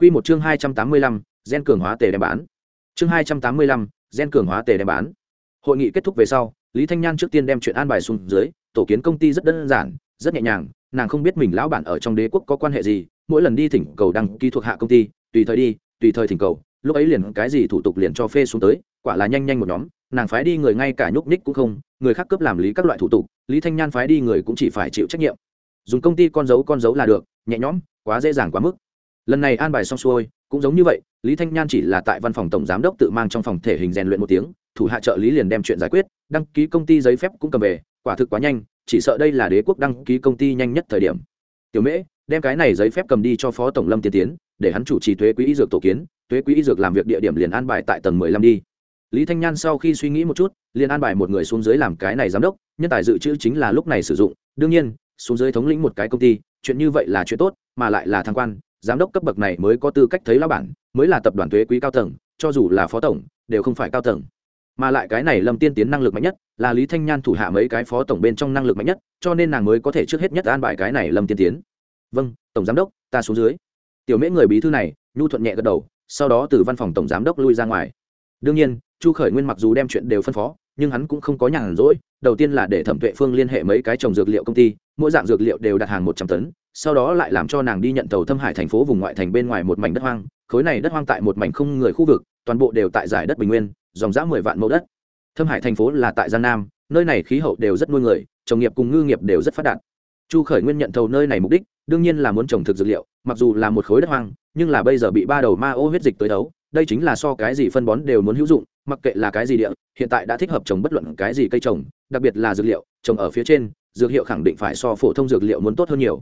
Quy một chương 285, gen cường hóa tề đem bán. Chương 285, gen cường hóa tề đem bán. Hội nghị kết thúc về sau, Lý Thanh Nhan trước tiên đem chuyện an bài xuống dưới, tổ kiến công ty rất đơn giản, rất nhẹ nhàng, nàng không biết mình lão bản ở trong đế quốc có quan hệ gì, mỗi lần đi thỉnh cầu đăng ký thuộc hạ công ty, tùy thời đi, tùy thời thỉnh cầu, lúc ấy liền cái gì thủ tục liền cho phê xuống tới, quả là nhanh nhanh một nhóm, nàng phái đi người ngay cả nhúc nhích cũng không, người khác cấp làm lý các loại thủ tục, Lý Thanh Nhan phái đi người cũng chỉ phải chịu trách nhiệm. Dùng công ty con dấu con dấu là được, nhẹ nhõm, quá dễ dàng quá mức lần này an bài xong xuôi, cũng giống như vậy, lý thanh nhan chỉ là tại văn phòng tổng giám đốc tự mang trong phòng thể hình rèn luyện một tiếng, thủ hạ trợ lý liền đem chuyện giải quyết, đăng ký công ty giấy phép cũng cầm về, quả thực quá nhanh, chỉ sợ đây là đế quốc đăng ký công ty nhanh nhất thời điểm. Tiểu mễ, đem cái này giấy phép cầm đi cho phó tổng lâm tiên tiến, để hắn chủ trì thuế quỹ y dược tổ kiến, thuế quỹ y dược làm việc địa điểm liền an bài tại tầng mười lăm đi. Lý thanh nhan sau khi suy nghĩ một chút, liền an bài một người xuống dưới làm cái này giám đốc, nhân tài dự trữ chính là lúc này sử dụng, đương nhiên, xuống dưới thống lĩnh một cái công ty, chuyện như vậy là chuyện tốt, mà lại là thăng quan giám đốc cấp bậc này mới có tư cách thấy lão bản, mới là tập đoàn thuế quý cao tầng, cho dù là phó tổng, đều không phải cao tầng. Mà lại cái này lâm tiên tiến năng lực mạnh nhất, là lý thanh nhan thủ hạ mấy cái phó tổng bên trong năng lực mạnh nhất, cho nên nàng mới có thể trước hết nhất an bài cái này lâm tiên tiến. Vâng tổng giám đốc, ta xuống dưới. Tiểu mễ người bí thư này, nhu thuận nhẹ gật đầu, sau đó từ văn phòng tổng giám đốc lui ra ngoài. Đương nhiên, chu khởi nguyên mặc dù đem chuyện đều phân phó, nhưng hắn cũng không có nhàn rỗi, đầu tiên là để thẩm tuệ phương liên hệ mấy cái trồng dược liệu công ty, mỗi dạng dược liệu đều đặt hàng một trăm tấn sau đó lại làm cho nàng đi nhận tàu thâm hải thành phố vùng ngoại thành bên ngoài một mảnh đất hoang. Khối này đất hoang tại một mảnh không người khu vực, toàn bộ đều tại giải đất bình nguyên, dòng dã mười vạn mẫu đất. Thâm hải thành phố là tại giang nam, nơi này khí hậu đều rất nuôi người, trồng nghiệp cùng ngư nghiệp đều rất phát đạt. Chu khởi nguyên nhận thầu nơi này mục đích, đương nhiên là muốn trồng thực dược liệu, mặc dù là một khối đất hoang, nhưng là bây giờ bị ba đầu ma ô huyết dịch tới đấu, đây chính là so cái gì phân bón đều muốn hữu dụng, mặc kệ là cái gì địa, hiện tại đã thích hợp trồng bất luận cái gì cây trồng, đặc biệt là dược liệu, trồng ở phía trên, dược hiệu khẳng định phải so phổ thông dược liệu muốn tốt hơn nhiều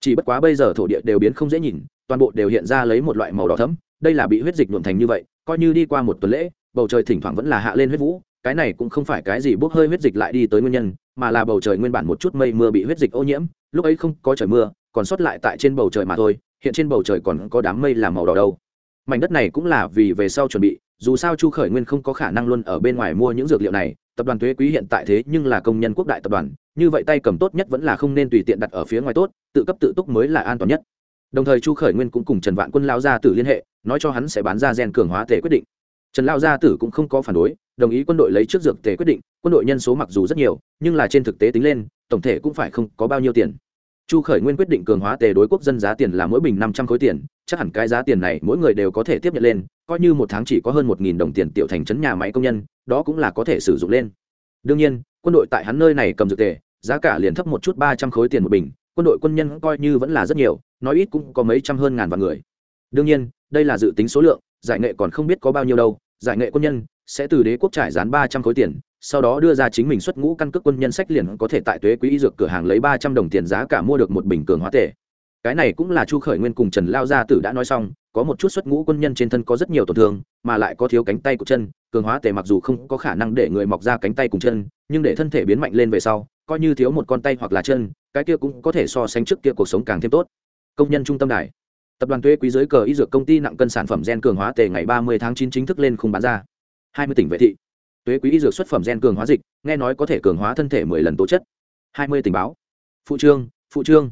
chỉ bất quá bây giờ thổ địa đều biến không dễ nhìn, toàn bộ đều hiện ra lấy một loại màu đỏ thấm đây là bị huyết dịch nhuộm thành như vậy, coi như đi qua một tuần lễ, bầu trời thỉnh thoảng vẫn là hạ lên huyết vũ, cái này cũng không phải cái gì bốc hơi huyết dịch lại đi tới nguyên nhân, mà là bầu trời nguyên bản một chút mây mưa bị huyết dịch ô nhiễm, lúc ấy không có trời mưa, còn sót lại tại trên bầu trời mà thôi, hiện trên bầu trời còn có đám mây làm màu đỏ đâu. Mảnh đất này cũng là vì về sau chuẩn bị dù sao chu khởi nguyên không có khả năng luôn ở bên ngoài mua những dược liệu này, tập đoàn thuế quý hiện tại thế nhưng là công nhân quốc đại tập đoàn, như vậy tay cầm tốt nhất vẫn là không nên tùy tiện đặt ở phía ngoài tốt, tự cấp tự túc mới là an toàn nhất. Đồng thời chu khởi nguyên cũng cùng trần vạn quân lao gia tử liên hệ, nói cho hắn sẽ bán ra gen cường hóa tề quyết định. Trần lao gia tử cũng không có phản đối, đồng ý quân đội lấy trước dược tề quyết định, quân đội nhân số mặc dù rất nhiều, nhưng là trên thực tế tính lên, tổng thể cũng phải không có bao nhiêu tiền. Chu khởi nguyên quyết định cường hóa tề đối quốc dân giá tiền là mỗi bình năm trăm khối tiền, chắc hẳn cái giá tiền này mỗi người đều có thể tiếp nhận lên coi như một tháng chỉ có hơn một nghìn đồng tiền tiểu thành trấn nhà máy công nhân, đó cũng là có thể sử dụng lên. Đương nhiên, quân đội tại hắn nơi này cầm dược tề, giá cả liền thấp một chút ba trăm khối tiền một bình, quân đội quân nhân coi như vẫn là rất nhiều, nói ít cũng có mấy trăm hơn ngàn vạn người. Đương nhiên, đây là dự tính số lượng, giải nghệ còn không biết có bao nhiêu đâu, giải nghệ quân nhân sẽ từ đế quốc trải dán ba trăm khối tiền, sau đó đưa ra chính mình xuất ngũ căn cước quân nhân sách liền có thể tại tuế quỹ dược cửa hàng lấy ba trăm đồng tiền giá cả mua được một bình cường hóa tệ cái này cũng là chu khởi nguyên cùng trần lao gia tử đã nói xong, có một chút xuất ngũ quân nhân trên thân có rất nhiều tổn thương, mà lại có thiếu cánh tay của chân, cường hóa tề mặc dù không có khả năng để người mọc ra cánh tay cùng chân, nhưng để thân thể biến mạnh lên về sau, coi như thiếu một con tay hoặc là chân, cái kia cũng có thể so sánh trước kia cuộc sống càng thêm tốt. Công nhân trung tâm đài. Tập đoàn thuế quý giới cờ y dược công ty nặng cân sản phẩm gen cường hóa tề ngày ba mươi tháng chín chính thức lên khung bán ra. hai mươi tỉnh vệ thị. Thuế quý y dược xuất phẩm gen cường hóa dịch, nghe nói có thể cường hóa thân thể mười lần tố chất. hai mươi tình báo. Phụ trương phụ trương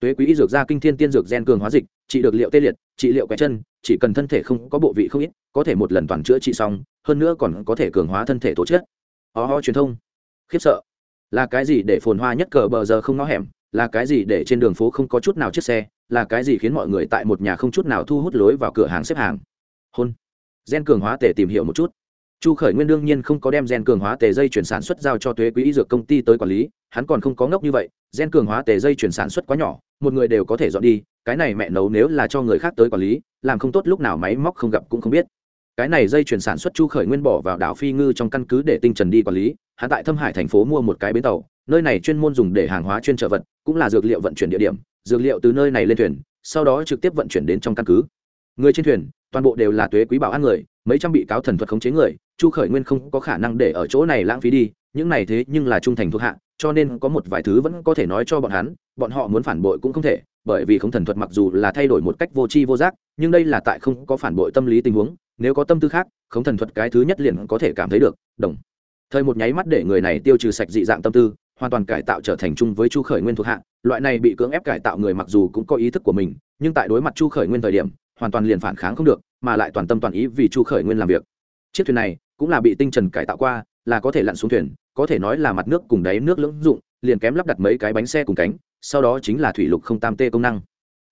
tuế quý y dược ra kinh thiên tiên dược gen cường hóa dịch, trị được liệu tê liệt, trị liệu quẹt chân, chỉ cần thân thể không có bộ vị không ít, có thể một lần toàn chữa trị xong, hơn nữa còn có thể cường hóa thân thể tố chất ho ho, truyền thông. Khiếp sợ. Là cái gì để phồn hoa nhất cờ bờ giờ không ngó hẻm? Là cái gì để trên đường phố không có chút nào chiếc xe? Là cái gì khiến mọi người tại một nhà không chút nào thu hút lối vào cửa hàng xếp hàng? Hôn. Gen cường hóa tể tìm hiểu một chút. Chu khởi nguyên đương nhiên không có đem gen cường hóa tề dây chuyển sản xuất giao cho thuế quý y dược công ty tới quản lý, hắn còn không có ngốc như vậy, gen cường hóa tề dây chuyển sản xuất quá nhỏ một người đều có thể dọn đi, cái này mẹ nấu nếu là cho người khác tới quản lý, làm không tốt lúc nào máy móc không gặp cũng không biết. Cái này dây chuyển sản xuất chu khởi nguyên bỏ vào đảo phi ngư trong căn cứ để tinh trần đi quản lý hạ tại thâm hải thành phố mua một cái bến tàu, nơi này chuyên môn dùng để hàng hóa chuyên trở vật, cũng là dược liệu vận chuyển địa điểm, dược liệu từ nơi này lên thuyền, sau đó trực tiếp vận chuyển đến trong căn cứ. Người trên thuyền, toàn bộ đều là tuế quý bảo an người, mấy trăm bị cáo thần thuật khống chế người, chu khởi nguyên không có khả năng để ở chỗ này lãng phí đi, những này thế nhưng là trung thành thuộc hạ cho nên có một vài thứ vẫn có thể nói cho bọn hắn, bọn họ muốn phản bội cũng không thể, bởi vì không thần thuật mặc dù là thay đổi một cách vô tri vô giác, nhưng đây là tại không có phản bội tâm lý tình huống, nếu có tâm tư khác, không thần thuật cái thứ nhất liền có thể cảm thấy được, đồng. Thời một nháy mắt để người này tiêu trừ sạch dị dạng tâm tư, hoàn toàn cải tạo trở thành chung với chu khởi nguyên thuộc hạ, loại này bị cưỡng ép cải tạo người mặc dù cũng có ý thức của mình, nhưng tại đối mặt chu khởi nguyên thời điểm, hoàn toàn liền phản kháng không được, mà lại toàn tâm toàn ý vì chu khởi nguyên làm việc. Chiếc thuyền này cũng là bị tinh trần cải tạo qua là có thể lặn xuống thuyền, có thể nói là mặt nước cùng đáy nước lưỡng dụng, liền kém lắp đặt mấy cái bánh xe cùng cánh, sau đó chính là thủy lục không tam tê công năng.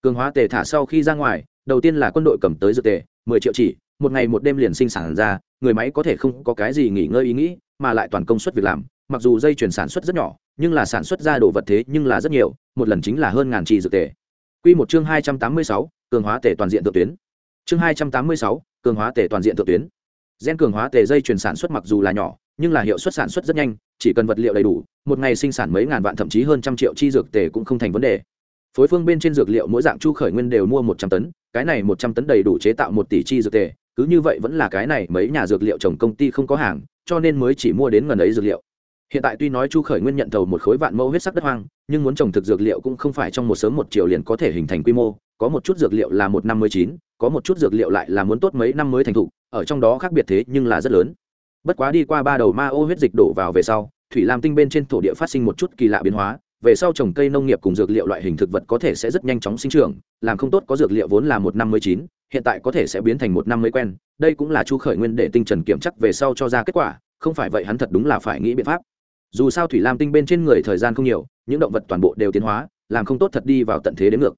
Cường hóa tề thả sau khi ra ngoài, đầu tiên là quân đội cầm tới dược tề, mười triệu chỉ, một ngày một đêm liền sinh sản ra, người máy có thể không có cái gì nghỉ ngơi ý nghĩ, mà lại toàn công suất việc làm, mặc dù dây chuyển sản xuất rất nhỏ, nhưng là sản xuất ra đồ vật thế nhưng là rất nhiều, một lần chính là hơn ngàn chỉ dược tề. Quy một chương hai trăm tám mươi sáu, cường hóa tề toàn diện thượng tuyến. Chương hai trăm tám mươi sáu, cường hóa tề toàn diện thượng tuyến. Gen cường hóa tề dây chuyển sản xuất mặc dù là nhỏ nhưng là hiệu suất sản xuất rất nhanh, chỉ cần vật liệu đầy đủ, một ngày sinh sản mấy ngàn vạn thậm chí hơn trăm triệu chi dược tề cũng không thành vấn đề. Phối phương bên trên dược liệu mỗi dạng chu khởi nguyên đều mua một trăm tấn, cái này một trăm tấn đầy đủ chế tạo một tỷ chi dược tề, cứ như vậy vẫn là cái này mấy nhà dược liệu trồng công ty không có hàng, cho nên mới chỉ mua đến gần ấy dược liệu. Hiện tại tuy nói chu khởi nguyên nhận thầu một khối vạn mẫu huyết sắc đất hoang, nhưng muốn trồng thực dược liệu cũng không phải trong một sớm một chiều liền có thể hình thành quy mô, có một chút dược liệu là một năm mới chín, có một chút dược liệu lại là muốn tốt mấy năm mới thành thục ở trong đó khác biệt thế nhưng là rất lớn bất quá đi qua ba đầu ma ô huyết dịch đổ vào về sau, thủy lam tinh bên trên thổ địa phát sinh một chút kỳ lạ biến hóa. Về sau trồng cây nông nghiệp cùng dược liệu loại hình thực vật có thể sẽ rất nhanh chóng sinh trưởng, làm không tốt có dược liệu vốn là một năm mới chín, hiện tại có thể sẽ biến thành một năm mới quen. Đây cũng là chu khởi nguyên để tinh trần kiểm chắc về sau cho ra kết quả, không phải vậy hắn thật đúng là phải nghĩ biện pháp. Dù sao thủy lam tinh bên trên người thời gian không nhiều, những động vật toàn bộ đều tiến hóa, làm không tốt thật đi vào tận thế đến ngược.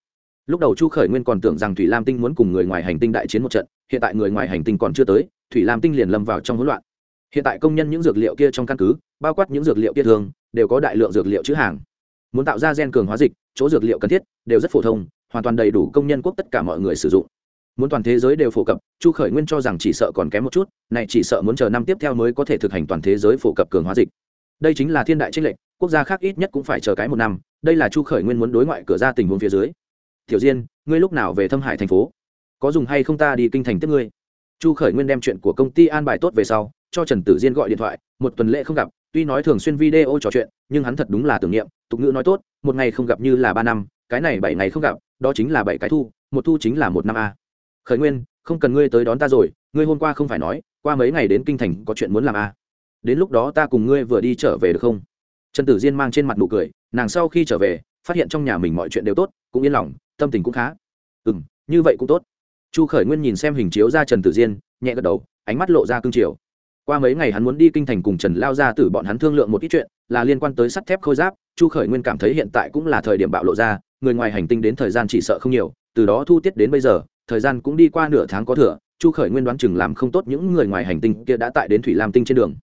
Lúc đầu chu khởi nguyên còn tưởng rằng thủy lam tinh muốn cùng người ngoài hành tinh đại chiến một trận, hiện tại người ngoài hành tinh còn chưa tới, thủy lam tinh liền lâm vào trong hỗn loạn hiện tại công nhân những dược liệu kia trong căn cứ, bao quát những dược liệu kia thường, đều có đại lượng dược liệu chữ hàng. Muốn tạo ra gen cường hóa dịch, chỗ dược liệu cần thiết đều rất phổ thông, hoàn toàn đầy đủ công nhân quốc tất cả mọi người sử dụng. Muốn toàn thế giới đều phổ cập, chu khởi nguyên cho rằng chỉ sợ còn kém một chút, này chỉ sợ muốn chờ năm tiếp theo mới có thể thực hành toàn thế giới phổ cập cường hóa dịch. Đây chính là thiên đại trích lệnh quốc gia khác ít nhất cũng phải chờ cái một năm, đây là chu khởi nguyên muốn đối ngoại cửa ra tình huống phía dưới. Tiểu diên, ngươi lúc nào về thâm hải thành phố? Có dùng hay không ta đi kinh thành tiếp ngươi? Chu khởi nguyên đem chuyện của công ty an bài tốt về sau cho trần tử diên gọi điện thoại, một tuần lễ không gặp, tuy nói thường xuyên video trò chuyện, nhưng hắn thật đúng là tưởng niệm, tục ngữ nói tốt, một ngày không gặp như là ba năm, cái này bảy ngày không gặp, đó chính là bảy cái thu, một thu chính là một năm a. Khởi nguyên, không cần ngươi tới đón ta rồi, ngươi hôm qua không phải nói, qua mấy ngày đến kinh thành có chuyện muốn làm a. Đến lúc đó ta cùng ngươi vừa đi trở về được không? Trần tử diên mang trên mặt nụ cười, nàng sau khi trở về, phát hiện trong nhà mình mọi chuyện đều tốt, cũng yên lòng, tâm tình cũng khá. Ừ m như vậy cũng tốt. Chu khởi nguyên nhìn xem hình chiếu ra trần tử diên, nhẹ gật đầu, ánh mắt lộ ra cương triều qua mấy ngày hắn muốn đi kinh thành cùng trần lao ra từ bọn hắn thương lượng một ít chuyện, là liên quan tới sắt thép khôi giáp, chu khởi nguyên cảm thấy hiện tại cũng là thời điểm bạo lộ ra, người ngoài hành tinh đến thời gian chỉ sợ không nhiều, từ đó thu tiết đến bây giờ, thời gian cũng đi qua nửa tháng có thừa, chu khởi nguyên đoán chừng làm không tốt những người ngoài hành tinh kia đã tại đến thủy lam tinh trên đường.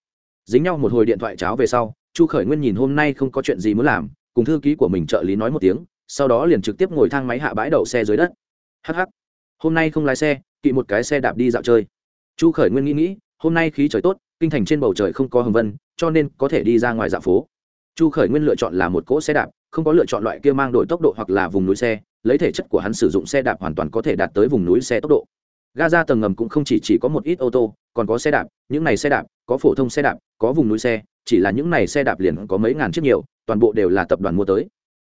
Dính nhau một hồi điện thoại cháo về sau, chu khởi nguyên nhìn hôm nay không có chuyện gì muốn làm, cùng thư ký của mình trợ lý nói một tiếng, sau đó liền trực tiếp ngồi thang máy hạ bãi đậu xe dưới đất. Hh hôm nay không lái xe, kỵ một cái xe đạp đi dạo chơi. Chu khởi nguyên nghĩ nghĩ hôm nay khí trời tốt kinh thành trên bầu trời không có hồng vân cho nên có thể đi ra ngoài dạ phố. Chu khởi nguyên lựa chọn là một cỗ xe đạp không có lựa chọn loại kia mang đổi tốc độ hoặc là vùng núi xe lấy thể chất của hắn sử dụng xe đạp hoàn toàn có thể đạt tới vùng núi xe tốc độ. Ga tầng ngầm cũng không chỉ, chỉ có một ít ô tô còn có xe đạp những này xe đạp có phổ thông xe đạp có vùng núi xe chỉ là những này xe đạp liền có mấy ngàn chiếc nhiều toàn bộ đều là tập đoàn mua tới.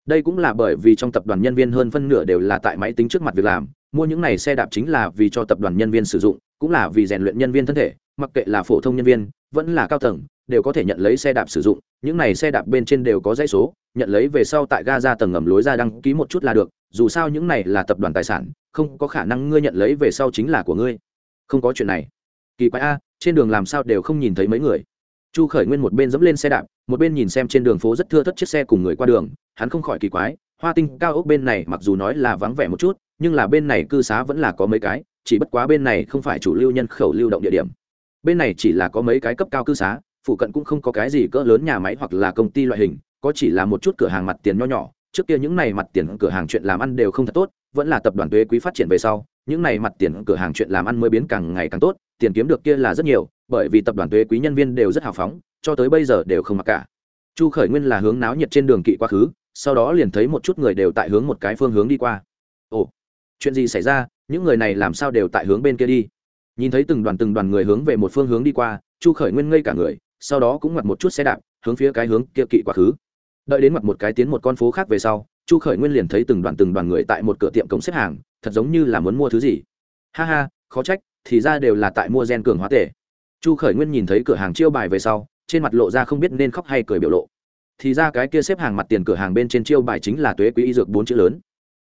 Đây cũng là bởi vì trong tập đoàn nhân viên hơn phân nửa đều là tại máy tính trước mặt việc làm mua những này xe đạp chính là vì cho tập đoàn nhân viên sử dụng, cũng là vì rèn luyện nhân viên thân thể, mặc kệ là phổ thông nhân viên, vẫn là cao tầng, đều có thể nhận lấy xe đạp sử dụng. Những này xe đạp bên trên đều có dãy số, nhận lấy về sau tại ga ra tầng ngầm lối ra đăng ký một chút là được, dù sao những này là tập đoàn tài sản, không có khả năng ngươi nhận lấy về sau chính là của ngươi. Không có chuyện này. Kỳ quái a, trên đường làm sao đều không nhìn thấy mấy người. Chu khởi nguyên một bên dẫm lên xe đạp, một bên nhìn xem trên đường phố rất thưa thất chiếc xe cùng người qua đường, hắn không khỏi kỳ quái hoa tinh cao ốc bên này mặc dù nói là vắng vẻ một chút, nhưng là bên này cư xá vẫn là có mấy cái, chỉ bất quá bên này không phải chủ lưu nhân khẩu lưu động địa điểm. Bên này chỉ là có mấy cái cấp cao cư xá, phụ cận cũng không có cái gì cỡ lớn nhà máy hoặc là công ty loại hình, có chỉ là một chút cửa hàng mặt tiền nho nhỏ. Trước kia những này mặt tiền cửa hàng chuyện làm ăn đều không thật tốt, vẫn là tập đoàn thuế quý phát triển về sau, những này mặt tiền cửa hàng chuyện làm ăn mới biến càng ngày càng tốt, tiền kiếm được kia là rất nhiều, bởi vì tập đoàn thuế quý nhân viên đều rất hào phóng, cho tới bây giờ đều không mặc cả. Chu khởi nguyên là hướng náo nhiệt trên đường kỵ quá khứ sau đó liền thấy một chút người đều tại hướng một cái phương hướng đi qua. Ồ, chuyện gì xảy ra? Những người này làm sao đều tại hướng bên kia đi? Nhìn thấy từng đoàn từng đoàn người hướng về một phương hướng đi qua, chu khởi nguyên ngây cả người, sau đó cũng ngoặt một chút xe đạp, hướng phía cái hướng kia kỵ quá khứ. Đợi đến mặt một cái tiến một con phố khác về sau, chu khởi nguyên liền thấy từng đoàn từng đoàn người tại một cửa tiệm cống xếp hàng, thật giống như là muốn mua thứ gì. Ha ha, khó trách, thì ra đều là tại mua gen cường hóa tể. Chu khởi nguyên nhìn thấy cửa hàng chiêu bài về sau, trên mặt lộ ra không biết nên khóc hay cười biểu lộ thì ra cái kia xếp hàng mặt tiền cửa hàng bên trên chiêu bài chính là tuế quý y dược bốn chữ lớn.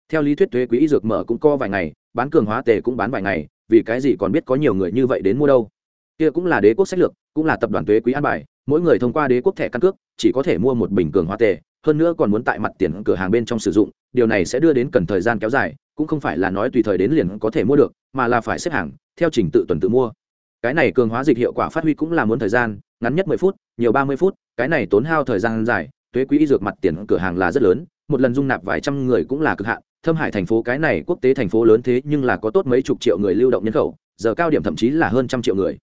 Theo lý thuyết tuế quý y dược mở cũng co vài ngày, bán cường hóa tề cũng bán vài ngày, vì cái gì còn biết có nhiều người như vậy đến mua đâu? Kia cũng là đế quốc sách lược, cũng là tập đoàn thuế quý an bài, mỗi người thông qua đế quốc thẻ căn cước, chỉ có thể mua một bình cường hóa tề, hơn nữa còn muốn tại mặt tiền cửa hàng bên trong sử dụng, điều này sẽ đưa đến cần thời gian kéo dài, cũng không phải là nói tùy thời đến liền có thể mua được, mà là phải xếp hàng, theo trình tự tuần tự mua. Cái này cường hóa dịch hiệu quả phát huy cũng là muốn thời gian, ngắn nhất mười phút, nhiều ba mươi phút cái này tốn hao thời gian dài, thuế quỹ dược mặt tiền cửa hàng là rất lớn, một lần dung nạp vài trăm người cũng là cực hạn. Thâm hải thành phố, cái này quốc tế thành phố lớn thế nhưng là có tốt mấy chục triệu người lưu động nhân khẩu, giờ cao điểm thậm chí là hơn trăm triệu người.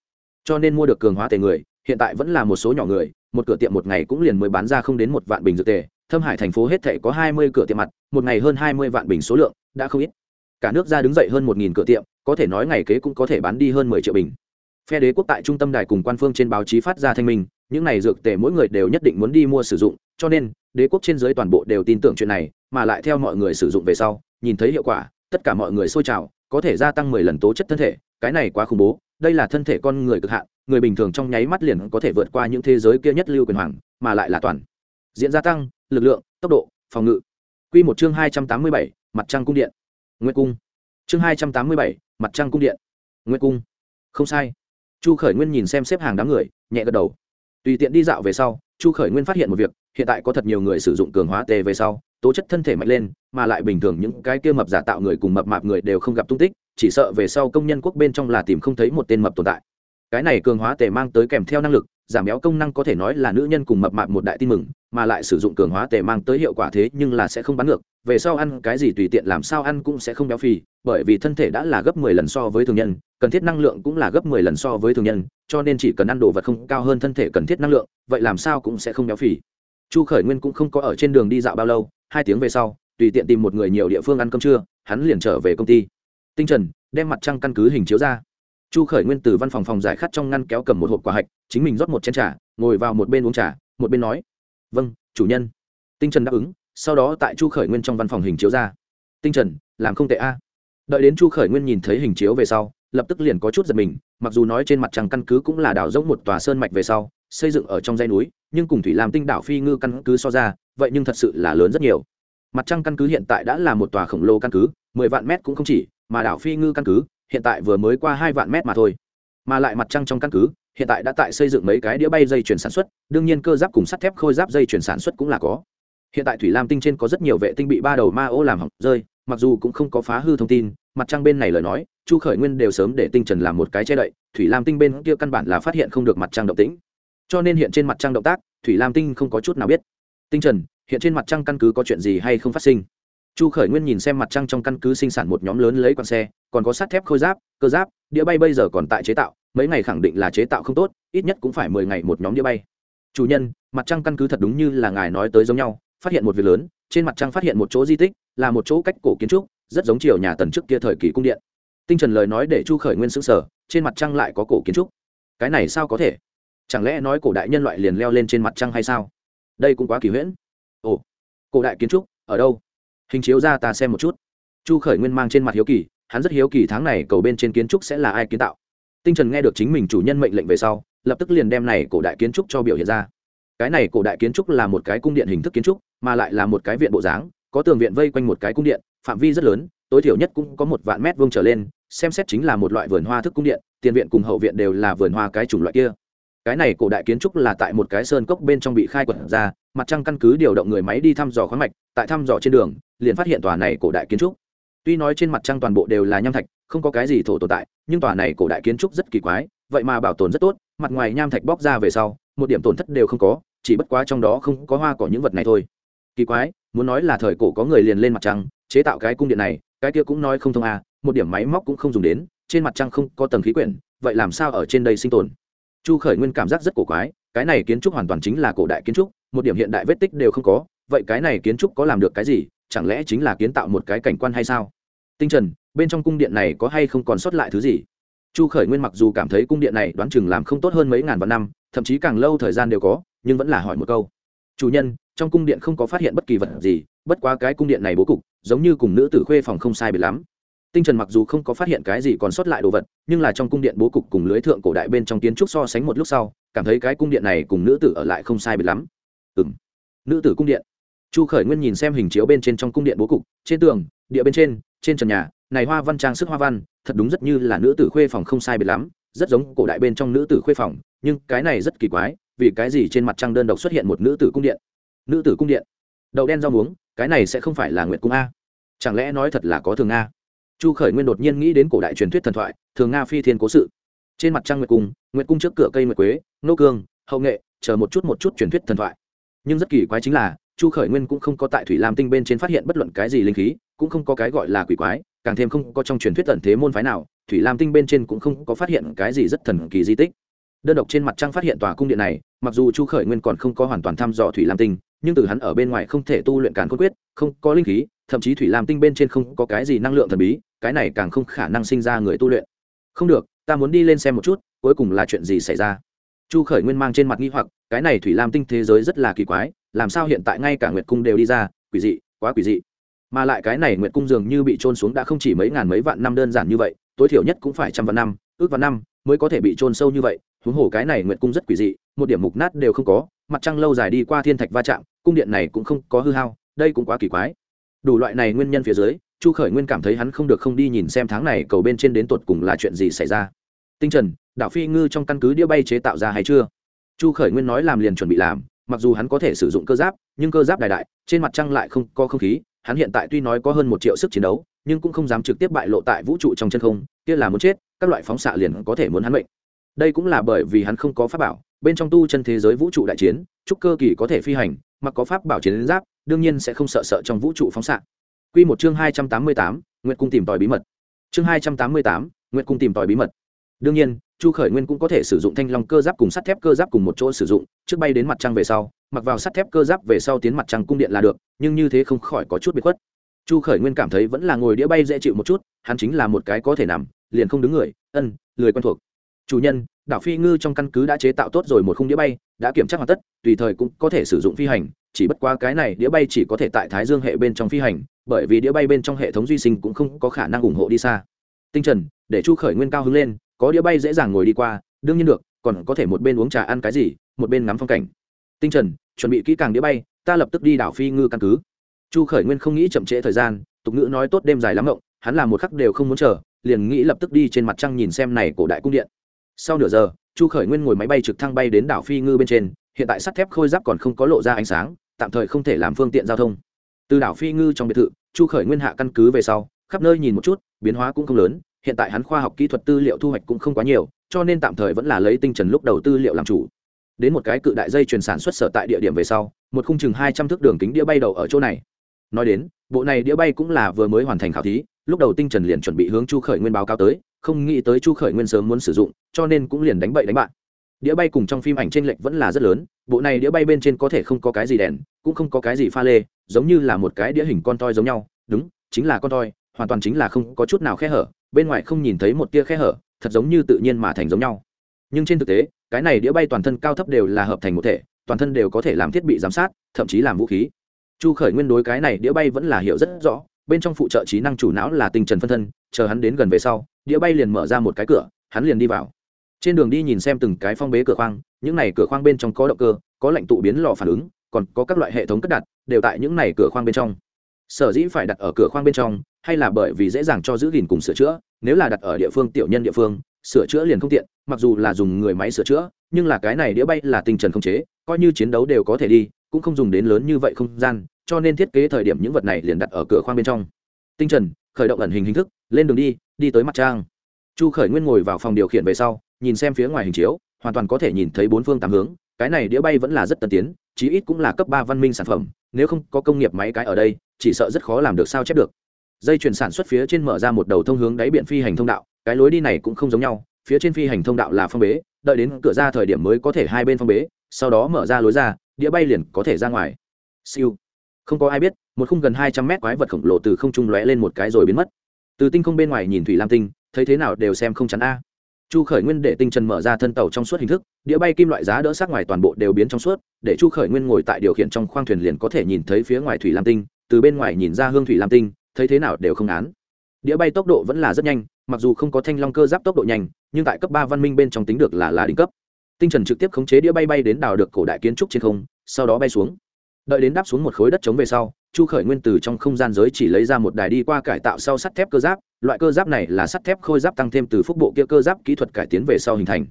Cho nên mua được cường hóa tề người, hiện tại vẫn là một số nhỏ người, một cửa tiệm một ngày cũng liền mới bán ra không đến một vạn bình dược tề. Thâm hải thành phố hết thể có hai mươi cửa tiệm mặt, một ngày hơn hai mươi vạn bình số lượng, đã không ít. Cả nước ra đứng dậy hơn một nghìn cửa tiệm, có thể nói ngày kế cũng có thể bán đi hơn mười triệu bình. Phe đế quốc tại trung tâm đài cùng quan phương trên báo chí phát ra thanh minh những này dược tề mỗi người đều nhất định muốn đi mua sử dụng, cho nên, đế quốc trên dưới toàn bộ đều tin tưởng chuyện này, mà lại theo mọi người sử dụng về sau, nhìn thấy hiệu quả, tất cả mọi người sôi trào, có thể gia tăng mười lần tố chất thân thể, cái này quá khủng bố, đây là thân thể con người cực hạn, người bình thường trong nháy mắt liền có thể vượt qua những thế giới kia nhất lưu quyền hoàng, mà lại là toàn. Diện gia tăng, lực lượng, tốc độ, phòng ngự. Q một chương hai trăm tám mươi bảy, mặt trăng cung điện. Nguyên cung. Chương hai trăm tám mươi bảy, mặt trăng cung điện. Nguyên cung. Không sai. Chu khởi nguyên nhìn xem xếp hàng đám người, nhẹ gật đầu tùy tiện đi dạo về sau, chu khởi nguyên phát hiện một việc, hiện tại có thật nhiều người sử dụng cường hóa tề về sau, tố chất thân thể mạnh lên, mà lại bình thường những cái kia mập giả tạo người cùng mập mạp người đều không gặp tung tích, chỉ sợ về sau công nhân quốc bên trong là tìm không thấy một tên mập tồn tại. Cái này cường hóa tề mang tới kèm theo năng lực giảm béo công năng có thể nói là nữ nhân cùng mập mạp một đại tin mừng, mà lại sử dụng cường hóa tề mang tới hiệu quả thế nhưng là sẽ không bán ngược. Về sau ăn cái gì tùy tiện làm sao ăn cũng sẽ không béo phì, bởi vì thân thể đã là gấp mười lần so với thường nhân, cần thiết năng lượng cũng là gấp mười lần so với thường nhân, cho nên chỉ cần ăn đồ vật không cao hơn thân thể cần thiết năng lượng, vậy làm sao cũng sẽ không béo phì. Chu khởi nguyên cũng không có ở trên đường đi dạo bao lâu, hai tiếng về sau, tùy tiện tìm một người nhiều địa phương ăn cơm trưa, hắn liền trở về công ty. Tinh trần, đem mặt trăng căn cứ hình chiếu ra chu khởi nguyên từ văn phòng phòng giải khát trong ngăn kéo cầm một hộp quả hạch, chính mình rót một chén trà, ngồi vào một bên uống trà, một bên nói vâng chủ nhân. Tinh trần đáp ứng, sau đó tại chu khởi nguyên trong văn phòng hình chiếu ra. Tinh trần, làm không tệ a. Đợi đến chu khởi nguyên nhìn thấy hình chiếu về sau, lập tức liền có chút giật mình, mặc dù nói trên mặt trăng căn cứ cũng là đảo rỗng một tòa sơn mạch về sau, xây dựng ở trong dãy núi, nhưng cùng thủy làm tinh đảo phi ngư căn cứ so ra, vậy nhưng thật sự là lớn rất nhiều. Mặt trăng căn cứ hiện tại đã là một tòa khổng lồ căn cứ, mười vạn mét cũng không chỉ, mà đảo phi ngư căn cứ hiện tại vừa mới qua hai vạn mét mà thôi. Mà lại mặt trăng trong căn cứ, hiện tại đã tại xây dựng mấy cái đĩa bay dây chuyển sản xuất, đương nhiên cơ giáp cùng sắt thép khôi giáp dây chuyển sản xuất cũng là có. Hiện tại thủy lam tinh trên có rất nhiều vệ tinh bị ba đầu ma ô làm hỏng rơi, mặc dù cũng không có phá hư thông tin, mặt trăng bên này lời nói, chu khởi nguyên đều sớm để tinh trần làm một cái che đậy, thủy lam tinh bên kia căn bản là phát hiện không được mặt trăng động tĩnh. Cho nên hiện trên mặt trăng động tác, thủy lam tinh không có chút nào biết. Tinh trần, hiện trên mặt trăng căn cứ có chuyện gì hay không phát sinh? Chu khởi nguyên nhìn xem mặt trăng trong căn cứ sinh sản một nhóm lớn lấy quan xe, còn có sắt thép khôi giáp, cơ giáp, đĩa bay bây giờ còn tại chế tạo, mấy ngày khẳng định là chế tạo không tốt, ít nhất cũng phải mười ngày một nhóm đĩa bay. Chủ nhân, mặt trăng căn cứ thật đúng như là ngài nói tới giống nhau, phát hiện một việc lớn, trên mặt trăng phát hiện một chỗ di tích, là một chỗ cách cổ kiến trúc, rất giống chiều nhà tần trước kia thời kỳ cung điện. Tinh trần lời nói để chu khởi nguyên xứng sở trên mặt trăng lại có cổ kiến trúc. Cái này sao có thể? Chẳng lẽ nói cổ đại nhân loại liền leo lên trên mặt trăng hay sao? Đây cũng quá kỳ huyễn. Ồ, cổ đại kiến trúc, ở đâu? Hình chiếu ra ta xem một chút. Chu khởi nguyên mang trên mặt hiếu kỳ, hắn rất hiếu kỳ tháng này cầu bên trên kiến trúc sẽ là ai kiến tạo. Tinh trần nghe được chính mình chủ nhân mệnh lệnh về sau, lập tức liền đem này cổ đại kiến trúc cho biểu hiện ra. Cái này cổ đại kiến trúc là một cái cung điện hình thức kiến trúc, mà lại là một cái viện bộ dáng, có tường viện vây quanh một cái cung điện, phạm vi rất lớn, tối thiểu nhất cũng có một vạn mét vuông trở lên, xem xét chính là một loại vườn hoa thức cung điện, tiền viện cùng hậu viện đều là vườn hoa cái chủng loại kia. Cái này cổ đại kiến trúc là tại một cái sơn cốc bên trong bị khai quật ra mặt trăng căn cứ điều động người máy đi thăm dò khoáng mạch, tại thăm dò trên đường, liền phát hiện tòa này cổ đại kiến trúc. Tuy nói trên mặt trăng toàn bộ đều là nham thạch, không có cái gì thổ tồn tại, nhưng tòa này cổ đại kiến trúc rất kỳ quái, vậy mà bảo tồn rất tốt, mặt ngoài nham thạch bóc ra về sau, một điểm tổn thất đều không có, chỉ bất quá trong đó không có hoa cỏ những vật này thôi. Kỳ quái, muốn nói là thời cổ có người liền lên mặt trăng, chế tạo cái cung điện này, cái kia cũng nói không thông à một điểm máy móc cũng không dùng đến, trên mặt trăng không có tầng khí quyển, vậy làm sao ở trên đây sinh tồn? Chu khởi nguyên cảm giác rất cổ quái, cái này kiến trúc hoàn toàn chính là cổ đại kiến trúc một điểm hiện đại vết tích đều không có, vậy cái này kiến trúc có làm được cái gì? Chẳng lẽ chính là kiến tạo một cái cảnh quan hay sao? Tinh trần, bên trong cung điện này có hay không còn sót lại thứ gì? Chu khởi nguyên mặc dù cảm thấy cung điện này đoán chừng làm không tốt hơn mấy ngàn vạn năm, thậm chí càng lâu thời gian đều có, nhưng vẫn là hỏi một câu. Chủ nhân, trong cung điện không có phát hiện bất kỳ vật gì, bất quá cái cung điện này bố cục, giống như cùng nữ tử khuê phòng không sai biệt lắm. Tinh trần mặc dù không có phát hiện cái gì còn sót lại đồ vật, nhưng là trong cung điện bố cục cùng lưới thượng cổ đại bên trong kiến trúc so sánh một lúc sau, cảm thấy cái cung điện này cùng nữ tử ở lại không sai biệt lắm ừng nữ tử cung điện. Chu khởi nguyên nhìn xem hình chiếu bên trên trong cung điện bố cục, trên tường, địa bên trên trên trần nhà, này hoa văn trang sức hoa văn, thật đúng rất như là nữ tử khuê phòng không sai biệt lắm, rất giống cổ đại bên trong nữ tử khuê phòng, nhưng cái này rất kỳ quái, vì cái gì trên mặt trăng đơn độc xuất hiện một nữ tử cung điện? Nữ tử cung điện. Đậu đen rau muống, cái này sẽ không phải là nguyệt cung a. Chẳng lẽ nói thật là có thường a? Chu khởi nguyên đột nhiên nghĩ đến cổ đại truyền thuyết thần thoại, thường nga phi thiên cố sự. Trên mặt trăng nguyệt cung nguyệt cung trước cửa cây nguyệt quế, nô cương, hậu nghệ, chờ một chút một chút truyền thuyết thần thoại nhưng rất kỳ quái chính là, chu khởi nguyên cũng không có tại thủy lam tinh bên trên phát hiện bất luận cái gì linh khí, cũng không có cái gọi là quỷ quái, càng thêm không có trong truyền thuyết tận thế môn phái nào, thủy lam tinh bên trên cũng không có phát hiện cái gì rất thần kỳ di tích. Đơn độc trên mặt trăng phát hiện tòa cung điện này, mặc dù chu khởi nguyên còn không có hoàn toàn thăm dò thủy lam tinh, nhưng từ hắn ở bên ngoài không thể tu luyện càn cốt quyết, không có linh khí, thậm chí thủy lam tinh bên trên không có cái gì năng lượng thần bí, cái này càng không khả năng sinh ra người tu luyện. Không được, ta muốn đi lên xem một chút, cuối cùng là chuyện gì xảy ra? Chu khởi nguyên mang trên mặt nghi hoặc cái này thủy lam tinh thế giới rất là kỳ quái, làm sao hiện tại ngay cả nguyệt cung đều đi ra, quỷ dị, quá quỷ dị. Mà lại cái này nguyệt cung dường như bị trôn xuống đã không chỉ mấy ngàn mấy vạn năm đơn giản như vậy, tối thiểu nhất cũng phải trăm vạn năm, ước vạn năm mới có thể bị trôn sâu như vậy, huống hồ cái này nguyệt cung rất quỷ dị, một điểm mục nát đều không có, mặt trăng lâu dài đi qua thiên thạch va chạm, cung điện này cũng không có hư hao, đây cũng quá kỳ quái. Đủ loại này nguyên nhân phía dưới, chu khởi nguyên cảm thấy hắn không được không đi nhìn xem tháng này cầu bên trên đến tột cùng là chuyện gì xảy ra. Tinh trần, đạo phi ngư trong căn cứ đĩa bay chế tạo ra hay chưa? Chu khởi nguyên nói làm liền chuẩn bị làm mặc dù hắn có thể sử dụng cơ giáp nhưng cơ giáp đại đại trên mặt trăng lại không có không khí hắn hiện tại tuy nói có hơn một triệu sức chiến đấu nhưng cũng không dám trực tiếp bại lộ tại vũ trụ trong chân không kia là muốn chết các loại phóng xạ liền có thể muốn hắn mệnh đây cũng là bởi vì hắn không có pháp bảo bên trong tu chân thế giới vũ trụ đại chiến trúc cơ kỳ có thể phi hành mặc có pháp bảo chiến giáp đương nhiên sẽ không sợ sợ trong vũ trụ phóng xạ Quy một chương hai trăm tám mươi tám, Nguyệt cung tìm tòi bí mật. Chương hai trăm tám mươi tám, Nguyệt cung tìm tòi bí mật. Đương nhiên, Chu Khởi Nguyên cũng có thể sử dụng thanh long cơ giáp cùng sắt thép cơ giáp cùng một chỗ sử dụng, trước bay đến mặt trăng về sau, mặc vào sắt thép cơ giáp về sau tiến mặt trăng cung điện là được, nhưng như thế không khỏi có chút bị khuất. Chu Khởi Nguyên cảm thấy vẫn là ngồi đĩa bay dễ chịu một chút, hắn chính là một cái có thể nằm, liền không đứng người, ân, lười quen thuộc. Chủ nhân, đảo phi ngư trong căn cứ đã chế tạo tốt rồi một khung đĩa bay đã kiểm tra hoàn tất tùy thời cũng có thể sử dụng phi hành chỉ bất qua cái này đĩa bay chỉ có thể tại thái dương hệ bên trong phi hành bởi vì đĩa bay bên trong hệ thống duy sinh cũng không có khả năng ủng hộ đi xa tinh trần để chu khởi nguyên cao hứng lên có đĩa bay dễ dàng ngồi đi qua, đương nhiên được, còn có thể một bên uống trà ăn cái gì, một bên ngắm phong cảnh. Tinh trần, chuẩn bị kỹ càng đĩa bay, ta lập tức đi đảo phi ngư căn cứ. Chu khởi nguyên không nghĩ chậm trễ thời gian, tục ngữ nói tốt đêm dài lắm ngộng, hắn làm một khắc đều không muốn chờ, liền nghĩ lập tức đi trên mặt trăng nhìn xem này cổ đại cung điện. Sau nửa giờ, chu khởi nguyên ngồi máy bay trực thăng bay đến đảo phi ngư bên trên, hiện tại sắt thép khôi giáp còn không có lộ ra ánh sáng, tạm thời không thể làm phương tiện giao thông. Từ đảo phi ngư trong biệt thự, chu khởi nguyên hạ căn cứ về sau, khắp nơi nhìn một chút, biến hóa cũng không lớn hiện tại hắn khoa học kỹ thuật tư liệu thu hoạch cũng không quá nhiều, cho nên tạm thời vẫn là lấy tinh trần lúc đầu tư liệu làm chủ. Đến một cái cự đại dây chuyển sản xuất sở tại địa điểm về sau, một khung chừng hai trăm thước đường kính đĩa bay đầu ở chỗ này. Nói đến, bộ này đĩa bay cũng là vừa mới hoàn thành khảo thí, lúc đầu tinh trần liền chuẩn bị hướng chu khởi nguyên báo cáo tới, không nghĩ tới chu khởi nguyên sớm muốn sử dụng, cho nên cũng liền đánh bậy đánh bạn. Đĩa bay cùng trong phim ảnh trên lệch vẫn là rất lớn, bộ này đĩa bay bên trên có thể không có cái gì đèn, cũng không có cái gì pha lê, giống như là một cái đĩa hình con toi giống nhau. Đúng, chính là con toi, hoàn toàn chính là không có chút nào khe hở bên ngoài không nhìn thấy một tia khe hở, thật giống như tự nhiên mà thành giống nhau. Nhưng trên thực tế, cái này đĩa bay toàn thân cao thấp đều là hợp thành một thể, toàn thân đều có thể làm thiết bị giám sát, thậm chí làm vũ khí. Chu khởi nguyên đối cái này đĩa bay vẫn là hiểu rất rõ, bên trong phụ trợ trí năng chủ não là tinh trần phân thân, chờ hắn đến gần về sau, đĩa bay liền mở ra một cái cửa, hắn liền đi vào. Trên đường đi nhìn xem từng cái phong bế cửa khoang, những này cửa khoang bên trong có động cơ, có lệnh tụ biến lò phản ứng, còn có các loại hệ thống cất đặt, đều tại những này cửa khoang bên trong sở dĩ phải đặt ở cửa khoang bên trong, hay là bởi vì dễ dàng cho giữ gìn cùng sửa chữa, nếu là đặt ở địa phương tiểu nhân địa phương, sửa chữa liền không tiện, mặc dù là dùng người máy sửa chữa, nhưng là cái này đĩa bay là tinh trần không chế, coi như chiến đấu đều có thể đi, cũng không dùng đến lớn như vậy không gian, cho nên thiết kế thời điểm những vật này liền đặt ở cửa khoang bên trong. Tinh trần, khởi động ẩn hình hình thức, lên đường đi đi tới mặt trang. Chu khởi nguyên ngồi vào phòng điều khiển về sau, nhìn xem phía ngoài hình chiếu, hoàn toàn có thể nhìn thấy bốn phương tám hướng, cái này đĩa bay vẫn là rất tân tiến, chí ít cũng là cấp ba văn minh sản phẩm, nếu không có công nghiệp máy cái ở đây chỉ sợ rất khó làm được sao chép được. Dây chuyển sản xuất phía trên mở ra một đầu thông hướng đáy biển phi hành thông đạo, cái lối đi này cũng không giống nhau, phía trên phi hành thông đạo là phong bế, đợi đến cửa ra thời điểm mới có thể hai bên phong bế, sau đó mở ra lối ra đĩa bay liền có thể ra ngoài. Siêu. Không có ai biết, một khung gần hai trăm mét quái vật khổng lồ từ không trung lóe lên một cái rồi biến mất. Từ tinh không bên ngoài nhìn thủy lam tinh, thấy thế nào đều xem không chắn a. Chu khởi nguyên để tinh trần mở ra thân tàu trong suốt hình thức đĩa bay kim loại giá đỡ sát ngoài toàn bộ đều biến trong suốt, để chu khởi nguyên ngồi tại điều khiển trong khoang thuyền liền có thể nhìn thấy phía ngoài thủy lam tinh từ bên ngoài nhìn ra hương thủy lam tinh, thấy thế nào đều không án. Đĩa bay tốc độ vẫn là rất nhanh, mặc dù không có thanh long cơ giáp tốc độ nhanh, nhưng tại cấp ba văn minh bên trong tính được là là đỉnh cấp. Tinh trần trực tiếp khống chế đĩa bay bay đến đào được cổ đại kiến trúc trên không, sau đó bay xuống. Đợi đến đáp xuống một khối đất trống về sau, chu khởi nguyên từ trong không gian giới chỉ lấy ra một đài đi qua cải tạo sau sắt thép cơ giáp, loại cơ giáp này là sắt thép khôi giáp tăng thêm từ phúc bộ kia cơ giáp kỹ thuật cải tiến về sau hình thành.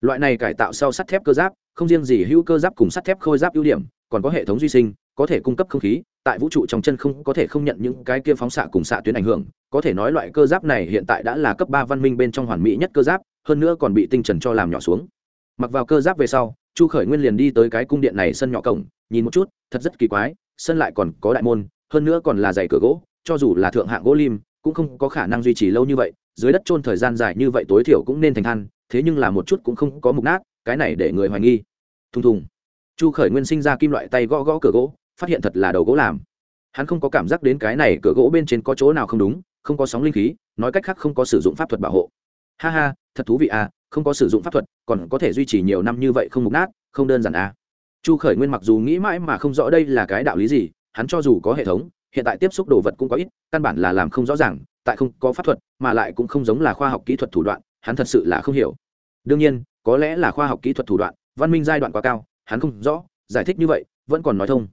Loại này cải tạo sau sắt thép cơ giáp, không riêng gì hữu cơ giáp cùng sắt thép khôi giáp ưu điểm còn có hệ thống duy sinh, có thể cung cấp không khí, tại vũ trụ trong chân không có thể không nhận những cái kia phóng xạ cùng xạ tuyến ảnh hưởng. Có thể nói loại cơ giáp này hiện tại đã là cấp ba văn minh bên trong hoàn mỹ nhất cơ giáp, hơn nữa còn bị tinh trần cho làm nhỏ xuống. Mặc vào cơ giáp về sau, chu khởi nguyên liền đi tới cái cung điện này sân nhỏ cổng, nhìn một chút, thật rất kỳ quái, sân lại còn có đại môn, hơn nữa còn là dày cửa gỗ, cho dù là thượng hạng gỗ lim, cũng không có khả năng duy trì lâu như vậy, dưới đất trôn thời gian dài như vậy tối thiểu cũng nên thành than, thế nhưng là một chút cũng không có mục nát, cái này để người hoài nghi. Thùng thùng chu khởi nguyên sinh ra kim loại tay gõ gõ cửa gỗ, phát hiện thật là đầu gỗ làm. Hắn không có cảm giác đến cái này cửa gỗ bên trên có chỗ nào không đúng, không có sóng linh khí, nói cách khác không có sử dụng pháp thuật bảo hộ. Ha ha, thật thú vị à không có sử dụng pháp thuật, còn có thể duy trì nhiều năm như vậy không mục nát, không đơn giản à. Chu khởi nguyên mặc dù nghĩ mãi mà không rõ đây là cái đạo lý gì, hắn cho dù có hệ thống, hiện tại tiếp xúc đồ vật cũng có ít, căn bản là làm không rõ ràng, tại không có pháp thuật, mà lại cũng không giống là khoa học kỹ thuật thủ đoạn, hắn thật sự là không hiểu. Đương nhiên, có lẽ là khoa học kỹ thuật thủ đoạn, văn minh giai đoạn quá cao hắn không rõ, giải thích như vậy, vẫn còn nói thông.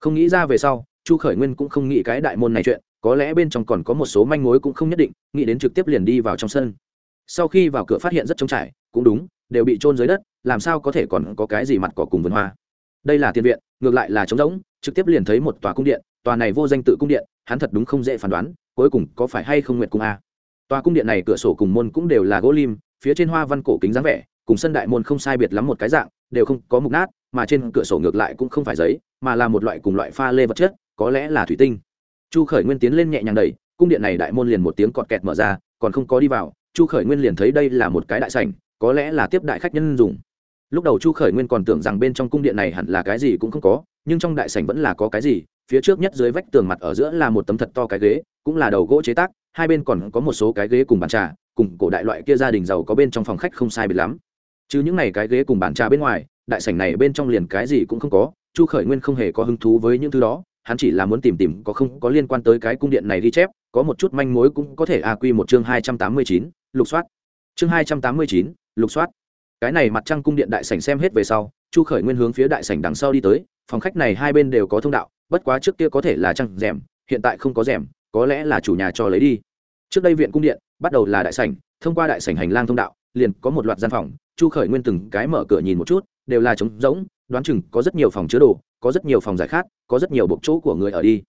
Không nghĩ ra về sau, chu khởi nguyên cũng không nghĩ cái đại môn này chuyện, có lẽ bên trong còn có một số manh mối cũng không nhất định, nghĩ đến trực tiếp liền đi vào trong sân. Sau khi vào cửa phát hiện rất trống trải, cũng đúng, đều bị trôn dưới đất, làm sao có thể còn có cái gì mặt cỏ cùng vườn hoa. Đây là tiền viện, ngược lại là trống rỗng, trực tiếp liền thấy một tòa cung điện, tòa này vô danh tự cung điện, hắn thật đúng không dễ phán đoán, cuối cùng có phải hay không nguyện cung a. Tòa cung điện này cửa sổ cùng môn cũng đều là gỗ lim, phía trên hoa văn cổ kính dáng vẻ, cùng sân đại môn không sai biệt lắm một cái dạng, đều không có mục nát mà trên cửa sổ ngược lại cũng không phải giấy, mà là một loại cùng loại pha lê vật chất, có lẽ là thủy tinh. Chu khởi nguyên tiến lên nhẹ nhàng đẩy, cung điện này đại môn liền một tiếng cọt kẹt mở ra, còn không có đi vào, chu khởi nguyên liền thấy đây là một cái đại sảnh, có lẽ là tiếp đại khách nhân dùng. Lúc đầu chu khởi nguyên còn tưởng rằng bên trong cung điện này hẳn là cái gì cũng không có, nhưng trong đại sảnh vẫn là có cái gì, phía trước nhất dưới vách tường mặt ở giữa là một tấm thật to cái ghế, cũng là đầu gỗ chế tác, hai bên còn có một số cái ghế cùng bàn trà, cùng cổ đại loại kia gia đình giàu có bên trong phòng khách không sai biệt lắm. Chứ những này cái ghế cùng bàn trà bên ngoài đại sảnh này bên trong liền cái gì cũng không có, chu khởi nguyên không hề có hứng thú với những thứ đó, hắn chỉ là muốn tìm tìm có không có liên quan tới cái cung điện này ghi chép, có một chút manh mối cũng có thể a quy một chương hai trăm tám mươi chín, lục soát. Chương hai trăm tám mươi chín, lục soát. Cái này mặt trăng cung điện đại sảnh xem hết về sau, chu khởi nguyên hướng phía đại sảnh đằng sau đi tới, phòng khách này hai bên đều có thông đạo, bất quá trước kia có thể là trăng rèm, hiện tại không có rèm, có lẽ là chủ nhà cho lấy đi. Trước đây viện cung điện, bắt đầu là đại sảnh, thông qua đại sảnh hành lang thông đạo, liền có một loạt gian phòng, chu khởi nguyên từng cái mở cửa nhìn một chút đều là trống rỗng, đoán chừng có rất nhiều phòng chứa đồ, có rất nhiều phòng giải khát, có rất nhiều bộc chỗ của người ở đi.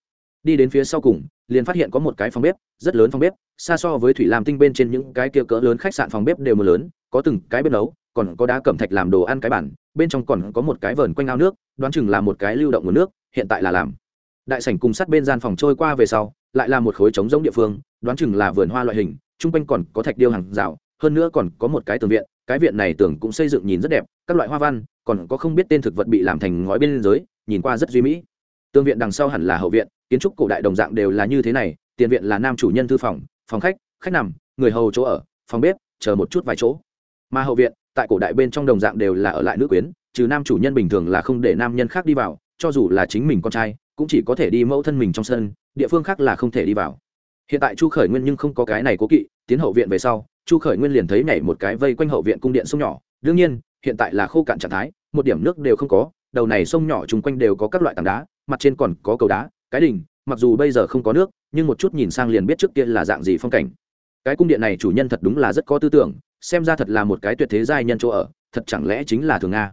Đi đến phía sau cùng, liền phát hiện có một cái phòng bếp, rất lớn phòng bếp, xa so với thủy làm tinh bên trên những cái kia cỡ lớn khách sạn phòng bếp đều mưa lớn, có từng cái bếp nấu, còn có đá cẩm thạch làm đồ ăn cái bản bên trong còn có một cái vờn quanh ao nước, đoán chừng là một cái lưu động nguồn nước, hiện tại là làm. Đại sảnh cùng sát bên gian phòng trôi qua về sau, lại là một khối trống rỗng địa phương, đoán chừng là vườn hoa loại hình, chung quanh còn có thạch điêu hàng rào hơn nữa còn có một cái tường viện, cái viện này tưởng cũng xây dựng nhìn rất đẹp, các loại hoa văn, còn có không biết tên thực vật bị làm thành ngói bên dưới, nhìn qua rất duy mỹ. Tương viện đằng sau hẳn là hậu viện, kiến trúc cổ đại đồng dạng đều là như thế này, tiền viện là nam chủ nhân thư phòng phòng khách khách nằm, người hầu chỗ ở, phòng bếp, chờ một chút vài chỗ. Mà hậu viện, tại cổ đại bên trong đồng dạng đều là ở lại nữ quyến, trừ nam chủ nhân bình thường là không để nam nhân khác đi vào, cho dù là chính mình con trai, cũng chỉ có thể đi mẫu thân mình trong sân, địa phương khác là không thể đi vào. Hiện tại chu khởi nguyên nhưng không có cái này cố kỵ, tiến hậu viện về sau chu khởi nguyên liền thấy nhảy một cái vây quanh hậu viện cung điện sông nhỏ. Đương nhiên, hiện tại là khô cạn trạng thái, một điểm nước đều không có, đầu này sông nhỏ chung quanh đều có các loại tảng đá, mặt trên còn có cầu đá, cái đỉnh, mặc dù bây giờ không có nước, nhưng một chút nhìn sang liền biết trước kia là dạng gì phong cảnh. Cái cung điện này chủ nhân thật đúng là rất có tư tưởng, xem ra thật là một cái tuyệt thế giai nhân chỗ ở, thật chẳng lẽ chính là thường nga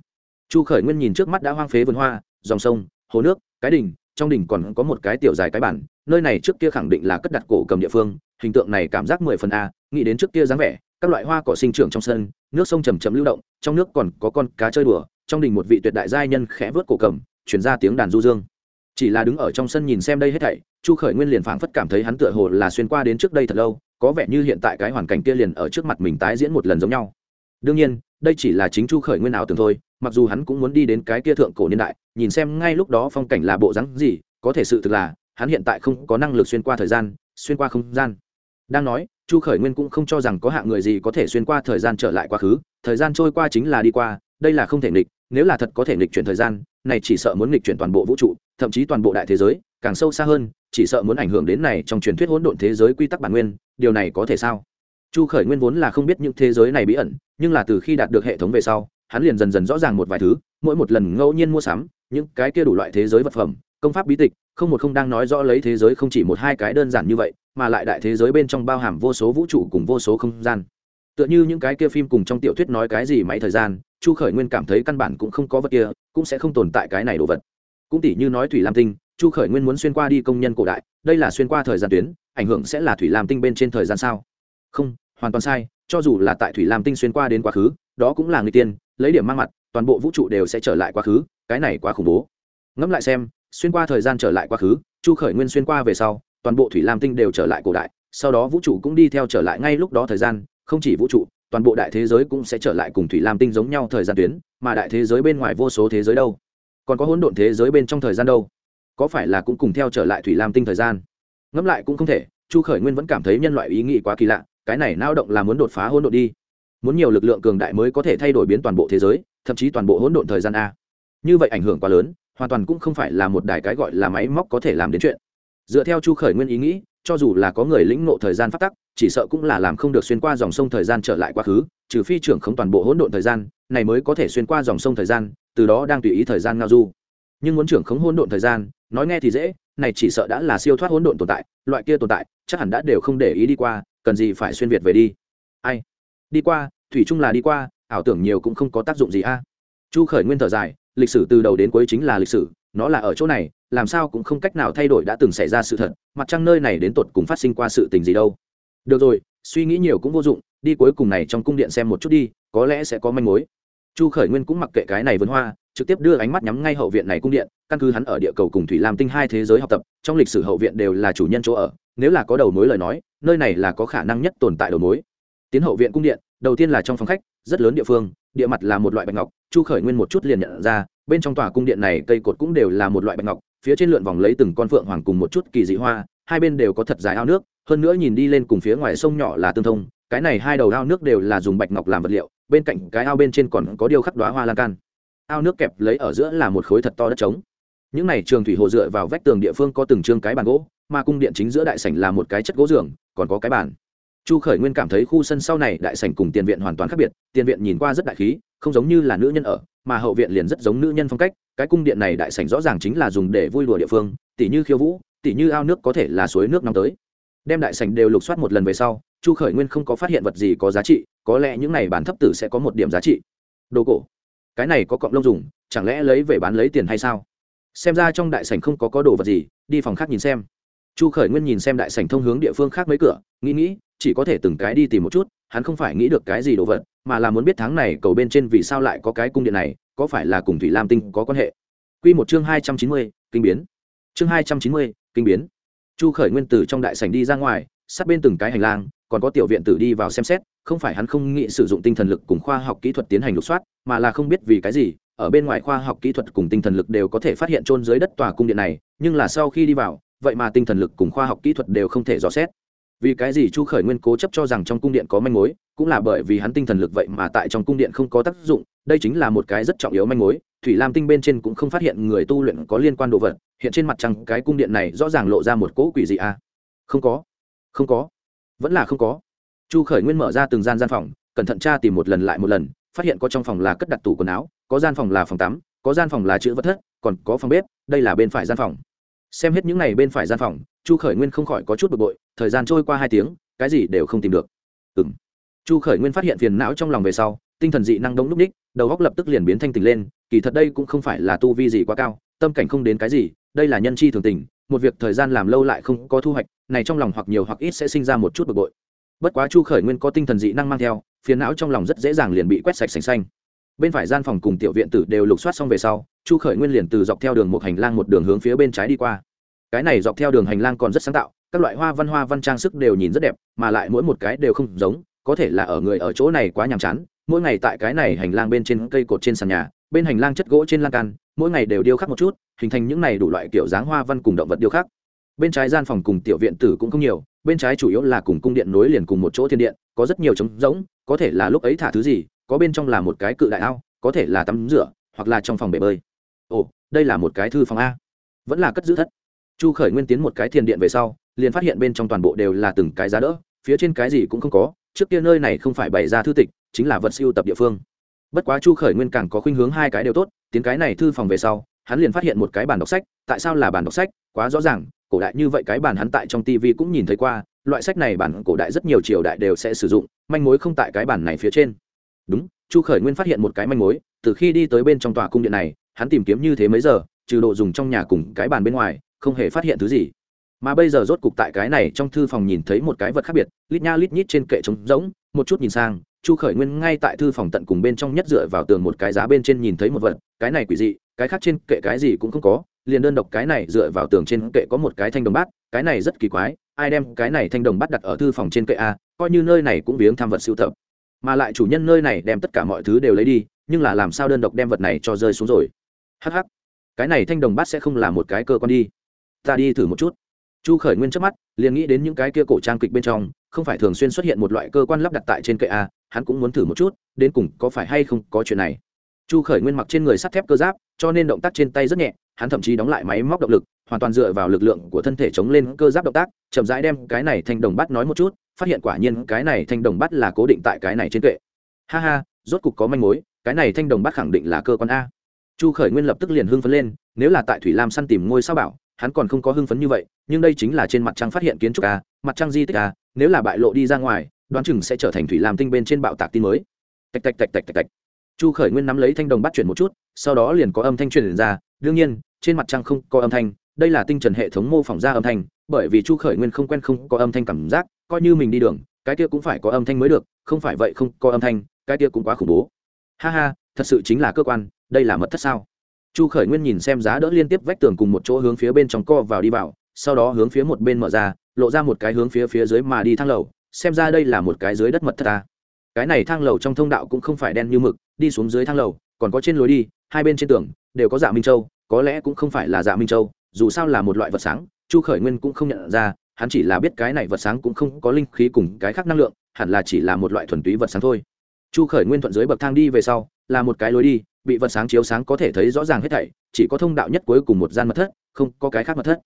chu khởi nguyên nhìn trước mắt đã hoang phế vườn hoa, dòng sông, hồ nước, cái đỉnh, trong đỉnh còn có một cái tiểu dài cái bản, nơi này trước kia khẳng định là cất đặt cổ cầm địa phương hình tượng này cảm giác mười phần a, nghĩ đến trước kia dáng vẻ, các loại hoa cỏ sinh trưởng trong sân, nước sông chầm chầm lưu động, trong nước còn có con cá chơi đùa, trong đình một vị tuyệt đại giai nhân khẽ vớt cổ cầm chuyển ra tiếng đàn du dương. Chỉ là đứng ở trong sân nhìn xem đây hết thảy, chu khởi nguyên liền phảng phất cảm thấy hắn tựa hồ là xuyên qua đến trước đây thật lâu, có vẻ như hiện tại cái hoàn cảnh kia liền ở trước mặt mình tái diễn một lần giống nhau. Đương nhiên, đây chỉ là chính chu khởi nguyên ảo tưởng thôi, mặc dù hắn cũng muốn đi đến cái kia thượng cổ niên đại, nhìn xem ngay lúc đó phong cảnh là bộ rắn gì, có thể sự thực là, hắn hiện tại không có năng lực xuyên qua thời gian, xuyên qua không gian đang nói, chu khởi nguyên cũng không cho rằng có hạng người gì có thể xuyên qua thời gian trở lại quá khứ, thời gian trôi qua chính là đi qua, đây là không thể nghịch, nếu là thật có thể nghịch chuyển thời gian, này chỉ sợ muốn nghịch chuyển toàn bộ vũ trụ, thậm chí toàn bộ đại thế giới, càng sâu xa hơn, chỉ sợ muốn ảnh hưởng đến này trong truyền thuyết hỗn độn thế giới quy tắc bản nguyên, điều này có thể sao? Chu khởi nguyên vốn là không biết những thế giới này bí ẩn, nhưng là từ khi đạt được hệ thống về sau, hắn liền dần dần rõ ràng một vài thứ, mỗi một lần ngẫu nhiên mua sắm, những cái kia đủ loại thế giới vật phẩm, công pháp bí tịch không một không đang nói rõ lấy thế giới không chỉ một hai cái đơn giản như vậy, mà lại đại thế giới bên trong bao hàm vô số vũ trụ cùng vô số không gian. Tựa như những cái kia phim cùng trong tiểu thuyết nói cái gì máy thời gian, chu khởi nguyên cảm thấy căn bản cũng không có vật kia, cũng sẽ không tồn tại cái này đồ vật. Cũng tỷ như nói thủy lam tinh, chu khởi nguyên muốn xuyên qua đi công nhân cổ đại, đây là xuyên qua thời gian tuyến, ảnh hưởng sẽ là thủy lam tinh bên trên thời gian sao? Không, hoàn toàn sai, cho dù là tại thủy lam tinh xuyên qua đến quá khứ, đó cũng là người tiên, lấy điểm mang mặt, toàn bộ vũ trụ đều sẽ trở lại quá khứ, cái này quá khủng bố. Ngẫm lại xem xuyên qua thời gian trở lại quá khứ, chu khởi nguyên xuyên qua về sau, toàn bộ thủy lam tinh đều trở lại cổ đại, sau đó vũ trụ cũng đi theo trở lại ngay lúc đó thời gian, không chỉ vũ trụ, toàn bộ đại thế giới cũng sẽ trở lại cùng thủy lam tinh giống nhau thời gian tuyến, mà đại thế giới bên ngoài vô số thế giới đâu? Còn có hỗn độn thế giới bên trong thời gian đâu? Có phải là cũng cùng theo trở lại thủy lam tinh thời gian? Ngẫm lại cũng không thể, chu khởi nguyên vẫn cảm thấy nhân loại ý nghĩ quá kỳ lạ, cái này nao động là muốn đột phá hỗn độn đi. Muốn nhiều lực lượng cường đại mới có thể thay đổi biến toàn bộ thế giới, thậm chí toàn bộ hỗn độn thời gian a. Như vậy ảnh hưởng quá lớn hoàn toàn cũng không phải là một đài cái gọi là máy móc có thể làm đến chuyện. Dựa theo chu khởi nguyên ý nghĩ, cho dù là có người lĩnh ngộ thời gian phát tắc, chỉ sợ cũng là làm không được xuyên qua dòng sông thời gian trở lại quá khứ, trừ phi trưởng không toàn bộ hỗn độn thời gian, này mới có thể xuyên qua dòng sông thời gian, từ đó đang tùy ý thời gian ngao du. Nhưng muốn trưởng khống hỗn độn thời gian, nói nghe thì dễ, này chỉ sợ đã là siêu thoát hỗn độn tồn tại, loại kia tồn tại, chắc hẳn đã đều không để ý đi qua, cần gì phải xuyên việt về đi. Ai? Đi qua, thủy chung là đi qua, ảo tưởng nhiều cũng không có tác dụng gì a. Chu khởi nguyên thở dài lịch sử từ đầu đến cuối chính là lịch sử, nó là ở chỗ này, làm sao cũng không cách nào thay đổi đã từng xảy ra sự thật, mặt trăng nơi này đến tột cùng phát sinh qua sự tình gì đâu. Được rồi, suy nghĩ nhiều cũng vô dụng, đi cuối cùng này trong cung điện xem một chút đi, có lẽ sẽ có manh mối. Chu khởi nguyên cũng mặc kệ cái này vườn hoa, trực tiếp đưa ánh mắt nhắm ngay hậu viện này cung điện, căn cứ hắn ở địa cầu cùng thủy lam tinh hai thế giới học tập, trong lịch sử hậu viện đều là chủ nhân chỗ ở, nếu là có đầu mối lời nói, nơi này là có khả năng nhất tồn tại đầu mối. Tiến hậu viện cung điện, đầu tiên là trong phòng khách rất lớn địa phương, địa mặt là một loại bạch ngọc, chu khởi nguyên một chút liền nhận ra, bên trong tòa cung điện này cây cột cũng đều là một loại bạch ngọc, phía trên lượn vòng lấy từng con phượng hoàng cùng một chút kỳ dị hoa, hai bên đều có thật dài ao nước, hơn nữa nhìn đi lên cùng phía ngoài sông nhỏ là tương thông, cái này hai đầu ao nước đều là dùng bạch ngọc làm vật liệu, bên cạnh cái ao bên trên còn có điêu khắc đoá hoa lan can. Ao nước kẹp lấy ở giữa là một khối thật to đất trống. Những này trường thủy hồ dựa vào vách tường địa phương có từng trương cái bàn gỗ, mà cung điện chính giữa đại sảnh là một cái chất gỗ giường, còn có cái bàn chu khởi nguyên cảm thấy khu sân sau này đại sảnh cùng tiền viện hoàn toàn khác biệt, tiền viện nhìn qua rất đại khí, không giống như là nữ nhân ở, mà hậu viện liền rất giống nữ nhân phong cách. Cái cung điện này đại sảnh rõ ràng chính là dùng để vui đùa địa phương, tỉ như khiêu vũ, tỉ như ao nước có thể là suối nước nóng tới. Đem đại sảnh đều lục soát một lần về sau, chu khởi nguyên không có phát hiện vật gì có giá trị, có lẽ những này bản thấp tử sẽ có một điểm giá trị. Đồ cổ, cái này có cọng lông dùng, chẳng lẽ lấy về bán lấy tiền hay sao? Xem ra trong đại sảnh không có có đồ vật gì, đi phòng khác nhìn xem. Chu khởi nguyên nhìn xem đại sảnh thông hướng địa phương khác mấy cửa, nghĩ nghĩ chỉ có thể từng cái đi tìm một chút, hắn không phải nghĩ được cái gì đồ vật, mà là muốn biết tháng này cầu bên trên vì sao lại có cái cung điện này, có phải là cùng thủy lam tinh có quan hệ? Quy một chương hai trăm chín mươi, kinh biến. Chương hai trăm chín mươi, kinh biến. Chu khởi nguyên từ trong đại sảnh đi ra ngoài, sát bên từng cái hành lang, còn có tiểu viện tử đi vào xem xét, không phải hắn không nghĩ sử dụng tinh thần lực cùng khoa học kỹ thuật tiến hành lục soát, mà là không biết vì cái gì, ở bên ngoài khoa học kỹ thuật cùng tinh thần lực đều có thể phát hiện trôn dưới đất tòa cung điện này, nhưng là sau khi đi vào, vậy mà tinh thần lực cùng khoa học kỹ thuật đều không thể dò xét vì cái gì chu khởi nguyên cố chấp cho rằng trong cung điện có manh mối, cũng là bởi vì hắn tinh thần lực vậy mà tại trong cung điện không có tác dụng, đây chính là một cái rất trọng yếu manh mối, thủy lam tinh bên trên cũng không phát hiện người tu luyện có liên quan đồ vật, hiện trên mặt trăng cái cung điện này rõ ràng lộ ra một cỗ quỷ dị à? không có không có, vẫn là không có chu khởi nguyên mở ra từng gian gian phòng, cẩn thận tra tìm một lần lại một lần, phát hiện có trong phòng là cất đặt tủ quần áo, có gian phòng là phòng tắm, có gian phòng là chữ vật thất, còn có phòng bếp, đây là bên phải gian phòng xem hết những này bên phải gian phòng, chu khởi nguyên không khỏi có chút bực bội thời gian trôi qua hai tiếng, cái gì đều không tìm được. Ừng chu khởi nguyên phát hiện phiền não trong lòng về sau, tinh thần dị năng đống lúc ních, đầu góc lập tức liền biến thanh tình lên, kỳ thật đây cũng không phải là tu vi gì quá cao, tâm cảnh không đến cái gì, đây là nhân chi thường tình, một việc thời gian làm lâu lại không có thu hoạch, này trong lòng hoặc nhiều hoặc ít sẽ sinh ra một chút bực bội. Bất quá chu khởi nguyên có tinh thần dị năng mang theo, phiền não trong lòng rất dễ dàng liền bị quét sạch sành xanh. Bên phải gian phòng cùng tiểu viện tử đều lục soát xong về sau, chu khởi nguyên liền từ dọc theo đường một hành lang một đường hướng phía bên trái đi qua. Cái này dọc theo đường hành lang còn rất sáng tạo các loại hoa văn hoa văn trang sức đều nhìn rất đẹp, mà lại mỗi một cái đều không giống, có thể là ở người ở chỗ này quá nhàm chán. Mỗi ngày tại cái này hành lang bên trên cây cột trên sàn nhà, bên hành lang chất gỗ trên lan can, mỗi ngày đều điêu khắc một chút, hình thành những này đủ loại kiểu dáng hoa văn cùng động vật điêu khắc. Bên trái gian phòng cùng tiểu viện tử cũng không nhiều, bên trái chủ yếu là cùng cung điện nối liền cùng một chỗ thiên điện, có rất nhiều trống rỗng, có thể là lúc ấy thả thứ gì, có bên trong là một cái cự đại ao, có thể là tắm rửa, hoặc là trong phòng bể bơi. Ồ, đây là một cái thư phòng a. Vẫn là cất giữ thất chu khởi nguyên tiến một cái thiền điện về sau, liền phát hiện bên trong toàn bộ đều là từng cái giá đỡ, phía trên cái gì cũng không có, trước kia nơi này không phải bày ra thư tịch, chính là vật siêu tập địa phương. Bất quá chu khởi nguyên càng có khuynh hướng hai cái đều tốt, tiến cái này thư phòng về sau, hắn liền phát hiện một cái bàn đọc sách, tại sao là bàn đọc sách? Quá rõ ràng, cổ đại như vậy cái bàn hắn tại trong tv cũng nhìn thấy qua, loại sách này bản cổ đại rất nhiều triều đại đều sẽ sử dụng, manh mối không tại cái bản này phía trên. Đúng, chu khởi nguyên phát hiện một cái manh mối, từ khi đi tới bên trong tòa cung điện này, hắn tìm kiếm như thế mấy giờ, trừ độ dùng trong nhà cùng cái bàn bên ngoài không hề phát hiện thứ gì. Mà bây giờ rốt cục tại cái này trong thư phòng nhìn thấy một cái vật khác biệt, lít nha lít nhít trên kệ trống rỗng, một chút nhìn sang, chu khởi nguyên ngay tại thư phòng tận cùng bên trong nhất dựa vào tường một cái giá bên trên nhìn thấy một vật, cái này quỷ dị, cái khác trên kệ cái gì cũng không có, liền đơn độc cái này dựa vào tường trên kệ có một cái thanh đồng bát, cái này rất kỳ quái, ai đem cái này thanh đồng bát đặt ở thư phòng trên kệ a, coi như nơi này cũng viếng tham vật sưu tập. Mà lại chủ nhân nơi này đem tất cả mọi thứ đều lấy đi, nhưng là làm sao đơn độc đem vật này cho rơi xuống rồi? Hh cái này thanh đồng bát sẽ không là một cái cơ quan đi ta đi thử một chút. Chu khởi nguyên trước mắt, liền nghĩ đến những cái kia cổ trang kịch bên trong, không phải thường xuyên xuất hiện một loại cơ quan lắp đặt tại trên kệ a, hắn cũng muốn thử một chút, đến cùng có phải hay không có chuyện này. Chu khởi nguyên mặc trên người sắt thép cơ giáp, cho nên động tác trên tay rất nhẹ, hắn thậm chí đóng lại máy móc động lực, hoàn toàn dựa vào lực lượng của thân thể chống lên cơ giáp động tác, chậm rãi đem cái này thanh đồng bắt nói một chút, phát hiện quả nhiên cái này thanh đồng bắt là cố định tại cái này trên kệ. Ha ha, rốt cục có manh mối, cái này thanh đồng bắt khẳng định là cơ quan a. Chu khởi nguyên lập tức liền hưng phấn lên, nếu là tại thủy lam săn tìm ngôi sao bảo hắn còn không có hưng phấn như vậy, nhưng đây chính là trên mặt trăng phát hiện kiến trúc a, mặt trăng di tích a, nếu là bại lộ đi ra ngoài, đoán chừng sẽ trở thành thủy lam tinh bên trên bạo tạc tin mới. Tạch tạch tạch tạch tạch tạch. Chu khởi nguyên nắm lấy thanh đồng bắt chuyển một chút, sau đó liền có âm thanh truyền ra, đương nhiên, trên mặt trăng không có âm thanh, đây là tinh trần hệ thống mô phỏng ra âm thanh, bởi vì chu khởi nguyên không quen không có âm thanh cảm giác, coi như mình đi đường, cái kia cũng phải có âm thanh mới được, không phải vậy không có âm thanh, cái kia cũng quá khủng bố. Ha ha, thật sự chính là cơ quan, đây là mật thất sao? Chu khởi nguyên nhìn xem giá đỡ liên tiếp vách tường cùng một chỗ hướng phía bên trong co vào đi vào, sau đó hướng phía một bên mở ra, lộ ra một cái hướng phía phía dưới mà đi thang lầu, xem ra đây là một cái dưới đất mật thất ta. Cái này thang lầu trong thông đạo cũng không phải đen như mực, đi xuống dưới thang lầu, còn có trên lối đi, hai bên trên tường, đều có dạ minh châu, có lẽ cũng không phải là dạ minh châu, dù sao là một loại vật sáng, chu khởi nguyên cũng không nhận ra, hắn chỉ là biết cái này vật sáng cũng không có linh khí cùng cái khác năng lượng, hẳn là chỉ là một loại thuần túy vật sáng thôi. Chu khởi nguyên thuận dưới bậc thang đi về sau, là một cái lối đi bị vật sáng chiếu sáng có thể thấy rõ ràng hết thảy, chỉ có thông đạo nhất cuối cùng một gian mật thất, không có cái khác mật thất.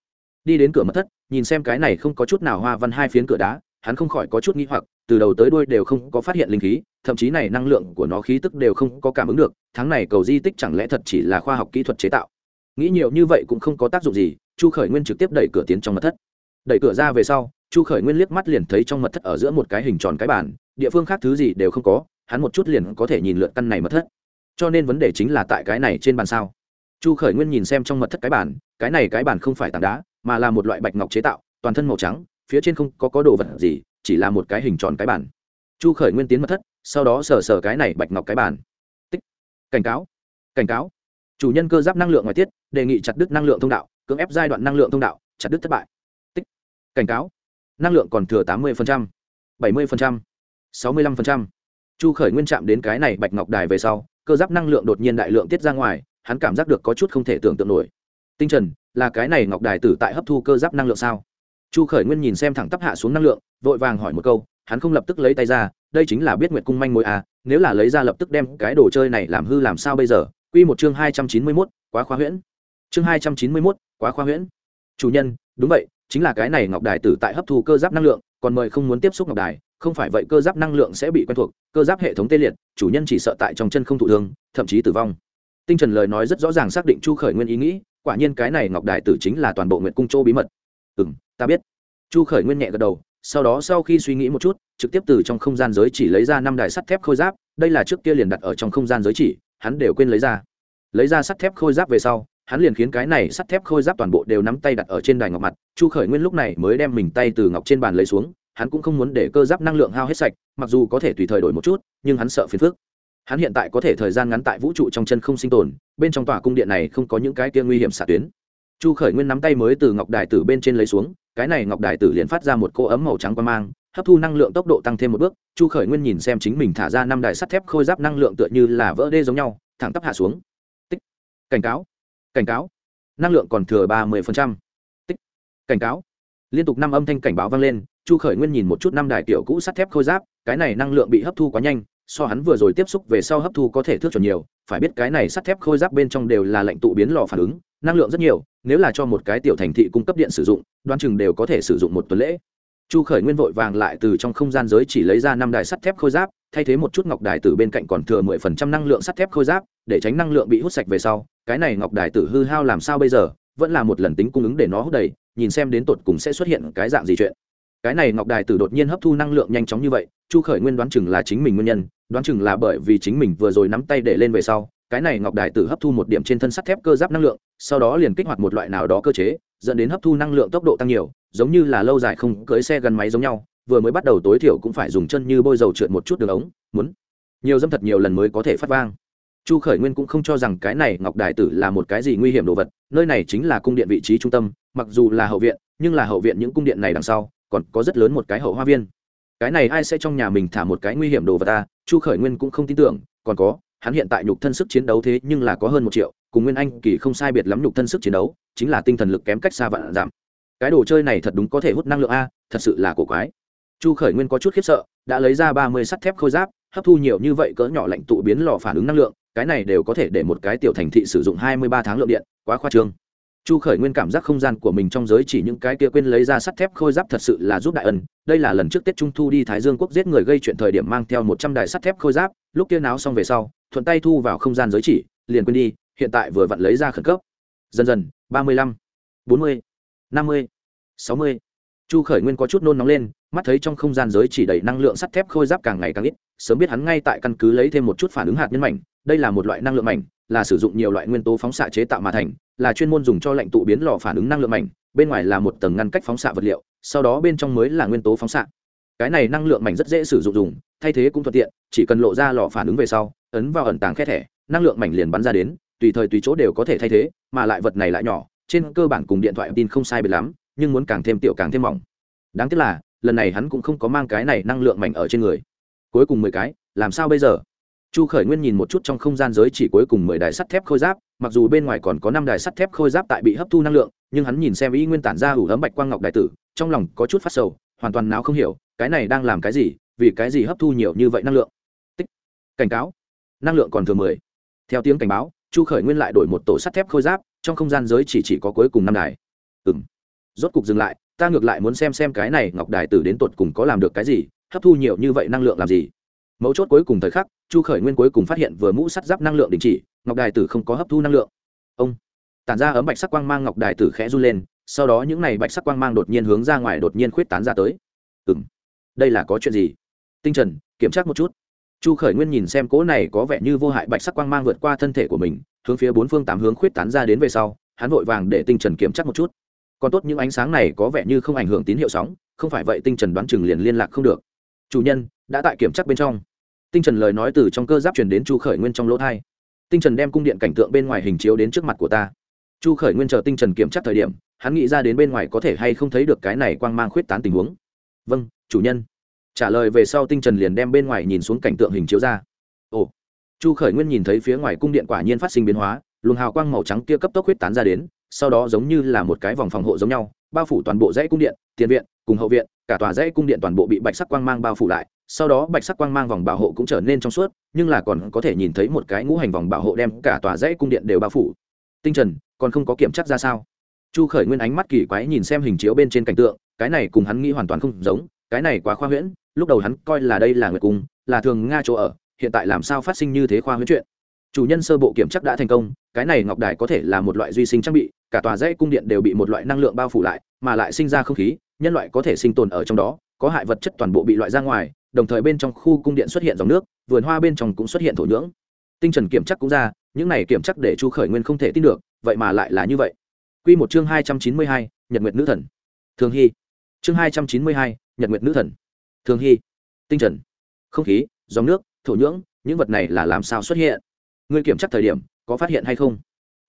Đi đến cửa mật thất, nhìn xem cái này không có chút nào hoa văn hai phiến cửa đá, hắn không khỏi có chút nghi hoặc, từ đầu tới đuôi đều không có phát hiện linh khí, thậm chí này năng lượng của nó khí tức đều không có cảm ứng được, tháng này cầu di tích chẳng lẽ thật chỉ là khoa học kỹ thuật chế tạo? Nghĩ nhiều như vậy cũng không có tác dụng gì, chu khởi nguyên trực tiếp đẩy cửa tiến trong mật thất. Đẩy cửa ra về sau, chu khởi nguyên liếc mắt liền thấy trong mật thất ở giữa một cái hình tròn cái bản địa phương khác thứ gì đều không có, hắn một chút liền có thể nhìn lượn căn này mật thất cho nên vấn đề chính là tại cái này trên bàn sao? Chu khởi nguyên nhìn xem trong mật thất cái bàn, cái này cái bàn không phải tảng đá mà là một loại bạch ngọc chế tạo toàn thân màu trắng phía trên không có có đồ vật gì chỉ là một cái hình tròn cái bàn. chu khởi nguyên tiến mật thất sau đó sờ sờ cái này bạch ngọc cái bàn. tích. Cảnh cáo. Cảnh cáo. Chủ nhân cơ giáp năng lượng ngoài tiết đề nghị chặt đứt năng lượng thông đạo cưỡng ép giai đoạn năng lượng thông đạo chặt đứt thất bại. Tích. Cảnh cáo. Năng lượng còn thừa tám mươi bảy mươi sáu mươi lăm chu khởi nguyên chạm đến cái này bạch ngọc đài về sau cơ giáp năng lượng đột nhiên đại lượng tiết ra ngoài hắn cảm giác được có chút không thể tưởng tượng nổi tinh trần là cái này ngọc đài tử tại hấp thu cơ giáp năng lượng sao chu khởi nguyên nhìn xem thẳng tắp hạ xuống năng lượng vội vàng hỏi một câu hắn không lập tức lấy tay ra đây chính là biết nguyệt cung manh mối à nếu là lấy ra lập tức đem cái đồ chơi này làm hư làm sao bây giờ Quy một chương hai trăm chín mươi mốt quá khoa huyễn. Chương hai trăm chín mươi mốt quá khoa huyễn. Chủ nhân, đúng vậy, chính là cái này ngọc đài tử tại hấp thu cơ giáp năng lượng, còn mời không muốn tiếp xúc ngọc đài, không phải vậy cơ giáp năng lượng sẽ bị quen thuộc, cơ giáp hệ thống tê liệt, chủ nhân chỉ sợ tại trong chân không thụ thương, thậm chí tử vong. Tinh Trần lời nói rất rõ ràng xác định Chu Khởi Nguyên ý nghĩ, quả nhiên cái này ngọc đài tử chính là toàn bộ nguyệt cung chỗ bí mật. Ừm, ta biết. Chu Khởi Nguyên nhẹ gật đầu, sau đó sau khi suy nghĩ một chút, trực tiếp từ trong không gian giới chỉ lấy ra năm đài sắt thép khôi giáp, đây là trước kia liền đặt ở trong không gian giới chỉ, hắn đều quên lấy ra lấy ra sắt thép khôi giáp về sau hắn liền khiến cái này sắt thép khôi giáp toàn bộ đều nắm tay đặt ở trên đài ngọc mặt chu khởi nguyên lúc này mới đem mình tay từ ngọc trên bàn lấy xuống hắn cũng không muốn để cơ giáp năng lượng hao hết sạch, mặc dù có thể tùy thời đổi một chút, nhưng hắn sợ phiền phức. Hắn hiện tại có thể thời gian ngắn tại vũ trụ trong chân không sinh tồn, bên trong tòa cung điện này không có những cái kia nguy hiểm xả tuyến. Chu khởi nguyên nắm tay mới từ ngọc đài tử bên trên lấy xuống, cái này ngọc đài tử liền phát ra một cô ấm màu trắng qua mang, hấp thu năng lượng tốc độ tăng thêm một bước, chu khởi nguyên nhìn xem chính mình thả ra năm đài sắt thép khôi giáp năng lượng tựa như là vỡ đê giống nhau, thẳng tắp hạ xuống. Cảnh cáo. Cảnh cáo. Năng lượng còn thừa ba mươi tích. Cảnh cáo. Liên tục năm âm thanh cảnh báo vang lên chu khởi nguyên nhìn một chút năm đài kiểu cũ sắt thép khôi giáp, cái này năng lượng bị hấp thu quá nhanh, so hắn vừa rồi tiếp xúc về sau hấp thu có thể thước chuẩn nhiều, phải biết cái này sắt thép khôi giáp bên trong đều là lệnh tụ biến lò phản ứng, năng lượng rất nhiều, nếu là cho một cái tiểu thành thị cung cấp điện sử dụng đoan chừng đều có thể sử dụng một tuần lễ. Chu khởi nguyên vội vàng lại từ trong không gian giới chỉ lấy ra năm đài sắt thép khôi giáp, thay thế một chút ngọc đài tử bên cạnh còn thừa mười phần trăm năng lượng sắt thép khôi giáp, để tránh năng lượng bị hút sạch về sau, cái này ngọc đài tử hư hao làm sao bây giờ, vẫn là một lần tính cung ứng để nó hút đầy, nhìn xem đến tột cùng sẽ xuất hiện cái dạng gì chuyện cái này ngọc đài tử đột nhiên hấp thu năng lượng nhanh chóng như vậy, chu khởi nguyên đoán chừng là chính mình nguyên nhân, đoán chừng là bởi vì chính mình vừa rồi nắm tay để lên về sau, cái này ngọc đài tử hấp thu một điểm trên thân sắt thép cơ giáp năng lượng, sau đó liền kích hoạt một loại nào đó cơ chế, dẫn đến hấp thu năng lượng tốc độ tăng nhiều, giống như là lâu dài không cưới xe gắn máy giống nhau, vừa mới bắt đầu tối thiểu cũng phải dùng chân như bôi dầu trượt một chút đường ống, muốn. Nhiều dâm thật nhiều lần mới có thể phát vang. Chu khởi nguyên cũng không cho rằng cái này ngọc đài tử là một cái gì nguy hiểm đồ vật, nơi này chính là cung điện vị trí trung tâm, mặc dù là hậu viện, nhưng là hậu viện những cung điện này đằng sau còn có rất lớn một cái hậu hoa viên. Cái này ai sẽ trong nhà mình thả một cái nguy hiểm đồ vật ta? Chu khởi nguyên cũng không tin tưởng, còn có, hắn hiện tại nhục thân sức chiến đấu thế nhưng là có hơn một triệu, cùng nguyên anh kỳ không sai biệt lắm nhục thân sức chiến đấu, chính là tinh thần lực kém cách xa vạn giảm. Cái đồ chơi này thật đúng có thể hút năng lượng a, thật sự là cổ quái. Chu khởi nguyên có chút khiếp sợ, đã lấy ra ba mươi sắt thép khôi giáp, hấp thu nhiều như vậy cỡ nhỏ lạnh tụ biến lò phản ứng năng lượng, cái này đều có thể để một cái tiểu thành thị sử dụng hai mươi ba tháng lượng điện, quá khoa trương chu khởi nguyên cảm giác không gian của mình trong giới chỉ những cái kia quên lấy ra sắt thép khôi giáp thật sự là giúp đại ân. Đây là lần trước tết trung thu đi thái dương quốc giết người gây chuyện thời điểm mang theo một trăm đài sắt thép khôi giáp, lúc kia náo xong về sau, thuận tay thu vào không gian giới chỉ, liền quên đi, hiện tại vừa vặn lấy ra khẩn cấp. Dần dần, ba mươi lăm, bốn mươi, năm mươi, sáu mươi. Chu khởi nguyên có chút nôn nóng lên, mắt thấy trong không gian giới chỉ đầy năng lượng sắt thép khôi giáp càng ngày càng ít, sớm biết hắn ngay tại căn cứ lấy thêm một chút phản ứng hạt nhân mảnh, đây là một loại năng lượng mảnh là sử dụng nhiều loại nguyên tố phóng xạ chế tạo mà thành, là chuyên môn dùng cho lạnh tụ biến lò phản ứng năng lượng mảnh, bên ngoài là một tầng ngăn cách phóng xạ vật liệu, sau đó bên trong mới là nguyên tố phóng xạ. Cái này năng lượng mảnh rất dễ sử dụng dùng, thay thế cũng thuận tiện, chỉ cần lộ ra lò phản ứng về sau, ấn vào ẩn tàng khe thẻ, năng lượng mảnh liền bắn ra đến, tùy thời tùy chỗ đều có thể thay thế, mà lại vật này lại nhỏ, trên cơ bản cùng điện thoại tin không sai biệt lắm, nhưng muốn càng thêm tiểu càng thêm mỏng. Đáng tiếc là, lần này hắn cũng không có mang cái này năng lượng mảnh ở trên người. Cuối cùng mười cái, làm sao bây giờ? Chu khởi nguyên nhìn một chút trong không gian giới chỉ cuối cùng mười đài sắt thép khôi giáp, mặc dù bên ngoài còn có năm đài sắt thép khôi giáp tại bị hấp thu năng lượng, nhưng hắn nhìn xem y nguyên tản ra ủ ấm bạch quang ngọc đại tử, trong lòng có chút phát sầu, hoàn toàn nào không hiểu, cái này đang làm cái gì, vì cái gì hấp thu nhiều như vậy năng lượng? Tích. Cảnh cáo. Năng lượng còn thừa mười. Theo tiếng cảnh báo, chu khởi nguyên lại đổi một tổ sắt thép khôi giáp, trong không gian giới chỉ chỉ có cuối cùng năm đài. Ừ m rốt cục dừng lại, ta ngược lại muốn xem xem cái này ngọc đài tử đến tột cùng có làm được cái gì, hấp thu nhiều như vậy năng lượng làm gì mấu chốt cuối cùng thời khắc, chu khởi nguyên cuối cùng phát hiện vừa mũ sắt giáp năng lượng đình chỉ, ngọc đài tử không có hấp thu năng lượng. Ông, tản ra ấm bạch sắc quang mang ngọc đài tử khẽ run lên, sau đó những n à y bạch sắc quang mang đột nhiên hướng ra ngoài đột nhiên khuyết tán ra tới. Ừ m đây là có chuyện gì? Tinh trần, kiểm tra một chút. Chu khởi nguyên nhìn xem cỗ này có vẻ như vô hại bạch sắc quang mang vượt qua thân thể của mình, hướng phía bốn phương tám hướng khuyết tán ra đến về sau, hắn vội vàng để tinh trần kiểm tra một chút. Còn tốt những ánh sáng này có vẻ như không ảnh hưởng tín hiệu sóng, không phải vậy tinh trần đoán chừng liền liên lạc không được. Chủ nhân, đã tại kiểm tra bên trong tinh trần lời nói từ trong cơ giáp truyền đến chu khởi nguyên trong lỗ thai. Tinh trần đem cung điện cảnh tượng bên ngoài hình chiếu đến trước mặt của ta. Chu khởi nguyên chờ tinh trần kiểm tra thời điểm, hắn nghĩ ra đến bên ngoài có thể hay không thấy được cái này quang mang khuyết tán tình huống. Vâng chủ nhân. Trả lời về sau tinh trần liền đem bên ngoài nhìn xuống cảnh tượng hình chiếu ra. Ồ. Chu khởi nguyên nhìn thấy phía ngoài cung điện quả nhiên phát sinh biến hóa, luồng hào quang màu trắng kia cấp tốc huyết tán ra đến, sau đó giống như là một cái vòng phòng hộ giống nhau, bao phủ toàn bộ dãy cung điện, tiền viện, cùng hậu viện, cả tòa dãy cung điện toàn bộ bị bạch sắc quang mang bao phủ lại sau đó bạch sắc quang mang vòng bảo hộ cũng trở nên trong suốt, nhưng là còn có thể nhìn thấy một cái ngũ hành vòng bảo hộ đem cả tòa dãy cung điện đều bao phủ. Tinh trần, còn không có kiểm chắc ra sao? Chu khởi nguyên ánh mắt kỳ quái nhìn xem hình chiếu bên trên cảnh tượng, cái này cùng hắn nghĩ hoàn toàn không giống, cái này quá khoa huyễn, lúc đầu hắn coi là đây là nguyệt cung, là thường nga chỗ ở, hiện tại làm sao phát sinh như thế khoa huyễn chuyện? Chủ nhân sơ bộ kiểm chắc đã thành công, cái này ngọc đài có thể là một loại duy sinh trang bị, cả tòa dãy cung điện đều bị một loại năng lượng bao phủ lại, mà lại sinh ra không khí, nhân loại có thể sinh tồn ở trong đó, có hại vật chất toàn bộ bị loại ra ngoài đồng thời bên trong khu cung điện xuất hiện dòng nước, vườn hoa bên trong cũng xuất hiện thổ nhưỡng. Tinh trần kiểm chắc cũng ra, những này kiểm chắc để chu khởi nguyên không thể tin được, vậy mà lại là như vậy. Q một chương hai trăm chín mươi hai, nhật nguyệt nữ thần. Thường hy. Chương hai trăm chín mươi hai, nhật nguyệt nữ thần. Thường hy. Tinh trần. Không khí, dòng nước, thổ nhưỡng, những vật này là làm sao xuất hiện? Ngươi kiểm chắc thời điểm, có phát hiện hay không?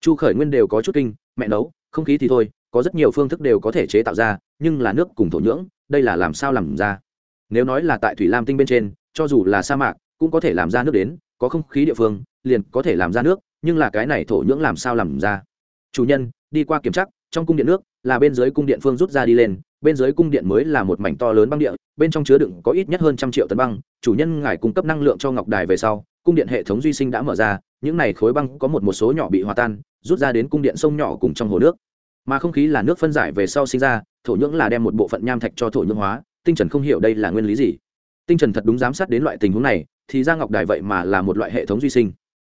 Chu khởi nguyên đều có chút kinh, mẹ nấu, không khí thì thôi, có rất nhiều phương thức đều có thể chế tạo ra, nhưng là nước cùng thổ nhưỡng, đây là làm sao làm ra? Nếu nói là tại thủy lam tinh bên trên, cho dù là sa mạc, cũng có thể làm ra nước đến, có không khí địa phương, liền có thể làm ra nước, nhưng là cái này thổ nhưỡng làm sao làm ra? Chủ nhân, đi qua kiểm tra, trong cung điện nước là bên dưới cung điện phương rút ra đi lên, bên dưới cung điện mới là một mảnh to lớn băng địa, bên trong chứa đựng có ít nhất hơn trăm triệu tấn băng. Chủ nhân ngài cung cấp năng lượng cho ngọc đài về sau, cung điện hệ thống duy sinh đã mở ra, những này khối băng có một một số nhỏ bị hòa tan, rút ra đến cung điện sông nhỏ cùng trong hồ nước. Mà không khí là nước phân giải về sau sinh ra, thổ nhưỡng là đem một bộ phận nham thạch cho thổ nhưỡng hóa tinh trần không hiểu đây là nguyên lý gì. Tinh trần thật đúng giám sát đến loại tình huống này, thì ra ngọc đài vậy mà là một loại hệ thống duy sinh.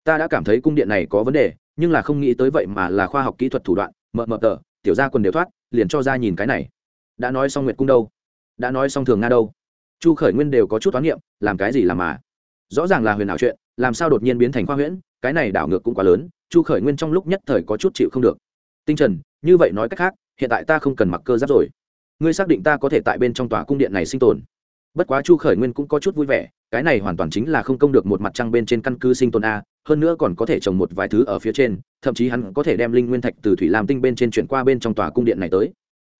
Ta đã cảm thấy cung điện này có vấn đề, nhưng là không nghĩ tới vậy mà là khoa học kỹ thuật thủ đoạn mờ mờ tờ, tiểu gia quần đều thoát, liền cho ra nhìn cái này. Đã nói xong nguyệt cung đâu? Đã nói xong thường nga đâu? Chu khởi nguyên đều có chút toán niệm, làm cái gì làm mà? Rõ ràng là huyền ảo chuyện, làm sao đột nhiên biến thành khoa huyễn, cái này đảo ngược cũng quá lớn, chu khởi nguyên trong lúc nhất thời có chút chịu không được. Tinh trần, như vậy nói cách khác, hiện tại ta không cần mặc cơ giáp rồi ngươi xác định ta có thể tại bên trong tòa cung điện này sinh tồn. Bất quá chu khởi nguyên cũng có chút vui vẻ, cái này hoàn toàn chính là không công được một mặt trăng bên trên căn cứ sinh tồn a, hơn nữa còn có thể trồng một vài thứ ở phía trên, thậm chí hắn có thể đem linh nguyên thạch từ thủy lam tinh bên trên chuyển qua bên trong tòa cung điện này tới.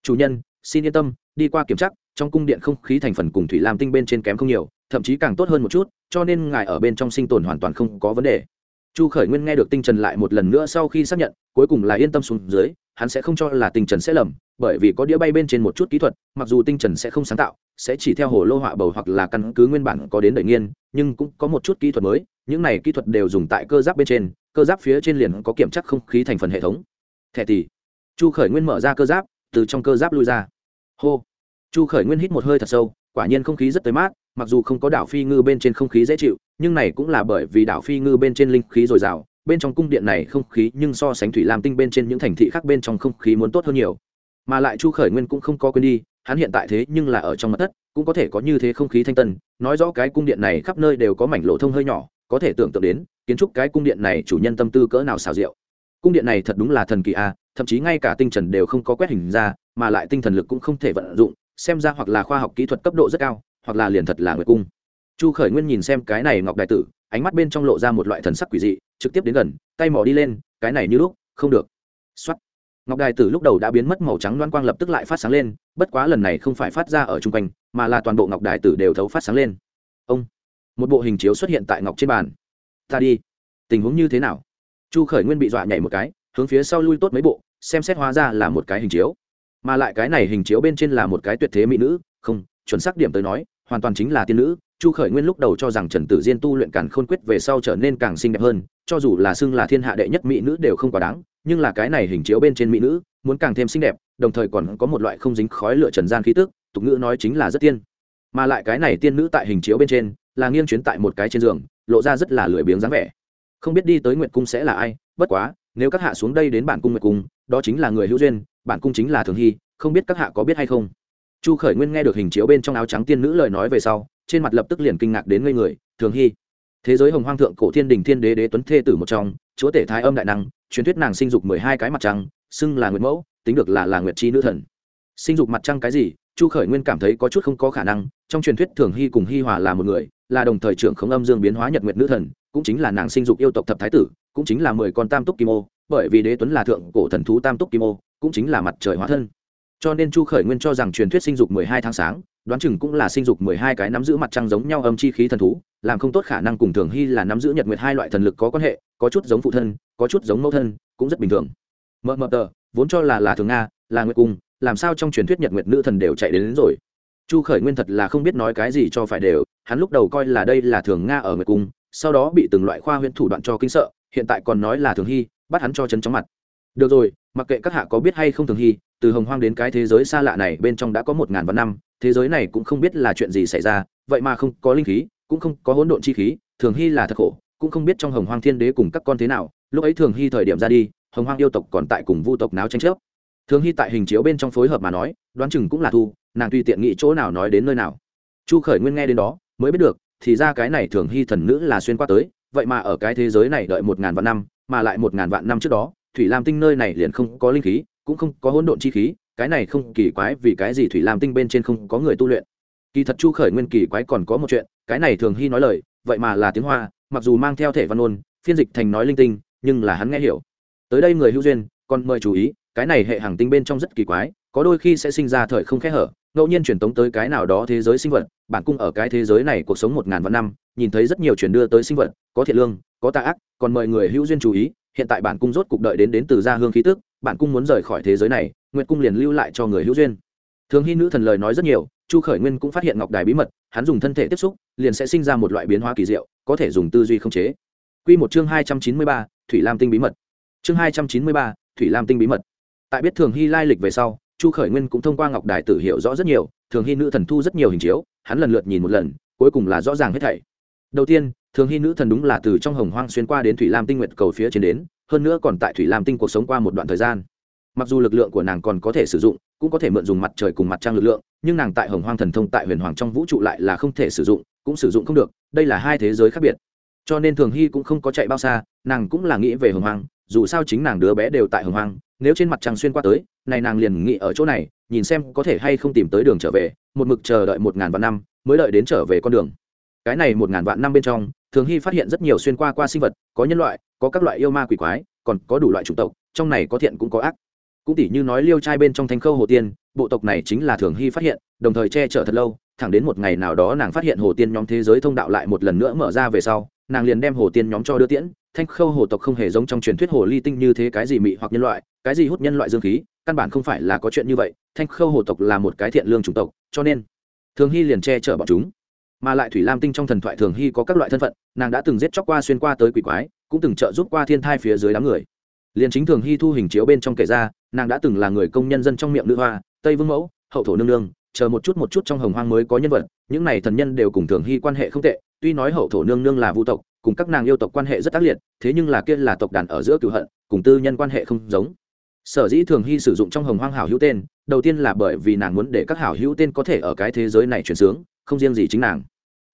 Chủ nhân, xin yên tâm, đi qua kiểm tra, trong cung điện không khí thành phần cùng thủy lam tinh bên trên kém không nhiều, thậm chí càng tốt hơn một chút, cho nên ngài ở bên trong sinh tồn hoàn toàn không có vấn đề chu khởi nguyên nghe được tinh trần lại một lần nữa sau khi xác nhận, cuối cùng là yên tâm xuống dưới, hắn sẽ không cho là tinh trần sẽ lầm, bởi vì có đĩa bay bên trên một chút kỹ thuật, mặc dù tinh trần sẽ không sáng tạo, sẽ chỉ theo hồ lô họa bầu hoặc là căn cứ nguyên bản có đến đợi nghiên, nhưng cũng có một chút kỹ thuật mới, những này kỹ thuật đều dùng tại cơ giáp bên trên, cơ giáp phía trên liền có kiểm chắc không khí thành phần hệ thống. Thẻ tỷ chu khởi nguyên mở ra cơ giáp, từ trong cơ giáp lui ra. Hô. Chu khởi nguyên hít một hơi thật sâu, quả nhiên không khí rất tới mát, mặc dù không có đảo phi ngư bên trên không khí dễ chịu nhưng này cũng là bởi vì đảo phi ngư bên trên linh khí dồi dào, bên trong cung điện này không khí nhưng so sánh thủy lam tinh bên trên những thành thị khác bên trong không khí muốn tốt hơn nhiều. Mà lại chu khởi nguyên cũng không có quên đi, hắn hiện tại thế nhưng là ở trong mặt đất cũng có thể có như thế không khí thanh tân, nói rõ cái cung điện này khắp nơi đều có mảnh lộ thông hơi nhỏ, có thể tưởng tượng đến, kiến trúc cái cung điện này chủ nhân tâm tư cỡ nào xào rượu cung điện này thật đúng là thần kỳ a, thậm chí ngay cả tinh trần đều không có quét hình ra, mà lại tinh thần lực cũng không thể vận dụng, xem ra hoặc là khoa học kỹ thuật cấp độ rất cao, hoặc là liền thật là nguyệt cung chu khởi nguyên nhìn xem cái này ngọc đại tử, ánh mắt bên trong lộ ra một loại thần sắc quỷ dị, trực tiếp đến gần, tay mỏ đi lên, cái này như lúc, không được. X ngọc đài tử lúc đầu đã biến mất màu trắng loan quang lập tức lại phát sáng lên, bất quá lần này không phải phát ra ở chung quanh, mà là toàn bộ ngọc đài tử đều thấu phát sáng lên. Ông. Một bộ hình chiếu xuất hiện tại ngọc trên bàn. Ta đi. Tình huống như thế nào? Chu khởi nguyên bị dọa nhảy một cái, hướng phía sau lui tốt mấy bộ, xem xét hóa ra là một cái hình chiếu. Mà lại cái này hình chiếu bên trên là một cái tuyệt thế mỹ nữ, không, chuẩn xác điểm tới nói, hoàn toàn chính là tiên nữ chu khởi nguyên lúc đầu cho rằng trần tử diên tu luyện càng khôn quyết về sau trở nên càng xinh đẹp hơn, cho dù là xưng là thiên hạ đệ nhất mỹ nữ đều không quá đáng, nhưng là cái này hình chiếu bên trên mỹ nữ, muốn càng thêm xinh đẹp, đồng thời còn có một loại không dính khói lửa trần gian khí tức, tục ngữ nói chính là rất tiên. Mà lại cái này tiên nữ tại hình chiếu bên trên, là nghiêng chuyến tại một cái trên giường, lộ ra rất là lười biếng dáng vẻ. Không biết đi tới nguyệt cung sẽ là ai, bất quá, nếu các hạ xuống đây đến bản cung nguyệt cung, đó chính là người hữu duyên, bản cung chính là thường hy, không biết các hạ có biết hay không. Chu khởi nguyên nghe được hình chiếu bên trong áo trắng tiên nữ lời nói về sau trên mặt lập tức liền kinh ngạc đến ngây người, thường hy, thế giới hồng hoang thượng cổ thiên đình thiên đế đế tuấn thê tử một trong, chúa tể thái âm đại năng, truyền thuyết nàng sinh dục mười hai cái mặt trăng, xưng là nguyệt mẫu, tính được là là nguyệt chi nữ thần. Sinh dục mặt trăng cái gì? Chu khởi nguyên cảm thấy có chút không có khả năng, trong truyền thuyết thường hy cùng hy hòa là một người, là đồng thời trưởng khống âm dương biến hóa nhật nguyệt nữ thần, cũng chính là nàng sinh dục yêu tộc thập thái tử, cũng chính là mười con tam túc kim ô, bởi vì đế tuấn là thượng cổ thần thú tam túc kim ô, cũng chính là mặt trời hóa thân. Cho nên chu khởi nguyên cho rằng truyền thuyết sinh dục mười hai tháng sáng đoán chừng cũng là sinh dục mười hai cái nắm giữ mặt trăng giống nhau âm chi khí thần thú làm không tốt khả năng cùng thường hy là nắm giữ nhật nguyệt hai loại thần lực có quan hệ có chút giống phụ thân có chút giống mẫu thân cũng rất bình thường. Mờ mờ tờ vốn cho là là thường nga là nguyệt cung làm sao trong truyền thuyết nhật nguyệt nữ thần đều chạy đến, đến rồi? Chu khởi nguyên thật là không biết nói cái gì cho phải đều hắn lúc đầu coi là đây là thường nga ở nguyệt cung sau đó bị từng loại khoa huyễn thủ đoạn cho kinh sợ hiện tại còn nói là thường hy bắt hắn cho chấn chóng mặt. Được rồi mặc kệ các hạ có biết hay không thường hy từ hồng hoang đến cái thế giới xa lạ này bên trong đã có một ngàn vạn năm thế giới này cũng không biết là chuyện gì xảy ra, vậy mà không có linh khí, cũng không có hỗn độn chi khí, thường hy là thật khổ, cũng không biết trong hồng hoang thiên đế cùng các con thế nào, lúc ấy thường hy thời điểm ra đi, hồng hoang yêu tộc còn tại cùng vu tộc náo tranh chấp. Thường hy tại hình chiếu bên trong phối hợp mà nói, đoán chừng cũng là thu, nàng tùy tiện nghĩ chỗ nào nói đến nơi nào. Chu khởi nguyên nghe đến đó, mới biết được, thì ra cái này thường hy thần nữ là xuyên qua tới, vậy mà ở cái thế giới này đợi một ngàn vạn năm, mà lại một ngàn vạn năm trước đó, thủy lam tinh nơi này liền không có linh khí, cũng không có hỗn độn chi khí cái này không kỳ quái vì cái gì thủy lam tinh bên trên không có người tu luyện. Kỳ thật chu khởi nguyên kỳ quái còn có một chuyện, cái này thường hy nói lời, vậy mà là tiếng hoa, mặc dù mang theo thể văn ôn phiên dịch thành nói linh tinh, nhưng là hắn nghe hiểu. Tới đây người hữu duyên, còn mời chú ý, cái này hệ hàng tinh bên trong rất kỳ quái có đôi khi sẽ sinh ra thời không khẽ hở, ngẫu nhiên truyền tống tới cái nào đó thế giới sinh vật, bản cung ở cái thế giới này cuộc sống một ngàn vạn năm, nhìn thấy rất nhiều chuyển đưa tới sinh vật, có thiện lương, có tà ác, còn mời người hữu duyên chú ý, hiện tại bản cung rốt cục đợi đến đến từ gia hương khí tức, bản cung muốn rời khỏi thế giới này, nguyệt cung liền lưu lại cho người hữu duyên. Thường hy nữ thần lời nói rất nhiều, chu khởi nguyên cũng phát hiện ngọc đài bí mật, hắn dùng thân thể tiếp xúc, liền sẽ sinh ra một loại biến hóa kỳ diệu, có thể dùng tư duy không chế. Q một chương hai trăm chín mươi ba, thủy lam tinh bí mật. Chương hai trăm chín mươi ba, thủy lam tinh bí mật. Tại biết thường hy lai lịch về sau chu khởi nguyên cũng thông qua ngọc đài tử hiểu rõ rất nhiều, thường hy nữ thần thu rất nhiều hình chiếu, hắn lần lượt nhìn một lần, cuối cùng là rõ ràng hết thảy. Đầu tiên, thường hy nữ thần đúng là từ trong hồng hoang xuyên qua đến thủy lam tinh nguyệt cầu phía trên đến, hơn nữa còn tại thủy lam tinh cuộc sống qua một đoạn thời gian. Mặc dù lực lượng của nàng còn có thể sử dụng, cũng có thể mượn dùng mặt trời cùng mặt trăng lực lượng, nhưng nàng tại hồng hoang thần thông tại huyền hoàng trong vũ trụ lại là không thể sử dụng, cũng sử dụng không được, đây là hai thế giới khác biệt. Cho nên thường hy cũng không có chạy bao xa, nàng cũng là nghĩ về hồng hoang, dù sao chính nàng đứa bé đều tại hồng hoang nếu trên mặt trăng xuyên qua tới, này nàng liền nghĩ ở chỗ này, nhìn xem có thể hay không tìm tới đường trở về, một mực chờ đợi một ngàn vạn năm, mới đợi đến trở về con đường. Cái này một ngàn vạn năm bên trong, thường hy phát hiện rất nhiều xuyên qua qua sinh vật, có nhân loại, có các loại yêu ma quỷ quái, còn có đủ loại chủng tộc, trong này có thiện cũng có ác. Cũng tỷ như nói liêu trai bên trong thanh khâu hồ tiên, bộ tộc này chính là thường hy phát hiện, đồng thời che chở thật lâu, thẳng đến một ngày nào đó nàng phát hiện hồ tiên nhóm thế giới thông đạo lại một lần nữa mở ra về sau, nàng liền đem hồ tiên nhóm cho đưa tiễn thanh khâu hồ tộc không hề giống trong truyền thuyết hồ ly tinh như thế cái gì mị hoặc nhân loại cái gì hút nhân loại dương khí, căn bản không phải là có chuyện như vậy, thanh khâu hồ tộc là một cái thiện lương chủng tộc, cho nên thường hy liền che chở bọn chúng. Mà lại thủy lam tinh trong thần thoại thường hy có các loại thân phận, nàng đã từng giết chóc qua xuyên qua tới quỷ quái, cũng từng trợ giúp qua thiên thai phía dưới đám người. Liền chính thường hy thu hình chiếu bên trong kể ra, nàng đã từng là người công nhân dân trong miệng nữ hoa, tây vương mẫu, hậu thổ nương nương, chờ một chút một chút trong hồng hoang mới có nhân vật, những này thần nhân đều cùng thường hy quan hệ không tệ, tuy nói hậu thổ nương nương là vu tộc, cùng các nàng yêu tộc quan hệ rất ác liệt, thế nhưng là kia là tộc đàn ở giữa cựu hận, cùng tư nhân quan hệ không giống sở dĩ thường hy sử dụng trong hồng hoang hảo hữu tên, đầu tiên là bởi vì nàng muốn để các hảo hữu tên có thể ở cái thế giới này chuyển sướng, không riêng gì chính nàng.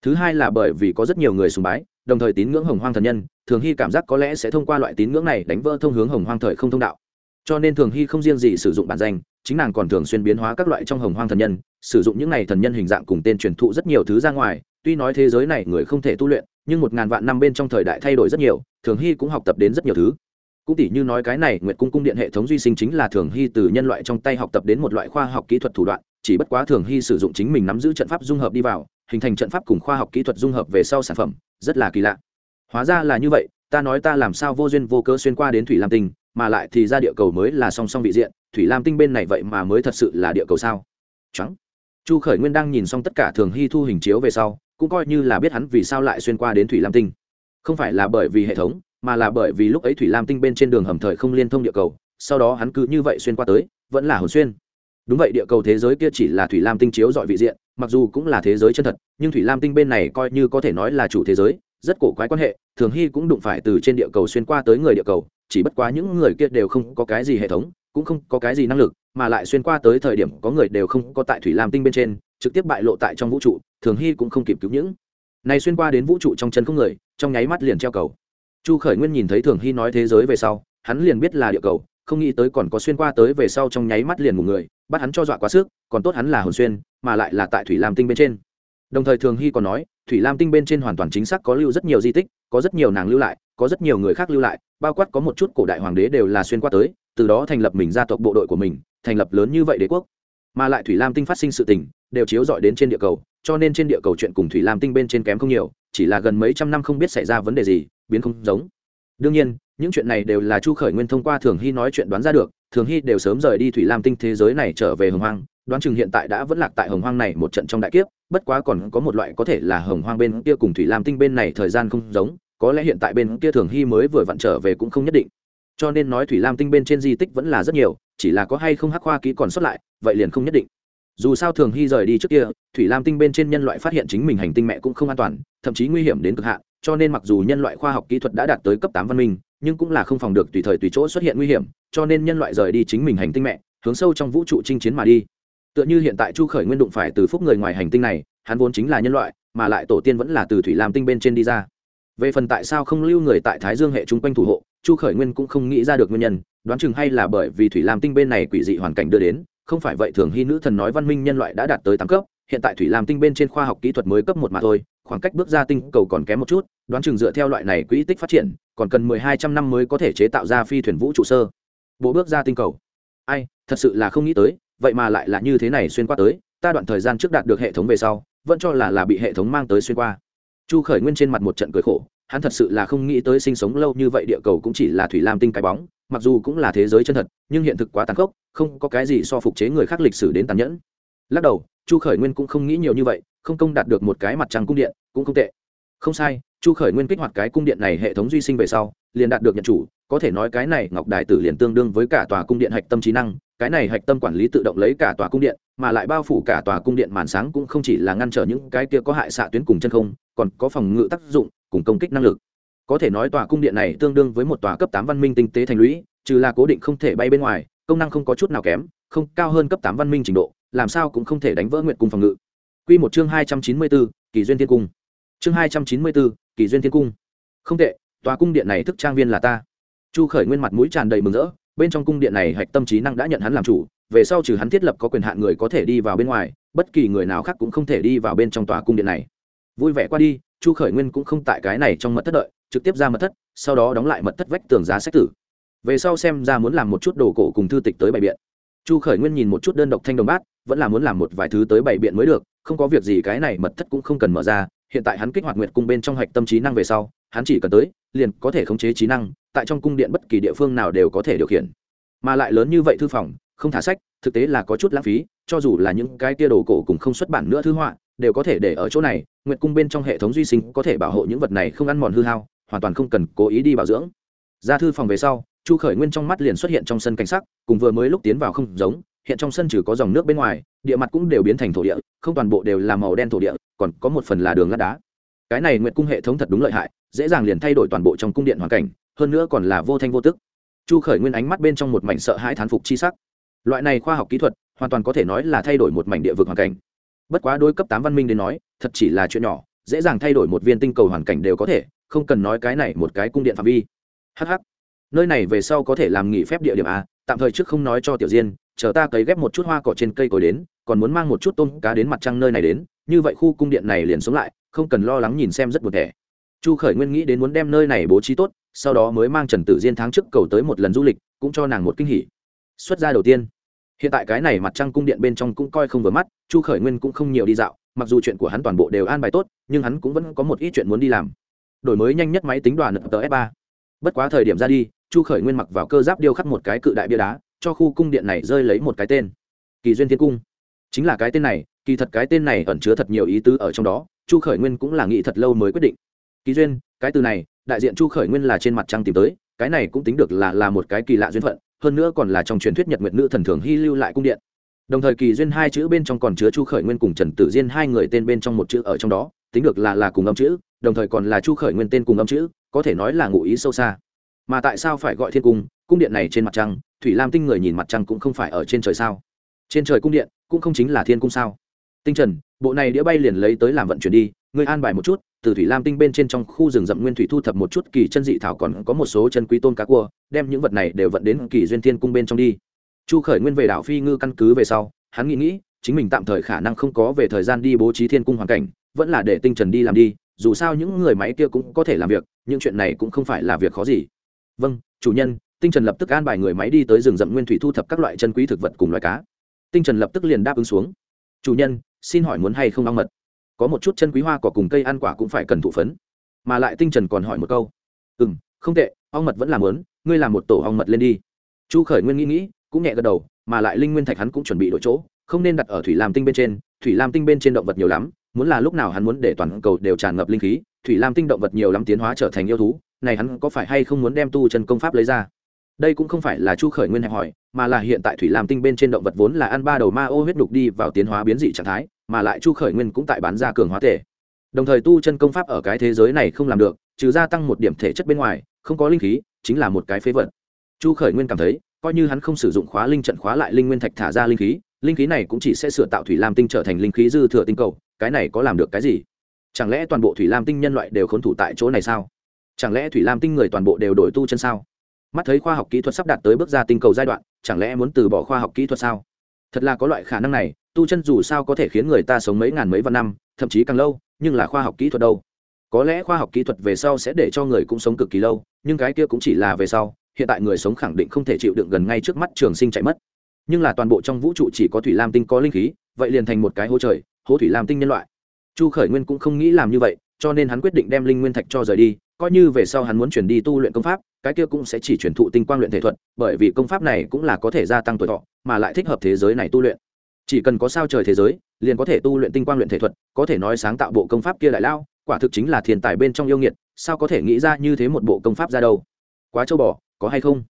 Thứ hai là bởi vì có rất nhiều người sùng bái, đồng thời tín ngưỡng hồng hoang thần nhân, thường hy cảm giác có lẽ sẽ thông qua loại tín ngưỡng này đánh vỡ thông hướng hồng hoang thời không thông đạo. Cho nên thường hy không riêng gì sử dụng bản danh, chính nàng còn thường xuyên biến hóa các loại trong hồng hoang thần nhân, sử dụng những này thần nhân hình dạng cùng tên truyền thụ rất nhiều thứ ra ngoài. Tuy nói thế giới này người không thể tu luyện, nhưng một ngàn vạn năm bên trong thời đại thay đổi rất nhiều, thường hy cũng học tập đến rất nhiều thứ cũng tỷ như nói cái này, nguyệt cung cung điện hệ thống duy sinh chính là thường hy từ nhân loại trong tay học tập đến một loại khoa học kỹ thuật thủ đoạn, chỉ bất quá thường hy sử dụng chính mình nắm giữ trận pháp dung hợp đi vào, hình thành trận pháp cùng khoa học kỹ thuật dung hợp về sau sản phẩm, rất là kỳ lạ. Hóa ra là như vậy, ta nói ta làm sao vô duyên vô cớ xuyên qua đến thủy lam tinh, mà lại thì ra địa cầu mới là song song vị diện, thủy lam tinh bên này vậy mà mới thật sự là địa cầu sao? Trắng chu khởi nguyên đang nhìn xong tất cả thường hy thu hình chiếu về sau, cũng coi như là biết hắn vì sao lại xuyên qua đến thủy lam tinh. Không phải là bởi vì hệ thống mà là bởi vì lúc ấy thủy lam tinh bên trên đường hầm thời không liên thông địa cầu, sau đó hắn cứ như vậy xuyên qua tới, vẫn là hồn xuyên. Đúng vậy, địa cầu thế giới kia chỉ là thủy lam tinh chiếu dọi vị diện, mặc dù cũng là thế giới chân thật, nhưng thủy lam tinh bên này coi như có thể nói là chủ thế giới, rất cổ quái quan hệ, thường hy cũng đụng phải từ trên địa cầu xuyên qua tới người địa cầu, chỉ bất quá những người kia đều không có cái gì hệ thống, cũng không có cái gì năng lực, mà lại xuyên qua tới thời điểm có người đều không có tại thủy lam tinh bên trên, trực tiếp bại lộ tại trong vũ trụ, thường hy cũng không kịp cứu những. Này xuyên qua đến vũ trụ trong chân không người, trong nháy mắt liền treo cầu chu khởi nguyên nhìn thấy thường hy nói thế giới về sau, hắn liền biết là địa cầu, không nghĩ tới còn có xuyên qua tới về sau trong nháy mắt liền một người, bắt hắn cho dọa quá sức, còn tốt hắn là hồn xuyên, mà lại là tại thủy lam tinh bên trên. Đồng thời thường hy còn nói, thủy lam tinh bên trên hoàn toàn chính xác có lưu rất nhiều di tích, có rất nhiều nàng lưu lại, có rất nhiều người khác lưu lại, bao quát có một chút cổ đại hoàng đế đều là xuyên qua tới, từ đó thành lập mình gia tộc bộ đội của mình, thành lập lớn như vậy đế quốc. Mà lại thủy lam tinh phát sinh sự tình, đều chiếu dọi đến trên địa cầu, cho nên trên địa cầu chuyện cùng thủy lam tinh bên trên kém không nhiều, chỉ là gần mấy trăm năm không biết xảy ra vấn đề gì biến không giống. Đương nhiên, những chuyện này đều là chu khởi nguyên thông qua thường hy nói chuyện đoán ra được, thường hy đều sớm rời đi thủy lam tinh thế giới này trở về hồng hoang, đoán chừng hiện tại đã vẫn lạc tại hồng hoang này một trận trong đại kiếp, bất quá còn có một loại có thể là hồng hoang bên kia cùng thủy lam tinh bên này thời gian không giống, có lẽ hiện tại bên kia thường hy mới vừa vặn trở về cũng không nhất định. Cho nên nói thủy lam tinh bên trên di tích vẫn là rất nhiều, chỉ là có hay không hắc khoa ký còn xuất lại, vậy liền không nhất định dù sao thường hy rời đi trước kia, thủy lam tinh bên trên nhân loại phát hiện chính mình hành tinh mẹ cũng không an toàn, thậm chí nguy hiểm đến cực hạn, cho nên mặc dù nhân loại khoa học kỹ thuật đã đạt tới cấp tám văn minh, nhưng cũng là không phòng được tùy thời tùy chỗ xuất hiện nguy hiểm, cho nên nhân loại rời đi chính mình hành tinh mẹ, hướng sâu trong vũ trụ chinh chiến mà đi. Tựa như hiện tại chu khởi nguyên đụng phải từ phúc người ngoài hành tinh này, hắn vốn chính là nhân loại, mà lại tổ tiên vẫn là từ thủy lam tinh bên trên đi ra. Về phần tại sao không lưu người tại thái dương hệ chung quanh thủ hộ, chu khởi nguyên cũng không nghĩ ra được nguyên nhân, đoán chừng hay là bởi vì thủy lam tinh bên này quỷ dị hoàn cảnh đưa đến không phải vậy thường hy nữ thần nói văn minh nhân loại đã đạt tới tám cấp, hiện tại thủy lam tinh bên trên khoa học kỹ thuật mới cấp một mà thôi, khoảng cách bước ra tinh cầu còn kém một chút, đoán chừng dựa theo loại này quỹ tích phát triển, còn cần mười hai trăm năm mới có thể chế tạo ra phi thuyền vũ trụ sơ. Bộ bước ra tinh cầu. Ai, thật sự là không nghĩ tới, vậy mà lại là như thế này xuyên qua tới, ta đoạn thời gian trước đạt được hệ thống về sau, vẫn cho là là bị hệ thống mang tới xuyên qua. Chu khởi nguyên trên mặt một trận cười khổ, hắn thật sự là không nghĩ tới sinh sống lâu như vậy địa cầu cũng chỉ là thủy lam tinh cái bóng mặc dù cũng là thế giới chân thật, nhưng hiện thực quá tàn khốc, không có cái gì so phục chế người khác lịch sử đến tàn nhẫn. Lắc đầu, chu khởi nguyên cũng không nghĩ nhiều như vậy, không công đạt được một cái mặt trăng cung điện, cũng không tệ. Không sai, chu khởi nguyên kích hoạt cái cung điện này hệ thống duy sinh về sau, liền đạt được nhận chủ, có thể nói cái này ngọc đại tử liền tương đương với cả tòa cung điện hạch tâm trí năng, cái này hạch tâm quản lý tự động lấy cả tòa cung điện, mà lại bao phủ cả tòa cung điện màn sáng cũng không chỉ là ngăn trở những cái kia có hại xạ tuyến cùng chân không, còn có phòng ngự tác dụng, cùng công kích năng lực có thể nói tòa cung điện này tương đương với một tòa cấp tám văn minh tinh tế thành lũy, trừ là cố định không thể bay bên ngoài, công năng không có chút nào kém, không, cao hơn cấp tám văn minh trình độ, làm sao cũng không thể đánh vỡ nguyện cung phòng ngự. Quy một chương hai trăm chín mươi bốn, kỳ duyên thiên cung. Chương hai trăm chín mươi bốn, kỳ duyên thiên cung. Không tệ, tòa cung điện này thức trang viên là ta. Chu khởi nguyên mặt mũi tràn đầy mừng rỡ, bên trong cung điện này hạch tâm trí năng đã nhận hắn làm chủ, về sau trừ hắn thiết lập có quyền hạn người có thể đi vào bên ngoài, bất kỳ người nào khác cũng không thể đi vào bên trong tòa cung điện này. Vui vẻ qua đi, chu khởi nguyên cũng không tại cái này trong mật thất đợi trực tiếp ra mật thất, sau đó đóng lại mật thất vách tường giá sách tử. Về sau xem ra muốn làm một chút đồ cổ cùng thư tịch tới bày biện. Chu khởi nguyên nhìn một chút đơn độc thanh đồng bát, vẫn là muốn làm một vài thứ tới bày biện mới được, không có việc gì cái này mật thất cũng không cần mở ra, hiện tại hắn kích hoạt nguyệt cung bên trong hạch tâm trí năng về sau, hắn chỉ cần tới, liền có thể khống chế trí năng, tại trong cung điện bất kỳ địa phương nào đều có thể điều khiển. Mà lại lớn như vậy thư phòng, không thả sách, thực tế là có chút lãng phí, cho dù là những cái tia đồ cổ cùng không xuất bản nữa thư họa, đều có thể để ở chỗ này, nguyệt cung bên trong hệ thống duy sinh có thể bảo hộ những vật này không ăn mòn hư hao hoàn toàn không cần cố ý đi bảo dưỡng. Ra thư phòng về sau, chu khởi nguyên trong mắt liền xuất hiện trong sân cảnh sắc, cùng vừa mới lúc tiến vào không giống, hiện trong sân trừ có dòng nước bên ngoài, địa mặt cũng đều biến thành thổ địa, không toàn bộ đều là màu đen thổ địa, còn có một phần là đường lát đá. Cái này nguyệt cung hệ thống thật đúng lợi hại, dễ dàng liền thay đổi toàn bộ trong cung điện hoàn cảnh, hơn nữa còn là vô thanh vô tức. Chu khởi nguyên ánh mắt bên trong một mảnh sợ hãi thán phục chi sắc. Loại này khoa học kỹ thuật, hoàn toàn có thể nói là thay đổi một mảnh địa vực hoàn cảnh. Bất quá đôi cấp tám văn minh đến nói, thật chỉ là chuyện nhỏ, dễ dàng thay đổi một viên tinh cầu hoàn cảnh đều có thể không cần nói cái này một cái cung điện phạm vi. Hh nơi này về sau có thể làm nghỉ phép địa điểm a tạm thời trước không nói cho tiểu diên, chờ ta cấy ghép một chút hoa cỏ trên cây cối đến, còn muốn mang một chút tôm cá đến mặt trăng nơi này đến, như vậy khu cung điện này liền sống lại, không cần lo lắng nhìn xem rất buồn thẻ. Chu khởi nguyên nghĩ đến muốn đem nơi này bố trí tốt, sau đó mới mang trần tử diên tháng trước cầu tới một lần du lịch, cũng cho nàng một kinh hỉ. Xuất gia đầu tiên. Hiện tại cái này mặt trăng cung điện bên trong cũng coi không vừa mắt, chu khởi nguyên cũng không nhiều đi dạo, mặc dù chuyện của hắn toàn bộ đều an bài tốt, nhưng hắn cũng vẫn có một ít chuyện muốn đi làm đổi mới nhanh nhất máy tính đoàn tờ s ba. Bất quá thời điểm ra đi, chu khởi nguyên mặc vào cơ giáp điêu khắc một cái cự đại bia đá, cho khu cung điện này rơi lấy một cái tên. Kỳ duyên thiên cung. Chính là cái tên này, kỳ thật cái tên này ẩn chứa thật nhiều ý tứ ở trong đó, chu khởi nguyên cũng là nghĩ thật lâu mới quyết định. Kỳ duyên, cái từ này, đại diện chu khởi nguyên là trên mặt trăng tìm tới, cái này cũng tính được là là một cái kỳ lạ duyên phận, hơn nữa còn là trong truyền thuyết nhật nguyệt nữ thần thường hy lưu lại cung điện. Đồng thời kỳ duyên hai chữ bên trong còn chứa chu khởi nguyên cùng trần tử diên hai người tên bên trong một chữ ở trong đó, tính được là là cùng âm chữ đồng thời còn là chu khởi nguyên tên cùng âm chữ, có thể nói là ngụ ý sâu xa. Mà tại sao phải gọi thiên cung? Cung điện này trên mặt trăng, thủy lam tinh người nhìn mặt trăng cũng không phải ở trên trời sao? Trên trời cung điện, cũng không chính là thiên cung sao? Tinh trần, bộ này đĩa bay liền lấy tới làm vận chuyển đi người an bài một chút, từ thủy lam tinh bên trên trong khu rừng rậm nguyên thủy thu thập một chút kỳ chân dị thảo còn có một số chân quý tôn cá cua, đem những vật này đều vận đến kỳ duyên thiên cung bên trong đi. Chu khởi nguyên về đảo phi ngư căn cứ về sau, hắn nghĩ nghĩ, chính mình tạm thời khả năng không có về thời gian đi bố trí thiên cung hoàn cảnh, vẫn là để tinh trần đi làm đi dù sao những người máy kia cũng có thể làm việc, nhưng chuyện này cũng không phải là việc khó gì. Vâng chủ nhân, tinh trần lập tức an bài người máy đi tới rừng rậm nguyên thủy thu thập các loại chân quý thực vật cùng loài cá. Tinh trần lập tức liền đáp ứng xuống. Chủ nhân, xin hỏi muốn hay không ong mật? Có một chút chân quý hoa cỏ cùng cây ăn quả cũng phải cần thụ phấn. Mà lại tinh trần còn hỏi một câu. Ừ m không tệ, ong mật vẫn làm lớn ngươi làm một tổ ong mật lên đi. Chu khởi nguyên nghĩ nghĩ, cũng nhẹ gật đầu, mà lại linh nguyên thạch hắn cũng chuẩn bị đổi chỗ, không nên đặt ở thủy lam tinh bên trên, thủy lam tinh bên trên động vật nhiều lắm muốn là lúc nào hắn muốn để toàn cầu đều tràn ngập linh khí, thủy lam tinh động vật nhiều lắm tiến hóa trở thành yêu thú, này hắn có phải hay không muốn đem tu chân công pháp lấy ra? Đây cũng không phải là chu khởi nguyên hẹp hỏi, mà là hiện tại thủy lam tinh bên trên động vật vốn là ăn ba đầu ma ô huyết đục đi vào tiến hóa biến dị trạng thái, mà lại chu khởi nguyên cũng tại bán ra cường hóa thể. Đồng thời tu chân công pháp ở cái thế giới này không làm được, trừ gia tăng một điểm thể chất bên ngoài, không có linh khí, chính là một cái phế vật. Chu khởi nguyên cảm thấy, coi như hắn không sử dụng khóa linh trận khóa lại linh nguyên thạch thả ra linh khí linh khí này cũng chỉ sẽ sửa tạo thủy lam tinh trở thành linh khí dư thừa tinh cầu, cái này có làm được cái gì? Chẳng lẽ toàn bộ thủy lam tinh nhân loại đều khốn thủ tại chỗ này sao? Chẳng lẽ thủy lam tinh người toàn bộ đều đổi tu chân sao? Mắt thấy khoa học kỹ thuật sắp đạt tới bước ra tinh cầu giai đoạn, chẳng lẽ muốn từ bỏ khoa học kỹ thuật sao? Thật là có loại khả năng này, tu chân dù sao có thể khiến người ta sống mấy ngàn mấy vạn năm, thậm chí càng lâu, nhưng là khoa học kỹ thuật đâu? Có lẽ khoa học kỹ thuật về sau sẽ để cho người cũng sống cực kỳ lâu, nhưng cái kia cũng chỉ là về sau, hiện tại người sống khẳng định không thể chịu đựng gần ngay trước mắt trường sinh chạy mất nhưng là toàn bộ trong vũ trụ chỉ có thủy lam tinh có linh khí, vậy liền thành một cái hố trời, hố thủy lam tinh nhân loại. Chu khởi nguyên cũng không nghĩ làm như vậy, cho nên hắn quyết định đem linh nguyên thạch cho rời đi, coi như về sau hắn muốn chuyển đi tu luyện công pháp, cái kia cũng sẽ chỉ chuyển thụ tinh quang luyện thể thuật, bởi vì công pháp này cũng là có thể gia tăng tuổi thọ, mà lại thích hợp thế giới này tu luyện. Chỉ cần có sao trời thế giới, liền có thể tu luyện tinh quang luyện thể thuật, có thể nói sáng tạo bộ công pháp kia đại lao, quả thực chính là thiên tài bên trong yêu nghiệt, sao có thể nghĩ ra như thế một bộ công pháp ra đâu? Quá châu bò, có hay không?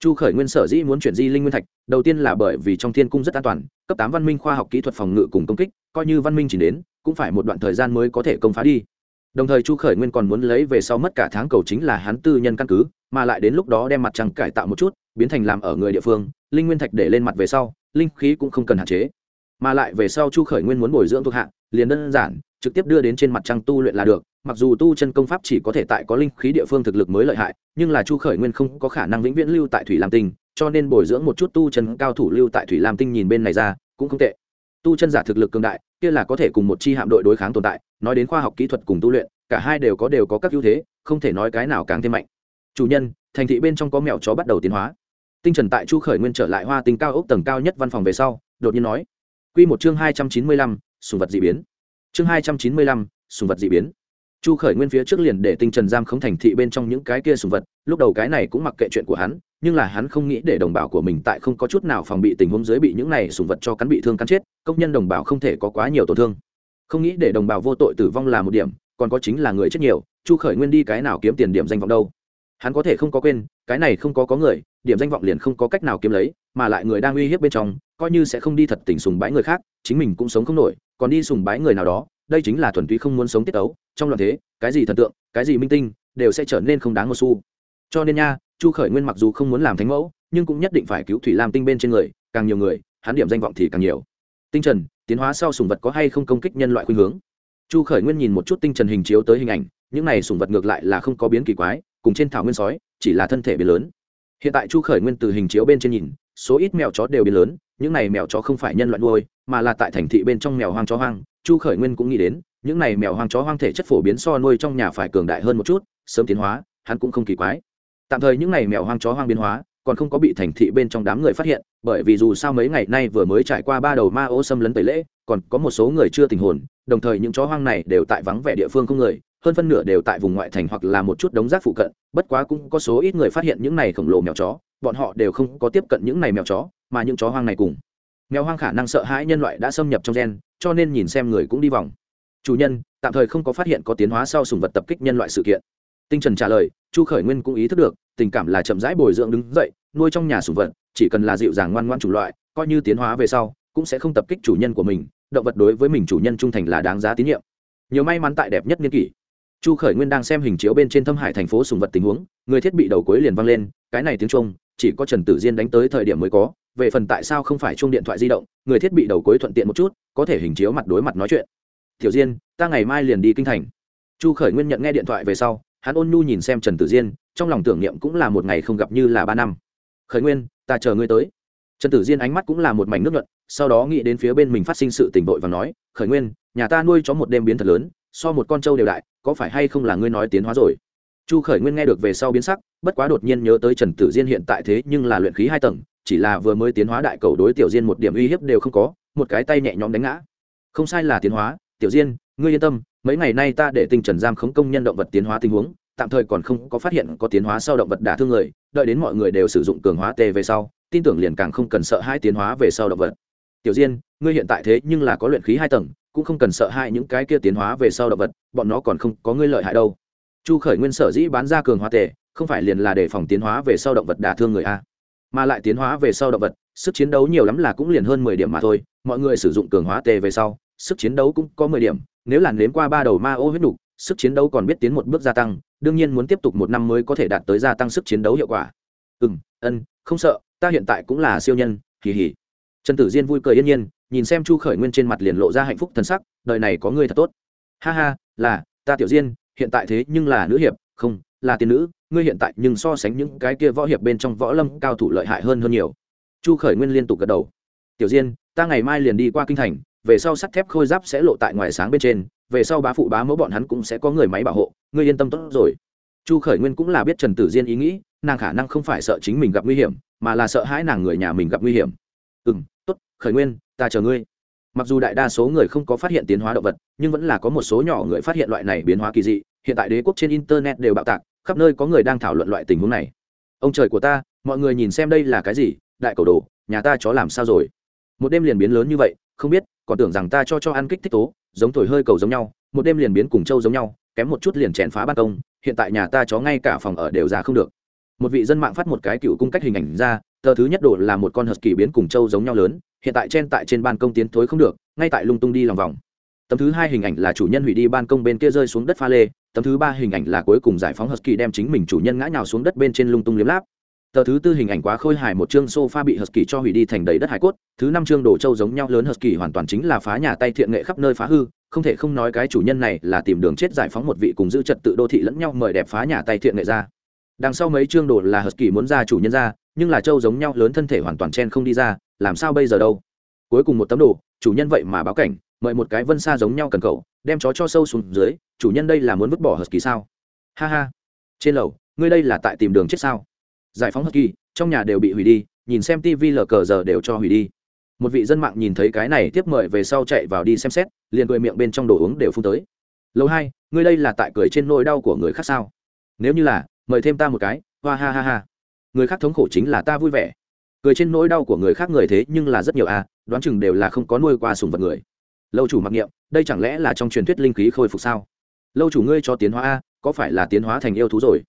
Chu khởi nguyên sở dĩ muốn chuyển di linh nguyên thạch, đầu tiên là bởi vì trong thiên cung rất an toàn, cấp tám văn minh khoa học kỹ thuật phòng ngự cùng công kích, coi như văn minh chỉ đến, cũng phải một đoạn thời gian mới có thể công phá đi. Đồng thời chu khởi nguyên còn muốn lấy về sau mất cả tháng cầu chính là hắn tư nhân căn cứ, mà lại đến lúc đó đem mặt trăng cải tạo một chút, biến thành làm ở người địa phương, linh nguyên thạch để lên mặt về sau, linh khí cũng không cần hạn chế. Mà lại về sau chu khởi nguyên muốn bồi dưỡng thuộc hạ, liền đơn giản trực tiếp đưa đến trên mặt trăng tu luyện là được, mặc dù tu chân công pháp chỉ có thể tại có linh khí địa phương thực lực mới lợi hại, nhưng là chu khởi nguyên không có khả năng vĩnh viễn lưu tại thủy lam tinh, cho nên bồi dưỡng một chút tu chân cao thủ lưu tại thủy lam tinh nhìn bên này ra, cũng không tệ. Tu chân giả thực lực cường đại, kia là có thể cùng một chi hạm đội đối kháng tồn tại, nói đến khoa học kỹ thuật cùng tu luyện, cả hai đều có đều có các ưu thế, không thể nói cái nào càng thêm mạnh. Chủ nhân, thành thị bên trong có mèo chó bắt đầu tiến hóa. Tinh trần tại chu khởi nguyên trở lại hoa tinh cao ốc tầng cao nhất văn phòng về sau, đột nhiên nói q một chương hai trăm chín mươi lăm, sùng vật d ị biến chương hai trăm chín mươi lăm, sùng vật d ị biến. Chu khởi nguyên phía trước liền để tinh trần giam khống thành thị bên trong những cái kia sùng vật, lúc đầu cái này cũng mặc kệ chuyện của hắn, nhưng là hắn không nghĩ để đồng bào của mình tại không có chút nào phòng bị tình huống dưới bị những này sùng vật cho cắn bị thương cắn chết, công nhân đồng bào không thể có quá nhiều tổn thương. Không nghĩ để đồng bào vô tội tử vong là một điểm, còn có chính là người chết nhiều, chu khởi nguyên đi cái nào kiếm tiền điểm danh vọng đâu? Hắn có thể không có quên, cái này không có có người, điểm danh vọng liền không có cách nào kiếm lấy, mà lại người đang uy hiếp bên trong, coi như sẽ không đi thật tình sùng bãi người khác, chính mình cũng sống không nổi còn đi sùng bái người nào đó, đây chính là thuần túy không muốn sống tiết tấu, trong loạn thế, cái gì thần tượng, cái gì minh tinh, đều sẽ trở nên không đáng một xu. Cho nên nha, chu khởi nguyên mặc dù không muốn làm thánh mẫu, nhưng cũng nhất định phải cứu thủy lam tinh bên trên người, càng nhiều người, hắn điểm danh vọng thì càng nhiều. Tinh trần, tiến hóa sau sùng vật có hay không công kích nhân loại khuynh hướng? Chu khởi nguyên nhìn một chút tinh trần hình chiếu tới hình ảnh, những này sùng vật ngược lại là không có biến kỳ quái, cùng trên thảo nguyên sói, chỉ là thân thể biến lớn. Hiện tại chu khởi nguyên từ hình chiếu bên trên nhìn, số ít mèo chó đều biến lớn những này mèo chó không phải nhân loại nuôi, mà là tại thành thị bên trong mèo hoang chó hoang. Chu khởi nguyên cũng nghĩ đến, những này mèo hoang chó hoang thể chất phổ biến so nuôi trong nhà phải cường đại hơn một chút, sớm tiến hóa, hắn cũng không kỳ quái. Tạm thời những này mèo hoang chó hoang biến hóa, còn không có bị thành thị bên trong đám người phát hiện, bởi vì dù sao mấy ngày nay vừa mới trải qua ba đầu ma ô xâm lấn tẩy lễ, còn có một số người chưa tình hồn, đồng thời những chó hoang này đều tại vắng vẻ địa phương không người, hơn phân nửa đều tại vùng ngoại thành hoặc là một chút đống rác phụ cận, bất quá cũng có số ít người phát hiện những này khổng lồ mèo chó bọn họ đều không có tiếp cận những này mèo chó, mà những chó hoang này cùng. Mèo hoang khả năng sợ hãi nhân loại đã xâm nhập trong gen, cho nên nhìn xem người cũng đi vòng. Chủ nhân, tạm thời không có phát hiện có tiến hóa sau sùng vật tập kích nhân loại sự kiện. Tinh trần trả lời, chu khởi nguyên cũng ý thức được, tình cảm là chậm rãi bồi dưỡng đứng dậy, nuôi trong nhà sùng vật, chỉ cần là dịu dàng ngoan ngoan chủng loại, coi như tiến hóa về sau, cũng sẽ không tập kích chủ nhân của mình, động vật đối với mình chủ nhân trung thành là đáng giá tín nhiệm. Nhiều may mắn tại đẹp nhất niên kỷ. Chu khởi nguyên đang xem hình chiếu bên trên thâm hải thành phố sùng vật tình huống, người thiết bị đầu cuối liền văng lên, cái này tiếng trung chỉ có trần tử diên đánh tới thời điểm mới có, về phần tại sao không phải chung điện thoại di động, người thiết bị đầu cuối thuận tiện một chút, có thể hình chiếu mặt đối mặt nói chuyện. Tiểu diên, ta ngày mai liền đi kinh thành. Chu khởi nguyên nhận nghe điện thoại về sau, hắn ôn nhu nhìn xem trần tử diên, trong lòng tưởng niệm cũng là một ngày không gặp như là ba năm. Khởi nguyên, ta chờ ngươi tới. Trần tử diên ánh mắt cũng là một mảnh nước nhuận, sau đó nghĩ đến phía bên mình phát sinh sự tình vội và nói, khởi nguyên, nhà ta nuôi chó một đêm biến thật lớn, so một con trâu đều đại, có phải hay không là ngươi nói tiến hóa rồi? Chu khởi nguyên nghe được về sau biến sắc bất quá đột nhiên nhớ tới trần tử diên hiện tại thế nhưng là luyện khí hai tầng, chỉ là vừa mới tiến hóa đại cầu đối tiểu diên một điểm uy hiếp đều không có, một cái tay nhẹ nhõm đánh ngã. Không sai là tiến hóa, tiểu diên, ngươi yên tâm, mấy ngày nay ta để tinh trần giam khống công nhân động vật tiến hóa tình huống, tạm thời còn không có phát hiện có tiến hóa sau động vật đả thương người, đợi đến mọi người đều sử dụng cường hóa tê về sau, tin tưởng liền càng không cần sợ hai tiến hóa về sau động vật. Tiểu diên, ngươi hiện tại thế nhưng là có luyện khí hai tầng, cũng không cần sợ hai những cái kia tiến hóa về sau động vật, bọn nó còn không có ngươi lợi hại đâu. Chu khởi nguyên sở dĩ bán ra cường hóa tề không phải liền là để phòng tiến hóa về sau động vật đả thương người a, mà lại tiến hóa về sau động vật, sức chiến đấu nhiều lắm là cũng liền hơn mười điểm mà thôi, mọi người sử dụng cường hóa tề về sau, sức chiến đấu cũng có mười điểm, nếu là nếm qua ba đầu ma ô huyết nục, sức chiến đấu còn biết tiến một bước gia tăng, đương nhiên muốn tiếp tục một năm mới có thể đạt tới gia tăng sức chiến đấu hiệu quả. Ừ m ân, không sợ, ta hiện tại cũng là siêu nhân kỳ hỉ trần tử diên vui cười yên nhiên, nhìn xem chu khởi nguyên trên mặt liền lộ ra hạnh phúc thân sắc, đời này có ngươi thật tốt. Ha ha, là, ta tiểu diên, hiện tại thế nhưng là nữ hiệp, không, là tiên nữ ngươi hiện tại nhưng so sánh những cái kia võ hiệp bên trong võ lâm cao thủ lợi hại hơn hơn nhiều. Chu khởi nguyên liên tục gật đầu. Tiểu diên, ta ngày mai liền đi qua kinh thành, về sau sắt thép khôi giáp sẽ lộ tại ngoài sáng bên trên, về sau bá phụ bá mẫu bọn hắn cũng sẽ có người máy bảo hộ, ngươi yên tâm tốt rồi. Chu khởi nguyên cũng là biết trần tử diên ý nghĩ, nàng khả năng không phải sợ chính mình gặp nguy hiểm, mà là sợ hãi nàng người nhà mình gặp nguy hiểm. Ừ m t ố t khởi nguyên, ta chờ ngươi. Mặc dù đại đa số người không có phát hiện tiến hóa động vật, nhưng vẫn là có một số nhỏ người phát hiện loại này biến hóa kỳ dị, hiện tại đế quốc trên internet đều bạo tạc khắp nơi có người đang thảo luận loại tình huống này. Ông trời của ta, mọi người nhìn xem đây là cái gì? Đại cầu đồ, nhà ta chó làm sao rồi? Một đêm liền biến lớn như vậy, không biết, còn tưởng rằng ta cho cho ăn kích thích tố, giống thổi hơi cầu giống nhau, một đêm liền biến cùng trâu giống nhau, kém một chút liền chèn phá ban công, hiện tại nhà ta chó ngay cả phòng ở đều ra không được. Một vị dân mạng phát một cái cựu cung cách hình ảnh ra, tờ thứ nhất đồ là một con husky biến cùng trâu giống nhau lớn, hiện tại trên tại trên ban công tiến thối không được, ngay tại lung tung đi lòng vòng. Tấm thứ hai hình ảnh là chủ nhân hủy đi ban công bên kia rơi xuống đất pha lê tấm thứ ba hình ảnh là cuối cùng giải phóng husky đem chính mình chủ nhân ngã nhào xuống đất bên trên lung tung liếm láp. Tờ thứ tư hình ảnh quá khôi hài một chương sofa bị husky cho hủy đi thành đầy đất hải cốt, thứ năm chương đồ châu giống nhau lớn husky hoàn toàn chính là phá nhà tay thiện nghệ khắp nơi phá hư, không thể không nói cái chủ nhân này là tìm đường chết giải phóng một vị cùng giữ trật tự đô thị lẫn nhau mời đẹp phá nhà tay thiện nghệ ra. Đằng sau mấy chương đồ là husky muốn ra chủ nhân ra, nhưng là châu giống nhau lớn thân thể hoàn toàn chen không đi ra, làm sao bây giờ đâu? Cuối cùng một tấm đồ, chủ nhân vậy mà báo cảnh mời một cái vân xa giống nhau cần cậu, đem chó cho sâu xuống dưới, chủ nhân đây là muốn vứt bỏ husky sao? Ha ha. Trên lầu, ngươi đây là tại tìm đường chết sao? Giải phóng husky trong nhà đều bị hủy đi, nhìn xem tv lờ cờ giờ đều cho hủy đi. Một vị dân mạng nhìn thấy cái này tiếp mời về sau chạy vào đi xem xét, liền cười miệng bên trong đồ uống đều phun tới. Lâu hai, ngươi đây là tại cười trên nỗi đau của người khác sao? Nếu như là, mời thêm ta một cái, hoa ha ha ha. Người khác thống khổ chính là ta vui vẻ. Cười trên nỗi đau của người khác người thế nhưng là rất nhiều à đoán chừng đều là không có nuôi qua sùng vật người lâu chủ mặc niệm, đây chẳng lẽ là trong truyền thuyết linh khí khôi phục sao? Lâu chủ ngươi cho tiến hóa a, có phải là tiến hóa thành yêu thú rồi?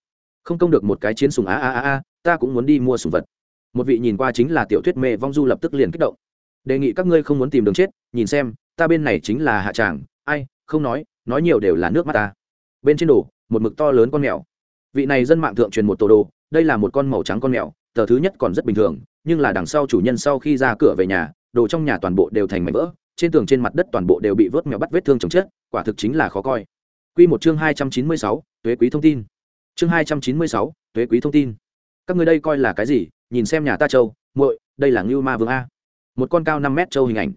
Không công được một cái chiến sùng a a a a, ta cũng muốn đi mua sùng vật. Một vị nhìn qua chính là tiểu thuyết mê vong du lập tức liền kích động. Đề nghị các ngươi không muốn tìm đường chết, nhìn xem, ta bên này chính là hạ tràng, ai, không nói nói nhiều đều là nước mắt ta. Bên trên đồ, một mực to lớn con mèo. Vị này dân mạng thượng truyền một tổ đồ, đây là một con màu trắng con mèo, tờ thứ nhất còn rất bình thường, nhưng là đằng sau chủ nhân sau khi ra cửa về nhà, đồ trong nhà toàn bộ đều thành mảnh vỡ trên tường trên mặt đất toàn bộ đều bị vớt mèo bắt vết thương chồng chết quả thực chính là khó coi Quy một chương hai trăm chín mươi sáu, tuế quý thông tin. Chương hai trăm chín mươi sáu, tuế quý thông tin. Các người đây coi là cái gì? Nhìn xem nhà ta châu, muội, đây là Ngưu Ma Vương a. Một con cao năm mét châu hình ảnh.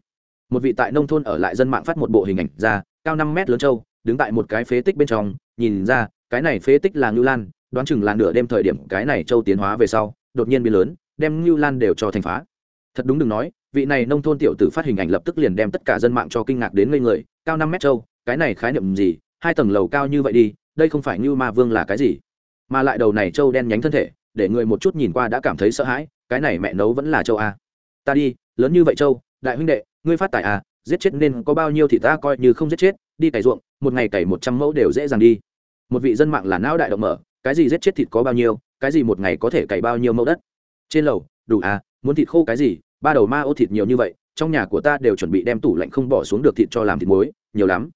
Một vị tại nông thôn ở lại dân mạng phát một bộ hình ảnh ra, cao năm mét lớn châu, đứng tại một cái phế tích bên trong, nhìn ra, cái này phế tích là Ngưu Lan, đoán chừng là nửa đêm thời điểm cái này châu tiến hóa về sau, đột nhiên biến lớn, đem Ngưu Lan đều cho thành phá. Thật đúng đừng nói, vị này nông thôn tiểu tử phát hình ảnh lập tức liền đem tất cả dân mạng cho kinh ngạc đến ngây người, cao năm mét châu cái này khái niệm gì, hai tầng lầu cao như vậy đi, đây không phải như ma vương là cái gì? Mà lại đầu này châu đen nhánh thân thể, để người một chút nhìn qua đã cảm thấy sợ hãi, cái này mẹ nấu vẫn là châu a à? ta đi, lớn như vậy châu đại huynh đệ, ngươi phát tài à giết chết nên có bao nhiêu thì ta coi như không giết chết, đi cày ruộng, một ngày cày một trăm mẫu đều dễ dàng đi. Một vị dân mạng là não đại động mở, cái gì giết chết thịt có bao nhiêu, cái gì một ngày có thể cày bao nhiêu mẫu đất? Trên lầu, đủ à muốn thịt khô cái gì ba đầu ma ô thịt nhiều như vậy, trong nhà của ta đều chuẩn bị đem tủ lạnh không bỏ xuống được thịt cho làm thịt muối, nhiều lắm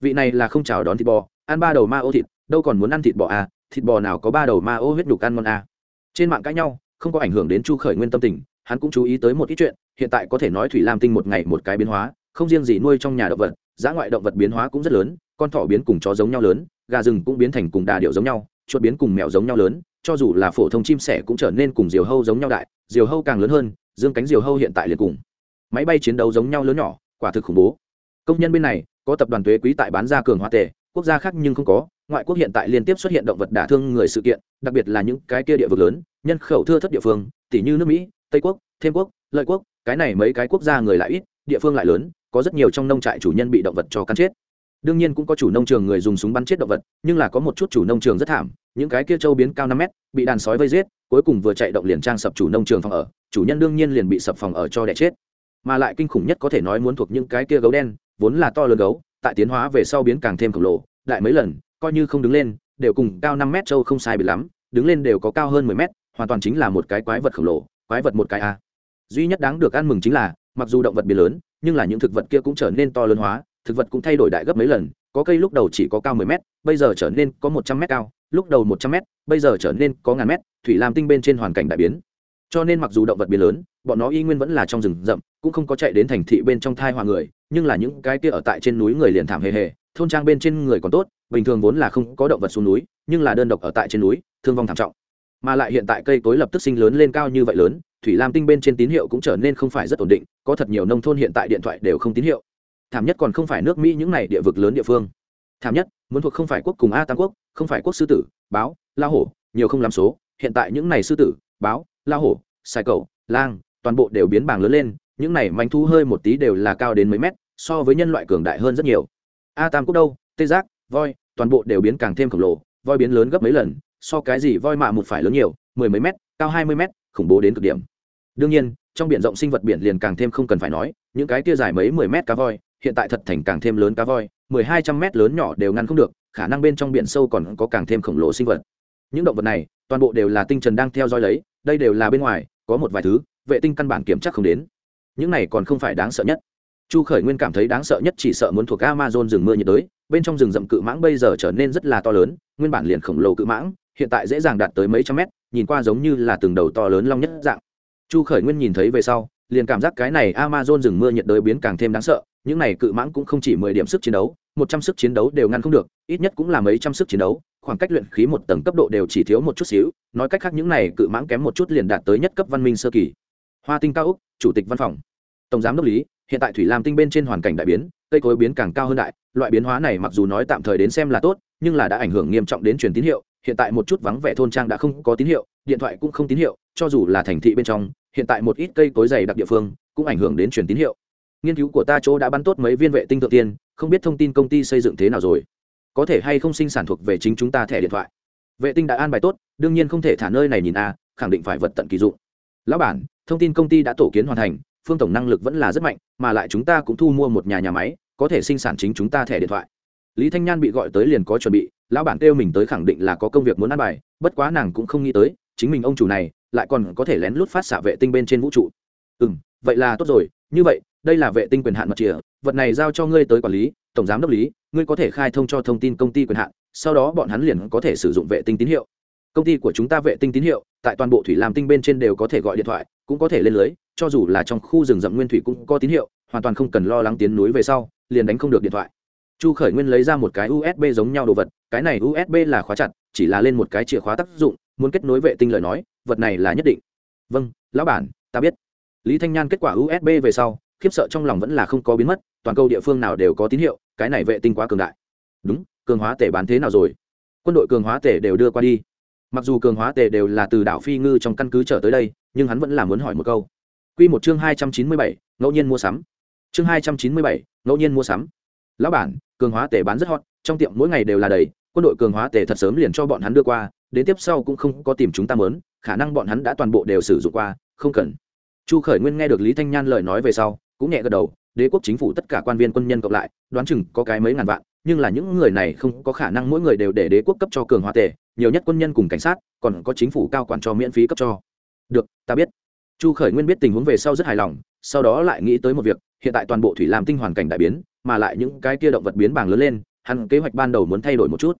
vị này là không chào đón thịt bò, ăn ba đầu ma ô thịt, đâu còn muốn ăn thịt bò à thịt bò nào có ba đầu ma ô huyết đục ăn ngon à. trên mạng cãi nhau, không có ảnh hưởng đến chu khởi nguyên tâm tình, hắn cũng chú ý tới một ít chuyện, hiện tại có thể nói thủy lam tinh một ngày một cái biến hóa, không riêng gì nuôi trong nhà động vật, giá ngoại động vật biến hóa cũng rất lớn, con thỏ biến cùng chó giống nhau lớn, gà rừng cũng biến thành cùng đà điệu giống nhau, chuột biến cùng mèo giống nhau lớn, cho dù là phổ thông chim sẻ cũng trở nên cùng diều hâu giống nhau đại, diều hâu càng lớn hơn dương cánh diều hâu hiện tại liền cùng. Máy bay chiến đấu giống nhau lớn nhỏ, quả thực khủng bố. Công nhân bên này, có tập đoàn thuế quý tại bán ra cường hoa tệ, quốc gia khác nhưng không có, ngoại quốc hiện tại liên tiếp xuất hiện động vật đả thương người sự kiện, đặc biệt là những cái kia địa vực lớn, nhân khẩu thưa thất địa phương tỷ như nước mỹ, tây quốc, thêm quốc, lợi quốc, cái này mấy cái quốc gia người lại ít, địa phương lại lớn, có rất nhiều trong nông trại chủ nhân bị động vật cho cắn chết. Đương nhiên cũng có chủ nông trường người dùng súng bắn chết động vật, nhưng là có một chút chủ nông trường rất thảm, những cái kia châu biến cao năm mét, bị đàn sói vây giết cuối cùng vừa chạy động liền trang sập chủ nông trường phòng ở, chủ nhân đương nhiên liền bị sập phòng ở cho đẻ chết. Mà lại kinh khủng nhất có thể nói muốn thuộc những cái kia gấu đen, vốn là to lớn gấu, tại tiến hóa về sau biến càng thêm khổng lồ lại mấy lần, coi như không đứng lên, đều cùng cao năm mét trâu không sai bị lắm, đứng lên đều có cao hơn mười mét, hoàn toàn chính là một cái quái vật khổng lồ, quái vật một cái a. Duy nhất đáng được ăn mừng chính là, mặc dù động vật biến lớn, nhưng là những thực vật kia cũng trở nên to lớn hóa, thực vật cũng thay đổi đại gấp mấy lần, có cây lúc đầu chỉ có cao mười mét, bây giờ trở nên có một trăm mét cao lúc đầu một trăm mét, bây giờ trở nên có ngàn mét, thủy lam tinh bên trên hoàn cảnh đại biến. Cho nên mặc dù động vật biến lớn, bọn nó y nguyên vẫn là trong rừng rậm, cũng không có chạy đến thành thị bên trong thai hòa người, nhưng là những cái kia ở tại trên núi người liền thảm hề hề, thôn trang bên trên người còn tốt, bình thường vốn là không có động vật xuống núi, nhưng là đơn độc ở tại trên núi, thương vong thảm trọng. Mà lại hiện tại cây cối lập tức sinh lớn lên cao như vậy lớn, thủy lam tinh bên trên tín hiệu cũng trở nên không phải rất ổn định, có thật nhiều nông thôn hiện tại điện thoại đều không tín hiệu. Thảm nhất còn không phải nước mỹ những này địa vực lớn địa phương thảm nhất, muốn thuộc không phải quốc cùng a tam quốc, không phải quốc sư tử, báo, la hổ, nhiều không làm số. Hiện tại những này sư tử, báo, la hổ, sài cầu lang, toàn bộ đều biến bảng lớn lên, những này manh thu hơi một tí đều là cao đến mấy mét, so với nhân loại cường đại hơn rất nhiều. A tam quốc đâu? Tê giác, voi, toàn bộ đều biến càng thêm khổng lồ, voi biến lớn gấp mấy lần, so cái gì voi mạ một phải lớn nhiều, mười mấy mét, cao hai mươi mét, khủng bố đến cực điểm. Đương nhiên, trong biển rộng sinh vật biển liền càng thêm không cần phải nói, những cái tia dài mấy mười mét cá voi hiện tại thật thành càng thêm lớn cá voi, mười hai trăm mét lớn nhỏ đều ngăn không được, khả năng bên trong biển sâu còn có càng thêm khổng lồ sinh vật. Những động vật này, toàn bộ đều là tinh trần đang theo dõi lấy, đây đều là bên ngoài, có một vài thứ, vệ tinh căn bản kiểm chắc không đến. Những này còn không phải đáng sợ nhất. Chu khởi nguyên cảm thấy đáng sợ nhất chỉ sợ muốn thuộc amazon rừng mưa nhiệt đới, bên trong rừng rậm cự mãng bây giờ trở nên rất là to lớn, nguyên bản liền khổng lồ cự mãng, hiện tại dễ dàng đạt tới mấy trăm mét, nhìn qua giống như là từng đầu to lớn long nhất dạng. Chu khởi nguyên nhìn thấy về sau, liền cảm giác cái này amazon rừng mưa nhiệt đới biến càng thêm đáng sợ những này cự mãng cũng không chỉ mười điểm sức chiến đấu, một trăm sức chiến đấu đều ngăn không được, ít nhất cũng là mấy trăm sức chiến đấu, khoảng cách luyện khí một tầng cấp độ đều chỉ thiếu một chút xíu, nói cách khác những này cự mãng kém một chút liền đạt tới nhất cấp văn minh sơ kỳ. Hoa tinh cao úc, chủ tịch văn phòng. Tổng giám đốc lý, hiện tại thủy lam tinh bên trên hoàn cảnh đại biến, cây cối biến càng cao hơn đại, loại biến hóa này mặc dù nói tạm thời đến xem là tốt, nhưng là đã ảnh hưởng nghiêm trọng đến truyền tín hiệu, hiện tại một chút vắng vẻ thôn trang đã không có tín hiệu, điện thoại cũng không tín hiệu, cho dù là thành thị bên trong, hiện tại một ít cây cối dày đặc địa phương cũng ảnh hưởng đến truyền tín hiệu nghiên cứu của ta chỗ đã bắn tốt mấy viên vệ tinh thượng tiên, không biết thông tin công ty xây dựng thế nào rồi. Có thể hay không sinh sản thuộc về chính chúng ta thẻ điện thoại. Vệ tinh đã an bài tốt, đương nhiên không thể thả nơi này nhìn a, khẳng định phải vật tận kỳ dụng. Lão bản, thông tin công ty đã tổ kiến hoàn thành, phương tổng năng lực vẫn là rất mạnh, mà lại chúng ta cũng thu mua một nhà nhà máy, có thể sinh sản chính chúng ta thẻ điện thoại. Lý thanh nhan bị gọi tới liền có chuẩn bị, lão bản kêu mình tới khẳng định là có công việc muốn ăn bài, bất quá nàng cũng không nghĩ tới, chính mình ông chủ này lại còn có thể lén lút phát xạ vệ tinh bên trên vũ trụ. Ừ m vậy là tốt rồi, như vậy đây là vệ tinh quyền hạn mật chìa, vật này giao cho ngươi tới quản lý, tổng giám đốc lý, ngươi có thể khai thông cho thông tin công ty quyền hạn, sau đó bọn hắn liền có thể sử dụng vệ tinh tín hiệu. Công ty của chúng ta vệ tinh tín hiệu, tại toàn bộ thủy làm tinh bên trên đều có thể gọi điện thoại, cũng có thể lên lưới, cho dù là trong khu rừng rậm nguyên thủy cũng có tín hiệu, hoàn toàn không cần lo lắng tiến núi về sau, liền đánh không được điện thoại. Chu khởi nguyên lấy ra một cái usb giống nhau đồ vật, cái này usb là khóa chặt, chỉ là lên một cái chìa khóa tác dụng, muốn kết nối vệ tinh lời nói, vật này là nhất định. Vâng lão bản, ta biết. Lý thanh nhan kết quả usb về sau khiếp sợ trong lòng vẫn là không có biến mất, toàn cầu địa phương nào đều có tín hiệu, cái này vệ tinh quá cường đại. Đúng, cường hóa tể bán thế nào rồi? Quân đội cường hóa tể đều đưa qua đi. Mặc dù cường hóa tể đều là từ đảo phi ngư trong căn cứ trở tới đây, nhưng hắn vẫn là muốn hỏi một câu. Q một chương hai trăm chín mươi bảy, ngẫu nhiên mua sắm. Chương hai trăm chín mươi bảy, ngẫu nhiên mua sắm. Lão bản, cường hóa tể bán rất hot, trong tiệm mỗi ngày đều là đầy, quân đội cường hóa tể thật sớm liền cho bọn hắn đưa qua, đến tiếp sau cũng không có tìm chúng ta mớn, khả năng bọn hắn đã toàn bộ đều sử dụng qua, không cần. Chu khởi nguyên nghe được lý thanh nhan lời nói về sau cũng nhẹ gật đầu, đế quốc chính phủ tất cả quan viên quân nhân cộng lại, đoán chừng có cái mấy ngàn vạn, nhưng là những người này không có khả năng mỗi người đều để đế quốc cấp cho cường hóa tề, nhiều nhất quân nhân cùng cảnh sát, còn có chính phủ cao quản cho miễn phí cấp cho. Được, ta biết. Chu khởi nguyên biết tình huống về sau rất hài lòng, sau đó lại nghĩ tới một việc, hiện tại toàn bộ thủy làm tinh hoàn cảnh đại biến, mà lại những cái kia động vật biến bảng lớn lên, hắn kế hoạch ban đầu muốn thay đổi một chút.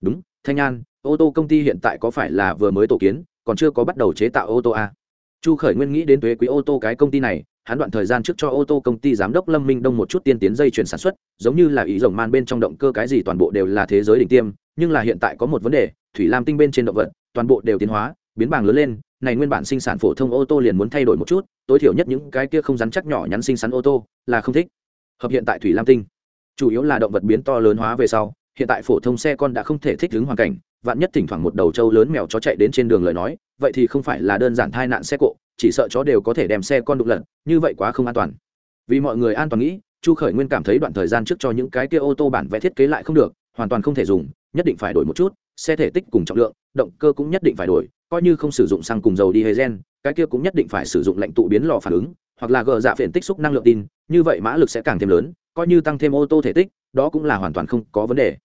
Đúng, thanh an, ô tô công ty hiện tại có phải là vừa mới tổ kiến, còn chưa có bắt đầu chế tạo ô tô a. Chu khởi nguyên nghĩ đến thuế quý ô tô cái công ty này hắn đoạn thời gian trước cho ô tô công ty giám đốc lâm minh đông một chút tiên tiến dây chuyển sản xuất, giống như là ý rồng man bên trong động cơ cái gì toàn bộ đều là thế giới đỉnh tiêm, nhưng là hiện tại có một vấn đề, thủy lam tinh bên trên động vật, toàn bộ đều tiến hóa, biến bảng lớn lên, này nguyên bản sinh sản phổ thông ô tô liền muốn thay đổi một chút, tối thiểu nhất những cái kia không rắn chắc nhỏ nhắn sinh sắn ô tô là không thích. Hợp hiện tại thủy lam tinh, chủ yếu là động vật biến to lớn hóa về sau, hiện tại phổ thông xe con đã không thể thích ứng hoàn cảnh, vạn nhất thỉnh thoảng một đầu trâu lớn mèo chó chạy đến trên đường lời nói, vậy thì không phải là đơn giản tai nạn xe cộ chỉ sợ chó đều có thể đem xe con đụng lật, như vậy quá không an toàn. Vì mọi người an toàn nghĩ, chu khởi nguyên cảm thấy đoạn thời gian trước cho những cái kia ô tô bản vẽ thiết kế lại không được, hoàn toàn không thể dùng, nhất định phải đổi một chút, xe thể tích cùng trọng lượng, động cơ cũng nhất định phải đổi, coi như không sử dụng xăng cùng dầu đi hay gen, cái kia cũng nhất định phải sử dụng lạnh tụ biến lò phản ứng, hoặc là gờ dạ phiền tích xúc năng lượng tin, như vậy mã lực sẽ càng thêm lớn, coi như tăng thêm ô tô thể tích, đó cũng là hoàn toàn không có vấn đề.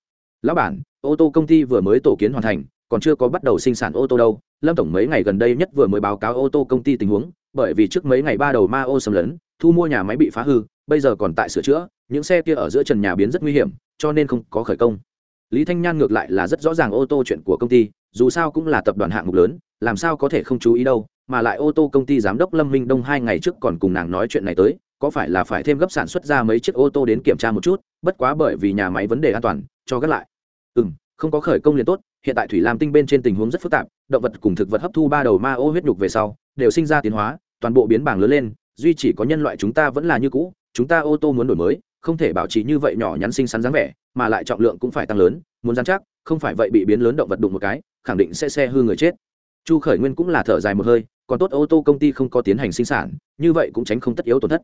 Lão bản, ô tô công ty vừa mới tổ kiến hoàn thành còn chưa có bắt đầu sinh sản ô tô đâu. Lâm tổng mấy ngày gần đây nhất vừa mới báo cáo ô tô công ty tình huống, bởi vì trước mấy ngày ba đầu ma ô xâm lấn, thu mua nhà máy bị phá hư, bây giờ còn tại sửa chữa, những xe kia ở giữa trần nhà biến rất nguy hiểm, cho nên không có khởi công. Lý thanh nhan ngược lại là rất rõ ràng ô tô chuyện của công ty, dù sao cũng là tập đoàn hạng mục lớn, làm sao có thể không chú ý đâu, mà lại ô tô công ty giám đốc lâm minh đông hai ngày trước còn cùng nàng nói chuyện này tới, có phải là phải thêm gấp sản xuất ra mấy chiếc ô tô đến kiểm tra một chút, bất quá bởi vì nhà máy vấn đề an toàn, cho gắt lại. Ừ m không có khởi công liền tốt hiện tại thủy lam tinh bên trên tình huống rất phức tạp, động vật cùng thực vật hấp thu ba đầu ma ô huyết nhục về sau, đều sinh ra tiến hóa, toàn bộ biến bảng lớn lên, duy chỉ có nhân loại chúng ta vẫn là như cũ, chúng ta ô tô muốn đổi mới, không thể bảo trì như vậy nhỏ nhắn xinh xắn dáng vẻ, mà lại trọng lượng cũng phải tăng lớn, muốn dán chắc, không phải vậy bị biến lớn động vật đụng một cái, khẳng định sẽ xe hư người chết. Chu khởi nguyên cũng là thở dài một hơi, còn tốt ô tô công ty không có tiến hành sinh sản, như vậy cũng tránh không tất yếu tổn thất.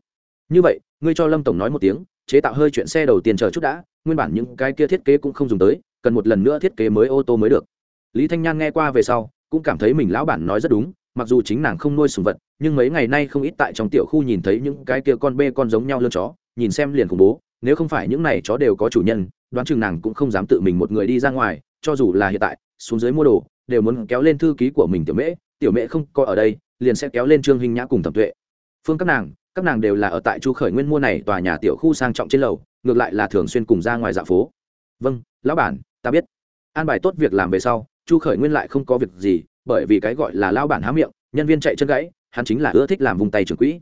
Như vậy, ngươi cho lâm tổng nói một tiếng, chế tạo hơi chuyện xe đầu tiên chờ chút đã, nguyên bản những cái kia thiết kế cũng không dùng tới cần một lần nữa thiết kế mới ô tô mới được. Lý thanh nhan nghe qua về sau, cũng cảm thấy mình lão bản nói rất đúng, mặc dù chính nàng không nuôi sùng vật, nhưng mấy ngày nay không ít tại trong tiểu khu nhìn thấy những cái kia con bê con giống nhau lơn chó, nhìn xem liền khủng bố, nếu không phải những này chó đều có chủ nhân, đoán chừng nàng cũng không dám tự mình một người đi ra ngoài, cho dù là hiện tại, xuống dưới mua đồ, đều muốn kéo lên thư ký của mình tiểu mễ tiểu mễ không có ở đây, liền sẽ kéo lên trương hình nhã cùng thẩm tuệ. Phương các nàng các nàng đều là ở tại chu khởi nguyên mua này tòa nhà tiểu khu sang trọng trên lầu, ngược lại là thường xuyên cùng ra ngoài dạ phố. Vâng lão bản ta biết. An bài tốt việc làm về sau, chu khởi nguyên lại không có việc gì, bởi vì cái gọi là lao bản há miệng, nhân viên chạy chân gãy, hắn chính là ưa thích làm vùng tay trưởng quỹ.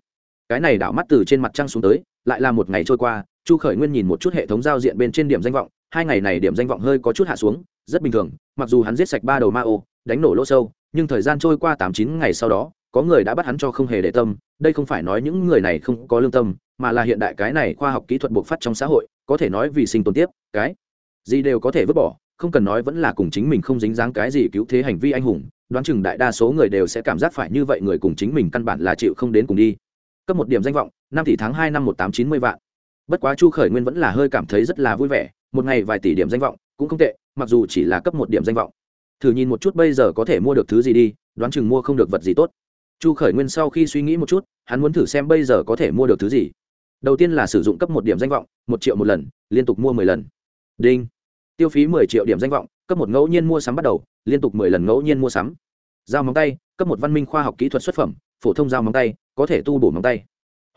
Cái này đảo mắt từ trên mặt trăng xuống tới, lại là một ngày trôi qua, chu khởi nguyên nhìn một chút hệ thống giao diện bên trên điểm danh vọng, hai ngày này điểm danh vọng hơi có chút hạ xuống, rất bình thường, mặc dù hắn giết sạch ba đầu ma ô, đánh nổ lỗ sâu, nhưng thời gian trôi qua tám chín ngày sau đó, có người đã bắt hắn cho không hề để tâm, đây không phải nói những người này không có lương tâm, mà là hiện đại cái này khoa học kỹ thuật bộc phát trong xã hội, có thể nói vì sinh tồn tiếp, cái gì đều có thể vứt bỏ, không cần nói vẫn là cùng chính mình không dính dáng cái gì cứu thế hành vi anh hùng, đoán chừng đại đa số người đều sẽ cảm giác phải như vậy người cùng chính mình căn bản là chịu không đến cùng đi. Cấp một điểm danh vọng, năm tỷ tháng hai năm một tám chín mươi vạn. Bất quá chu khởi nguyên vẫn là hơi cảm thấy rất là vui vẻ, một ngày vài tỷ điểm danh vọng, cũng không tệ, mặc dù chỉ là cấp một điểm danh vọng. Thử nhìn một chút bây giờ có thể mua được thứ gì đi, đoán chừng mua không được vật gì tốt. Chu khởi nguyên sau khi suy nghĩ một chút, hắn muốn thử xem bây giờ có thể mua được thứ gì. Đầu tiên là sử dụng cấp một điểm danh vọng, một triệu một lần, liên tục mua mười lần đinh. Tiêu phí mười triệu điểm danh vọng, cấp một ngẫu nhiên mua sắm bắt đầu, liên tục mười lần ngẫu nhiên mua sắm. Dao móng tay, cấp một văn minh khoa học kỹ thuật xuất phẩm, phổ thông dao móng tay, có thể tu bổ móng tay.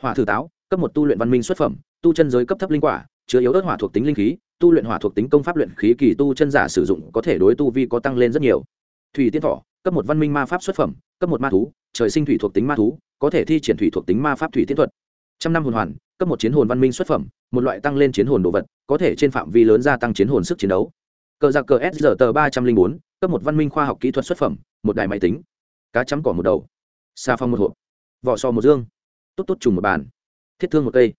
Hỏa thử táo, cấp một tu luyện văn minh xuất phẩm, tu chân giới cấp thấp linh quả, chứa yếu ớt hỏa thuộc tính linh khí, tu luyện hỏa thuộc tính công pháp luyện khí kỳ tu chân giả sử dụng có thể đối tu vi có tăng lên rất nhiều. Thủy tiên thọ, cấp một văn minh ma pháp xuất phẩm, cấp một ma thú, trời sinh thủy thuộc tính ma thú, có thể thi triển thủy thuộc tính ma pháp thủy tiên thuật. Trăm năm hồn hoàn cấp một chiến hồn văn minh xuất phẩm, một loại tăng lên chiến hồn đồ vật, có thể trên phạm vi lớn gia tăng chiến hồn sức chiến đấu. Cờ giặc cờ s tờ ba trăm linh bốn, cấp một văn minh khoa học kỹ thuật xuất phẩm, một đài máy tính. Cá chấm cỏ một đầu. Xà phong một hộp. Vỏ sò một dương. Tốt tốt trùng một bàn. Thiết thương một cây.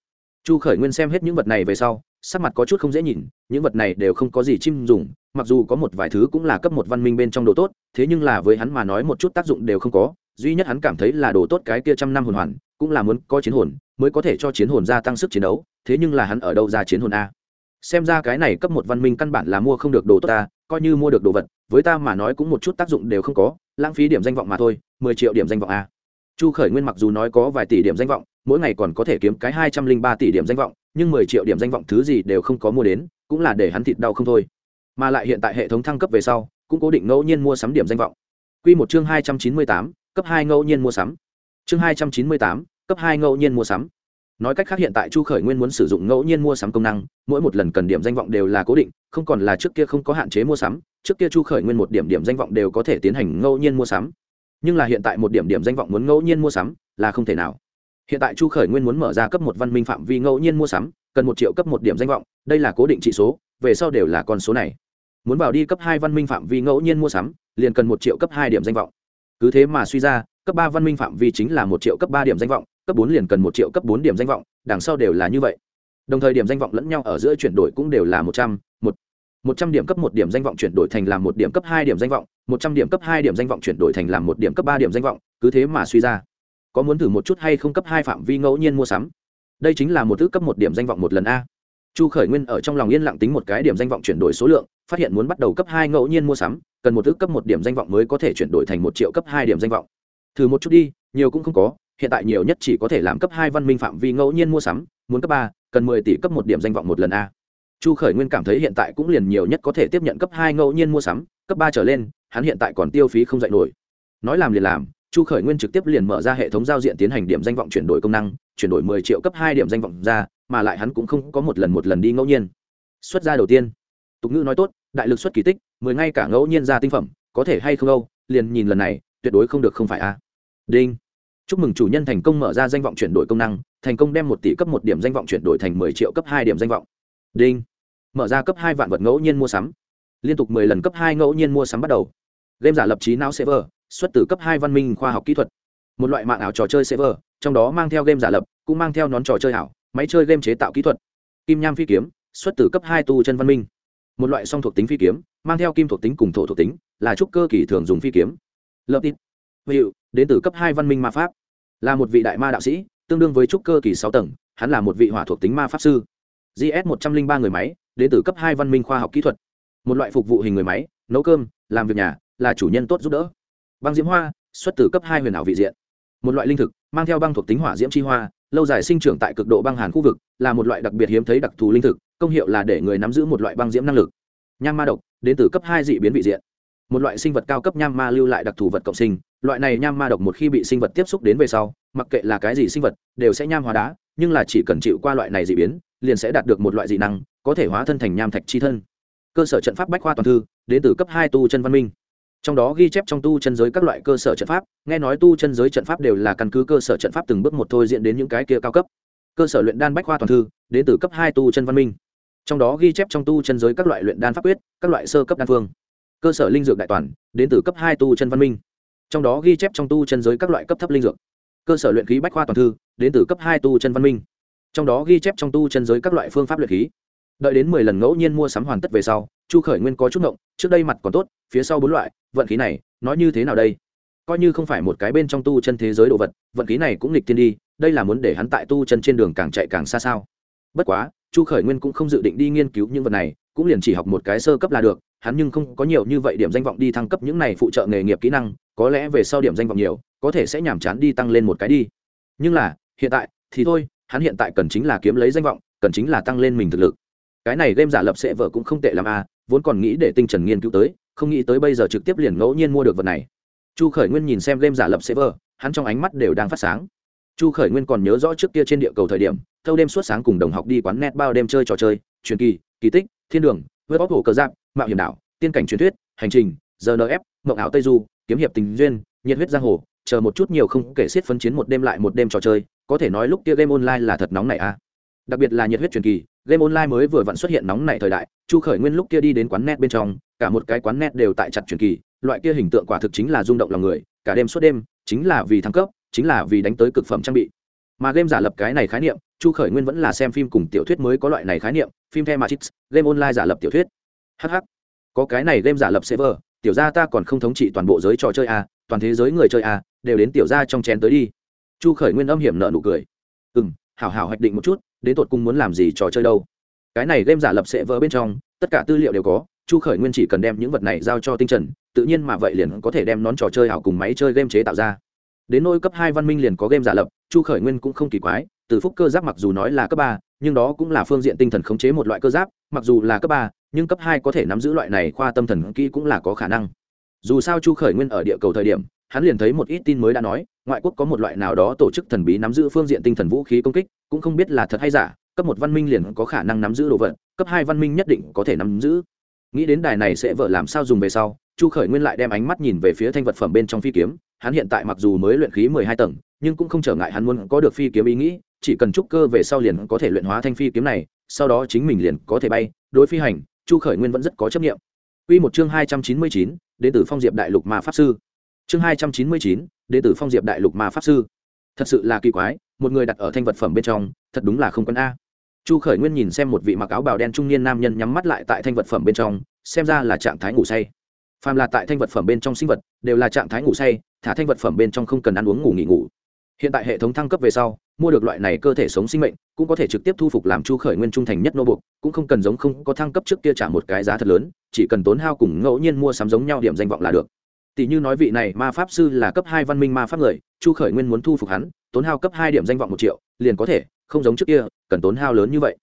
Chu khởi nguyên xem hết những vật này về sau, sắc mặt có chút không dễ nhìn, những vật này đều không có gì chim dùng, mặc dù có một vài thứ cũng là cấp một văn minh bên trong đồ tốt, thế nhưng là với hắn mà nói một chút tác dụng đều không có, duy nhất hắn cảm thấy là đồ tốt cái kia trăm năm hồn hoàn, cũng là muốn có chiến hồn mới có thể cho chiến hồn gia tăng sức chiến đấu, thế nhưng là hắn ở đâu ra chiến hồn a? Xem ra cái này cấp một văn minh căn bản là mua không được đồ tốt ta, coi như mua được đồ vật, với ta mà nói cũng một chút tác dụng đều không có, lãng phí điểm danh vọng mà thôi, mười triệu điểm danh vọng a. Chu khởi nguyên mặc dù nói có vài tỷ điểm danh vọng, mỗi ngày còn có thể kiếm cái hai trăm linh ba tỷ điểm danh vọng, nhưng mười triệu điểm danh vọng thứ gì đều không có mua đến, cũng là để hắn thịt đau không thôi. Mà lại hiện tại hệ thống thăng cấp về sau, cũng cố định ngẫu nhiên mua sắm điểm danh vọng. Quy một chương hai trăm chín mươi tám, cấp hai ngẫu nhiên mua sắm. Chương hai trăm chín mươi tám cấp hai ngẫu nhiên mua sắm. Nói cách khác hiện tại chu khởi nguyên muốn sử dụng ngẫu nhiên mua sắm công năng, mỗi một lần cần điểm danh vọng đều là cố định, không còn là trước kia không có hạn chế mua sắm, trước kia chu khởi nguyên một điểm điểm danh vọng đều có thể tiến hành ngẫu nhiên mua sắm. Nhưng là hiện tại một điểm điểm danh vọng muốn ngẫu nhiên mua sắm là không thể nào. Hiện tại chu khởi nguyên muốn mở ra cấp một văn minh phạm vi ngẫu nhiên mua sắm, cần một triệu cấp một điểm danh vọng, đây là cố định trị số, về sau đều là con số này. Muốn vào đi cấp hai văn minh phạm vi ngẫu nhiên mua sắm, liền cần một triệu cấp hai điểm danh vọng. Cứ thế mà suy ra, cấp ba văn minh phạm vi chính là một triệu cấp ba điểm danh vọng cấp bốn liền cần một triệu cấp bốn điểm danh vọng đằng sau đều là như vậy đồng thời điểm danh vọng lẫn nhau ở giữa chuyển đổi cũng đều là một trăm một một trăm điểm cấp một điểm danh vọng chuyển đổi thành làm một điểm cấp hai điểm danh vọng một trăm điểm cấp hai điểm danh vọng chuyển đổi thành làm một điểm cấp ba điểm danh vọng cứ thế mà suy ra có muốn thử một chút hay không cấp hai phạm vi ngẫu nhiên mua sắm đây chính là một thứ cấp một điểm danh vọng một lần a chu khởi nguyên ở trong lòng yên lặng tính một cái điểm danh vọng chuyển đổi số lượng phát hiện muốn bắt đầu cấp hai ngẫu nhiên mua sắm cần một thứ cấp một điểm danh vọng mới có thể chuyển đổi thành một triệu cấp hai điểm danh vọng thử một chút đi nhiều cũng không có hiện tại nhiều nhất chỉ có thể làm cấp hai văn minh phạm vi ngẫu nhiên mua sắm, muốn cấp ba, cần mười tỷ cấp một điểm danh vọng một lần a. Chu khởi nguyên cảm thấy hiện tại cũng liền nhiều nhất có thể tiếp nhận cấp hai ngẫu nhiên mua sắm, cấp ba trở lên, hắn hiện tại còn tiêu phí không dạy nổi. Nói làm liền làm, chu khởi nguyên trực tiếp liền mở ra hệ thống giao diện tiến hành điểm danh vọng chuyển đổi công năng, chuyển đổi mười triệu cấp hai điểm danh vọng ra, mà lại hắn cũng không có một lần một lần đi ngẫu nhiên. Xuất ra đầu tiên, tục ngữ nói tốt, đại lực xuất kỳ tích, mười ngay cả ngẫu nhiên ra tinh phẩm, có thể hay không âu liền nhìn lần này, tuyệt đối không được không phải a. Đinh chúc mừng chủ nhân thành công mở ra danh vọng chuyển đổi công năng, thành công đem một tỷ cấp một điểm danh vọng chuyển đổi thành mười triệu cấp hai điểm danh vọng. Đinh. Mở ra cấp hai vạn vật ngẫu nhiên mua sắm. Liên tục mười lần cấp hai ngẫu nhiên mua sắm bắt đầu. Game giả lập trí não server, xuất từ cấp hai văn minh khoa học kỹ thuật. Một loại mạng ảo trò chơi server, trong đó mang theo game giả lập, cũng mang theo nón trò chơi ảo, máy chơi game chế tạo kỹ thuật. Kim nham phi kiếm, xuất từ cấp hai tu chân văn minh. Một loại song thuộc tính phi kiếm, mang theo kim thuộc tính cùng thổ thuộc tính, là trúc cơ kỳ thường dùng phi kiếm. Lập tít. Hiệu đến từ cấp hai văn minh ma pháp. Là một vị đại ma đạo sĩ, tương đương với trúc cơ kỳ sáu tầng, hắn là một vị hỏa thuộc tính ma pháp sư. Gs một trăm linh ba người máy, đến từ cấp hai văn minh khoa học kỹ thuật. Một loại phục vụ hình người máy, nấu cơm, làm việc nhà, là chủ nhân tốt giúp đỡ. Băng diễm hoa, xuất từ cấp hai huyền ảo vị diện. Một loại linh thực, mang theo băng thuộc tính hỏa diễm chi hoa, lâu dài sinh trưởng tại cực độ băng hàn khu vực, là một loại đặc biệt hiếm thấy đặc thù linh thực, công hiệu là để người nắm giữ một loại băng diễm năng lực. Nham ma độc, đến từ cấp hai dị biến vị diện một loại sinh vật cao cấp nham ma lưu lại đặc thù vật cộng sinh, loại này nham ma độc một khi bị sinh vật tiếp xúc đến về sau, mặc kệ là cái gì sinh vật, đều sẽ nham hóa đá, nhưng là chỉ cần chịu qua loại này dị biến, liền sẽ đạt được một loại dị năng, có thể hóa thân thành nham thạch chi thân. Cơ sở trận pháp bách khoa toàn thư, đến từ cấp hai tu chân văn minh. Trong đó ghi chép trong tu chân giới các loại cơ sở trận pháp, nghe nói tu chân giới trận pháp đều là căn cứ cơ sở trận pháp từng bước một thôi diễn đến những cái kia cao cấp. Cơ sở luyện đan bách khoa toàn thư, đến từ cấp hai tu chân văn minh. Trong đó ghi chép trong tu chân giới các loại luyện đan pháp quyết, các loại sơ cấp đan phương cơ sở linh dược đại toàn, đến từ cấp hai tu chân văn minh. Trong đó ghi chép trong tu chân giới các loại cấp thấp linh dược. Cơ sở luyện khí bách khoa toàn thư, đến từ cấp hai tu chân văn minh. Trong đó ghi chép trong tu chân giới các loại phương pháp luyện khí. Đợi đến mười lần ngẫu nhiên mua sắm hoàn tất về sau, chu khởi nguyên có chút ngộng, trước đây mặt còn tốt, phía sau bốn loại, vận khí này, nói như thế nào đây? Coi như không phải một cái bên trong tu chân thế giới đồ vật, vận khí này cũng nghịch tiên đi, đây là muốn để hắn tại tu chân trên đường càng chạy càng xa sao? Bất quá, chu khởi nguyên cũng không dự định đi nghiên cứu những vật này, cũng liền chỉ học một cái sơ cấp là được hắn nhưng không có nhiều như vậy điểm danh vọng đi thăng cấp những này phụ trợ nghề nghiệp kỹ năng, có lẽ về sau điểm danh vọng nhiều, có thể sẽ nhàm chán đi tăng lên một cái đi. Nhưng là, hiện tại, thì thôi, hắn hiện tại cần chính là kiếm lấy danh vọng, cần chính là tăng lên mình thực lực. Cái này game giả lập sệ vợ cũng không tệ làm à vốn còn nghĩ để tinh trần nghiên cứu tới, không nghĩ tới bây giờ trực tiếp liền ngẫu nhiên mua được vật này. Chu khởi nguyên nhìn xem game giả lập sệ vợ, hắn trong ánh mắt đều đang phát sáng. Chu khởi nguyên còn nhớ rõ trước kia trên địa cầu thời điểm, thâu đêm suốt sáng cùng đồng học đi quán net bao đêm chơi trò chơi, truyền kỳ kỳ tích, thiên đường vớt bóc hổ cờ giáp mạo hiểm đảo, tiên cảnh truyền thuyết, hành trình rnf mộng ảo tây du, kiếm hiệp tình duyên, nhiệt huyết giang hồ, chờ một chút nhiều không kể xiết phân chiến một đêm lại một đêm trò chơi, có thể nói lúc kia game online là thật nóng này à đặc biệt là nhiệt huyết truyền kỳ, game online mới vừa vặn xuất hiện nóng này thời đại, chu khởi nguyên lúc kia đi đến quán net bên trong, cả một cái quán net đều tại chặt truyền kỳ, loại kia hình tượng quả thực chính là rung động lòng người, cả đêm suốt đêm, chính là vì thăng cấp, chính là vì đánh tới cực phẩm trang bị. Mà game giả lập cái này khái niệm, chu khởi nguyên vẫn là xem phim cùng tiểu thuyết mới có loại này khái niệm, phim the matrix, game online giả lập tiểu thuyết hh có cái này game giả lập server, tiểu gia ta còn không thống trị toàn bộ giới trò chơi a toàn thế giới người chơi a đều đến tiểu gia trong chén tới đi. Chu khởi nguyên âm hiểm nợ nụ cười. Ừ m hảo hảo hoạch định một chút, đến tột cùng muốn làm gì trò chơi đâu. Cái này game giả lập sẽ vỡ bên trong, tất cả tư liệu đều có, chu khởi nguyên chỉ cần đem những vật này giao cho tinh trần, tự nhiên mà vậy liền có thể đem nón trò chơi ảo cùng máy chơi game chế tạo ra. Đến nôi cấp hai văn minh liền có game giả lập, chu khởi nguyên cũng không kỳ quái, từ phúc cơ giáp mặc dù nói là cấp ba, nhưng đó cũng là phương diện tinh thần khống chế một loại cơ giáp, mặc dù là cấp ba nhưng cấp hai có thể nắm giữ loại này khoa tâm thần kỹ cũng là có khả năng. Dù sao chu khởi nguyên ở địa cầu thời điểm, hắn liền thấy một ít tin mới đã nói, ngoại quốc có một loại nào đó tổ chức thần bí nắm giữ phương diện tinh thần vũ khí công kích, cũng không biết là thật hay giả, cấp một văn minh liền có khả năng nắm giữ đồ vật, cấp hai văn minh nhất định có thể nắm giữ. Nghĩ đến đài này sẽ vợ làm sao dùng về sau, chu khởi nguyên lại đem ánh mắt nhìn về phía thanh vật phẩm bên trong phi kiếm, hắn hiện tại mặc dù mới luyện khí mười hai tầng, nhưng cũng không trở ngại hắn muốn có được phi kiếm ý nghĩ, chỉ cần trúc cơ về sau liền có thể luyện hóa thanh phi kiếm này, sau đó chính mình liền có thể bay, đối phi hành chu khởi nguyên vẫn rất có chấp nghiệm q một chương hai trăm chín mươi chín, đến từ phong diệp đại lục ma pháp sư. Chương hai trăm chín mươi chín, đến từ phong diệp đại lục ma pháp sư. Thật sự là kỳ quái, một người đặt ở thanh vật phẩm bên trong, thật đúng là không quân a. Chu khởi nguyên nhìn xem một vị mặc áo bào đen trung niên nam nhân nhắm mắt lại tại thanh vật phẩm bên trong, xem ra là trạng thái ngủ say. Phàm là tại thanh vật phẩm bên trong sinh vật, đều là trạng thái ngủ say, thả thanh vật phẩm bên trong không cần ăn uống ngủ nghỉ ngủ hiện tại hệ thống thăng cấp về sau, mua được loại này cơ thể sống sinh mệnh, cũng có thể trực tiếp thu phục làm chu khởi nguyên trung thành nhất nô buộc cũng không cần giống không có thăng cấp trước kia trả một cái giá thật lớn, chỉ cần tốn hao cùng ngẫu nhiên mua sắm giống nhau điểm danh vọng là được. Tỷ như nói vị này ma pháp sư là cấp hai văn minh ma pháp người, chu khởi nguyên muốn thu phục hắn, tốn hao cấp hai điểm danh vọng một triệu, liền có thể, không giống trước kia, cần tốn hao lớn như vậy.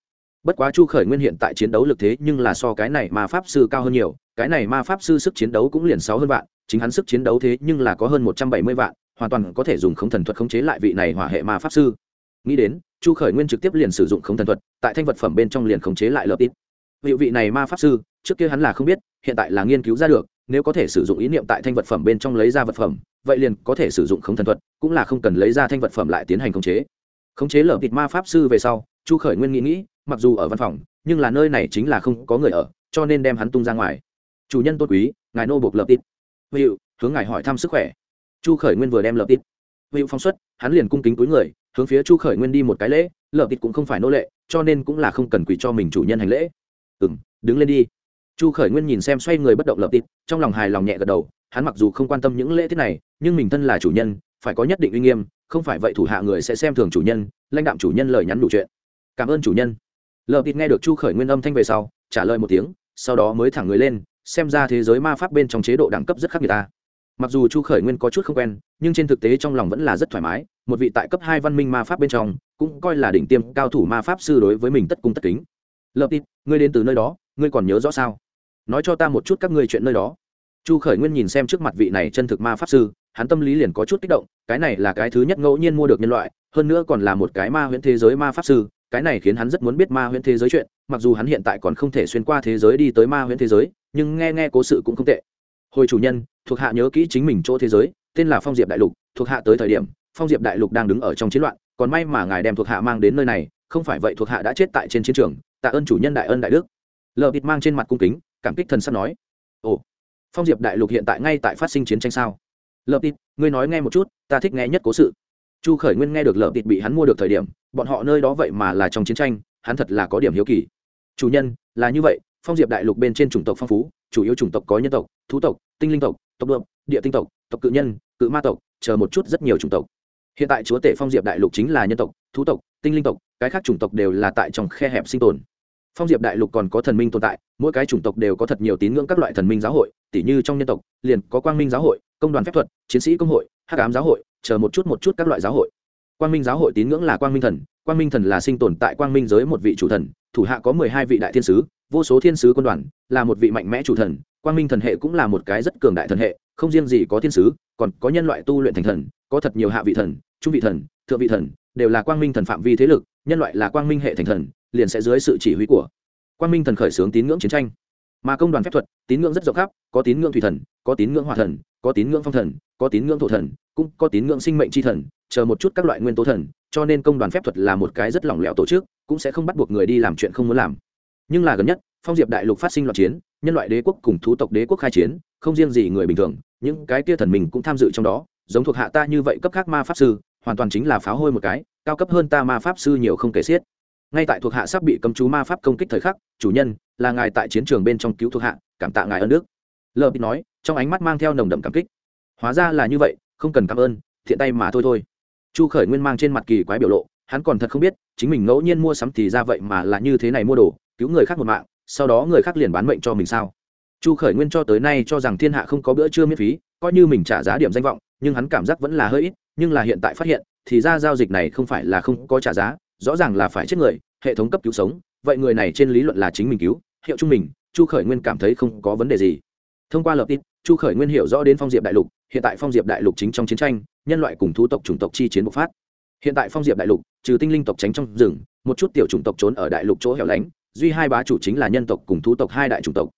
Bất quá chu khởi nguyên hiện tại chiến đấu lực thế nhưng là so cái này ma pháp sư cao hơn nhiều, cái này ma pháp sư sức chiến đấu cũng liền sáu hơn vạn, chính hắn sức chiến đấu thế nhưng là có hơn một trăm bảy mươi vạn hoàn toàn có thể dùng không thần thuật khống chế lại vị này hỏa hệ ma pháp sư. Nghĩ đến, chu khởi nguyên trực tiếp liền sử dụng không thần thuật, tại thanh vật phẩm bên trong liền khống chế lại lợp ít. Vị vị này ma pháp sư, trước kia hắn là không biết, hiện tại là nghiên cứu ra được, nếu có thể sử dụng ý niệm tại thanh vật phẩm bên trong lấy ra vật phẩm, vậy liền có thể sử dụng không thần thuật, cũng là không cần lấy ra thanh vật phẩm lại tiến hành khống chế. Khống chế lở thịt ma pháp sư về sau, chu khởi nguyên nghĩ nghĩ, mặc dù ở văn phòng, nhưng là nơi này chính là không có người ở, cho nên đem hắn tung ra ngoài. Chủ nhân tôn quý, ngài nô buộc lợp tít Vị hướng ngài hỏi thăm sức khỏe chu khởi nguyên vừa đem lợp tít hữu phóng xuất, hắn liền cung kính túi người, hướng phía chu khởi nguyên đi một cái lễ lợp tít cũng không phải nô lệ, cho nên cũng là không cần quỳ cho mình chủ nhân hành lễ. Ừ m đứng lên đi. Chu khởi nguyên nhìn xem xoay người bất động lợp tít trong lòng hài lòng nhẹ gật đầu, hắn mặc dù không quan tâm những lễ tiết này, nhưng mình thân là chủ nhân, phải có nhất định uy nghiêm, không phải vậy thủ hạ người sẽ xem thường chủ nhân, lãnh đạm chủ nhân lời nhắn đủ chuyện. Cảm ơn chủ nhân. Lợp tít nghe được chu khởi nguyên âm thanh về sau, trả lời một tiếng, sau đó mới thẳng người lên, xem ra thế giới ma pháp bên trong chế độ đẳng cấp rất khác người ta mặc dù chu khởi nguyên có chút không quen, nhưng trên thực tế trong lòng vẫn là rất thoải mái. Một vị tại cấp hai văn minh ma pháp bên trong, cũng coi là đỉnh tiêm cao thủ ma pháp sư đối với mình tất cung tất kính. Lợp tít, ngươi đến từ nơi đó, ngươi còn nhớ rõ sao? Nói cho ta một chút các ngươi chuyện nơi đó. Chu khởi nguyên nhìn xem trước mặt vị này chân thực ma pháp sư, hắn tâm lý liền có chút kích động, cái này là cái thứ nhất ngẫu nhiên mua được nhân loại, hơn nữa còn là một cái ma huyễn thế giới ma pháp sư, cái này khiến hắn rất muốn biết ma huyễn thế giới chuyện, mặc dù hắn hiện tại còn không thể xuyên qua thế giới đi tới ma huyễn thế giới, nhưng nghe nghe cố sự cũng không tệ hồi chủ nhân, thuộc hạ nhớ kỹ chính mình chỗ thế giới, tên là phong diệp đại lục, thuộc hạ tới thời điểm, phong diệp đại lục đang đứng ở trong chiến loạn, còn may mà ngài đem thuộc hạ mang đến nơi này, không phải vậy thuộc hạ đã chết tại trên chiến trường, tạ ơn chủ nhân đại ân đại đức. Lờ vịt mang trên mặt cung kính, cảm kích thần sắp nói, ồ, phong diệp đại lục hiện tại ngay tại phát sinh chiến tranh sao? Lờ vịt ngươi nói nghe một chút, ta thích nghe nhất cố sự. Chu khởi nguyên nghe được lờ vịt bị hắn mua được thời điểm, bọn họ nơi đó vậy mà là trong chiến tranh, hắn thật là có điểm hiếu kỳ. Chủ nhân, là như vậy, phong diệp đại lục bên trên chủng tộc phong phú, chủ yếu chủng tộc có nhân tộc, thú tộc tinh linh tộc tộc đượm địa tinh tộc tộc cự nhân, cự ma tộc, chờ một chút rất nhiều chủng tộc. Hiện tại chúa tể phong diệp đại lục chính là nhân tộc, thú tộc, tinh linh tộc, cái khác chủng tộc đều là tại trong khe hẹp sinh tồn. Phong diệp đại lục còn có thần minh tồn tại, mỗi cái chủng tộc đều có thật nhiều tín ngưỡng các loại thần minh giáo hội, tỉ như trong nhân tộc, liền có quang minh giáo hội, công đoàn phép thuật, chiến sĩ công hội, hắc ám giáo hội, chờ một chút một chút các loại giáo hội. Quang minh giáo hội tín ngưỡng là quang minh thần, quang minh thần là sinh tồn tại quang minh giới một vị chủ thần, thủ hạ có mười hai vị đại thiên sứ, vô số thiên sứ quân đoàn, là một vị mạnh mẽ chủ thần quang minh thần hệ cũng là một cái rất cường đại thần hệ, không riêng gì có thiên sứ, còn có nhân loại tu luyện thành thần, có thật nhiều hạ vị thần, trung vị thần, thượng vị thần, đều là quang minh thần phạm vi thế lực, nhân loại là quang minh hệ thành thần, liền sẽ dưới sự chỉ huy của quang minh thần khởi xướng tín ngưỡng chiến tranh. Mà công đoàn phép thuật, tín ngưỡng rất rộng khắp, có tín ngưỡng thủy thần, có tín ngưỡng hòa thần, có tín ngưỡng phong thần, có tín ngưỡng thổ thần, cũng có tín ngưỡng sinh mệnh tri thần, chờ một chút các loại nguyên tố thần, cho nên công đoàn phép thuật là một cái rất lỏng lẻo tổ chức, cũng sẽ không bắt buộc người đi làm chuyện không muốn làm. Nhưng là gần nhất, phong diệp đại lục phát sinh loạn chiến nhân loại đế quốc cùng thú tộc đế quốc khai chiến, không riêng gì người bình thường, những cái kia thần mình cũng tham dự trong đó, giống thuộc hạ ta như vậy cấp khác ma pháp sư, hoàn toàn chính là pháo hôi một cái, cao cấp hơn ta ma pháp sư nhiều không kể xiết. Ngay tại thuộc hạ sắp bị cấm chú ma pháp công kích thời khắc, chủ nhân, là ngài tại chiến trường bên trong cứu thuộc hạ, cảm tạ ngài ơn đức. Lờ bị nói, trong ánh mắt mang theo nồng đậm cảm kích. Hóa ra là như vậy, không cần cảm ơn, thiện tay mà thôi thôi. Chu khởi nguyên mang trên mặt kỳ quái biểu lộ, hắn còn thật không biết, chính mình ngẫu nhiên mua sắm thì ra vậy mà là như thế này mua đồ, cứu người khác một mạng sau đó người khác liền bán mệnh cho mình sao? Chu khởi nguyên cho tới nay cho rằng thiên hạ không có bữa trưa miễn phí, coi như mình trả giá điểm danh vọng, nhưng hắn cảm giác vẫn là hơi ít, nhưng là hiện tại phát hiện, thì ra giao dịch này không phải là không có trả giá, rõ ràng là phải chết người, hệ thống cấp cứu sống, vậy người này trên lý luận là chính mình cứu, hiệu chung mình, chu khởi nguyên cảm thấy không có vấn đề gì. Thông qua lập tin, chu khởi nguyên hiểu rõ đến phong diệp đại lục, hiện tại phong diệp đại lục chính trong chiến tranh, nhân loại cùng thu tộc chủng tộc chi chiến bộc phát. Hiện tại phong diệp đại lục, trừ tinh linh tộc tránh trong rừng, một chút tiểu chủng tộc trốn ở đại lục chỗ hẻo lánh duy hai bá chủ chính là nhân tộc cùng thú tộc hai đại chủng tộc.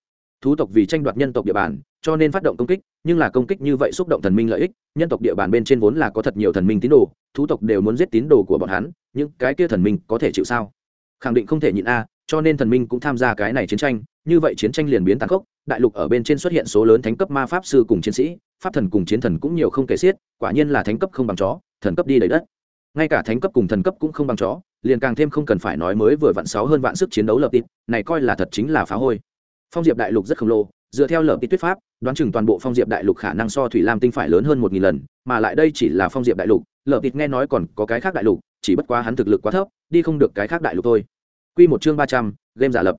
Thú tộc vì tranh đoạt nhân tộc địa bàn, cho nên phát động công kích, nhưng là công kích như vậy xúc động thần minh lợi ích, nhân tộc địa bàn bên trên vốn là có thật nhiều thần minh tín đồ, thú tộc đều muốn giết tín đồ của bọn hắn những cái kia thần minh có thể chịu sao? Khẳng định không thể nhịn a, cho nên thần minh cũng tham gia cái này chiến tranh, như vậy chiến tranh liền biến tàn khốc, đại lục ở bên trên xuất hiện số lớn thánh cấp ma pháp sư cùng chiến sĩ, pháp thần cùng chiến thần cũng nhiều không kể xiết, quả nhiên là thánh cấp không bằng chó, thần cấp đi đầy đất ngay cả thánh cấp cùng thần cấp cũng không bằng chó, liền càng thêm không cần phải nói mới vừa vặn sáu hơn vạn sức chiến đấu lợp tít này coi là thật chính là phá hôi. Phong diệp đại lục rất khổng lồ, dựa theo lợp tít tuyết pháp, đoán chừng toàn bộ phong diệp đại lục khả năng so thủy lam tinh phải lớn hơn một nghìn lần, mà lại đây chỉ là phong diệp đại lục lợp tít nghe nói còn có cái khác đại lục, chỉ bất quá hắn thực lực quá thấp, đi không được cái khác đại lục thôi. Q một chương ba trăm, game giả lập.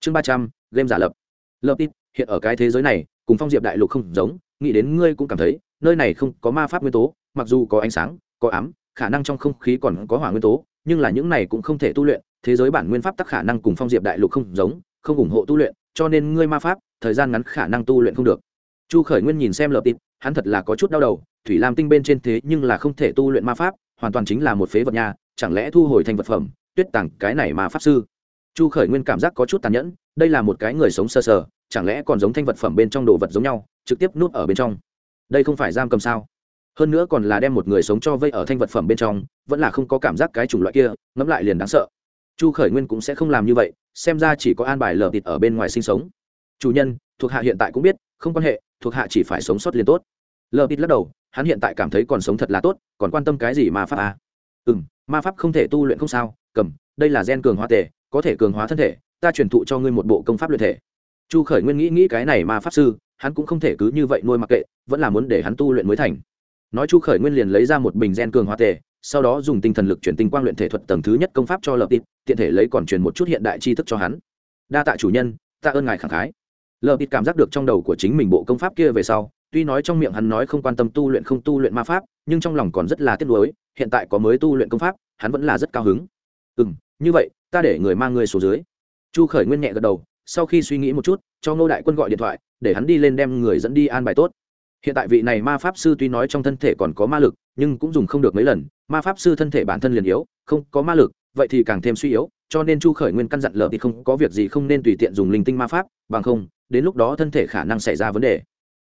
Chương ba trăm, game giả lập. Lợp tít hiện ở cái thế giới này, cùng phong diệp đại lục không giống, nghĩ đến ngươi cũng cảm thấy, nơi này không có ma pháp nguyên tố, mặc dù có ánh sáng, có ám khả năng trong không khí còn có hỏa nguyên tố nhưng là những này cũng không thể tu luyện thế giới bản nguyên pháp tắc khả năng cùng phong diệp đại lục không giống không ủng hộ tu luyện cho nên ngươi ma pháp thời gian ngắn khả năng tu luyện không được. Chu khởi nguyên nhìn xem lợp tịt hắn thật là có chút đau đầu thủy lam tinh bên trên thế nhưng là không thể tu luyện ma pháp hoàn toàn chính là một phế vật nhà chẳng lẽ thu hồi thành vật phẩm tuyết tặng cái này mà pháp sư? Chu khởi nguyên cảm giác có chút tàn nhẫn đây là một cái người sống sơ sờ, sờ chẳng lẽ còn giống thanh vật phẩm bên trong đồ vật giống nhau trực tiếp nuốt ở bên trong. Đây không phải giam cầm sao? Hơn nữa còn là đem một người sống cho vây ở thanh vật phẩm bên trong, vẫn là không có cảm giác cái chủng loại kia, ngẫm lại liền đáng sợ. Chu khởi nguyên cũng sẽ không làm như vậy, xem ra chỉ có an bài lờ thịt ở bên ngoài sinh sống. Chủ nhân, thuộc hạ hiện tại cũng biết, không quan hệ, thuộc hạ chỉ phải sống sót liền tốt. Lờ thịt lắc đầu, hắn hiện tại cảm thấy còn sống thật là tốt, còn quan tâm cái gì mà pháp à? ừ m ma pháp không thể tu luyện không sao, cầm, đây là gen cường hóa tề có thể cường hóa thân thể, ta truyền thụ cho ngươi một bộ công pháp luyện thể. Chu khởi nguyên nghĩ nghĩ cái này ma pháp sư, hắn cũng không thể cứ như vậy nuôi mặc kệ, vẫn là muốn để hắn tu luyện mới thành nói chu khởi nguyên liền lấy ra một bình gen cường hóa tề, sau đó dùng tinh thần lực chuyển tinh quang luyện thể thuật tầng thứ nhất công pháp cho lợp tít tiện thể lấy còn truyền một chút hiện đại tri thức cho hắn. Đa tạ chủ nhân, tạ ơn ngài khẳng khái. Lợp tít cảm giác được trong đầu của chính mình bộ công pháp kia về sau, tuy nói trong miệng hắn nói không quan tâm tu luyện không tu luyện ma pháp, nhưng trong lòng còn rất là tiếc nuối, hiện tại có mới tu luyện công pháp, hắn vẫn là rất cao hứng. Ừ m như vậy, ta để người mang người xuống dưới. Chu khởi nguyên nhẹ gật đầu, sau khi suy nghĩ một chút, cho ngô đại quân gọi điện thoại, để hắn đi lên đem người dẫn đi an bài tốt hiện tại vị này ma pháp sư tuy nói trong thân thể còn có ma lực, nhưng cũng dùng không được mấy lần, ma pháp sư thân thể bản thân liền yếu, không có ma lực, vậy thì càng thêm suy yếu, cho nên chu khởi nguyên căn dặn lờ thì không có việc gì không nên tùy tiện dùng linh tinh ma pháp, bằng không, đến lúc đó thân thể khả năng xảy ra vấn đề.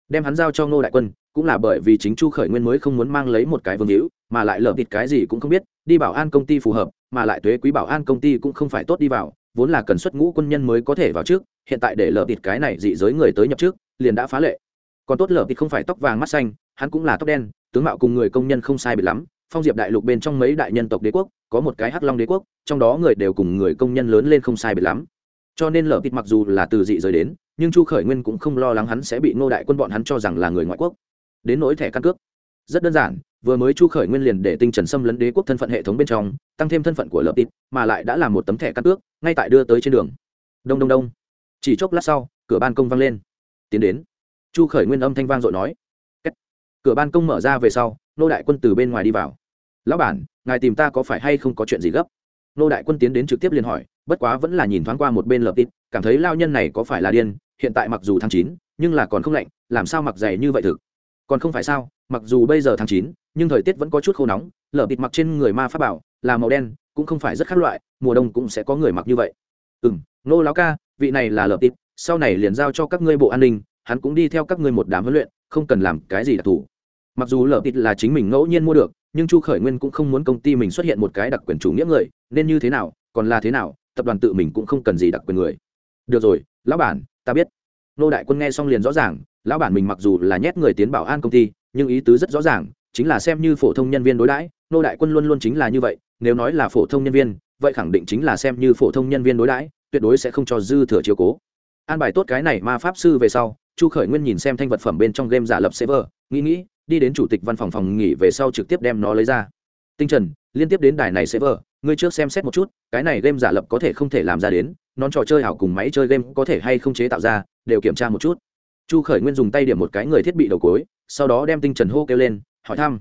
Đem hắn giao cho ngô đại quân, cũng là bởi vì chính chu khởi nguyên mới không muốn mang lấy một cái vương hữu, mà lại lờ thịt cái gì cũng không biết, đi bảo an công ty phù hợp, mà lại thuế quý bảo an công ty cũng không phải tốt đi vào, vốn là cần xuất ngũ quân nhân mới có thể vào trước, hiện tại để lờ thịt cái này dị giới người tới nhập trước, liền đã phá lệ còn tốt lở thì không phải tóc vàng mắt xanh, hắn cũng là tóc đen, tướng mạo cùng người công nhân không sai biệt lắm, phong diệp đại lục bên trong mấy đại nhân tộc đế quốc, có một cái hắc long đế quốc, trong đó người đều cùng người công nhân lớn lên không sai biệt lắm. Cho nên lở thịt mặc dù là từ dị giới đến, nhưng chu khởi nguyên cũng không lo lắng hắn sẽ bị ngô đại quân bọn hắn cho rằng là người ngoại quốc. Đến nỗi thẻ căn cước. Rất đơn giản, vừa mới chu khởi nguyên liền để tinh trần xâm lấn đế quốc thân phận hệ thống bên trong, tăng thêm thân phận của lợp tít mà lại đã làm một tấm thẻ căn cước, ngay tại đưa tới trên đường. Đông đông đông. Chỉ chốc lát sau, cửa ban công văng lên. Tiến đến chu khởi nguyên âm thanh vang dội nói. Kết. cửa ban công mở ra về sau, nô đại quân từ bên ngoài đi vào. Lão bản, ngài tìm ta có phải hay không có chuyện gì gấp? Nô đại quân tiến đến trực tiếp liền hỏi, bất quá vẫn là nhìn thoáng qua một bên lợp tít cảm thấy lao nhân này có phải là điên, hiện tại mặc dù tháng chín, nhưng là còn không lạnh, làm sao mặc dày như vậy thực? Còn không phải sao, mặc dù bây giờ tháng chín, nhưng thời tiết vẫn có chút khô nóng, lở bịt mặc trên người ma pháp bảo là màu đen, cũng không phải rất khác loại, mùa đông cũng sẽ có người mặc như vậy. Ừ m nô láo ca, vị này là lở bịt sau này liền giao cho các ngươi bộ an ninh hắn cũng đi theo các ngươi một đám huấn luyện, không cần làm cái gì đặc thù. Mặc dù lở tịt là chính mình ngẫu nhiên mua được, nhưng chu khởi nguyên cũng không muốn công ty mình xuất hiện một cái đặc quyền chủ nghĩa người, nên như thế nào, còn là thế nào, tập đoàn tự mình cũng không cần gì đặc quyền người. Được rồi, lão bản, ta biết. Nô đại quân nghe xong liền rõ ràng, lão bản mình mặc dù là nhét người tiến bảo an công ty, nhưng ý tứ rất rõ ràng, chính là xem như phổ thông nhân viên đối đãi, nô đại quân luôn luôn chính là như vậy, nếu nói là phổ thông nhân viên, vậy khẳng định chính là xem như phổ thông nhân viên đối đãi, tuyệt đối sẽ không cho dư thừa chiếu cố. An bài tốt cái này ma pháp sư về sau chu khởi nguyên nhìn xem thanh vật phẩm bên trong game giả lập server, nghĩ nghĩ, đi đến chủ tịch văn phòng phòng nghỉ về sau trực tiếp đem nó lấy ra. Tinh trần, liên tiếp đến đài này server, ngươi trước xem xét một chút, cái này game giả lập có thể không thể làm ra đến, nón trò chơi ảo cùng máy chơi game có thể hay không chế tạo ra, đều kiểm tra một chút. Chu khởi nguyên dùng tay điểm một cái người thiết bị đầu cối, sau đó đem tinh trần hô kêu lên, hỏi thăm.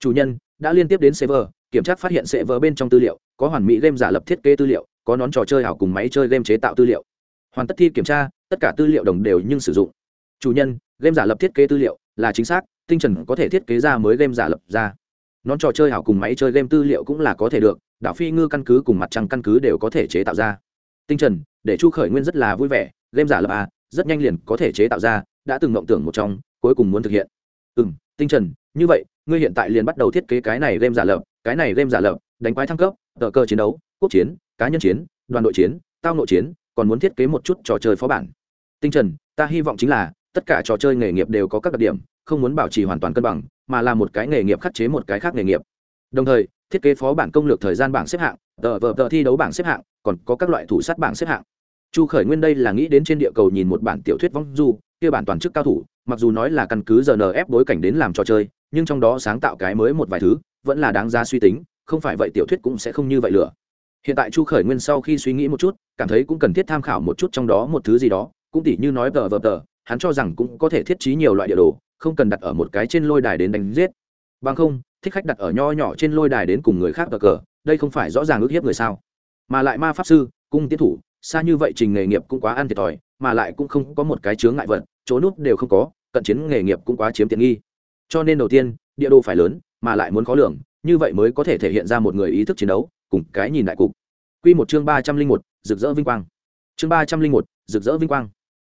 Chủ nhân, đã liên tiếp đến server, kiểm tra phát hiện server bên trong tư liệu, có hoàn mỹ game giả lập thiết kế tư liệu, có nón trò chơi ảo cùng máy chơi game chế tạo tư liệu. Hoàn tất thi kiểm tra, tất cả tư liệu đồng đều nhưng sử dụng chủ nhân, game giả lập thiết kế tư liệu là chính xác, tinh trần có thể thiết kế ra mới game giả lập ra. Nón trò chơi hảo cùng máy chơi game tư liệu cũng là có thể được đạo phi ngư căn cứ cùng mặt trăng căn cứ đều có thể chế tạo ra. Tinh trần để chu khởi nguyên rất là vui vẻ, game giả lập a rất nhanh liền có thể chế tạo ra, đã từng mộng tưởng một trong, cuối cùng muốn thực hiện. Ừ m tinh trần như vậy, ngươi hiện tại liền bắt đầu thiết kế cái này game giả lập, cái này game giả lập, đánh quái thăng cấp, tờ cơ chiến đấu, quốc chiến, cá nhân chiến, đoàn đội chiến, tao nội chiến, còn muốn thiết kế một chút trò chơi phó bản. Tinh trần ta hy vọng chính là tất cả trò chơi nghề nghiệp đều có các đặc điểm, không muốn bảo trì hoàn toàn cân bằng, mà là một cái nghề nghiệp khắc chế một cái khác nghề nghiệp. Đồng thời, thiết kế phó bản công lược thời gian bảng xếp hạng, tờ vờ tờ thi đấu bảng xếp hạng, còn có các loại thủ sát bảng xếp hạng. Chu khởi nguyên đây là nghĩ đến trên địa cầu nhìn một bản tiểu thuyết vong du, kia bản toàn chức cao thủ, mặc dù nói là căn cứ giờ ép bối cảnh đến làm trò chơi, nhưng trong đó sáng tạo cái mới một vài thứ, vẫn là đáng ra suy tính, không phải vậy tiểu thuyết cũng sẽ không như vậy lửa hiện tại chu khởi nguyên sau khi suy nghĩ một chút, cảm thấy cũng cần thiết tham khảo một chút trong đó một thứ gì đó, cũng tỉ như nói tờ vờ tờ hắn cho rằng cũng có thể thiết trí nhiều loại địa đồ, không cần đặt ở một cái trên lôi đài đến đánh giết. Bằng không, thích khách đặt ở nho nhỏ trên lôi đài đến cùng người khác cờ cờ, đây không phải rõ ràng ước hiếp người sao. Mà lại ma pháp sư, cung tiến thủ, xa như vậy trình nghề nghiệp cũng quá ăn thiệt thòi, mà lại cũng không có một cái chướng ngại vật, chỗ nút đều không có, cận chiến nghề nghiệp cũng quá chiếm tiện nghi. Cho nên đầu tiên, địa đồ phải lớn, mà lại muốn khó lường, như vậy mới có thể thể hiện ra một người ý thức chiến đấu, cùng cái nhìn đại cục. Quy một chương ba trăm linh một, rực rỡ vinh quang. Chương ba trăm linh một, rực rỡ vinh quang.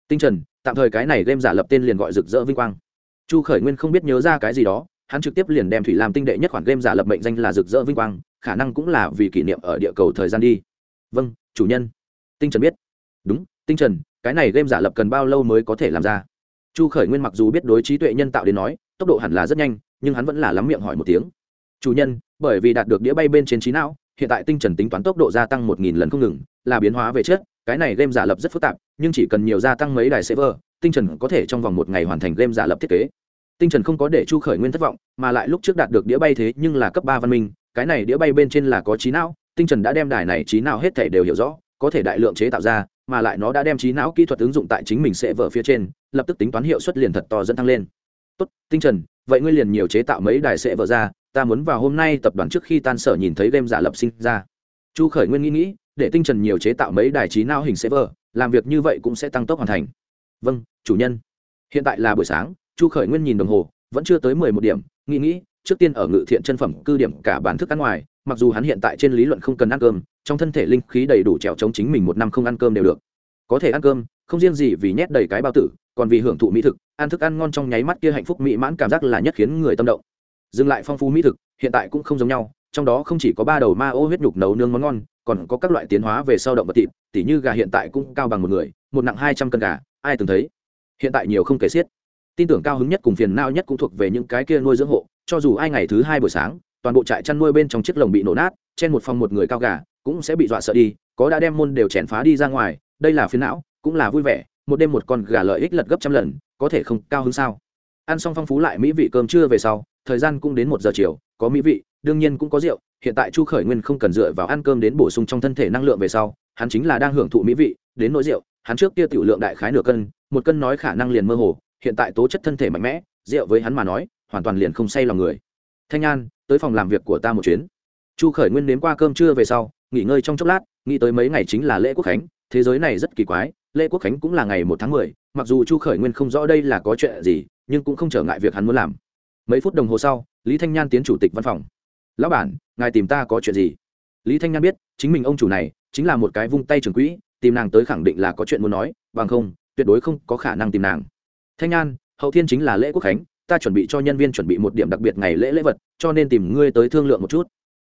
Tinh trần tạm thời cái này game giả lập tên liền gọi rực rỡ vinh quang. Chu khởi nguyên không biết nhớ ra cái gì đó, hắn trực tiếp liền đem thủy làm tinh đệ nhất khoản game giả lập mệnh danh là rực rỡ vinh quang, khả năng cũng là vì kỷ niệm ở địa cầu thời gian đi. Vâng chủ nhân. Tinh trần biết. Đúng, tinh trần, cái này game giả lập cần bao lâu mới có thể làm ra? Chu khởi nguyên mặc dù biết đối trí tuệ nhân tạo đến nói, tốc độ hẳn là rất nhanh, nhưng hắn vẫn là lắm miệng hỏi một tiếng. Chủ nhân, bởi vì đạt được đĩa bay bên trên trí não, hiện tại tinh trần tính toán tốc độ gia tăng một nghìn lần không ngừng, là biến hóa về chất cái này game giả lập rất phức tạp, nhưng chỉ cần nhiều gia tăng mấy đài server, tinh trần có thể trong vòng một ngày hoàn thành game giả lập thiết kế. Tinh trần không có để chu khởi nguyên thất vọng, mà lại lúc trước đạt được đĩa bay thế nhưng là cấp ba văn minh, cái này đĩa bay bên trên là có trí não, tinh trần đã đem đài này trí não hết thể đều hiểu rõ, có thể đại lượng chế tạo ra, mà lại nó đã đem trí não kỹ thuật ứng dụng tại chính mình sẽ vở phía trên, lập tức tính toán hiệu suất liền thật to dẫn tăng lên. Tốt, tinh trần vậy ngươi liền nhiều chế tạo mấy đài sẽ vở ra, ta muốn vào hôm nay tập đoàn trước khi tan sở nhìn thấy game giả lập sinh ra. Chu khởi nguyên nghĩ nghĩ để tinh trần nhiều chế tạo mấy đài trí não hình server, làm việc như vậy cũng sẽ tăng tốc hoàn thành. Vâng chủ nhân. Hiện tại là buổi sáng, chu khởi nguyên nhìn đồng hồ, vẫn chưa tới mười một điểm, nghĩ nghĩ, trước tiên ở ngự thiện chân phẩm cư điểm cả bản thức ăn ngoài, mặc dù hắn hiện tại trên lý luận không cần ăn cơm, trong thân thể linh khí đầy đủ trèo chống chính mình một năm không ăn cơm đều được. Có thể ăn cơm, không riêng gì vì nhét đầy cái bao tử, còn vì hưởng thụ mỹ thực, ăn thức ăn ngon trong nháy mắt kia hạnh phúc mỹ mãn cảm giác là nhất khiến người tâm động. Dừng lại phong phú mỹ thực, hiện tại cũng không giống nhau, trong đó không chỉ có ba đầu ma ô huyết nhục nấu nướng món ngon còn có các loại tiến hóa về sau động vật thịt, tỉ như gà hiện tại cũng cao bằng một người, một nặng hai trăm cân gà, ai từng thấy? Hiện tại nhiều không kể xiết. Tin tưởng cao hứng nhất cùng phiền não nhất cũng thuộc về những cái kia nuôi dưỡng hộ, cho dù ai ngày thứ hai buổi sáng, toàn bộ trại chăn nuôi bên trong chiếc lồng bị nổ nát, trên một phòng một người cao gà cũng sẽ bị dọa sợ đi, có đã đem môn đều chèn phá đi ra ngoài, đây là phiền não, cũng là vui vẻ, một đêm một con gà lợi ích lật gấp trăm lần, có thể không cao hơn sao? Ăn xong phong phú lại mỹ vị cơm trưa về sau, thời gian cũng đến một giờ chiều, có mỹ vị đương nhiên cũng có rượu, hiện tại chu khởi nguyên không cần dựa vào ăn cơm đến bổ sung trong thân thể năng lượng về sau, hắn chính là đang hưởng thụ mỹ vị, đến nỗi rượu, hắn trước kia tiểu lượng đại khái nửa cân, một cân nói khả năng liền mơ hồ, hiện tại tố chất thân thể mạnh mẽ, rượu với hắn mà nói, hoàn toàn liền không say lòng người. Thanh an, tới phòng làm việc của ta một chuyến. Chu khởi nguyên đến qua cơm trưa về sau, nghỉ ngơi trong chốc lát, nghĩ tới mấy ngày chính là lễ quốc khánh, thế giới này rất kỳ quái, lễ quốc khánh cũng là ngày một tháng mười, mặc dù chu khởi nguyên không rõ đây là có chuyện gì, nhưng cũng không trở ngại việc hắn muốn làm. Mấy phút đồng hồ sau, lý thanh nhan tiến chủ tịch văn phòng lão bản, ngài tìm ta có chuyện gì? Lý thanh nhan biết, chính mình ông chủ này chính là một cái vung tay trường quỹ, tìm nàng tới khẳng định là có chuyện muốn nói, bằng không, tuyệt đối không có khả năng tìm nàng. Thanh nhan, hậu thiên chính là lễ quốc khánh, ta chuẩn bị cho nhân viên chuẩn bị một điểm đặc biệt ngày lễ lễ vật, cho nên tìm ngươi tới thương lượng một chút.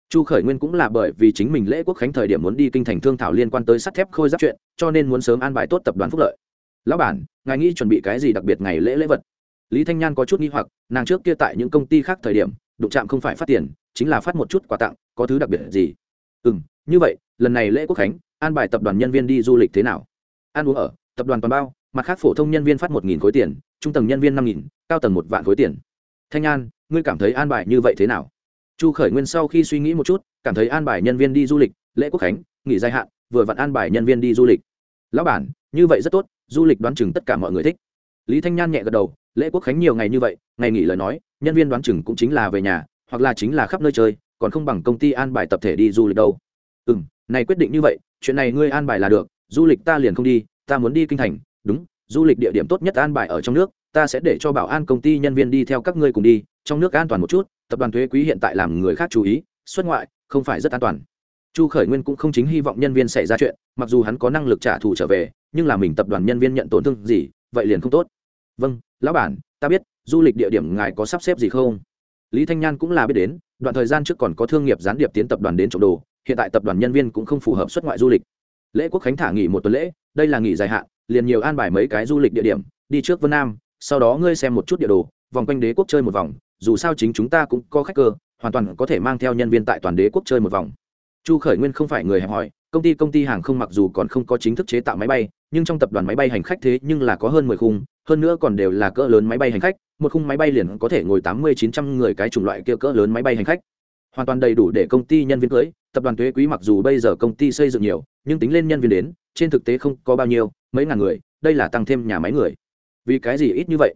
Chu khởi nguyên cũng là bởi vì chính mình lễ quốc khánh thời điểm muốn đi kinh thành thương thảo liên quan tới sắt thép khôi giáp chuyện, cho nên muốn sớm an bài tốt tập đoàn phúc lợi. Lão bản, ngài nghĩ chuẩn bị cái gì đặc biệt ngày lễ lễ vật? Lý thanh nhan có chút nghi hoặc, nàng trước kia tại những công ty khác thời điểm, đụng chạm không phải phát tiền chính là phát một chút quà tặng, có thứ đặc biệt gì? Ừ m như vậy, lần này lễ quốc khánh, an bài tập đoàn nhân viên đi du lịch thế nào? Ăn uống ở, tập đoàn toàn bao, mặt khác phổ thông nhân viên phát một nghìn khối tiền, trung tầng nhân viên năm nghìn, cao tầng một vạn khối tiền. Thanh an, ngươi cảm thấy an bài như vậy thế nào? Chu khởi nguyên sau khi suy nghĩ một chút, cảm thấy an bài nhân viên đi du lịch, lễ quốc khánh, nghỉ dài hạn, vừa vặn an bài nhân viên đi du lịch. Lão bản, như vậy rất tốt, du lịch đoán chừng tất cả mọi người thích. Lý thanh nhan nhẹ gật đầu, lễ quốc khánh nhiều ngày như vậy, ngày nghỉ lời nói, nhân viên đoán chừng cũng chính là về nhà hoặc là chính là khắp nơi chơi, còn không bằng công ty an bài tập thể đi du lịch đâu. Ừ m này quyết định như vậy, chuyện này ngươi an bài là được, du lịch ta liền không đi, ta muốn đi kinh thành, đúng, du lịch địa điểm tốt nhất an bài ở trong nước, ta sẽ để cho bảo an công ty nhân viên đi theo các ngươi cùng đi, trong nước an toàn một chút, tập đoàn thuế quý hiện tại làm người khác chú ý, xuất ngoại, không phải rất an toàn. Chu khởi nguyên cũng không chính hy vọng nhân viên xảy ra chuyện, mặc dù hắn có năng lực trả thù trở về, nhưng là mình tập đoàn nhân viên nhận tổn thương gì, vậy liền không tốt. Vâng lão bản, ta biết, du lịch địa điểm ngài có sắp xếp gì không? Lý thanh nhan cũng là biết đến, đoạn thời gian trước còn có thương nghiệp gián điệp tiến tập đoàn đến trộm đồ, hiện tại tập đoàn nhân viên cũng không phù hợp xuất ngoại du lịch. Lễ quốc khánh thả nghỉ một tuần lễ, đây là nghỉ dài hạn, liền nhiều an bài mấy cái du lịch địa điểm, đi trước vân nam, sau đó ngươi xem một chút địa đồ, vòng quanh đế quốc chơi một vòng, dù sao chính chúng ta cũng có khách cơ, hoàn toàn có thể mang theo nhân viên tại toàn đế quốc chơi một vòng chu khởi nguyên không phải người hẹp hòi, công ty công ty hàng không mặc dù còn không có chính thức chế tạo máy bay, nhưng trong tập đoàn máy bay hành khách thế nhưng là có hơn mười khung, hơn nữa còn đều là cỡ lớn máy bay hành khách, một khung máy bay liền có thể ngồi tám mươi chín trăm người cái chủng loại kia cỡ lớn máy bay hành khách. Hoàn toàn đầy đủ để công ty nhân viên cưới, tập đoàn thuế quý mặc dù bây giờ công ty xây dựng nhiều, nhưng tính lên nhân viên đến, trên thực tế không có bao nhiêu, mấy ngàn người, đây là tăng thêm nhà máy người. Vì cái gì ít như vậy?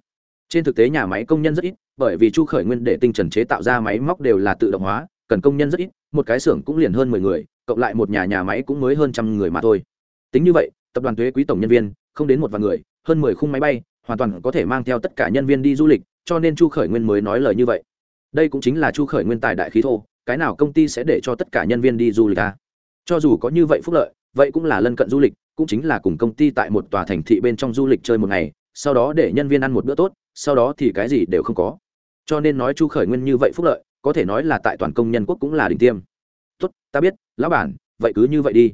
Trên thực tế nhà máy công nhân rất ít, bởi vì chu khởi nguyên để tinh trần chế tạo ra máy móc đều là tự động hóa cần công nhân rất ít, một cái xưởng cũng liền hơn mười người, cộng lại một nhà nhà máy cũng mới hơn trăm người mà thôi. Tính như vậy, tập đoàn thuế quý tổng nhân viên không đến một vài người, hơn mười khung máy bay hoàn toàn có thể mang theo tất cả nhân viên đi du lịch, cho nên chu khởi nguyên mới nói lời như vậy. Đây cũng chính là chu khởi nguyên tài đại khí thô, cái nào công ty sẽ để cho tất cả nhân viên đi du lịch à? cho dù có như vậy phúc lợi, vậy cũng là lân cận du lịch, cũng chính là cùng công ty tại một tòa thành thị bên trong du lịch chơi một ngày, sau đó để nhân viên ăn một bữa tốt, sau đó thì cái gì đều không có. Cho nên nói chu khởi nguyên như vậy phúc lợi có thể nói là tại toàn công nhân quốc cũng là đỉnh tiêm. Tốt, ta biết, lão bản, vậy cứ như vậy đi.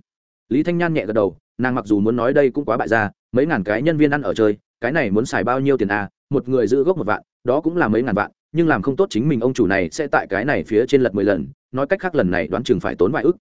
Lý thanh nhan nhẹ gật đầu, nàng mặc dù muốn nói đây cũng quá bại ra mấy ngàn cái nhân viên ăn ở chơi, cái này muốn xài bao nhiêu tiền à một người giữ gốc một vạn, đó cũng là mấy ngàn vạn, nhưng làm không tốt chính mình ông chủ này sẽ tại cái này phía trên lật mười lần, nói cách khác lần này đoán chừng phải tốn vài ức.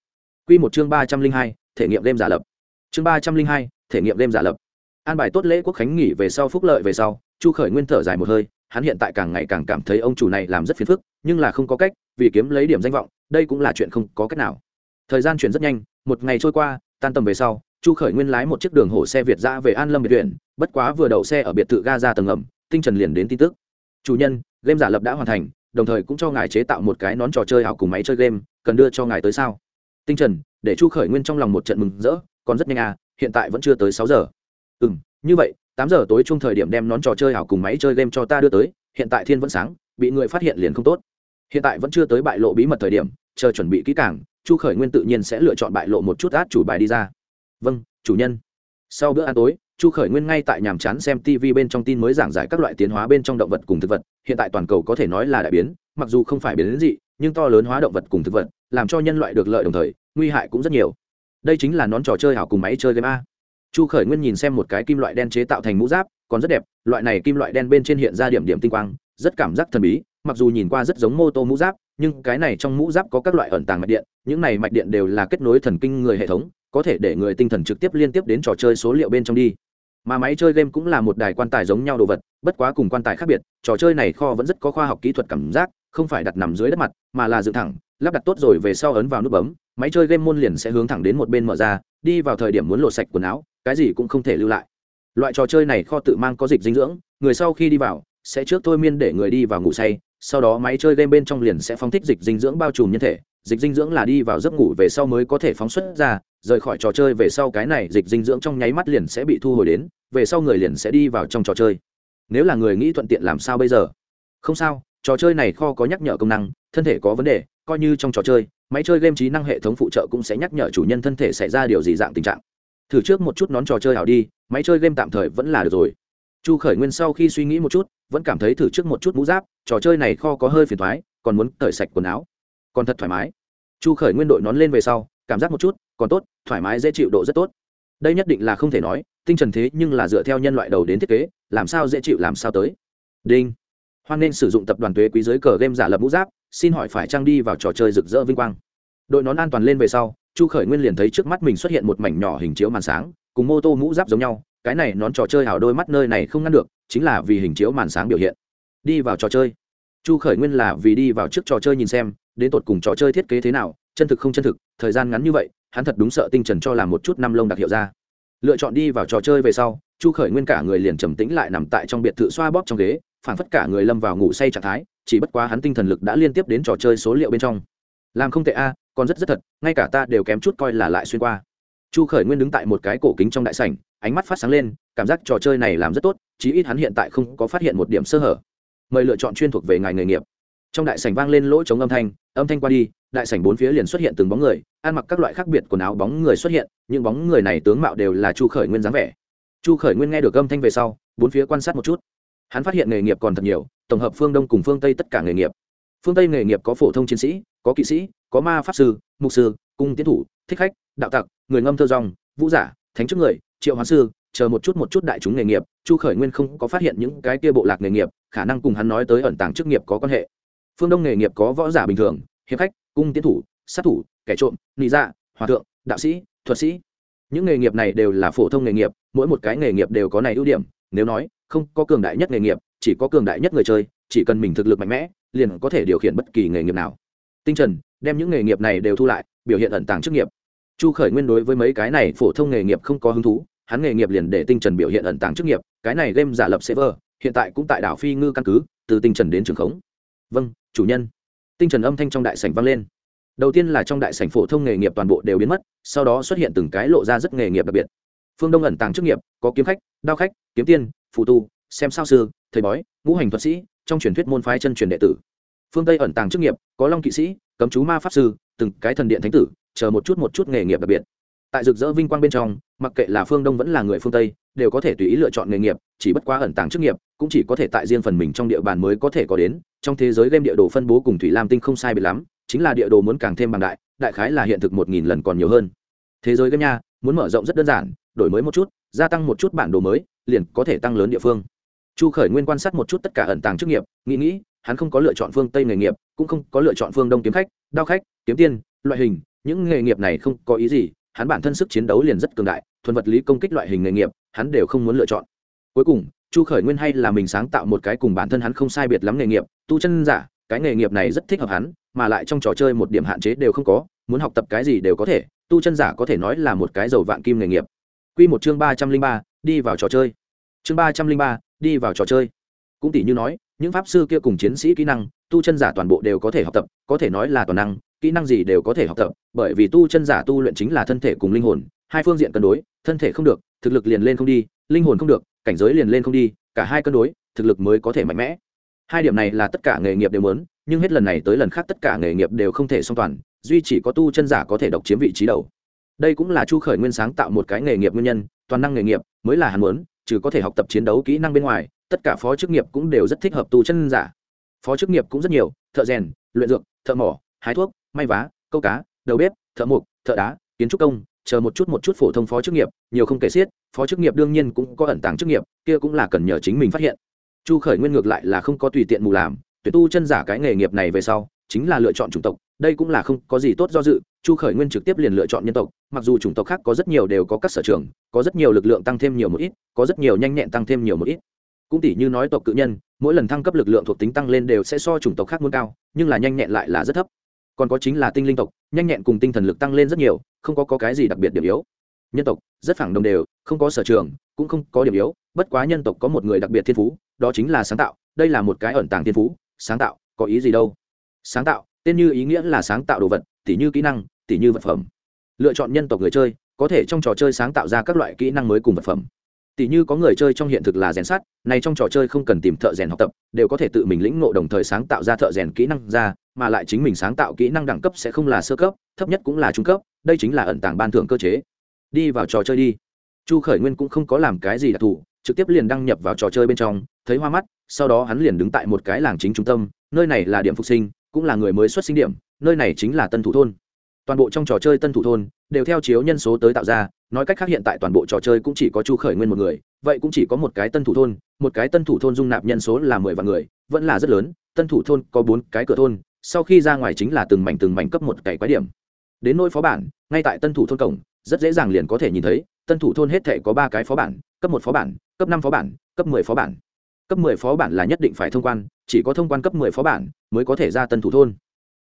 Q một chương ba trăm linh hai, thể nghiệm đêm giả lập. Chương ba trăm linh hai, thể nghiệm đêm giả lập. An bài tốt lễ quốc khánh nghỉ về sau, phúc lợi về sau, chu khởi nguyên thở dài một hơi hắn hiện tại càng ngày càng cảm thấy ông chủ này làm rất phiền phức, nhưng là không có cách, vì kiếm lấy điểm danh vọng, đây cũng là chuyện không có cách nào. Thời gian chuyển rất nhanh, một ngày trôi qua, tan tầm về sau, chu khởi nguyên lái một chiếc đường hổ xe việt ra về an lâm biệt viện, bất quá vừa đậu xe ở biệt thự ga ra tầng ngầm, tinh trần liền đến tin tức. Chủ nhân, game giả lập đã hoàn thành, đồng thời cũng cho ngài chế tạo một cái nón trò chơi ảo cùng máy chơi game, cần đưa cho ngài tới sao? Tinh trần, để chu khởi nguyên trong lòng một trận mừng rỡ, còn rất nhanh à hiện tại vẫn chưa tới sáu giờ. Ừ m như vậy tám giờ tối chung thời điểm đem nón trò chơi ảo cùng máy chơi game cho ta đưa tới, hiện tại thiên vẫn sáng, bị người phát hiện liền không tốt. Hiện tại vẫn chưa tới bại lộ bí mật thời điểm, chờ chuẩn bị kỹ càng, chu khởi nguyên tự nhiên sẽ lựa chọn bại lộ một chút át chủ bài đi ra. Vâng chủ nhân. Sau bữa ăn tối, chu khởi nguyên ngay tại nhàm chán xem tv bên trong tin mới giảng giải các loại tiến hóa bên trong động vật cùng thực vật, hiện tại toàn cầu có thể nói là đại biến, mặc dù không phải biến đến dị, nhưng to lớn hóa động vật cùng thực vật, làm cho nhân loại được lợi đồng thời, nguy hại cũng rất nhiều. Đây chính là nón trò chơi hảo cùng máy chơi game a chu khởi nguyên nhìn xem một cái kim loại đen chế tạo thành mũ giáp, còn rất đẹp, loại này kim loại đen bên trên hiện ra điểm điểm tinh quang, rất cảm giác thần bí, mặc dù nhìn qua rất giống mô tô mũ giáp, nhưng cái này trong mũ giáp có các loại ẩn tàng mạch điện, những này mạch điện đều là kết nối thần kinh người hệ thống, có thể để người tinh thần trực tiếp liên tiếp đến trò chơi số liệu bên trong đi. Mà máy chơi game cũng là một đài quan tài giống nhau đồ vật, bất quá cùng quan tài khác biệt, trò chơi này kho vẫn rất có khoa học kỹ thuật cảm giác, không phải đặt nằm dưới đất mặt, mà là dựng thẳng, lắp đặt tốt rồi về sau ấn vào nút bấm, máy chơi game môn liền sẽ hướng thẳng đến một bên mở ra đi vào thời điểm muốn lột sạch quần áo, cái gì cũng không thể lưu lại. Loại trò chơi này kho tự mang có dịch dinh dưỡng, người sau khi đi vào, sẽ trước thôi miên để người đi vào ngủ say, sau đó máy chơi game bên trong liền sẽ phóng thích dịch dinh dưỡng bao trùm nhân thể. Dịch dinh dưỡng là đi vào giấc ngủ về sau mới có thể phóng xuất ra, rời khỏi trò chơi về sau cái này dịch dinh dưỡng trong nháy mắt liền sẽ bị thu hồi đến, về sau người liền sẽ đi vào trong trò chơi. Nếu là người nghĩ thuận tiện làm sao bây giờ? Không sao, trò chơi này kho có nhắc nhở công năng, thân thể có vấn đề, coi như trong trò chơi máy chơi game trí năng hệ thống phụ trợ cũng sẽ nhắc nhở chủ nhân thân thể xảy ra điều gì dạng tình trạng. Thử trước một chút nón trò chơi hảo đi, máy chơi game tạm thời vẫn là được rồi. Chu khởi nguyên sau khi suy nghĩ một chút, vẫn cảm thấy thử trước một chút mũ giáp, trò chơi này kho có hơi phiền thoái còn muốn cởi sạch quần áo. Còn thật thoải mái. Chu khởi nguyên đội nón lên về sau, cảm giác một chút, còn tốt, thoải mái dễ chịu độ rất tốt. Đây nhất định là không thể nói, tinh trần thế nhưng là dựa theo nhân loại đầu đến thiết kế, làm sao dễ chịu làm sao tới. Đinh. Hoan nên sử dụng tập đoàn thuế quý giới cờ game giả lập mũ giáp xin hỏi phải trang đi vào trò chơi rực rỡ vinh quang? Đội nón an toàn lên về sau, chu khởi nguyên liền thấy trước mắt mình xuất hiện một mảnh nhỏ hình chiếu màn sáng, cùng mô tô mũ giáp giống nhau, cái này nón trò chơi hảo đôi mắt nơi này không ngăn được, chính là vì hình chiếu màn sáng biểu hiện. Đi vào trò chơi. Chu khởi nguyên là vì đi vào trước trò chơi nhìn xem, đến tột cùng trò chơi thiết kế thế nào, chân thực không chân thực, thời gian ngắn như vậy, hắn thật đúng sợ tinh trần cho làm một chút năm lông đặc hiệu ra. Lựa chọn đi vào trò chơi về sau, chu khởi nguyên cả người liền trầm tĩnh lại nằm tại trong biệt thự xoa bóp trong ghế phản phất cả người lâm vào ngủ say trạng thái, chỉ bất quá hắn tinh thần lực đã liên tiếp đến trò chơi số liệu bên trong. Làm không tệ a, còn rất rất thật, ngay cả ta đều kém chút coi là lại xuyên qua. Chu khởi nguyên đứng tại một cái cổ kính trong đại sảnh, ánh mắt phát sáng lên, cảm giác trò chơi này làm rất tốt, chí ít hắn hiện tại không có phát hiện một điểm sơ hở. Mời lựa chọn chuyên thuộc về ngài nghề nghiệp. Trong đại sảnh vang lên lỗ chống âm thanh âm thanh qua đi, đại sảnh bốn phía liền xuất hiện từng bóng người, ăn mặc các loại khác biệt quần áo bóng người xuất hiện, những bóng người này tướng mạo đều là chu khởi nguyên dáng vẻ. Chu khởi nguyên nghe được âm thanh về sau, bốn phía quan sát một chút hắn phát hiện nghề nghiệp còn thật nhiều, tổng hợp phương đông cùng phương tây tất cả nghề nghiệp. Phương tây nghề nghiệp có phổ thông chiến sĩ, có kỵ sĩ, có ma pháp sư, mục sư, cung tiến thủ, thích khách, đạo tặc, người ngâm thơ dòng vũ giả, thánh chức người, triệu hoán sư, chờ một chút một chút đại chúng nghề nghiệp. Chu khởi nguyên không có phát hiện những cái kia bộ lạc nghề nghiệp, khả năng cùng hắn nói tới ẩn tàng chức nghiệp có quan hệ. Phương đông nghề nghiệp có võ giả bình thường, hiệp khách, cung tiến thủ, sát thủ, kẻ trộm, nị dạ hòa thượng, đạo sĩ, thuật sĩ. Những nghề nghiệp này đều là phổ thông nghề nghiệp, mỗi một cái nghề nghiệp đều có này ưu điểm, nếu nói không có cường đại nhất nghề nghiệp, chỉ có cường đại nhất người chơi, chỉ cần mình thực lực mạnh mẽ, liền có thể điều khiển bất kỳ nghề nghiệp nào. Tinh trần, đem những nghề nghiệp này đều thu lại, biểu hiện ẩn tàng chức nghiệp. Chu khởi nguyên đối với mấy cái này phổ thông nghề nghiệp không có hứng thú, hắn nghề nghiệp liền để tinh trần biểu hiện ẩn tàng chức nghiệp, cái này game giả lập server hiện tại cũng tại đảo phi ngư căn cứ, từ tinh trần đến trường khống. Vâng chủ nhân. Tinh trần âm thanh trong đại sảnh vang lên. Đầu tiên là trong đại sảnh phổ thông nghề nghiệp toàn bộ đều biến mất, sau đó xuất hiện từng cái lộ ra rất nghề nghiệp đặc biệt. Phương đông ẩn tàng chức nghiệp, có kiếm khách, đao khách, kiếm tiên phụ tu, xem sao sư, thầy bói, ngũ hành thuật sĩ, trong truyền thuyết môn phái chân truyền đệ tử. Phương tây ẩn tàng chức nghiệp, có long kỵ sĩ, cấm chú ma pháp sư, từng cái thần điện thánh tử, chờ một chút một chút nghề nghiệp đặc biệt. Tại rực rỡ vinh quang bên trong, mặc kệ là phương đông vẫn là người phương tây, đều có thể tùy ý lựa chọn nghề nghiệp, chỉ bất quá ẩn tàng chức nghiệp, cũng chỉ có thể tại riêng phần mình trong địa bàn mới có thể có đến. Trong thế giới game địa đồ phân bố cùng thủy lam tinh không sai biệt lắm, chính là địa đồ muốn càng thêm bằng đại đại khái là hiện thực một nghìn lần còn nhiều hơn. Thế giới game nha, muốn mở rộng rất đơn giản, đổi mới một chút gia tăng một chút bản đồ mới, liền có thể tăng lớn địa phương. Chu khởi nguyên quan sát một chút tất cả ẩn tàng chức nghiệp, nghĩ nghĩ, hắn không có lựa chọn phương tây nghề nghiệp, cũng không có lựa chọn phương đông kiếm khách, đao khách, kiếm tiên, loại hình, những nghề nghiệp này không có ý gì, hắn bản thân sức chiến đấu liền rất cường đại, thuần vật lý công kích loại hình nghề nghiệp, hắn đều không muốn lựa chọn. Cuối cùng, chu khởi nguyên hay là mình sáng tạo một cái cùng bản thân hắn không sai biệt lắm nghề nghiệp, tu chân giả, cái nghề nghiệp này rất thích hợp hắn, mà lại trong trò chơi một điểm hạn chế đều không có, muốn học tập cái gì đều có thể, tu chân giả có thể nói là một cái giàu vạn kim nghề nghiệp. Quy một chương ba trăm linh ba, đi vào trò chơi. Chương ba trăm linh ba, đi vào trò chơi. Cũng tỷ như nói, những pháp sư kia cùng chiến sĩ kỹ năng, tu chân giả toàn bộ đều có thể học tập, có thể nói là toàn năng, kỹ năng gì đều có thể học tập, bởi vì tu chân giả tu luyện chính là thân thể cùng linh hồn, hai phương diện cân đối, thân thể không được, thực lực liền lên không đi, linh hồn không được, cảnh giới liền lên không đi, cả hai cân đối, thực lực mới có thể mạnh mẽ. Hai điểm này là tất cả nghề nghiệp đều muốn, nhưng hết lần này tới lần khác tất cả nghề nghiệp đều không thể song toàn, duy chỉ có tu chân giả có thể độc chiếm vị trí đầu đây cũng là chu khởi nguyên sáng tạo một cái nghề nghiệp nguyên nhân, toàn năng nghề nghiệp mới là hắn muốn, trừ có thể học tập chiến đấu kỹ năng bên ngoài, tất cả phó chức nghiệp cũng đều rất thích hợp tu chân giả. Phó chức nghiệp cũng rất nhiều, thợ rèn, luyện dược, thợ mỏ, hái thuốc, may vá, câu cá, đầu bếp, thợ mộc, thợ đá, kiến trúc công, chờ một chút một chút phổ thông phó chức nghiệp, nhiều không kể xiết, phó chức nghiệp đương nhiên cũng có ẩn tàng chức nghiệp, kia cũng là cần nhờ chính mình phát hiện. Chu khởi nguyên ngược lại là không có tùy tiện mù làm tuyệt tu chân giả cái nghề nghiệp này về sau chính là lựa chọn chủng tộc đây cũng là không có gì tốt do dự chu khởi nguyên trực tiếp liền lựa chọn nhân tộc mặc dù chủng tộc khác có rất nhiều đều có các sở trường có rất nhiều lực lượng tăng thêm nhiều một ít có rất nhiều nhanh nhẹn tăng thêm nhiều một ít. Cũng tỷ như nói tộc cự nhân mỗi lần thăng cấp lực lượng thuộc tính tăng lên đều sẽ so chủng tộc khác muốn cao nhưng là nhanh nhẹn lại là rất thấp. Còn có chính là tinh linh tộc nhanh nhẹn cùng tinh thần lực tăng lên rất nhiều không có, có cái gì đặc biệt điểm yếu. Nhân tộc rất phẳng đồng đều không có sở trường cũng không có điểm yếu bất quá nhân tộc có một người đặc biệt thiên phú đó chính là sáng tạo đây là một cái ẩn tàng thiên phú sáng tạo có ý gì đâu? Sáng tạo tên như ý nghĩa là sáng tạo đồ vật tỉ như kỹ năng tỉ như vật phẩm lựa chọn nhân tộc người chơi có thể trong trò chơi sáng tạo ra các loại kỹ năng mới cùng vật phẩm Tỷ như có người chơi trong hiện thực là rèn sắt, này trong trò chơi không cần tìm thợ rèn học tập, đều có thể tự mình lĩnh ngộ đồng thời sáng tạo ra thợ rèn kỹ năng ra, mà lại chính mình sáng tạo kỹ năng đẳng cấp sẽ không là sơ cấp, thấp nhất cũng là trung cấp, đây chính là ẩn tàng ban thưởng cơ chế. Đi vào trò chơi đi. Chu Khởi Nguyên cũng không có làm cái gì đặc thù, trực tiếp liền đăng nhập vào trò chơi bên trong, thấy hoa mắt, sau đó hắn liền đứng tại một cái làng chính trung tâm, nơi này là điểm phục sinh, cũng là người mới xuất sinh điểm, nơi này chính là Tân Thủ thôn. Toàn bộ trong trò chơi Tân Thủ thôn đều theo chiếu nhân số tới tạo ra, nói cách khác hiện tại toàn bộ trò chơi cũng chỉ có chu khởi nguyên một người vậy cũng chỉ có một cái tân thủ thôn một cái tân thủ thôn dung nạp nhân số là mười vạn người vẫn là rất lớn tân thủ thôn có bốn cái cửa thôn sau khi ra ngoài chính là từng mảnh từng mảnh cấp một cày quái điểm đến nỗi phó bản ngay tại tân thủ thôn cổng rất dễ dàng liền có thể nhìn thấy tân thủ thôn hết thể có ba cái phó bản cấp một phó bản cấp năm phó bản cấp mười phó bản cấp mười phó bản là nhất định phải thông quan chỉ có thông quan cấp mười phó bản mới có thể ra tân thủ thôn.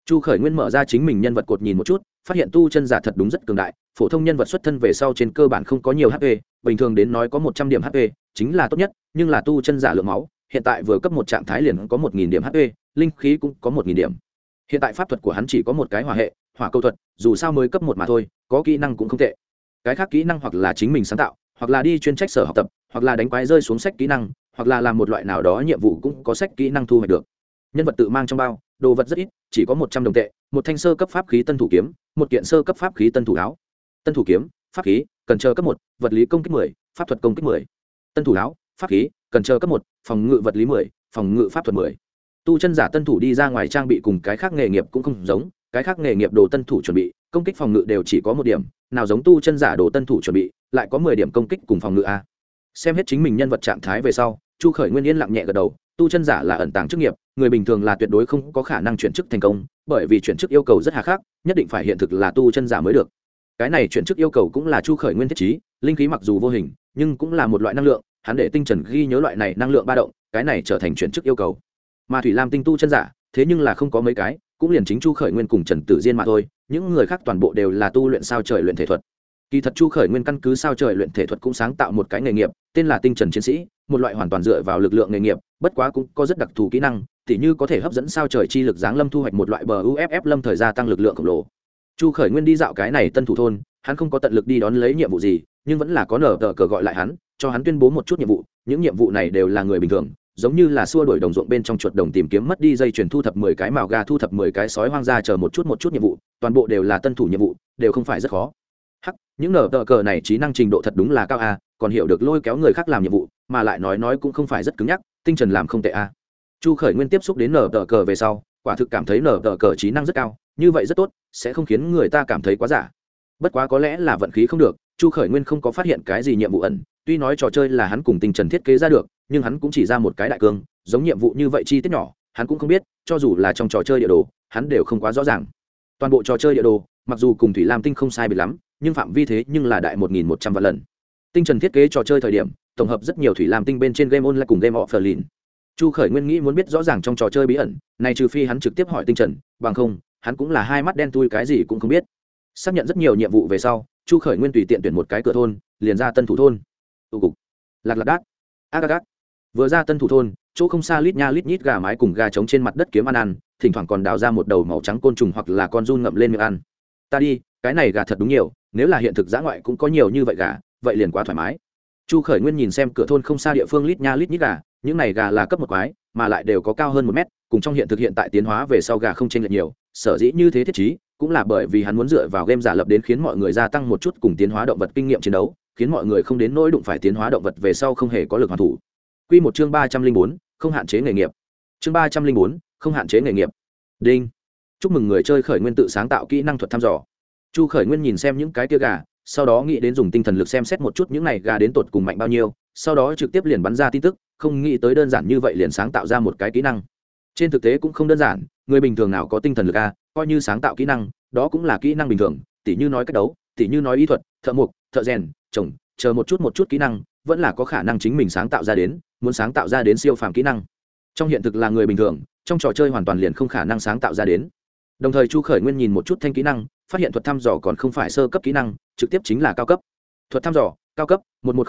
Chu khởi nguyên mở ra chính mình nhân vật cột nhìn một chút, phát hiện tu chân giả thật đúng rất cường đại, phổ thông nhân vật xuất thân về sau trên cơ bản không có nhiều hp bình thường đến nói có một trăm điểm hp chính là tốt nhất, nhưng là tu chân giả lượng máu, hiện tại vừa cấp một trạng thái liền có một nghìn điểm hp linh khí cũng có một nghìn điểm. Hiện tại pháp thuật của hắn chỉ có một cái hỏa hệ, hỏa câu thuật, dù sao mới cấp một mà thôi, có kỹ năng cũng không tệ. Cái khác kỹ năng hoặc là chính mình sáng tạo, hoặc là đi chuyên trách sở học tập, hoặc là đánh quái rơi xuống sách kỹ năng hoặc là làm một loại nào đó nhiệm vụ cũng có sách kỹ năng thu hoạch được. Nhân vật tự mang trong bao, đồ vật rất ít, chỉ có một trăm đồng tệ, một thanh sơ cấp pháp khí tân thủ kiếm, một kiện sơ cấp pháp khí tân thủ áo. Tân thủ kiếm, pháp khí, cần chờ cấp một, vật lý công kích mười, pháp thuật công kích mười. Tân thủ áo, pháp khí, cần chờ cấp một, phòng ngự vật lý mười, phòng ngự pháp thuật mười. Tu chân giả tân thủ đi ra ngoài trang bị cùng cái khác nghề nghiệp cũng không giống, cái khác nghề nghiệp đồ tân thủ chuẩn bị, công kích phòng ngự đều chỉ có một điểm, nào giống tu chân giả đồ tân thủ chuẩn bị, lại có mười điểm công kích cùng phòng ngự a xem hết chính mình nhân vật trạng thái về sau, chu khởi nguyên yên lặng nhẹ gật đầu, tu chân giả là ẩn tàng chức nghiệp, người bình thường là tuyệt đối không có khả năng chuyển chức thành công, bởi vì chuyển chức yêu cầu rất hà khắc, nhất định phải hiện thực là tu chân giả mới được. Cái này chuyển chức yêu cầu cũng là chu khởi nguyên thiết trí, linh khí mặc dù vô hình, nhưng cũng là một loại năng lượng, hắn để tinh trần ghi nhớ loại này năng lượng ba động, cái này trở thành chuyển chức yêu cầu. Mà thủy lam tinh tu chân giả, thế nhưng là không có mấy cái, cũng liền chính chu khởi nguyên cùng trần tử diên mà thôi, những người khác toàn bộ đều là tu luyện sao trời luyện thể thuật kỳ thật chu khởi nguyên căn cứ sao trời luyện thể thuật cũng sáng tạo một cái nghề nghiệp, tên là tinh trần chiến sĩ, một loại hoàn toàn dựa vào lực lượng nghề nghiệp, bất quá cũng có rất đặc thù kỹ năng, tỉ như có thể hấp dẫn sao trời chi lực giáng lâm thu hoạch một loại bờ uff lâm thời gia tăng lực lượng khổng lồ. Chu khởi nguyên đi dạo cái này tân thủ thôn, hắn không có tận lực đi đón lấy nhiệm vụ gì, nhưng vẫn là có nở tờ cờ gọi lại hắn, cho hắn tuyên bố một chút nhiệm vụ, những nhiệm vụ này đều là người bình thường, giống như là xua đổi đồng ruộng bên trong chuột đồng tìm kiếm mất đi dây chuyển thu thập mười cái mào gà thu thập mười cái sói hoang ra chờ một chút một chút nhiệm vụ, toàn bộ đều là tân thủ nhiệm vụ, đều không phải rất khó hắc, những nở tờ cờ này trí năng trình độ thật đúng là cao a, còn hiểu được lôi kéo người khác làm nhiệm vụ, mà lại nói nói cũng không phải rất cứng nhắc, tinh trần làm không tệ a. Chu khởi nguyên tiếp xúc đến nở tờ cờ về sau, quả thực cảm thấy nở tờ cờ trí năng rất cao, như vậy rất tốt, sẽ không khiến người ta cảm thấy quá giả. Bất quá có lẽ là vận khí không được, chu khởi nguyên không có phát hiện cái gì nhiệm vụ ẩn, tuy nói trò chơi là hắn cùng tinh trần thiết kế ra được, nhưng hắn cũng chỉ ra một cái đại cương, giống nhiệm vụ như vậy chi tiết nhỏ, hắn cũng không biết, cho dù là trong trò chơi địa đồ, hắn đều không quá rõ ràng. Toàn bộ trò chơi địa đồ, mặc dù cùng thủy lam tinh không sai biệt lắm nhưng phạm vi thế nhưng là đại một nghìn một trăm vạn lần. Tinh trần thiết kế trò chơi thời điểm, tổng hợp rất nhiều thủy lam tinh bên trên game online cùng game offline. Chu khởi nguyên nghĩ muốn biết rõ ràng trong trò chơi bí ẩn, này trừ phi hắn trực tiếp hỏi tinh trần, bằng không, hắn cũng là hai mắt đen tui cái gì cũng không biết. Xác nhận rất nhiều nhiệm vụ về sau, chu khởi nguyên tùy tiện tuyển một cái cửa thôn, liền ra tân thủ thôn. Tụ cục. Lạc lạc đát. Ác ác vừa ra tân thủ thôn, chỗ không xa lít nha lít nhít gà mái cùng gà trống trên mặt đất kiếm ăn ăn, thỉnh thoảng còn đào ra một đầu màu trắng côn trùng hoặc là con run ngậm lên miệng ăn. Ta đi cái này gà thật đúng nhiều, nếu là hiện thực giã ngoại cũng có nhiều như vậy gà, vậy liền quá thoải mái. Chu khởi nguyên nhìn xem cửa thôn không xa địa phương lít nha lít nhít gà, những này gà là cấp một quái, mà lại đều có cao hơn một mét, cùng trong hiện thực hiện tại tiến hóa về sau gà không tranh lệch nhiều, sở dĩ như thế thiết chí cũng là bởi vì hắn muốn dựa vào game giả lập đến khiến mọi người gia tăng một chút cùng tiến hóa động vật kinh nghiệm chiến đấu, khiến mọi người không đến nỗi đụng phải tiến hóa động vật về sau không hề có lực hoàn thủ. Quy một chương ba trăm linh bốn, không hạn chế nghề nghiệp. Chương ba trăm linh bốn, không hạn chế nghề nghiệp. Đinh. Chúc mừng người chơi khởi nguyên tự sáng tạo kỹ năng thuật thăm dò chu khởi nguyên nhìn xem những cái tia gà, sau đó nghĩ đến dùng tinh thần lực xem xét một chút những này gà đến tột cùng mạnh bao nhiêu, sau đó trực tiếp liền bắn ra tin tức, không nghĩ tới đơn giản như vậy liền sáng tạo ra một cái kỹ năng. Trên thực tế cũng không đơn giản, người bình thường nào có tinh thần lực a, coi như sáng tạo kỹ năng, đó cũng là kỹ năng bình thường, tỉ như nói cách đấu, tỉ như nói y thuật, thợ mộc, thợ rèn, trồng, chờ một chút một chút kỹ năng, vẫn là có khả năng chính mình sáng tạo ra đến, muốn sáng tạo ra đến siêu phàm kỹ năng. Trong hiện thực là người bình thường, trong trò chơi hoàn toàn liền không khả năng sáng tạo ra đến. Đồng thời chu khởi nguyên nhìn một chút thanh kỹ năng phát hiện thuật thăm dò còn không phải sơ cấp kỹ năng, trực tiếp chính là cao cấp. Thuật thăm dò, cao cấp, một một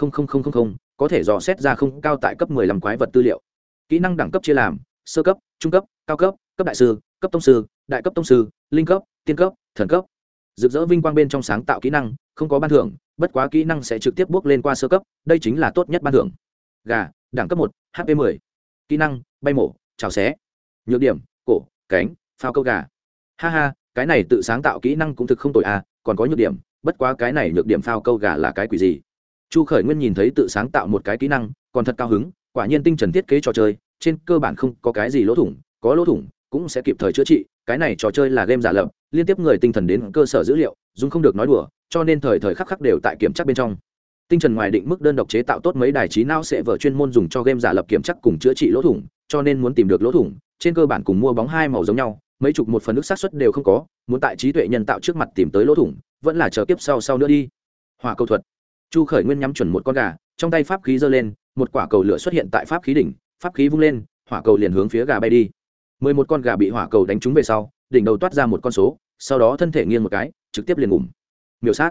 có thể dò xét ra không cao tại cấp 15 quái vật tư liệu. Kỹ năng đẳng cấp chia làm, sơ cấp, trung cấp, cao cấp cấp đại sư, cấp tông sư, đại cấp tông sư, linh cấp, tiên cấp, thần cấp. Rực rỡ vinh quang bên trong sáng tạo kỹ năng, không có ban thưởng, bất quá kỹ năng sẽ trực tiếp bước lên qua sơ cấp, đây chính là tốt nhất ban thưởng. Gà, đẳng cấp một hp 10. kỹ năng, bay mổ chào xé. Nhược điểm, cổ, cánh, phao câu gà. Ha ha cái này tự sáng tạo kỹ năng cũng thực không tồi à còn có nhược điểm, bất quá cái này nhược điểm phao câu gà là cái quỷ gì? Chu khởi nguyên nhìn thấy tự sáng tạo một cái kỹ năng, còn thật cao hứng, quả nhiên tinh trần thiết kế trò chơi, trên cơ bản không có cái gì lỗ thủng, có lỗ thủng cũng sẽ kịp thời chữa trị, cái này trò chơi là game giả lập, liên tiếp người tinh thần đến cơ sở dữ liệu, dùng không được nói đùa, cho nên thời thời khắc khắc đều tại kiểm tra bên trong. Tinh trần ngoài định mức đơn độc chế tạo tốt mấy đài trí não sẽ vở chuyên môn dùng cho game giả lập kiểm tra cùng chữa trị lỗ thủng, cho nên muốn tìm được lỗ thủng, trên cơ bản cùng mua bóng hai màu giống nhau mấy chục một phần nước sát xuất đều không có, muốn tại trí tuệ nhân tạo trước mặt tìm tới lỗ thủng, vẫn là chờ kiếp sau sau nữa đi. Hòa cầu thuật. Chu khởi nguyên nhắm chuẩn một con gà, trong tay pháp khí giơ lên, một quả cầu lửa xuất hiện tại pháp khí đỉnh, pháp khí vung lên, hỏa cầu liền hướng phía gà bay đi. Mười một con gà bị hỏa cầu đánh trúng về sau, đỉnh đầu toát ra một con số, sau đó thân thể nghiêng một cái, trực tiếp liền ngủm. Miêu sát.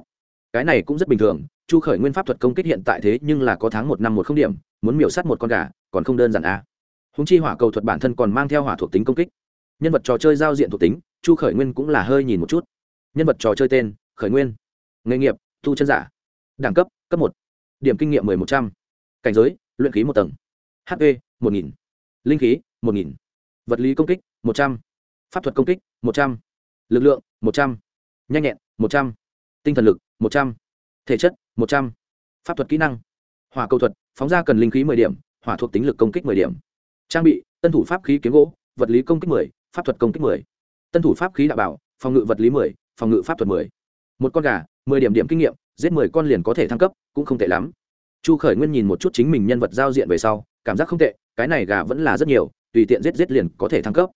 Cái này cũng rất bình thường, chu khởi nguyên pháp thuật công kích hiện tại thế nhưng là có tháng một năm một không điểm, muốn miểu sát một con gà, còn không đơn giản a à. húng chi hỏa cầu thuật bản thân còn mang theo hỏa thuộc tính công kích nhân vật trò chơi giao diện thuộc tính, chu khởi nguyên cũng là hơi nhìn một chút. Nhân vật trò chơi tên, khởi nguyên. Nghề nghiệp thu chân giả. Đẳng cấp cấp một. Điểm kinh nghiệm mười một trăm. Cảnh giới, luyện khí một tầng. Hp một nghìn. Linh khí, một nghìn. Vật lý công kích, một trăm. Pháp thuật công kích, một trăm. L ự c lượng, một trăm. N h a n h nhẹn, một trăm. Tinh thần lực, một trăm. Thể chất, một trăm. Pháp thuật kỹ năng. Hỏa cầu thuật, phóng ra cần linh khí mười điểm, hỏa thuộc tính lực công kích mười điểm. Trang bị, tân thủ pháp khí kiếm gỗ, vật lý công kích mười pháp thuật công kích mười. Tân thủ pháp khí đạo bảo, phòng ngự vật lý mười, phòng ngự pháp thuật mười. Một con gà, mười điểm điểm kinh nghiệm, giết mười con liền có thể thăng cấp, cũng không tệ lắm. Chu khởi nguyên nhìn một chút chính mình nhân vật giao diện về sau, cảm giác không tệ, cái này gà vẫn là rất nhiều, tùy tiện giết giết liền có thể thăng cấp.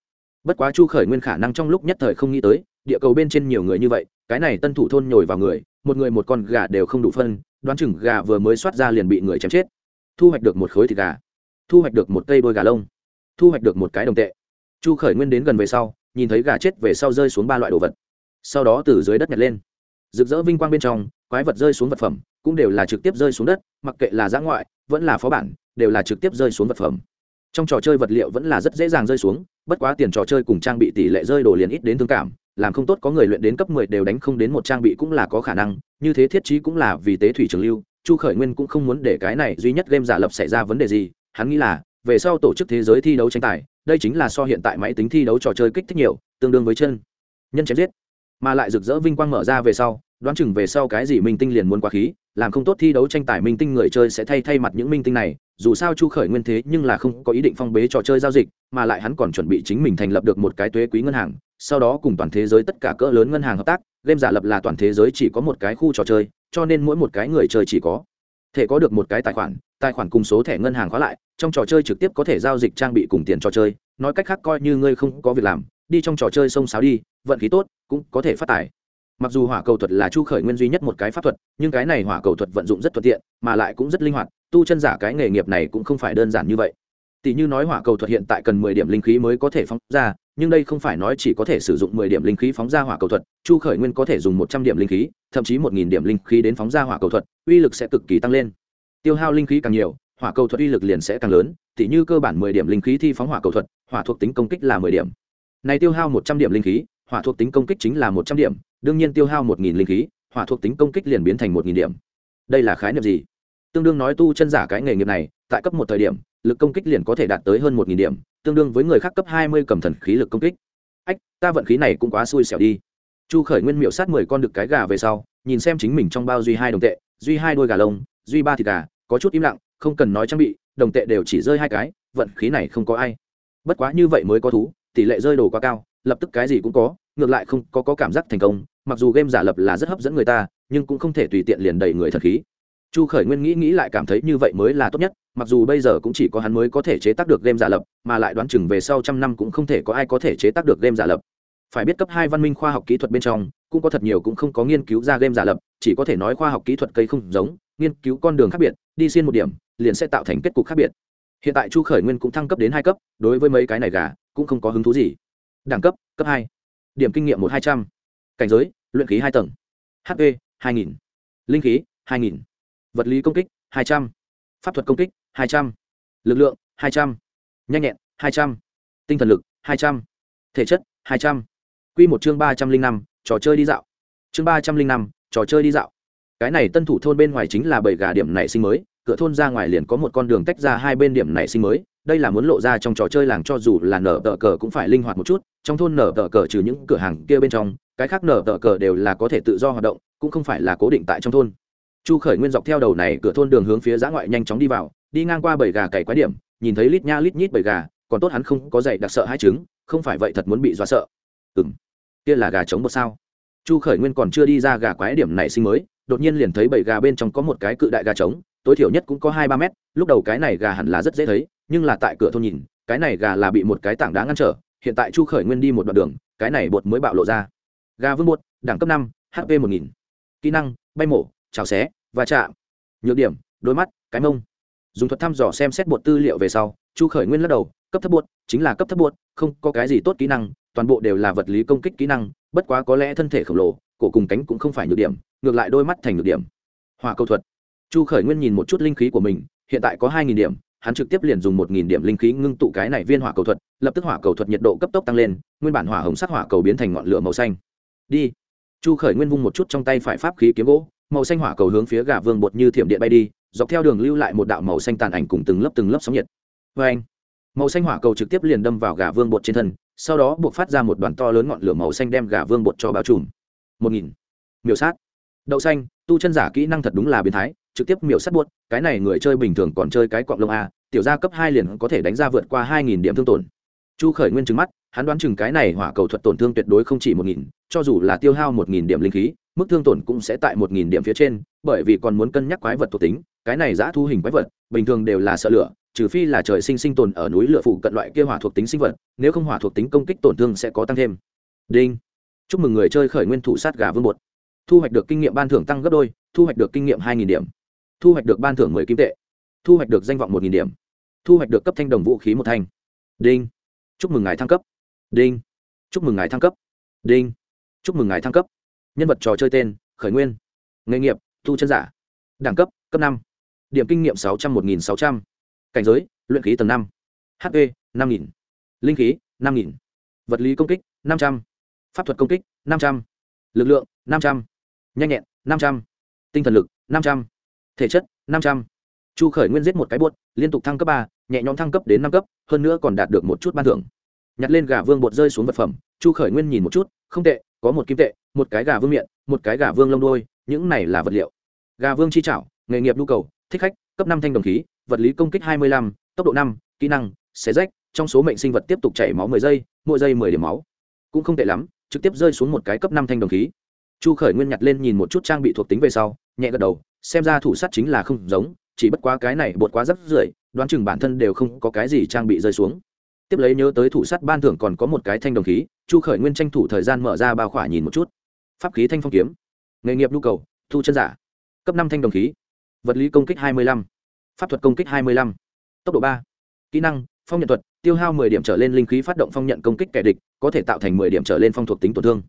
Bất quá chu khởi nguyên khả năng trong lúc nhất thời không nghĩ tới, địa cầu bên trên nhiều người như vậy, cái này tân thủ thôn nhồi vào người, một người một con gà đều không đủ phân, đoán chừng gà vừa mới soát ra liền bị người chém chết. Thu hoạch được một khối thịt gà, thu hoạch được một cây đôi gà lông, thu hoạch được một cái đồng tệ chu khởi nguyên đến gần về sau, nhìn thấy gà chết về sau rơi xuống ba loại đồ vật. Sau đó từ dưới đất nhặt lên. Rực rỡ vinh quang bên trong, quái vật rơi xuống vật phẩm, cũng đều là trực tiếp rơi xuống đất, mặc kệ là giã ngoại, vẫn là phó bản, đều là trực tiếp rơi xuống vật phẩm. Trong trò chơi vật liệu vẫn là rất dễ dàng rơi xuống, bất quá tiền trò chơi cùng trang bị tỷ lệ rơi đồ liền ít đến thương cảm, làm không tốt có người luyện đến cấp mười đều đánh không đến một trang bị cũng là có khả năng, như thế thiết trí cũng là vì tế thủy trường lưu, chu khởi nguyên cũng không muốn để cái này duy nhất game giả lập xảy ra vấn đề gì, hắn nghĩ là về sau tổ chức thế giới thi đấu tranh tài, đây chính là so hiện tại máy tính thi đấu trò chơi kích thích nhiều, tương đương với chân. Nhân chém giết. Mà lại rực rỡ vinh quang mở ra về sau, đoán chừng về sau cái gì minh tinh liền muốn quá khí, làm không tốt thi đấu tranh tài minh tinh người chơi sẽ thay thay mặt những minh tinh này, dù sao chu khởi nguyên thế nhưng là không có ý định phong bế trò chơi giao dịch, mà lại hắn còn chuẩn bị chính mình thành lập được một cái thuế quý ngân hàng, sau đó cùng toàn thế giới tất cả cỡ lớn ngân hàng hợp tác, game giả lập là toàn thế giới chỉ có một cái khu trò chơi, cho nên mỗi một cái người chơi chỉ có thể có được một cái tài khoản tài khoản cùng số thẻ ngân hàng khóa lại trong trò chơi trực tiếp có thể giao dịch trang bị cùng tiền trò chơi, nói cách khác coi như ngươi không có việc làm, đi trong trò chơi xông xáo đi, vận khí tốt, cũng có thể phát tài. Mặc dù hỏa cầu thuật là chu khởi nguyên duy nhất một cái pháp thuật, nhưng cái này hỏa cầu thuật vận dụng rất thuận tiện, mà lại cũng rất linh hoạt, tu chân giả cái nghề nghiệp này cũng không phải đơn giản như vậy. Tỷ như nói hỏa cầu thuật hiện tại cần mười điểm linh khí mới có thể phóng ra, nhưng đây không phải nói chỉ có thể sử dụng mười điểm linh khí phóng ra hỏa cầu thuật, chu khởi nguyên có thể dùng một trăm điểm linh khí, thậm chí một nghìn điểm linh khí đến phóng ra hỏa cầu thuật, uy lực sẽ cực kỳ tăng lên. Tiêu hao linh khí càng nhiều hỏa cầu thuật uy lực liền sẽ càng lớn, Tỉ như cơ bản mười điểm linh khí thi phóng hỏa cầu thuật, hỏa thuộc tính công kích là mười điểm. Này tiêu hao một trăm điểm linh khí, hỏa thuộc tính công kích chính là một trăm điểm, đương nhiên tiêu hao một nghìn linh khí, hỏa thuộc tính công kích liền biến thành một nghìn điểm. Đây là khái niệm gì? Tương đương nói tu chân giả cái nghề nghiệp này, tại cấp một thời điểm, lực công kích liền có thể đạt tới hơn một nghìn điểm, tương đương với người khác cấp hai mươi cầm thần khí lực công kích. Ách, ta vận khí này cũng quá xui xẻo đi. Chu khởi nguyên miệu sát mười con được cái gà về sau, nhìn xem chính mình trong bao duy hai đồng tệ, duy hai đôi gà lông, duy ba thịt gà, có chút im lặng không cần nói trang bị đồng tệ đều chỉ rơi hai cái vận khí này không có ai. Bất quá như vậy mới có thú tỷ lệ rơi đồ quá cao lập tức cái gì cũng có ngược lại không có, có cảm giác thành công mặc dù game giả lập là rất hấp dẫn người ta nhưng cũng không thể tùy tiện liền đẩy người thật khí. Chu khởi nguyên nghĩ nghĩ lại cảm thấy như vậy mới là tốt nhất mặc dù bây giờ cũng chỉ có hắn mới có thể chế tác được game giả lập mà lại đoán chừng về sau trăm năm cũng không thể có ai có thể chế tác được game giả lập. Phải biết cấp hai văn minh khoa học kỹ thuật bên trong cũng có thật nhiều cũng không có nghiên cứu ra game giả lập chỉ có thể nói khoa học kỹ thuật cây không giống nghiên cứu con đường khác biệt đi xuyên một điểm, liền sẽ tạo thành kết cục khác biệt. Hiện tại chu khởi nguyên cũng thăng cấp đến hai cấp, đối với mấy cái này gà, cũng không có hứng thú gì. Đẳng cấp cấp hai. Điểm kinh nghiệm một hai trăm. Cảnh giới, luyện khí hai tầng. Hp hai nghìn. Linh khí, hai nghìn. Vật lý công kích, hai trăm. Pháp thuật công kích, hai trăm. L ự c lượng, hai trăm. Nhanh nhẹn, hai trăm. Tinh thần lực, hai trăm. Thể chất, hai trăm. Q một chương ba trăm linh năm, trò chơi đi dạo. Chương ba trăm linh năm, trò chơi đi dạo cái này tân thủ thôn bên ngoài chính là bảy gà điểm nảy sinh mới, cửa thôn ra ngoài liền có một con đường tách ra hai bên điểm nảy sinh mới, đây là muốn lộ ra trong trò chơi làng cho dù là nở tờ cờ cũng phải linh hoạt một chút, trong thôn nở tờ cờ trừ những cửa hàng kia bên trong, cái khác nở tờ cờ đều là có thể tự do hoạt động, cũng không phải là cố định tại trong thôn. Chu khởi nguyên dọc theo đầu này cửa thôn đường hướng phía giã ngoại nhanh chóng đi vào, đi ngang qua bảy gà cày quái điểm, nhìn thấy lít nha lít nhít bảy gà, còn tốt hắn không có dậy đặc sợ hai trứng không phải vậy thật muốn bị dọa sợ. Ừ m kia là gà trống một sao. Chu khởi nguyên còn chưa đi ra gà quái điểm này sinh mới đột nhiên liền thấy bảy gà bên trong có một cái cự đại gà trống, tối thiểu nhất cũng có hai ba mét, lúc đầu cái này gà hẳn là rất dễ thấy, nhưng là tại cửa thôn nhìn, cái này gà là bị một cái tảng đá ngăn trở, hiện tại chu khởi nguyên đi một đoạn đường, cái này bột mới bạo lộ ra. Gà vương bột, đẳng cấp năm hp một nghìn. Kỹ năng, bay mổ chào xé và chạm. Nhược điểm, đôi mắt, cái mông. Dùng thuật thăm dò xem xét bột tư liệu về sau, chu khởi nguyên lắc đầu, cấp thấp bột, chính là cấp thấp bột, không có cái gì tốt kỹ năng, toàn bộ đều là vật lý công kích kỹ năng, bất quá có lẽ thân thể khổng lồ cổ cùng cánh cũng không phải nhược điểm, ngược lại đôi mắt thành nhược điểm. Hòa câu thuật. Chu khởi nguyên nhìn một chút linh khí của mình, hiện tại có hai nghìn điểm, hắn trực tiếp liền dùng một nghìn điểm linh khí ngưng tụ cái này viên hỏa cầu thuật, lập tức hỏa cầu thuật nhiệt độ cấp tốc tăng lên, nguyên bản hỏa hồng sắc hỏa cầu biến thành ngọn lửa màu xanh. Đi. Chu khởi nguyên vung một chút trong tay phải pháp khí kiếm gỗ, màu xanh hỏa cầu hướng phía gà vương bột như thiểm điện bay đi, dọc theo đường lưu lại một đạo màu xanh tàn ảnh cùng từng lớp từng lớp sóng nhiệt. Vê anh, màu xanh hỏa cầu trực tiếp liền đâm vào gà vương bột trên thân, sau đó buộc phát ra một đoàn to lớn ngọn lửa màu xanh đem gà vương bột cho bao trùm một nghìn. Miểu sát. Đậu xanh, tu chân giả kỹ năng thật đúng là biến thái, trực tiếp miểu sát buốt, cái này người chơi bình thường còn chơi cái quạng lông a, tiểu gia cấp hai liền có thể đánh ra vượt qua hai nghìn điểm thương tổn. Chu khởi nguyên trừng mắt, hắn đoán chừng cái này hỏa cầu thuật tổn thương tuyệt đối không chỉ một nghìn, cho dù là tiêu hao một nghìn điểm linh khí, mức thương tổn cũng sẽ tại một nghìn điểm phía trên, bởi vì còn muốn cân nhắc quái vật thuộc tính, cái này giã thu hình quái vật, bình thường đều là sợ lửa, trừ phi là trời sinh sinh tồn ở núi lửa phụ cận loại kia hỏa thuộc tính sinh vật, nếu không hỏa thuộc tính công kích tổn thương sẽ có tăng thêm. Đinh chúc mừng người chơi khởi nguyên thủ sát gà vương bột. Thu hoạch được kinh nghiệm ban thưởng tăng gấp đôi, thu hoạch được kinh nghiệm hai điểm. Thu hoạch được ban thưởng mười kim tệ. Thu hoạch được danh vọng một điểm. Thu hoạch được cấp thanh đồng vũ khí một thanh. Đinh. Chúc mừng ngài thăng cấp. Đinh. Chúc mừng ngài thăng cấp. Đinh. Chúc mừng ngài thăng cấp. Nhân vật trò chơi tên, khởi nguyên. Nghề nghiệp thu chân giả. Đẳng cấp cấp năm. Điểm kinh nghiệm sáu trăm một nghìn sáu trăm. Cảnh giới, luyện khí tầng năm. Hp năm nghìn. Linh khí, năm nghìn. Vật lý công kích, năm trăm pháp thuật công kích, năm trăm. L ự c lượng, năm trăm. Nhanh nhẹn, năm trăm. Tinh thần lực, năm trăm. Thể chất, năm trăm. Chu khởi nguyên giết một cái bột liên tục thăng cấp ba, nhẹ nhõm thăng cấp đến năm cấp, hơn nữa còn đạt được một chút ban thưởng. Nhặt lên gà vương bột rơi xuống vật phẩm, chu khởi nguyên nhìn một chút, không tệ, có một kim tệ, một cái gà vương miệng, một cái gà vương lông đôi những này là vật liệu. Gà vương chi trảo, nghề nghiệp nhu cầu, thích khách, cấp năm thanh đồng khí, vật lý công kích hai mươi lăm, tốc độ năm, kỹ năng, xé rách, trong số mệnh sinh vật tiếp tục chảy máu mười giây, mỗi giây mười điểm máu. Cũng không tệ lắm trực tiếp rơi xuống một cái cấp năm thanh đồng khí. Chu khởi nguyên nhặt lên nhìn một chút trang bị thuộc tính về sau, nhẹ gật đầu, xem ra thủ sắt chính là không giống, chỉ bất quá cái này bột quá rất rưởi, đoán chừng bản thân đều không có cái gì trang bị rơi xuống. Tiếp lấy nhớ tới thủ sắt ban thưởng còn có một cái thanh đồng khí, chu khởi nguyên tranh thủ thời gian mở ra bao khỏa nhìn một chút. Pháp khí thanh phong kiếm. Nghề nghiệp nhu cầu, thu chân giả. Cấp năm thanh đồng khí. Vật lý công kích hai mươi lăm. Pháp thuật công kích hai mươi lăm. Tốc độ ba. Kỹ năng, phong nhận thuật tiêu hao mười điểm trở lên linh khí phát động phong nhận công kích kẻ địch, có thể tạo thành mười điểm trở lên phong thuộc tính tổn thương.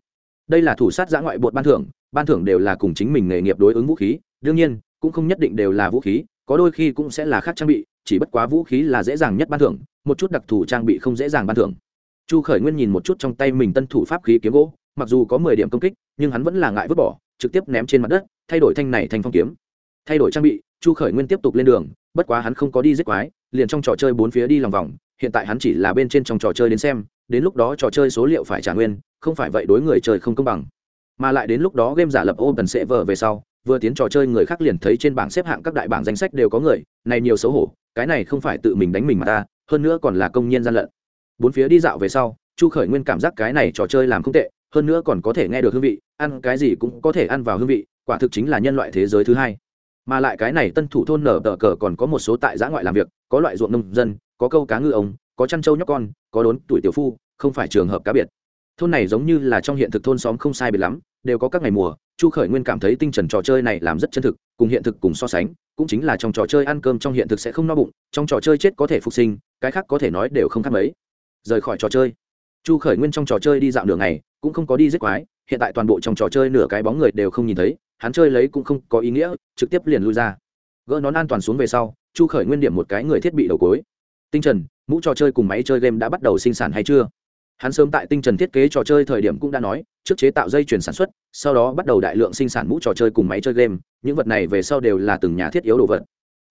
Đây là thủ sát giã ngoại bột ban thưởng ban thưởng đều là cùng chính mình nghề nghiệp đối ứng vũ khí, đương nhiên, cũng không nhất định đều là vũ khí, có đôi khi cũng sẽ là khác trang bị, chỉ bất quá vũ khí là dễ dàng nhất ban thưởng, một chút đặc thù trang bị không dễ dàng ban thưởng. Chu khởi nguyên nhìn một chút trong tay mình tân thủ pháp khí kiếm gỗ, mặc dù có mười điểm công kích, nhưng hắn vẫn là ngại vứt bỏ, trực tiếp ném trên mặt đất, thay đổi thanh này thành phong kiếm. Thay đổi trang bị, chu khởi nguyên tiếp tục lên đường, bất quá hắn không có đi giết quái, liền trong trò chơi bốn phía đi lòng vòng hiện tại hắn chỉ là bên trên trong trò chơi đến xem, đến lúc đó trò chơi số liệu phải trả nguyên, không phải vậy đối người chơi không công bằng. Mà lại đến lúc đó game giả lập open sẽ vờ về sau, vừa tiến trò chơi người khác liền thấy trên bảng xếp hạng các đại bảng danh sách đều có người, này nhiều xấu hổ, cái này không phải tự mình đánh mình mà ta, hơn nữa còn là công nhân gian lận. Bốn phía đi dạo về sau, chu khởi nguyên cảm giác cái này trò chơi làm không tệ, hơn nữa còn có thể nghe được hương vị, ăn cái gì cũng có thể ăn vào hương vị, quả thực chính là nhân loại thế giới thứ hai. Mà lại cái này tân thủ thôn nở tờ cờ còn có một số tại giã ngoại làm việc, có loại ruộng nông dân có câu cá ngư ông, có chăn trâu nhóc con, có đốn tuổi tiểu phu, không phải trường hợp cá biệt. Thôn này giống như là trong hiện thực thôn xóm không sai biệt lắm, đều có các ngày mùa, chu khởi nguyên cảm thấy tinh trần trò chơi này làm rất chân thực, cùng hiện thực cùng so sánh, cũng chính là trong trò chơi ăn cơm trong hiện thực sẽ không no bụng, trong trò chơi chết có thể phục sinh, cái khác có thể nói đều không khác mấy. Rời khỏi trò chơi, chu khởi nguyên trong trò chơi đi dạo đường này cũng không có đi giết quái, hiện tại toàn bộ trong trò chơi nửa cái bóng người đều không nhìn thấy, hắn chơi lấy cũng không có ý nghĩa, trực tiếp liền lui ra. Gỡ nón an toàn xuống về sau, chu khởi nguyên điểm một cái người thiết bị đầu cối tinh trần, mũ trò chơi cùng máy chơi game đã bắt đầu sinh sản hay chưa? Hắn sớm tại tinh trần thiết kế trò chơi thời điểm cũng đã nói, trước chế tạo dây chuyển sản xuất, sau đó bắt đầu đại lượng sinh sản mũ trò chơi cùng máy chơi game, những vật này về sau đều là từng nhà thiết yếu đồ vật.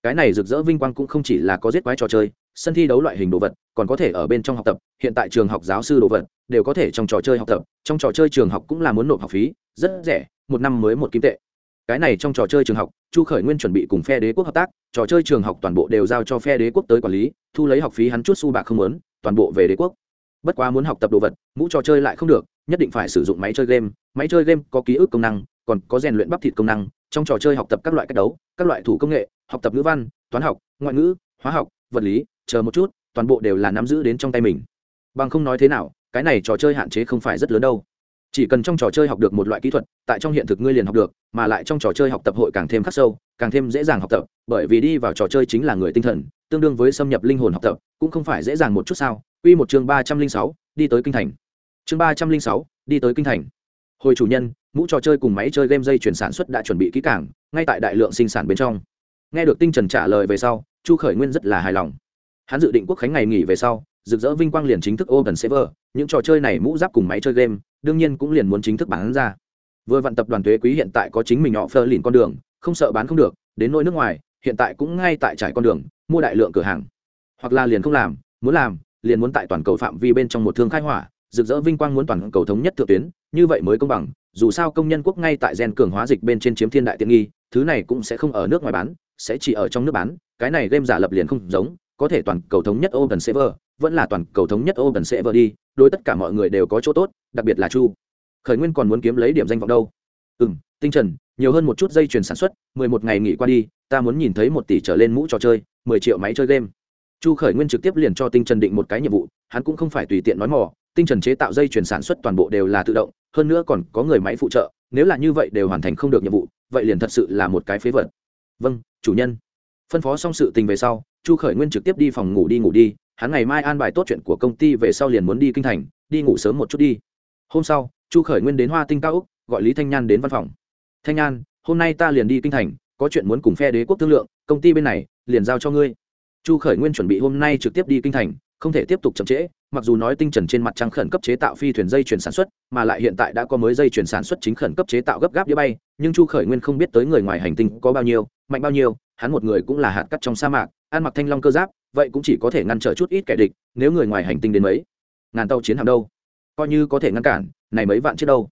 Cái này rực rỡ vinh quang cũng không chỉ là có giết quái trò chơi, sân thi đấu loại hình đồ vật, còn có thể ở bên trong học tập, hiện tại trường học giáo sư đồ vật, đều có thể trong trò chơi học tập, trong trò chơi trường học cũng là muốn nộp học phí, rất rẻ, một năm mới một kim tệ. Cái này trong trò chơi trường học, chu khởi nguyên chuẩn bị cùng phe đế quốc hợp tác, trò chơi trường học toàn bộ đều giao cho phe đế quốc tới quản lý thu lấy học phí hắn chút su bạc không lớn toàn bộ về đế quốc. Bất quá muốn học tập đồ vật, mũ trò chơi lại không được, nhất định phải sử dụng máy chơi game. Máy chơi game có ký ức công năng, còn có rèn luyện bắp thịt công năng. Trong trò chơi học tập các loại cách đấu, các loại thủ công nghệ, học tập ngữ văn, toán học, ngoại ngữ, hóa học, vật lý, chờ một chút, toàn bộ đều là nắm giữ đến trong tay mình. Bằng không nói thế nào, cái này trò chơi hạn chế không phải rất lớn đâu. Chỉ cần trong trò chơi học được một loại kỹ thuật, tại trong hiện thực ngươi liền học được, mà lại trong trò chơi học tập hội càng thêm khắc sâu, càng thêm dễ dàng học tập, bởi vì đi vào trò chơi chính là người tinh thần tương đương với xâm nhập linh hồn học tập, cũng không phải dễ dàng một chút sao? Quy một chương ba trăm linh sáu, đi tới kinh thành. Chương ba trăm linh sáu, đi tới kinh thành. Hồi chủ nhân, mũ trò chơi cùng máy chơi game dây chuyển sản xuất đã chuẩn bị kỹ cảng ngay tại đại lượng sinh sản bên trong. Nghe được tinh trần trả lời về sau, chu khởi nguyên rất là hài lòng. Hắn dự định quốc khánh ngày nghỉ về sau, rực rỡ vinh quang liền chính thức open server, những trò chơi này mũ giáp cùng máy chơi game, đương nhiên cũng liền muốn chính thức bán ra. Vừa vận tập đoàn thuế quý hiện tại có chính mình họ phơ lìn con đường, không sợ bán không được, đến nỗi nước ngoài hiện tại cũng ngay tại trải con đường, mua đại lượng cửa hàng. Hoặc là liền không làm, muốn làm, liền muốn tại toàn cầu phạm vi bên trong một thương khai hỏa, rực rỡ vinh quang muốn toàn cầu thống nhất thượng tuyến, như vậy mới công bằng, dù sao công nhân quốc ngay tại gen cường hóa dịch bên trên chiếm thiên đại tiện nghi, thứ này cũng sẽ không ở nước ngoài bán, sẽ chỉ ở trong nước bán, cái này game giả lập liền không giống, có thể toàn cầu thống nhất open server, vẫn là toàn cầu thống nhất open server đi, đối tất cả mọi người đều có chỗ tốt, đặc biệt là chu. Khởi nguyên còn muốn kiếm lấy điểm danh vọng đâu? Ừ m tinh trần nhiều hơn một chút dây chuyền sản xuất, mười một ngày nghỉ qua đi, ta muốn nhìn thấy một tỷ trở lên mũ trò chơi, mười triệu máy chơi game. Chu khởi nguyên trực tiếp liền cho tinh trần định một cái nhiệm vụ, hắn cũng không phải tùy tiện nói mỏ tinh trần chế tạo dây chuyển sản xuất toàn bộ đều là tự động, hơn nữa còn có người máy phụ trợ, nếu là như vậy đều hoàn thành không được nhiệm vụ, vậy liền thật sự là một cái phế vật. Vâng chủ nhân. Phân phó xong sự tình về sau, chu khởi nguyên trực tiếp đi phòng ngủ đi ngủ đi, hắn ngày mai an bài tốt chuyện của công ty về sau liền muốn đi kinh thành, đi ngủ sớm một chút đi. Hôm sau, chu khởi nguyên đến hoa tinh cao úc, gọi lý thanh nhan đến văn phòng thanh nhan hôm nay ta liền đi kinh thành, có chuyện muốn cùng phe đế quốc thương lượng, công ty bên này, liền giao cho ngươi. Chu khởi nguyên chuẩn bị hôm nay trực tiếp đi kinh thành, không thể tiếp tục chậm trễ, mặc dù nói tinh trần trên mặt trăng khẩn cấp chế tạo phi thuyền dây chuyển sản xuất, mà lại hiện tại đã có mới dây chuyển sản xuất chính khẩn cấp chế tạo gấp gáp đĩa bay, nhưng chu khởi nguyên không biết tới người ngoài hành tinh có bao nhiêu, mạnh bao nhiêu, hắn một người cũng là hạt cắt trong sa mạc, ăn mặc thanh long cơ giáp, vậy cũng chỉ có thể ngăn trở chút ít kẻ địch, nếu người ngoài hành tinh đến mấy ngàn tàu chiến hạm đâu? Coi như có thể ngăn cản, này mấy vạn chiếc đâu?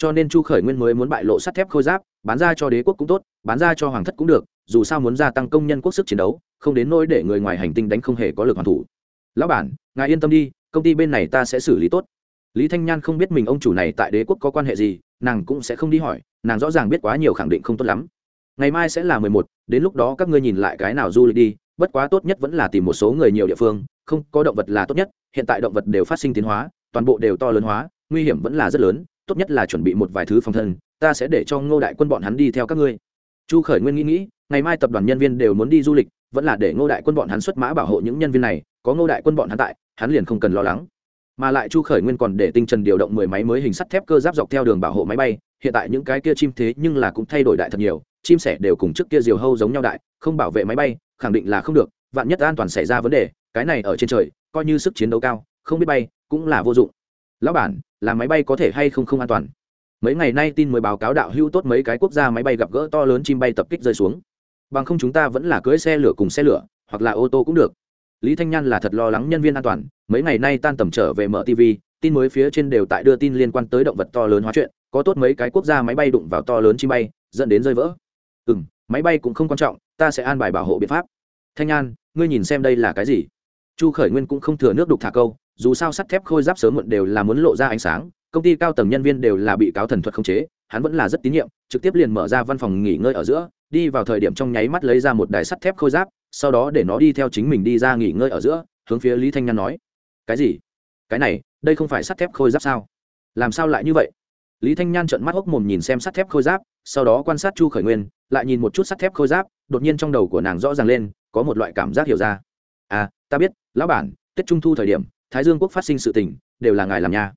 Cho nên chu khởi nguyên mới muốn bại lộ sắt thép khôi giáp, bán ra cho đế quốc cũng tốt, bán ra cho hoàng thất cũng được, dù sao muốn gia tăng công nhân quốc sức chiến đấu, không đến nỗi để người ngoài hành tinh đánh không hề có lực hoàn thủ. Lão bản, ngài yên tâm đi, công ty bên này ta sẽ xử lý tốt. Lý thanh nhan không biết mình ông chủ này tại đế quốc có quan hệ gì, nàng cũng sẽ không đi hỏi, nàng rõ ràng biết quá nhiều khẳng định không tốt lắm. Ngày mai sẽ là mười một, đến lúc đó các ngươi nhìn lại cái nào du lịch đi, bất quá tốt nhất vẫn là tìm một số người nhiều địa phương, không có động vật là tốt nhất, hiện tại động vật đều phát sinh tiến hóa, toàn bộ đều to lớn hóa, nguy hiểm vẫn là rất lớn tốt nhất là chuẩn bị một vài thứ phòng thân, ta sẽ để cho ngô đại quân bọn hắn đi theo các ngươi. Chu khởi nguyên nghĩ nghĩ, ngày mai tập đoàn nhân viên đều muốn đi du lịch, vẫn là để ngô đại quân bọn hắn xuất mã bảo hộ những nhân viên này, có ngô đại quân bọn hắn tại, hắn liền không cần lo lắng. Mà lại chu khởi nguyên còn để tinh trần điều động mười máy mới hình sắt thép cơ giáp dọc theo đường bảo hộ máy bay, hiện tại những cái kia chim thế nhưng là cũng thay đổi đại thật nhiều, chim sẻ đều cùng trước kia diều hâu giống nhau đại, không bảo vệ máy bay, khẳng định là không được, vạn nhất an toàn xảy ra vấn đề, cái này ở trên trời, coi như sức chiến đấu cao, không biết bay, cũng là vô dụng. Lão bản là máy bay có thể hay không không an toàn. Mấy ngày nay tin mới báo cáo đạo hữu tốt mấy cái quốc gia máy bay gặp gỡ to lớn chim bay tập kích rơi xuống. Bằng không chúng ta vẫn là cưỡi xe lửa cùng xe lửa, hoặc là ô tô cũng được. Lý thanh nhan là thật lo lắng nhân viên an toàn, mấy ngày nay tan tầm trở về mở tv tin mới phía trên đều tại đưa tin liên quan tới động vật to lớn hóa chuyện, có tốt mấy cái quốc gia máy bay đụng vào to lớn chim bay, dẫn đến rơi vỡ. Ừ m máy bay cũng không quan trọng, ta sẽ an bài bảo hộ biện pháp. Thanh nhan, ngươi nhìn xem đây là cái gì? Chu khởi nguyên cũng không thừa nước đục thả câu dù sao sắt thép khôi giáp sớm muộn đều là muốn lộ ra ánh sáng, công ty cao tầng nhân viên đều là bị cáo thần thuật khống chế, hắn vẫn là rất tín nhiệm, trực tiếp liền mở ra văn phòng nghỉ ngơi ở giữa, đi vào thời điểm trong nháy mắt lấy ra một đài sắt thép khôi giáp, sau đó để nó đi theo chính mình đi ra nghỉ ngơi ở giữa, hướng phía lý thanh nhan nói. Cái gì? Cái này, đây không phải sắt thép khôi giáp sao? Làm sao lại như vậy? Lý thanh nhan trợn mắt hốc mồm nhìn xem sắt thép khôi giáp, sau đó quan sát chu khởi nguyên, lại nhìn một chút sắt thép khôi giáp, đột nhiên trong đầu của nàng rõ ràng lên, có một loại cảm giác hiểu ra. À ta biết, lão bản, tết trung thu thời điểm thái dương quốc phát sinh sự tình, đều là ngài làm nha.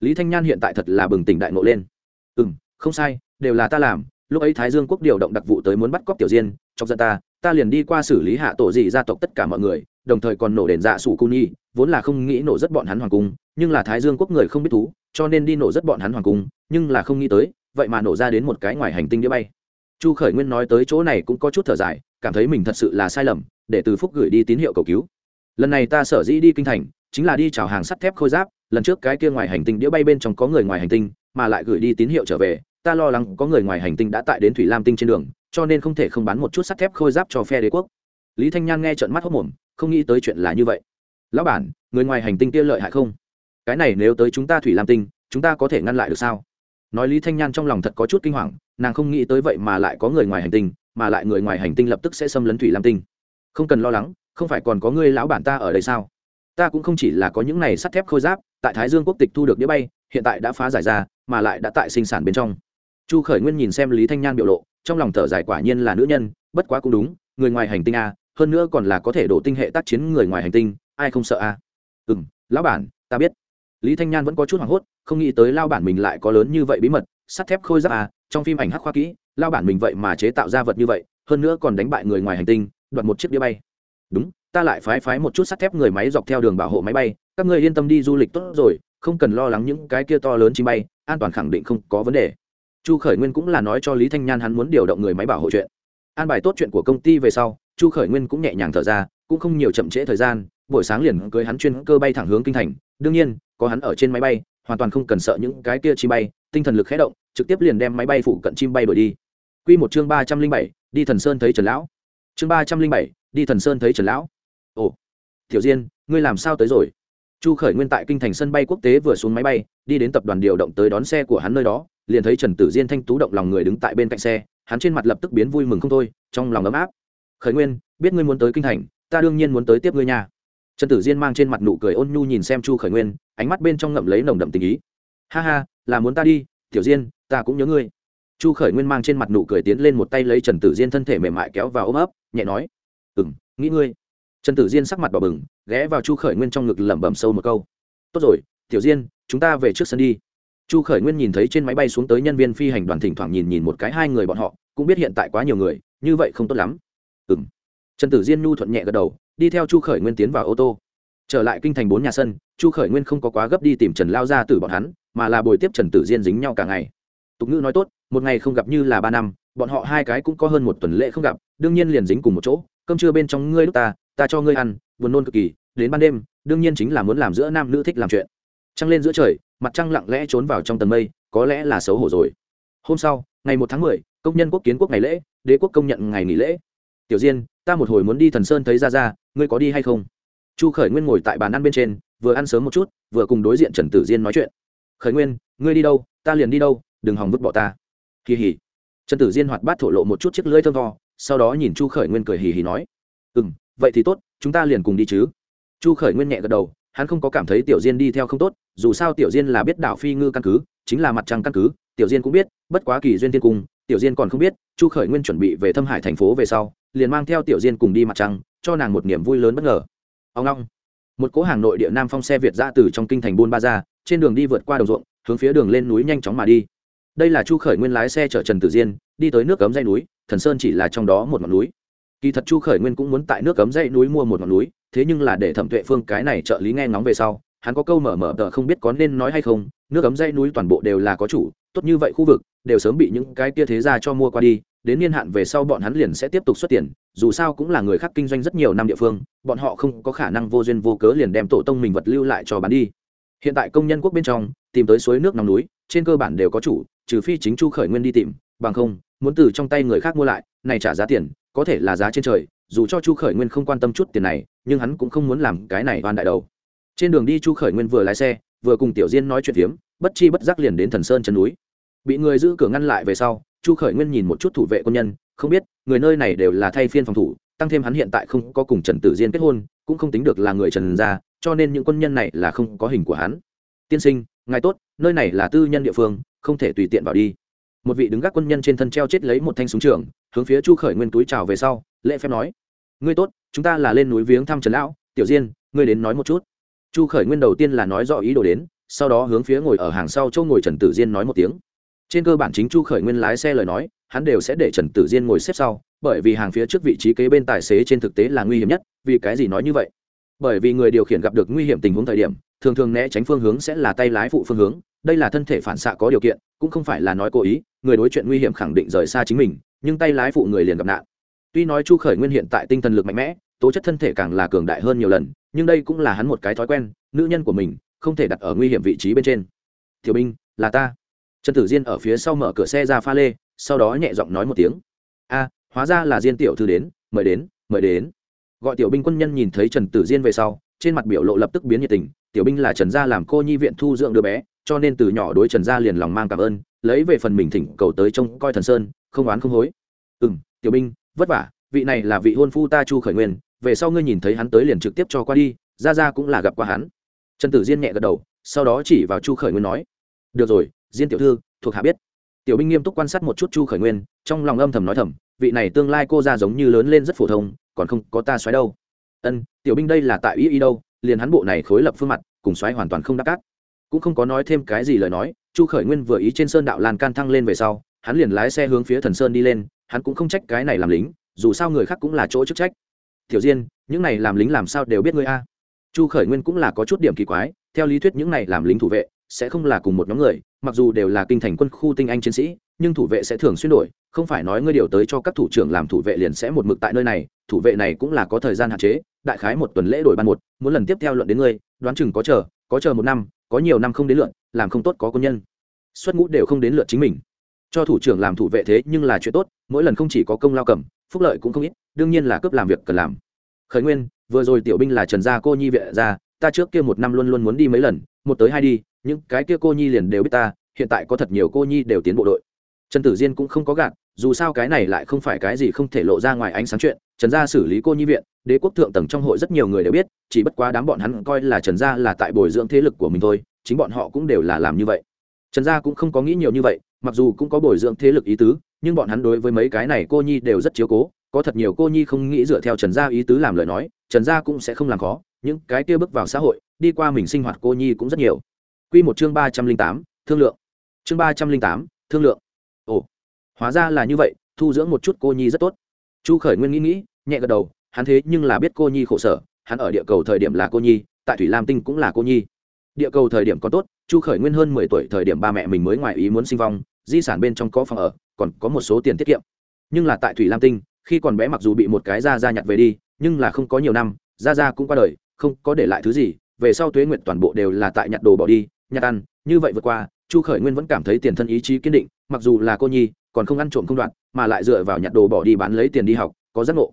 Lý thanh nhan hiện tại thật là bừng tỉnh đại ngộ lên. Ừ m không sai, đều là ta làm, lúc ấy thái dương quốc điều động đặc vụ tới muốn bắt cóc tiểu diên trong dân ta ta liền đi qua xử lý hạ tổ dị gia tộc tất cả mọi người, đồng thời còn nổ đền dạ sủ cung nhi, vốn là không nghĩ nổ rất bọn hắn hoàng cung, nhưng là thái dương quốc người không biết thú, cho nên đi nổ rất bọn hắn hoàng cung, nhưng là không nghĩ tới, vậy mà nổ ra đến một cái ngoài hành tinh đĩa bay. Chu khởi nguyên nói tới chỗ này cũng có chút thở dài, cảm thấy mình thật sự là sai lầm, để từ phúc gửi đi tín hiệu cầu cứu. Lần này ta sở dĩ đi kinh thành chính là đi chào hàng sắt thép khôi giáp, lần trước cái kia ngoài hành tinh đĩa bay bên trong có người ngoài hành tinh, mà lại gửi đi tín hiệu trở về, ta lo lắng có người ngoài hành tinh đã tại đến thủy lam tinh trên đường, cho nên không thể không bán một chút sắt thép khôi giáp cho phe đế quốc. Lý thanh nhan nghe trận mắt hốc mồm, không nghĩ tới chuyện là như vậy. Lão bản, người ngoài hành tinh kia lợi hại không? Cái này nếu tới chúng ta thủy lam tinh, chúng ta có thể ngăn lại được sao? Nói lý thanh nhan trong lòng thật có chút kinh hoàng, nàng không nghĩ tới vậy mà lại có người ngoài hành tinh, mà lại người ngoài hành tinh lập tức sẽ xâm lấn thủy lam tinh. Không cần lo lắng, không phải còn có ngươi lão bản ta ở đây sao? Ta cũng không chỉ là có những này sắt thép khôi giáp, tại thái dương quốc tịch thu được đĩa bay, hiện tại đã phá giải ra, mà lại đã tại sinh sản bên trong. Chu khởi nguyên nhìn xem lý thanh nhan biểu lộ, trong lòng thở dài quả nhiên là nữ nhân, bất quá cũng đúng, người ngoài hành tinh a, hơn nữa còn là có thể đổ tinh hệ tác chiến người ngoài hành tinh, ai không sợ a? Ừ m lão bản, ta biết. Lý thanh nhan vẫn có chút hoảng hốt, không nghĩ tới lao bản mình lại có lớn như vậy bí mật, sắt thép khôi giáp a, trong phim ảnh hắc khoa kỹ lao bản mình vậy mà chế tạo ra vật như vậy, hơn nữa còn đánh bại người ngoài hành tinh, đoạt một chiếc đĩa bay. Đúng ta lại phái phái một chút sắt thép người máy dọc theo đường bảo hộ máy bay, các người yên tâm đi du lịch tốt rồi, không cần lo lắng những cái kia to lớn chi bay, an toàn khẳng định không có vấn đề. Chu khởi nguyên cũng là nói cho lý thanh nhan hắn muốn điều động người máy bảo hộ chuyện. An bài tốt chuyện của công ty về sau, chu khởi nguyên cũng nhẹ nhàng thở ra, cũng không nhiều chậm trễ thời gian, buổi sáng liền cưới hắn chuyên cơ bay thẳng hướng kinh thành. Đương nhiên, có hắn ở trên máy bay, hoàn toàn không cần sợ những cái kia chim bay, tinh thần lực khé động, trực tiếp liền đem máy bay phụ cận chim bay đổi đi. Quy một chương ba trăm linh bảy, đi thần sơn thấy trần lão. Chương ba trăm linh bảy, đi thần sơn thấy trần lão ồ, tiểu diên, ngươi làm sao tới rồi? Chu khởi nguyên tại kinh thành sân bay quốc tế vừa xuống máy bay, đi đến tập đoàn điều động tới đón xe của hắn nơi đó, liền thấy trần tử diên thanh tú động lòng người đứng tại bên cạnh xe, hắn trên mặt lập tức biến vui mừng không thôi, trong lòng ấm áp. Khởi nguyên, biết ngươi muốn tới kinh thành, ta đương nhiên muốn tới tiếp ngươi nhà trần tử diên mang trên mặt nụ cười ôn nhu nhìn xem chu khởi nguyên, ánh mắt bên trong ngậm lấy nồng đậm tình ý. Ha ha, là muốn ta đi, tiểu diên, ta cũng nhớ ngươi. Chu khởi nguyên mang trên mặt nụ cười tiến lên một tay lấy trần tử diên thân thể mềm mại kéo vào ôm ấp, nhẹ nói. Ừ m nghĩ ngươi trần tử diên sắc mặt đỏ bừng, ghé vào chu khởi nguyên trong ngực lẩm bẩm sâu một câu. Tốt rồi, tiểu diên, chúng ta về trước sân đi. Chu khởi nguyên nhìn thấy trên máy bay xuống tới nhân viên phi hành đoàn thỉnh thoảng nhìn nhìn một cái hai người bọn họ, cũng biết hiện tại quá nhiều người, như vậy không tốt lắm. Ừ m trần tử diên nhu thuận nhẹ gật đầu, đi theo chu khởi nguyên tiến vào ô tô. Trở lại kinh thành bốn nhà sân, chu khởi nguyên không có quá gấp đi tìm trần lao ra từ bọn hắn, mà là bồi tiếp trần tử diên dính nhau cả ngày. Tục ngữ nói tốt, một ngày không gặp như là ba năm, bọn họ hai cái cũng có hơn một tuần lễ không gặp, đương nhiên liền dính cùng một chỗ, cơm trưa bên trong ngươi lúc ta ta cho ngươi ăn buồn nôn cực kỳ đến ban đêm đương nhiên chính là muốn làm giữa nam nữ thích làm chuyện. Trăng lên giữa trời mặt trăng lặng lẽ trốn vào trong tầng mây có lẽ là xấu hổ rồi. Hôm sau ngày một tháng mười công nhân quốc kiến quốc ngày lễ đế quốc công nhận ngày nghỉ lễ. Tiểu diên ta một hồi muốn đi thần sơn thấy ra ra ngươi có đi hay không? Chu khởi nguyên ngồi tại bàn ăn bên trên vừa ăn sớm một chút vừa cùng đối diện trần tử diên nói chuyện. Khởi nguyên ngươi đi đâu? Ta liền đi đâu? Đừng hòng vứt bỏ ta. Kỳ hỉ trần tử diên hoạt bát thổ lộ một chút chiếc lưỡi thơm to, sau đó nhìn chu khởi nguyên cười hì hì nói. Ừ m vậy thì tốt, chúng ta liền cùng đi chứ. Chu khởi nguyên nhẹ gật đầu, hắn không có cảm thấy tiểu diên đi theo không tốt, dù sao tiểu diên là biết đảo phi ngư căn cứ, chính là mặt trăng căn cứ, tiểu diên cũng biết, bất quá kỳ duyên tiên cung, tiểu diên còn không biết, chu khởi nguyên chuẩn bị về thâm hải thành phố về sau, liền mang theo tiểu diên cùng đi mặt trăng, cho nàng một niềm vui lớn bất ngờ. Ông long một cỗ hàng nội địa nam phong xe việt ra từ trong kinh thành buôn ba ra, trên đường đi vượt qua đồng ruộng, hướng phía đường lên núi nhanh chóng mà đi. Đây là chu khởi nguyên lái xe chở trần tử diên, đi tới nước cấm dây núi, thần sơn chỉ là trong đó một ngọn núi kỳ thật chu khởi nguyên cũng muốn tại nước cấm dãy núi mua một ngọn núi, thế nhưng là để thẩm tuệ phương cái này trợ lý nghe ngóng về sau, hắn có câu mở mở tờ không biết có nên nói hay không, nước cấm dãy núi toàn bộ đều là có chủ, tốt như vậy khu vực, đều sớm bị những cái kia thế ra cho mua qua đi, đến niên hạn về sau bọn hắn liền sẽ tiếp tục xuất tiền, dù sao cũng là người khác kinh doanh rất nhiều năm địa phương, bọn họ không có khả năng vô duyên vô cớ liền đem tổ tông mình vật lưu lại cho bán đi. Hiện tại công nhân quốc bên trong, tìm tới suối nước nóng núi, trên cơ bản đều có chủ, trừ phi chính chu khởi nguyên đi tìm, bằng không, muốn từ trong tay người khác mua lại, này trả giá tiền có thể là giá trên trời, dù cho chu khởi nguyên không quan tâm chút tiền này, nhưng hắn cũng không muốn làm cái này oan đại đầu. Trên đường đi chu khởi nguyên vừa lái xe, vừa cùng tiểu diên nói chuyện phiếm, bất chi bất giác liền đến thần sơn chân núi. Bị người giữ cửa ngăn lại về sau, chu khởi nguyên nhìn một chút thủ vệ quân nhân, không biết, người nơi này đều là thay phiên phòng thủ, tăng thêm hắn hiện tại không có cùng trần tử diên kết hôn, cũng không tính được là người trần gia, cho nên những quân nhân này là không có hình của hắn. Tiên sinh, ngài tốt, nơi này là tư nhân địa phương, không thể tùy tiện vào đi. Một vị đứng gác quân nhân trên thân treo chết lấy một thanh súng trường hướng phía chu khởi nguyên túi trào về sau, lễ phép nói, ngươi tốt, chúng ta là lên núi viếng thăm trần lão, tiểu diên, ngươi đến nói một chút. Chu khởi nguyên đầu tiên là nói rõ ý đồ đến, sau đó hướng phía ngồi ở hàng sau châu ngồi trần tử diên nói một tiếng. Trên cơ bản chính chu khởi nguyên lái xe lời nói, hắn đều sẽ để trần tử diên ngồi xếp sau, bởi vì hàng phía trước vị trí kế bên tài xế trên thực tế là nguy hiểm nhất, vì cái gì nói như vậy? Bởi vì người điều khiển gặp được nguy hiểm tình huống thời điểm, thường thường né tránh phương hướng sẽ là tay lái phụ phương hướng, đây là thân thể phản xạ có điều kiện, cũng không phải là nói cố ý, người đối chuyện nguy hiểm khẳng định rời xa chính mình nhưng tay lái phụ người liền gặp nạn. Tuy nói chu khởi nguyên hiện tại tinh thần lực mạnh mẽ, tố chất thân thể càng là cường đại hơn nhiều lần, nhưng đây cũng là hắn một cái thói quen, nữ nhân của mình không thể đặt ở nguy hiểm vị trí bên trên. Tiểu binh là ta. Trần tử diên ở phía sau mở cửa xe ra pha lê, sau đó nhẹ giọng nói một tiếng. A, hóa ra là diên tiểu thư đến, mời đến mời đến. Gọi tiểu binh quân nhân nhìn thấy trần tử diên về sau, trên mặt biểu lộ lập tức biến nhiệt tình. Tiểu binh là trần gia làm cô nhi viện thu dưỡng đứa bé cho nên từ nhỏ đối trần gia liền lòng mang cảm ơn, lấy về phần mình thỉnh cầu tới trông coi thần sơn, không oán không hối. Ừ m tiểu binh, vất vả, vị này là vị hôn phu ta chu khởi nguyên, về sau ngươi nhìn thấy hắn tới liền trực tiếp cho qua đi ra ra cũng là gặp qua hắn. Trần tử diên nhẹ gật đầu, sau đó chỉ vào chu khởi nguyên nói, được rồi, diên tiểu thư, thuộc hạ biết. Tiểu binh nghiêm túc quan sát một chút chu khởi nguyên, trong lòng âm thầm nói thầm, vị này tương lai cô ra giống như lớn lên rất phổ thông, còn không có ta xoáy đâu. Ân, tiểu binh đây là tại ý ý đâu, liền hắn bộ này khối lập phương mặt, cùng xoáy hoàn toàn không đắc cát cũng không có nói thêm cái gì lời nói, chu khởi nguyên vừa ý trên sơn đạo lan can thăng lên về sau, hắn liền lái xe hướng phía thần sơn đi lên, hắn cũng không trách cái này làm lính, dù sao người khác cũng là chỗ chức trách. Tiểu diên, những này làm lính làm sao đều biết ngươi a? Chu khởi nguyên cũng là có chút điểm kỳ quái, theo lý thuyết những này làm lính thủ vệ sẽ không là cùng một nhóm người, mặc dù đều là kinh thành quân khu tinh anh chiến sĩ, nhưng thủ vệ sẽ thường xuyên đổi, không phải nói ngươi điều tới cho các thủ trưởng làm thủ vệ liền sẽ một mực tại nơi này, thủ vệ này cũng là có thời gian hạn chế, đại khái một tuần lễ đổi ban một, muốn lần tiếp theo luận đến ngươi, đoán chừng có chờ có chờ một năm có nhiều năm không đến lượt, làm không tốt có quân nhân. Xuất ngũ đều không đến lượt chính mình. Cho thủ trưởng làm thủ vệ thế nhưng là chuyện tốt mỗi lần không chỉ có công lao cầm phúc lợi cũng không ít đương nhiên là cướp làm việc cần làm. Khởi nguyên vừa rồi tiểu binh là trần gia cô nhi vệ ra ta trước kia một năm luôn luôn muốn đi mấy lần một tới hai đi những cái kia cô nhi liền đều biết ta hiện tại có thật nhiều cô nhi đều tiến bộ đội. Trần tử diên cũng không có gạt dù sao cái này lại không phải cái gì không thể lộ ra ngoài ánh sáng chuyện trần gia xử lý cô nhi viện đế quốc thượng tầng trong hội rất nhiều người đều biết chỉ bất quá đám bọn hắn coi là trần gia là tại bồi dưỡng thế lực của mình thôi, chính bọn họ cũng đều là làm như vậy. Trần gia cũng không có nghĩ nhiều như vậy, mặc dù cũng có bồi dưỡng thế lực ý tứ, nhưng bọn hắn đối với mấy cái này cô nhi đều rất chiếu cố, có thật nhiều cô nhi không nghĩ dựa theo trần gia ý tứ làm lời nói, trần gia cũng sẽ không làm khó, những cái kia bước vào xã hội, đi qua mình sinh hoạt cô nhi cũng rất nhiều. Q một chương ba trăm linh tám, thương lượng. Chương ba trăm linh tám, thương lượng. Ồ, hóa ra là như vậy, thu dưỡng một chút cô nhi rất tốt. Chu khởi nguyên nghĩ nghĩ, nhẹ gật đầu, hắn thế nhưng là biết cô nhi khổ sở hắn ở địa cầu thời điểm là cô nhi, tại thủy lam tinh cũng là cô nhi. Địa cầu thời điểm còn tốt, chu khởi nguyên hơn mười tuổi thời điểm ba mẹ mình mới ngoài ý muốn sinh vong, di sản bên trong có phòng ở, còn có một số tiền tiết kiệm. Nhưng là tại thủy lam tinh, khi còn bé mặc dù bị một cái da da nhặt về đi, nhưng là không có nhiều năm da da cũng qua đời, không có để lại thứ gì, về sau tuế nguyện toàn bộ đều là tại nhặt đồ bỏ đi, nhặt ăn, như vậy vượt qua, chu khởi nguyên vẫn cảm thấy tiền thân ý chí kiên định, mặc dù là cô nhi, còn không ăn trộm không đoạn, mà lại dựa vào nhặt đồ bỏ đi bán lấy tiền đi học, có giác ngộ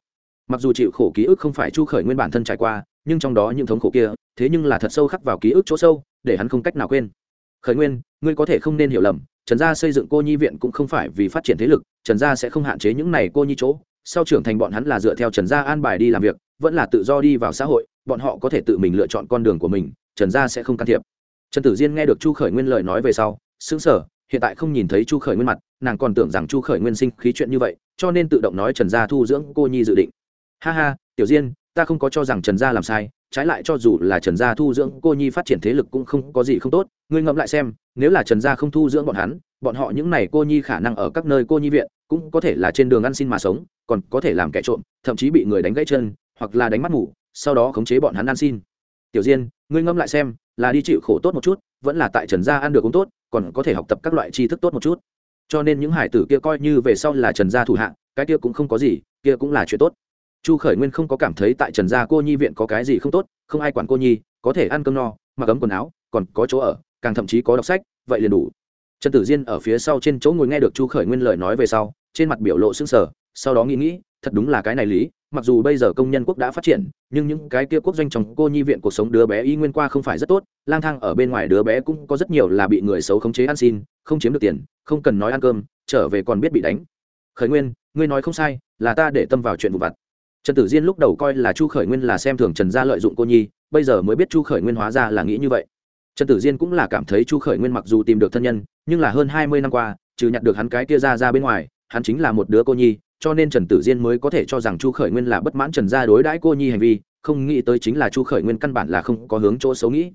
mặc dù chịu khổ ký ức không phải chu khởi nguyên bản thân trải qua, nhưng trong đó những thống khổ kia, thế nhưng là thật sâu khắc vào ký ức chỗ sâu, để hắn không cách nào quên. Khởi nguyên, ngươi có thể không nên hiểu lầm, trần gia xây dựng cô nhi viện cũng không phải vì phát triển thế lực, trần gia sẽ không hạn chế những này cô nhi chỗ. Sau trưởng thành bọn hắn là dựa theo trần gia an bài đi làm việc, vẫn là tự do đi vào xã hội, bọn họ có thể tự mình lựa chọn con đường của mình, trần gia sẽ không can thiệp. Trần tử diên nghe được chu khởi nguyên lời nói về sau xứng sở hiện tại không nhìn thấy chu khởi nguyên mặt, nàng còn tưởng rằng chu khởi nguyên sinh khí chuyện như vậy, cho nên tự động nói trần gia thu dưỡng cô nhi dự định ha ha tiểu diên ta không có cho rằng trần gia làm sai trái lại cho dù là trần gia thu dưỡng cô nhi phát triển thế lực cũng không có gì không tốt. Ngươi ngẫm lại xem nếu là trần gia không thu dưỡng bọn hắn bọn họ những n à y cô nhi khả năng ở các nơi cô nhi viện cũng có thể là trên đường ăn xin mà sống còn có thể làm kẻ trộm thậm chí bị người đánh gãy chân hoặc là đánh mắt ngủ sau đó khống chế bọn hắn ăn xin. Tiểu diên ngươi ngẫm lại xem là đi chịu khổ tốt một chút vẫn là tại trần gia ăn được cũng tốt còn có thể học tập các loại tri thức tốt một chút. Cho nên những hải tử kia coi như về sau là trần gia thủ hạng, cái kia cũng không có gì kia cũng là chuyện tốt chu khởi nguyên không có cảm thấy tại trần gia cô nhi viện có cái gì không tốt, không ai quản cô nhi, có thể ăn cơm no, mặc ấm quần áo, còn có chỗ ở, càng thậm chí có đọc sách, vậy liền đủ. Trần tử diên ở phía sau trên chỗ ngồi nghe được chu khởi nguyên lời nói về sau, trên mặt biểu lộ xương sờ, sau đó nghĩ nghĩ, thật đúng là cái này lý, mặc dù bây giờ công nhân quốc đã phát triển, nhưng những cái kia quốc doanh trong cô nhi viện cuộc sống đứa bé y nguyên qua không phải rất tốt, lang thang ở bên ngoài đứa bé cũng có rất nhiều là bị người xấu khống chế ăn xin, không chiếm được tiền, không cần nói ăn cơm, trở về còn biết bị đánh. Khởi nguyên, ngươi nói không sai, là ta để tâm vào chuyện vụ vặt trần tử diên lúc đầu coi là chu khởi nguyên là xem thường trần gia lợi dụng cô nhi, bây giờ mới biết chu khởi nguyên hóa ra là nghĩ như vậy. Trần tử diên cũng là cảm thấy chu khởi nguyên mặc dù tìm được thân nhân, nhưng là hơn hai mươi năm qua, trừ nhặt được hắn cái kia ra ra bên ngoài, hắn chính là một đứa cô nhi, cho nên trần tử diên mới có thể cho rằng chu khởi nguyên là bất mãn trần gia đối đãi cô nhi hành vi, không nghĩ tới chính là chu khởi nguyên căn bản là không có hướng chỗ xấu nghĩ.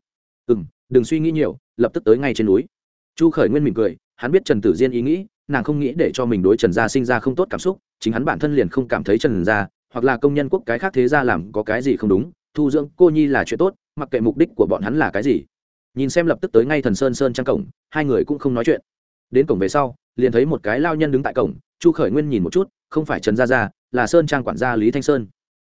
Ừ m đừng suy nghĩ nhiều, lập tức tới ngay trên núi. Chu khởi nguyên mỉm cười, hắn biết trần tử diên ý nghĩ, nàng không nghĩ để cho mình đối trần gia sinh ra không tốt cảm xúc, chính hắn bản thân liền không cảm thấy trần gia hoặc là công nhân quốc cái khác thế gia làm có cái gì không đúng, thu dưỡng cô nhi là chuyện tốt, mặc kệ mục đích của bọn hắn là cái gì. Nhìn xem lập tức tới ngay thần sơn sơn trang cổng, hai người cũng không nói chuyện. Đến cổng về sau, liền thấy một cái lao nhân đứng tại cổng, chu khởi nguyên nhìn một chút, không phải trần gia gia, là sơn trang quản gia lý thanh sơn.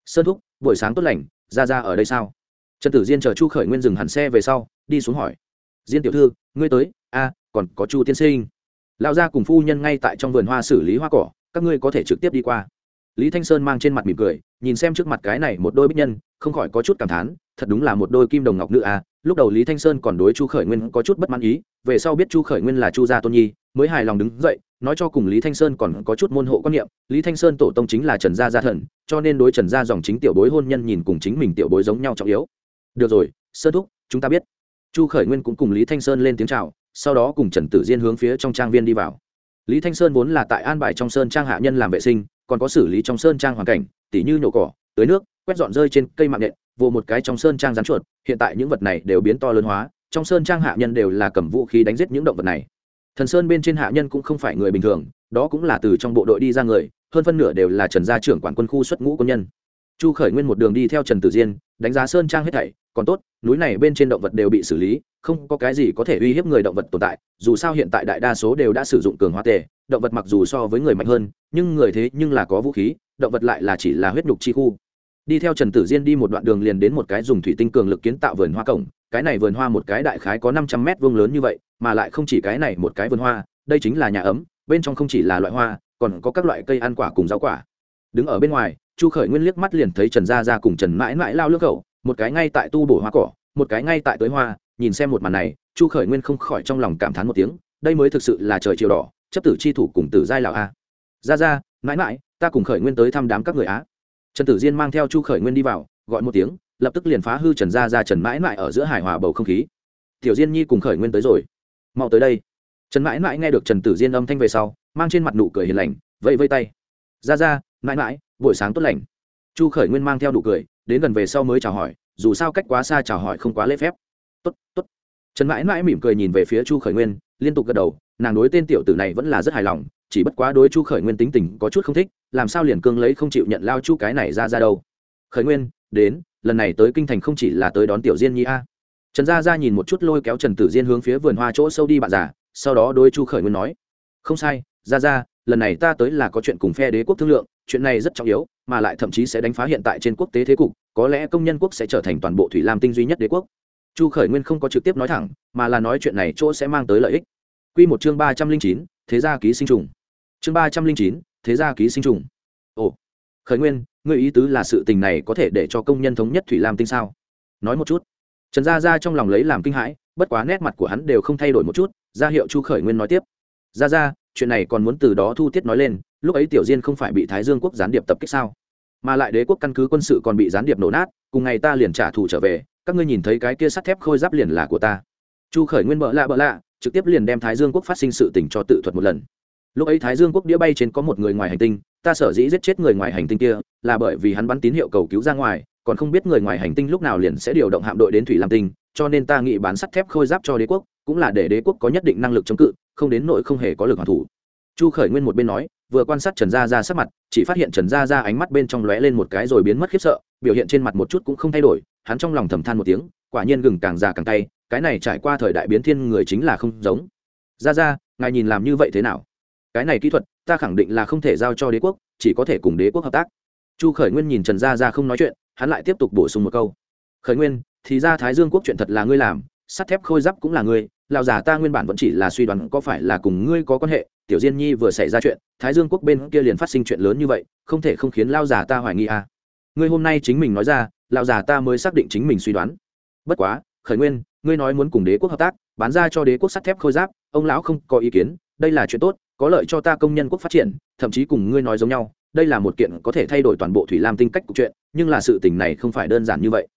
Sơn thúc, buổi sáng tốt lành, gia gia ở đây sao? Trần tử diên chờ chu khởi nguyên dừng hẳn xe về sau, đi xuống hỏi. Diên tiểu thư, ngươi tới, a, còn có chu tiên sinh. Lão gia cùng phu nhân ngay tại trong vườn hoa xử lý hoa cỏ, các ngươi có thể trực tiếp đi qua lý thanh sơn mang trên mặt mỉm cười nhìn xem trước mặt cái này một đôi bích nhân không khỏi có chút cảm thán thật đúng là một đôi kim đồng ngọc nữ à. lúc đầu lý thanh sơn còn đối chu khởi nguyên có chút bất mãn ý về sau biết chu khởi nguyên là chu gia tôn nhi mới hài lòng đứng dậy nói cho cùng lý thanh sơn còn có chút môn hộ quan niệm lý thanh sơn tổ tông chính là trần gia gia thần cho nên đối trần gia dòng chính tiểu bối hôn nhân nhìn cùng chính mình tiểu bối giống nhau trọng yếu được rồi sơn thúc chúng ta biết chu khởi nguyên cũng cùng lý thanh sơn lên tiếng chào, sau đó cùng trần tử diên hướng phía trong trang viên đi vào lý thanh sơn vốn là tại an bài trong sơn trang hạ nhân làm vệ sinh còn có xử lý trong sơn trang hoàn cảnh, tỉ như nhổ cỏ, tưới nước, quét dọn rơi trên cây mạng nện vụ một cái trong sơn trang rắn chuột, hiện tại những vật này đều biến to lớn hóa, trong sơn trang hạ nhân đều là cầm vũ khí đánh giết những động vật này. Thần sơn bên trên hạ nhân cũng không phải người bình thường, đó cũng là từ trong bộ đội đi ra người, hơn phân nửa đều là trần gia trưởng quản quân khu xuất ngũ quân nhân. Chu khởi nguyên một đường đi theo trần tử diên, đánh giá sơn trang hết thảy, còn tốt, núi này bên trên động vật đều bị xử lý không có cái gì có thể uy hiếp người động vật tồn tại, dù sao hiện tại đại đa số đều đã sử dụng cường hóa tề, động vật mặc dù so với người mạnh hơn, nhưng người thế nhưng là có vũ khí, động vật lại là chỉ là huyết nhục chi khu. Đi theo trần tử diên đi một đoạn đường liền đến một cái dùng thủy tinh cường lực kiến tạo vườn hoa cổng, cái này vườn hoa một cái đại khái có năm trăm mét vuông lớn như vậy, mà lại không chỉ cái này một cái vườn hoa, đây chính là nhà ấm, bên trong không chỉ là loại hoa, còn có các loại cây ăn quả cùng rau quả. Đứng ở bên ngoài, chu khởi nguyên liếc mắt liền thấy trần gia ra cùng trần mãi mãi lao lướt khẩu một cái ngay tại tu bổ hoa cỏ, một cái ngay tại tới hoa nhìn xem một màn này, chu khởi nguyên không khỏi trong lòng cảm thán một tiếng, đây mới thực sự là trời chiều đỏ, chấp tử chi thủ cùng tử giai lào a. Ra ra, mãi mãi, ta cùng khởi nguyên tới thăm đám các người á. Trần tử diên mang theo chu khởi nguyên đi vào, gọi một tiếng, lập tức liền phá hư trần gia ra trần mãi mãi ở giữa hải hòa bầu không khí. Tiểu diên nhi cùng khởi nguyên tới rồi. Mau tới đây. Trần mãi mãi nghe được trần tử diên âm thanh về sau, mang trên mặt nụ cười hiền lành, vẫy vây tay. Ra ra, mãi mãi, buổi sáng tốt lành. Chu khởi nguyên mang theo nụ cười, đến gần về sau mới chào hỏi, dù sao cách quá xa chào hỏi không quá lễ phép tốt tốt. Trần mãi mãi mỉm cười nhìn về phía chu khởi nguyên, liên tục gật đầu, nàng đối tên tiểu tử này vẫn là rất hài lòng, chỉ bất quá đối chu khởi nguyên tính tình có chút không thích, làm sao liền cương lấy không chịu nhận lao chu cái này ra ra đâu. Khởi nguyên, đến, lần này tới kinh thành không chỉ là tới đón tiểu diên nhi a. Trần gia ra nhìn một chút lôi kéo trần tử diên hướng phía vườn hoa chỗ sâu đi bạn già, sau đó đôi chu khởi nguyên nói, không sai ra ra lần này ta tới là có chuyện cùng phe đế quốc thương lượng, chuyện này rất trọng yếu, mà lại thậm chí sẽ đánh phá hiện tại trên quốc tế thế cục, có lẽ công nhân quốc sẽ trở thành toàn bộ thủy lam tinh duy nhất đế quốc chu khởi nguyên không có trực tiếp nói thẳng, mà là nói chuyện này chỗ sẽ mang tới lợi ích. Q một chương ba trăm linh chín, thế gia ký sinh trùng. Chương ba trăm linh chín, thế gia ký sinh trùng. Ồ, khởi nguyên người ý tứ là sự tình này có thể để cho công nhân thống nhất thủy lam tinh sao? Nói một chút. Trần gia ra trong lòng lấy làm kinh hãi, bất quá nét mặt của hắn đều không thay đổi một chút, ra hiệu chu khởi nguyên nói tiếp. Ra ra chuyện này còn muốn từ đó thu tiết nói lên, lúc ấy tiểu diên không phải bị thái dương quốc gián điệp tập kích sao? Mà lại đế quốc căn cứ quân sự còn bị gián điệp nổ nát, cùng ngày ta liền trả thù trở về các ngươi nhìn thấy cái kia sắt thép khôi giáp liền là của ta. Chu khởi nguyên bợ lạ bợ lạ, trực tiếp liền đem thái dương quốc phát sinh sự tình cho tự thuật một lần. Lúc ấy thái dương quốc đĩa bay trên có một người ngoài hành tinh, ta sở dĩ giết chết người ngoài hành tinh kia, là bởi vì hắn bắn tín hiệu cầu cứu ra ngoài, còn không biết người ngoài hành tinh lúc nào liền sẽ điều động hạm đội đến thủy lam tinh, cho nên ta nghĩ bán sắt thép khôi giáp cho đế quốc, cũng là để đế quốc có nhất định năng lực chống cự, không đến nội không hề có lực hoàn thủ. Chu khởi nguyên một bên nói, vừa quan sát trần gia ra sắc mặt, chỉ phát hiện trần gia ra ánh mắt bên trong lóe lên một cái rồi biến mất khiếp sợ, biểu hiện trên mặt một chút cũng không thay đổi hắn trong lòng thầm than một tiếng, quả nhiên gừng càng già càng tay cái này trải qua thời đại biến thiên người chính là không giống. Ra ra, ngài nhìn làm như vậy thế nào? Cái này kỹ thuật, ta khẳng định là không thể giao cho đế quốc, chỉ có thể cùng đế quốc hợp tác. Chu khởi nguyên nhìn trần gia ra không nói chuyện, hắn lại tiếp tục bổ sung một câu. Khởi nguyên, thì ra thái dương quốc chuyện thật là ngươi làm, sắt thép khôi giáp cũng là ngươi, lão già ta nguyên bản vẫn chỉ là suy đoán có phải là cùng ngươi có quan hệ, tiểu diên nhi vừa xảy ra chuyện, thái dương quốc bên kia liền phát sinh chuyện lớn như vậy, không thể không khiến lao già ta hoài nghi à. ngươi hôm nay chính mình nói ra lão già ta mới xác định chính mình suy đoán. Bất quá, khởi nguyên, ngươi nói muốn cùng đế quốc hợp tác, bán ra cho đế quốc sắt thép khôi giáp, ông lão không có ý kiến, đây là chuyện tốt, có lợi cho ta công nhân quốc phát triển, thậm chí cùng ngươi nói giống nhau, đây là một kiện có thể thay đổi toàn bộ thủy lam tinh cách của chuyện, nhưng là sự tình này không phải đơn giản như vậy.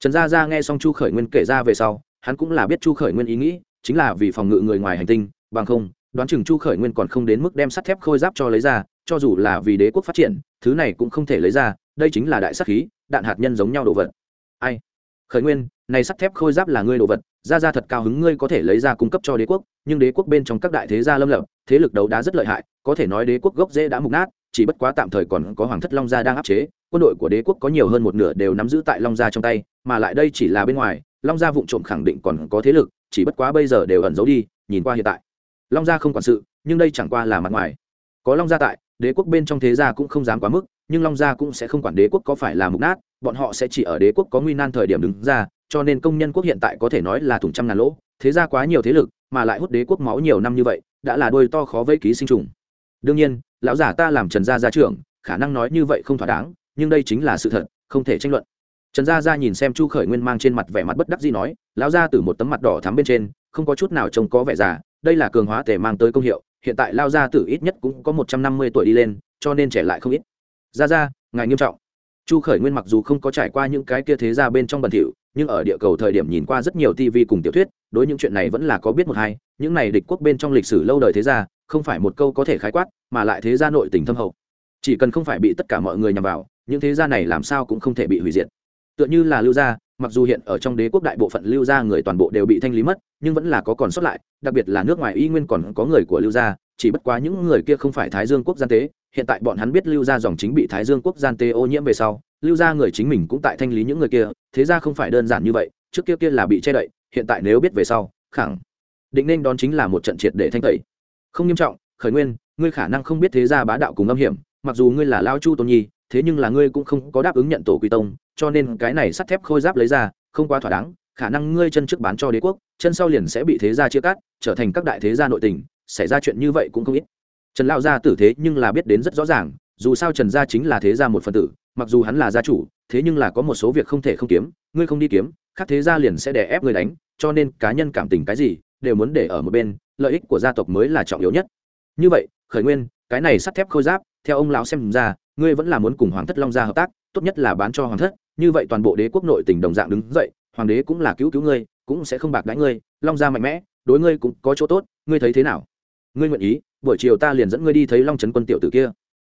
Trần gia gia nghe xong chu khởi nguyên kể ra về sau, hắn cũng là biết chu khởi nguyên ý nghĩ, chính là vì phòng ngự người ngoài hành tinh, bằng không, đoán chừng chu khởi nguyên còn không đến mức đem sắt thép khôi giáp cho lấy ra, cho dù là vì đế quốc phát triển, thứ này cũng không thể lấy ra đây chính là đại sắc khí, đạn hạt nhân giống nhau đồ vật. Ai? Khởi nguyên, này sắt thép khôi giáp là ngươi đồ vật, ra ra thật cao hứng ngươi có thể lấy ra cung cấp cho đế quốc, nhưng đế quốc bên trong các đại thế gia lâm lập, thế lực đấu đá rất lợi hại, có thể nói đế quốc gốc dễ đã mục nát, chỉ bất quá tạm thời còn có hoàng thất long gia đang áp chế, quân đội của đế quốc có nhiều hơn một nửa đều nắm giữ tại long gia trong tay, mà lại đây chỉ là bên ngoài, long gia vụ trộm khẳng định còn có thế lực, chỉ bất quá bây giờ đều ẩn giấu đi, nhìn qua hiện tại. Long gia không quản sự, nhưng đây chẳng qua là mặt ngoài. Có long gia tại, đế quốc bên trong thế gia cũng không dám quá mức nhưng long gia cũng sẽ không quản đế quốc có phải là mục nát, bọn họ sẽ chỉ ở đế quốc có nguy nan thời điểm đứng ra, cho nên công nhân quốc hiện tại có thể nói là thủng trăm ngàn lỗ, thế gia quá nhiều thế lực, mà lại hút đế quốc máu nhiều năm như vậy, đã là đôi to khó vây ký sinh trùng. Đương nhiên, lão giả ta làm trần gia gia trưởng, khả năng nói như vậy không thỏa đáng, nhưng đây chính là sự thật, không thể tranh luận. Trần gia gia nhìn xem chu khởi nguyên mang trên mặt vẻ mặt bất đắc dĩ nói, lão gia từ một tấm mặt đỏ thắm bên trên, không có chút nào trông có vẻ già, đây là cường hóa thể mang tới công hiệu, hiện tại lao gia tử ít nhất cũng có một trăm năm mươi tuổi đi lên, cho nên trẻ lại không ít gia gia ngài nghiêm trọng. Chu khởi nguyên mặc dù không có trải qua những cái kia thế ra bên trong bẩn thỉu, nhưng ở địa cầu thời điểm nhìn qua rất nhiều tv cùng tiểu thuyết, đối những chuyện này vẫn là có biết một hai. Những này địch quốc bên trong lịch sử lâu đời thế gia, không phải một câu có thể khái quát, mà lại thế gia nội tình thâm hậu. Chỉ cần không phải bị tất cả mọi người nhằm vào, những thế gia này làm sao cũng không thể bị hủy diệt. Tựa như là lưu gia, mặc dù hiện ở trong đế quốc đại bộ phận lưu gia người toàn bộ đều bị thanh lý mất, nhưng vẫn là có còn sót lại, đặc biệt là nước ngoài y nguyên còn có người của lưu gia, chỉ bất quá những người kia không phải thái dương quốc gian tế hiện tại bọn hắn biết lưu gia dòng chính bị thái dương quốc gian tê ô nhiễm về sau, lưu gia người chính mình cũng tại thanh lý những người kia, thế ra không phải đơn giản như vậy, trước kia kia là bị che đậy, hiện tại nếu biết về sau, khẳng định nên đón chính là một trận triệt để thanh tẩy. Không nghiêm trọng, khởi nguyên, ngươi khả năng không biết thế gia bá đạo cùng âm hiểm, mặc dù ngươi là lao chu tôn nhi, thế nhưng là ngươi cũng không có đáp ứng nhận tổ quy tông, cho nên cái này sắt thép khôi giáp lấy ra, không quá thỏa đáng, khả năng ngươi chân trước bán cho đế quốc, chân sau liền sẽ bị thế gia chia cắt, trở thành các đại thế gia nội tình, xảy ra chuyện như vậy cũng không ít trần lao gia tử thế nhưng là biết đến rất rõ ràng, dù sao trần gia chính là thế gia một phần tử, mặc dù hắn là gia chủ, thế nhưng là có một số việc không thể không kiếm, ngươi không đi kiếm, khác thế gia liền sẽ đè ép ngươi đánh, cho nên cá nhân cảm tình cái gì, đều muốn để ở một bên, lợi ích của gia tộc mới là trọng yếu nhất. Như vậy, khởi nguyên, cái này sắt thép khôi giáp, theo ông lão xem ra, ngươi vẫn là muốn cùng hoàng thất long gia hợp tác, tốt nhất là bán cho hoàng thất, như vậy toàn bộ đế quốc nội tỉnh đồng dạng đứng dậy, hoàng đế cũng là cứu cứu ngươi, cũng sẽ không bạc đãi ngươi, long gia mạnh mẽ, đối ngươi cũng có chỗ tốt, ngươi thấy thế nào? Ngươi nguyện ý? Buổi chiều ta liền dẫn ngươi đi thấy long trấn quân tiểu tử kia.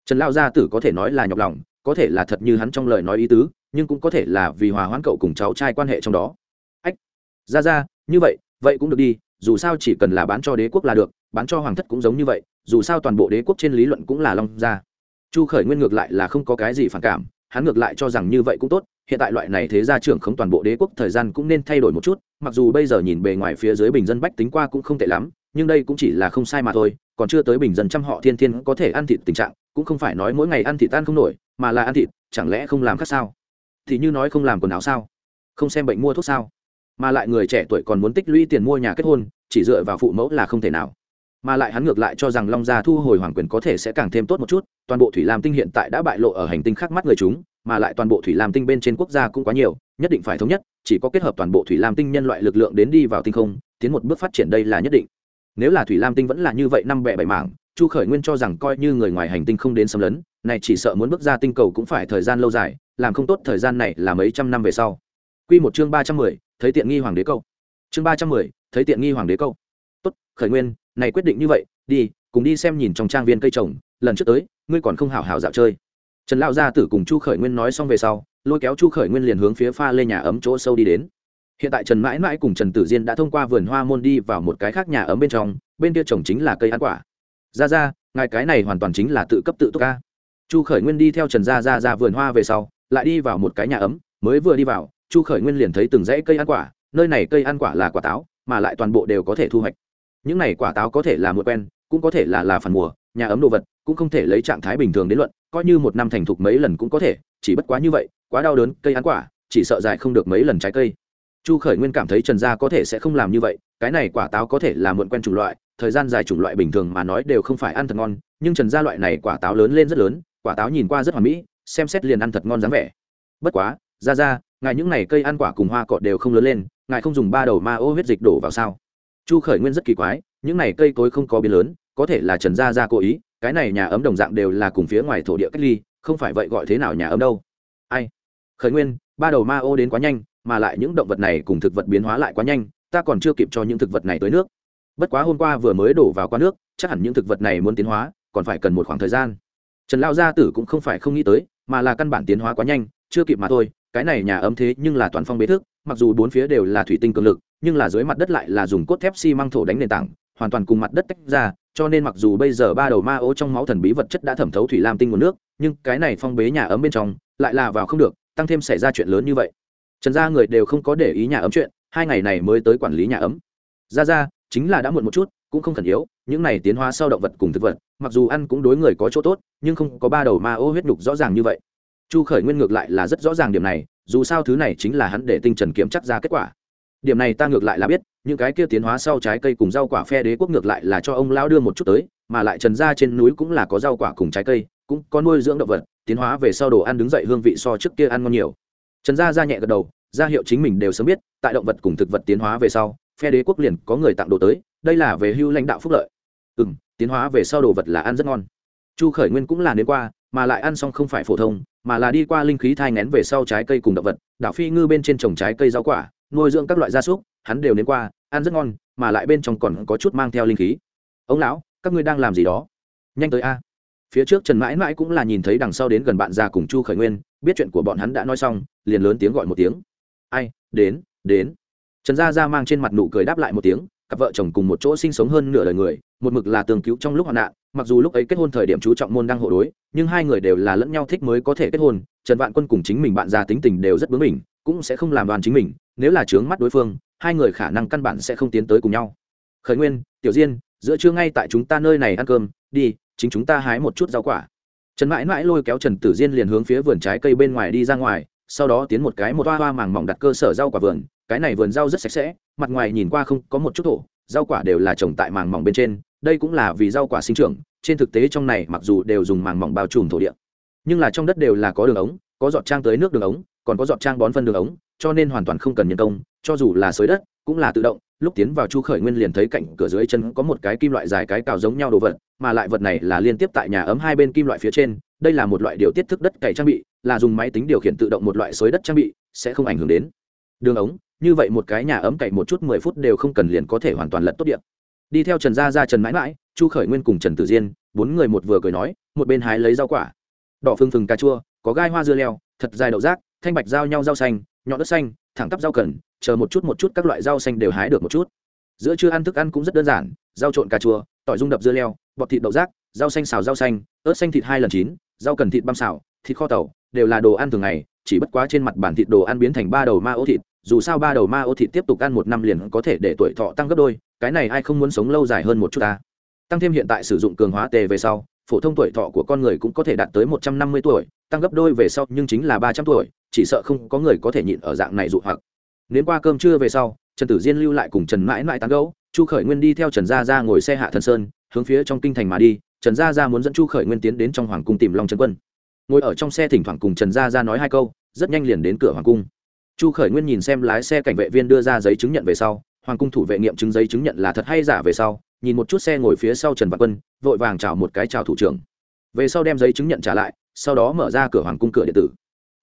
Trần lao gia tử có thể nói là nhọc lòng, có thể là thật như hắn trong lời nói ý tứ, nhưng cũng có thể là vì hòa hoãn cậu cùng cháu trai quan hệ trong đó. Ách, ra ra, như vậy vậy cũng được đi, dù sao chỉ cần là bán cho đế quốc là được, bán cho hoàng thất cũng giống như vậy, dù sao toàn bộ đế quốc trên lý luận cũng là long gia. Chu khởi nguyên ngược lại là không có cái gì phản cảm, hắn ngược lại cho rằng như vậy cũng tốt, hiện tại loại này thế gia trưởng không toàn bộ đế quốc thời gian cũng nên thay đổi một chút, mặc dù bây giờ nhìn bề ngoài phía dưới bình dân bách tính qua cũng không tệ lắm, nhưng đây cũng chỉ là không sai mà thôi còn chưa tới bình dân trăm họ thiên thiên có thể ăn thịt tình trạng, cũng không phải nói mỗi ngày ăn thịt tan không nổi, mà là ăn thịt, chẳng lẽ không làm khác sao? Thì như nói không làm quần áo sao? Không xem bệnh mua thuốc sao? Mà lại người trẻ tuổi còn muốn tích lũy tiền mua nhà kết hôn, chỉ dựa vào phụ mẫu là không thể nào. Mà lại hắn ngược lại cho rằng long gia thu hồi hoàng quyền có thể sẽ càng thêm tốt một chút, toàn bộ thủy lam tinh hiện tại đã bại lộ ở hành tinh khác mắt người chúng, mà lại toàn bộ thủy lam tinh bên trên quốc gia cũng quá nhiều, nhất định phải thống nhất, chỉ có kết hợp toàn bộ thủy lam tinh nhân loại lực lượng đến đi vào tinh không, tiến một bước phát triển đây là nhất định nếu là thủy lam tinh vẫn là như vậy năm bẻ bảy mảng, chu khởi nguyên cho rằng coi như người ngoài hành tinh không đến xâm lấn, này chỉ sợ muốn bước ra tinh cầu cũng phải thời gian lâu dài, làm không tốt thời gian này là mấy trăm năm về sau. Quy một chương ba trăm mười, thấy tiện nghi hoàng đế câu. Chương ba trăm mười, thấy tiện nghi hoàng đế câu. Tốt, khởi nguyên, này quyết định như vậy, đi, cùng đi xem nhìn trong trang viên cây trồng, lần trước tới, ngươi còn không hảo hảo dạo chơi. Trần lão gia tử cùng chu khởi nguyên nói xong về sau, lôi kéo chu khởi nguyên liền hướng phía pha lên nhà ấm chỗ sâu đi đến hiện tại trần mãi mãi cùng trần tử diên đã thông qua vườn hoa môn đi vào một cái khác nhà ấm bên trong, bên kia trồng chính là cây ăn quả. Ra ra, ngài cái này hoàn toàn chính là tự cấp tự túc ca. Chu khởi nguyên đi theo trần gia ra ra vườn hoa về sau, lại đi vào một cái nhà ấm, mới vừa đi vào, chu khởi nguyên liền thấy từng dãy cây ăn quả, nơi này cây ăn quả là quả táo, mà lại toàn bộ đều có thể thu hoạch. Những này quả táo có thể là một quen, cũng có thể là là phản mùa, nhà ấm đồ vật, cũng không thể lấy trạng thái bình thường đến luận, coi như một năm thành thục mấy lần cũng có thể, chỉ bất quá như vậy, quá đau đớn, cây ăn quả, chỉ sợ dài không được mấy lần trái cây chu khởi nguyên cảm thấy trần gia có thể sẽ không làm như vậy, cái này quả táo có thể là muộn quen chủng loại, thời gian dài chủng loại bình thường mà nói đều không phải ăn thật ngon, nhưng trần gia loại này quả táo lớn lên rất lớn, quả táo nhìn qua rất hoàn mỹ, xem xét liền ăn thật ngon dáng vẻ. Bất quá ra ra ngài những này cây ăn quả cùng hoa cọ đều không lớn lên, ngài không dùng ba đầu ma ô huyết dịch đổ vào sao? Chu khởi nguyên rất kỳ quái, những này cây cối không có biến lớn, có thể là trần gia ra cố ý, cái này nhà ấm đồng dạng đều là cùng phía ngoài thổ địa cách ly, không phải vậy gọi thế nào nhà ấm đâu. Ai? Khởi nguyên, ba đầu ma ô đến quá nhanh mà lại những động vật này cùng thực vật biến hóa lại quá nhanh, ta còn chưa kịp cho những thực vật này tới nước. Bất quá hôm qua vừa mới đổ vào qua nước, chắc hẳn những thực vật này muốn tiến hóa, còn phải cần một khoảng thời gian. Trần lao gia tử cũng không phải không nghĩ tới, mà là căn bản tiến hóa quá nhanh, chưa kịp mà thôi, cái này nhà ấm thế nhưng là toàn phong bế thức mặc dù bốn phía đều là thủy tinh cường lực, nhưng là dưới mặt đất lại là dùng cốt thép xi măng thổ đánh nền tảng, hoàn toàn cùng mặt đất tách ra, cho nên mặc dù bây giờ ba đầu ma ô trong máu thần bí vật chất đã thẩm thấu thủy lam tinh nguồn nước, nhưng cái này phong bế nhà ấm bên trong lại là vào không được, tăng thêm xảy ra chuyện lớn như vậy trần gia người đều không có để ý nhà ấm chuyện, hai ngày này mới tới quản lý nhà ấm. Ra ra chính là đã muộn một chút, cũng không khẩn yếu, những này tiến hóa sau động vật cùng thực vật, mặc dù ăn cũng đối người có chỗ tốt, nhưng không có ba đầu ma ô huyết nhục rõ ràng như vậy. Chu khởi nguyên ngược lại là rất rõ ràng điểm này, dù sao thứ này chính là hắn để tinh trần kiểm chắc ra kết quả. Điểm này ta ngược lại là biết, những cái kia tiến hóa sau trái cây cùng rau quả phe đế quốc ngược lại là cho ông lão đưa một chút tới, mà lại trần ra trên núi cũng là có rau quả cùng trái cây, cũng có nuôi dưỡng động vật, tiến hóa về sau đồ ăn đứng dậy hương vị so trước kia ăn ngon nhiều trần gia ra nhẹ gật đầu gia hiệu chính mình đều sớm biết, tại động vật cùng thực vật tiến hóa về sau, phe đế quốc liền có người tặng đồ tới, đây là về hưu lãnh đạo phúc lợi. Ừ m tiến hóa về sau đồ vật là ăn rất ngon. Chu khởi nguyên cũng là đến qua, mà lại ăn xong không phải phổ thông, mà là đi qua linh khí thai ngén về sau trái cây cùng động vật, đảo phi ngư bên trên trồng trái cây rau quả, nuôi dưỡng các loại gia súc, hắn đều đến qua, ăn rất ngon, mà lại bên trong còn có chút mang theo linh khí. Ông lão, các ngươi đang làm gì đó? Nhanh tới a phía trước trần mãi mãi cũng là nhìn thấy đằng sau đến gần bạn già cùng chu khởi nguyên, biết chuyện của bọn hắn đã nói xong, liền lớn tiếng gọi một tiếng. Ai, đến đến. Trần gia gia mang trên mặt nụ cười đáp lại một tiếng, cặp vợ chồng cùng một chỗ sinh sống hơn nửa đời người, một mực là tường cứu trong lúc hoạn nạn, mặc dù lúc ấy kết hôn thời điểm chú trọng môn đang hộ đối, nhưng hai người đều là lẫn nhau thích mới có thể kết hôn, trần vạn quân cùng chính mình bạn già tính tình đều rất bướng mình cũng sẽ không làm đoàn chính mình, nếu là trướng mắt đối phương, hai người khả năng căn bản sẽ không tiến tới cùng nhau. Khởi nguyên, tiểu diên, giữa trưa ngay tại chúng ta nơi này ăn cơm, đi chính chúng ta hái một chút rau quả. Trần mãi mãi lôi kéo trần tử diên liền hướng phía vườn trái cây bên ngoài đi ra ngoài, sau đó tiến một cái một hoa hoa màng mỏng đặt cơ sở rau quả vườn. Cái này vườn rau rất sạch sẽ, mặt ngoài nhìn qua không có một chút thổ, rau quả đều là trồng tại màng mỏng bên trên. Đây cũng là vì rau quả sinh trưởng, trên thực tế trong này mặc dù đều dùng màng mỏng bao trùm thổ địa, nhưng là trong đất đều là có đường ống, có giọt trang tới nước đường ống, còn có giọt trang bón phân đường ống, cho nên hoàn toàn không cần nhân công, cho dù là xới đất cũng là tự động. Lúc tiến vào chu khởi nguyên liền thấy cạnh cửa dưới chân có một cái kim loại dài cái cào giống nhau đồ vật mà lại vật này là liên tiếp tại nhà ấm hai bên kim loại phía trên, đây là một loại điều tiết thức đất cày trang bị, là dùng máy tính điều khiển tự động một loại xới đất trang bị, sẽ không ảnh hưởng đến. Đường ống, như vậy một cái nhà ấm cày một chút mười phút đều không cần liền có thể hoàn toàn lật tốt điện. Đi theo trần gia ra trần mãi mãi, chu khởi nguyên cùng trần tử diên, bốn người một vừa cười nói, một bên hái lấy rau quả. Đỏ phừng phừng cà chua, có gai hoa dưa leo, thật dài đậu rác, thanh bạch giao nhau rau xanh nhọn đất xanh, thẳng tắp rau cần, chờ một chút một chút các loại rau xanh đều hái được một chút giữa trưa ăn thức ăn cũng rất đơn giản, rau trộn cà chua, tỏi rung đập dưa leo, bọt thịt đậu rác, rau xanh xào rau xanh, ớt xanh thịt hai lần chín, rau cần thịt băm xào, thịt kho tàu, đều là đồ ăn thường ngày, chỉ bất quá trên mặt bản thịt đồ ăn biến thành ba đầu ma ô thịt, dù sao ba đầu ma ô thịt tiếp tục ăn một năm liền có thể để tuổi thọ tăng gấp đôi, cái này ai không muốn sống lâu dài hơn một chút ta. Tăng thêm hiện tại sử dụng cường hóa tề về sau, phổ thông tuổi thọ của con người cũng có thể đạt tới một trăm năm mươi tuổi, tăng gấp đôi về sau nhưng chính là ba trăm tuổi, chỉ sợ không có người có thể nhịn ở dạng này dụ hoặc. Nếu qua cơm trưa về sau trần tử diên lưu lại cùng trần mãi mãi tán gấu chu khởi nguyên đi theo trần gia ra ngồi xe hạ thần sơn, hướng phía trong kinh thành mà đi, trần gia ra muốn dẫn chu khởi nguyên tiến đến trong hoàng cung tìm long trần quân. Ngồi ở trong xe thỉnh thoảng cùng trần gia ra nói hai câu, rất nhanh liền đến cửa hoàng cung. Chu khởi nguyên nhìn xem lái xe cảnh vệ viên đưa ra giấy chứng nhận về sau, hoàng cung thủ vệ nghiệm chứng giấy chứng nhận là thật hay giả về sau, nhìn một chút xe ngồi phía sau trần văn quân, vội vàng chào một cái chào thủ trưởng. Về sau đem giấy chứng nhận trả lại, sau đó mở ra cửa hoàng cung cửa điện tử.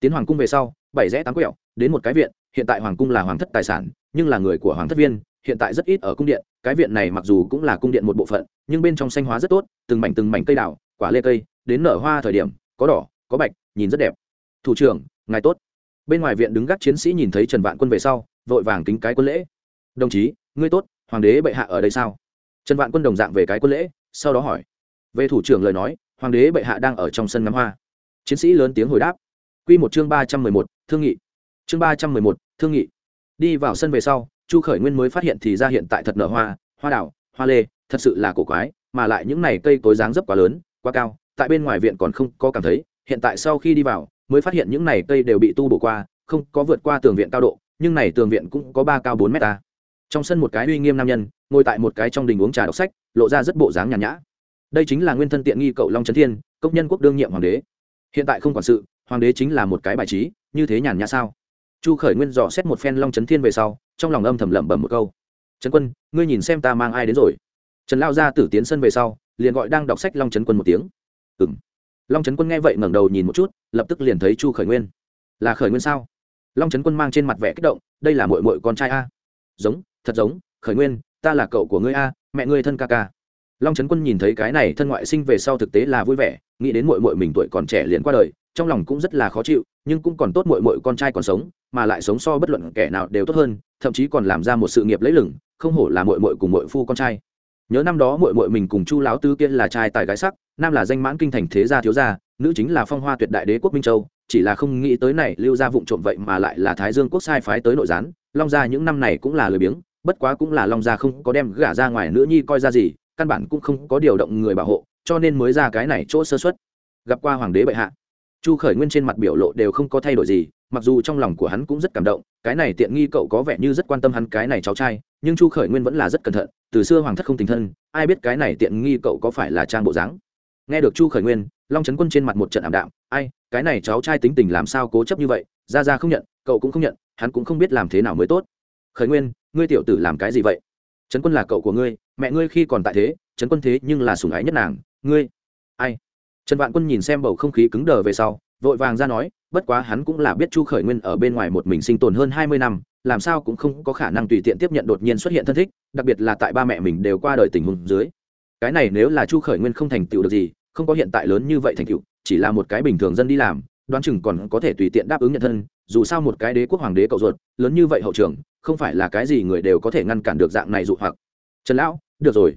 Tiến hoàng cung về sau, bảy rẽ tám quẹo, đến một cái viện, hiện tại hoàng cung là hoàng thất tài sản nhưng là người của hoàng thất viên, hiện tại rất ít ở cung điện, cái viện này mặc dù cũng là cung điện một bộ phận, nhưng bên trong xanh hóa rất tốt, từng mảnh từng mảnh cây đào, quả lê cây, đến nở hoa thời điểm, có đỏ, có bạch, nhìn rất đẹp. Thủ trưởng, ngài tốt. Bên ngoài viện đứng gác chiến sĩ nhìn thấy trần vạn quân về sau, vội vàng kính cái quân lễ. Đồng chí, ngươi tốt, hoàng đế bệ hạ ở đây sao? Trần vạn quân đồng dạng về cái quân lễ, sau đó hỏi. Về thủ trưởng lời nói, hoàng đế bệ hạ đang ở trong sân ngắm hoa. Chiến sĩ lớn tiếng hồi đáp. Q một chương ba trăm mười một, thương nghị. Chương ba trăm mười một, thương nghị đi vào sân về sau, chu khởi nguyên mới phát hiện thì ra hiện tại thật nở hoa hoa đảo hoa lê, thật sự là cổ quái, mà lại những này cây cối dáng dấp quá lớn, quá cao, tại bên ngoài viện còn không có cảm thấy. Hiện tại sau khi đi vào, mới phát hiện những này cây đều bị tu bổ qua, không có vượt qua tường viện cao độ, nhưng này tường viện cũng có ba cao bốn mét ta. Trong sân một cái uy nghiêm nam nhân, ngồi tại một cái trong đình uống trà đọc sách, lộ ra rất bộ dáng nhàn nhã. Đây chính là nguyên thân tiện nghi cậu long trấn thiên, công nhân quốc đương nhiệm hoàng đế. Hiện tại không quản sự, hoàng đế chính là một cái bài trí, như thế nhàn nhã sao? Chu khởi nguyên dò xét một phen long trấn thiên về sau, trong lòng âm thầm lẩm bẩm một câu. Trấn quân, ngươi nhìn xem ta mang ai đến rồi? Trần lao ra tử tiến sân về sau, liền gọi đang đọc sách long trấn quân một tiếng. Ừ m long trấn quân nghe vậy ngẩng đầu nhìn một chút, lập tức liền thấy chu khởi nguyên. Là khởi nguyên sao? Long trấn quân mang trên mặt vẻ kích động, đây là mội mội con trai a. Giống, thật giống, khởi nguyên, ta là cậu của ngươi a, mẹ ngươi thân ca ca. Long trấn quân nhìn thấy cái này thân ngoại sinh về sau thực tế là vui vẻ, nghĩ đến mội mội mình tuổi còn trẻ liền qua đời trong lòng cũng rất là khó chịu, nhưng cũng còn tốt mội mội con trai còn sống, mà lại sống so bất luận kẻ nào đều tốt hơn, thậm chí còn làm ra một sự nghiệp lấy lừng, không hổ là mội mội cùng mội phu con trai. Nhớ năm đó mội mội mình cùng chu láo tư kiên là trai tài gái sắc, nam là danh mãn kinh thành thế gia thiếu gia, nữ chính là phong hoa tuyệt đại đế quốc minh châu, chỉ là không nghĩ tới này lưu ra vụng trộm vậy mà lại là thái dương quốc sai phái tới nội gián, long gia những năm này cũng là lười biếng, bất quá cũng là long gia không có đem gả ra ngoài nữ nhi coi ra gì, căn bản cũng không có điều động người bảo hộ, cho nên mới ra cái này chỗ sơ xuất gặp qua hoàng đế bệ hạ chu khởi nguyên trên mặt biểu lộ đều không có thay đổi gì, mặc dù trong lòng của hắn cũng rất cảm động, cái này tiện nghi cậu có vẻ như rất quan tâm hắn cái này cháu trai, nhưng chu khởi nguyên vẫn là rất cẩn thận, từ xưa hoàng thất không tình thân, ai biết cái này tiện nghi cậu có phải là trang bộ dáng. Nghe được chu khởi nguyên, long trấn quân trên mặt một trận ảm đạm, ai, cái này cháu trai tính tình làm sao cố chấp như vậy? Ra ra không nhận, cậu cũng không nhận, hắn cũng không biết làm thế nào mới tốt. Khởi nguyên, ngươi tiểu tử làm cái gì vậy? Trấn quân là cậu của ngươi, mẹ ngươi khi còn tại thế trấn quân thế nhưng là sủng ái nhất nàng, ngươi. Ai trần vạn quân nhìn xem bầu không khí cứng đờ về sau, vội vàng ra nói, bất quá hắn cũng là biết chu khởi nguyên ở bên ngoài một mình sinh tồn hơn hai mươi năm, làm sao cũng không có khả năng tùy tiện tiếp nhận đột nhiên xuất hiện thân thích, đặc biệt là tại ba mẹ mình đều qua đời tình huống dưới. Cái này nếu là chu khởi nguyên không thành tựu được gì, không có hiện tại lớn như vậy thành tựu, chỉ là một cái bình thường dân đi làm, đoán chừng còn có thể tùy tiện đáp ứng nhận thân, dù sao một cái đế quốc hoàng đế cậu ruột, lớn như vậy hậu trường, không phải là cái gì người đều có thể ngăn cản được dạng này dụ hoặc. Trần lão, được rồi.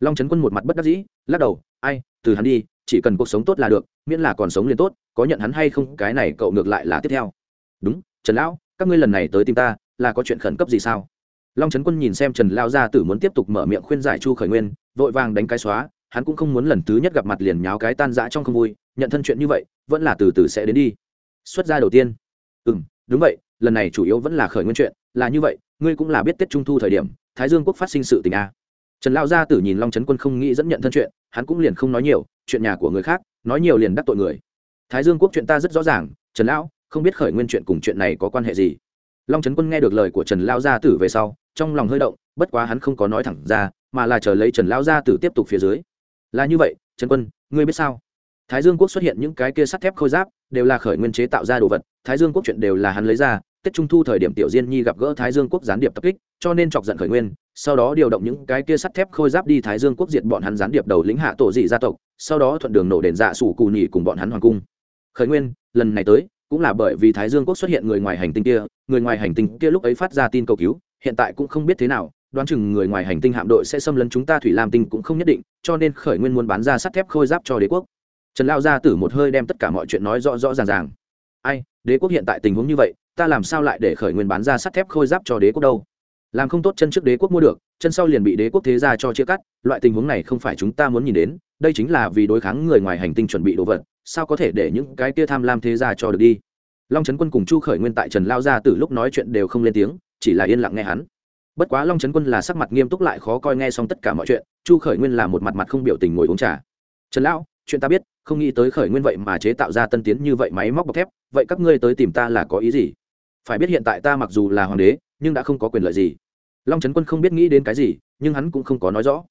Long trấn quân một mặt bất đắc dĩ, lắc đầu, ai, từ hắn đi chỉ cần cuộc sống tốt là được, miễn là còn sống liền tốt, có nhận hắn hay không, cái này cậu ngược lại là tiếp theo. Đúng, trần lão, các ngươi lần này tới tìm ta, là có chuyện khẩn cấp gì sao? Long trấn quân nhìn xem trần lao gia tử muốn tiếp tục mở miệng khuyên giải chu khởi nguyên, vội vàng đánh cái xóa, hắn cũng không muốn lần thứ nhất gặp mặt liền nháo cái tan rã trong không vui, nhận thân chuyện như vậy, vẫn là từ từ sẽ đến đi. Xuất gia đầu tiên. Ừ m đúng vậy, lần này chủ yếu vẫn là khởi nguyên chuyện, là như vậy, ngươi cũng là biết tết trung thu thời điểm, thái dương quốc phát sinh sự tình a trần lao gia tử nhìn long trấn quân không nghĩ dẫn nhận thân chuyện, hắn cũng liền không nói nhiều, chuyện nhà của người khác, nói nhiều liền đắc tội người. Thái dương quốc chuyện ta rất rõ ràng, trần lão, không biết khởi nguyên chuyện cùng chuyện này có quan hệ gì. Long trấn quân nghe được lời của trần lao gia tử về sau, trong lòng hơi động, bất quá hắn không có nói thẳng ra, mà là chờ lấy trần lao gia tử tiếp tục phía dưới. Là như vậy, trần quân, ngươi biết sao? Thái dương quốc xuất hiện những cái kia sắt thép khôi giáp, đều là khởi nguyên chế tạo ra đồ vật, thái dương quốc chuyện đều là hắn lấy ra tết trung thu thời điểm tiểu diên nhi gặp gỡ thái dương quốc gián điệp tập kích, cho nên chọc giận khởi nguyên, sau đó điều động những cái kia sắt thép khôi giáp đi thái dương quốc diệt bọn hắn gián điệp đầu lĩnh hạ tổ dị gia tộc, sau đó thuận đường nổ đền dạ sủ cù nhì cùng bọn hắn hoàng cung. Khởi nguyên, lần này tới, cũng là bởi vì thái dương quốc xuất hiện người ngoài hành tinh kia, người ngoài hành tinh kia lúc ấy phát ra tin cầu cứu, hiện tại cũng không biết thế nào, đoán chừng người ngoài hành tinh hạm đội sẽ xâm lấn chúng ta thủy lam tinh cũng không nhất định, cho nên khởi nguyên muốn bán ra sắt thép khôi giáp cho đế quốc. Trần lao gia tử một hơi đem tất cả mọi chuyện nói rõ rõ ràng ràng ai, đế quốc hiện tại tình huống như vậy, ta làm sao lại để khởi nguyên bán ra sắt thép khôi giáp cho đế quốc đâu? Làm không tốt chân trước đế quốc mua được, chân sau liền bị đế quốc thế ra cho chia cắt, loại tình huống này không phải chúng ta muốn nhìn đến, đây chính là vì đối kháng người ngoài hành tinh chuẩn bị đồ vật, sao có thể để những cái kia tham lam thế ra cho được đi? Long trấn quân cùng chu khởi nguyên tại trần lao ra từ lúc nói chuyện đều không lên tiếng, chỉ là yên lặng nghe hắn. Bất quá long trấn quân là sắc mặt nghiêm túc lại khó coi nghe xong tất cả mọi chuyện, chu khởi nguyên là một mặt mặt không biểu tình ngồi uống trà. Trần lão, chuyện ta biết không nghĩ tới khởi nguyên vậy mà chế tạo ra tân tiến như vậy máy móc bọc thép, vậy các ngươi tới tìm ta là có ý gì? Phải biết hiện tại ta mặc dù là hoàng đế, nhưng đã không có quyền lợi gì. Long trấn quân không biết nghĩ đến cái gì, nhưng hắn cũng không có nói rõ.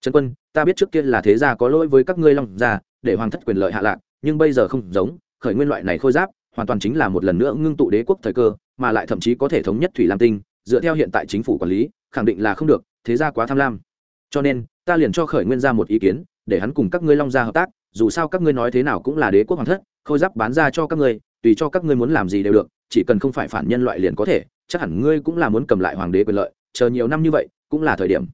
Trấn quân, ta biết trước kia là thế gia có lỗi với các ngươi long gia, để hoàng thất quyền lợi hạ lạc, nhưng bây giờ không giống, khởi nguyên loại này khôi giáp, hoàn toàn chính là một lần nữa ngưng tụ đế quốc thời cơ, mà lại thậm chí có thể thống nhất thủy lam tinh, dựa theo hiện tại chính phủ quản lý, khẳng định là không được, thế gia quá tham lam. Cho nên, ta liền cho khởi nguyên ra một ý kiến, để hắn cùng các ngươi long gia hợp tác dù sao các ngươi nói thế nào cũng là đế quốc hoàng thất, khôi giáp bán ra cho các ngươi, tùy cho các ngươi muốn làm gì đều được, chỉ cần không phải phản nhân loại liền có thể, chắc hẳn ngươi cũng là muốn cầm lại hoàng đế quyền lợi, chờ nhiều năm như vậy, cũng là thời điểm.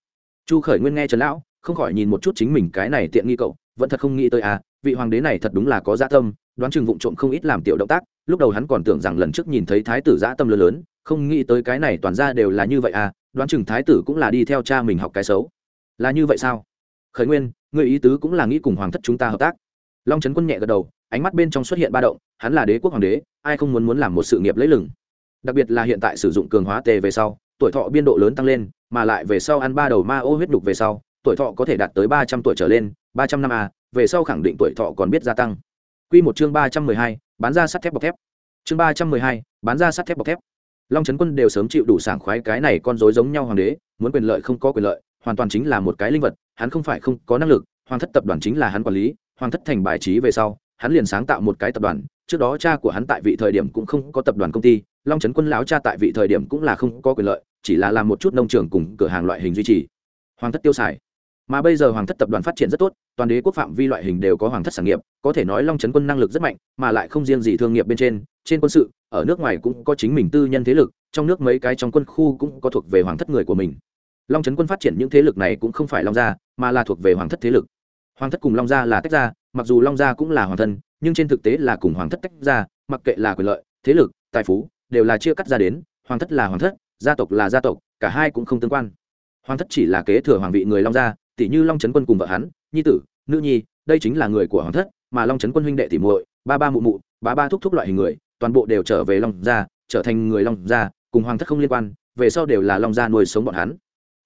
Chu khởi nguyên nghe trần lão, không khỏi nhìn một chút chính mình cái này tiện nghi cậu, vẫn thật không nghĩ tới à vị hoàng đế này thật đúng là có dã tâm, đoán chừng vụng trộm không ít làm tiểu động tác, lúc đầu hắn còn tưởng rằng lần trước nhìn thấy thái tử dã tâm lớn lớn, không nghĩ tới cái này toàn ra đều là như vậy à đoán chừng thái tử cũng là đi theo cha mình học cái xấu. Là như vậy sao? Khởi nguyên người ý tứ cũng là nghĩ cùng hoàng thất chúng ta hợp tác. Long trấn quân nhẹ gật đầu, ánh mắt bên trong xuất hiện ba động, hắn là đế quốc hoàng đế, ai không muốn muốn làm một sự nghiệp lấy lừng. Đặc biệt là hiện tại sử dụng cường hóa tề về sau, tuổi thọ biên độ lớn tăng lên, mà lại về sau ăn ba đầu ma ô huyết đục về sau, tuổi thọ có thể đạt tới ba trăm tuổi trở lên, ba trăm năm a, về sau khẳng định tuổi thọ còn biết gia tăng. Q một chương ba trăm mười hai, bán ra sắt thép bọc thép. Chương ba trăm mười hai, bán ra sắt thép bọc thép. Long trấn quân đều sớm chịu đủ sảng khoái cái này con dối giống nhau hoàng đế, muốn quyền lợi không có quyền lợi, hoàn toàn chính là một cái linh vật hắn không phải không có năng lực, hoàng thất tập đoàn chính là hắn quản lý, hoàng thất thành bài trí về sau, hắn liền sáng tạo một cái tập đoàn, trước đó cha của hắn tại vị thời điểm cũng không có tập đoàn công ty, long trấn quân lão cha tại vị thời điểm cũng là không có quyền lợi, chỉ là làm một chút nông trường cùng cửa hàng loại hình duy trì. Hoàng thất tiêu xài. Mà bây giờ hoàng thất tập đoàn phát triển rất tốt, toàn đế quốc phạm vi loại hình đều có hoàng thất sản nghiệp, có thể nói long trấn quân năng lực rất mạnh, mà lại không riêng gì thương nghiệp bên trên trên quân sự, ở nước ngoài cũng có chính mình tư nhân thế lực, trong nước mấy cái trong quân khu cũng có thuộc về hoàng thất người của mình long trấn quân phát triển những thế lực này cũng không phải long gia, mà là thuộc về hoàng thất thế lực. Hoàng thất cùng long gia là tách ra, mặc dù long gia cũng là hoàng thân, nhưng trên thực tế là cùng hoàng thất tách ra, mặc kệ là quyền lợi, thế lực, tài phú, đều là chia cắt ra đến, hoàng thất là hoàng thất, gia tộc là gia tộc, cả hai cũng không tương quan. Hoàng thất chỉ là kế thừa hoàng vị người long gia tỷ như long trấn quân cùng vợ hắn, nhi tử, nữ nhi, đây chính là người của hoàng thất, mà long trấn quân huynh đệ tỷ muội, ba ba mụ mụ, ba ba thúc thúc loại hình người, toàn bộ đều trở về long gia, trở thành người long gia, cùng hoàng thất không liên quan, về sau đều là long gia nuôi sống bọn hắn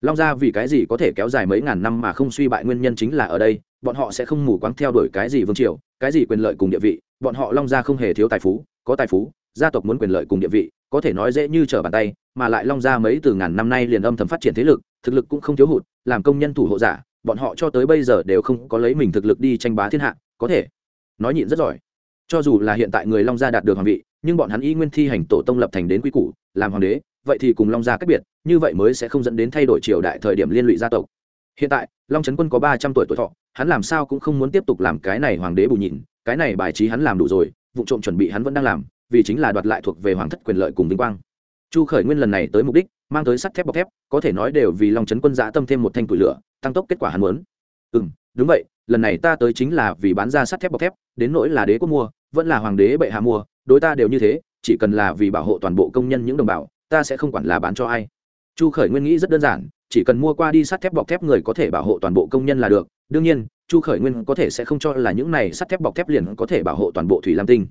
long gia vì cái gì có thể kéo dài mấy ngàn năm mà không suy bại nguyên nhân chính là ở đây, bọn họ sẽ không mù quáng theo đuổi cái gì vương triều, cái gì quyền lợi cùng địa vị, bọn họ long gia không hề thiếu tài phú, có tài phú, gia tộc muốn quyền lợi cùng địa vị, có thể nói dễ như trở bàn tay, mà lại long gia mấy từ ngàn năm nay liền âm thầm phát triển thế lực, thực lực cũng không thiếu hụt, làm công nhân thủ hộ giả, bọn họ cho tới bây giờ đều không có lấy mình thực lực đi tranh bá thiên hạ, có thể nói nhịn rất giỏi. Cho dù là hiện tại người long gia đạt được hoàng vị, nhưng bọn hắn y nguyên thi hành tổ tông lập thành đến quy củ, làm hoàng đế vậy thì cùng long gia cách biệt, như vậy mới sẽ không dẫn đến thay đổi triều đại thời điểm liên lụy gia tộc. Hiện tại, long trấn quân có ba trăm tuổi tuổi thọ, hắn làm sao cũng không muốn tiếp tục làm cái này hoàng đế bù nhìn cái này bài trí hắn làm đủ rồi, vụ trộm chuẩn bị hắn vẫn đang làm, vì chính là đoạt lại thuộc về hoàng thất quyền lợi cùng vinh quang. Chu khởi nguyên lần này tới mục đích, mang tới sắt thép bọc thép, có thể nói đều vì long trấn quân dã tâm thêm một thanh củi lửa, tăng tốc kết quả hắn muốn. Ừ đúng vậy, lần này ta tới chính là vì bán ra sắt thép bọc thép, đến nỗi là đế quốc mua, vẫn là hoàng đế bệ hạ mua, đối ta đều như thế, chỉ cần là vì bảo hộ toàn bộ công nhân những đồng bào ta sẽ không quản là bán cho ai. Chu khởi nguyên nghĩ rất đơn giản, chỉ cần mua qua đi sắt thép bọc thép người có thể bảo hộ toàn bộ công nhân là được. Đương nhiên, chu khởi nguyên có thể sẽ không cho là những này sắt thép bọc thép liền có thể bảo hộ toàn bộ thủy lam tinh.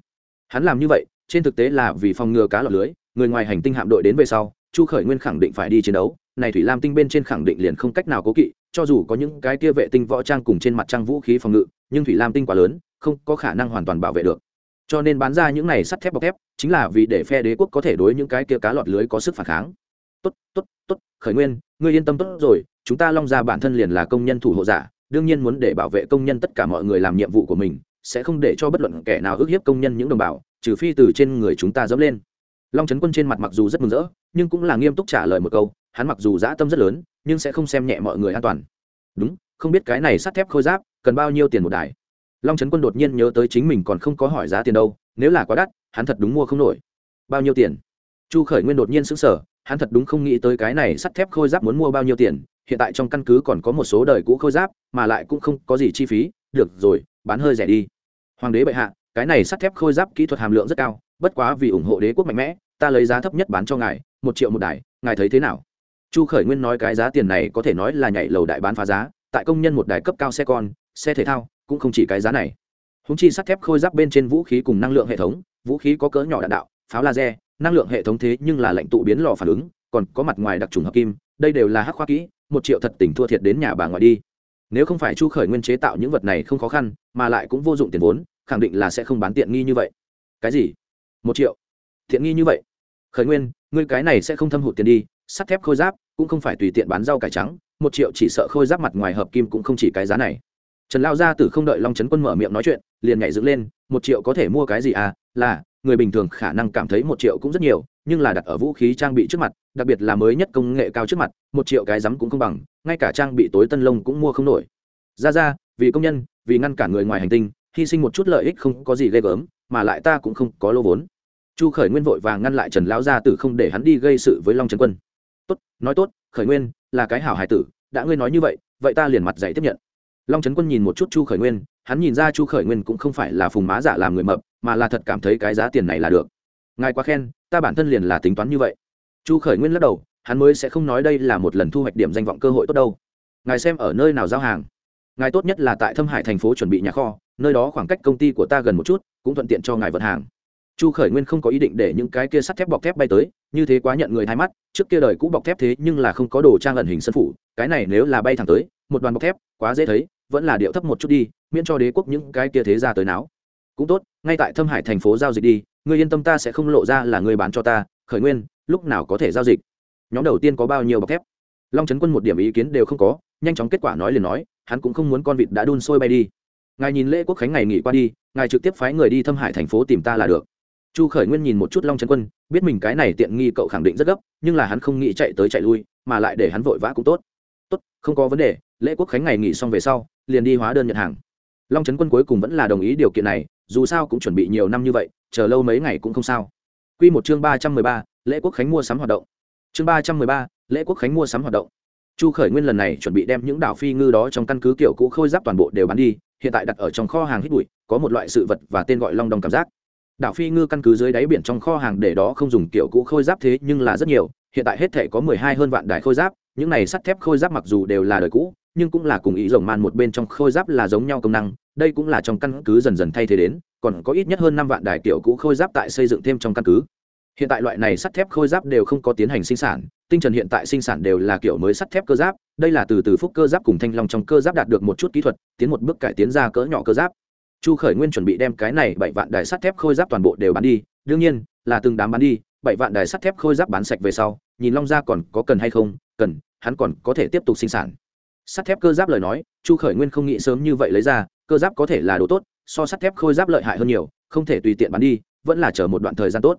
Hắn làm như vậy, trên thực tế là vì phòng ngừa cá lọc lưới, người ngoài hành tinh hạm đội đến về sau, chu khởi nguyên khẳng định phải đi chiến đấu. Này thủy lam tinh bên trên khẳng định liền không cách nào cố kỵ, cho dù có những cái kia vệ tinh võ trang cùng trên mặt trang vũ khí phòng ngự, nhưng thủy lam tinh quá lớn, không có khả năng hoàn toàn bảo vệ được cho nên bán ra những này sắt thép bọc thép, chính là vì để phe đế quốc có thể đối những cái kia cá lọt lưới có sức phản kháng. Tốt tốt tốt, khởi nguyên, ngươi yên tâm tốt rồi, chúng ta long ra bản thân liền là công nhân thủ hộ giả, đương nhiên muốn để bảo vệ công nhân tất cả mọi người làm nhiệm vụ của mình, sẽ không để cho bất luận kẻ nào ức hiếp công nhân những đồng bào, trừ phi từ trên người chúng ta dẫm lên. Long trấn quân trên mặt mặc dù rất mừng rỡ, nhưng cũng là nghiêm túc trả lời một câu, hắn mặc dù dã tâm rất lớn, nhưng sẽ không xem nhẹ mọi người an toàn. Đúng, không biết cái này sắt thép khôi giáp, cần bao nhiêu tiền một đài long trấn quân đột nhiên nhớ tới chính mình còn không có hỏi giá tiền đâu, nếu là quá đắt, hắn thật đúng mua không nổi. Bao nhiêu tiền? Chu khởi nguyên đột nhiên xứng sở hắn thật đúng không nghĩ tới cái này sắt thép khôi giáp muốn mua bao nhiêu tiền, hiện tại trong căn cứ còn có một số đời cũ khôi giáp, mà lại cũng không có gì chi phí, được rồi, bán hơi rẻ đi. Hoàng đế bệ hạ, cái này sắt thép khôi giáp kỹ thuật hàm lượng rất cao, bất quá vì ủng hộ đế quốc mạnh mẽ, ta lấy giá thấp nhất bán cho ngài, một triệu một đài, ngài thấy thế nào? Chu khởi nguyên nói cái giá tiền này có thể nói là nhảy lầu đại bán phá giá, tại công nhân một đài cấp cao xe con xe thể thao, cũng không chỉ cái giá này. Húng chi sắt thép khôi giáp bên trên vũ khí cùng năng lượng hệ thống, vũ khí có cỡ nhỏ đạn đạo, pháo laser, năng lượng hệ thống thế nhưng là lệnh tụ biến lò phản ứng, còn có mặt ngoài đặc trùng hợp kim, đây đều là hắc khoa kỹ, một triệu thật tình thua thiệt đến nhà bà ngoại đi. Nếu không phải chu khởi nguyên chế tạo những vật này không khó khăn, mà lại cũng vô dụng tiền vốn, khẳng định là sẽ không bán tiện nghi như vậy. Cái gì? Một triệu? Tiện nghi như vậy? Khởi nguyên, ngươi cái này sẽ không thâm hụt tiền đi, sắt thép khôi giáp cũng không phải tùy tiện bán rau cải trắng, một triệu chỉ sợ khôi giáp mặt ngoài hợp kim cũng không chỉ cái giá này trần lao gia tử không đợi long trấn quân mở miệng nói chuyện, liền nhảy dựng lên, một triệu có thể mua cái gì à? Là, người bình thường khả năng cảm thấy một triệu cũng rất nhiều, nhưng là đặt ở vũ khí trang bị trước mặt, đặc biệt là mới nhất công nghệ cao trước mặt, một triệu cái rắm cũng không bằng, ngay cả trang bị tối tân lông cũng mua không nổi. Ra ra, vì công nhân, vì ngăn cản người ngoài hành tinh, hy sinh một chút lợi ích không có gì ghê gớm, mà lại ta cũng không có lô vốn. Chu khởi nguyên vội và ngăn lại trần lão gia tử không để hắn đi gây sự với long trần quân. Tốt, nói tốt, khởi nguyên, là cái hảo hải tử, đã ngươi nói như vậy vậy ta liền mặt dạy tiếp nhận long trấn quân nhìn một chút chu khởi nguyên, hắn nhìn ra chu khởi nguyên cũng không phải là phùng má giả làm người mập, mà là thật cảm thấy cái giá tiền này là được. Ngài quá khen, ta bản thân liền là tính toán như vậy. Chu khởi nguyên lắc đầu, hắn mới sẽ không nói đây là một lần thu hoạch điểm danh vọng cơ hội tốt đâu. Ngài xem ở nơi nào giao hàng. Ngài tốt nhất là tại thâm hải thành phố chuẩn bị nhà kho, nơi đó khoảng cách công ty của ta gần một chút, cũng thuận tiện cho ngài vận hàng. Chu khởi nguyên không có ý định để những cái kia sắt thép bọc thép bay tới, như thế quá nhận người thay mắt, trước kia đời cũ bọc thép thế nhưng là không có đồ trang ẩn hình sân phủ, cái này nếu là bay thẳng tới một đoàn bọc thép, quá dễ thấy, vẫn là điệu thấp một chút đi, miễn cho đế quốc những cái kia thế ra tới não cũng tốt, ngay tại thâm hải thành phố giao dịch đi, ngươi yên tâm ta sẽ không lộ ra là ngươi bán cho ta, khởi nguyên, lúc nào có thể giao dịch. Nhóm đầu tiên có bao nhiêu bọc thép? Long trấn quân một điểm ý kiến đều không có, nhanh chóng kết quả nói liền nói, hắn cũng không muốn con vịt đã đun sôi bay đi. Ngài nhìn lễ quốc khánh ngày nghỉ qua đi, ngài trực tiếp phái người đi thâm hải thành phố tìm ta là được. Chu khởi nguyên nhìn một chút long trấn quân, biết mình cái này tiện nghi cậu khẳng định rất gấp, nhưng là hắn không nghĩ chạy tới chạy lui, mà lại để hắn vội vã cũng tốt. Tốt, không có vấn đề lễ quốc khánh ngày nghỉ xong về sau, liền đi hóa đơn nhận hàng. Long trấn quân cuối cùng vẫn là đồng ý điều kiện này, dù sao cũng chuẩn bị nhiều năm như vậy, chờ lâu mấy ngày cũng không sao. Q một chương ba trăm mười ba, lễ quốc khánh mua sắm hoạt động. Chương ba trăm mười ba, lễ quốc khánh mua sắm hoạt động. Chu khởi nguyên lần này chuẩn bị đem những đảo phi ngư đó trong căn cứ kiểu cũ khôi giáp toàn bộ đều bán đi, hiện tại đặt ở trong kho hàng hít bụi, có một loại sự vật và tên gọi long đồng cảm giác. Đảo phi ngư căn cứ dưới đáy biển trong kho hàng để đó không dùng kiểu cũ khôi giáp thế nhưng là rất nhiều, hiện tại hết thể có mười hai hơn vạn đài khôi giáp, những này sắt thép khôi giáp mặc dù đều là đời cũ nhưng cũng là cùng ý rồng man một bên trong khôi giáp là giống nhau công năng, đây cũng là trong căn cứ dần dần thay thế đến, còn có ít nhất hơn năm vạn đài kiểu cũ khôi giáp tại xây dựng thêm trong căn cứ. Hiện tại loại này sắt thép khôi giáp đều không có tiến hành sinh sản, tinh trần hiện tại sinh sản đều là kiểu mới sắt thép cơ giáp, đây là từ từ phúc cơ giáp cùng thanh long trong cơ giáp đạt được một chút kỹ thuật, tiến một bước cải tiến ra cỡ nhỏ cơ giáp. Chu khởi nguyên chuẩn bị đem cái này bảy vạn đài sắt thép khôi giáp toàn bộ đều bán đi, đương nhiên, là từng đám bán đi, bảy vạn đài sắt thép khôi giáp bán sạch về sau, nhìn long ra còn có cần hay không, cần, hắn còn có thể tiếp tục sinh sản sắt thép cơ giáp lời nói, chu khởi nguyên không nghĩ sớm như vậy lấy ra, cơ giáp có thể là đồ tốt, so sắt thép khôi giáp lợi hại hơn nhiều, không thể tùy tiện bán đi, vẫn là chờ một đoạn thời gian tốt.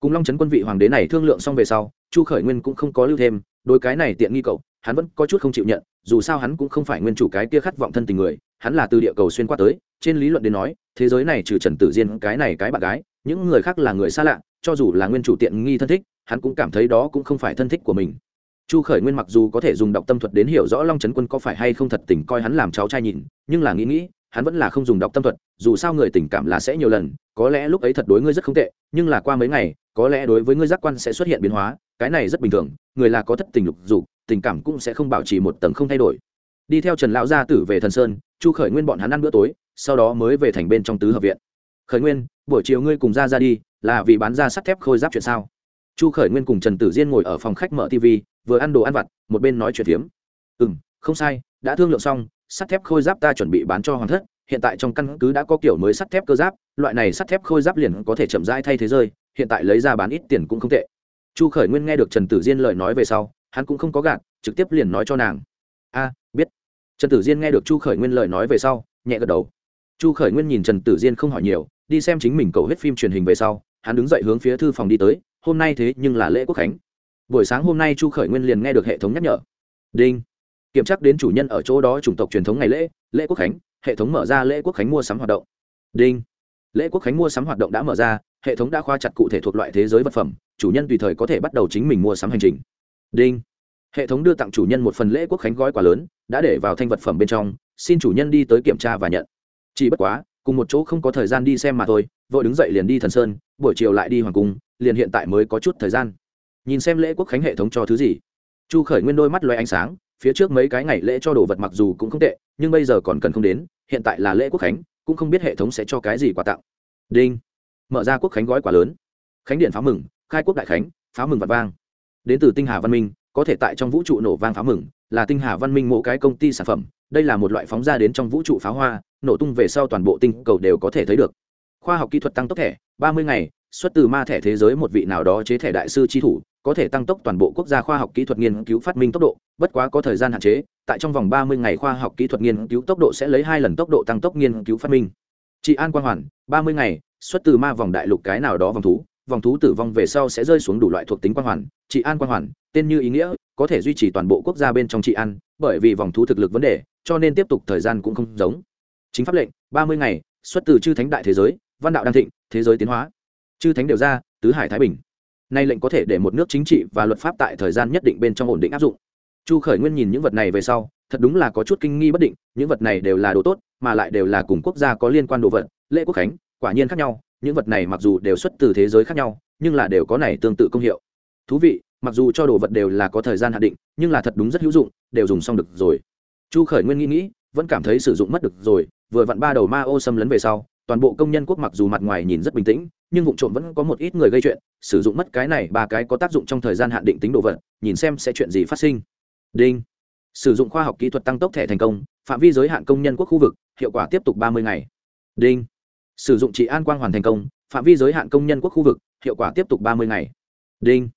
Cùng long trấn quân vị hoàng đế này thương lượng xong về sau, chu khởi nguyên cũng không có lưu thêm đôi cái này tiện nghi cậu, hắn vẫn có chút không chịu nhận, dù sao hắn cũng không phải nguyên chủ cái kia khát vọng thân tình người, hắn là từ địa cầu xuyên qua tới, trên lý luận đến nói, thế giới này trừ trần tử diên, cái này cái bạn gái, những người khác là người xa lạ, cho dù là nguyên chủ tiện nghi thân thích, hắn cũng cảm thấy đó cũng không phải thân thích của mình chu khởi nguyên mặc dù có thể dùng đọc tâm thuật đến hiểu rõ long trấn quân có phải hay không thật tình coi hắn làm cháu trai nhìn, nhưng là nghĩ nghĩ, hắn vẫn là không dùng đọc tâm thuật, dù sao người tình cảm là sẽ nhiều lần, có lẽ lúc ấy thật đối ngươi rất không tệ, nhưng là qua mấy ngày, có lẽ đối với ngươi giác quan sẽ xuất hiện biến hóa, cái này rất bình thường, người là có thất tình lục dục, tình cảm cũng sẽ không bảo trì một tầng không thay đổi. Đi theo trần lão gia tử về thần sơn, chu khởi nguyên bọn hắn ăn bữa tối, sau đó mới về thành bên trong tứ hợp viện. Khởi nguyên, buổi chiều ngươi cùng ra ra đi, là vì bán ra sắt thép khôi giáp chuyện sao? Chu khởi nguyên cùng trần tử diên ngồi ở phòng khách mở tv vừa ăn đồ ăn vặt, một bên nói chuyện phiếm. Ừ m không sai, đã thương lượng xong, sắt thép khôi giáp ta chuẩn bị bán cho hoàng thất, hiện tại trong căn cứ đã có kiểu mới sắt thép cơ giáp, loại này sắt thép khôi giáp liền có thể chậm rãi thay thế rơi, hiện tại lấy ra bán ít tiền cũng không tệ. Chu khởi nguyên nghe được trần tử diên lời nói về sau, hắn cũng không có gạt, trực tiếp liền nói cho nàng. A, biết. Trần tử diên nghe được chu khởi nguyên lời nói về sau, nhẹ gật đầu. Chu khởi nguyên nhìn trần tử diên không hỏi nhiều, đi xem chính mình cầu hết phim truyền hình về sau, hắn đứng dậy hướng phía thư phòng đi tới, hôm nay thế nhưng là lễ quốc khánh buổi sáng hôm nay chu khởi nguyên liền nghe được hệ thống nhắc nhở. Đinh. Kiểm tra đến chủ nhân ở chỗ đó chủng tộc truyền thống ngày lễ lễ quốc khánh, hệ thống mở ra lễ quốc khánh mua sắm hoạt động. Đinh. Lễ quốc khánh mua sắm hoạt động đã mở ra, hệ thống đã khoa chặt cụ thể thuộc loại thế giới vật phẩm, chủ nhân tùy thời có thể bắt đầu chính mình mua sắm hành trình. Đinh. Hệ thống đưa tặng chủ nhân một phần lễ quốc khánh gói quà lớn, đã để vào thanh vật phẩm bên trong, xin chủ nhân đi tới kiểm tra và nhận. Chỉ bất quá, cùng một chỗ không có thời gian đi xem mà thôi, vội đứng dậy liền đi thần sơn, buổi chiều lại đi hoàng cung, liền hiện tại mới có chút thời gian nhìn xem lễ quốc khánh hệ thống cho thứ gì. Chu khởi nguyên đôi mắt loay ánh sáng, phía trước mấy cái ngày lễ cho đồ vật mặc dù cũng không tệ, nhưng bây giờ còn cần không đến, hiện tại là lễ quốc khánh, cũng không biết hệ thống sẽ cho cái gì quà tặng. Đinh. Mở ra quốc khánh gói quà lớn. Khánh điện pháo mừng, khai quốc đại khánh pháo mừng vật vang. Đến từ tinh hà văn minh, có thể tại trong vũ trụ nổ vang pháo mừng, là tinh hà văn minh mỗi cái công ty sản phẩm, đây là một loại phóng ra đến trong vũ trụ pháo hoa, nổ tung về sau toàn bộ tinh cầu đều có thể thấy được. Khoa học kỹ thuật tăng tốc thẻ, ba mươi ngày, xuất từ ma thẻ thế giới một vị nào đó chế thẻ đại sư tri thủ có thể tăng tốc toàn bộ quốc gia khoa học kỹ thuật nghiên cứu phát minh tốc độ, bất quá có thời gian hạn chế, tại trong vòng ba mươi ngày khoa học kỹ thuật nghiên cứu tốc độ sẽ lấy hai lần tốc độ tăng tốc nghiên cứu phát minh. Chị an quang hoàn, ba mươi ngày, xuất từ ma vòng đại lục cái nào đó vòng thú vòng thú tử vong về sau sẽ rơi xuống đủ loại thuộc tính quang hoàn. Chị an quang hoàn, tên như ý nghĩa, có thể duy trì toàn bộ quốc gia bên trong chị an, bởi vì vòng thú thực lực vấn đề, cho nên tiếp tục thời gian cũng không giống. Chính pháp lệnh, ba mươi ngày, xuất từ chư thánh đại thế giới, văn đạo đan thịnh, thế giới tiến hóa. Chư thánh đều ra, tứ hải thái bình nay lệnh có thể để một nước chính trị và luật pháp tại thời gian nhất định bên trong ổn định áp dụng. Chu khởi nguyên nhìn những vật này về sau, thật đúng là có chút kinh nghi bất định, những vật này đều là đồ tốt, mà lại đều là cùng quốc gia có liên quan đồ vật, lễ quốc khánh, quả nhiên khác nhau, những vật này mặc dù đều xuất từ thế giới khác nhau, nhưng là đều có này tương tự công hiệu. Thú vị, mặc dù cho đồ vật đều là có thời gian hạn định, nhưng là thật đúng rất hữu dụng, đều dùng xong được rồi. Chu khởi nguyên nghĩ nghĩ, vẫn cảm thấy sử dụng mất được rồi, vừa vặn ba đầu ma ô xâm lấn về sau toàn bộ công nhân quốc mặc dù mặt ngoài nhìn rất bình tĩnh, nhưng vụ trộm vẫn có một ít người gây chuyện, sử dụng mất cái này ba cái có tác dụng trong thời gian hạn định tính đồ vật, nhìn xem sẽ chuyện gì phát sinh. Đinh. Sử dụng khoa học kỹ thuật tăng tốc thẻ thành công, phạm vi giới hạn công nhân quốc khu vực, hiệu quả tiếp tục ba mươi ngày. Đinh. Sử dụng trị an quang hoàn thành công, phạm vi giới hạn công nhân quốc khu vực, hiệu quả tiếp tục ba mươi ngày. Đinh.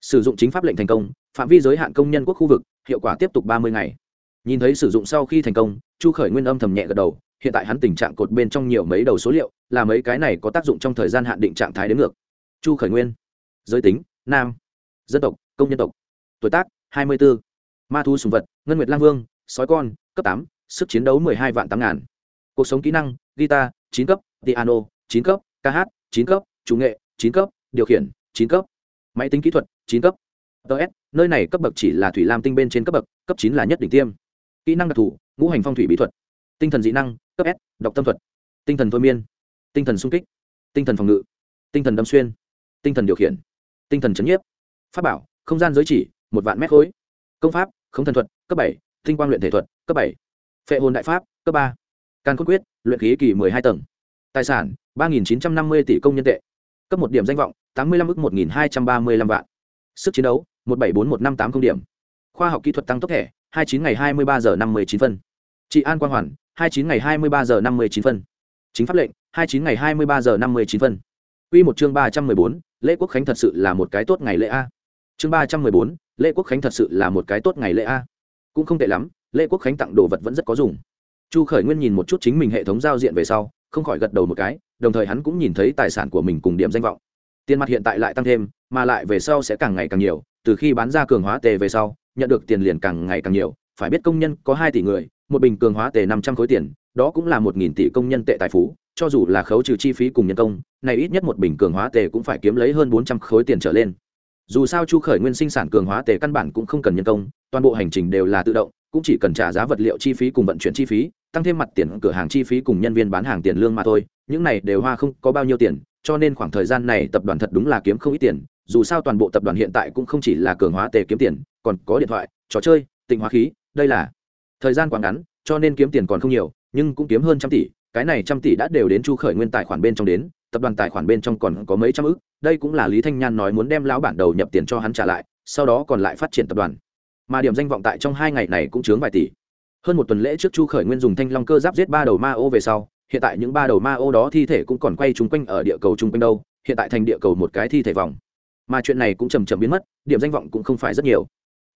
Sử dụng chính pháp lệnh thành công, phạm vi giới hạn công nhân quốc khu vực, hiệu quả tiếp tục ba mươi ngày. Nhìn thấy sử dụng sau khi thành công, chu khởi nguyên âm thầm nhẹ gật đầu hiện tại hắn tình trạng cột bên trong nhiều mấy đầu số liệu, là mấy cái này có tác dụng trong thời gian hạn định trạng thái đến ngược. Chu khởi nguyên, giới tính, nam, dân tộc, công nhân tộc, tuổi tác, hai mươi 24. ma thu sùng vật, ngân nguyệt lang vương, sói con, cấp tám, sức chiến đấu mười hai vạn tám ngàn. Cuộc sống kỹ năng, guitar, chín cấp, piano, chín cấp, ca hát, chín cấp, chủ nghệ, chín cấp, điều khiển, chín cấp, máy tính kỹ thuật, chín cấp. Ts nơi này cấp bậc chỉ là thủy lam tinh bên trên cấp bậc, cấp chín là nhất đỉnh tiêm. Kỹ năng đặc thù, ngũ hành phong thủy bí thuật tinh thần dị năng, cấp s đọc tâm thuật. Tinh thần thôi miên. Tinh thần sung kích. Tinh thần phòng ngự. Tinh thần đâm xuyên. Tinh thần điều khiển. Tinh thần chấn nhiếp. Pháp bảo, không gian giới chỉ, một vạn mét khối. Công pháp không thần thuật, cấp bảy. Tinh quang luyện thể thuật, cấp bảy. Phệ hồn đại pháp, cấp ba. Can cốt quyết, luyện khí kỳ mười ư ơ i hai tầng. Tài sản, ba nghìn chín trăm năm mươi tỷ công nhân tệ. Cấp một điểm danh vọng, tám mươi năm ước một nghìn hai trăm ba mươi năm vạn. Sức chiến đấu, một bảy bốn một năm tám không điểm. Khoa học kỹ thuật tăng tốc thẻ, hai chín ngày hai mươi ba giờ năm mươi chín phân trị an quang hoàn, hai chín ngày hai mươi ba giờ năm mươi chín phân. Chính pháp lệnh, hai chín ngày hai mươi ba giờ năm mươi chín phân. Quy một chương ba trăm mười bốn, lễ quốc khánh thật sự là một cái tốt ngày lễ a. Chương ba trăm mười bốn, lễ quốc khánh thật sự là một cái tốt ngày lễ a. Cũng không tệ lắm, lễ quốc khánh tặng đồ vật vẫn rất có dùng. Chu khởi nguyên nhìn một chút chính mình hệ thống giao diện về sau, không khỏi gật đầu một cái, đồng thời hắn cũng nhìn thấy tài sản của mình cùng điểm danh vọng. Tiền mặt hiện tại lại tăng thêm, mà lại về sau sẽ càng ngày càng nhiều, từ khi bán ra cường hóa tề về sau, nhận được tiền liền càng ngày càng nhiều, phải biết công nhân có hai tỷ người một bình cường hóa tề năm trăm khối tiền, đó cũng là một nghìn tỷ công nhân tệ tài phú, cho dù là khấu trừ chi phí cùng nhân công, này ít nhất một bình cường hóa tề cũng phải kiếm lấy hơn bốn trăm khối tiền trở lên. Dù sao chu khởi nguyên sinh sản cường hóa tề căn bản cũng không cần nhân công, toàn bộ hành trình đều là tự động, cũng chỉ cần trả giá vật liệu chi phí cùng vận chuyển chi phí, tăng thêm mặt tiền, cửa hàng chi phí cùng nhân viên bán hàng tiền lương mà thôi, những này đều hoa không có bao nhiêu tiền, cho nên khoảng thời gian này tập đoàn thật đúng là kiếm không ít tiền, dù sao toàn bộ tập đoàn hiện tại cũng không chỉ là cường hóa tề kiếm tiền, còn có điện thoại, trò chơi, tịnh hóa khí, đây là thời gian quá ngắn, cho nên kiếm tiền còn không nhiều, nhưng cũng kiếm hơn trăm tỷ. Cái này trăm tỷ đã đều đến chu khởi nguyên tài khoản bên trong đến, tập đoàn tài khoản bên trong còn có mấy trăm ức. Đây cũng là lý thanh nhan nói muốn đem lão bản đầu nhập tiền cho hắn trả lại, sau đó còn lại phát triển tập đoàn. Mà điểm danh vọng tại trong hai ngày này cũng chướng vài tỷ. Hơn một tuần lễ trước chu khởi nguyên dùng thanh long cơ giáp giết ba đầu ma ô về sau, hiện tại những ba đầu ma ô đó thi thể cũng còn quay chung quanh ở địa cầu chung quanh đâu, hiện tại thành địa cầu một cái thi thể vòng. Mà chuyện này cũng chầm chậm biến mất, điểm danh vọng cũng không phải rất nhiều.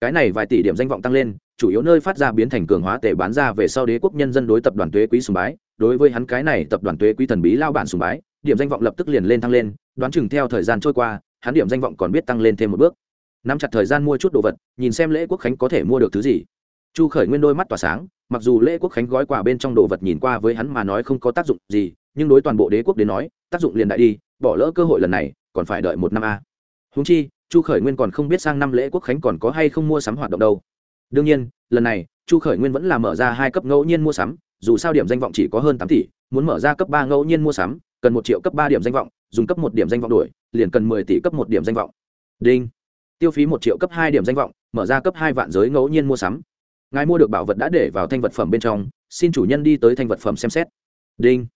Cái này vài tỷ điểm danh vọng tăng lên chủ yếu nơi phát ra biến thành cường hóa tệ bán ra về sau đế quốc nhân dân đối tập đoàn tuế quý sùng bái. Đối với hắn cái này tập đoàn tuế quý thần bí lao bản sùng bái, điểm danh vọng lập tức liền lên thăng lên, đoán chừng theo thời gian trôi qua, hắn điểm danh vọng còn biết tăng lên thêm một bước. Nắm chặt thời gian mua chút đồ vật, nhìn xem lễ quốc khánh có thể mua được thứ gì. Chu khởi nguyên đôi mắt tỏa sáng, mặc dù lễ quốc khánh gói quà bên trong đồ vật nhìn qua với hắn mà nói không có tác dụng gì, nhưng đối toàn bộ đế quốc đến nói, tác dụng liền đại đi, bỏ lỡ cơ hội lần này, còn phải đợi một năm a. Húng chi, chu khởi nguyên còn không biết sang năm lễ quốc khánh còn có hay không mua sắm hoạt động đâu đương nhiên, lần này, chu khởi nguyên vẫn là mở ra hai cấp ngẫu nhiên mua sắm, dù sao điểm danh vọng chỉ có hơn tám tỷ, muốn mở ra cấp ba ngẫu nhiên mua sắm, cần một triệu cấp ba điểm danh vọng, dùng cấp một điểm danh vọng đổi, liền cần mười tỷ cấp một điểm danh vọng. Đinh. Tiêu phí một triệu cấp hai điểm danh vọng, mở ra cấp hai vạn giới ngẫu nhiên mua sắm. Ngài mua được bảo vật đã để vào thanh vật phẩm bên trong, xin chủ nhân đi tới thanh vật phẩm xem xét. Đinh.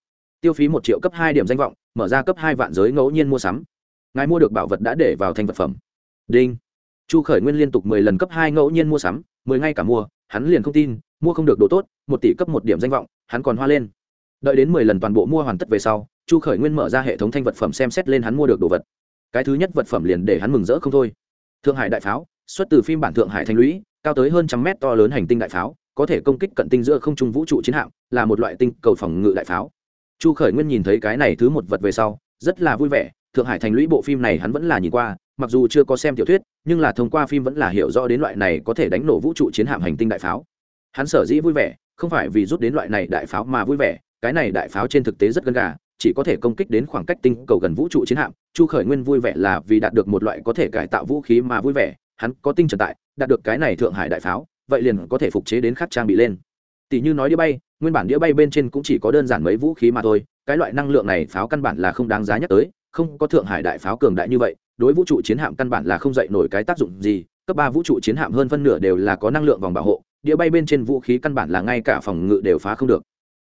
Tiêu phí một triệu cấp hai điểm danh vọng, mở ra cấp hai vạn giới ngẫu nhiên mua sắm. Ngài mua được bảo vật đã để vào thanh vật phẩm. Đinh chu khởi nguyên liên tục mười lần cấp hai ngẫu nhiên mua sắm, mười ngay cả mua, hắn liền không tin, mua không được đồ tốt, một tỷ cấp một điểm danh vọng, hắn còn hoa lên. Đợi đến mười lần toàn bộ mua hoàn tất về sau, chu khởi nguyên mở ra hệ thống thanh vật phẩm xem xét lên hắn mua được đồ vật. Cái thứ nhất vật phẩm liền để hắn mừng rỡ không thôi. Thượng hải đại pháo, xuất từ phim bản thượng hải thanh lũy, cao tới hơn trăm mét to lớn hành tinh đại pháo, có thể công kích cận tinh giữa không trung vũ trụ chiến hạm, là một loại tinh cầu phòng ngự đại pháo. Chu khởi nguyên nhìn thấy cái này thứ một vật về sau, rất là vui vẻ thượng hải thành lũy bộ phim này hắn vẫn là nhìn qua, mặc dù chưa có xem tiểu thuyết, nhưng là thông qua phim vẫn là hiểu rõ đến loại này có thể đánh nổ vũ trụ chiến hạm hành tinh đại pháo. Hắn sở dĩ vui vẻ, không phải vì rút đến loại này đại pháo mà vui vẻ, cái này đại pháo trên thực tế rất gần gà, chỉ có thể công kích đến khoảng cách tinh cầu gần vũ trụ chiến hạm. Chu khởi nguyên vui vẻ là vì đạt được một loại có thể cải tạo vũ khí mà vui vẻ, hắn có tinh trần tại, đạt được cái này thượng hải đại pháo, vậy liền có thể phục chế đến khắc trang bị lên. Tỷ như nói đĩa bay, nguyên bản đĩa bay bên trên cũng chỉ có đơn giản mấy vũ khí mà thôi, cái loại năng lượng này pháo căn bản là không đáng giá nhắc tới không có thượng hải đại pháo cường đại như vậy, đối vũ trụ chiến hạm căn bản là không dậy nổi cái tác dụng gì, cấp ba vũ trụ chiến hạm hơn phân nửa đều là có năng lượng vòng bảo hộ đĩa bay bên trên vũ khí căn bản là ngay cả phòng ngự đều phá không được.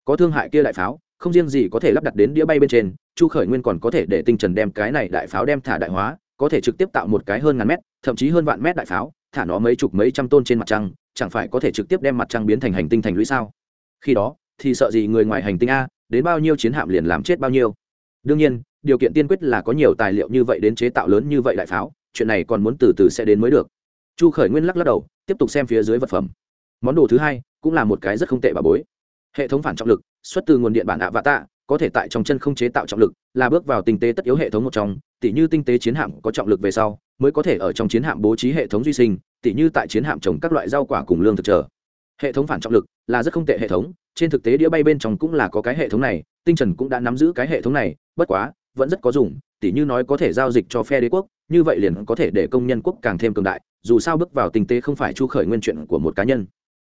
Có thương hại kia đại pháo, không riêng gì có thể lắp đặt đến đĩa bay bên trên, chu khởi nguyên còn có thể để tinh trần đem cái này đại pháo đem thả đại hóa, có thể trực tiếp tạo một cái hơn ngàn mét, thậm chí hơn vạn mét đại pháo, thả nó mấy chục mấy trăm tôn trên mặt trăng, chẳng phải có thể trực tiếp đem mặt trăng biến thành hành tinh thành lũy sao? Khi đó, thì sợ gì người ngoài hành tinh a, đến bao nhiêu chiến hạm liền làm chết bao nhiêu? Đương nhiên, điều kiện tiên quyết là có nhiều tài liệu như vậy đến chế tạo lớn như vậy đại pháo, chuyện này còn muốn từ từ sẽ đến mới được. Chu khởi nguyên lắc lắc đầu, tiếp tục xem phía dưới vật phẩm. Món đồ thứ hai cũng là một cái rất không tệ bà bối. Hệ thống phản trọng lực, xuất từ nguồn điện bản ạ vạ tạ có thể tại trong chân không chế tạo trọng lực, là bước vào tinh tế tất yếu hệ thống một trong, tỉ như tinh tế chiến hạm có trọng lực về sau, mới có thể ở trong chiến hạm bố trí hệ thống duy sinh, tỉ như tại chiến hạm trồng các loại rau quả cùng lương thực trở hệ thống phản trọng lực là rất không tệ hệ thống trên thực tế đĩa bay bên trong cũng là có cái hệ thống này, tinh trần cũng đã nắm giữ cái hệ thống này, bất quá, vẫn rất có dùng, tỉ như nói có thể giao dịch cho phe đế quốc, như vậy liền có thể để công nhân quốc càng thêm cường đại, dù sao bước vào tinh tế không phải chu khởi nguyên chuyện của một cá nhân.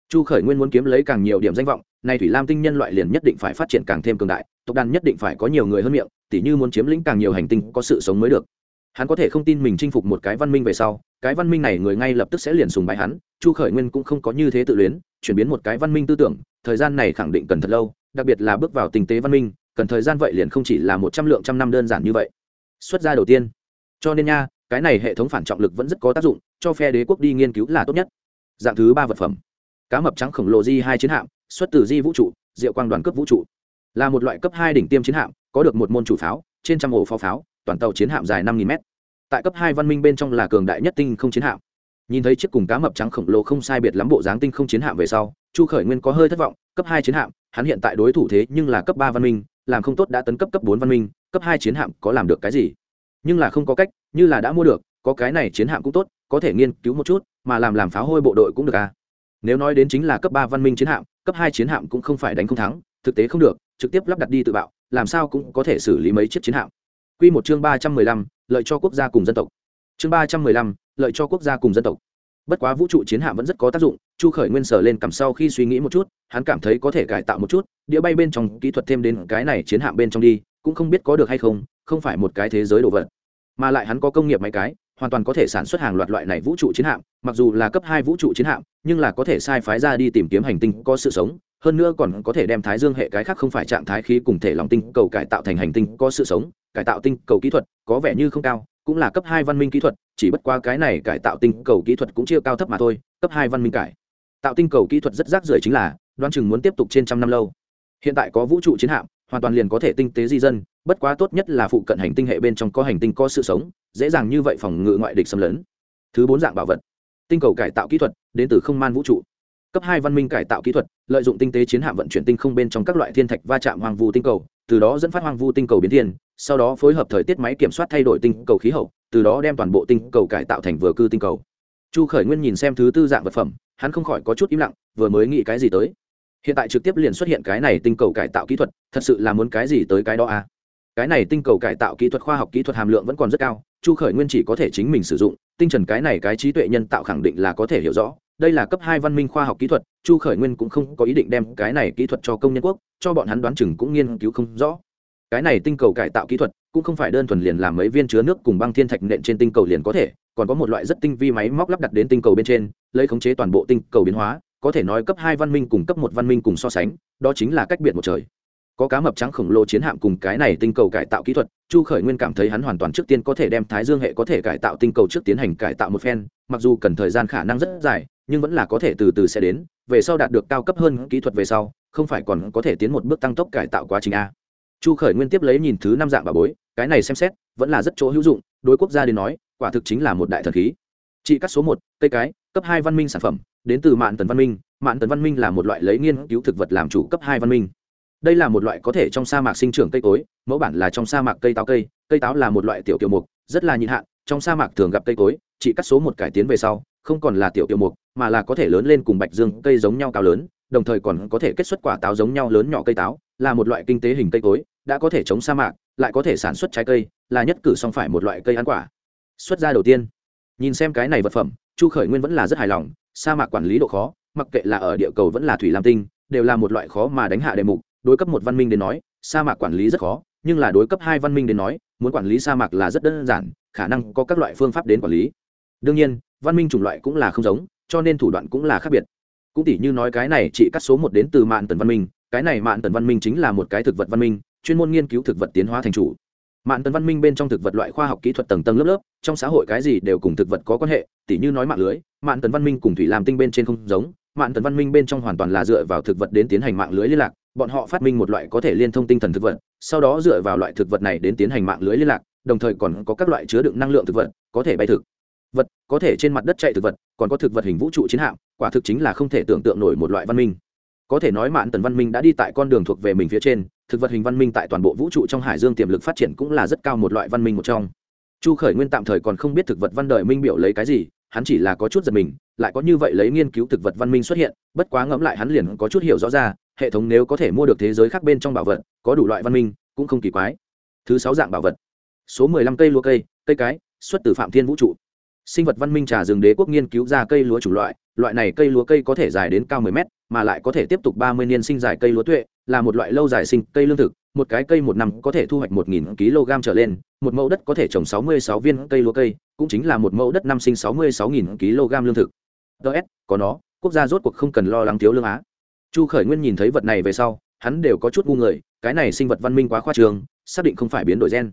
Chu khởi nguyên muốn kiếm lấy càng nhiều điểm danh vọng, nay thủy lam tinh nhân loại liền nhất định phải phát triển càng thêm cường đại, tộc đàn nhất định phải có nhiều người hơn miệng, tỉ như muốn chiếm lĩnh càng nhiều hành tinh có sự sống mới được. Hắn có thể không tin mình chinh phục một cái văn minh về sau, cái văn minh này người ngay lập tức sẽ liền sùng bái hắn, chu khởi nguyên cũng không có như thế tự luyến, chuyển biến một cái văn minh tư tưởng thời gian này khẳng định cần thật lâu, đặc biệt là bước vào tình tế văn minh, cần thời gian vậy liền không chỉ là một trăm lượng trăm năm đơn giản như vậy. Xuất gia đầu tiên. Cho nên nha, cái này hệ thống phản trọng lực vẫn rất có tác dụng, cho phe đế quốc đi nghiên cứu là tốt nhất. Dạng thứ ba vật phẩm. Cá mập trắng khổng lồ di hai chiến hạm, xuất từ di vũ trụ, diệu quang đoàn cấp vũ trụ. Là một loại cấp hai đỉnh tiêm chiến hạm, có được một môn chủ pháo, trên trăm ổ pháo pháo, toàn tàu chiến hạm dài năm nghìn mét. Tại cấp hai văn minh bên trong là cường đại nhất tinh không chiến hạm. Nhìn thấy chiếc cùng cá mập trắng khổng lồ không sai biệt lắm bộ dáng tinh không chiến hạm về sau chu khởi nguyên có hơi thất vọng, cấp hai chiến hạm, hắn hiện tại đối thủ thế nhưng là cấp ba văn minh, làm không tốt đã tấn cấp cấp bốn văn minh, cấp hai chiến hạm có làm được cái gì? Nhưng là không có cách, như là đã mua được, có cái này chiến hạm cũng tốt, có thể nghiên cứu một chút, mà làm làm pháo hôi bộ đội cũng được à? Nếu nói đến chính là cấp ba văn minh chiến hạm, cấp hai chiến hạm cũng không phải đánh không thắng, thực tế không được, trực tiếp lắp đặt đi tự bạo, làm sao cũng có thể xử lý mấy chiếc chiến hạm. Quy một chương ba trăm mười lăm, lợi cho quốc gia cùng dân tộc. Chương ba trăm mười lăm, lợi cho quốc gia cùng dân tộc bất quá vũ trụ chiến hạm vẫn rất có tác dụng, chu khởi nguyên sở lên cầm sau khi suy nghĩ một chút, hắn cảm thấy có thể cải tạo một chút, đĩa bay bên trong kỹ thuật thêm đến cái này chiến hạm bên trong đi, cũng không biết có được hay không không phải một cái thế giới đồ vật. Mà lại hắn có công nghiệp máy cái, hoàn toàn có thể sản xuất hàng loạt loại này vũ trụ chiến hạm, mặc dù là cấp hai vũ trụ chiến hạm, nhưng là có thể sai phái ra đi tìm kiếm hành tinh có sự sống, hơn nữa còn có thể đem thái dương hệ cái khác không phải trạng thái khí cùng thể lòng tinh cầu cải tạo thành hành tinh có sự sống, cải tạo tinh cầu kỹ thuật có vẻ như không cao cũng là cấp hai văn minh kỹ thuật, chỉ bất qua cái này cải tạo tinh cầu kỹ thuật cũng chưa cao thấp mà thôi, cấp hai văn minh cải. Tạo tinh cầu kỹ thuật rất rác rưởi chính là, đoán chừng muốn tiếp tục trên trăm năm lâu. Hiện tại có vũ trụ chiến hạm, hoàn toàn liền có thể tinh tế di dân, bất quá tốt nhất là phụ cận hành tinh hệ bên trong có hành tinh có sự sống, dễ dàng như vậy phòng ngự ngoại địch xâm lấn. Thứ bốn dạng bảo vật. Tinh cầu cải tạo kỹ thuật, đến từ không man vũ trụ. Cấp hai văn minh cải tạo kỹ thuật, lợi dụng tinh tế chiến hạm vận chuyển tinh không bên trong các loại thiên thạch va chạm hoàng vũ tinh cầu từ đó dẫn phát hoang vu tinh cầu biến thiên, sau đó phối hợp thời tiết máy kiểm soát thay đổi tinh cầu khí hậu, từ đó đem toàn bộ tinh cầu cải tạo thành vừa cư tinh cầu. Chu khởi nguyên nhìn xem thứ tư dạng vật phẩm, hắn không khỏi có chút im lặng, vừa mới nghĩ cái gì tới. Hiện tại trực tiếp liền xuất hiện cái này tinh cầu cải tạo kỹ thuật, thật sự là muốn cái gì tới cái đó à? Cái này tinh cầu cải tạo kỹ thuật khoa học kỹ thuật hàm lượng vẫn còn rất cao, chu khởi nguyên chỉ có thể chính mình sử dụng, tinh trần cái này cái trí tuệ nhân tạo khẳng định là có thể hiểu rõ đây là cấp hai văn minh khoa học kỹ thuật, chu khởi nguyên cũng không có ý định đem cái này kỹ thuật cho công nhân quốc, cho bọn hắn đoán chừng cũng nghiên cứu không rõ. Cái này tinh cầu cải tạo kỹ thuật cũng không phải đơn thuần liền làm mấy viên chứa nước cùng băng thiên thạch nện trên tinh cầu liền có thể, còn có một loại rất tinh vi máy móc lắp đặt đến tinh cầu bên trên, lấy khống chế toàn bộ tinh cầu biến hóa, có thể nói cấp hai văn minh cùng cấp một văn minh cùng so sánh, đó chính là cách biệt một trời. Có cá mập trắng khổng lồ chiến hạm cùng cái này tinh cầu cải tạo kỹ thuật, chu khởi nguyên cảm thấy hắn hoàn toàn trước tiên có thể đem thái dương hệ có thể cải tạo tinh cầu trước tiến hành cải tạo một phen, mặc dù cần thời gian khả năng rất dài nhưng vẫn là có thể từ từ sẽ đến, về sau đạt được cao cấp hơn kỹ thuật về sau, không phải còn có thể tiến một bước tăng tốc cải tạo quá trình a. Chu khởi nguyên tiếp lấy nhìn thứ năm dạng bà bối, cái này xem xét, vẫn là rất chỗ hữu dụng, đối quốc gia đến nói, quả thực chính là một đại thần khí. Trị cắt số một, cây cái, cấp hai văn minh sản phẩm, đến từ mạn tần văn minh, mạn tần văn minh là một loại lấy nghiên cứu thực vật làm chủ cấp hai văn minh. Đây là một loại có thể trong sa mạc sinh trưởng cây cối, mẫu bản là trong sa mạc cây táo cây cây táo là một loại tiểu kiểu mục, rất là nhịn hạn, trong sa mạc thường gặp cây cối, chỉ cắt số một cải tiến về sau không còn là tiểu tiểu mục, mà là có thể lớn lên cùng bạch dương cây giống nhau cao lớn, đồng thời còn có thể kết xuất quả táo giống nhau lớn nhỏ cây táo, là một loại kinh tế hình cây cối, đã có thể chống sa mạc, lại có thể sản xuất trái cây, là nhất cử song phải một loại cây ăn quả. Xuất ra đầu tiên. Nhìn xem cái này vật phẩm, chu khởi nguyên vẫn là rất hài lòng, sa mạc quản lý độ khó, mặc kệ là ở địa cầu vẫn là thủy lam tinh, đều là một loại khó mà đánh hạ đề mục, đối cấp một văn minh đến nói, sa mạc quản lý rất khó, nhưng là đối cấp hai văn minh đến nói, muốn quản lý sa mạc là rất đơn giản, khả năng có các loại phương pháp đến quản lý. Đương nhiên văn minh chủng loại cũng là không giống, cho nên thủ đoạn cũng là khác biệt. Cũng tỷ như nói cái này chỉ cắt số một đến từ mạng tần văn minh, cái này mạng tần văn minh chính là một cái thực vật văn minh, chuyên môn nghiên cứu thực vật tiến hóa thành chủ. Mạng tần văn minh bên trong thực vật loại khoa học kỹ thuật tầng tầng lớp lớp, trong xã hội cái gì đều cùng thực vật có quan hệ tỷ như nói mạng lưới mạng tần văn minh cùng thủy làm tinh bên trên không giống mạng tần văn minh bên trong hoàn toàn là dựa vào thực vật đến tiến hành mạng lưới liên lạc, bọn họ phát minh một loại có thể liên thông tinh thần thực vật, sau đó dựa vào loại thực vật này đến tiến hành mạng lưới liên lạc, đồng thời còn có các loại chứa đựng năng lượng thực vật, có thể bay thực có thể trên mặt đất chạy thực vật, còn có thực vật hình vũ trụ chiến hạm, quả thực chính là không thể tưởng tượng nổi một loại văn minh. Có thể nói mạn tần văn minh đã đi tại con đường thuộc về mình phía trên, thực vật hình văn minh tại toàn bộ vũ trụ trong hải dương tiềm lực phát triển cũng là rất cao một loại văn minh một trong. Chu khởi nguyên tạm thời còn không biết thực vật văn đời minh biểu lấy cái gì, hắn chỉ là có chút giật mình, lại có như vậy lấy nghiên cứu thực vật văn minh xuất hiện, bất quá ngẫm lại hắn liền có chút hiểu rõ ra, hệ thống nếu có thể mua được thế giới khác bên trong bảo vật, có đủ loại văn minh, cũng không kỳ quái. Thứ sáu dạng bảo vật. Số mười lăm cây lúa cây cây cái, xuất từ phạm thiên vũ trụ sinh vật văn minh trà rừng đế quốc nghiên cứu ra cây lúa chủng loại loại này cây lúa cây có thể dài đến cao 10 mét, mà lại có thể tiếp tục 30 niên sinh dài cây lúa tuệ, là một loại lâu dài sinh cây lương thực, một cái cây một năm có thể thu hoạch 1.000 kg trở lên, một mẫu đất có thể trồng 66 viên cây lúa cây, cũng chính là một mẫu đất năm sinh 66.000 kg lương thực. Ts có nó, quốc gia rốt cuộc không cần lo lắng thiếu lương á. Chu khởi nguyên nhìn thấy vật này về sau, hắn đều có chút ngu người, cái này sinh vật văn minh quá khoa trường xác định không phải biến đổi gen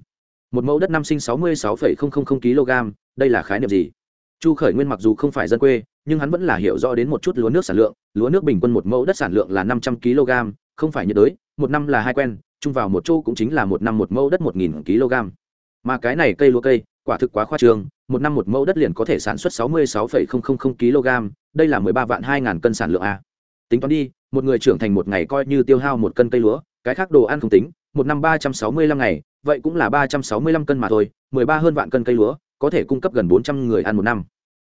một mẫu đất năm sinh 66,000 kg đây là khái niệm gì? Chu khởi nguyên mặc dù không phải dân quê nhưng hắn vẫn là hiểu rõ đến một chút lúa nước sản lượng. Lúa nước bình quân một mẫu đất sản lượng là năm trăm kg không phải nhiệt đới một năm là hai quen chung vào một chỗ cũng chính là một năm một mẫu đất một nghìn kg mà cái này cây lúa cây quả thực quá khoa trương một năm một mẫu đất liền có thể sản xuất sáu mươi sáu kg đây là mười ba vạn hai ngàn cân sản lượng a. Tính toán đi một người trưởng thành một ngày coi như tiêu hao một cân cây lúa cái khác đồ ăn không tính một năm ba trăm sáu mươi lăm ngày, vậy cũng là ba trăm sáu mươi lăm cân mà thôi, mười ba hơn vạn cân cây lúa, có thể cung cấp gần bốn trăm người ăn một năm.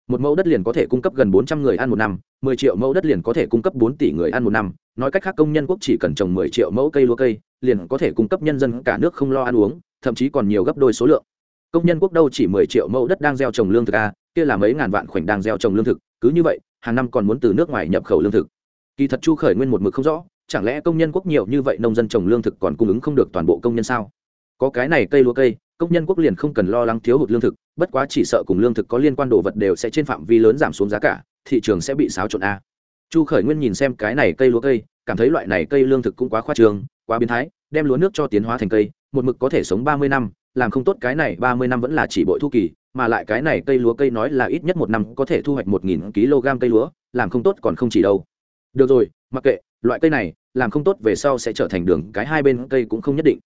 Một mẫu đất liền có thể cung cấp gần bốn trăm người ăn một năm, mười triệu mẫu đất liền có thể cung cấp bốn tỷ người ăn một năm. Nói cách khác công nhân quốc chỉ cần trồng mười triệu mẫu cây lúa cây, liền có thể cung cấp nhân dân cả nước không lo ăn uống, thậm chí còn nhiều gấp đôi số lượng. Công nhân quốc đâu chỉ mười triệu mẫu đất đang gieo trồng lương thực a kia là mấy ngàn vạn khoảnh đang gieo trồng lương thực, cứ như vậy, hàng năm còn muốn từ nước ngoài nhập khẩu lương thực. Kỳ thật chu khởi nguyên một mực không rõ chẳng lẽ công nhân quốc nhiều như vậy nông dân trồng lương thực còn cung ứng không được toàn bộ công nhân sao? Có cái này cây lúa cây, công nhân quốc liền không cần lo lắng thiếu hụt lương thực, bất quá chỉ sợ cùng lương thực có liên quan đồ vật đều sẽ trên phạm vi lớn giảm xuống giá cả, thị trường sẽ bị xáo trộn a. Chu khởi nguyên nhìn xem cái này cây lúa cây, cảm thấy loại này cây lương thực cũng quá khoa trường quá biến thái, đem lúa nước cho tiến hóa thành cây, một mực có thể sống ba mươi năm, làm không tốt cái này ba mươi năm vẫn là chỉ bội thu kỳ, mà lại cái này cây lúa cây nói là ít nhất một năm có thể thu hoạch một nghìn kg cây lúa, làm không tốt còn không chỉ đâu. Được rồi, mặc kệ, loại cây này làm không tốt về sau sẽ trở thành đường, cái hai bên cây cũng không nhất định.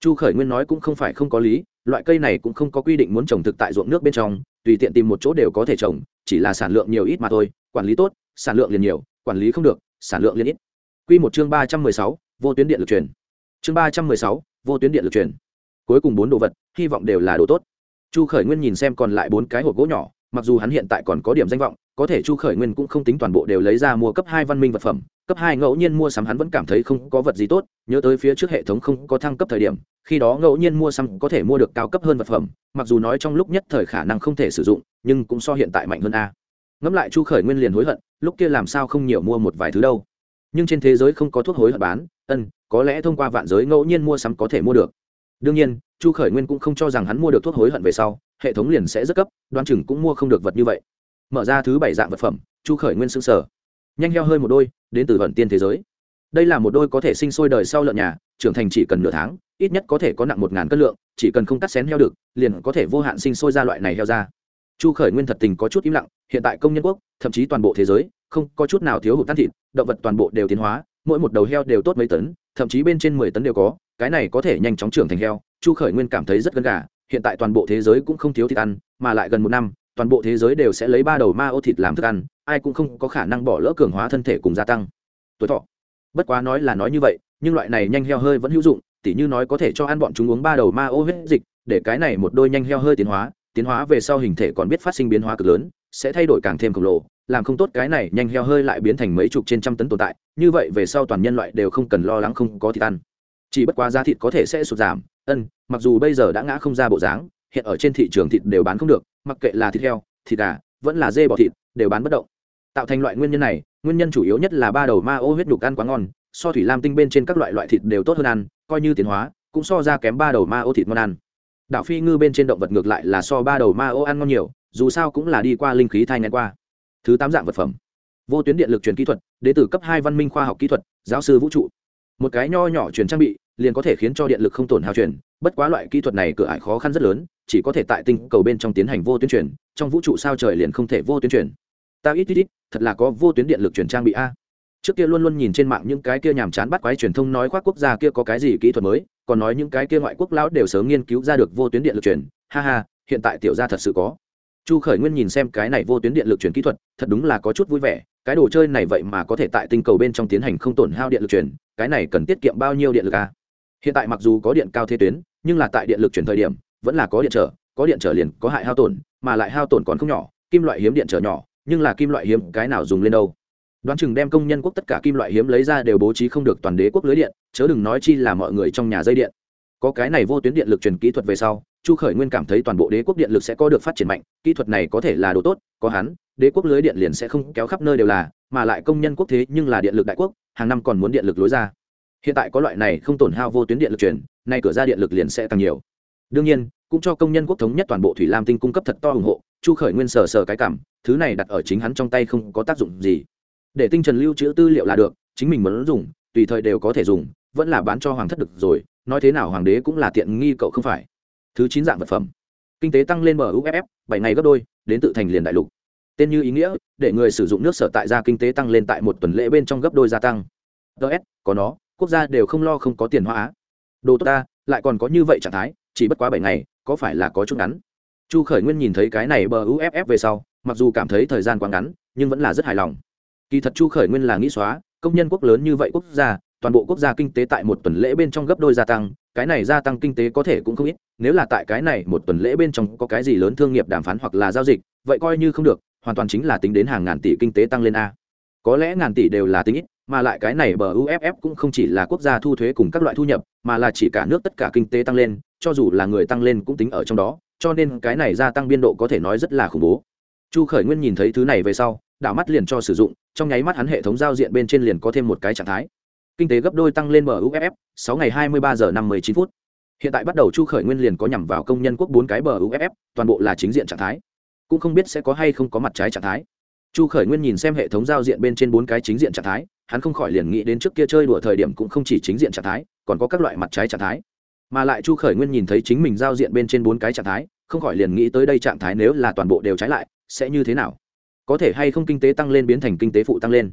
Chu khởi nguyên nói cũng không phải không có lý, loại cây này cũng không có quy định muốn trồng thực tại ruộng nước bên trong, tùy tiện tìm một chỗ đều có thể trồng, chỉ là sản lượng nhiều ít mà thôi, quản lý tốt, sản lượng liền nhiều, quản lý không được, sản lượng liền ít. Q một chương ba trăm mười sáu, vô tuyến điện lực truyền. Chương ba trăm mười sáu, vô tuyến điện lực truyền. Cuối cùng bốn đồ vật, hy vọng đều là đồ tốt. Chu khởi nguyên nhìn xem còn lại bốn cái hộp gỗ nhỏ, mặc dù hắn hiện tại còn có điểm danh vọng có thể chu khởi nguyên cũng không tính toàn bộ đều lấy ra mua cấp hai văn minh vật phẩm, cấp hai ngẫu nhiên mua sắm hắn vẫn cảm thấy không có vật gì tốt, nhớ tới phía trước hệ thống không có thăng cấp thời điểm, khi đó ngẫu nhiên mua sắm có thể mua được cao cấp hơn vật phẩm, mặc dù nói trong lúc nhất thời khả năng không thể sử dụng, nhưng cũng so hiện tại mạnh hơn a. Ngẫm lại chu khởi nguyên liền hối hận, lúc kia làm sao không nhiều mua một vài thứ đâu. Nhưng trên thế giới không có thuốc hối hận bán, ân, có lẽ thông qua vạn giới ngẫu nhiên mua sắm có thể mua được. Đương nhiên, chu khởi nguyên cũng không cho rằng hắn mua được thuốc hối hận về sau, hệ thống liền sẽ rất cấp đoan chừng cũng mua không được vật như vậy mở ra thứ bảy dạng vật phẩm, chu khởi nguyên xương sở nhanh heo hơi một đôi, đến từ vận tiên thế giới. Đây là một đôi có thể sinh sôi đời sau lợn nhà, trưởng thành chỉ cần nửa tháng, ít nhất có thể có nặng một ngàn cân lượng, chỉ cần không cắt xén heo được, liền có thể vô hạn sinh sôi ra loại này heo ra. Chu khởi nguyên thật tình có chút im lặng, hiện tại công nhân quốc, thậm chí toàn bộ thế giới, không có chút nào thiếu hụt tan thịt, động vật toàn bộ đều tiến hóa, mỗi một đầu heo đều tốt mấy tấn, thậm chí bên trên mười tấn đều có, cái này có thể nhanh chóng trưởng thành heo, chu khởi nguyên cảm thấy rất gần gà, hiện tại toàn bộ thế giới cũng không thiếu thịt ăn, mà lại gần một năm toàn bộ thế giới đều sẽ lấy ba đầu ma ô thịt làm thức ăn, ai cũng không có khả năng bỏ lỡ cường hóa thân thể cùng gia tăng. Tuổi thọ. Bất quá nói là nói như vậy, nhưng loại này nhanh heo hơi vẫn hữu dụng, tỉ như nói có thể cho ăn bọn chúng uống ba đầu ma ô huyết dịch, để cái này một đôi nhanh heo hơi tiến hóa tiến hóa về sau hình thể còn biết phát sinh biến hóa cực lớn, sẽ thay đổi càng thêm khổng lồ, làm không tốt cái này nhanh heo hơi lại biến thành mấy chục trên trăm tấn tồn tại, như vậy về sau toàn nhân loại đều không cần lo lắng không có thịt ăn. Chỉ bất quá giá thịt có thể sẽ sụt giảm, ân, mặc dù bây giờ đã ngã không ra bộ dáng hiện ở trên thị trường thịt đều bán không được, mặc kệ là thịt heo, thịt gà, vẫn là dê bò thịt, đều bán bất động. Tạo thành loại nguyên nhân này, nguyên nhân chủ yếu nhất là ba đầu ma ô huyết nhục ăn quá ngon, so thủy lam tinh bên trên các loại loại thịt đều tốt hơn ăn, coi như tiến hóa, cũng so ra kém ba đầu ma ô thịt ngon ăn. Đạo phi ngư bên trên động vật ngược lại là so ba đầu ma ô ăn ngon nhiều, dù sao cũng là đi qua linh khí thai ngăn qua. Thứ tám dạng vật phẩm. Vô tuyến điện lực truyền kỹ thuật đ tử cấp hai văn minh khoa học kỹ thuật, giáo sư vũ trụ. Một cái nho nhỏ truyền trang bị, liền có thể khiến cho điện lực không tổn hao truyền bất quá loại kỹ thuật này cửa ải khó khăn rất lớn, chỉ có thể tại tinh cầu bên trong tiến hành vô tuyến truyền trong vũ trụ sao trời liền không thể vô tuyến truyền ta ít ít ít, thật là có vô tuyến điện lực truyền trang bị a. Trước kia luôn luôn nhìn trên mạng những cái kia nhàm chán bắt quái truyền thông nói khoác quốc gia kia có cái gì kỹ thuật mới, còn nói những cái kia ngoại quốc lão đều sớm nghiên cứu ra được vô tuyến điện lực truyền ha ha, hiện tại tiểu gia thật sự có. Chu khởi nguyên nhìn xem cái này vô tuyến điện lực truyền kỹ thuật, thật đúng là có chút vui vẻ, cái đồ chơi này vậy mà có thể tại tinh cầu bên trong tiến hành không tổn hao điện lực truyền cái này cần tiết kiệm bao nhiêu điện lực à? Hiện tại mặc dù có điện cao thế tuyến, nhưng là tại điện lực chuyển thời điểm, vẫn là có điện trở, có điện trở liền có hại hao tổn, mà lại hao tổn còn không nhỏ, kim loại hiếm điện trở nhỏ, nhưng là kim loại hiếm cái nào dùng lên đâu. Đoán chừng đem công nhân quốc tất cả kim loại hiếm lấy ra đều bố trí không được toàn đế quốc lưới điện, chớ đừng nói chi là mọi người trong nhà dây điện. Có cái này vô tuyến điện lực truyền kỹ thuật về sau, chu khởi nguyên cảm thấy toàn bộ đế quốc điện lực sẽ có được phát triển mạnh, kỹ thuật này có thể là đồ tốt, có hắn, đế quốc lưới điện liền sẽ không kéo khắp nơi đều là, mà lại công nhân quốc thế nhưng là điện lực đại quốc, hàng năm còn muốn điện lực lối ra hiện tại có loại này không tổn hao vô tuyến điện lực truyền, nay cửa ra điện lực liền sẽ tăng nhiều. Đương nhiên, cũng cho công nhân quốc thống nhất toàn bộ thủy lam tinh cung cấp thật to ủng hộ, chu khởi nguyên sờ sờ cái cảm, thứ này đặt ở chính hắn trong tay không có tác dụng gì. Để tinh trần lưu trữ tư liệu là được, chính mình muốn dùng, tùy thời đều có thể dùng, vẫn là bán cho hoàng thất được rồi, nói thế nào hoàng đế cũng là tiện nghi cậu không phải. Thứ chín dạng vật phẩm. Kinh tế tăng lên muff bảy ngày gấp đôi, đến tự thành liền đại lục. Tên như ý nghĩa, để người sử dụng nước sở tại gia kinh tế tăng lên tại một tuần lễ bên trong gấp đôi gia tăng. Ts có nó quốc gia đều không lo không có tiền hóa đồ tốt ta, lại còn có như vậy trạng thái, chỉ bất quá bảy ngày, có phải là có chút ngắn? Chu khởi nguyên nhìn thấy cái này bờ uff về sau, mặc dù cảm thấy thời gian quá ngắn, nhưng vẫn là rất hài lòng. Kỳ thật chu khởi nguyên là nghĩ xóa, công nhân quốc lớn như vậy quốc gia, toàn bộ quốc gia kinh tế tại một tuần lễ bên trong gấp đôi gia tăng, cái này gia tăng kinh tế có thể cũng không ít, nếu là tại cái này một tuần lễ bên trong có cái gì lớn thương nghiệp đàm phán hoặc là giao dịch, vậy coi như không được, hoàn toàn chính là tính đến hàng ngàn tỷ kinh tế tăng lên a. Có lẽ ngàn tỷ đều là tính ít mà lại cái này bờ uff cũng không chỉ là quốc gia thu thuế cùng các loại thu nhập, mà là chỉ cả nước tất cả kinh tế tăng lên, cho dù là người tăng lên cũng tính ở trong đó, cho nên cái này gia tăng biên độ có thể nói rất là khủng bố. Chu khởi nguyên nhìn thấy thứ này về sau, đảo mắt liền cho sử dụng, trong nháy mắt hắn hệ thống giao diện bên trên liền có thêm một cái trạng thái. Kinh tế gấp đôi tăng lên bờ uff sáu ngày hai mươi ba giờ năm mươi chín phút. Hiện tại bắt đầu chu khởi nguyên liền có nhằm vào công nhân quốc bốn cái bờ uff toàn bộ là chính diện trạng thái. Cũng không biết sẽ có hay không có mặt trái trạng thái. Chu khởi nguyên nhìn xem hệ thống giao diện bên trên bốn cái chính diện trạng thái hắn không khỏi liền nghĩ đến trước kia chơi đùa thời điểm cũng không chỉ chính diện trạng thái, còn có các loại mặt trái trạng thái. Mà lại chu khởi nguyên nhìn thấy chính mình giao diện bên trên bốn cái trạng thái, không khỏi liền nghĩ tới đây trạng thái nếu là toàn bộ đều trái lại, sẽ như thế nào? Có thể hay không kinh tế tăng lên biến thành kinh tế phụ tăng lên?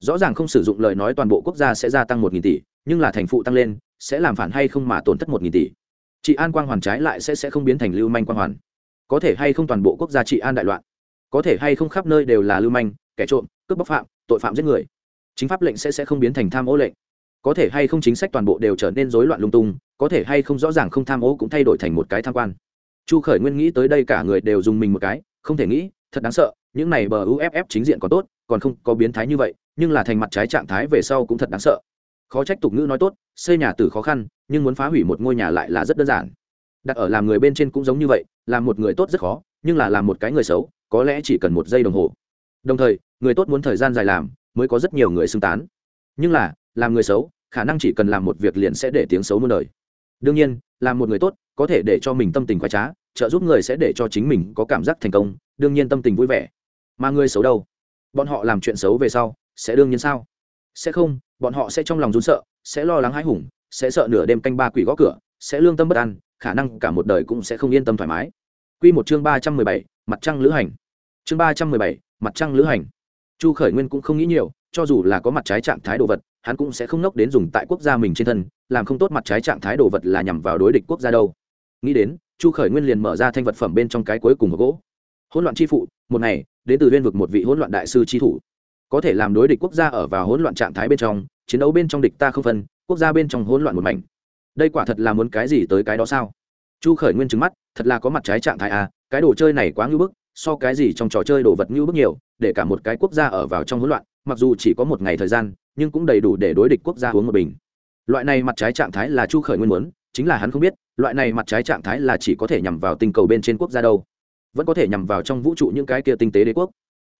Rõ ràng không sử dụng lời nói toàn bộ quốc gia sẽ gia tăng một nghìn tỷ, nhưng là thành phụ tăng lên, sẽ làm phản hay không mà tổn thất một nghìn tỷ? Chị an quang hoàn trái lại sẽ sẽ không biến thành lưu manh quang hoàn. Có thể hay không toàn bộ quốc gia trị an đại loạn? Có thể hay không khắp nơi đều là lưu manh, kẻ trộm, cướp bóc phạm, tội phạm giết người? Chính pháp lệnh sẽ sẽ không biến thành tham ô lệnh. Có thể hay không chính sách toàn bộ đều trở nên rối loạn lung tung, có thể hay không rõ ràng không tham ô cũng thay đổi thành một cái tham quan. Chu khởi nguyên nghĩ tới đây cả người đều dùng mình một cái, không thể nghĩ, thật đáng sợ, những này bờ uff chính diện còn tốt, còn không có biến thái như vậy, nhưng là thành mặt trái trạng thái về sau cũng thật đáng sợ. Khó trách tục ngữ nói tốt, xây nhà từ khó khăn, nhưng muốn phá hủy một ngôi nhà lại là rất đơn giản. Đặt ở làm người bên trên cũng giống như vậy, làm một người tốt rất khó, nhưng là làm một cái người xấu, có lẽ chỉ cần một giây đồng hồ. Đồng thời, người tốt muốn thời gian dài làm mới có rất nhiều người xưng tán. Nhưng là, làm người xấu, khả năng chỉ cần làm một việc liền sẽ để tiếng xấu muôn đời. Đương nhiên, làm một người tốt, có thể để cho mình tâm tình khoái trá, trợ giúp người sẽ để cho chính mình có cảm giác thành công, đương nhiên tâm tình vui vẻ. Mà người xấu đâu? Bọn họ làm chuyện xấu về sau, sẽ đương nhiên sao? Sẽ không, bọn họ sẽ trong lòng run sợ, sẽ lo lắng hãi hùng, sẽ sợ nửa đêm canh ba quỷ gõ cửa, sẽ lương tâm bất an, khả năng cả một đời cũng sẽ không yên tâm thoải mái. Quy một chương ba trăm mười bảy, mặt trăng lữ hành. Chương ba trăm mười bảy, mặt trăng lữ hành chu khởi nguyên cũng không nghĩ nhiều, cho dù là có mặt trái trạng thái đồ vật, hắn cũng sẽ không nốc đến dùng tại quốc gia mình trên thân, làm không tốt mặt trái trạng thái đồ vật là nhằm vào đối địch quốc gia đâu. Nghĩ đến, chu khởi nguyên liền mở ra thanh vật phẩm bên trong cái cuối cùng hộp gỗ. Hỗn loạn chi phụ, một ngày, đến từ liên vực một vị hỗn loạn đại sư chi thủ. Có thể làm đối địch quốc gia ở vào hỗn loạn trạng thái bên trong, chiến đấu bên trong địch ta không phân, quốc gia bên trong hỗn loạn một mảnh. Đây quả thật là muốn cái gì tới cái đó sao? Chu khởi nguyên trứng mắt, thật là có mặt trái trạng thái à cái đồ chơi này quá ngưỡng bức, so cái gì trong trò chơi đồ vật ngưỡng bức nhiều để cả một cái quốc gia ở vào trong hỗn loạn, mặc dù chỉ có một ngày thời gian, nhưng cũng đầy đủ để đối địch quốc gia uống một bình. Loại này mặt trái trạng thái là chu khởi nguyên muốn, chính là hắn không biết, loại này mặt trái trạng thái là chỉ có thể nhằm vào tinh cầu bên trên quốc gia đâu. Vẫn có thể nhằm vào trong vũ trụ những cái kia tinh tế đế quốc.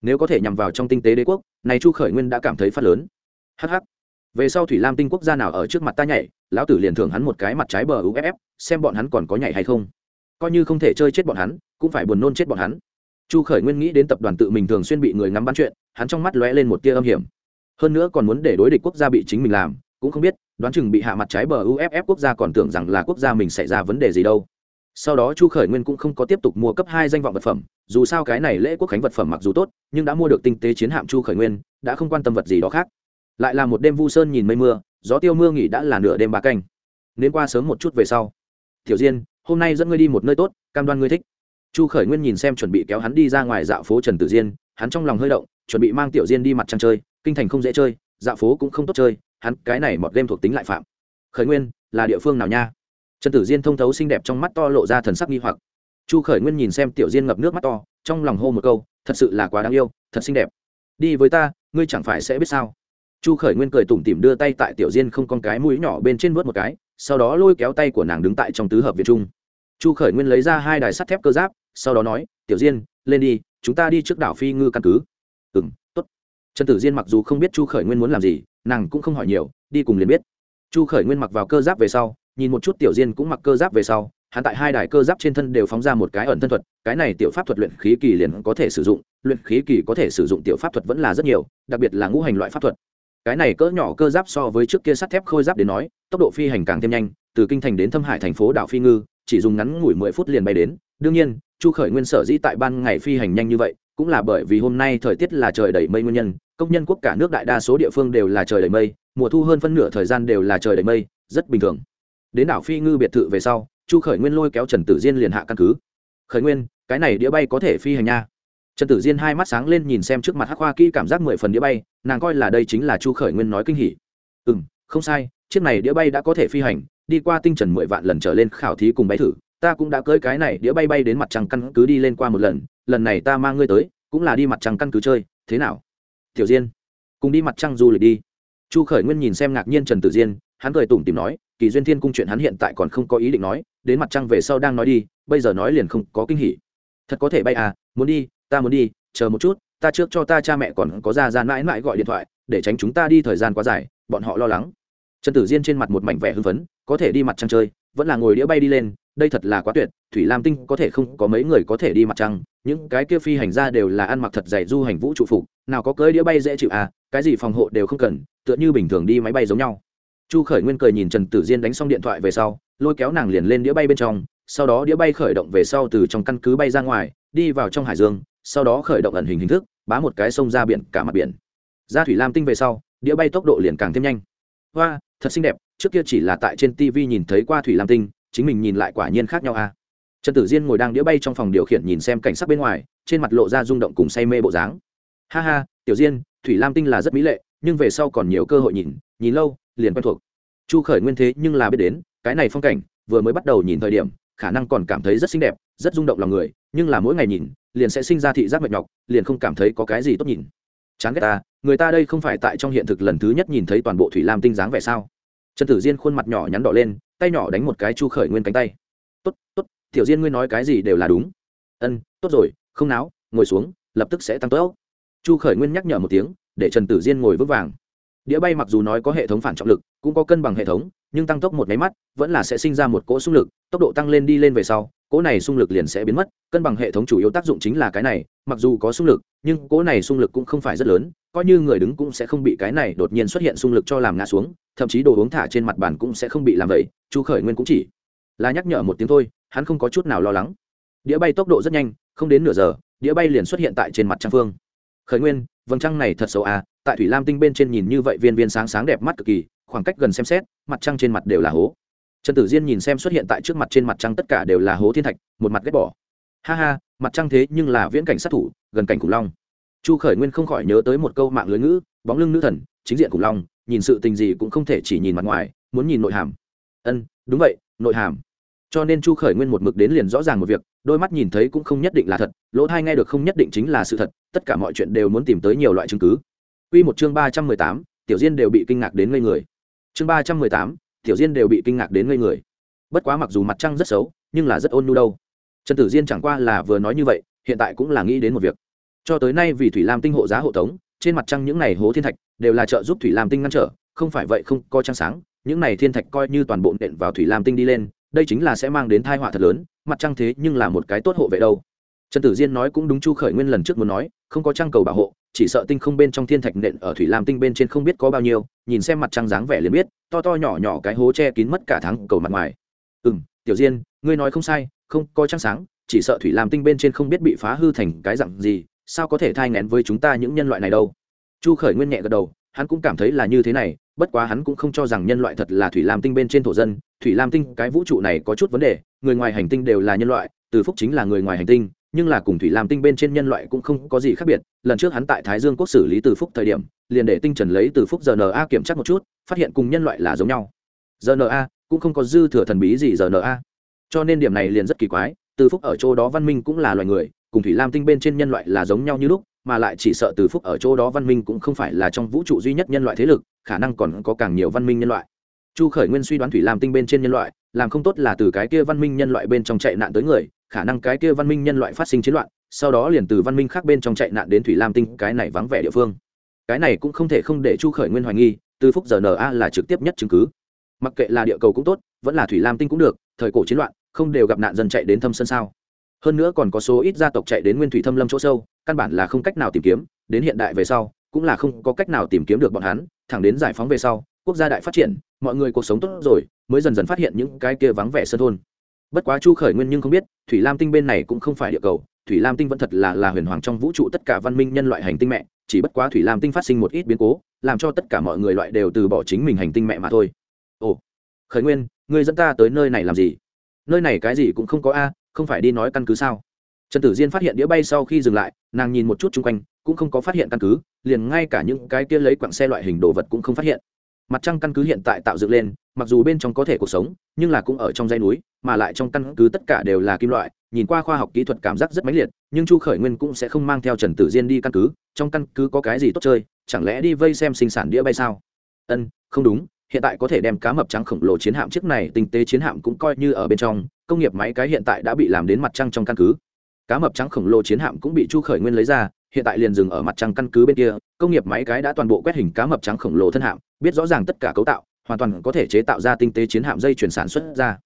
Nếu có thể nhằm vào trong tinh tế đế quốc, này chu khởi nguyên đã cảm thấy phát lớn. Hh về sau thủy lam tinh quốc gia nào ở trước mặt ta nhảy, lão tử liền thưởng hắn một cái mặt trái bờ uff xem bọn hắn còn có nhảy hay không. Coi như không thể chơi chết bọn hắn, cũng phải buồn nôn chết bọn hắn chu khởi nguyên nghĩ đến tập đoàn tự mình thường xuyên bị người ngắm bắn chuyện, hắn trong mắt lóe lên một tia âm hiểm. Hơn nữa còn muốn để đối địch quốc gia bị chính mình làm, cũng không biết, đoán chừng bị hạ mặt trái bờ uff quốc gia còn tưởng rằng là quốc gia mình xảy ra vấn đề gì đâu. Sau đó chu khởi nguyên cũng không có tiếp tục mua cấp hai danh vọng vật phẩm, dù sao cái này lễ quốc khánh vật phẩm mặc dù tốt, nhưng đã mua được tinh tế chiến hạm chu khởi nguyên, đã không quan tâm vật gì đó khác. Lại là một đêm vu sơn nhìn mây mưa, gió tiêu mưa nghỉ đã là nửa đêm ba canh. Nên qua sớm một chút về sau. Tiểu diên, hôm nay dẫn ngươi đi một nơi tốt, cam đoan ngươi thích chu khởi nguyên nhìn xem chuẩn bị kéo hắn đi ra ngoài dạo phố trần tử diên, hắn trong lòng hơi động, chuẩn bị mang tiểu diên đi mặt trăng chơi, kinh thành không dễ chơi, dạo phố cũng không tốt chơi, hắn cái này mọt game thuộc tính lại phạm. Khởi nguyên, là địa phương nào nha? Trần tử diên thông thấu xinh đẹp trong mắt to lộ ra thần sắc nghi hoặc. Chu khởi nguyên nhìn xem tiểu diên ngập nước mắt to, trong lòng hô một câu, thật sự là quá đáng yêu, thật xinh đẹp. Đi với ta, ngươi chẳng phải sẽ biết sao? Chu khởi nguyên cười tủm tỉm đưa tay tại tiểu diên không con cái mũi nhỏ bên trên vớt một cái, sau đó lôi kéo tay của nàng đứng tại trong tứ hợp việt trung chu khởi nguyên lấy ra hai đài sắt thép cơ giáp, sau đó nói, tiểu diên, lên đi, chúng ta đi trước đảo phi ngư căn cứ. Ừ m t ố t trần tử diên mặc dù không biết chu khởi nguyên muốn làm gì, nàng cũng không hỏi nhiều, đi cùng liền biết. Chu khởi nguyên mặc vào cơ giáp về sau, nhìn một chút tiểu diên cũng mặc cơ giáp về sau, hắn tại hai đài cơ giáp trên thân đều phóng ra một cái ẩn thân thuật, cái này tiểu pháp thuật luyện khí kỳ liền có thể sử dụng, luyện khí kỳ có thể sử dụng tiểu pháp thuật vẫn là rất nhiều, đặc biệt là ngũ hành loại pháp thuật. Cái này cỡ nhỏ cơ giáp so với trước kia sắt thép khôi giáp đến nói, tốc độ phi hành càng thêm nhanh, từ kinh thành đến thâm hải thành phố đảo phi ngư chỉ dùng ngắn ngủi mười phút liền bay đến. Đương nhiên, chu khởi nguyên sở dĩ tại ban ngày phi hành nhanh như vậy, cũng là bởi vì hôm nay thời tiết là trời đầy mây nguyên nhân. Công nhân quốc cả nước đại đa số địa phương đều là trời đầy mây, mùa thu hơn phân nửa thời gian đều là trời đầy mây, rất bình thường. Đến đảo phi ngư biệt thự về sau, chu khởi nguyên lôi kéo trần tử diên liền hạ căn cứ. Khởi nguyên, cái này đĩa bay có thể phi hành nha. Trần tử diên hai mắt sáng lên nhìn xem trước mặt hắc hoa kỹ cảm giác mười phần đĩa bay, nàng coi là đây chính là chu khởi nguyên nói kinh hỉ. Ừ không sai, chiếc này đĩa bay đã có thể phi hành đi qua tinh trần mười vạn lần trở lên khảo thí cùng bay thử, ta cũng đã cưới cái này đĩa bay bay đến mặt trăng căn cứ đi lên qua một lần lần này ta mang ngươi tới, cũng là đi mặt trăng căn cứ chơi, thế nào? Tiểu diên, cùng đi mặt trăng du lịch đi. Chu khởi nguyên nhìn xem ngạc nhiên trần tử diên, hắn cười tủm tìm nói, kỳ duyên thiên cung chuyện hắn hiện tại còn không có ý định nói, đến mặt trăng về sau đang nói đi, bây giờ nói liền không có kinh hỉ. Thật có thể bay à muốn đi, ta muốn đi, chờ một chút, ta trước cho ta cha mẹ còn có ra ra mãi mãi gọi điện thoại, để tránh chúng ta đi thời gian quá dài, bọn họ lo lắng trần tử diên trên mặt một mảnh vẻ hưng phấn, có thể đi mặt trăng chơi, vẫn là ngồi đĩa bay đi lên, đây thật là quá tuyệt, thủy lam tinh có thể không, có mấy người có thể đi mặt trăng, những cái kia phi hành ra đều là ăn mặc thật dày du hành vũ trụ phục, nào có cưới đĩa bay dễ chịu à cái gì phòng hộ đều không cần, tựa như bình thường đi máy bay giống nhau. Chu khởi nguyên cười nhìn trần tử diên đánh xong điện thoại về sau, lôi kéo nàng liền lên đĩa bay bên trong, sau đó đĩa bay khởi động về sau từ trong căn cứ bay ra ngoài, đi vào trong hải dương, sau đó khởi động ẩn hình hình thức, bá một cái sông ra biển, cả mặt biển. Ra thủy lam tinh về sau, đĩa bay tốc độ liền càng thêm nhanh. Hoa thật xinh đẹp, trước kia chỉ là tại trên tv nhìn thấy qua thủy lam tinh, chính mình nhìn lại quả nhiên khác nhau a. À. trần tử diên ngồi đang đĩa bay trong phòng điều khiển nhìn xem cảnh sắc bên ngoài, trên mặt lộ ra rung động cùng say mê bộ dáng. Ha ha, tiểu diên, thủy lam tinh là rất mỹ lệ, nhưng về sau còn nhiều cơ hội nhìn nhìn lâu, liền quen thuộc. Chu khởi nguyên thế nhưng là biết đến, cái này phong cảnh, vừa mới bắt đầu nhìn thời điểm, khả năng còn cảm thấy rất xinh đẹp, rất rung động lòng người, nhưng là mỗi ngày nhìn, liền sẽ sinh ra thị giác mệt nhọc, liền không cảm thấy có cái gì tốt nhìn. Chán ghét ta người ta đây không phải tại trong hiện thực lần thứ nhất nhìn thấy toàn bộ thủy lam tinh dáng vẻ sao? Trần tử diên khuôn mặt nhỏ nhắn đỏ lên, tay nhỏ đánh một cái chu khởi nguyên cánh tay. Tốt tốt, tiểu diên ngươi nói cái gì đều là đúng. Ân, tốt rồi, không náo, ngồi xuống, lập tức sẽ tăng tốt chu khởi nguyên nhắc nhở một tiếng, để trần tử diên ngồi vững vàng. Đĩa bay mặc dù nói có hệ thống phản trọng lực, cũng có cân bằng hệ thống, nhưng tăng tốc một máy mắt, vẫn là sẽ sinh ra một cỗ xung lực, tốc độ tăng lên đi lên về sau cỗ này xung lực liền sẽ biến mất, cân bằng hệ thống chủ yếu tác dụng chính là cái này, mặc dù có xung lực, nhưng cỗ này xung lực cũng không phải rất lớn, coi như người đứng cũng sẽ không bị cái này đột nhiên xuất hiện xung lực cho làm ngã xuống, thậm chí đồ uống thả trên mặt bàn cũng sẽ không bị làm vậy, chu khởi nguyên cũng chỉ là nhắc nhở một tiếng thôi, hắn không có chút nào lo lắng. Đĩa bay tốc độ rất nhanh, không đến nửa giờ, đĩa bay liền xuất hiện tại trên mặt trang phương. Khởi nguyên, vầng trăng này thật xấu à tại thủy lam tinh bên trên nhìn như vậy viên viên sáng sáng đẹp mắt cực kỳ, khoảng cách gần xem xét, mặt trăng trên mặt đều là hố trần tử diên nhìn xem xuất hiện tại trước mặt trên mặt trăng tất cả đều là hố thiên thạch, một mặt ghét bỏ. Ha ha, mặt trăng thế nhưng là viễn cảnh sát thủ, gần cảnh khủng long. Chu khởi nguyên không khỏi nhớ tới một câu mạng lưới ngữ, bóng lưng nữ thần, chính diện khủng long, nhìn sự tình gì cũng không thể chỉ nhìn mặt ngoài, muốn nhìn nội hàm. Ân, đúng vậy, nội hàm. Cho nên chu khởi nguyên một mực đến liền rõ ràng một việc, đôi mắt nhìn thấy cũng không nhất định là thật, lỗ thai nghe được không nhất định chính là sự thật, tất cả mọi chuyện đều muốn tìm tới nhiều loại chứng cứ. Quy một chương ba trăm mười tám, tiểu diên đều bị kinh ngạc đến ngây người. Chương ba trăm mười tám tiểu diên đều bị kinh ngạc đến ngây người. Bất quá mặc dù mặt trăng rất xấu, nhưng là rất ôn nhu đâu. Trần tử diên chẳng qua là vừa nói như vậy, hiện tại cũng là nghĩ đến một việc. Cho tới nay vì thủy lam tinh hộ giá hộ tống, trên mặt trăng những này hố thiên thạch đều là trợ giúp thủy lam tinh ngăn trở, không phải vậy không coi trăng sáng, những này thiên thạch coi như toàn bộ nện vào thủy lam tinh đi lên, đây chính là sẽ mang đến tai họa thật lớn, mặt trăng thế nhưng là một cái tốt hộ vệ đâu. Trần tử diên nói cũng đúng chu khởi nguyên lần trước muốn nói, không có trăng cầu bảo hộ chỉ sợ tinh không bên trong thiên thạch nện ở thủy lam tinh bên trên không biết có bao nhiêu, nhìn xem mặt trăng dáng vẻ liền biết, to to nhỏ nhỏ cái hố che kín mất cả tháng cầu mặt ngoài. Ừ m tiểu diên, ngươi nói không sai, không, có trăng sáng, chỉ sợ thủy lam tinh bên trên không biết bị phá hư thành cái dặn gì, sao có thể thai ngén với chúng ta những nhân loại này đâu? Chu khởi nguyên nhẹ gật đầu, hắn cũng cảm thấy là như thế này, bất quá hắn cũng không cho rằng nhân loại thật là thủy lam tinh bên trên thổ dân, thủy lam tinh cái vũ trụ này có chút vấn đề, người ngoài hành tinh đều là nhân loại, từ phúc chính là người ngoài hành tinh nhưng là cùng thủy lam tinh bên trên nhân loại cũng không có gì khác biệt, lần trước hắn tại thái dương quốc xử lý từ phúc thời điểm, liền để tinh trần lấy từ phúc rna kiểm tra một chút, phát hiện cùng nhân loại là giống nhau. Rna cũng không có dư thừa thần bí gì rna cho nên điểm này liền rất kỳ quái, từ phúc ở chỗ đó văn minh cũng là loài người, cùng thủy lam tinh bên trên nhân loại là giống nhau như lúc, mà lại chỉ sợ từ phúc ở chỗ đó văn minh cũng không phải là trong vũ trụ duy nhất nhân loại thế lực, khả năng còn có càng nhiều văn minh nhân loại. Chu khởi nguyên suy đoán thủy lam tinh bên trên nhân loại, làm không tốt là từ cái kia văn minh nhân loại bên trong chạy nạn tới người khả năng cái kia văn minh nhân loại phát sinh chiến loạn, sau đó liền từ văn minh khác bên trong chạy nạn đến thủy lam tinh, cái này vắng vẻ địa phương. Cái này cũng không thể không để chu khởi nguyên hoài nghi, từ phúc giờ na là trực tiếp nhất chứng cứ. Mặc kệ là địa cầu cũng tốt, vẫn là thủy lam tinh cũng được, thời cổ chiến loạn, không đều gặp nạn dân chạy đến thâm sân sao. Hơn nữa còn có số ít gia tộc chạy đến nguyên thủy thâm lâm chỗ sâu, căn bản là không cách nào tìm kiếm, đến hiện đại về sau, cũng là không có cách nào tìm kiếm được bọn hắn, thẳng đến giải phóng về sau, quốc gia đại phát triển, mọi người cuộc sống tốt rồi, mới dần dần phát hiện những cái kia vắng vẻ sân thôn bất quá chu khởi nguyên nhưng không biết, thủy lam tinh bên này cũng không phải địa cầu, thủy lam tinh vẫn thật là là huyền hoàng trong vũ trụ tất cả văn minh nhân loại hành tinh mẹ, chỉ bất quá thủy lam tinh phát sinh một ít biến cố, làm cho tất cả mọi người loại đều từ bỏ chính mình hành tinh mẹ mà thôi. Ồ, khởi nguyên người dẫn ta tới nơi này làm gì? Nơi này cái gì cũng không có a, không phải đi nói căn cứ sao? Trần tử diên phát hiện đĩa bay sau khi dừng lại, nàng nhìn một chút chung quanh, cũng không có phát hiện căn cứ, liền ngay cả những cái kia lấy quặng xe loại hình đồ vật cũng không phát hiện mặt trăng căn cứ hiện tại tạo dựng lên, mặc dù bên trong có thể cuộc sống, nhưng là cũng ở trong dãy núi, mà lại trong căn cứ tất cả đều là kim loại, nhìn qua khoa học kỹ thuật cảm giác rất mãnh liệt, nhưng chu khởi nguyên cũng sẽ không mang theo trần tử diên đi căn cứ, trong căn cứ có cái gì tốt chơi, chẳng lẽ đi vây xem sinh sản đĩa bay sao? Ân, không đúng, hiện tại có thể đem cá mập trắng khổng lồ chiến hạm chiếc này tinh tế chiến hạm cũng coi như ở bên trong, công nghiệp máy cái hiện tại đã bị làm đến mặt trăng trong căn cứ. Cá mập trắng khổng lồ chiến hạm cũng bị chu khởi nguyên lấy ra hiện tại liền dừng ở mặt trăng căn cứ bên kia, công nghiệp máy cái đã toàn bộ quét hình cá mập trắng khổng lồ thân hạm, biết rõ ràng tất cả cấu tạo, hoàn toàn có thể chế tạo ra tinh tế chiến hạm dây chuyển sản xuất ra.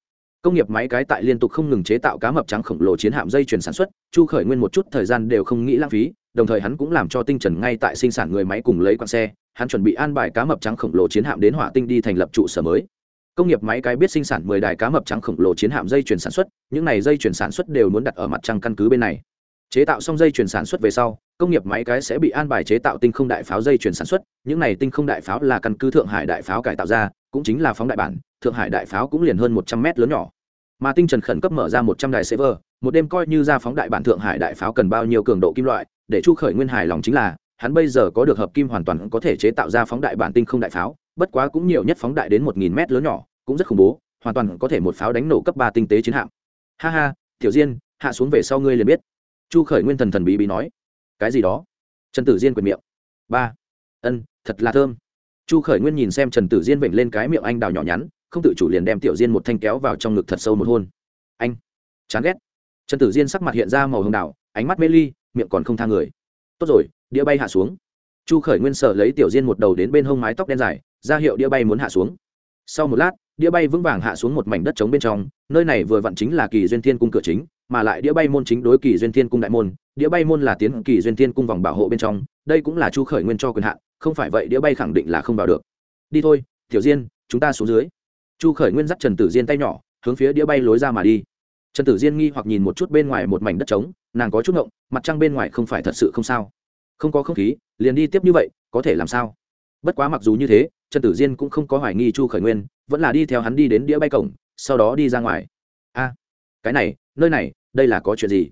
Công nghiệp máy cái tại liên tục không ngừng chế tạo cá mập trắng khổng lồ chiến hạm dây chuyển sản xuất, chu khởi nguyên một chút thời gian đều không nghĩ lãng phí, đồng thời hắn cũng làm cho tinh trần ngay tại sinh sản người máy cùng lấy quan xe, hắn chuẩn bị an bài cá mập trắng khổng lồ chiến hạm đến hỏa tinh đi thành lập trụ sở mới. Công nghiệp máy cái biết sinh sản mười đài cá mập trắng khổng lồ chiến hạm dây chuyển sản xuất, những này dây chuyển sản xuất đều muốn đặt ở mặt trăng căn cứ bên này. Chế tạo xong dây chuyển sản xuất về sau công nghiệp máy cái sẽ bị an bài chế tạo tinh không đại pháo dây chuyển sản xuất, những này tinh không đại pháo là căn cứ thượng hải đại pháo cải tạo ra, cũng chính là phóng đại bản, thượng hải đại pháo cũng liền hơn một trăm mét lớn nhỏ. Mà tinh trần khẩn cấp mở ra một trăm đài server, một đêm coi như ra phóng đại bản thượng hải đại pháo cần bao nhiêu cường độ kim loại, để chu khởi nguyên hài lòng chính là, hắn bây giờ có được hợp kim hoàn toàn có thể chế tạo ra phóng đại bản tinh không đại pháo, bất quá cũng nhiều nhất phóng đại đến một nghìn mét lớn nhỏ, cũng rất khủng bố, hoàn toàn có thể một pháo đánh nổ cấp ba tinh tế chiến hạm. Ha ha, tiểu diên, hạ xuống về sau ngươi liền biết. Chu khởi nguyên thần thần bí bí nói cái gì đó. Trần tử diên quyệt miệng. Ba. Ân, thật là thơm. Chu khởi nguyên nhìn xem trần tử diên vểnh lên cái miệng anh đào nhỏ nhắn, không tự chủ liền đem tiểu diên một thanh kéo vào trong ngực thật sâu một hôn. Anh. Chán ghét. Trần tử diên sắc mặt hiện ra màu hồng đào ánh mắt mê ly, miệng còn không tha người. Tốt rồi, đĩa bay hạ xuống. Chu khởi nguyên sợ lấy tiểu diên một đầu đến bên hông mái tóc đen dài, ra hiệu đĩa bay muốn hạ xuống. Sau một lát, đĩa bay vững vàng hạ xuống một mảnh đất trống bên trong, nơi này vừa vặn chính là kỳ duyên thiên cung cửa chính mà lại đĩa bay môn chính đối kỳ duyên thiên cung đại môn, đĩa bay môn là tiến kỳ duyên thiên cung vòng bảo hộ bên trong, đây cũng là chu khởi nguyên cho quyền hạn, không phải vậy đĩa bay khẳng định là không vào được. Đi thôi, tiểu diên, chúng ta xuống dưới. Chu khởi nguyên dắt trần tử diên tay nhỏ, hướng phía đĩa bay lối ra mà đi. Trần tử diên nghi hoặc nhìn một chút bên ngoài một mảnh đất trống, nàng có chút ngộng, mặt trăng bên ngoài không phải thật sự không sao. Không có không khí, liền đi tiếp như vậy, có thể làm sao? Bất quá mặc dù như thế, trần tử diên cũng không có hoài nghi chu khởi nguyên, vẫn là đi theo hắn đi đến đĩa bay cổng, sau đó đi ra ngoài. A! Cái này, nơi này, đây là có chuyện gì?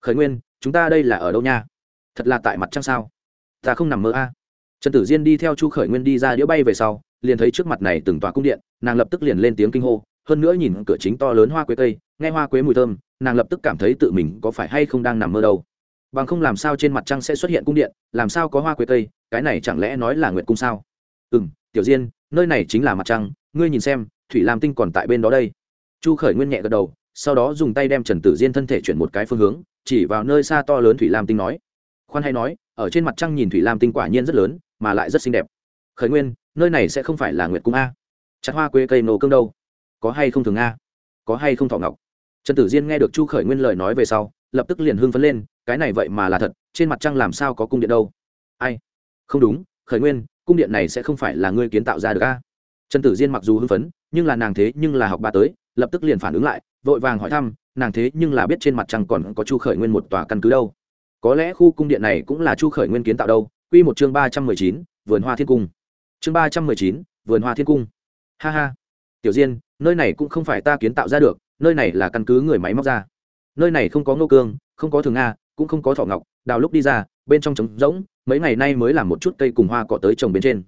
Khởi nguyên, chúng ta đây là ở đâu nha? Thật là tại mặt trăng sao? Ta không nằm mơ a. Trần tử diên đi theo chu khởi nguyên đi ra đĩa bay về sau, liền thấy trước mặt này từng tòa cung điện, nàng lập tức liền lên tiếng kinh hô, hơn nữa nhìn cửa chính to lớn hoa quế cây, nghe hoa quế mùi thơm, nàng lập tức cảm thấy tự mình có phải hay không đang nằm mơ đâu. Bằng không làm sao trên mặt trăng sẽ xuất hiện cung điện, làm sao có hoa quế cây, cái này chẳng lẽ nói là nguyệt cung sao? Ừ m tiểu diên, nơi này chính là mặt trăng, ngươi nhìn xem, thủy lam tinh còn tại bên đó đây. Chu khởi nguyên nhẹ gật đầu sau đó dùng tay đem trần tử diên thân thể chuyển một cái phương hướng, chỉ vào nơi xa to lớn thủy lam tinh nói. Khoan hay nói, ở trên mặt trăng nhìn thủy lam tinh quả nhiên rất lớn, mà lại rất xinh đẹp. Khởi nguyên, nơi này sẽ không phải là nguyệt cung a. Chặt hoa quê cây nổ cương đâu? Có hay không thường a? Có hay không thọ ngọc? Trần tử diên nghe được chu khởi nguyên lời nói về sau, lập tức liền hưng phấn lên, cái này vậy mà là thật, trên mặt trăng làm sao có cung điện đâu? Ai? Không đúng, khởi nguyên, cung điện này sẽ không phải là ngươi kiến tạo ra được a. Trần tử diên mặc dù hưng phấn, nhưng là nàng thế nhưng là học ba tới lập tức liền phản ứng lại, vội vàng hỏi thăm, nàng thế nhưng là biết trên mặt trăng còn có chu khởi nguyên một tòa căn cứ đâu. Có lẽ khu cung điện này cũng là chu khởi nguyên kiến tạo đâu. Quy một chương ba trăm mười chín, vườn hoa thiên cung. Chương ba trăm mười chín, vườn hoa thiên cung. Ha ha. Tiểu diên, nơi này cũng không phải ta kiến tạo ra được, nơi này là căn cứ người máy móc ra. Nơi này không có ngô cương, không có thường nga, cũng không có thọ ngọc, đào lúc đi ra, bên trong trống rỗng, mấy ngày nay mới làm một chút cây cùng hoa cọ tới trồng bên trên.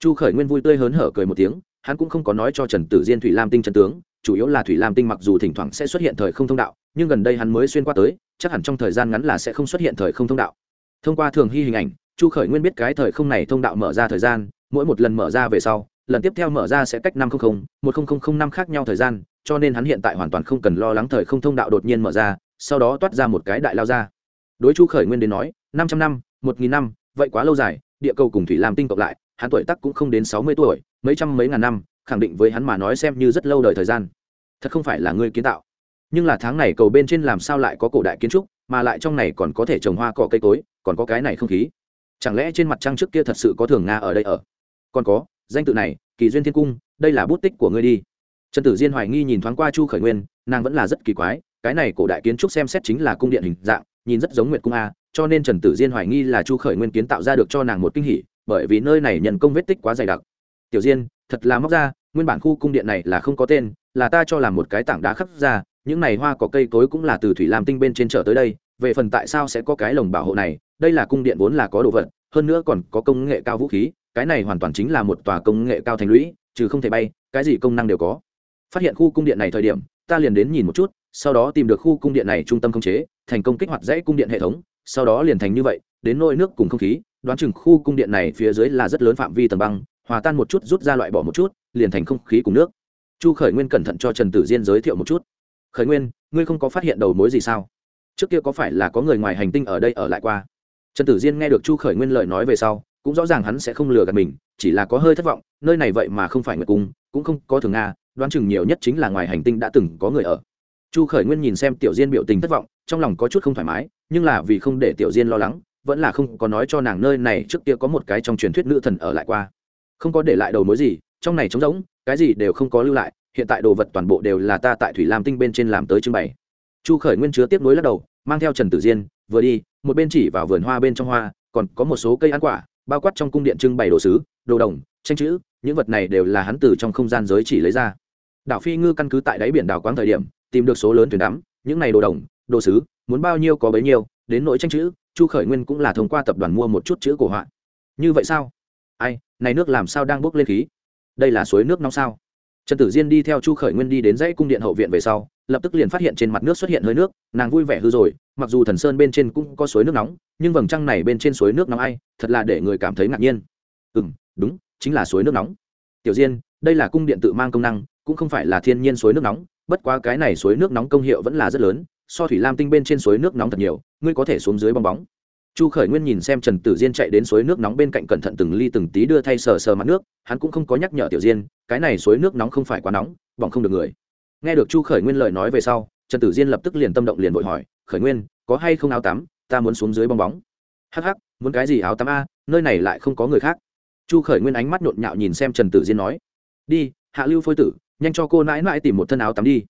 Chu khởi nguyên vui tươi hớn hở cười một tiếng, hắn cũng không có nói cho trần tử diên thủy lam tinh trần tướng chủ yếu là thủy lam tinh mặc dù thỉnh thoảng sẽ xuất hiện thời không thông đạo, nhưng gần đây hắn mới xuyên qua tới, chắc hẳn trong thời gian ngắn là sẽ không xuất hiện thời không thông đạo. Thông qua thường hy hình ảnh, chu khởi nguyên biết cái thời không này thông đạo mở ra thời gian, mỗi một lần mở ra về sau, lần tiếp theo mở ra sẽ cách năm trăm linh một nghìn năm khác nhau thời gian, cho nên hắn hiện tại hoàn toàn không cần lo lắng thời không thông đạo đột nhiên mở ra, sau đó toát ra một cái đại lao ra. Đối chu khởi nguyên đến nói, năm trăm năm, một nghìn năm, vậy quá lâu dài, địa cầu cùng thủy lam tinh cộng lại, hắn tuổi tắc cũng không đến sáu mươi tuổi, mấy trăm mấy ngàn năm khẳng định với hắn mà nói xem như rất lâu đời thời gian. Thật không phải là ngươi kiến tạo. Nhưng là tháng này cầu bên trên làm sao lại có cổ đại kiến trúc, mà lại trong này còn có thể trồng hoa cỏ cây cối, còn có cái này không khí. Chẳng lẽ trên mặt trăng trước kia thật sự có thường nga ở đây ở? Còn có, danh tự này, kỳ duyên thiên cung, đây là bút tích của ngươi đi. Trần tử diên hoài nghi nhìn thoáng qua chu khởi nguyên, nàng vẫn là rất kỳ quái, cái này cổ đại kiến trúc xem xét chính là cung điện hình dạng, nhìn rất giống nguyệt cung a, cho nên trần tử diên hoài nghi là chu khởi nguyên kiến tạo ra được cho nàng một kinh hỉ, bởi vì nơi này nhận công vết tích quá dày đặc. Tiểu diên, thật là móc ra nguyên bản khu cung điện này là không có tên, là ta cho làm một cái tảng đá khắc ra, những này hoa có cây cối cũng là từ thủy lam tinh bên trên trở tới đây, về phần tại sao sẽ có cái lồng bảo hộ này, đây là cung điện vốn là có đồ vật, hơn nữa còn có công nghệ cao vũ khí, cái này hoàn toàn chính là một tòa công nghệ cao thành lũy, trừ không thể bay, cái gì công năng đều có. Phát hiện khu cung điện này thời điểm, ta liền đến nhìn một chút, sau đó tìm được khu cung điện này trung tâm khống chế, thành công kích hoạt dãy cung điện hệ thống, sau đó liền thành như vậy, đến nôi nước cùng không khí, đoán chừng khu cung điện này phía dưới là rất lớn phạm vi tầng băng hòa tan một chút, rút ra loại bỏ một chút, liền thành không khí cùng nước. Chu khởi nguyên cẩn thận cho trần tử diên giới thiệu một chút. Khởi nguyên, ngươi không có phát hiện đầu mối gì sao? Trước kia có phải là có người ngoài hành tinh ở đây ở lại qua? Trần tử diên nghe được chu khởi nguyên lời nói về sau, cũng rõ ràng hắn sẽ không lừa gạt mình, chỉ là có hơi thất vọng, nơi này vậy mà không phải nguyệt cung, cũng không có thường nga đoán chừng nhiều nhất chính là ngoài hành tinh đã từng có người ở. Chu khởi nguyên nhìn xem tiểu diên biểu tình thất vọng, trong lòng có chút không thoải mái, nhưng là vì không để tiểu diên lo lắng, vẫn là không có nói cho nàng nơi này trước kia có một cái trong truyền thuyết nữ thần ở lại qua không có để lại đầu mối gì, trong này trống rỗng, cái gì đều không có lưu lại, hiện tại đồ vật toàn bộ đều là ta tại thủy lam tinh bên trên làm tới trưng bày. Chu khởi nguyên chứa tiếp nối lắc đầu, mang theo trần tử diên, vừa đi, một bên chỉ vào vườn hoa bên trong hoa, còn có một số cây ăn quả, bao quát trong cung điện trưng bày đồ sứ, đồ đồng, tranh chữ, những vật này đều là hắn từ trong không gian giới chỉ lấy ra. Đảo phi ngư căn cứ tại đáy biển đảo quáng thời điểm, tìm được số lớn thuyền đắm, những này đồ đồng, đồ sứ, muốn bao nhiêu có bấy nhiêu, đến nỗi tranh chữ, chu khởi nguyên cũng là thông qua tập đoàn mua một chút chữ cổ họa. Như vậy sao? Ai, này nước làm sao đang bốc lên khí? Đây là suối nước nóng sao? Trần tử diên đi theo chu khởi nguyên đi đến dãy cung điện hậu viện về sau, lập tức liền phát hiện trên mặt nước xuất hiện hơi nước, nàng vui vẻ hư rồi, mặc dù thần sơn bên trên cũng có suối nước nóng, nhưng vầng trăng này bên trên suối nước nóng ai, thật là để người cảm thấy ngạc nhiên. Ừ m đúng, chính là suối nước nóng. Tiểu diên, đây là cung điện tự mang công năng, cũng không phải là thiên nhiên suối nước nóng, bất quá cái này suối nước nóng công hiệu vẫn là rất lớn, so thủy lam tinh bên trên suối nước nóng thật nhiều, ngươi có thể xuống dưới bong bóng chu khởi nguyên nhìn xem trần tử diên chạy đến suối nước nóng bên cạnh cẩn thận từng ly từng tí đưa thay sờ sờ mặt nước, hắn cũng không có nhắc nhở tiểu diên, cái này suối nước nóng không phải quá nóng, bỏng không được người. Nghe được chu khởi nguyên lời nói về sau, trần tử diên lập tức liền tâm động liền vội hỏi, khởi nguyên, có hay không áo tắm? Ta muốn xuống dưới bong bóng. Hắc hắc, muốn cái gì áo tắm a? Nơi này lại không có người khác. Chu khởi nguyên ánh mắt nhộn nhạo nhìn xem trần tử diên nói, đi, hạ lưu phôi tử, nhanh cho cô nãi nãi tìm một thân áo tắm đi.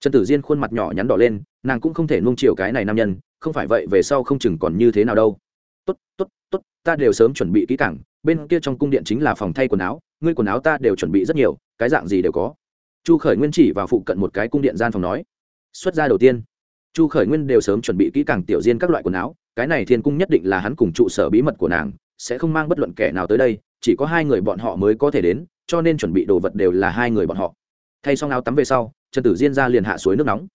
Trần tử diên khuôn mặt nhỏ nhắn đỏ lên, nàng cũng không thể nung chiều cái này nam nhân không phải vậy về sau không chừng còn như thế nào đâu. Tốt tốt tốt, ta đều sớm chuẩn bị kỹ cảng bên kia trong cung điện chính là phòng thay quần áo, ngươi quần áo ta đều chuẩn bị rất nhiều, cái dạng gì đều có. Chu khởi nguyên chỉ vào phụ cận một cái cung điện gian phòng nói, xuất ra đầu tiên. Chu khởi nguyên đều sớm chuẩn bị kỹ càng tiểu diên các loại quần áo, cái này thiên cung nhất định là hắn cùng trụ sở bí mật của nàng, sẽ không mang bất luận kẻ nào tới đây, chỉ có hai người bọn họ mới có thể đến, cho nên chuẩn bị đồ vật đều là hai người bọn họ. Thay xong áo tắm về sau, trần tử diên ra liền hạ suối nước nóng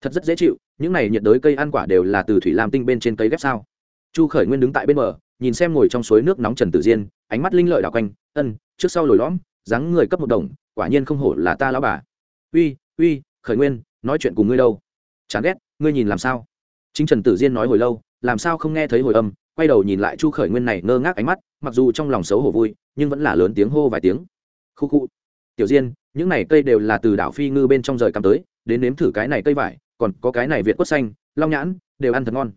thật rất dễ chịu, những này nhiệt đới cây ăn quả đều là từ thủy lam tinh bên trên cây ghép sao? Chu khởi nguyên đứng tại bên bờ, nhìn xem ngồi trong suối nước nóng trần tử diên, ánh mắt linh lợi đảo quanh, ân, trước sau lồi lõm, dáng người cấp một đồng, quả nhiên không hổ là ta lão bà. Uy uy, khởi nguyên, nói chuyện cùng ngươi đâu? Chán ghét, ngươi nhìn làm sao? Chính trần tử diên nói hồi lâu, làm sao không nghe thấy hồi âm? Quay đầu nhìn lại chu khởi nguyên này ngơ ngác ánh mắt, mặc dù trong lòng xấu hổ vui, nhưng vẫn là lớn tiếng hô vài tiếng. Khu khu, tiểu diên, những này cây đều là từ đảo phi ngư bên trong rời cắm tới, đến nếm thử cái này cây vải còn có cái này việt quất xanh, long nhãn, đều ăn thật ngon.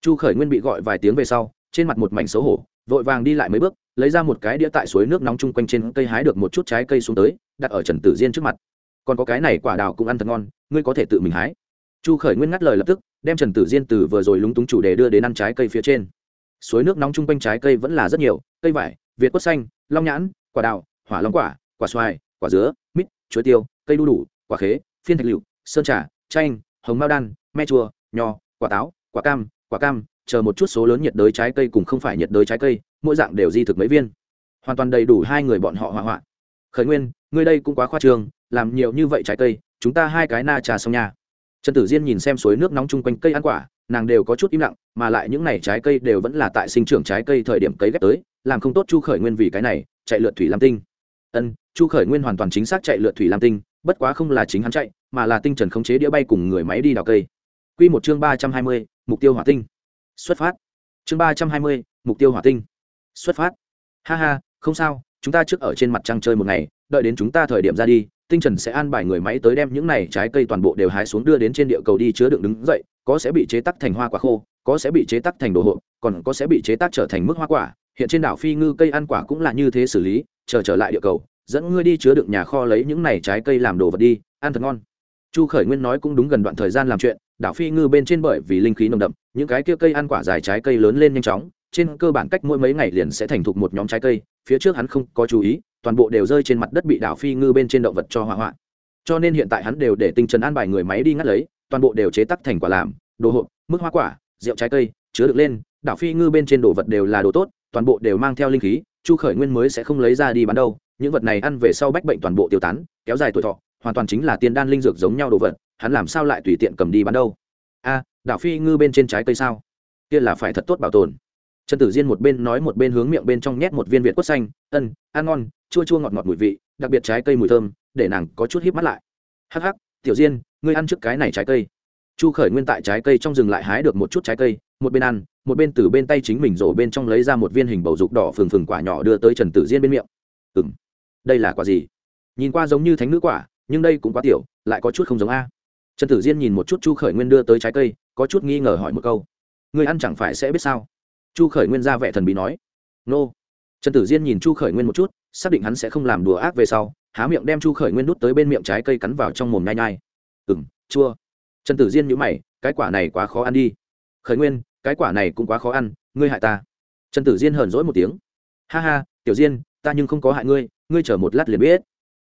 Chu khởi nguyên bị gọi vài tiếng về sau, trên mặt một mảnh xấu hổ, vội vàng đi lại mấy bước, lấy ra một cái đĩa tại suối nước nóng chung quanh trên cây hái được một chút trái cây xuống tới, đặt ở trần tử diên trước mặt. Còn có cái này quả đào cũng ăn thật ngon, ngươi có thể tự mình hái. Chu khởi nguyên ngắt lời lập tức, đem trần tử diên từ vừa rồi lúng túng chủ đề đưa đến ăn trái cây phía trên. Suối nước nóng chung quanh trái cây vẫn là rất nhiều, cây vải, việt quất xanh, long nhãn, quả đào, hỏa long quả quả xoài, quả dứa, mít, chuối tiêu, cây đu đủ, quả khế, phiên thạch lựu, sơn trà, chanh hồng mao đan, me chua, nho, quả táo, quả cam quả cam, chờ một chút số lớn nhiệt đới trái cây cùng không phải nhiệt đới trái cây, mỗi dạng đều di thực mấy viên. Hoàn toàn đầy đủ hai người bọn họ hỏa hoạn. Khởi nguyên, ngươi đây cũng quá khoa trương, làm nhiều như vậy trái cây, chúng ta hai cái na trà xong nhà. Trần tử diên nhìn xem suối nước nóng chung quanh cây ăn quả, nàng đều có chút im lặng, mà lại những n à y trái cây đều vẫn là tại sinh trưởng trái cây thời điểm cấy ghép tới, làm không tốt chu khởi nguyên vì cái này, chạy lượt thủy lam tinh. Ân, chu khởi nguyên hoàn toàn chính xác chạy lượt thủy lam tinh bất quá không là chính hắn chạy, mà là tinh trần khống chế đĩa bay cùng người máy đi đào cây. Q một chương ba trăm hai mươi, mục tiêu hỏa tinh. Xuất phát. Chương ba trăm hai mươi, mục tiêu hỏa tinh. Xuất phát. Ha ha, không sao, chúng ta trước ở trên mặt trăng chơi một ngày, đợi đến chúng ta thời điểm ra đi, tinh trần sẽ an bài người máy tới đem những này trái cây toàn bộ đều hái xuống đưa đến trên địa cầu đi chứa đựng đứng dậy, có sẽ bị chế tắc thành hoa quả khô, có sẽ bị chế tắc thành đồ hộp, còn có sẽ bị chế tác trở thành mức hoa quả. Hiện trên đảo phi ngư cây ăn quả cũng là như thế xử lý, chờ trở lại địa cầu dẫn ngươi đi chứa đựng nhà kho lấy những này trái cây làm đồ vật đi, ăn thật ngon. Chu khởi nguyên nói cũng đúng gần đoạn thời gian làm chuyện, đảo phi ngư bên trên bởi vì linh khí nồng đậm, những cái kia cây ăn quả dài trái cây lớn lên nhanh chóng, trên cơ bản cách mỗi mấy ngày liền sẽ thành thục một nhóm trái cây, phía trước hắn không có chú ý, toàn bộ đều rơi trên mặt đất bị đảo phi ngư bên trên động vật cho hỏa hoạn. Cho nên hiện tại hắn đều để tinh trần an bài người máy đi ngắt lấy, toàn bộ đều chế tắc thành quả làm, đồ hộp, mức hoa quả, rượu trái cây, chứa được lên, đảo phi ngư bên trên đồ vật đều là đồ tốt, toàn bộ đều mang theo linh khí, chu khởi nguyên mới sẽ không lấy ra đi bán đâu những vật này ăn về sau bách bệnh toàn bộ tiêu tán, kéo dài tuổi thọ, hoàn toàn chính là tiên đan linh dược giống nhau đồ vật, hắn làm sao lại tùy tiện cầm đi bán đâu? A đảo phi ngư bên trên trái cây sao? Kia là phải thật tốt bảo tồn. Trần tử diên một bên nói một bên hướng miệng bên trong nhét một viên việt quất xanh, ân, ăn ngon, chua chua ngọt ngọt mùi vị, đặc biệt trái cây mùi thơm, để nàng có chút híp mắt lại. Hắc hắc, tiểu diên, ngươi ăn trước cái này trái cây. Chu khởi nguyên tại trái cây trong rừng lại hái được một chút trái cây, một bên ăn, một bên từ bên tay chính mình rổ bên trong lấy ra một viên hình bầu dục đỏ phừng phừng quả nhỏ đưa tới trần tử diên bên miệng. Ừ đây là quả gì? Nhìn qua giống như thánh nữ quả, nhưng đây cũng quá tiểu, lại có chút không giống a. Trần tử diên nhìn một chút chu khởi nguyên đưa tới trái cây, có chút nghi ngờ hỏi một câu. Người ăn chẳng phải sẽ biết sao? Chu khởi nguyên ra vẻ thần bí nói. Nô. Trần tử diên nhìn chu khởi nguyên một chút, xác định hắn sẽ không làm đùa ác về sau, há miệng đem chu khởi nguyên đút tới bên miệng trái cây cắn vào trong mồm nhai nhai. Ừ m chua. Trần tử diên nhữ mày, cái quả này quá khó ăn đi. Khởi nguyên, cái quả này cũng quá khó ăn, ngươi hại ta. Trần tử diên hờn dỗi một tiếng. Ha ha, tiểu diên ta nhưng không có hại ngươi ngươi chở một lát liền biết.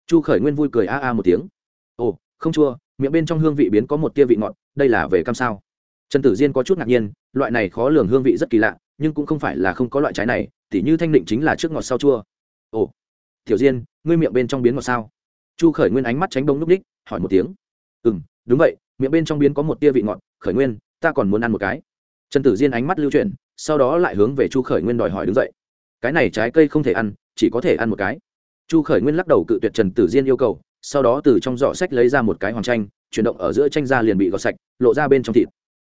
Chu khởi nguyên vui cười a a một tiếng. Ồ, không chua, miệng bên trong hương vị biến có một tia vị ngọt, đây là về cam sao? Trần tử diên có chút ngạc nhiên, loại này khó lường hương vị rất kỳ lạ, nhưng cũng không phải là không có loại trái này, tỉ như thanh định chính là trước ngọt sau chua. Ồ, tiểu diên, ngươi miệng bên trong biến ngọt sao? Chu khởi nguyên ánh mắt tránh bông núp ních hỏi một tiếng. Ừ m đúng vậy, miệng bên trong biến có một tia vị ngọt, khởi nguyên, ta còn muốn ăn một cái. Trần tử diên ánh mắt lưu chuyển, sau đó lại hướng về chu khởi nguyên đòi hỏi đứng dậy. Cái này trái cây không thể ăn chỉ có thể ăn một cái. Chu khởi nguyên lắc đầu cự tuyệt trần tử diên yêu cầu sau đó từ trong giỏ sách lấy ra một cái hoàng tranh, chuyển động ở giữa tranh ra liền bị gọt sạch lộ ra bên trong thịt.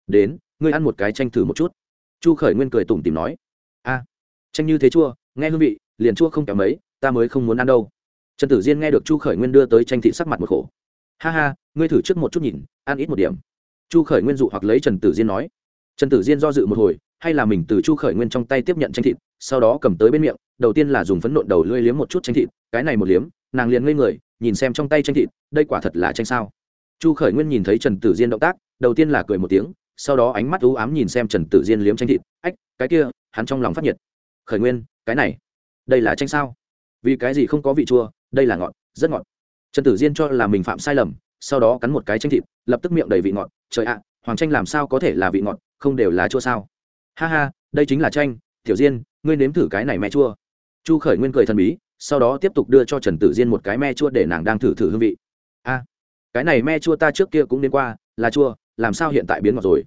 Đến ngươi ăn một cái tranh thử một chút. Chu khởi nguyên cười tủm tìm nói. A tranh như thế chua nghe hương vị liền chua không kém mấy ta mới không muốn ăn đâu. Trần tử diên nghe được chu khởi nguyên đưa tới tranh thị sắc mặt một khổ. Ha ha ngươi thử trước một chút nhìn ăn ít một điểm. Chu khởi nguyên dụ hoặc lấy trần tử diên nói. Trần tử diên do dự một hồi hay là mình từ chu khởi nguyên trong tay tiếp nhận tranh thịt sau đó cầm tới bên miệng đầu tiên là dùng phấn nộn đầu lưỡi liếm một chút tranh thịt, cái này một liếm, nàng liền ngây người, nhìn xem trong tay tranh thịt, đây quả thật là tranh sao. Chu khởi nguyên nhìn thấy trần tử diên động tác, đầu tiên là cười một tiếng, sau đó ánh mắt u ám nhìn xem trần tử diên liếm tranh thịt, ách, cái kia, hắn trong lòng phát nhiệt. Khởi nguyên, cái này, đây là tranh sao? Vì cái gì không có vị chua, đây là ngọt, rất ngọt. Trần tử diên cho là mình phạm sai lầm, sau đó cắn một cái tranh thịt, lập tức miệng đầy vị ngọt, trời ạ, hoàng tranh làm sao có thể là vị ngọt, không đều là chua sao? Ha ha, đây chính là tranh tiểu diên, ngươi nếm thử cái này mẹ chua chu khởi nguyên cười thần bí, sau đó tiếp tục đưa cho trần tử diên một cái me chua để nàng đang thử thử hương vị. A, cái này me chua ta trước kia cũng đến qua, là chua, làm sao hiện tại biến ngọt rồi?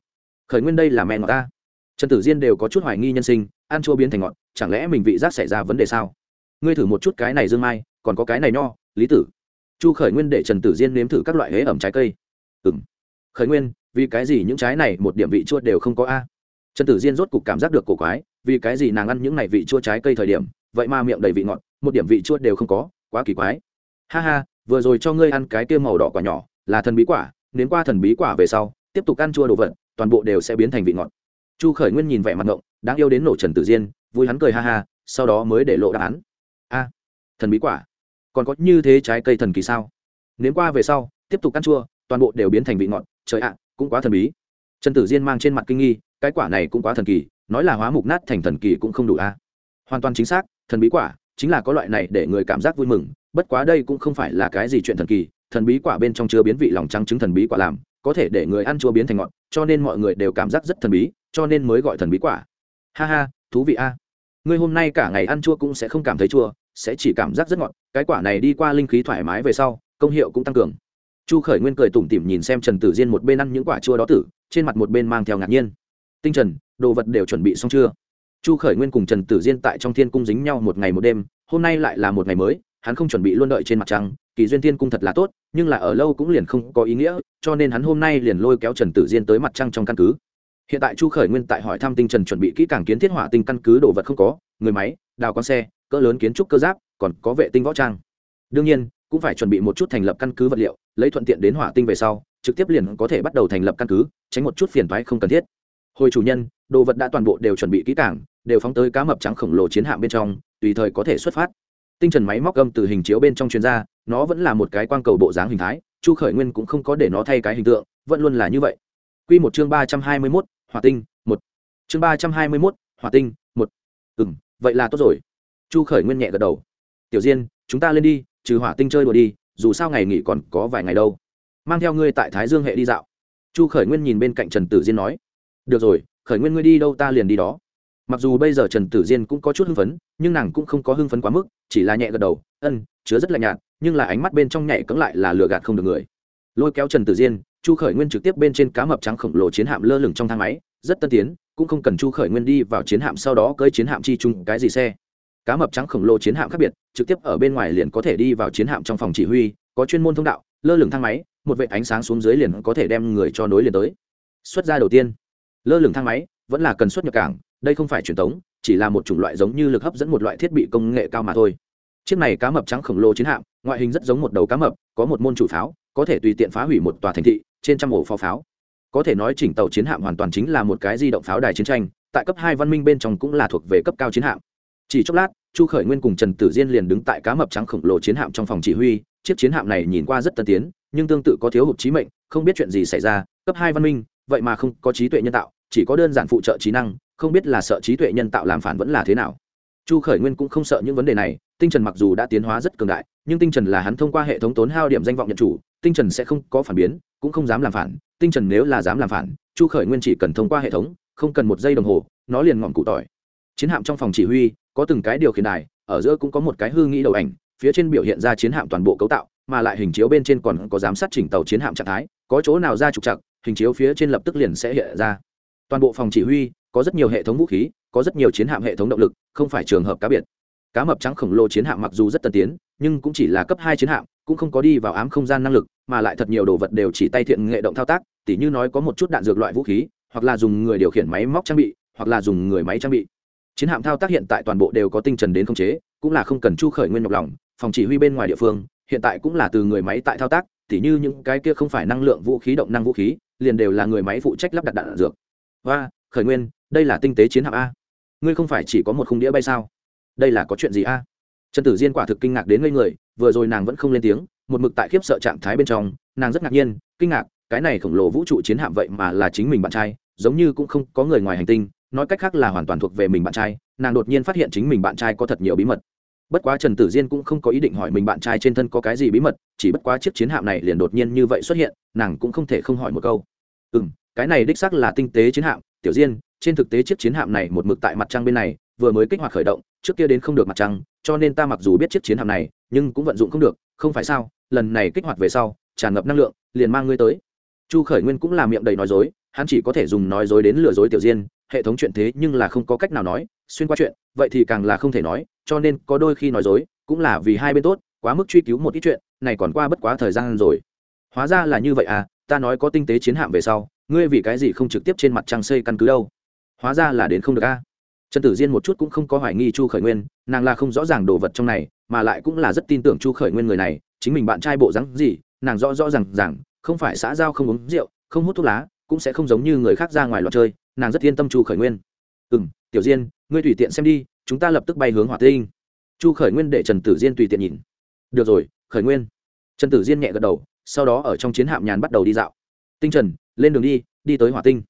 Khởi nguyên đây là me ngọt ta. Trần tử diên đều có chút hoài nghi nhân sinh, ăn chua biến thành ngọt, chẳng lẽ mình vị giác xảy ra vấn đề sao? Ngươi thử một chút cái này dương mai, còn có cái này nho, lý tử. Chu khởi nguyên để trần tử diên nếm thử các loại hế ẩm trái cây. Ừ m khởi nguyên, vì cái gì những trái này một điểm vị chua đều không có a? Trần tử diên rốt cục cảm giác được cổ quái, vì cái gì nàng ăn những này vị chua trái cây thời điểm vậy mà miệng đầy vị ngọt, một điểm vị chua đều không có, quá kỳ quái. Ha ha, vừa rồi cho ngươi ăn cái kia màu đỏ quả nhỏ, là thần bí quả nến qua thần bí quả về sau, tiếp tục ăn chua đồ vật, toàn bộ đều sẽ biến thành vị ngọt. Chu khởi nguyên nhìn vẻ mặt ngộng, đáng yêu đến nổ trần tử diên, vui hắn cười ha ha, sau đó mới để lộ đáp án. A, thần bí quả, còn có như thế trái cây thần kỳ sao? Nếm qua về sau, tiếp tục ăn chua, toàn bộ đều biến thành vị ngọt, trời ạ, cũng quá thần bí. Trần tử diên mang trên mặt kinh nghi, cái quả này cũng quá thần kỳ, nói là hóa mục nát thành thần kỳ cũng không đủ a. Hoàn toàn chính xác thần bí quả, chính là có loại này để người cảm giác vui mừng, bất quá đây cũng không phải là cái gì chuyện thần kỳ, thần bí quả bên trong chứa biến vị lòng trắng trứng thần bí quả làm, có thể để người ăn chua biến thành ngọt, cho nên mọi người đều cảm giác rất thần bí, cho nên mới gọi thần bí quả. Ha ha, thú vị a. À. ngươi hôm nay cả ngày ăn chua cũng sẽ không cảm thấy chua, sẽ chỉ cảm giác rất ngọt, cái quả này đi qua linh khí thoải mái về sau, công hiệu cũng tăng cường. Chu khởi nguyên cười tủm tỉm nhìn xem trần tử diên một bên ăn những quả chua đó tử, trên mặt một bên mang theo ngạc nhiên. Tinh trần, đồ vật đều chuẩn bị xong chưa? Chu khởi nguyên cùng trần tử diên tại trong thiên cung dính nhau một ngày một đêm, hôm nay lại là một ngày mới, hắn không chuẩn bị luôn đợi trên mặt trăng, kỳ duyên thiên cung thật là tốt, nhưng là ở lâu cũng liền không có ý nghĩa, cho nên hắn hôm nay liền lôi kéo trần tử diên tới mặt trăng trong căn cứ. Hiện tại chu khởi nguyên tại hỏi thăm tinh trần chuẩn bị kỹ càng kiến thiết hỏa tinh căn cứ đồ vật không có, người máy, đào con xe, cỡ lớn kiến trúc cơ giáp, còn có vệ tinh võ trang. Đương nhiên, cũng phải chuẩn bị một chút thành lập căn cứ vật liệu, lấy thuận tiện đến hỏa tinh về sau, trực tiếp liền có thể bắt đầu thành lập căn cứ, tránh một chút phiền thoái không cần thiết. Hồi chủ nhân, đồ vật đã toàn bộ đều chuẩn bị kỹ càng đều phóng tới cá mập trắng khổng lồ chiến hạm bên trong, tùy thời có thể xuất phát. Tinh trần máy móc âm từ hình chiếu bên trong chuyên gia, nó vẫn là một cái quang cầu bộ dáng hình thái, chu khởi nguyên cũng không có để nó thay cái hình tượng, vẫn luôn là như vậy. Q một chương ba trăm hai mươi mốt, hỏa tinh, một. Chương ba trăm hai mươi mốt, hỏa tinh, một. Ừ m vậy là tốt rồi. Chu khởi nguyên nhẹ gật đầu. Tiểu diên, chúng ta lên đi, trừ hỏa tinh chơi đùa đi, dù sao ngày nghỉ còn có vài ngày đâu. Mang theo ngươi tại thái dương hệ đi dạo. Chu khởi nguyên nhìn bên cạnh trần tử diên nói. Được rồi, khởi nguyên ngươi đi đâu ta liền đi đó mặc dù bây giờ trần tử diên cũng có chút hưng phấn, nhưng nàng cũng không có hưng phấn quá mức, chỉ là nhẹ gật đầu, ân, chứa rất lạnh nhạt, nhưng là ánh mắt bên trong nhảy cứng lại là lừa gạt không được người. Lôi kéo trần tử diên, chu khởi nguyên trực tiếp bên trên cá mập trắng khổng lồ chiến hạm lơ lửng trong thang máy, rất tân tiến, cũng không cần chu khởi nguyên đi vào chiến hạm sau đó cơi chiến hạm chi chung cái gì xe. Cá mập trắng khổng lồ chiến hạm khác biệt, trực tiếp ở bên ngoài liền có thể đi vào chiến hạm trong phòng chỉ huy, có chuyên môn thông đạo, lơ lửng thang máy, một vệ ánh sáng xuống dưới liền có thể đem người cho nối liền tới. Xuất ra đầu tiên. Lơ lửng thang máy, vẫn là cần xuất nhập cảng đây không phải truyền thống, chỉ là một chủng loại giống như lực hấp dẫn một loại thiết bị công nghệ cao mà thôi. Chiếc này cá mập trắng khổng lồ chiến hạm, ngoại hình rất giống một đầu cá mập, có một môn chủ pháo, có thể tùy tiện phá hủy một tòa thành thị, trên trăm ổ pháo pháo. Có thể nói chỉnh tàu chiến hạm hoàn toàn chính là một cái di động pháo đài chiến tranh, tại cấp hai văn minh bên trong cũng là thuộc về cấp cao chiến hạm. Chỉ chốc lát, chu khởi nguyên cùng trần tử diên liền đứng tại cá mập trắng khổng lồ chiến hạm trong phòng chỉ huy, chiếc chiến hạm này nhìn qua rất tân tiến, nhưng tương tự có thiếu hụt trí mệnh, không biết chuyện gì xảy ra, cấp hai văn minh, vậy mà không có trí tuệ nhân tạo, chỉ có đơn giản phụ trợ trí năng không biết là sợ trí tuệ nhân tạo làm phản vẫn là thế nào. Chu khởi nguyên cũng không sợ những vấn đề này, tinh trần mặc dù đã tiến hóa rất cường đại, nhưng tinh trần là hắn thông qua hệ thống tốn hao điểm danh vọng nhận chủ, tinh trần sẽ không có phản biến, cũng không dám làm phản, tinh trần nếu là dám làm phản, chu khởi nguyên chỉ cần thông qua hệ thống, không cần một giây đồng hồ, nó liền ngọn cụ tỏi. Chiến hạm trong phòng chỉ huy, có từng cái điều khiển đài, ở giữa cũng có một cái hư nghĩ đầu ảnh, phía trên biểu hiện ra chiến hạm toàn bộ cấu tạo, mà lại hình chiếu bên trên còn có giám sát chỉnh tàu chiến hạm trạng thái, có chỗ nào ra trục chặt hình chiếu phía trên lập tức liền sẽ hiện ra. Toàn bộ phòng chỉ huy có rất nhiều hệ thống vũ khí, có rất nhiều chiến hạm hệ thống động lực, không phải trường hợp cá biệt. Cá mập trắng khổng lồ chiến hạm mặc dù rất tân tiến, nhưng cũng chỉ là cấp hai chiến hạm, cũng không có đi vào ám không gian năng lực, mà lại thật nhiều đồ vật đều chỉ tay thiện nghệ động thao tác, tỉ như nói có một chút đạn dược loại vũ khí, hoặc là dùng người điều khiển máy móc trang bị, hoặc là dùng người máy trang bị. Chiến hạm thao tác hiện tại toàn bộ đều có tinh trần đến không chế, cũng là không cần chu khởi nguyên nhọc lòng, phòng chỉ huy bên ngoài địa phương, hiện tại cũng là từ người máy tại thao tác, tỉ như những cái kia không phải năng lượng vũ khí, động năng vũ khí, liền đều là người máy phụ trách lắp đặt đạn dược. Và khởi nguyên đây là tinh tế chiến hạm a. Ngươi không phải chỉ có một khung đĩa bay sao? Đây là có chuyện gì a? Trần tử diên quả thực kinh ngạc đến ngây người, vừa rồi nàng vẫn không lên tiếng, một mực tại khiếp sợ trạng thái bên trong, nàng rất ngạc nhiên, kinh ngạc, cái này khổng lồ vũ trụ chiến hạm vậy mà là chính mình bạn trai, giống như cũng không có người ngoài hành tinh, nói cách khác là hoàn toàn thuộc về mình bạn trai, nàng đột nhiên phát hiện chính mình bạn trai có thật nhiều bí mật. Bất quá trần tử diên cũng không có ý định hỏi mình bạn trai trên thân có cái gì bí mật, chỉ bất quá chiếc chiến hạm này liền đột nhiên như vậy xuất hiện, nàng cũng không thể không hỏi một câu. Ừ m cái này đích xác là tinh tế chiến hạm, tiểu diên trên thực tế chiếc chiến hạm này một mực tại mặt trăng bên này, vừa mới kích hoạt khởi động, trước kia đến không được mặt trăng, cho nên ta mặc dù biết chiếc chiến hạm này, nhưng cũng vận dụng không được, không phải sao? Lần này kích hoạt về sau, tràn ngập năng lượng, liền mang ngươi tới. Chu khởi nguyên cũng là miệng đầy nói dối, hắn chỉ có thể dùng nói dối đến lừa dối tiểu diên, hệ thống chuyện thế nhưng là không có cách nào nói, xuyên qua chuyện, vậy thì càng là không thể nói, cho nên có đôi khi nói dối, cũng là vì hai bên tốt, quá mức truy cứu một ít chuyện, này còn qua bất quá thời gian rồi. Hóa ra là như vậy à ta nói có tinh tế chiến hạm về sau, ngươi vì cái gì không trực tiếp trên mặt trăng xây căn cứ đâu? Hóa ra là đến không được a. Trần tử diên một chút cũng không có hoài nghi chu khởi nguyên, nàng là không rõ ràng đồ vật trong này, mà lại cũng là rất tin tưởng chu khởi nguyên người này, chính mình bạn trai bộ rắn gì, nàng rõ rõ rằng rằng không phải xã giao không uống rượu, không hút thuốc lá, cũng sẽ không giống như người khác ra ngoài loạt chơi, nàng rất yên tâm chu khởi nguyên. Ừ m tiểu diên, ngươi tùy tiện xem đi, chúng ta lập tức bay hướng hỏa tinh. Chu khởi nguyên để trần tử diên tùy tiện nhìn. Được rồi, khởi nguyên. Trần tử diên nhẹ gật đầu, sau đó ở trong chiến hạm nhàn bắt đầu đi dạo. Tinh trần, lên đường đi đi tới hỏa tinh.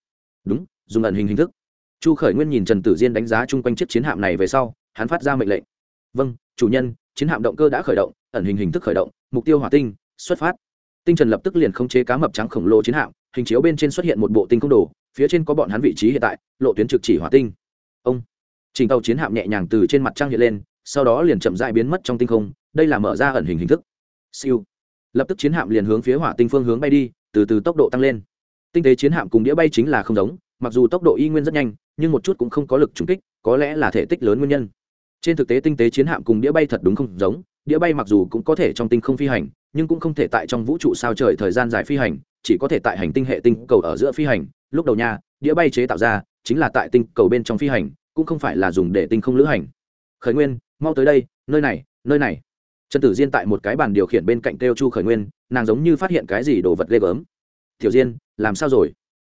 Đúng, dùng ẩn hình hình thức chu khởi nguyên nhìn trần tử diên đánh giá chung quanh chiếc chiến hạm này về sau, hắn phát ra mệnh lệnh. Vâng chủ nhân, chiến hạm động cơ đã khởi động, ẩn hình hình thức khởi động, mục tiêu hỏa tinh, xuất phát. Tinh trần lập tức liền khống chế cá mập trắng khổng lồ chiến hạm, hình chiếu bên trên xuất hiện một bộ tinh không đồ, phía trên có bọn hắn vị trí hiện tại, lộ tuyến trực chỉ hỏa tinh. Ông! Trình tàu chiến hạm nhẹ nhàng từ trên mặt trăng hiện lên, sau đó liền chậm dại biến mất trong tinh không, đây là mở ra ẩn hình hình thức. Siêu! Lập tức chiến hạm liền hướng phía hỏa tinh phương hướng bay đi, từ từ tốc độ tăng lên. Tinh tế chiến hạm cùng đĩa bay chính là không giống, mặc dù tốc độ y nguyên rất nhanh nhưng một chút cũng không có lực trúng kích, có lẽ là thể tích lớn nguyên nhân. Trên thực tế tinh tế chiến hạm cùng đĩa bay thật đúng không giống, đĩa bay mặc dù cũng có thể trong tinh không phi hành, nhưng cũng không thể tại trong vũ trụ sao trời thời gian dài phi hành, chỉ có thể tại hành tinh hệ tinh cầu ở giữa phi hành. Lúc đầu nha, đĩa bay chế tạo ra chính là tại tinh cầu bên trong phi hành, cũng không phải là dùng để tinh không lữ hành. Khởi nguyên, mau tới đây, nơi này nơi này. Trần tử diên tại một cái bàn điều khiển bên cạnh kêu chu khởi nguyên, nàng giống như phát hiện cái gì đồ vật ghê gớm. Tiểu diên, làm sao rồi?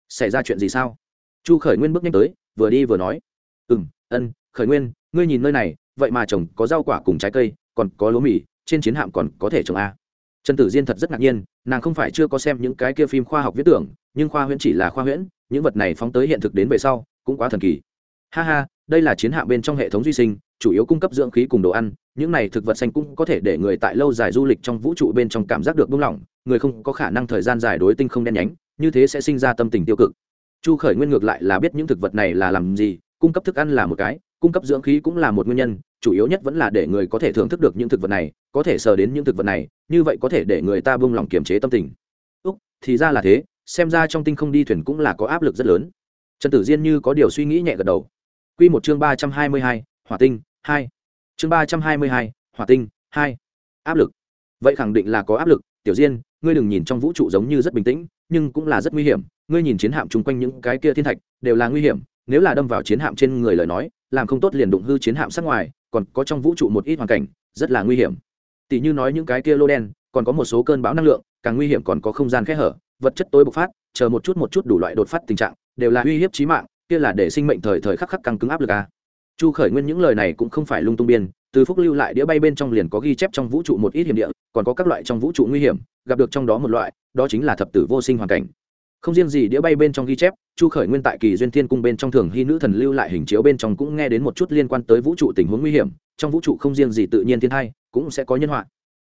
Xảy ra chuyện gì sao? Chu khởi nguyên bước nhanh tới vừa đi vừa nói. Ừ m ân, khởi nguyên, ngươi nhìn nơi này, vậy mà trồng có rau quả cùng trái cây, còn có lúa mì, trên chiến hạm còn có thể trồng a. Trần tử diên thật rất ngạc nhiên, nàng không phải chưa có xem những cái kia phim khoa học viết tưởng, nhưng khoa huyễn chỉ là khoa huyễn, những vật này phóng tới hiện thực đến về sau, cũng quá thần kỳ. Ha ha, đây là chiến hạm bên trong hệ thống duy sinh, chủ yếu cung cấp dưỡng khí cùng đồ ăn, những này thực vật xanh cũng có thể để người tại lâu dài du lịch trong vũ trụ bên trong cảm giác được buông lỏng, người không có khả năng thời gian dài đối tinh không đen nhánh, như thế sẽ sinh ra tâm tình tiêu cực chu khởi nguyên ngược lại là biết những thực vật này là làm gì, cung cấp thức ăn là một cái, cung cấp dưỡng khí cũng là một nguyên nhân, chủ yếu nhất vẫn là để người có thể thưởng thức được những thực vật này, có thể sờ đến những thực vật này, như vậy có thể để người ta buông lỏng kiềm chế tâm tình. Úc, thì ra là thế, xem ra trong tinh không đi thuyền cũng là có áp lực rất lớn. Trần tử diên như có điều suy nghĩ nhẹ gật đầu. Q một chương ba trăm hai mươi hai, hỏa tinh, hai. Chương ba trăm hai mươi hai, hỏa tinh, hai. Áp lực. Vậy khẳng định là có áp lực, tiểu diên, ngươi đừng nhìn trong vũ trụ giống như rất bình tĩnh, nhưng cũng là rất nguy hiểm ngươi nhìn chiến hạm chung quanh những cái kia thiên thạch, đều là nguy hiểm, nếu là đâm vào chiến hạm trên người lời nói, làm không tốt liền đụng hư chiến hạm sát ngoài, còn có trong vũ trụ một ít hoàn cảnh, rất là nguy hiểm. Tỷ như nói những cái kia lô đen, còn có một số cơn bão năng lượng, càng nguy hiểm còn có không gian khe hở, vật chất tối bộc phát, chờ một chút một chút đủ loại đột phát tình trạng, đều là uy hiếp chí mạng, kia là để sinh mệnh thời thời khắc khắc căng cứng áp lực a. Chu khởi nguyên những lời này cũng không phải lung tung biên, từ phúc lưu lại đĩa bay bên trong liền có ghi chép trong vũ trụ một ít hiểm địa, còn có các loại trong vũ trụ nguy hiểm, gặp được trong đó một loại, đó chính là thập tử vô sinh hoàn cảnh không riêng gì đĩa bay bên trong ghi chép, chu khởi nguyên tại kỳ duyên thiên cung bên trong thường hy nữ thần lưu lại hình chiếu bên trong cũng nghe đến một chút liên quan tới vũ trụ tình huống nguy hiểm, trong vũ trụ không riêng gì tự nhiên thiên thai cũng sẽ có nhân họa.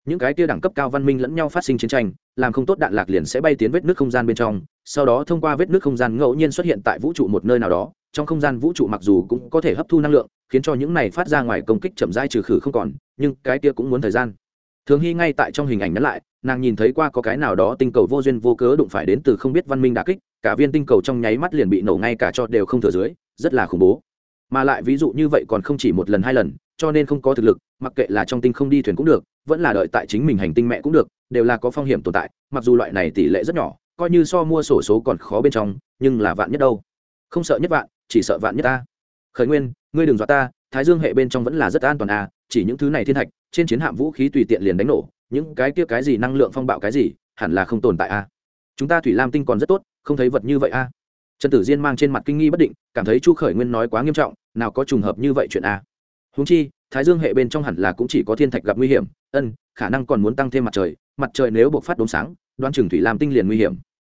Những cái kia đẳng cấp cao văn minh lẫn nhau phát sinh chiến tranh, làm không tốt đạn lạc liền sẽ bay tiến vết nước không gian bên trong, sau đó thông qua vết nước không gian ngẫu nhiên xuất hiện tại vũ trụ một nơi nào đó, trong không gian vũ trụ mặc dù cũng có thể hấp thu năng lượng, khiến cho những này phát ra ngoài công kích chậm rãi trừ khử không còn, nhưng cái kia cũng muốn thời gian. Thường hy ngay tại trong hình ảnh nhắn lại nàng nhìn thấy qua có cái nào đó tinh cầu vô duyên vô cớ đụng phải đến từ không biết văn minh đã kích, cả viên tinh cầu trong nháy mắt liền bị nổ ngay cả cho đều không thừa dưới, rất là khủng bố. Mà lại ví dụ như vậy còn không chỉ một lần hai lần, cho nên không có thực lực, mặc kệ là trong tinh không đi thuyền cũng được, vẫn là đợi tại chính mình hành tinh mẹ cũng được, đều là có phong hiểm tồn tại, mặc dù loại này tỷ lệ rất nhỏ, coi như so mua sổ số còn khó bên trong, nhưng là vạn nhất đâu. Không sợ nhất vạn, chỉ sợ vạn nhất ta. Khởi nguyên, ngươi đừng dọa ta, thái dương hệ bên trong vẫn là rất an toàn à chỉ những thứ này thiên thạch, trên chiến hạm vũ khí tùy tiện liền đánh nổ những cái kia cái gì năng lượng phong bạo cái gì, hẳn là không tồn tại à chúng ta thủy lam tinh còn rất tốt, không thấy vật như vậy à trần tử diên mang trên mặt kinh nghi bất định, cảm thấy chu khởi nguyên nói quá nghiêm trọng, nào có trùng hợp như vậy chuyện à húng chi, thái dương hệ bên trong hẳn là cũng chỉ có thiên thạch gặp nguy hiểm, ân, khả năng còn muốn tăng thêm mặt trời mặt trời nếu buộc phát đốm sáng đoan chừng thủy lam tinh liền nguy hiểm.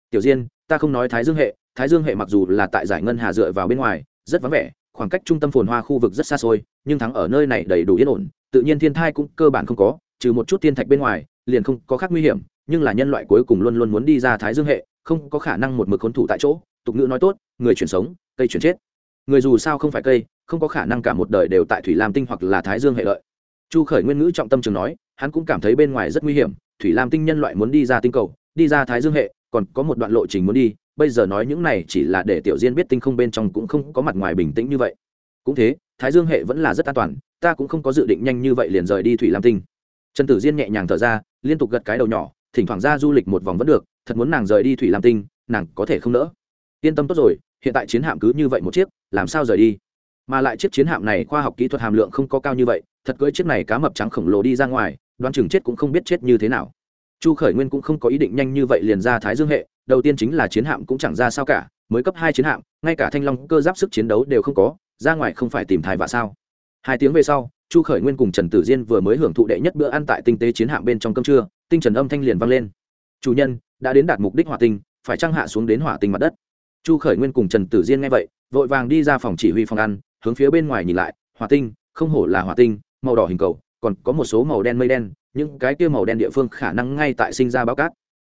Tiểu diên, ta không nói thái dương hệ, thái dương hệ mặc dù là tại giải ngân hà dựa vào bên ngoài, rất vắng vẻ, khoảng cách trung tâm phồn hoa khu vực rất xa xôi, nhưng thắng ở nơi này đầy đủ yên ổn, tự nhiên thiên thai cũng cơ bản không có trừ một chút thiên thạch bên ngoài, liền không có khác nguy hiểm, nhưng là nhân loại cuối cùng luôn luôn muốn đi ra thái dương hệ, không có khả năng một mực khốn thủ tại chỗ, tục ngữ nói tốt, người chuyển sống, cây chuyển chết. Người dù sao không phải cây, không có khả năng cả một đời đều tại thủy lam tinh hoặc là thái dương hệ lợi. Chu khởi nguyên ngữ trọng tâm trường nói, hắn cũng cảm thấy bên ngoài rất nguy hiểm, thủy lam tinh nhân loại muốn đi ra tinh cầu, đi ra thái dương hệ, còn có một đoạn lộ trình muốn đi, bây giờ nói những này chỉ là để tiểu diên biết tinh không bên trong cũng không có mặt ngoài bình tĩnh như vậy. Cũng thế, thái dương hệ vẫn là rất an toàn, ta cũng không có dự định nhanh như vậy liền rời đi thủy lam tinh trần tử diên nhẹ nhàng thở ra, liên tục gật cái đầu nhỏ, thỉnh thoảng ra du lịch một vòng vẫn được, thật muốn nàng rời đi thủy lam tinh, nàng có thể không nỡ. Yên tâm tốt rồi, hiện tại chiến hạm cứ như vậy một chiếc, làm sao rời đi? Mà lại chiếc chiến hạm này khoa học kỹ thuật hàm lượng không có cao như vậy, thật cưỡi chiếc này cá mập trắng khổng lồ đi ra ngoài, đoán chừng chết cũng không biết chết như thế nào. Chu khởi nguyên cũng không có ý định nhanh như vậy liền ra thái dương hệ, đầu tiên chính là chiến hạm cũng chẳng ra sao cả, mới cấp hai chiến hạm, ngay cả thanh long cơ giáp sức chiến đấu đều không có, ra ngoài không phải tìm thai vạ sao? Hai tiếng về sau chu khởi nguyên cùng trần tử diên vừa mới hưởng thụ đệ nhất bữa ăn tại tinh tế chiến hạm bên trong cơm trưa, tinh trần âm thanh liền vang lên. Chủ nhân, đã đến đạt mục đích hỏa tinh, phải trăng hạ xuống đến hỏa tinh mặt đất? Chu khởi nguyên cùng trần tử diên nghe vậy, vội vàng đi ra phòng chỉ huy phòng ăn, hướng phía bên ngoài nhìn lại, hỏa tinh, không hổ là hỏa tinh, màu đỏ hình cầu, còn có một số màu đen mây đen, những cái kia màu đen địa phương khả năng ngay tại sinh ra bao cát.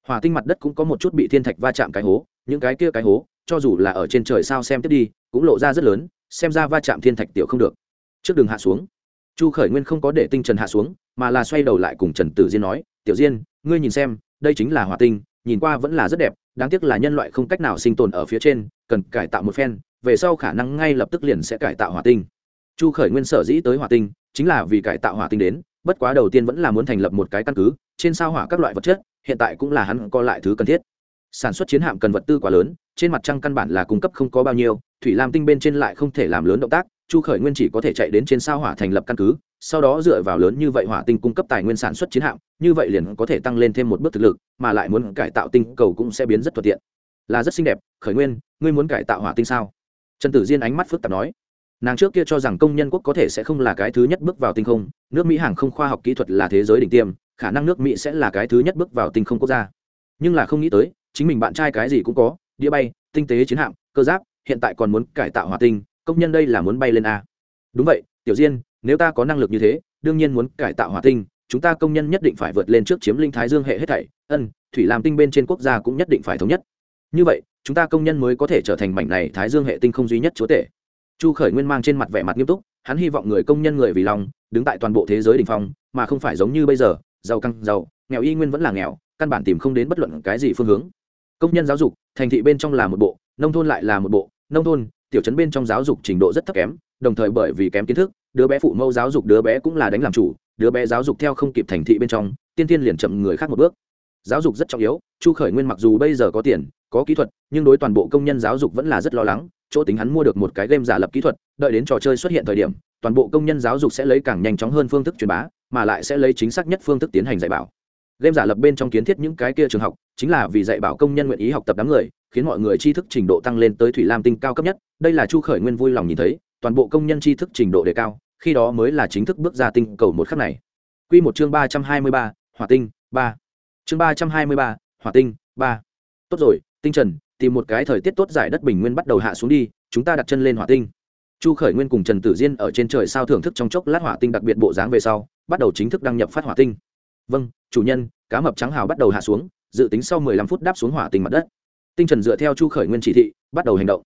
Hỏa tinh mặt đất cũng có một chút bị thiên thạch va chạm cái hố, những cái kia cái hố, cho dù là ở trên trời sao xem tiếp đi, cũng lộ ra rất lớn, xem ra va chạm thiên thạch tiểu không được. Trước đường hạ xuống chu khởi nguyên không có để tinh trần hạ xuống, mà là xoay đầu lại cùng trần tử diên nói, tiểu diên, ngươi nhìn xem, đây chính là hỏa tinh, nhìn qua vẫn là rất đẹp, đáng tiếc là nhân loại không cách nào sinh tồn ở phía trên, cần cải tạo một phen, về sau khả năng ngay lập tức liền sẽ cải tạo hỏa tinh. Chu khởi nguyên sở dĩ tới hỏa tinh, chính là vì cải tạo hỏa tinh đến, bất quá đầu tiên vẫn là muốn thành lập một cái căn cứ, trên sao hỏa các loại vật chất, hiện tại cũng là hắn co lại thứ cần thiết. Sản xuất chiến hạm cần vật tư quá lớn trên mặt trăng căn bản là cung cấp không có bao nhiêu, thủy lam tinh bên trên lại không thể làm lớn động tác, chu khởi nguyên chỉ có thể chạy đến trên sao hỏa thành lập căn cứ, sau đó dựa vào lớn như vậy hỏa tinh cung cấp tài nguyên sản xuất chiến hạm, như vậy liền có thể tăng lên thêm một bước thực lực, mà lại muốn cải tạo tinh cầu cũng sẽ biến rất thuận tiện. Là rất xinh đẹp, khởi nguyên, ngươi muốn cải tạo hỏa tinh sao? Trần tử diên ánh mắt phức tạp nói. Nàng trước kia cho rằng công nhân quốc có thể sẽ không là cái thứ nhất bước vào tinh không, nước mỹ hàng không khoa học kỹ thuật là thế giới đỉnh tiêm, khả năng nước mỹ sẽ là cái thứ nhất bước vào tinh không quốc gia. Nhưng là không nghĩ tới, chính mình bạn trai cái gì cũng có đĩa bay, tinh tế chiến hạm, cơ giáp, hiện tại còn muốn cải tạo hỏa tinh, công nhân đây là muốn bay lên a. Đúng vậy, tiểu diên, nếu ta có năng lực như thế, đương nhiên muốn cải tạo hỏa tinh, chúng ta công nhân nhất định phải vượt lên trước chiếm linh thái dương hệ hết thảy. Ân, thủy làm tinh bên trên quốc gia cũng nhất định phải thống nhất. Như vậy, chúng ta công nhân mới có thể trở thành mảnh này thái dương hệ tinh không duy nhất chúa tể. Chu khởi nguyên mang trên mặt vẻ mặt nghiêm túc, hắn hy vọng người công nhân người vì lòng, đứng tại toàn bộ thế giới đ ỉ n h phong, mà không phải giống như bây giờ, giàu căng giàu, nghèo y nguyên vẫn là nghèo, căn bản tìm không đến bất luận cái gì phương hướng công nhân giáo dục, thành thị bên trong là một bộ, nông thôn lại là một bộ. Nông thôn, tiểu chấn bên trong giáo dục trình độ rất thấp kém, đồng thời bởi vì kém kiến thức, đứa bé phụ mẫu giáo dục đứa bé cũng là đánh làm chủ, đứa bé giáo dục theo không kịp thành thị bên trong, tiên tiên liền chậm người khác một bước. Giáo dục rất trọng yếu, chu khởi nguyên mặc dù bây giờ có tiền, có kỹ thuật, nhưng đối toàn bộ công nhân giáo dục vẫn là rất lo lắng, chỗ tính hắn mua được một cái game giả lập kỹ thuật, đợi đến trò chơi xuất hiện thời điểm, toàn bộ công nhân giáo dục sẽ lấy càng nhanh chóng hơn phương thức truyền bá, mà lại sẽ lấy chính xác nhất phương thức tiến hành dạy bảo game giả lập bên trong kiến thiết những cái kia trường học, chính là vì dạy bảo công nhân nguyện ý học tập đám người, khiến mọi người tri thức trình độ tăng lên tới thủy lam tinh cao cấp nhất. Đây là chu khởi nguyên vui lòng nhìn thấy, toàn bộ công nhân tri thức trình độ đề cao, khi đó mới là chính thức bước ra tinh cầu một khắc này. Quy một chương ba trăm hai mươi ba, hỏa tinh, ba. Chương ba trăm hai mươi ba, hỏa tinh, ba. Tốt rồi, tinh trần, tìm một cái thời tiết tốt giải đất bình nguyên bắt đầu hạ xuống đi, chúng ta đặt chân lên hỏa tinh. Chu khởi nguyên cùng trần tử diên ở trên trời sao thưởng thức trong chốc lát hỏa tinh đặc biệt bộ dáng về sau, bắt đầu chính thức đăng nhập phát hỏa tinh vâng chủ nhân, cá mập trắng hào bắt đầu hạ xuống, dự tính sau 15 phút đáp xuống hỏa tinh mặt đất. Tinh trần dựa theo chu khởi nguyên chỉ thị, bắt đầu hành động.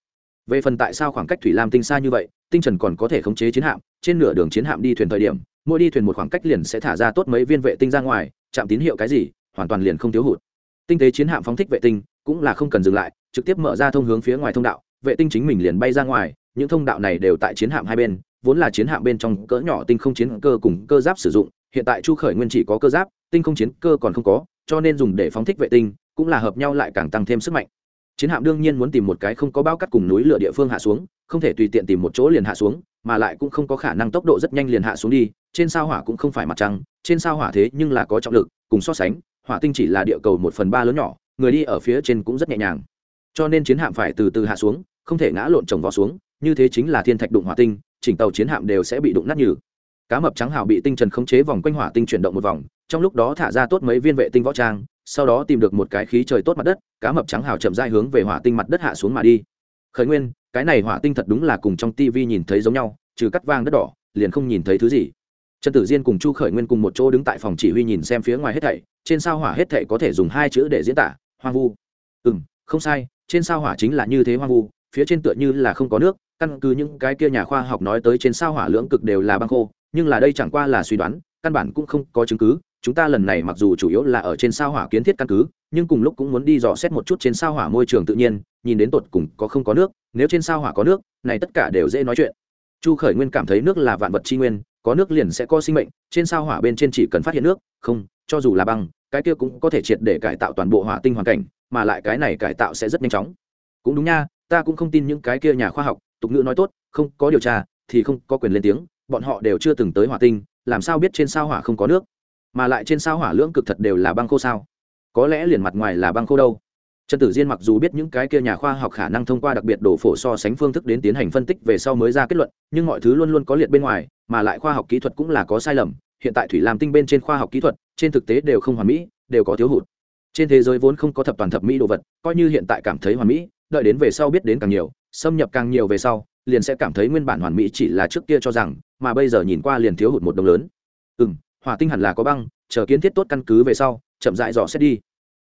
Về phần tại sao khoảng cách thủy lam tinh xa như vậy, tinh trần còn có thể khống chế chiến hạm, trên nửa đường chiến hạm đi thuyền thời điểm, mỗi đi thuyền một khoảng cách liền sẽ thả ra tốt mấy viên vệ tinh ra ngoài, chạm tín hiệu cái gì, hoàn toàn liền không thiếu hụt. Tinh tế chiến hạm phóng thích vệ tinh, cũng là không cần dừng lại, trực tiếp mở ra thông hướng phía ngoài thông đạo, vệ tinh chính mình liền bay ra ngoài, những thông đạo này đều tại chiến hạm hai bên vốn là chiến hạm bên trong cỡ nhỏ tinh không chiến cơ cùng cơ giáp sử dụng, hiện tại chu khởi nguyên chỉ có cơ giáp, tinh không chiến cơ còn không có, cho nên dùng để phóng thích vệ tinh, cũng là hợp nhau lại càng tăng thêm sức mạnh. Chiến hạm đương nhiên muốn tìm một cái không có bao cắt cùng núi lửa địa phương hạ xuống, không thể tùy tiện tìm một chỗ liền hạ xuống, mà lại cũng không có khả năng tốc độ rất nhanh liền hạ xuống đi, trên sao hỏa cũng không phải mặt trăng, trên sao hỏa thế nhưng là có trọng lực, cùng so sánh, hỏa tinh chỉ là địa cầu một phần ba lớn nhỏ, người đi ở phía trên cũng rất nhẹ nhàng. Cho nên chiến hạm phải từ từ hạ xuống, không thể ngã lộn trồng vào xuống, như thế chính là thiên thạch đụng hỏa tinh chỉnh tàu chiến hạm đều sẽ bị đụng nát như cá mập trắng hào bị tinh trần khống chế vòng quanh hỏa tinh chuyển động một vòng, trong lúc đó thả ra tốt mấy viên vệ tinh võ trang, sau đó tìm được một cái khí trời tốt mặt đất, cá mập trắng hào chậm dai hướng về hỏa tinh mặt đất hạ xuống mà đi. Khởi nguyên, cái này hỏa tinh thật đúng là cùng trong tivi nhìn thấy giống nhau, trừ cắt vang đất đỏ, liền không nhìn thấy thứ gì. Trần tử diên cùng chu khởi nguyên cùng một chỗ đứng tại phòng chỉ huy nhìn xem phía ngoài hết thảy, trên sao hỏa hết thảy có thể dùng hai chữ để diễn tả, hoang vu. Ừ m không sai, trên sao hỏa chính là như thế hoang vu phía trên tựa như là không có nước, căn cứ những cái kia nhà khoa học nói tới trên sao hỏa lưỡng cực đều là băng khô, nhưng là đây chẳng qua là suy đoán, căn bản cũng không có chứng cứ. Chúng ta lần này mặc dù chủ yếu là ở trên sao hỏa kiến thiết căn cứ, nhưng cùng lúc cũng muốn đi dò xét một chút trên sao hỏa môi trường tự nhiên, nhìn đến tột cùng có không có nước, nếu trên sao hỏa có nước, này tất cả đều dễ nói chuyện. Chu khởi nguyên cảm thấy nước là vạn vật tri nguyên, có nước liền sẽ có sinh mệnh, trên sao hỏa bên trên chỉ cần phát hiện nước, không, cho dù là băng, cái kia cũng có thể triệt để cải tạo toàn bộ hỏa tinh hoàn cảnh, mà lại cái này cải tạo sẽ rất nhanh chóng. Cũng đúng nha ta cũng không tin những cái kia nhà khoa học, tục ngữ nói tốt, không có điều tra, thì không có quyền lên tiếng, bọn họ đều chưa từng tới hỏa tinh, làm sao biết trên sao hỏa không có nước? Mà lại trên sao hỏa lưỡng cực thật đều là băng khô sao? Có lẽ liền mặt ngoài là băng khô đâu. Trần tử diên mặc dù biết những cái kia nhà khoa học khả năng thông qua đặc biệt đổ phổ so sánh phương thức đến tiến hành phân tích về sau mới ra kết luận, nhưng mọi thứ luôn luôn có liệt bên ngoài, mà lại khoa học kỹ thuật cũng là có sai lầm. Hiện tại thủy làm tinh bên trên khoa học kỹ thuật, trên thực tế đều không hoàn mỹ, đều có thiếu hụt. Trên thế giới vốn không có thập toàn thập mỹ đồ vật, coi như hiện tại cảm thấy hoàn mỹ đợi đến về sau biết đến càng nhiều, xâm nhập càng nhiều về sau, liền sẽ cảm thấy nguyên bản hoàn mỹ chỉ là trước kia cho rằng, mà bây giờ nhìn qua liền thiếu hụt một đồng lớn. Ừ m hỏa tinh hẳn là có băng, chờ kiến thiết tốt căn cứ về sau, chậm dại dò xét đi.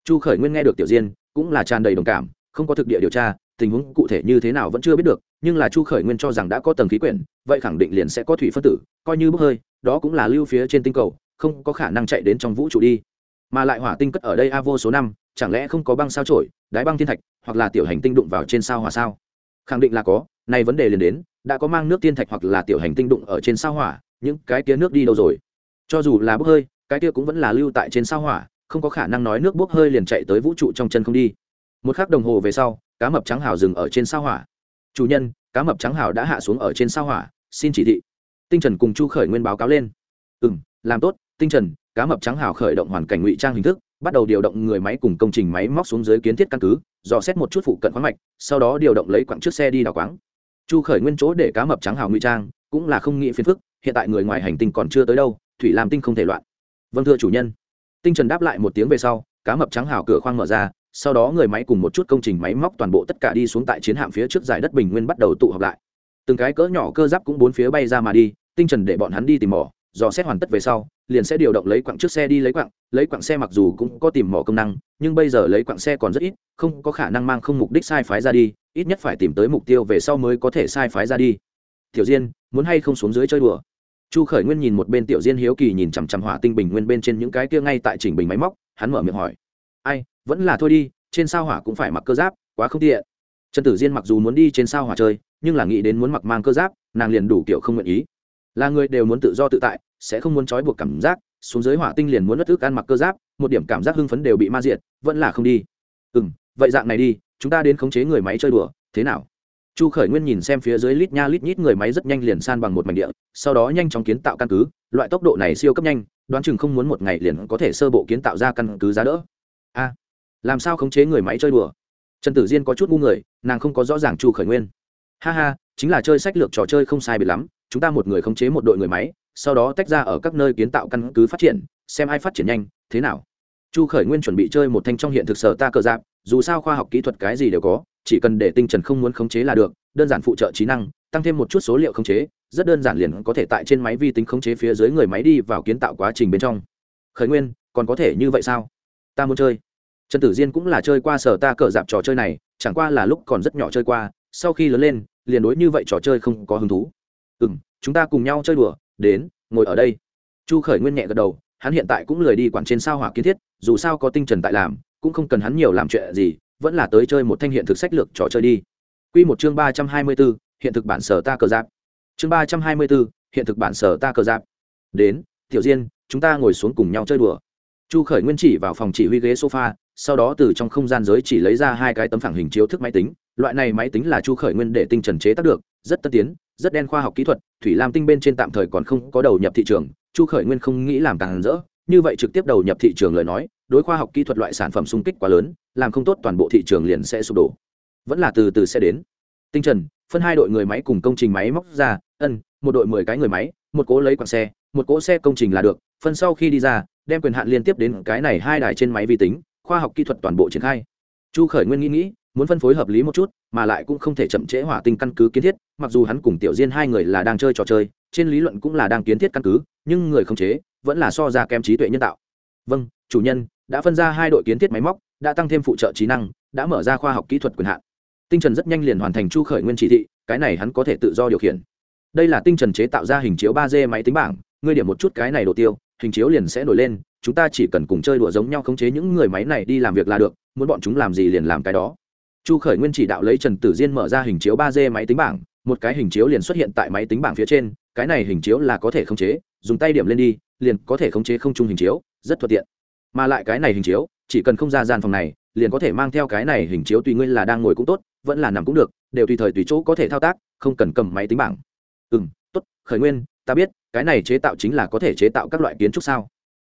Chu khởi nguyên nghe được tiểu diên, cũng là tràn đầy đồng cảm, không có thực địa điều tra, tình huống cụ thể như thế nào vẫn chưa biết được, nhưng là chu khởi nguyên cho rằng đã có tầng khí quyển, vậy khẳng định liền sẽ có thủy phân tử, coi như bốc hơi, đó cũng là lưu phía trên tinh cầu, không có khả năng chạy đến trong vũ trụ đi. Mà lại hỏa tinh cất ở đây a vô số năm chẳng lẽ không có băng sao trổi đáy băng thiên thạch, hoặc là tiểu hành tinh đụng vào trên sao hỏa sao? Khẳng định là có này vấn đề liền đến, đã có mang nước thiên thạch hoặc là tiểu hành tinh đụng ở trên sao hỏa, những cái kia nước đi đâu rồi? Cho dù là bốc hơi, cái kia cũng vẫn là lưu tại trên sao hỏa, không có khả năng nói nước bốc hơi liền chạy tới vũ trụ trong chân không đi. Một khắc đồng hồ về sau, cá mập trắng hào dừng ở trên sao hỏa. Chủ nhân, cá mập trắng hào đã hạ xuống ở trên sao hỏa, xin chỉ thị. Tinh trần cùng chu khởi nguyên báo cáo lên. Ừ m làm tốt, tinh trần, cá mập trắng hào khởi động hoàn cảnh ngụy trang hình thức bắt đầu điều động người máy cùng công trình máy móc xuống dưới kiến thiết căn cứ, dò xét một chút phụ cận khoáng mạch, sau đó điều động lấy quặng chiếc xe đi đào quáng. Chu khởi nguyên chỗ để cá mập trắng hào ngụy trang, cũng là không nghĩ phiền phức, hiện tại người ngoài hành tinh còn chưa tới đâu, thủy làm tinh không thể loạn. Vâng thưa chủ nhân. Tinh trần đáp lại một tiếng về sau, cá mập trắng hào cửa khoang mở ra, sau đó người máy cùng một chút công trình máy móc toàn bộ tất cả đi xuống tại chiến hạm phía trước giải đất bình nguyên bắt đầu tụ họp lại. Từng cái cỡ nhỏ cơ giáp cũng bốn phía bay ra mà đi, tinh trần để bọn hắn đi tìm mỏ dò xét hoàn tất về sau, liền sẽ điều động lấy quặng trước xe đi lấy quặng. Lấy quặng xe mặc dù cũng có tìm mỏ công năng, nhưng bây giờ lấy quặng xe còn rất ít, không có khả năng mang không mục đích sai phái ra đi, ít nhất phải tìm tới mục tiêu về sau mới có thể sai phái ra đi. Tiểu diên, muốn hay không xuống dưới chơi đùa? Chu khởi nguyên nhìn một bên tiểu diên hiếu kỳ nhìn chằm chằm hỏa tinh bình nguyên bên trên những cái kia ngay tại chỉnh bình máy móc, hắn mở miệng hỏi. Ai, vẫn là thôi đi, trên sao hỏa cũng phải mặc cơ giáp, quá không tiện. Trần tử diên mặc dù muốn đi trên sao hỏa chơi, nhưng là nghĩ đến muốn mặc mang cơ giáp, nàng liền đủ kiểu không nguyện ý là người đều muốn tự do tự tại, sẽ không muốn trói buộc cảm giác, xuống dưới hỏa tinh liền muốn bất thức ăn mặc cơ giáp, một điểm cảm giác hưng phấn đều bị ma diệt, vẫn là không đi. Ừ m vậy dạng này đi, chúng ta đến khống chế người máy chơi đùa, thế nào? Chu khởi nguyên nhìn xem phía dưới lít nha lít nhít người máy rất nhanh liền san bằng một mảnh địa, sau đó nhanh chóng kiến tạo căn cứ, loại tốc độ này siêu cấp nhanh, đoán chừng không muốn một ngày liền có thể sơ bộ kiến tạo ra căn cứ giá đỡ. A, làm sao khống chế người máy chơi đùa? Trần tử diên có chút ngu người, nàng không có rõ ràng chu khởi nguyên. Ha ha, chính là chơi sách lược trò chơi không sai biệt lắm chúng ta một người khống chế một đội người máy, sau đó tách ra ở các nơi kiến tạo căn cứ phát triển, xem ai phát triển nhanh, thế nào. Chu khởi nguyên chuẩn bị chơi một thanh trong hiện thực sở ta cờ giáp, dù sao khoa học kỹ thuật cái gì đều có, chỉ cần để tinh trần không muốn khống chế là được, đơn giản phụ trợ trí năng, tăng thêm một chút số liệu khống chế, rất đơn giản liền có thể tại trên máy vi tính khống chế phía dưới người máy đi vào kiến tạo quá trình bên trong. Khởi nguyên, còn có thể như vậy sao? Ta muốn chơi. Trần tử diên cũng là chơi qua sở ta cờ dạp trò chơi này, chẳng qua là lúc còn rất nhỏ chơi qua, sau khi lớn lên, liền đối như vậy trò chơi không có hứng thú ừ m chúng ta cùng nhau chơi đùa đến ngồi ở đây chu khởi nguyên nhẹ gật đầu hắn hiện tại cũng lười đi quản trên sao hỏa kiến thiết dù sao có tinh trần tại làm cũng không cần hắn nhiều làm chuyện gì vẫn là tới chơi một thanh hiện thực sách lược trò chơi đi Quy một chương ba trăm hai mươi bốn, hiện thực bản sở ta cờ giáp. Chương ba trăm hai mươi bốn, hiện thực bản sở ta cờ giáp. Đến, Tiểu Diên, chúng ta ngồi xuống cùng nhau chơi đùa. Chu Khởi Nguyên chỉ vào phòng chỉ huy ghế sofa, sau đó từ trong không gian giới chỉ lấy ra hai cái tấm phẳng hình chiếu thức máy tính, loại này máy tính là Chu Khởi Nguyên để tinh trần chế tác được, rất tân tiến, rất đen khoa học kỹ thuật, thủy lam tinh bên trên tạm thời còn không có đầu nhập thị trường, Chu Khởi Nguyên không nghĩ làm càng rỡ, như vậy trực tiếp đầu nhập thị trường lời nói, đối khoa học kỹ thuật loại sản phẩm sung kích quá lớn, làm không tốt toàn bộ thị trường liền sẽ sụp đổ. Vẫn là từ từ sẽ đến. Tinh trần phân hai đội người máy cùng công trình máy móc ra ân một đội mười cái người máy một cỗ lấy quặng xe một cỗ xe công trình là được phân sau khi đi ra đem quyền hạn liên tiếp đến cái này hai đài trên máy vi tính khoa học kỹ thuật toàn bộ triển khai. Chu khởi nguyên nghĩ nghĩ muốn phân phối hợp lý một chút mà lại cũng không thể chậm trễ hỏa tinh căn cứ kiến thiết, mặc dù hắn cùng tiểu diên hai người là đang chơi trò chơi, trên lý luận cũng là đang kiến thiết căn cứ, nhưng người không chế, vẫn là so ra kém trí tuệ nhân tạo. Vâng chủ nhân, đã phân ra hai đội kiến thiết máy móc, đã tăng thêm phụ trợ trí năng, đã mở ra khoa học kỹ thuật quyền hạn. Tinh trần rất nhanh liền hoàn thành chu khởi nguyên chỉ thị, cái này hắn có thể tự do điều khiển. Đây là tinh trần chế tạo ra hình chiếu ba d máy tính bảng, ngươi điểm một chút cái này đồ tiêu, hình chiếu liền sẽ nổi lên, chúng ta chỉ cần cùng chơi đùa giống nhau khống chế những người máy này đi làm việc là được, muốn bọn chúng làm gì liền làm cái đó chu khởi nguyên chỉ đạo lấy trần tử diên mở ra hình chiếu ba d máy tính bảng, một cái hình chiếu liền xuất hiện tại máy tính bảng phía trên, cái này hình chiếu là có thể khống chế, dùng tay điểm lên đi, liền có thể khống chế không chung hình chiếu, rất thuận tiện. Mà lại cái này hình chiếu, chỉ cần không ra gian phòng này, liền có thể mang theo cái này hình chiếu tùy ngươi là đang ngồi cũng tốt, vẫn là nằm cũng được, đều tùy thời tùy chỗ có thể thao tác, không cần cầm máy tính bảng. Ừ m tốt, khởi nguyên, ta biết, cái này chế tạo chính là có thể chế tạo các loại kiến trúc sao?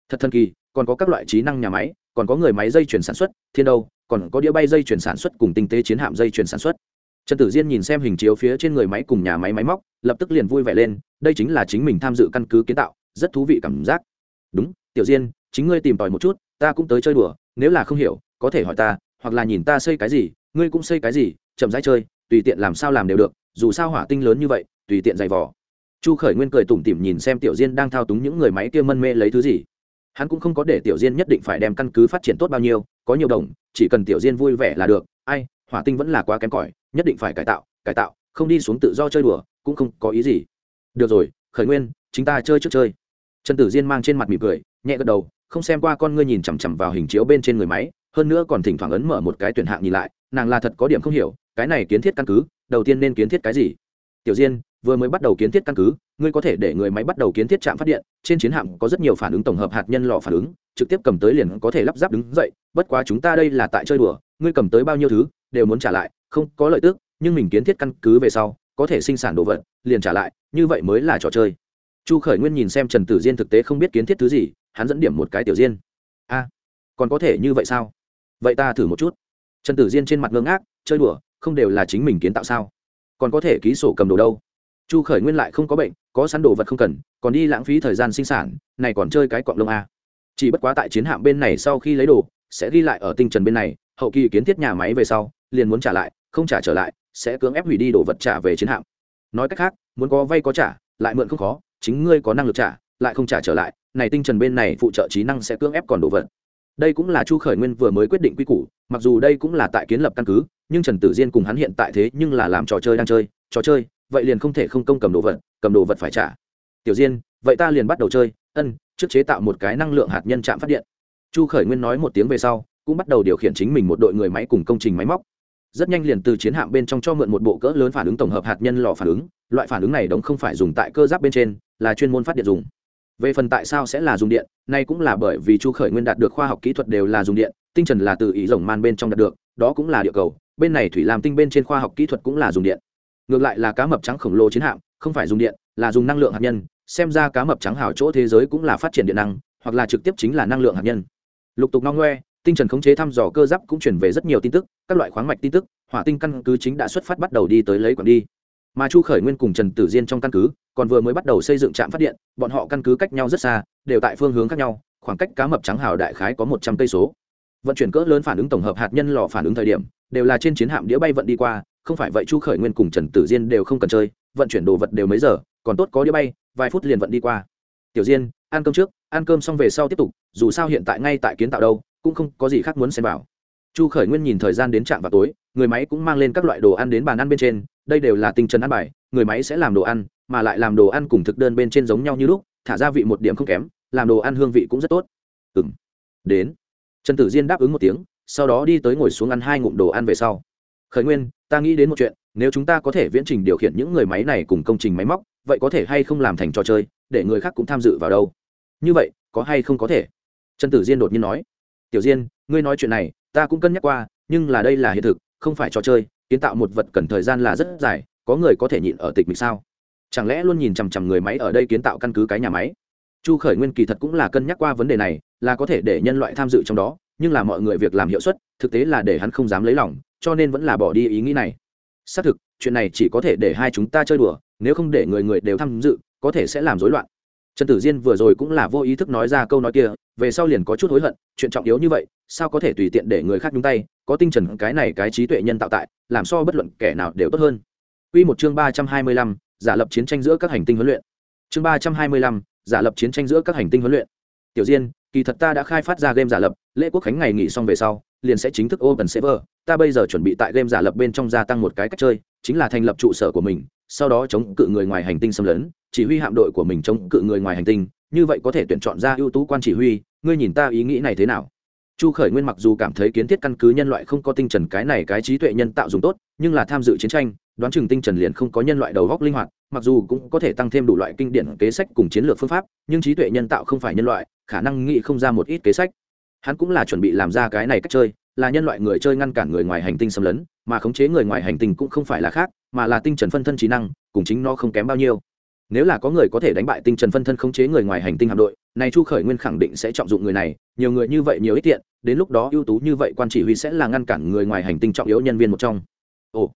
Thật thần kỳ, còn có các loại trí năng nhà máy, còn có người máy dây chuyển sản xuất, thiên đâu còn có đĩa bay dây chuyển sản xuất cùng tinh tế chiến hạm dây chuyển sản xuất. Trần tử diên nhìn xem hình chiếu phía trên người máy cùng nhà máy máy móc, lập tức liền vui vẻ lên, đây chính là chính mình tham dự căn cứ kiến tạo, rất thú vị cảm giác. Đúng, tiểu diên, chính ngươi tìm tòi một chút, ta cũng tới chơi đùa, nếu là không hiểu, có thể hỏi ta, hoặc là nhìn ta xây cái gì, ngươi cũng xây cái gì, chậm rãi chơi, tùy tiện làm sao làm đều được, dù sao hỏa tinh lớn như vậy, tùy tiện giày vò. Chu khởi nguyên cười tủm tỉm nhìn xem tiểu diên đang thao túng những người máy kia mân mê lấy thứ gì hắn cũng không có để tiểu diên nhất định phải đem căn cứ phát triển tốt bao nhiêu, có nhiều đồng, chỉ cần tiểu diên vui vẻ là được. Ai, hỏa tinh vẫn là quá kém cỏi, nhất định phải cải tạo cải tạo, không đi xuống tự do chơi đùa, cũng không có ý gì. Được rồi, khởi nguyên chúng ta chơi trước chơi. Trần tử diên mang trên mặt mỉm cười, nhẹ gật đầu, không xem qua con ngươi nhìn chằm chằm vào hình chiếu bên trên người máy, hơn nữa còn thỉnh thoảng ấn mở một cái tuyển hạng nhìn lại, nàng là thật có điểm không hiểu, cái này kiến thiết căn cứ, đầu tiên nên kiến thiết cái gì? Tiểu diên vừa mới bắt đầu kiến thiết căn cứ, ngươi có thể để người máy bắt đầu kiến thiết trạm phát điện, trên chiến hạm có rất nhiều phản ứng tổng hợp hạt nhân lò phản ứng, trực tiếp cầm tới liền có thể lắp ráp đứng dậy, bất quá chúng ta đây là tại chơi đùa, ngươi cầm tới bao nhiêu thứ, đều muốn trả lại, không có lợi tức, nhưng mình kiến thiết căn cứ về sau, có thể sinh sản đồ vật, liền trả lại, như vậy mới là trò chơi. Chu khởi nguyên nhìn xem trần tử diên thực tế không biết kiến thiết thứ gì, hắn dẫn điểm một cái tiểu diên. A, còn có thể như vậy sao? Vậy ta thử một chút. Trần tử diên trên mặt ngưng ác chơi đùa, không đều là chính mình kiến tạo sao? Còn có thể ký sổ cầm đồ đâu? Chu khởi nguyên lại không có bệnh, có sẵn đồ vật không cần, còn đi lãng phí thời gian sinh sản, này còn chơi cái cọng lông a. Chỉ bất quá tại chiến hạm bên này sau khi lấy đồ, sẽ ghi lại ở tinh trần bên này, hậu kỳ kiến thiết nhà máy về sau, liền muốn trả lại, không trả trở lại, sẽ cưỡng ép hủy đi đồ vật trả về chiến hạm. Nói cách khác, muốn có vay có trả, lại mượn không khó, chính ngươi có năng lực trả, lại không trả trở lại, này tinh trần bên này phụ trợ trí năng sẽ cưỡng ép còn đồ vật. Đây cũng là chu khởi nguyên vừa mới quyết định quy củ, mặc dù đây cũng là tại kiến lập căn cứ, nhưng trần tử diên cùng hắn hiện tại thế nhưng là làm trò chơi đang chơi, trò chơi vậy liền không thể không công cầm đồ vật, cầm đồ vật phải trả. Tiểu diên, vậy ta liền bắt đầu chơi. Ân, trước chế tạo một cái năng lượng hạt nhân chạm phát điện. Chu khởi nguyên nói một tiếng về sau, cũng bắt đầu điều khiển chính mình một đội người máy cùng công trình máy móc. Rất nhanh liền từ chiến hạm bên trong cho mượn một bộ cỡ lớn phản ứng tổng hợp hạt nhân lò phản ứng. Loại phản ứng này đống không phải dùng tại cơ giáp bên trên, là chuyên môn phát điện dùng. Về phần tại sao sẽ là dùng điện, nay cũng là bởi vì chu khởi nguyên đạt được khoa học kỹ thuật đều là dùng điện, tinh trần là từ ý rồng man bên trong đạt được, đó cũng là địa cầu. Bên này thủy làm tinh bên trên khoa học kỹ thuật cũng là dùng điện ngược lại là cá mập trắng khổng lồ chiến hạm, không phải dùng điện, là dùng năng lượng hạt nhân. Xem ra cá mập trắng hào chỗ thế giới cũng là phát triển điện năng, hoặc là trực tiếp chính là năng lượng hạt nhân. Lục tục no ngoe, tinh trần khống chế thăm dò cơ giáp cũng chuyển về rất nhiều tin tức, các loại khoáng mạch tin tức, hỏa tinh căn cứ chính đã xuất phát bắt đầu đi tới lấy quản đi. Mà chu khởi nguyên cùng trần tử diên trong căn cứ, còn vừa mới bắt đầu xây dựng trạm phát điện, bọn họ căn cứ cách nhau rất xa, đều tại phương hướng khác nhau, khoảng cách cá mập trắng hào đại khái có một trăm cây số. Vận chuyển cỡ lớn phản ứng tổng hợp hạt nhân lò phản ứng thời điểm, đều là trên chiến hạm đĩa bay vận đi qua không phải vậy chu khởi nguyên cùng trần tử diên đều không cần chơi, vận chuyển đồ vật đều mấy giờ, còn tốt có đĩa bay, vài phút liền vận đi qua. Tiểu diên, ăn cơm trước, ăn cơm xong về sau tiếp tục, dù sao hiện tại ngay tại kiến tạo đâu, cũng không có gì khác muốn xem vào. Chu khởi nguyên nhìn thời gian đến trạm vào tối, người máy cũng mang lên các loại đồ ăn đến bàn ăn bên trên, đây đều là tinh trần ăn bài, người máy sẽ làm đồ ăn, mà lại làm đồ ăn cùng thực đơn bên trên giống nhau như lúc, thả ra vị một điểm không kém, làm đồ ăn hương vị cũng rất tốt. Ừ m đến. Trần tử diên đáp ứng một tiếng, sau đó đi tới ngồi xuống ăn hai ngụm đồ ăn về sau. Khởi nguyên ta nghĩ đến một chuyện, nếu chúng ta có thể viễn trình điều khiển những người máy này cùng công trình máy móc, vậy có thể hay không làm thành trò chơi, để người khác cũng tham dự vào đâu? Như vậy, có hay không có thể? Trần tử diên đột nhiên nói. Tiểu diên, ngươi nói chuyện này, ta cũng cân nhắc qua, nhưng là đây là hiện thực, không phải trò chơi, kiến tạo một vật cần thời gian là rất dài, có người có thể nhịn ở tịch mịch sao? Chẳng lẽ luôn nhìn chằm chằm người máy ở đây kiến tạo căn cứ cái nhà máy? Chu khởi nguyên kỳ thật cũng là cân nhắc qua vấn đề này, là có thể để nhân loại tham dự trong đó, nhưng là mọi người việc làm hiệu suất, thực tế là để hắn không dám lấy lòng cho nên vẫn là bỏ đi ý nghĩ này xác thực chuyện này chỉ có thể để hai chúng ta chơi đùa nếu không để người người đều tham dự có thể sẽ làm rối loạn trần tử diên vừa rồi cũng là vô ý thức nói ra câu nói kia về sau liền có chút hối hận chuyện trọng yếu như vậy sao có thể tùy tiện để người khác nhúng tay có tinh trần cái này cái trí tuệ nhân tạo tại làm so bất luận kẻ nào đều tốt hơn Quy một chương ba trăm hai mươi lăm, giả lập chiến tranh giữa các hành tinh huấn luyện. Chương ba trăm hai mươi lăm, giả lập chiến tranh giữa các hành tinh huấn luyện. Tiểu Diên, kỳ thật ta đã khai phát ra game giả lập, lễ quốc khánh ngày nghỉ xong về sau, liền sẽ chính thức open server, ta bây giờ chuẩn bị tại game giả lập bên trong gia tăng một cái cách chơi, chính là thành lập trụ sở của mình, sau đó chống cự người ngoài hành tinh xâm lấn, chỉ huy hạm đội của mình chống cự người ngoài hành tinh, như vậy có thể tuyển chọn ra ưu tú quan chỉ huy, ngươi nhìn ta ý nghĩ này thế nào? chu khởi nguyên mặc dù cảm thấy kiến thiết căn cứ nhân loại không có tinh trần cái này cái trí tuệ nhân tạo dùng tốt nhưng là tham dự chiến tranh đoán chừng tinh trần liền không có nhân loại đầu góc linh hoạt mặc dù cũng có thể tăng thêm đủ loại kinh điển kế sách cùng chiến lược phương pháp nhưng trí tuệ nhân tạo không phải nhân loại khả năng nghĩ không ra một ít kế sách. Hắn cũng là chuẩn bị làm ra cái này cách chơi, là nhân loại người chơi ngăn cản người ngoài hành tinh xâm lấn, mà khống chế người ngoài hành tinh cũng không phải là khác, mà là tinh trần phân thân trí năng, cùng chính nó không kém bao nhiêu. Nếu là có người có thể đánh bại tinh trần phân thân khống chế người ngoài hành tinh hạm đội, này chu khởi nguyên khẳng định sẽ trọng dụng người này, nhiều người như vậy nhiều ít tiện, đến lúc đó ưu tú như vậy quan chỉ huy sẽ là ngăn cản người ngoài hành tinh trọng yếu nhân viên một trong. Ồ,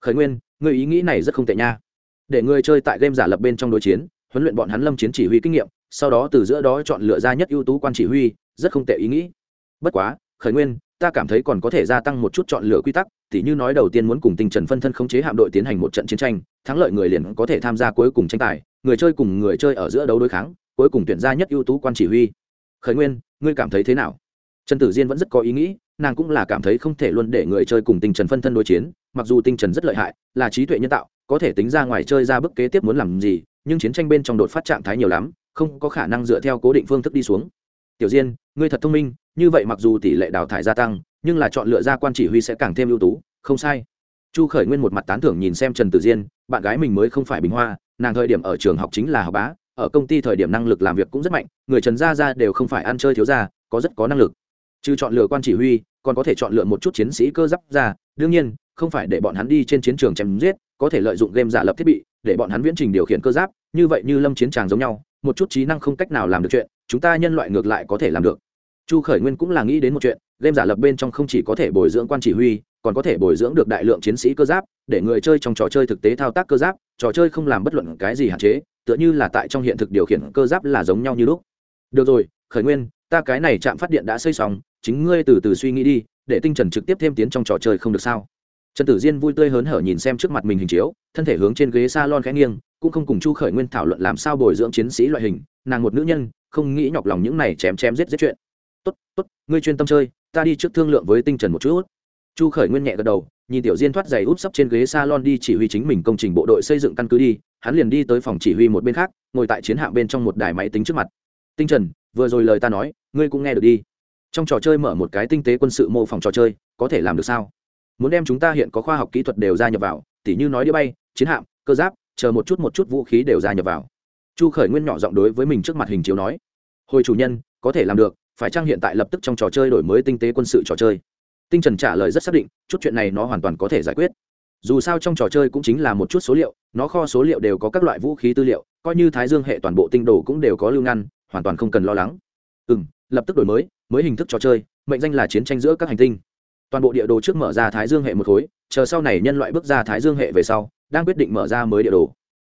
khởi nguyên người ý nghĩ này rất không tệ nha. Để người chơi tại game giả lập bên trong đối chiến, huấn luyện bọn hắn lâm chiến chỉ huy kinh nghiệm sau đó từ giữa đó chọn lựa ra nhất ưu tú quan chỉ huy, rất không tệ ý nghĩ. Bất quá, khởi nguyên, ta cảm thấy còn có thể gia tăng một chút chọn lựa quy tắc, tỉ như nói đầu tiên muốn cùng tinh trần phân thân khống chế hạm đội tiến hành một trận chiến tranh, thắng lợi người liền có thể tham gia cuối cùng tranh tài, người chơi cùng người chơi ở giữa đấu đối kháng, cuối cùng tuyển ra nhất ưu tú quan chỉ huy. Khởi nguyên, ngươi cảm thấy thế nào? Trần tử diên vẫn rất có ý nghĩ, nàng cũng là cảm thấy không thể luôn để người chơi cùng tinh trần phân thân đối chiến, mặc dù tinh trần rất lợi hại, là trí tuệ nhân tạo, có thể tính ra ngoài chơi ra bức kế tiếp muốn làm gì, nhưng chiến tranh bên trong đột phát trạng thái nhiều lắm không có khả năng dựa theo cố định phương thức đi xuống. Tiểu diên, ngươi thật thông minh, như vậy mặc dù tỷ lệ đào thải gia tăng, nhưng là chọn lựa ra quan chỉ huy sẽ càng thêm ưu tú, không sai. Chu khởi nguyên một mặt tán thưởng nhìn xem trần tử diên, bạn gái mình mới không phải bình hoa, nàng thời điểm ở trường học chính là học bá, ở công ty thời điểm năng lực làm việc cũng rất mạnh, người trần gia ra đều không phải ăn chơi thiếu gia, có rất có năng lực. Chứ chọn lựa quan chỉ huy, còn có thể chọn lựa một chút chiến sĩ cơ giáp ra, đương nhiên, không phải để bọn hắn đi trên chiến trường chém giết, có thể lợi dụng game giả lập thiết bị, để bọn hắn viễn trình điều khiển cơ giáp, như vậy như lâm chiến tràng giống nhau một chút trí năng không cách nào làm được chuyện, chúng ta nhân loại ngược lại có thể làm được. Chu khởi nguyên cũng là nghĩ đến một chuyện, game giả lập bên trong không chỉ có thể bồi dưỡng quan chỉ huy, còn có thể bồi dưỡng được đại lượng chiến sĩ cơ giáp, để người chơi trong trò chơi thực tế thao tác cơ giáp, trò chơi không làm bất luận cái gì hạn chế, tựa như là tại trong hiện thực điều khiển cơ giáp là giống nhau như lúc. Được rồi, khởi nguyên, ta cái này chạm phát điện đã xây xong, chính ngươi từ từ suy nghĩ đi, để tinh trần trực tiếp thêm tiến trong trò chơi không được sao? Trần tử diên vui tươi hớn hở nhìn xem trước mặt mình hình chiếu, thân thể hướng trên ghế s a lon khẽ nghiêng, cũng không cùng chu khởi nguyên thảo luận làm sao bồi dưỡng chiến sĩ loại hình, nàng một nữ nhân, không nghĩ nhọc lòng những này chém chém giết giết chuyện. Tốt tốt, ngươi chuyên tâm chơi, ta đi trước thương lượng với tinh trần một chút. Chu khởi nguyên nhẹ gật đầu, nhìn tiểu diên thoát giày úp sấp trên ghế s a lon đi chỉ huy chính mình công trình bộ đội xây dựng căn cứ đi, hắn liền đi tới phòng chỉ huy một bên khác, ngồi tại chiến hạm bên trong một đài máy tính trước mặt. Tinh trần, vừa rồi lời ta nói, ngươi cũng nghe được đi. Trong trò chơi mở một cái tinh tế quân sự mô phỏng trò chơi, có thể làm được sao? Muốn đem chúng ta hiện có khoa học kỹ thuật đều gia nhập vào, tỉ như nói đĩa bay, chiến hạm, cơ giáp, chờ một chút một chút vũ khí đều gia nhập vào. Chu khởi nguyên nhỏ giọng đối với mình trước mặt hình chiếu nói. Hồi chủ nhân, có thể làm được, phải chăng hiện tại lập tức trong trò chơi đổi mới tinh tế quân sự trò chơi? Tinh trần trả lời rất xác định, chút chuyện này nó hoàn toàn có thể giải quyết. Dù sao trong trò chơi cũng chính là một chút số liệu, nó kho số liệu đều có các loại vũ khí tư liệu, coi như thái dương hệ toàn bộ tinh đồ cũng đều có lưu ngăn, hoàn toàn không cần lo lắng. Ừ m lập tức đổi mới mới hình thức trò chơi, mệnh danh là chiến tranh giữa các hành tinh toàn bộ địa đồ trước mở ra thái dương hệ một khối, chờ sau này nhân loại bước ra thái dương hệ về sau, đang quyết định mở ra mới địa đồ.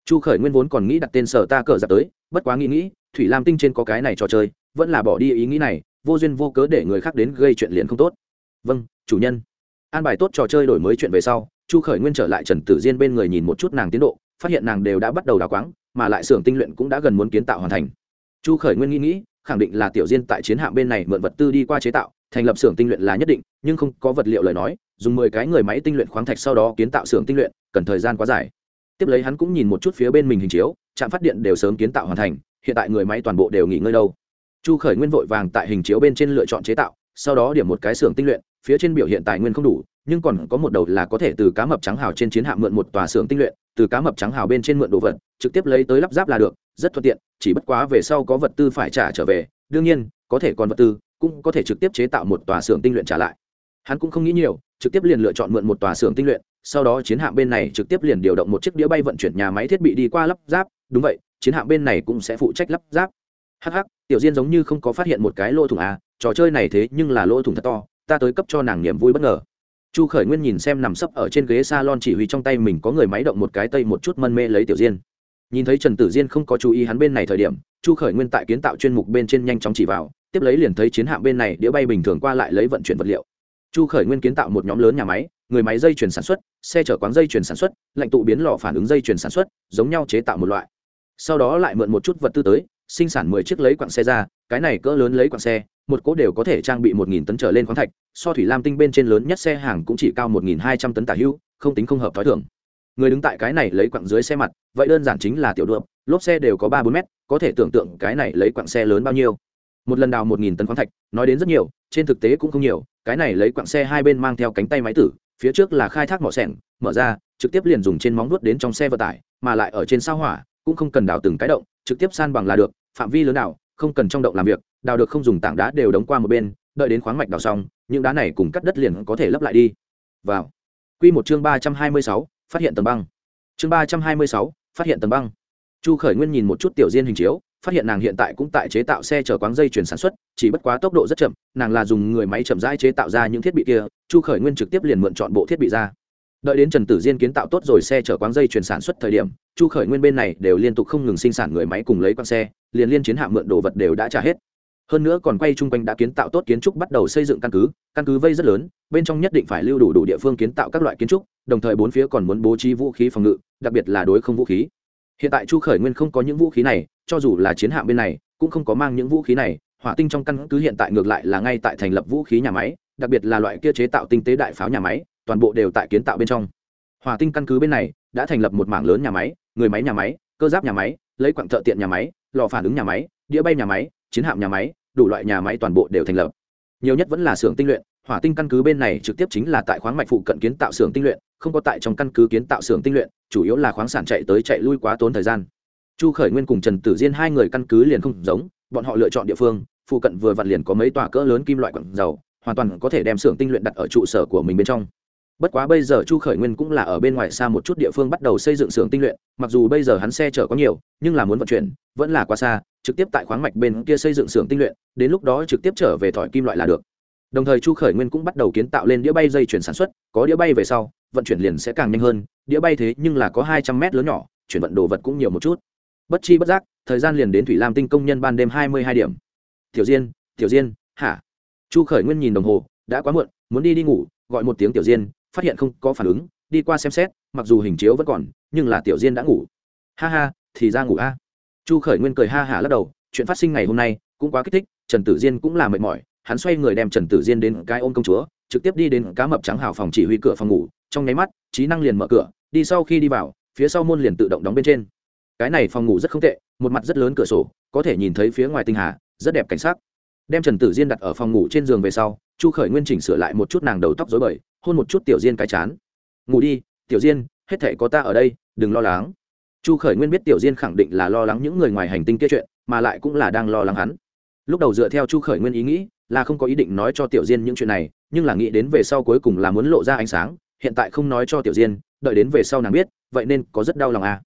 Chu khởi nguyên vốn còn nghĩ đặt tên sở ta cờ giặc tới, bất quá nghĩ nghĩ, thủy lam tinh trên có cái này trò chơi, vẫn là bỏ đi ý nghĩ này, vô duyên vô cớ để người khác đến gây chuyện liền không tốt. Vâng chủ nhân. An bài tốt trò chơi đổi mới chuyện về sau, chu khởi nguyên trở lại trần tử diên bên người nhìn một chút nàng tiến độ, phát hiện nàng đều đã bắt đầu đào quáng, mà lại xưởng tinh luyện cũng đã gần muốn kiến tạo hoàn thành. Chu khởi nguyên nghĩ nghĩ, khẳng định là tiểu diên tại chiến hạm bên này mượn vật tư đi qua chế tạo thành lập xưởng tinh luyện là nhất định, nhưng không có vật liệu lời nói, dùng mười cái người máy tinh luyện khoáng thạch sau đó kiến tạo xưởng tinh luyện, cần thời gian quá dài. Tiếp lấy hắn cũng nhìn một chút phía bên mình hình chiếu, trạm phát điện đều sớm kiến tạo hoàn thành, hiện tại người máy toàn bộ đều nghỉ ngơi đâu. Chu khởi nguyên vội vàng tại hình chiếu bên trên lựa chọn chế tạo, sau đó điểm một cái xưởng tinh luyện, phía trên biểu hiện tài nguyên không đủ, nhưng còn có một đầu là có thể từ cá mập trắng hào trên chiến hạm mượn một tòa xưởng tinh luyện, từ cá mập trắng hào bên trên mượn đồ vật, trực tiếp lấy tới lắp ráp là được, rất thuận tiện, chỉ bất quá về sau có vật tư phải trả trở về, đương nhiên, có thể còn vật tư cũng có thể trực tiếp chế tạo một tòa xưởng tinh luyện trả lại. Hắn cũng không nghĩ nhiều, trực tiếp liền lựa chọn mượn một tòa xưởng tinh luyện, sau đó chiến hạm bên này trực tiếp liền điều động một chiếc đĩa bay vận chuyển nhà máy thiết bị đi qua lắp ráp. Đúng vậy, chiến hạm bên này cũng sẽ phụ trách lắp ráp. Hh tiểu diên giống như không có phát hiện một cái lỗ thủng à trò chơi này thế nhưng là lỗ thủng thật to, ta tới cấp cho nàng niềm vui bất ngờ. Chu khởi nguyên nhìn xem nằm sấp ở trên ghế s a lon chỉ huy trong tay mình có người máy động một cái tây một chút mân mê lấy tiểu diên. Nhìn thấy trần tử diên không có chú ý hắn bên này thời điểm, chu khởi nguyên tại kiến tạo chuyên mục bên trên nhanh chóng chỉ vào tiếp lấy liền thấy chiến hạm bên này đĩa bay bình thường qua lại lấy vận chuyển vật liệu. Chu khởi nguyên kiến tạo một nhóm lớn nhà máy, người máy dây chuyển sản xuất, xe chở quán dây chuyển sản xuất, lạnh tụ biến lò phản ứng dây chuyển sản xuất, giống nhau chế tạo một loại. Sau đó lại mượn một chút vật tư tới, sinh sản mười chiếc lấy quặng xe ra, cái này cỡ lớn lấy quặng xe, một cỗ đều có thể trang bị một nghìn tấn trở lên khoáng thạch, so thủy lam tinh bên trên lớn nhất xe hàng cũng chỉ cao một nghìn hai trăm tấn tả hưu, không tính không hợp t h ó i thưởng người đứng tại cái này lấy quặng dưới xe mặt, vậy đơn giản chính là tiểu đượm lốp xe đều có ba bốn mét, có thể tưởng tượng cái này lấy quặng xe lớn bao nhiêu một lần đào một nghìn tấn khoáng thạch, nói đến rất nhiều, trên thực tế cũng không nhiều, cái này lấy quặng xe hai bên mang theo cánh tay máy tử, phía trước là khai thác mỏ sẻng, mở ra, trực tiếp liền dùng trên móng nuốt đến trong xe vận tải, mà lại ở trên sao hỏa, cũng không cần đào từng cái động, trực tiếp san bằng là được, phạm vi lớn nào không cần trong động làm việc, đào được không dùng tảng đá đều đóng qua một bên, đợi đến khoáng mạch đào xong, những đá này cùng cắt đất liền có thể lấp lại đi. Vào. Q một chương ba trăm hai mươi sáu, phát hiện tầng băng. Chương ba trăm hai mươi sáu, phát hiện tầng băng. Chu khởi nguyên nhìn một chút tiểu diên hình chiếu phát hiện nàng hiện tại cũng tại chế tạo xe chở quáng dây chuyển sản xuất, chỉ bất quá tốc độ rất chậm, nàng là dùng người máy chậm rãi chế tạo ra những thiết bị kia, chu khởi nguyên trực tiếp liền mượn chọn bộ thiết bị ra. Đợi đến trần tử diên kiến tạo tốt rồi xe chở quáng dây chuyển sản xuất thời điểm, chu khởi nguyên bên này đều liên tục không ngừng sinh sản người máy cùng lấy quang xe, liền liên chiến hạm mượn đồ vật đều đã trả hết. Hơn nữa còn quay chung quanh đã kiến tạo tốt kiến trúc bắt đầu xây dựng căn cứ căn cứ vây rất lớn, bên trong nhất định phải lưu đủ đủ địa phương kiến tạo các loại kiến trúc, đồng thời bốn phía còn muốn bố trí vũ khí phòng ngự, đặc biệt là đối không vũ khí. Hiện tại chu khởi nguyên không có những vũ khí này cho dù là chiến hạm bên này, cũng không có mang những vũ khí này, hỏa tinh trong căn cứ hiện tại ngược lại là ngay tại thành lập vũ khí nhà máy, đặc biệt là loại kia chế tạo tinh tế đại pháo nhà máy, toàn bộ đều tại kiến tạo bên trong. Hỏa tinh căn cứ bên này đã thành lập một mảng lớn nhà máy, người máy nhà máy, cơ giáp nhà máy, lấy quặng thợ tiện nhà máy, lò phản ứng nhà máy, đĩa bay nhà máy, chiến hạm nhà máy, đủ loại nhà máy toàn bộ đều thành lập. Nhiều nhất vẫn là xưởng tinh luyện, hỏa tinh căn cứ bên này trực tiếp chính là tại khoáng mạch phụ cận kiến tạo xưởng tinh luyện, không có tại trong căn cứ kiến tạo xưởng tinh luyện, chủ yếu là khoáng sản chạy tới chạy lui quá tốn thời gian chu khởi nguyên cùng trần tử diên hai người căn cứ liền không giống, bọn họ lựa chọn địa phương, phụ cận vừa vặn liền có mấy tòa cỡ lớn kim loại quặng dầu, hoàn toàn có thể đem xưởng tinh luyện đặt ở trụ sở của mình bên trong. Bất quá bây giờ chu khởi nguyên cũng là ở bên ngoài xa một chút địa phương bắt đầu xây dựng xưởng tinh luyện, mặc dù bây giờ hắn xe chở có nhiều, nhưng là muốn vận chuyển, vẫn là quá xa, trực tiếp tại khoáng mạch bên kia xây dựng xưởng tinh luyện, đến lúc đó trực tiếp trở về thỏi kim loại là được. Đồng thời chu khởi nguyên cũng bắt đầu kiến tạo lên đĩa bay dây chuyển sản xuất, có đĩa bay về sau, vận chuyển liền sẽ càng nhanh hơn, đĩa bay thế nhưng là có hai trăm mét lớn nhỏ, chuyển vận đồ vật cũng nhiều một chút bất chi bất giác, thời gian liền đến thủy lam tinh công nhân ban đêm hai mươi hai điểm. Tiểu diên tiểu diên, hả? Chu khởi nguyên nhìn đồng hồ, đã quá muộn, muốn đi đi ngủ, gọi một tiếng tiểu diên, phát hiện không có phản ứng, đi qua xem xét, mặc dù hình chiếu vẫn còn, nhưng là tiểu diên đã ngủ. Ha ha, thì ra ngủ a. Chu khởi nguyên cười ha hả lắc đầu, chuyện phát sinh ngày hôm nay cũng quá kích thích, trần tử diên cũng là mệt mỏi, hắn xoay người đem trần tử diên đến cái ôm công chúa, trực tiếp đi đến cá mập trắng hào phòng chỉ huy cửa phòng ngủ, trong nháy mắt, trí năng liền mở cửa, đi sau khi đi vào, phía sau môn liền tự động đóng bên trên cái này phòng ngủ rất không tệ, một mặt rất lớn cửa sổ, có thể nhìn thấy phía ngoài tinh hà, rất đẹp cảnh sắc. Đem trần tử diên đặt ở phòng ngủ trên giường về sau, chu khởi nguyên chỉnh sửa lại một chút nàng đầu tóc dối bời, hôn một chút tiểu diên cái chán. Ngủ đi, tiểu diên, hết thể có ta ở đây, đừng lo lắng. Chu khởi nguyên biết tiểu diên khẳng định là lo lắng những người ngoài hành tinh kia chuyện, mà lại cũng là đang lo lắng hắn. Lúc đầu dựa theo chu khởi nguyên ý nghĩ, là không có ý định nói cho tiểu diên những chuyện này, nhưng là nghĩ đến về sau cuối cùng là muốn lộ ra ánh sáng, hiện tại không nói cho tiểu diên, đợi đến về sau nàng biết, vậy nên có rất đau lòng à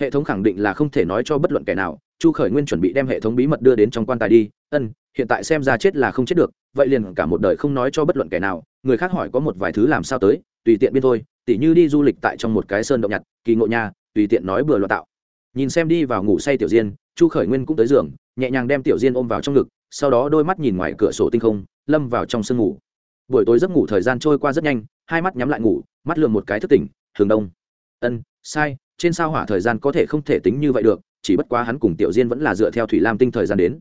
hệ thống khẳng định là không thể nói cho bất luận kẻ nào, chu khởi nguyên chuẩn bị đem hệ thống bí mật đưa đến trong quan tài đi. Ân, hiện tại xem ra chết là không chết được, vậy liền cả một đời không nói cho bất luận kẻ nào. Người khác hỏi có một vài thứ làm sao tới, tùy tiện biên thôi. Tỉ như đi du lịch tại trong một cái sơn động nhặt, kỳ ngộ nhà tùy tiện nói bừa loạn tạo. Nhìn xem đi vào ngủ say tiểu diên, chu khởi nguyên cũng tới giường, nhẹ nhàng đem tiểu diên ôm vào trong ngực, sau đó đôi mắt nhìn ngoài cửa sổ tinh không, lâm vào trong sương ngủ. Buổi tối giấc ngủ thời gian trôi qua rất nhanh, hai mắt nhắm lại ngủ, mắt lường một cái thức tỉnh thường đông. Ân, sai trên sao hỏa thời gian có thể không thể tính như vậy được, chỉ bất quá hắn cùng tiểu diên vẫn là dựa theo thủy lam tinh thời gian đến.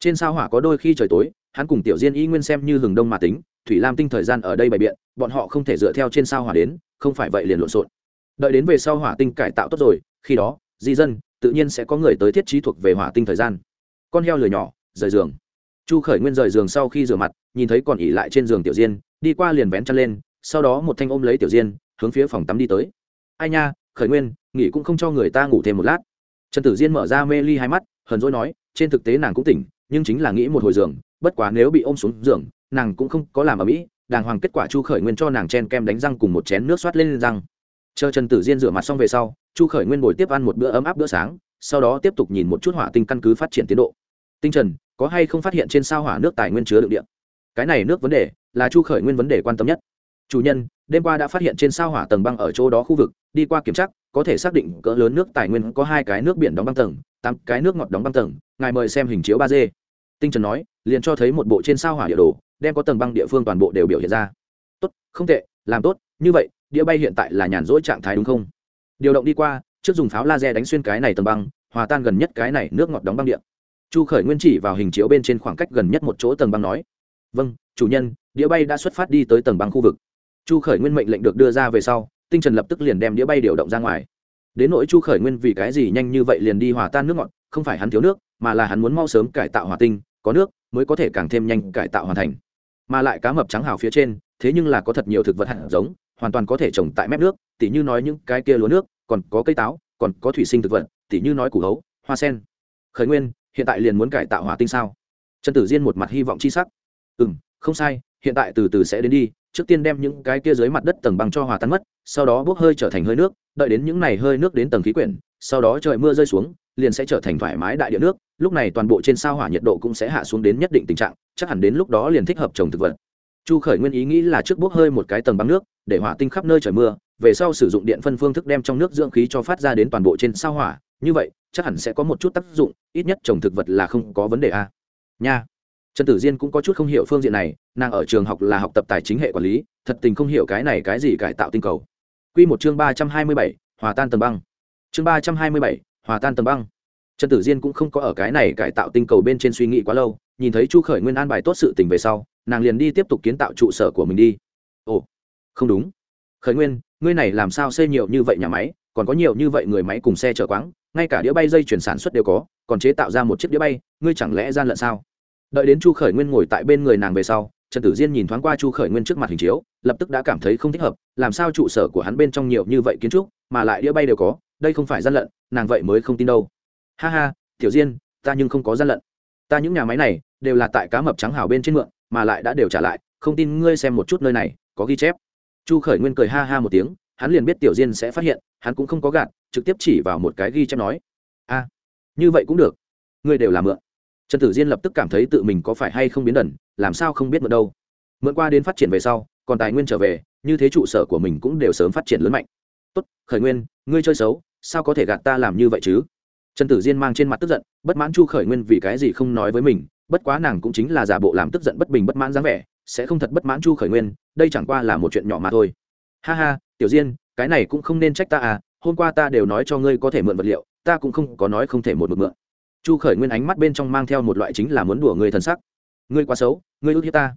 Trên sao hỏa có đôi khi trời tối, hắn cùng tiểu diên y nguyên xem như hừng đông mà tính, thủy lam tinh thời gian ở đây bày biện, bọn họ không thể dựa theo trên sao hỏa đến, không phải vậy liền lộn xộn. Đợi đến về sau hỏa tinh cải tạo tốt rồi, khi đó, di dân, tự nhiên sẽ có người tới thiết trí thuộc về hỏa tinh thời gian. Con heo lười nhỏ, rời giường. Chu khởi nguyên rời giường sau khi rửa mặt, nhìn thấy còn ỉ lại trên giường tiểu diên, đi qua liền vén chân lên, sau đó một thanh ôm lấy tiểu diên, hướng phía phòng tắm đi tới. Ai nha, khởi nguyên nghỉ cũng không cho người ta ngủ thêm một lát. Trần tử diên mở ra mê ly hai mắt, hờn dỗi nói, trên thực tế nàng cũng tỉnh, nhưng chính là nghĩ một hồi giường, bất quá nếu bị ôm xuống giường, nàng cũng không có làm ở mỹ, đàng hoàng kết quả chu khởi nguyên cho nàng chen kem đánh răng cùng một chén nước xoát lên răng. Chờ trần tử diên rửa mặt xong về sau, chu khởi nguyên ngồi tiếp ăn một bữa ấm áp bữa sáng, sau đó tiếp tục nhìn một chút hỏa tinh căn cứ phát triển tiến độ. Tinh trần, có hay không phát hiện trên sao hỏa nước tài nguyên chứa đựng điện cái này nước vấn đề là chu khởi nguyên vấn đề quan tâm nhất. Chủ nhân, đêm qua đã phát hiện trên sao hỏa tầng băng ở chỗ đó khu vực, đi qua kiểm tra có thể xác định cỡ lớn nước tài nguyên có hai cái nước biển đóng băng tầng, tám cái nước ngọt đóng băng tầng, ngài mời xem hình chiếu ba d. Tinh trần nói, liền cho thấy một bộ trên sao hỏa địa đồ, đem có tầng băng địa phương toàn bộ đều biểu hiện ra. Tốt, không tệ, làm tốt, như vậy, đĩa bay hiện tại là nhàn rỗi trạng thái đúng không? Điều động đi qua, trước dùng pháo laser đánh xuyên cái này tầng băng, hòa tan gần nhất cái này nước ngọt đóng băng điện chu khởi nguyên chỉ vào hình chiếu bên trên khoảng cách gần nhất một chỗ tầng băng nói vâng chủ nhân, đĩa bay đã xuất phát đi tới tầng băng khu vực. Chu khởi nguyên mệnh lệnh được đưa ra về sau tinh trần lập tức liền đem đĩa bay điều động ra ngoài. Đến nỗi chu khởi nguyên vì cái gì nhanh như vậy liền đi hòa tan nước ngọt, không phải hắn thiếu nước, mà là hắn muốn mau sớm cải tạo hòa tinh, có nước mới có thể càng thêm nhanh cải tạo hoàn thành. Mà lại cá mập trắng hào phía trên, thế nhưng là có thật nhiều thực vật hạt giống, hoàn toàn có thể trồng tại mép nước, tỉ như nói những cái kia lúa nước, còn có cây táo, còn có thủy sinh thực vật, tỉ như nói củ hấu, hoa sen. Khởi nguyên, hiện tại liền muốn cải tạo hỏa tinh sao? Trần tử diên một mặt hy vọng c h i sắc. Ừ m không sai, hiện tại từ từ sẽ đến đi trước tiên đem những cái kia dưới mặt đất tầng băng cho hòa tan mất, sau đó bốc hơi trở thành hơi nước, đợi đến những này hơi nước đến tầng khí quyển, sau đó trời mưa rơi xuống, liền sẽ trở thành thoải mái đại địa nước, lúc này toàn bộ trên sao hỏa nhiệt độ cũng sẽ hạ xuống đến nhất định tình trạng, chắc hẳn đến lúc đó liền thích hợp trồng thực vật. Chu khởi nguyên ý nghĩ là trước bốc hơi một cái tầng băng nước, để hỏa tinh khắp nơi trời mưa, về sau sử dụng điện phân phương thức đem trong nước dưỡng khí cho phát ra đến toàn bộ trên sao hỏa, như vậy, chắc hẳn sẽ có một chút tác dụng, ít nhất trồng thực vật là không có vấn đề a. Nha trần tử diên cũng có chút không hiểu phương diện này, nàng ở trường học là học tập tài chính hệ quản lý, thật tình không hiểu cái này cái gì cải tạo tinh cầu. Q một chương ba trăm hai mươi bảy, hòa tan tầm băng. Chương ba trăm hai mươi bảy, hòa tan tầm băng. Trần tử diên cũng không có ở cái này cải tạo tinh cầu bên trên suy nghĩ quá lâu, nhìn thấy chu khởi nguyên an bài tốt sự tình về sau, nàng liền đi tiếp tục kiến tạo trụ sở của mình đi. Ồ, không đúng. Khởi nguyên, ngươi này làm sao xây nhiều như vậy nhà máy, còn có nhiều như vậy người máy cùng xe chở quáng, ngay cả đĩa bay dây chuyển sản xuất đều có, còn chế tạo ra một chiếc đĩa bay, ngươi chẳng lẽ gian lận sao? Đợi đến chu khởi nguyên ngồi tại bên người nàng về sau, trần tử diên nhìn thoáng qua chu khởi nguyên trước mặt hình chiếu, lập tức đã cảm thấy không thích hợp, làm sao trụ sở của hắn bên trong nhiều như vậy kiến trúc, mà lại đĩa bay đều có, đây không phải gian lận, nàng vậy mới không tin đâu. Ha ha, tiểu diên, ta nhưng không có gian lận. Ta những nhà máy này đều là tại cá mập trắng hào bên trên mượn, mà lại đã đều trả lại, không tin ngươi xem một chút nơi này, có ghi chép. Chu khởi nguyên cười ha ha một tiếng, hắn liền biết tiểu diên sẽ phát hiện, hắn cũng không có gạt, trực tiếp chỉ vào một cái ghi chép nói, a, như vậy cũng được, ngươi đều là mượn trần tử diên lập tức cảm thấy tự mình có phải hay không biến đần làm sao không biết mượn đâu. Mượn qua đến phát triển về sau, còn tài nguyên trở về, như thế trụ sở của mình cũng đều sớm phát triển lớn mạnh. Tốt, khởi nguyên, ngươi chơi xấu, sao có thể gạt ta làm như vậy chứ? Trần tử diên mang trên mặt tức giận, bất mãn chu khởi nguyên vì cái gì không nói với mình, bất quá nàng cũng chính là giả bộ làm tức giận bất bình bất mãn dáng vẻ, sẽ không thật bất mãn chu khởi nguyên, đây chẳng qua là một chuyện nhỏ mà thôi. Ha ha, tiểu diên, cái này cũng không nên trách ta à hôm qua ta đều nói cho ngươi có thể mượn vật liệu, ta cũng không có nói không thể một mực mượn chu khởi nguyên ánh mắt bên trong mang theo một loại chính là muốn đùa người thần sắc. Ngươi quá xấu, ngươi ước hiếp ta.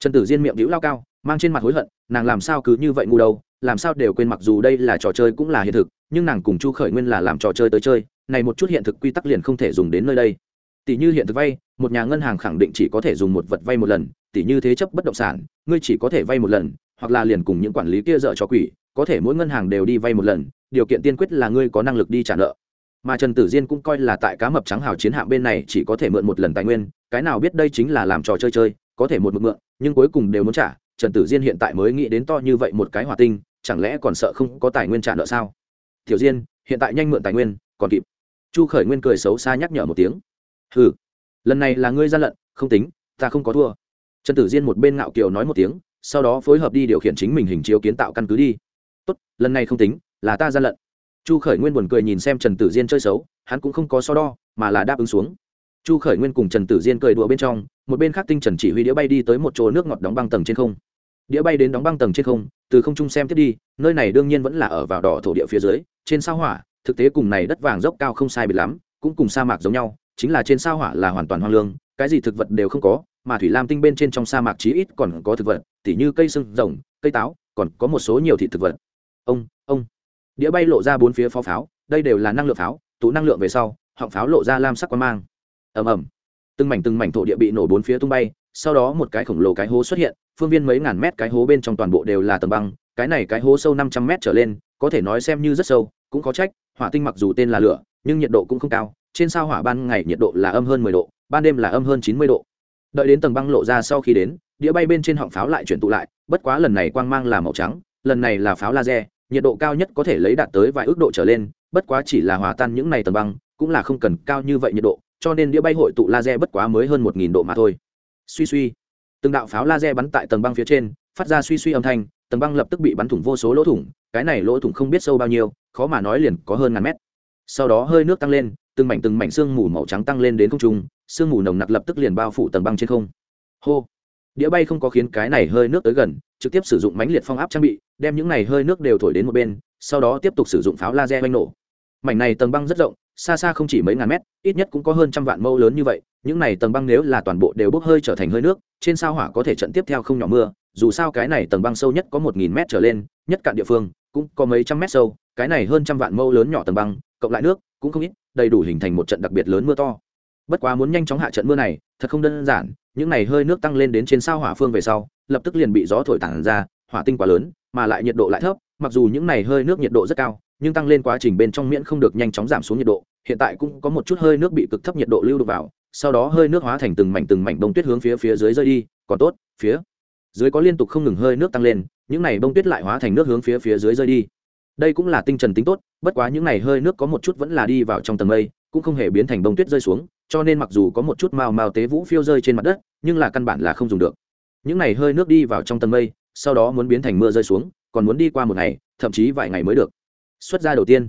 Trần tử diên miệng đĩu lao cao, mang trên mặt hối hận, nàng làm sao cứ như vậy ngu đâu, làm sao đều quên mặc dù đây là trò chơi cũng là hiện thực, nhưng nàng cùng chu khởi nguyên là làm trò chơi tới chơi, này một chút hiện thực quy tắc liền không thể dùng đến nơi đây. Tỷ như hiện thực vay, một nhà ngân hàng khẳng định chỉ có thể dùng một vật vay một lần, tỷ như thế chấp bất động sản, ngươi chỉ có thể vay một lần, hoặc là liền cùng những quản lý kia dợ cho quỷ, có thể mỗi ngân hàng đều đi vay một lần, điều kiện tiên quyết là ngươi có năng lực đi trả nợ mà trần tử diên cũng coi là tại cá mập trắng hào chiến hạm bên này chỉ có thể mượn một lần tài nguyên cái nào biết đây chính là làm trò chơi chơi có thể một mực mượn nhưng cuối cùng đều muốn trả. Trần tử diên hiện tại mới nghĩ đến to như vậy một cái hỏa tinh chẳng lẽ còn sợ không có tài nguyên trả nợ sao? Tiểu diên hiện tại nhanh mượn tài nguyên còn kịp. Chu khởi nguyên cười xấu xa nhắc nhở một tiếng. Hừ, lần này là ngươi gian lận không tính ta không có thua. Trần tử diên một bên ngạo kiều nói một tiếng sau đó phối hợp đi điều khiển chính mình hình chiếu kiến tạo căn cứ đi. Tốt lần này không tính là ta gian lận chu khởi nguyên buồn cười nhìn xem trần tử diên chơi xấu, hắn cũng không có so đo, mà là đáp ứng xuống. Chu khởi nguyên cùng trần tử diên cười đùa bên trong, một bên khác tinh trần chỉ huy đĩa bay đi tới một chỗ nước ngọt đóng băng tầng trên không. Đĩa bay đến đóng băng tầng trên không, từ không trung xem tiếp đi, nơi này đương nhiên vẫn là ở vào đỏ thổ địa phía dưới, trên sao hỏa, thực tế cùng này đất vàng dốc cao không sai biệt lắm, cũng cùng sa mạc giống nhau, chính là trên sao hỏa là hoàn toàn hoang lương, cái gì thực vật đều không có, mà thủy lam tinh bên trên trong sa mạc chí ít còn có thực vật, tỉ như cây sưng rồng, cây táo, còn có một số nhiều thị thực vật. Ông ông đĩa bay lộ ra bốn phía pháo pháo, đây đều là năng lượng pháo, tụ năng lượng về sau, họng pháo lộ ra lam sắc quang mang. Ầm ầm. Từng mảnh từng mảnh thổ địa bị nổ bốn phía tung bay, sau đó một cái khổng lồ cái hố xuất hiện, phương viên mấy ngàn mét cái hố bên trong toàn bộ đều là tầng băng, cái này cái hố sâu năm trăm mét trở lên, có thể nói xem như rất sâu, cũng có trách, hỏa tinh mặc dù tên là lửa, nhưng nhiệt độ cũng không cao, trên sao hỏa ban ngày nhiệt độ là âm hơn mười độ, ban đêm là âm hơn chín mươi độ. Đợi đến tầng băng lộ ra sau khi đến, đĩa bay bên trên họng pháo lại chuyển tụ lại, bất quá lần này quang mang là màu trắng, lần này là pháo laser nhiệt độ cao nhất có thể lấy đạt tới vài ước độ trở lên, bất quá chỉ là hòa tan những này tầng băng, cũng là không cần cao như vậy nhiệt độ, cho nên đĩa bay hội tụ laser bất quá mới hơn một nghìn độ mà thôi. Suy suy. Từng đạo pháo laser bắn tại tầng băng phía trên, phát ra suy suy âm thanh, tầng băng lập tức bị bắn thủng vô số lỗ thủng, cái này lỗ thủng không biết sâu bao nhiêu, khó mà nói liền có hơn ngàn mét. Sau đó hơi nước tăng lên, từng mảnh từng mảnh sương mù màu trắng tăng lên đến không trung, sương mù nồng nặc lập tức liền bao phủ tầng băng trên không. Hô. Đĩa bay không có khiến cái này hơi nước tới gần trực tiếp sử dụng mánh liệt phong áp trang bị, đem những này hơi nước đều thổi đến một bên, sau đó tiếp tục sử dụng pháo laser oanh nổ. Mảnh này tầng băng rất rộng, xa xa không chỉ mấy ngàn mét, ít nhất cũng có hơn trăm vạn mâu lớn như vậy, những này tầng băng nếu là toàn bộ đều bốc hơi trở thành hơi nước, trên sao hỏa có thể trận tiếp theo không nhỏ mưa, dù sao cái này tầng băng sâu nhất có một nghìn mét trở lên, nhất cạn địa phương, cũng có mấy trăm mét sâu, cái này hơn trăm vạn mâu lớn nhỏ tầng băng, cộng lại nước, cũng không ít, đầy đủ hình thành một trận đặc biệt lớn mưa to bất quá muốn nhanh chóng hạ trận mưa này, thật không đơn giản, những này hơi nước tăng lên đến trên sao hỏa phương về sau, lập tức liền bị gió thổi tản ra, hỏa tinh quá lớn, mà lại nhiệt độ lại thấp, mặc dù những này hơi nước nhiệt độ rất cao, nhưng tăng lên quá trình bên trong miễn không được nhanh chóng giảm xuống nhiệt độ, hiện tại cũng có một chút hơi nước bị cực thấp nhiệt độ lưu được vào, sau đó hơi nước hóa thành từng mảnh từng mảnh bông tuyết hướng phía phía dưới rơi đi, còn tốt, phía dưới có liên tục không ngừng hơi nước tăng lên, những này bông tuyết lại hóa thành nước hướng phía phía dưới rơi đi. Đây cũng là tinh trần tính tốt, bất quá những n à y hơi nước có một chút vẫn là đi vào trong tầng mây, cũng không hề biến thành bông tuyết rơi xuống cho nên mặc dù có một chút mao mao tế vũ phiêu rơi trên mặt đất, nhưng là căn bản là không dùng được. Những n à y hơi nước đi vào trong tầng mây, sau đó muốn biến thành mưa rơi xuống, còn muốn đi qua một ngày, thậm chí vài ngày mới được. Xuất ra đầu tiên.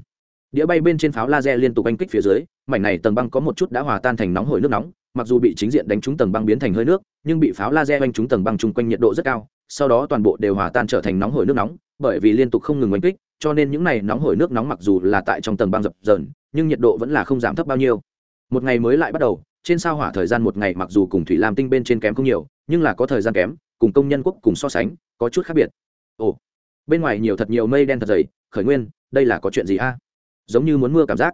Đĩa bay bên trên pháo laser liên tục anh kích phía dưới, mảnh này tầng băng có một chút đã hòa tan thành nóng hổi nước nóng, mặc dù bị chính diện đánh trúng tầng băng biến thành hơi nước, nhưng bị pháo laser oanh trúng tầng băng chung quanh nhiệt độ rất cao, sau đó toàn bộ đều hòa tan trở thành nóng hổi nước nóng, bởi vì liên tục không ngừng oanh kích, cho nên những này nóng hổi nước nóng mặc dù là tại trong tầng băng dập dờn, nhưng nhiệt độ vẫn là không giảm thấp bao nhiêu một ngày mới lại bắt đầu, trên sao hỏa thời gian một ngày mặc dù cùng thủy lam tinh bên trên kém không nhiều, nhưng là có thời gian kém, cùng công nhân quốc cùng so sánh, có chút khác biệt. Ồ, bên ngoài nhiều thật nhiều mây đen thật dày, khởi nguyên, đây là có chuyện gì a? Giống như muốn mưa cảm giác.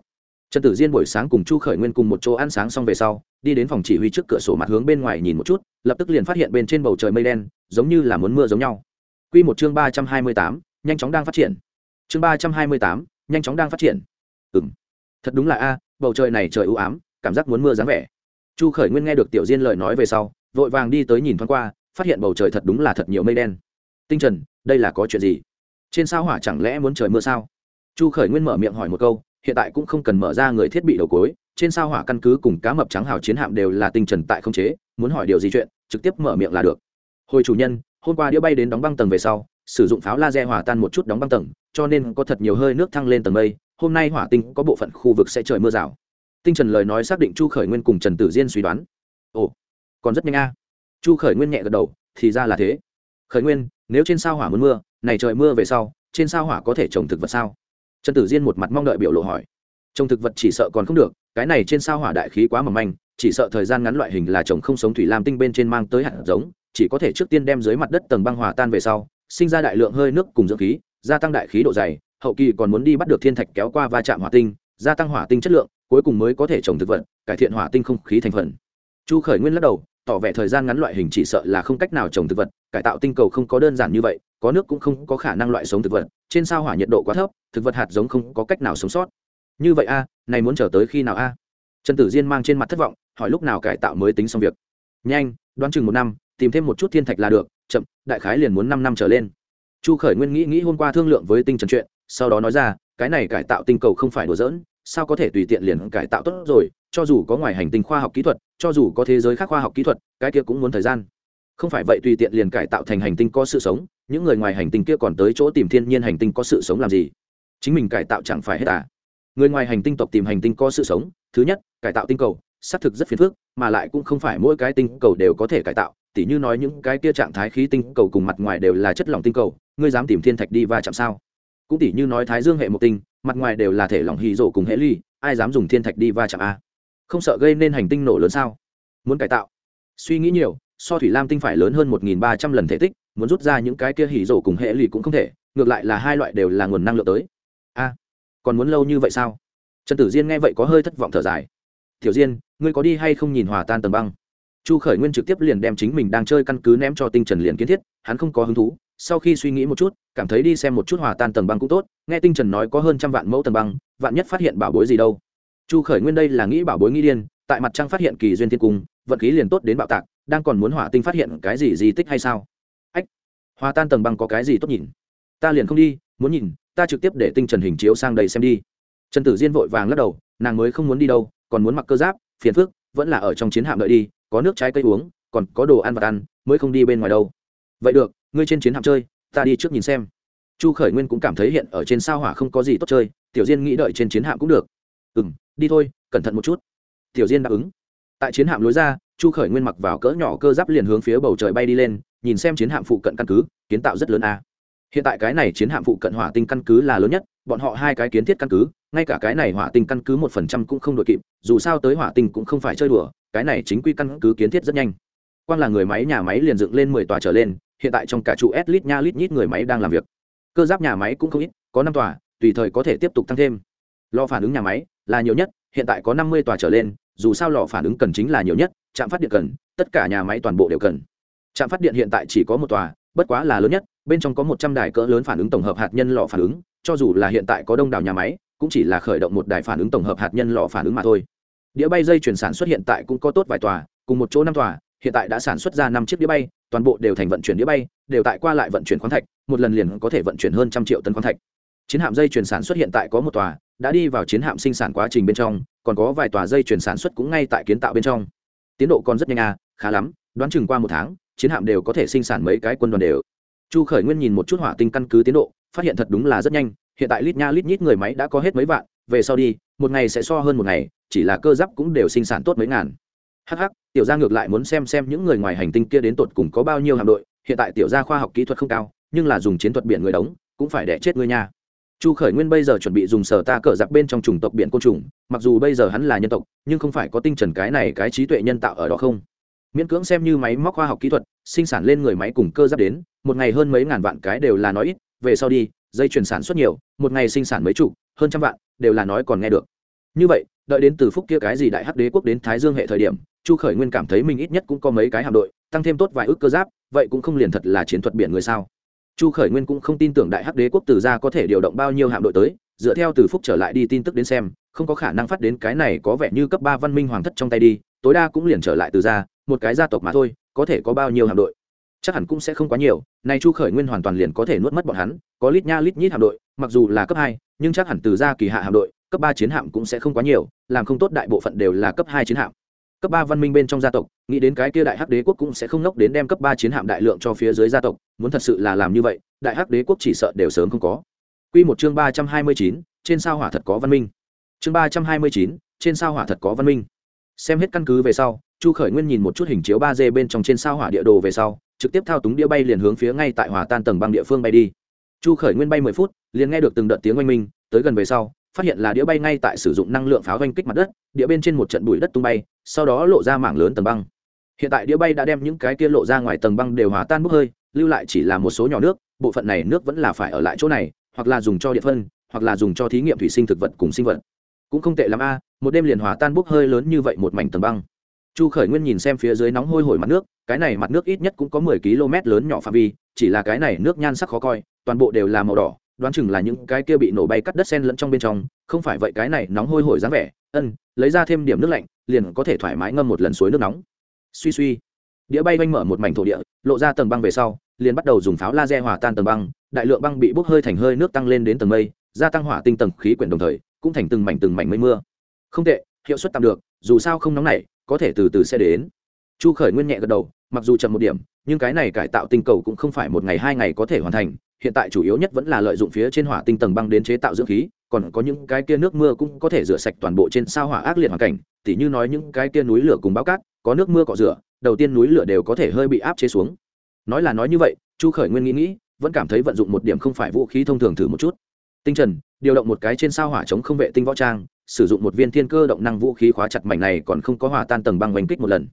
Trần tử diên buổi sáng cùng chu khởi nguyên cùng một chỗ ăn sáng xong về sau, đi đến phòng chỉ huy trước cửa sổ mặt hướng bên ngoài nhìn một chút, lập tức liền phát hiện bên trên bầu trời mây đen, giống như là muốn mưa giống nhau. Q một chương ba trăm hai mươi tám, nhanh chóng đang phát triển. Chương ba trăm hai mươi tám, nhanh chóng đang phát triển. Ừ m thật đúng là a, bầu trời này trời ưu ám, cảm giác muốn mưa dáng vẻ. Chu khởi nguyên nghe được tiểu diên lời nói về sau, vội vàng đi tới nhìn thoáng qua, phát hiện bầu trời thật đúng là thật nhiều mây đen. Tinh trần, đây là có chuyện gì? Trên sao hỏa chẳng lẽ muốn trời mưa sao? Chu khởi nguyên mở miệng hỏi một câu, hiện tại cũng không cần mở ra người thiết bị đầu cối, trên sao hỏa căn cứ cùng cá mập trắng hào chiến hạm đều là tinh trần tại không chế, muốn hỏi điều gì chuyện, trực tiếp mở miệng là được. Hồi chủ nhân, hôm qua đĩa bay đến đóng băng tầng về sau, sử dụng pháo laser hòa tan một chút đóng băng tầng, cho nên có thật nhiều hơi nước thăng lên tầng mây hôm nay hỏa tinh có bộ phận khu vực sẽ trời mưa rào. Tinh trần lời nói xác định chu khởi nguyên cùng trần tử diên suy đoán. Ồ, còn rất nhanh a. Chu khởi nguyên nhẹ gật đầu, thì ra là thế. Khởi nguyên, nếu trên sao hỏa muốn mưa, này trời mưa về sau, trên sao hỏa có thể trồng thực vật sao? Trần tử diên một mặt mong đợi biểu lộ hỏi. Trồng thực vật chỉ sợ còn không được, cái này trên sao hỏa đại khí quá mỏng manh, chỉ sợ thời gian ngắn loại hình là trồng không sống thủy lam tinh bên trên mang tới hạt giống, chỉ có thể trước tiên đem dưới mặt đất tầng băng hòa tan về sau, sinh ra đại lượng hơi nước cùng dưỡng khí, gia tăng đại khí độ dày hậu kỳ còn muốn đi bắt được thiên thạch kéo qua va chạm hỏa tinh, gia tăng hỏa tinh chất lượng, cuối cùng mới có thể trồng thực vật, cải thiện hỏa tinh không khí thành phần. Chu khởi nguyên lắc đầu, tỏ vẻ thời gian ngắn loại hình chỉ sợ là không cách nào trồng thực vật, cải tạo tinh cầu không có đơn giản như vậy, có nước cũng không có khả năng loại sống thực vật, trên sao hỏa nhiệt độ quá thấp, thực vật hạt giống không có cách nào sống sót. Như vậy a, này muốn chờ tới khi nào a? Trần tử diên mang trên mặt thất vọng, hỏi lúc nào cải tạo mới tính xong việc. Nhanh, đoán chừng một năm, tìm thêm một chút thiên thạch là được, chậm, đại khái liền muốn năm năm trở lên. Chu khởi nguyên nghĩ nghĩ hôm qua thương lượng với tinh trần chuyện sau đó nói ra, cái này cải tạo tinh cầu không phải đùa giỡn, sao có thể tùy tiện liền cải tạo tốt rồi, cho dù có ngoài hành tinh khoa học kỹ thuật, cho dù có thế giới khác khoa học kỹ thuật, cái kia cũng muốn thời gian. Không phải vậy tùy tiện liền cải tạo thành hành tinh có sự sống, những người ngoài hành tinh kia còn tới chỗ tìm thiên nhiên hành tinh có sự sống làm gì? Chính mình cải tạo chẳng phải hết à? Người ngoài hành tinh tộc tìm hành tinh có sự sống, thứ nhất, cải tạo tinh cầu, xác thực rất phiền phức, mà lại cũng không phải mỗi cái tinh cầu đều có thể cải tạo. Tỉ như nói những cái kia trạng thái khí tinh cầu cùng mặt ngoài đều là chất lỏng tinh cầu, ngươi dám tìm thiên thạch đi và chạm sao? Cũng tỉ như nói thái dương hệ một tinh, mặt ngoài đều là thể lỏng hì rổ cùng hệ ly, ai dám dùng thiên thạch đi va chạm a? Không sợ gây nên hành tinh nổ lớn sao? Muốn cải tạo. Suy nghĩ nhiều, so thủy lam tinh phải lớn hơn một nghìn ba trăm lần thể tích, muốn rút ra những cái kia hỉ rổ cùng hệ lụy cũng không thể, ngược lại là hai loại đều là nguồn năng lượng tới. A, còn muốn lâu như vậy sao? Trần tử diên nghe vậy có hơi thất vọng thở dài. Tiểu diên, ngươi có đi hay không nhìn hòa tan tầng băng? Chu khởi nguyên trực tiếp liền đem chính mình đang chơi căn cứ ném cho tinh trần liền kiến thiết, hắn không có hứng thú sau khi suy nghĩ một chút, cảm thấy đi xem một chút hòa tan tầng băng cũng tốt, nghe tinh trần nói có hơn trăm vạn mẫu tầng băng, vạn nhất phát hiện bảo bối gì đâu. Chu khởi nguyên đây là nghĩ bảo bối nghĩ điên, tại mặt trăng phát hiện kỳ duyên thiên cung, vận khí liền tốt đến bạo tạc, đang còn muốn hỏa tinh phát hiện cái gì di tích hay sao? Ách, hòa tan tầng băng có cái gì tốt nhìn? Ta liền không đi, muốn nhìn, ta trực tiếp để tinh trần hình chiếu sang đây xem đi. Trần tử diên vội vàng lắc đầu, nàng mới không muốn đi đâu, còn muốn mặc cơ giáp, phiền phước vẫn là ở trong chiến hạm đợi đi, có nước trái cây uống, còn có đồ ăn và ăn, mới không đi bên ngoài đâu. Vậy được ngươi trên chiến hạm chơi, ta đi trước nhìn xem. Chu khởi nguyên cũng cảm thấy hiện ở trên sao hỏa không có gì tốt chơi, tiểu diên nghĩ đợi trên chiến hạm cũng được. Ừ m đi thôi, cẩn thận một chút. Tiểu diên đáp ứng. Tại chiến hạm lối ra, chu khởi nguyên mặc vào cỡ nhỏ cơ giáp liền hướng phía bầu trời bay đi lên, nhìn xem chiến hạm phụ cận căn cứ, kiến tạo rất lớn a. Hiện tại cái này chiến hạm phụ cận hỏa tinh căn cứ là lớn nhất, bọn họ hai cái kiến thiết căn cứ, ngay cả cái này hỏa tinh căn cứ một phần trăm cũng không đội kịp, dù sao tới hỏa tinh cũng không phải chơi đùa, cái này chính quy căn cứ kiến thiết rất nhanh. Quan là người máy, nhà máy liền dựng lên mười tòa trở lên hiện tại trong cả trụ s lít nha lít nhít người máy đang làm việc. Cơ giáp nhà máy cũng không ít, có năm tòa, tùy thời có thể tiếp tục tăng thêm. Lò phản ứng nhà máy là nhiều nhất, hiện tại có năm mươi tòa trở lên, dù sao lò phản ứng cần chính là nhiều nhất, trạm phát điện cần, tất cả nhà máy toàn bộ đều cần. Trạm phát điện hiện tại chỉ có một tòa, bất quá là lớn nhất, bên trong có một trăm đài cỡ lớn phản ứng tổng hợp hạt nhân lò phản ứng, cho dù là hiện tại có đông đảo nhà máy, cũng chỉ là khởi động một đài phản ứng tổng hợp hạt nhân lò phản ứng mà thôi. Đĩa bay dây chuyển sản xuất hiện tại cũng có tốt vài tòa, cùng một chỗ năm tòa, hiện tại đã sản xuất ra năm chiếc đĩa bay toàn bộ đều thành vận chuyển đĩa bay, đều tại qua lại vận chuyển khoáng thạch, một lần liền có thể vận chuyển hơn trăm triệu tấn khoáng thạch. Chiến hạm dây chuyển sản xuất hiện tại có một tòa, đã đi vào chiến hạm sinh sản quá trình bên trong, còn có vài tòa dây chuyển sản xuất cũng ngay tại kiến tạo bên trong. Tiến độ còn rất nhanh à khá lắm, đoán chừng qua một tháng, chiến hạm đều có thể sinh sản mấy cái quân đoàn đều. Chu khởi nguyên nhìn một chút hỏa tinh căn cứ tiến độ, phát hiện thật đúng là rất nhanh, hiện tại lít nha lít nhít người máy đã có hết mấy vạn, về sau đi, một ngày sẽ so hơn một ngày, chỉ là cơ giáp cũng đều sinh sản tốt mấy ngàn hh tiểu gia ngược lại muốn xem xem những người ngoài hành tinh kia đến tột cùng có bao nhiêu hạm đội, hiện tại tiểu gia khoa học kỹ thuật không cao, nhưng là dùng chiến thuật biển người đóng, cũng phải đẻ chết người nha. Chu khởi nguyên bây giờ chuẩn bị dùng sở ta cờ giặc bên trong chủng tộc biển côn trùng, mặc dù bây giờ hắn là nhân tộc, nhưng không phải có tinh trần cái này cái trí tuệ nhân tạo ở đó không? Miễn cưỡng xem như máy móc khoa học kỹ thuật, sinh sản lên người máy cùng cơ giáp đến, một ngày hơn mấy ngàn vạn cái đều là nói ít, về sau đi, dây chuyển sản xuất nhiều, một ngày sinh sản mấy chục, hơn trăm vạn, đều là nói còn nghe được. Như vậy, đợi đến từ phúc kia cái gì đại hắc đế quốc đến thái dương hệ thời điểm chu khởi nguyên cảm thấy mình ít nhất cũng có mấy cái hạm đội, tăng thêm tốt vài ước cơ giáp, vậy cũng không liền thật là chiến thuật biển người sao? Chu khởi nguyên cũng không tin tưởng đại hắc đế quốc từ ra có thể điều động bao nhiêu hạm đội tới, dựa theo từ phúc trở lại đi tin tức đến xem, không có khả năng phát đến cái này có vẻ như cấp ba văn minh hoàng thất trong tay đi, tối đa cũng liền trở lại từ ra một cái gia tộc mà thôi, có thể có bao nhiêu hạm đội? Chắc hẳn cũng sẽ không quá nhiều, nay chu khởi nguyên hoàn toàn liền có thể nuốt mất bọn hắn, có lít nha lít nhít hạm đội, mặc dù là cấp hai, nhưng chắc hẳn từ ra kỳ hạ hạm đội, cấp ba chiến hạm cũng sẽ không quá nhiều, làm không tốt đại bộ phận đều là cấp hai chiến hạm cấp ba văn minh bên trong gia tộc, nghĩ đến cái kia đại hắc đế quốc cũng sẽ không nốc đến đem cấp ba chiến hạm đại lượng cho phía dưới gia tộc, muốn thật sự là làm như vậy, đại hắc đế quốc chỉ sợ đều sớm không có. Quy một chương ba trăm hai mươi chín, trên sao hỏa thật có văn minh. Chương ba trăm hai mươi chín, trên sao hỏa thật có văn minh. Xem hết căn cứ về sau, chu khởi nguyên nhìn một chút hình chiếu ba d bên trong trên sao hỏa địa đồ về sau, trực tiếp thao túng đĩa bay liền hướng phía ngay tại hỏa tan tầng băng địa phương bay đi. Chu khởi nguyên bay mười phút, liền nghe được từng đợt tiếng oanh minh, tới gần về sau phát hiện là đĩa bay ngay tại sử dụng năng lượng pháo oanh kích mặt đất, đĩa bên trên một trận bụi đất tung bay, sau đó lộ ra mảng lớn tầng băng. Hiện tại đĩa bay đã đem những cái kia lộ ra ngoài tầng băng đều hòa tan bốc hơi, lưu lại chỉ là một số nhỏ nước, bộ phận này nước vẫn là phải ở lại chỗ này, hoặc là dùng cho địa phân, hoặc là dùng cho thí nghiệm thủy sinh thực vật cùng sinh vật. Cũng không tệ lắm a, một đêm liền hòa tan bốc hơi lớn như vậy một mảnh tầng băng. Chu khởi nguyên nhìn xem phía dưới nóng hôi hổi mặt nước, cái này mặt nước ít nhất cũng có mười km lớn nhỏ phạm vi, chỉ là cái này nước nhan sắc khó coi, toàn bộ đều là màu đỏ đoán chừng là những cái kia bị nổ bay cắt đất sen lẫn trong bên trong, không phải vậy cái này nóng hôi hổi dáng vẻ, ân, lấy ra thêm điểm nước lạnh, liền có thể thoải mái ngâm một lần suối nước nóng. Suy suy. Đĩa bay oanh mở một mảnh thổ địa, lộ ra tầng băng về sau, liền bắt đầu dùng pháo laser hòa tan tầng băng, đại lượng băng bị bốc hơi thành hơi nước tăng lên đến tầng mây, gia tăng hỏa tinh tầng khí quyển đồng thời, cũng thành từng mảnh từng mảnh mây mưa. Không tệ, hiệu suất tạm được, dù sao không nóng này, có thể từ từ sẽ đến. Chu khởi nguyên nhẹ gật đầu, mặc dù chậm một điểm, nhưng cái này cải tạo tinh cầu cũng không phải một ngày hai ngày có thể hoàn thành hiện tại chủ yếu nhất vẫn là lợi dụng phía trên hỏa tinh tầng băng đến chế tạo dưỡng khí, còn có những cái kia nước mưa cũng có thể rửa sạch toàn bộ trên sao hỏa ác liệt hoàn cảnh. Tỉ như nói những cái kia núi lửa cùng bao cát, có nước mưa cọ rửa, đầu tiên núi lửa đều có thể hơi bị áp chế xuống. Nói là nói như vậy, chu khởi nguyên nghĩ nghĩ, vẫn cảm thấy vận dụng một điểm không phải vũ khí thông thường thử một chút. Tinh trần, điều động một cái trên sao hỏa chống không vệ tinh võ trang, sử dụng một viên thiên cơ động năng vũ khí khóa chặt mảnh này còn không có hòa tan tầng băng oanh kích một lần.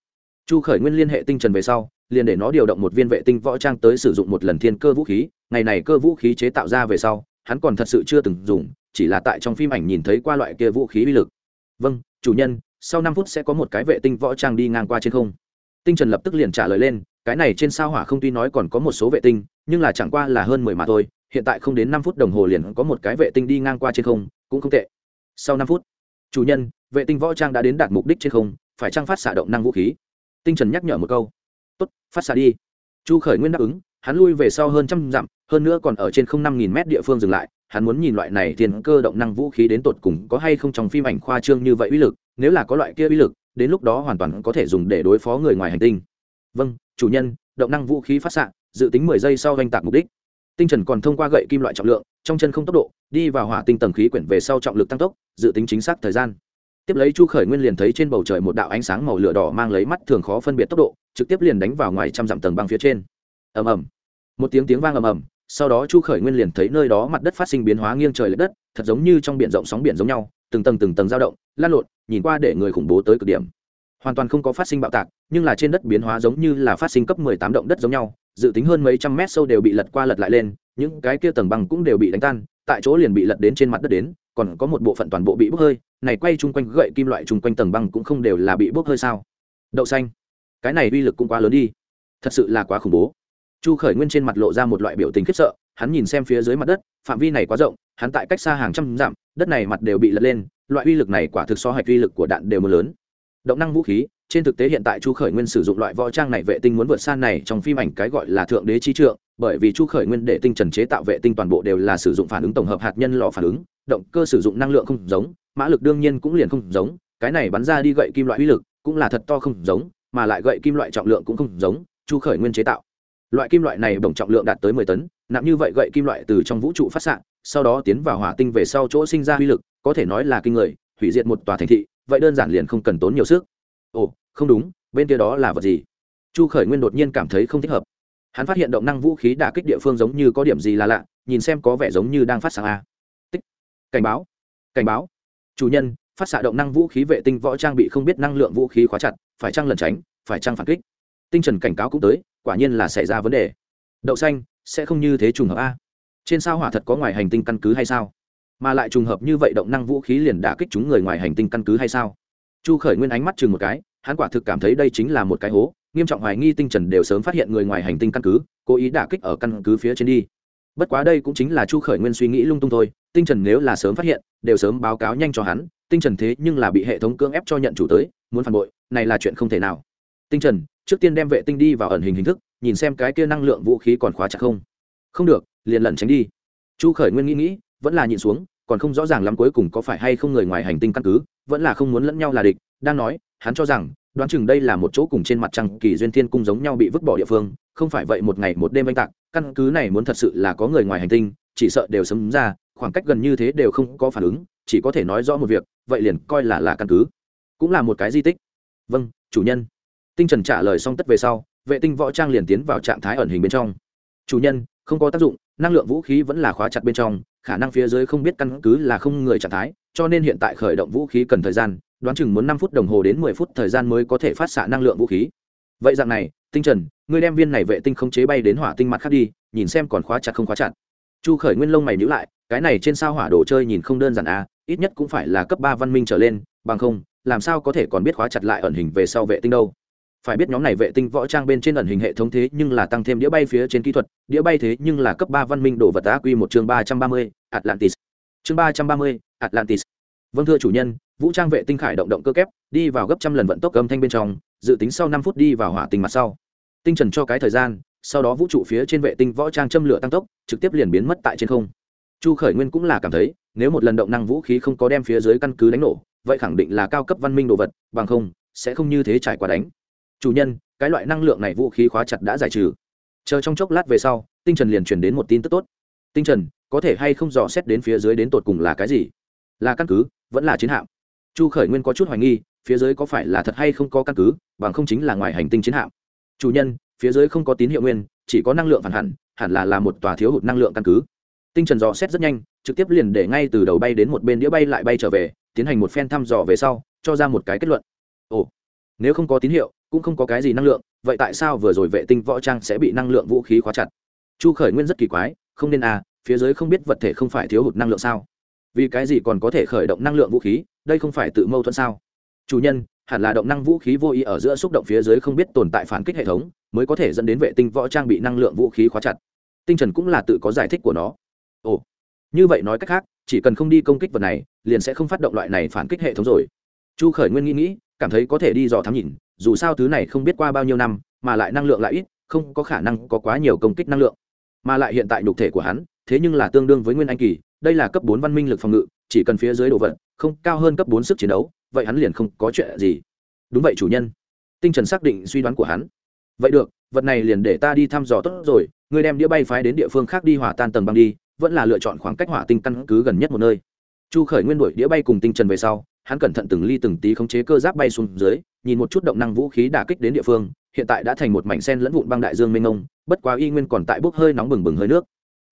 Chu khởi nguyên liên hệ tinh trần về sau, liền để nó điều động một viên vệ tinh võ trang tới sử dụng một lần thiên cơ vũ khí ngày này cơ vũ khí chế tạo ra về sau, hắn còn thật sự chưa từng dùng, chỉ là tại trong phim ảnh nhìn thấy qua loại kia vũ khí uy lực. Vâng chủ nhân, sau năm phút sẽ có một cái vệ tinh võ trang đi ngang qua trên không. Tinh trần lập tức liền trả lời lên, cái này trên sao hỏa không tuy nói còn có một số vệ tinh, nhưng là chẳng qua là hơn mười mà thôi, hiện tại không đến năm phút đồng hồ liền có một cái vệ tinh đi ngang qua trên không, cũng không tệ. Sau năm phút, chủ nhân, vệ tinh võ trang đã đến đạt mục đích trên không, phải trang phát xạ động năng vũ khí? Tinh trần nhắc nhở một câu. Tốt, phát xạ đi. Chu khởi nguyên đáp ứng, hắn lui về sau hơn trăm dặm hơn nữa còn ở trên không năm nghìn mét địa phương dừng lại, hắn muốn nhìn loại này thiên cơ động năng vũ khí đến tột cùng có hay không trong phim ảnh khoa trương như vậy uy lực, nếu là có loại kia uy lực, đến lúc đó hoàn toàn có thể dùng để đối phó người ngoài hành tinh. Vâng chủ nhân, động năng vũ khí phát xạ, dự tính mười giây sau oanh tạc mục đích. Tinh trần còn thông qua gậy kim loại trọng lượng, trong chân không tốc độ, đi vào hỏa tinh tầng khí quyển về sau trọng lực tăng tốc, dự tính chính xác thời gian. Tiếp lấy chu khởi nguyên liền thấy trên bầu trời một đạo ánh sáng màu lửa đỏ mang lấy mắt thường khó phân biệt tốc độ, trực tiếp liền đánh vào ngoài trăm dặm tầng băng phía trên. Ầm ầm. Một tiếng tiếng vang ầm ầm sau đó chu khởi nguyên liền thấy nơi đó mặt đất phát sinh biến hóa nghiêng trời l ệ đất, thật giống như trong biển rộng sóng biển giống nhau, từng tầng từng tầng dao động, lan lộn, nhìn qua để người khủng bố tới cực điểm. Hoàn toàn không có phát sinh bạo tạc, nhưng là trên đất biến hóa giống như là phát sinh cấp mười tám động đất giống nhau, dự tính hơn mấy trăm mét sâu đều bị lật qua lật lại lên, những cái kia tầng băng cũng đều bị đánh tan, tại chỗ liền bị lật đến trên mặt đất đến, còn có một bộ phận toàn bộ bị bốc hơi, này quay chung quanh gậy kim loại chung quanh tầng băng cũng không đều là bị bốc hơi sao? Đậu xanh. Cái này uy lực cũng quá lớn đi. Thật sự là quá khủng bố chu khởi nguyên trên mặt lộ ra một loại biểu tình khiếp sợ, hắn nhìn xem phía dưới mặt đất, phạm vi này quá rộng, hắn tại cách xa hàng trăm dặm, đất này mặt đều bị lật lên, loại uy lực này quả thực so hạch uy lực của đạn đều mưa lớn. Động năng vũ khí, trên thực tế hiện tại chu khởi nguyên sử dụng loại võ trang này vệ tinh muốn vượt xa này trong phim ảnh cái gọi là thượng đế chi trượng, bởi vì chu khởi nguyên để tinh trần chế tạo vệ tinh toàn bộ đều là sử dụng phản ứng tổng hợp hạt nhân lò phản ứng, động cơ sử dụng năng lượng không giống, mã lực đương nhiên cũng liền không giống, cái này bắn ra đi gậy kim loại uy lực cũng là thật to không giống, mà lại gậy kim loại trọng lượng cũng không giống, chu khởi nguyên chế tạo loại kim loại này bổng trọng lượng đạt tới mười tấn, nặng như vậy gậy kim loại từ trong vũ trụ phát xạ, sau đó tiến vào hỏa tinh về sau chỗ sinh ra uy lực, có thể nói là kinh người, hủy diệt một tòa thành thị, vậy đơn giản liền không cần tốn nhiều sức. Ồ, không đúng, bên kia đó là vật gì? Chu khởi nguyên đột nhiên cảm thấy không thích hợp. Hắn phát hiện động năng vũ khí đả kích địa phương giống như có điểm gì là lạ, nhìn xem có vẻ giống như đang phát sáng a. Tích. Cảnh báo. Cảnh báo. Chủ nhân, phát xạ động năng vũ khí vệ tinh võ trang bị không biết năng lượng vũ khí khóa chặt, phải trăng lẩn tránh, phải trăng phản kích. Tinh trần cảnh cáo cũng tới quả nhiên là xảy ra vấn đề. Đậu xanh, sẽ không như thế trùng hợp a. Trên sao hỏa thật có ngoài hành tinh căn cứ hay sao? Mà lại trùng hợp như vậy động năng vũ khí liền đã kích chúng người ngoài hành tinh căn cứ hay sao? Chu khởi nguyên ánh mắt chừng một cái, hắn quả thực cảm thấy đây chính là một cái hố, nghiêm trọng hoài nghi tinh trần đều sớm phát hiện người ngoài hành tinh căn cứ, cố ý đả kích ở căn cứ phía trên đi. Bất quá đây cũng chính là chu khởi nguyên suy nghĩ lung tung thôi, tinh trần nếu là sớm phát hiện, đều sớm báo cáo nhanh cho hắn, tinh trần thế nhưng là bị hệ thống cưỡng ép cho nhận chủ tới, muốn phản bội, này là chuyện không thể nào. Tinh trần trước tiên đem vệ tinh đi vào ẩn hình hình thức, nhìn xem cái kia năng lượng vũ khí còn khóa chặt không. Không được, liền lẩn tránh đi. Chu khởi nguyên nghĩ nghĩ, vẫn là nhịn xuống, còn không rõ ràng lắm cuối cùng có phải hay không người ngoài hành tinh căn cứ, vẫn là không muốn lẫn nhau là địch, đang nói, hắn cho rằng, đoán chừng đây là một chỗ cùng trên mặt trăng kỳ duyên thiên cung giống nhau bị vứt bỏ địa phương, không phải vậy một ngày một đêm oanh tạc, căn cứ này muốn thật sự là có người ngoài hành tinh, chỉ sợ đều sấm ra, khoảng cách gần như thế đều không có phản ứng, chỉ có thể nói rõ một việc, vậy liền coi là là căn cứ. Cũng là một cái di tích. Vâng chủ nhân tinh trần trả lời xong tất về sau, vệ tinh võ trang liền tiến vào trạng thái ẩn hình bên trong. Chủ nhân, không có tác dụng, năng lượng vũ khí vẫn là khóa chặt bên trong, khả năng phía dưới không biết căn cứ là không người trạng thái, cho nên hiện tại khởi động vũ khí cần thời gian, đoán chừng muốn năm phút đồng hồ đến mười phút thời gian mới có thể phát xạ năng lượng vũ khí. Vậy dạng này, tinh trần, ngươi đem viên này vệ tinh không chế bay đến hỏa tinh mặt khác đi, nhìn xem còn khóa chặt không khóa chặt. Chu khởi nguyên lông mày nhữ lại, cái này trên sao hỏa đồ chơi nhìn không đơn giản à ít nhất cũng phải là cấp ba văn minh trở lên, bằng không, làm sao có thể còn biết khóa chặt lại ẩn hình về sau vệ tinh đâu? Phải biết nhóm này vệ tinh võ trang bên trên ẩn hình hệ thống thế nhưng là tăng thêm đĩa bay phía trên kỹ thuật, đĩa bay thế nhưng là cấp ba văn minh đồ vật á quy một chương ba trăm ba mươi, atlantis. Chương ba trăm ba mươi, atlantis. Vâng thưa chủ nhân, vũ trang vệ tinh khải động động cơ kép, đi vào gấp trăm lần vận tốc âm thanh bên trong, dự tính sau năm phút đi vào hỏa tinh mặt sau. Tinh trần cho cái thời gian, sau đó vũ trụ phía trên vệ tinh võ trang châm lửa tăng tốc, trực tiếp liền biến mất tại trên không. Chu khởi nguyên cũng là cảm thấy, nếu một lần động năng vũ khí không có đem phía dưới căn cứ đánh nổ, vậy khẳng định là cao cấp văn minh đồ vật, bằng không, sẽ không như thế trải qua đánh chủ nhân, cái loại năng lượng này vũ khí khóa chặt đã giải trừ. Chờ trong chốc lát về sau, tinh trần liền truyền đến một tin tức tốt. Tinh trần, có thể hay không dò xét đến phía dưới đến tột cùng là cái gì? Là căn cứ, vẫn là chiến hạm? Chu khởi nguyên có chút hoài nghi, phía dưới có phải là thật hay không có căn cứ, bằng không chính là ngoài hành tinh chiến hạm. Chủ nhân, phía dưới không có tín hiệu nguyên, chỉ có năng lượng phản hẳn hẳn là là một tòa thiếu hụt năng lượng căn cứ. Tinh trần dò xét rất nhanh, trực tiếp liền để ngay từ đầu bay đến một bên đĩa bay lại bay trở về, tiến hành một phen thăm dò về sau, cho ra một cái kết luận. Ồ, nếu không có tín hiệu cũng không có cái gì năng lượng, vậy tại sao vừa rồi vệ tinh võ trang sẽ bị năng lượng vũ khí khóa chặt? Chu khởi nguyên rất kỳ quái, không nên à phía dưới không biết vật thể không phải thiếu hụt năng lượng sao? Vì cái gì còn có thể khởi động năng lượng vũ khí, đây không phải tự mâu thuẫn sao? Chủ nhân, hẳn là động năng vũ khí vô ý ở giữa xúc động phía dưới không biết tồn tại phản kích hệ thống, mới có thể dẫn đến vệ tinh võ trang bị năng lượng vũ khí khóa chặt. Tinh trần cũng là tự có giải thích của nó. Ồ, như vậy nói cách khác, chỉ cần không đi công kích vật này, liền sẽ không phát động loại này phản kích hệ thống rồi. Chu khởi nguyên nghĩ nghĩ, cảm thấy có thể đi dò thám nhìn dù sao thứ này không biết qua bao nhiêu năm, mà lại năng lượng lại ít, không có khả năng có quá nhiều công kích năng lượng. Mà lại hiện tại nhục thể của hắn, thế nhưng là tương đương với nguyên anh kỳ, đây là cấp bốn văn minh lực phòng ngự, chỉ cần phía dưới đồ vật, không cao hơn cấp bốn sức chiến đấu, vậy hắn liền không có chuyện gì. Đúng vậy chủ nhân. Tinh trần xác định suy đoán của hắn. Vậy được, vật này liền để ta đi thăm dò tốt rồi, ngươi đem đĩa bay phái đến địa phương khác đi hỏa tan tầng băng đi, vẫn là lựa chọn khoảng cách hỏa tinh căn cứ gần nhất một nơi. Chu khởi nguyên đuổi đĩa bay cùng tinh trần về sau, hắn cẩn thận từng ly từng tí khống chế cơ giáp bay xuống dưới nhìn một chút động năng vũ khí đả kích đến địa phương, hiện tại đã thành một mảnh sen lẫn vụn băng đại dương mênh mông, bất quá y nguyên còn tại bốc hơi nóng bừng bừng hơi nước.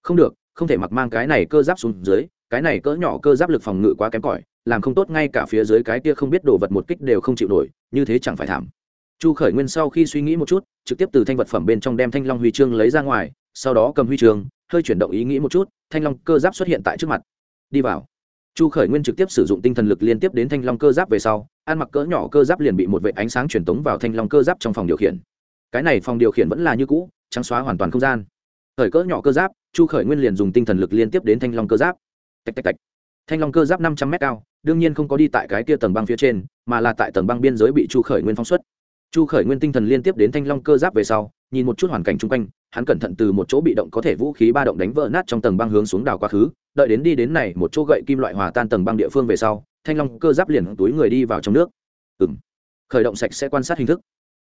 Không được, không thể mặc mang cái này cơ giáp xuống dưới, cái này cỡ nhỏ cơ giáp lực phòng ngự quá kém cỏi, làm không tốt ngay cả phía dưới cái kia không biết đồ vật một kích đều không chịu nổi, như thế chẳng phải thảm. Chu khởi nguyên sau khi suy nghĩ một chút, trực tiếp từ thanh vật phẩm bên trong đem thanh long huy chương lấy ra ngoài, sau đó cầm huy chương, hơi chuyển động ý nghĩ một chút, thanh long cơ giáp xuất hiện tại trước mặt. Đi vào chu khởi nguyên trực tiếp sử dụng tinh thần lực liên tiếp đến thanh long cơ giáp về sau, ăn mặc cỡ nhỏ cơ giáp liền bị một vệ ánh sáng truyền tống vào thanh long cơ giáp trong phòng điều khiển. Cái này phòng điều khiển vẫn là như cũ, trắng xóa hoàn toàn không gian. Khởi cỡ nhỏ cơ giáp, chu khởi nguyên liền dùng tinh thần lực liên tiếp đến thanh long cơ giáp. Tạch tạch tạch. Thanh long cơ giáp năm trăm m cao, đương nhiên không có đi tại cái kia tầng băng phía trên, mà là tại tầng băng biên giới bị chu khởi nguyên phóng xuất chu khởi nguyên tinh thần liên tiếp đến thanh long cơ giáp về sau, nhìn một chút hoàn cảnh chung quanh, hắn cẩn thận từ một chỗ bị động có thể vũ khí ba động đánh vỡ nát trong tầng băng hướng xuống đào quá khứ, đợi đến đi đến này một chỗ gậy kim loại hòa tan tầng băng địa phương về sau, thanh long cơ giáp liền túi người đi vào trong nước. Ừ m khởi động sạch sẽ quan sát hình thức.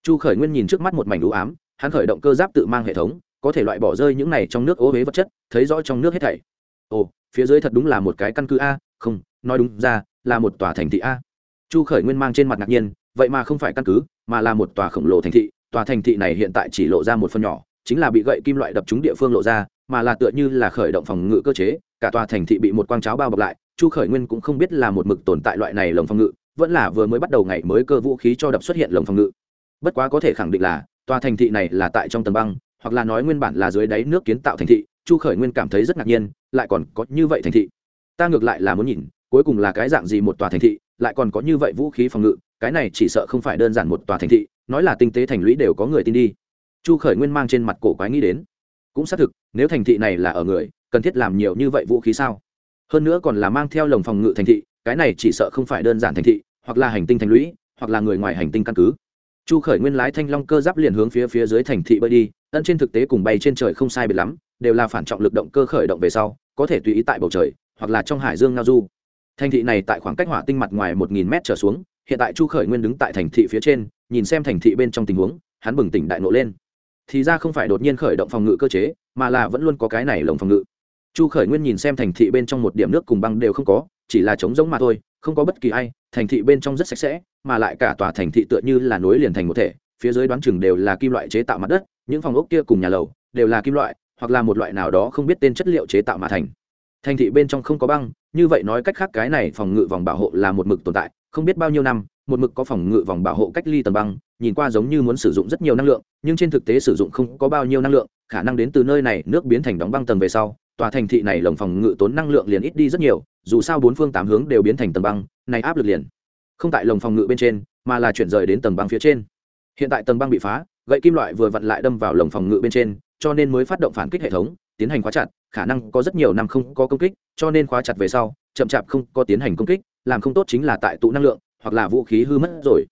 Chu khởi nguyên nhìn trước mắt một mảnh đũ ám, hắn khởi động cơ giáp tự mang hệ thống, có thể loại bỏ rơi những này trong nước ô huế vật chất, thấy rõ trong nước hết thảy. Ồ, phía dưới thật đúng là một cái căn cứ a, không, nói đúng ra, là một tòa thành thị a. Chu khởi nguyên mang trên mặt ngạc nhiên vậy mà không phải căn cứ, mà là một tòa khổng lồ thành thị. Tòa thành thị này hiện tại chỉ lộ ra một phần nhỏ, chính là bị gậy kim loại đập trúng địa phương lộ ra, mà là tựa như là khởi động phòng ngự cơ chế. Cả tòa thành thị bị một quang cháo bao bọc lại, chu khởi nguyên cũng không biết là một mực tồn tại loại này lồng phòng ngự, vẫn là vừa mới bắt đầu ngày mới cơ vũ khí cho đập xuất hiện lồng phòng ngự. Bất quá có thể khẳng định là, tòa thành thị này là tại trong tầng băng, hoặc là nói nguyên bản là dưới đáy nước kiến tạo thành thị, chu khởi nguyên cảm thấy rất ngạc nhiên, lại còn có như vậy thành thị. Ta ngược lại là muốn nhìn, cuối cùng là cái dạng gì một tòa thành thị, lại còn có như vậy vũ khí phòng ngự cái này chỉ sợ không phải đơn giản một tòa thành thị, nói là tinh tế thành lũy đều có người tin đi. Chu khởi nguyên mang trên mặt cổ quái nghĩ đến. Cũng xác thực, nếu thành thị này là ở người, cần thiết làm nhiều như vậy vũ khí sao? Hơn nữa còn là mang theo lồng phòng ngự thành thị, cái này chỉ sợ không phải đơn giản thành thị, hoặc là hành tinh thành lũy, hoặc là người ngoài hành tinh căn cứ. Chu khởi nguyên lái thanh long cơ giáp liền hướng phía phía dưới thành thị bơi đi, ân trên thực tế cùng bay trên trời không sai biệt lắm, đều là phản trọng lực động cơ khởi động về sau, có thể tùy ý tại bầu trời, hoặc là trong hải dương ngao du. Thành thị này tại khoảng cách hỏa tinh mặt ngoài một nghìn mét trở xuống hiện tại chu khởi nguyên đứng tại thành thị phía trên, nhìn xem thành thị bên trong tình huống, hắn bừng tỉnh đại nộ lên. Thì ra không phải đột nhiên khởi động phòng ngự cơ chế, mà là vẫn luôn có cái này lồng phòng ngự. Chu khởi nguyên nhìn xem thành thị bên trong một điểm nước cùng băng đều không có, chỉ là trống giống mà thôi, không có bất kỳ ai, thành thị bên trong rất sạch sẽ, mà lại cả tòa thành thị tựa như là nối liền thành một thể, phía dưới đoán chừng đều là kim loại chế tạo mặt đất, những phòng ốc kia cùng nhà lầu đều là kim loại, hoặc là một loại nào đó không biết tên chất liệu chế tạo mà thành. Thành thị bên trong không có băng, như vậy nói cách khác cái này phòng ngự vòng bảo hộ là một mực tồn tại không biết bao nhiêu năm, một mực có phòng ngự vòng bảo hộ cách ly tầng băng, nhìn qua giống như muốn sử dụng rất nhiều năng lượng, nhưng trên thực tế sử dụng không có bao nhiêu năng lượng, khả năng đến từ nơi này, nước biến thành đóng băng tầng về sau, tòa thành thị này lồng phòng ngự tốn năng lượng liền ít đi rất nhiều, dù sao bốn phương tám hướng đều biến thành tầng băng, này áp lực liền không tại lồng phòng ngự bên trên, mà là chuyển rời đến tầng băng phía trên. Hiện tại tầng băng bị phá, gậy kim loại vừa vặn lại đâm vào lồng phòng ngự bên trên, cho nên mới phát động phản kích hệ thống, tiến hành khóa chặt, khả năng có rất nhiều năm không có công kích, cho nên khóa chặt về sau, chậm chạp không có tiến hành công kích làm không tốt chính là tại tụ năng lượng hoặc là vũ khí hư mất rồi.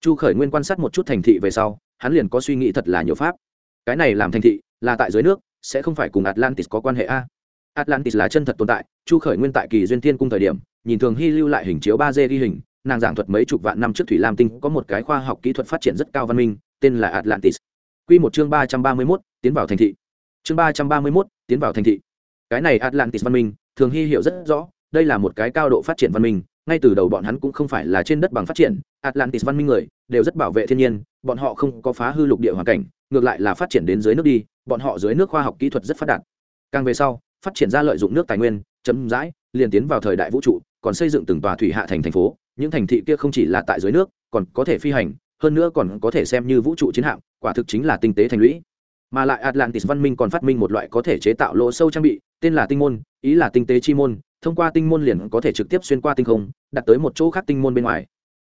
Chu khởi nguyên quan sát một chút thành thị về sau hắn liền có suy nghĩ thật là nhiều pháp. Cái này làm thành thị là tại dưới nước sẽ không phải cùng atlantis có quan hệ a. Atlantis là chân thật tồn tại chu khởi nguyên tại kỳ duyên thiên cung thời điểm nhìn thường hy lưu lại hình chiếu ba d ghi hình nàng giảng thuật mấy chục vạn năm trước thủy lam tinh có một cái khoa học kỹ thuật phát triển rất cao văn minh tên là atlantis. Q một chương ba trăm ba mươi mốt tiến vào thành thị. Chương ba trăm ba mươi mốt tiến vào thành thị. Cái này atlantis văn minh thường hy hiểu rất rõ đây là một cái cao độ phát triển văn minh ngay từ đầu bọn hắn cũng không phải là trên đất bằng phát triển, atlantis văn minh người, đều rất bảo vệ thiên nhiên, bọn họ không có phá hư lục địa hoàn cảnh, ngược lại là phát triển đến dưới nước đi, bọn họ dưới nước khoa học kỹ thuật rất phát đạt. Càng về sau, phát triển ra lợi dụng nước tài nguyên, chấm dãi, liền tiến vào thời đại vũ trụ, còn xây dựng từng tòa thủy hạ thành thành phố, những thành thị kia không chỉ là tại dưới nước, còn có thể phi hành, hơn nữa còn có thể xem như vũ trụ chiến hạm, quả thực chính là tinh tế thành lũy. Mà lại atlantis văn minh còn phát minh một loại có thể chế tạo lỗ sâu trang bị, tên là tinh môn, ý là tinh tế chi môn thông qua tinh môn liền có thể trực tiếp xuyên qua tinh không, đặt tới một chỗ khác tinh môn bên ngoài.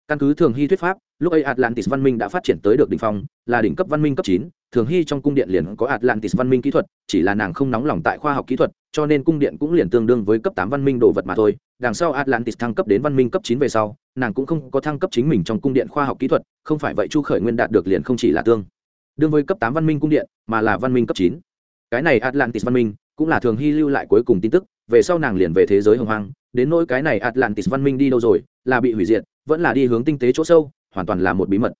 Căn cứ thường hy thuyết pháp, lúc ấy atlantis văn minh đã phát triển tới được đỉnh phong, là đỉnh cấp văn minh cấp chín, thường hy trong cung điện liền có atlantis văn minh kỹ thuật, chỉ là nàng không nóng lòng tại khoa học kỹ thuật, cho nên cung điện cũng liền tương đương với cấp tám văn minh đồ vật mà thôi. Đằng sau atlantis thăng cấp đến văn minh cấp chín về sau, nàng cũng không có thăng cấp chính mình trong cung điện khoa học kỹ thuật, không phải vậy chu khởi nguyên đạt được liền không chỉ là tương đương với cấp tám văn minh cung điện, mà là văn minh cấp chín. Cái này atlantis văn minh cũng là thường hy lưu lại cuối cùng tin tức về sau nàng liền về thế giới hồng hoang, đến nỗi cái này atlantis văn minh đi đâu rồi, là bị hủy diệt, vẫn là đi hướng tinh tế chỗ sâu, hoàn toàn là một bí mật.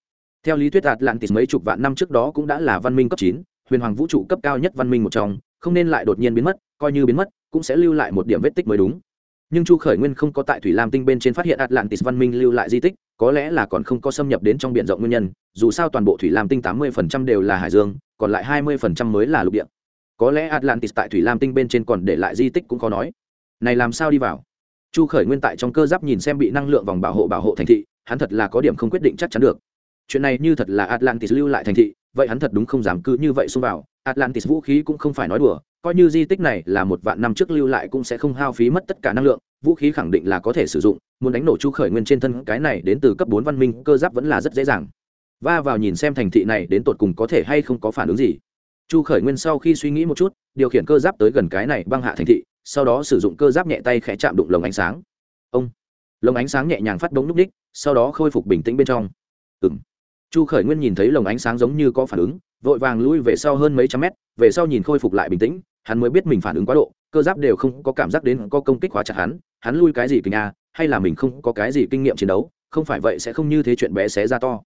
Theo lý thuyết atlantis mấy chục vạn năm trước đó cũng đã là văn minh cấp chín, huyền hoàng vũ trụ cấp cao nhất văn minh một trong, không nên lại đột nhiên biến mất, coi như biến mất, cũng sẽ lưu lại một điểm vết tích mới đúng. Nhưng chu khởi nguyên không có tại thủy lam tinh bên trên phát hiện atlantis văn minh lưu lại di tích, có lẽ là còn không có xâm nhập đến trong b i ể n rộng nguyên nhân, dù sao toàn bộ thủy lam tinh tám mươi đều là hải dương, còn lại hai mươi mới là lục địa có lẽ atlantis tại thủy lam tinh bên trên còn để lại di tích cũng khó nói. Này làm sao đi vào? Chu khởi nguyên tại trong cơ giáp nhìn xem bị năng lượng vòng bảo hộ bảo hộ thành thị, hắn thật là có điểm không quyết định chắc chắn được. Chuyện này như thật là atlantis lưu lại thành thị, vậy hắn thật đúng không dám cứ như vậy xông vào. Atlantis vũ khí cũng không phải nói đùa, coi như di tích này là một vạn năm trước lưu lại cũng sẽ không hao phí mất tất cả năng lượng, vũ khí khẳng định là có thể sử dụng, muốn đánh nổ chu khởi nguyên trên thân cái này đến từ cấp bốn văn minh, cơ giáp vẫn là rất dễ dàng. Va vào nhìn xem thành thị này đến tột cùng có thể hay không có phản ứng gì chu khởi nguyên sau khi suy nghĩ một chút, điều khiển cơ giáp tới gần cái này băng hạ thành thị, sau đó sử dụng cơ giáp nhẹ tay khẽ chạm đụng lồng ánh sáng. Ông! Lồng ánh sáng nhẹ nhàng phát bóng núp đích sau đó khôi phục bình tĩnh bên trong. Ừng chu khởi nguyên nhìn thấy lồng ánh sáng giống như có phản ứng, vội vàng lui về sau hơn mấy trăm mét, về sau nhìn khôi phục lại bình tĩnh, hắn mới biết mình phản ứng quá độ, cơ giáp đều không có cảm giác đến có công kích hóa chặt hắn hắn lui cái gì kinh a hay là mình không có cái gì kinh nghiệm chiến đấu, không phải vậy sẽ không như thế chuyện bé xé ra to.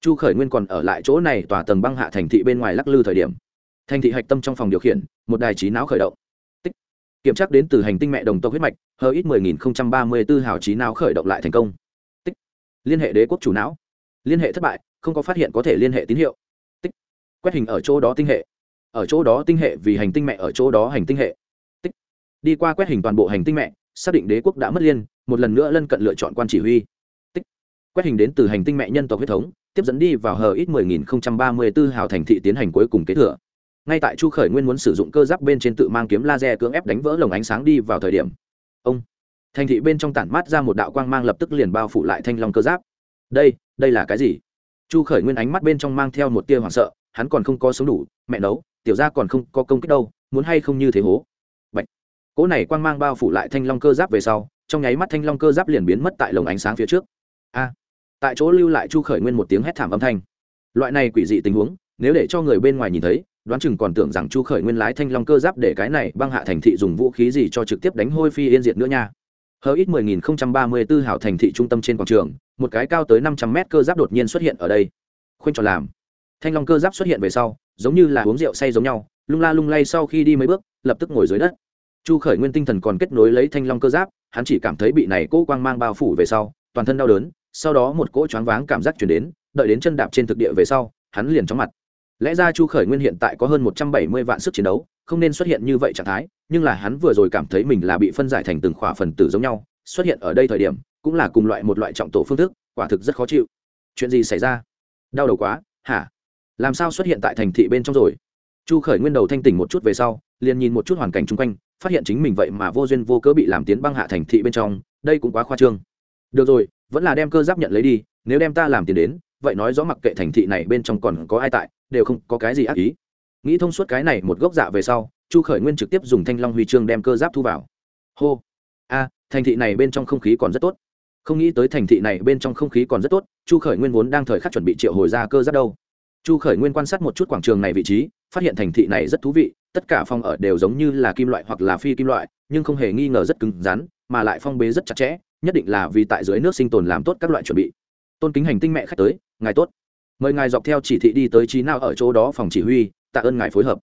Chu khởi nguyên còn ở lại chỗ này tòa tầng băng hạ thành thị bên ngoài lắc lư thời điểm thành thị hạch tâm trong phòng điều khiển, một đài trí não khởi động Tích. kiểm tra đến từ hành tinh mẹ đồng tộc huyết mạch, hờ ít mười nghìn không trăm ba mươi b ố hào trí não khởi động lại thành công Tích. liên hệ đế quốc chủ não liên hệ thất bại, không có phát hiện có thể liên hệ tín hiệu Tích. quét hình ở chỗ đó tinh hệ ở chỗ đó tinh hệ vì hành tinh mẹ, ở chỗ đó hành tinh hệ Tích. đi qua quét hình toàn bộ hành tinh mẹ, xác định đế quốc đã mất liên, một lần nữa lân cận lựa chọn quan chỉ huy Tích. quét hình đến từ hành tinh mẹ nhân tộc huyết thống, tiếp dẫn đi vào hờ ít mười nghìn không trăm ba mươi b ố hào thành thị tiến hành cuối cùng kế thừa ngay tại chu khởi nguyên muốn sử dụng cơ giáp bên trên tự mang kiếm laser cưỡng ép đánh vỡ lồng ánh sáng đi vào thời điểm, ông thành thị bên trong tản mát ra một đạo quang mang lập tức liền bao phủ lại thanh long cơ giáp. Đây đây là cái gì? Chu khởi nguyên ánh mắt bên trong mang theo một tia hoảng sợ, hắn còn không có sống đủ, mẹ nấu, tiểu ra còn không có công kích đâu, muốn hay không như thế hố? Bạch. cỗ này quang mang bao phủ lại thanh long cơ giáp về sau, trong nháy mắt thanh long cơ giáp liền biến mất tại lồng ánh sáng phía trước. A. Tại chỗ lưu lại chu khởi nguyên một tiếng hét thảm âm thanh. Loại này quỷ dị tình huống, nếu để cho người bên ngoài nhìn thấy đoán chừng còn tưởng rằng chu khởi nguyên lái thanh long cơ giáp để cái này băng hạ thành thị dùng vũ khí gì cho trực tiếp đánh hôi phi yên diệt nữa nha. Hờ ít mười nghìn không trăm ba mươi tư hảo thành thị trung tâm trên quảng trường, một cái cao tới năm trăm mét cơ giáp đột nhiên xuất hiện ở đây. Khuyên tròn làm. Thanh long cơ giáp xuất hiện về sau, giống như là uống rượu say giống nhau, lung la lung lay sau khi đi mấy bước, lập tức ngồi dưới đất. Chu khởi nguyên tinh thần còn kết nối lấy thanh long cơ giáp, hắn chỉ cảm thấy bị này cỗ quang mang bao phủ về sau, toàn thân đau đớn, sau đó một cỗ choáng váng cảm giác chuyển đến, đợi đến chân đạp trên thực địa về sau, hắn liền chóng mặt lẽ ra chu khởi nguyên hiện tại có hơn một trăm bảy mươi vạn sức chiến đấu, không nên xuất hiện như vậy trạng thái, nhưng là hắn vừa rồi cảm thấy mình là bị phân giải thành từng khỏa phần tử giống nhau, xuất hiện ở đây thời điểm, cũng là cùng loại một loại trọng tổ phương thức, quả thực rất khó chịu. Chuyện gì xảy ra? Đau đầu quá, hả? Làm sao xuất hiện tại thành thị bên trong rồi? Chu khởi nguyên đầu thanh tỉnh một chút về sau, liền nhìn một chút hoàn cảnh chung quanh, phát hiện chính mình vậy mà vô duyên vô cớ bị làm tiến băng hạ thành thị bên trong, đây cũng quá khoa trương. Được rồi, vẫn là đem cơ giáp nhận lấy đi, nếu đem ta làm tiền đến, vậy nói rõ mặc kệ thành thị này bên trong còn có ai tại đều không có cái gì ác ý. Nghĩ thông suốt cái này một gốc dạ về sau, chu khởi nguyên trực tiếp dùng thanh long huy chương đem cơ giáp thu vào. Hô! A, thành thị này bên trong không khí còn rất tốt. Không nghĩ tới thành thị này bên trong không khí còn rất tốt, chu khởi nguyên vốn đang thời khắc chuẩn bị triệu hồi ra cơ giáp đâu. Chu khởi nguyên quan sát một chút quảng trường này vị trí, phát hiện thành thị này rất thú vị, tất cả phòng ở đều giống như là kim loại hoặc là phi kim loại, nhưng không hề nghi ngờ rất cứng rắn, mà lại phong bế rất chặt chẽ, nhất định là vì tại dưới nước sinh tồn làm tốt các loại chuẩn bị. Tôn kính hành tinh mẹ khách tới, ngài tốt mời ngài dọc theo chỉ thị đi tới trí nào ở chỗ đó phòng chỉ huy, tạ ơn ngài phối hợp.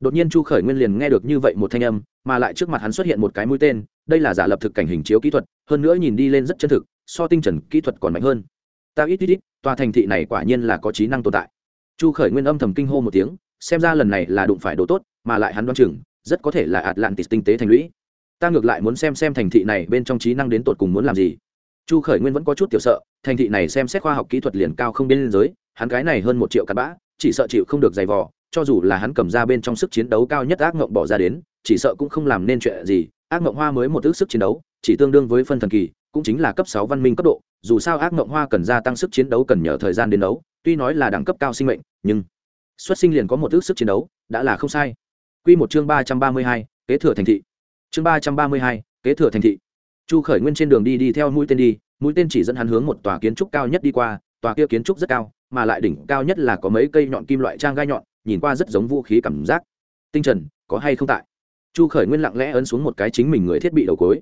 Đột nhiên chu khởi nguyên liền nghe được như vậy một thanh âm, mà lại trước mặt hắn xuất hiện một cái mũi tên, đây là giả lập thực cảnh hình chiếu kỹ thuật, hơn nữa nhìn đi lên rất chân thực, so tinh trần kỹ thuật còn mạnh hơn. Ta ít ít ít, tòa thành thị này quả nhiên là có trí năng tồn tại. Chu khởi nguyên âm thầm kinh hô một tiếng, xem ra lần này là đụng phải đồ tốt, mà lại hắn đoán chừng, rất có thể là atlantis tinh tế thành lũy. Ta ngược lại muốn xem xem thành thị này bên trong trí năng đến tột cùng muốn làm gì. Chu khởi nguyên vẫn có chút tiểu sợ, thành thị này xem xét khoa học kỹ thuật liền cao không biên giới hắn cái này hơn một triệu cặn bã, chỉ sợ chịu không được giày vò, cho dù là hắn cầm ra bên trong sức chiến đấu cao nhất ác mộng bỏ ra đến, chỉ sợ cũng không làm nên chuyện gì. Ác mộng hoa mới một ước sức chiến đấu, chỉ tương đương với phân thần kỳ, cũng chính là cấp sáu văn minh cấp độ, dù sao ác mộng hoa cần gia tăng sức chiến đấu cần nhờ thời gian đến đấu, tuy nói là đẳng cấp cao sinh mệnh, nhưng xuất sinh liền có một ước sức chiến đấu, đã là không sai. Quy một chương ba trăm ba mươi hai, kế thừa thành thị. Chương ba trăm ba mươi hai, kế thừa thành thị. Chu khởi nguyên trên đường đi đi theo mũi tên đi, mũi tên chỉ dẫn hắn hướng một tòa kiến trúc cao nhất đi qua, tòa kia kiến trúc rất cao mà lại đỉnh cao nhất là có mấy cây nhọn kim loại trang gai nhọn, nhìn qua rất giống vũ khí cảm giác. Tinh trần, có hay không tại? Chu khởi nguyên lặng lẽ ấn xuống một cái chính mình người thiết bị đầu cối.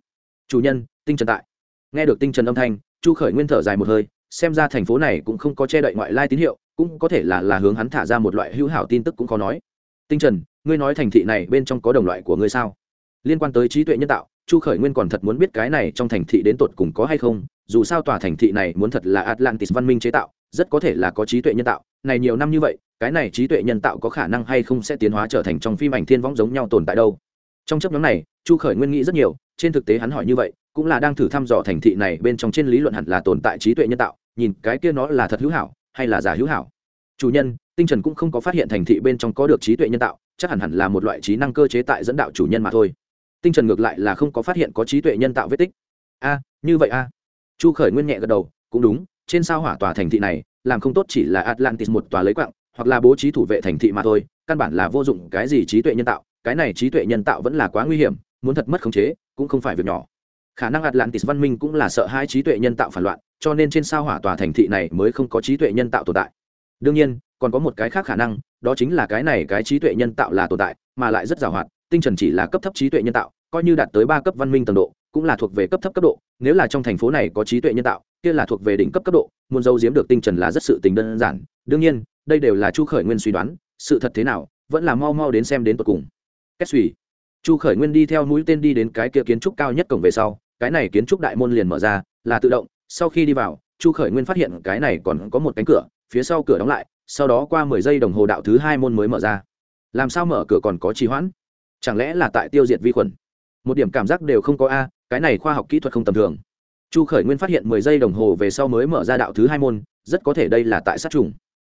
Chủ nhân, tinh trần tại. Nghe được tinh trần âm thanh, chu khởi nguyên thở dài một hơi, xem ra thành phố này cũng không có che đậy ngoại lai tín hiệu, cũng có thể là là hướng hắn thả ra một loại hữu hảo tin tức cũng khó nói. Tinh trần, ngươi nói thành thị này bên trong có đồng loại của ngươi sao? Liên quan tới trí tuệ nhân tạo, chu khởi nguyên còn thật muốn biết cái này trong thành thị đến tột cùng có hay không, dù sao tòa thành thị này muốn thật là atlantis văn minh chế tạo rất có thể là có trí tuệ nhân tạo. Này nhiều năm như vậy, cái này trí tuệ nhân tạo có khả năng hay không sẽ tiến hóa trở thành trong phim ảnh thiên võng giống nhau tồn tại đâu? Trong chấp nhóm này, chu khởi nguyên nghĩ rất nhiều, trên thực tế hắn hỏi như vậy, cũng là đang thử thăm dò thành thị này bên trong trên lý luận hẳn là tồn tại trí tuệ nhân tạo, nhìn cái kia nó là thật hữu hảo, hay là giả hữu hảo. Chủ nhân, tinh trần cũng không có phát hiện thành thị bên trong có được trí tuệ nhân tạo, chắc hẳn hẳn là một loại trí năng cơ chế tại dẫn đạo chủ nhân mà thôi. Tinh trần ngược lại là không có phát hiện có trí tuệ nhân tạo vết tích. A, như vậy a. Chu khởi nguyên nhẹ gật đầu, cũng đúng trên sao hỏa tòa thành thị này, làm không tốt chỉ là atlantis một tòa lấy quạng hoặc là bố trí thủ vệ thành thị mà thôi, căn bản là vô dụng cái gì trí tuệ nhân tạo, cái này trí tuệ nhân tạo vẫn là quá nguy hiểm, muốn thật mất khống chế, cũng không phải việc nhỏ. Khả năng atlantis văn minh cũng là sợ hai trí tuệ nhân tạo phản loạn, cho nên trên sao hỏa tòa thành thị này mới không có trí tuệ nhân tạo tồn tại. Đương nhiên, còn có một cái khác khả năng, đó chính là cái này cái trí tuệ nhân tạo là tồn tại, mà lại rất giàu hoạt tinh trần chỉ là cấp thấp trí tuệ nhân tạo, coi như đạt tới ba cấp văn minh tầng độ cũng là thuộc về cấp thấp cấp độ, nếu là trong thành phố này có trí tuệ nhân tạo, kia là thuộc về đỉnh cấp cấp độ, muốn giấu giếm được tinh trần là rất sự tình đơn giản. Đương nhiên, đây đều là chu khởi nguyên suy đoán, sự thật thế nào, vẫn là mau mau đến xem đến tột cùng. Kết suy chu khởi nguyên đi theo mũi tên đi đến cái kia kiến trúc cao nhất cổng về sau, cái này kiến trúc đại môn liền mở ra, là tự động. Sau khi đi vào, chu khởi nguyên phát hiện cái này còn có một cánh cửa, phía sau cửa đóng lại, sau đó qua mười giây đồng hồ đạo thứ hai môn mới mở ra. Làm sao mở cửa còn có trì hoãn? Chẳng lẽ là tại tiêu diệt vi khuẩn? Một điểm cảm giác đều không có a cái này khoa học kỹ thuật không tầm thường. Chu khởi nguyên phát hiện mười giây đồng hồ về sau mới mở ra đạo thứ hai môn, rất có thể đây là tại sát trùng.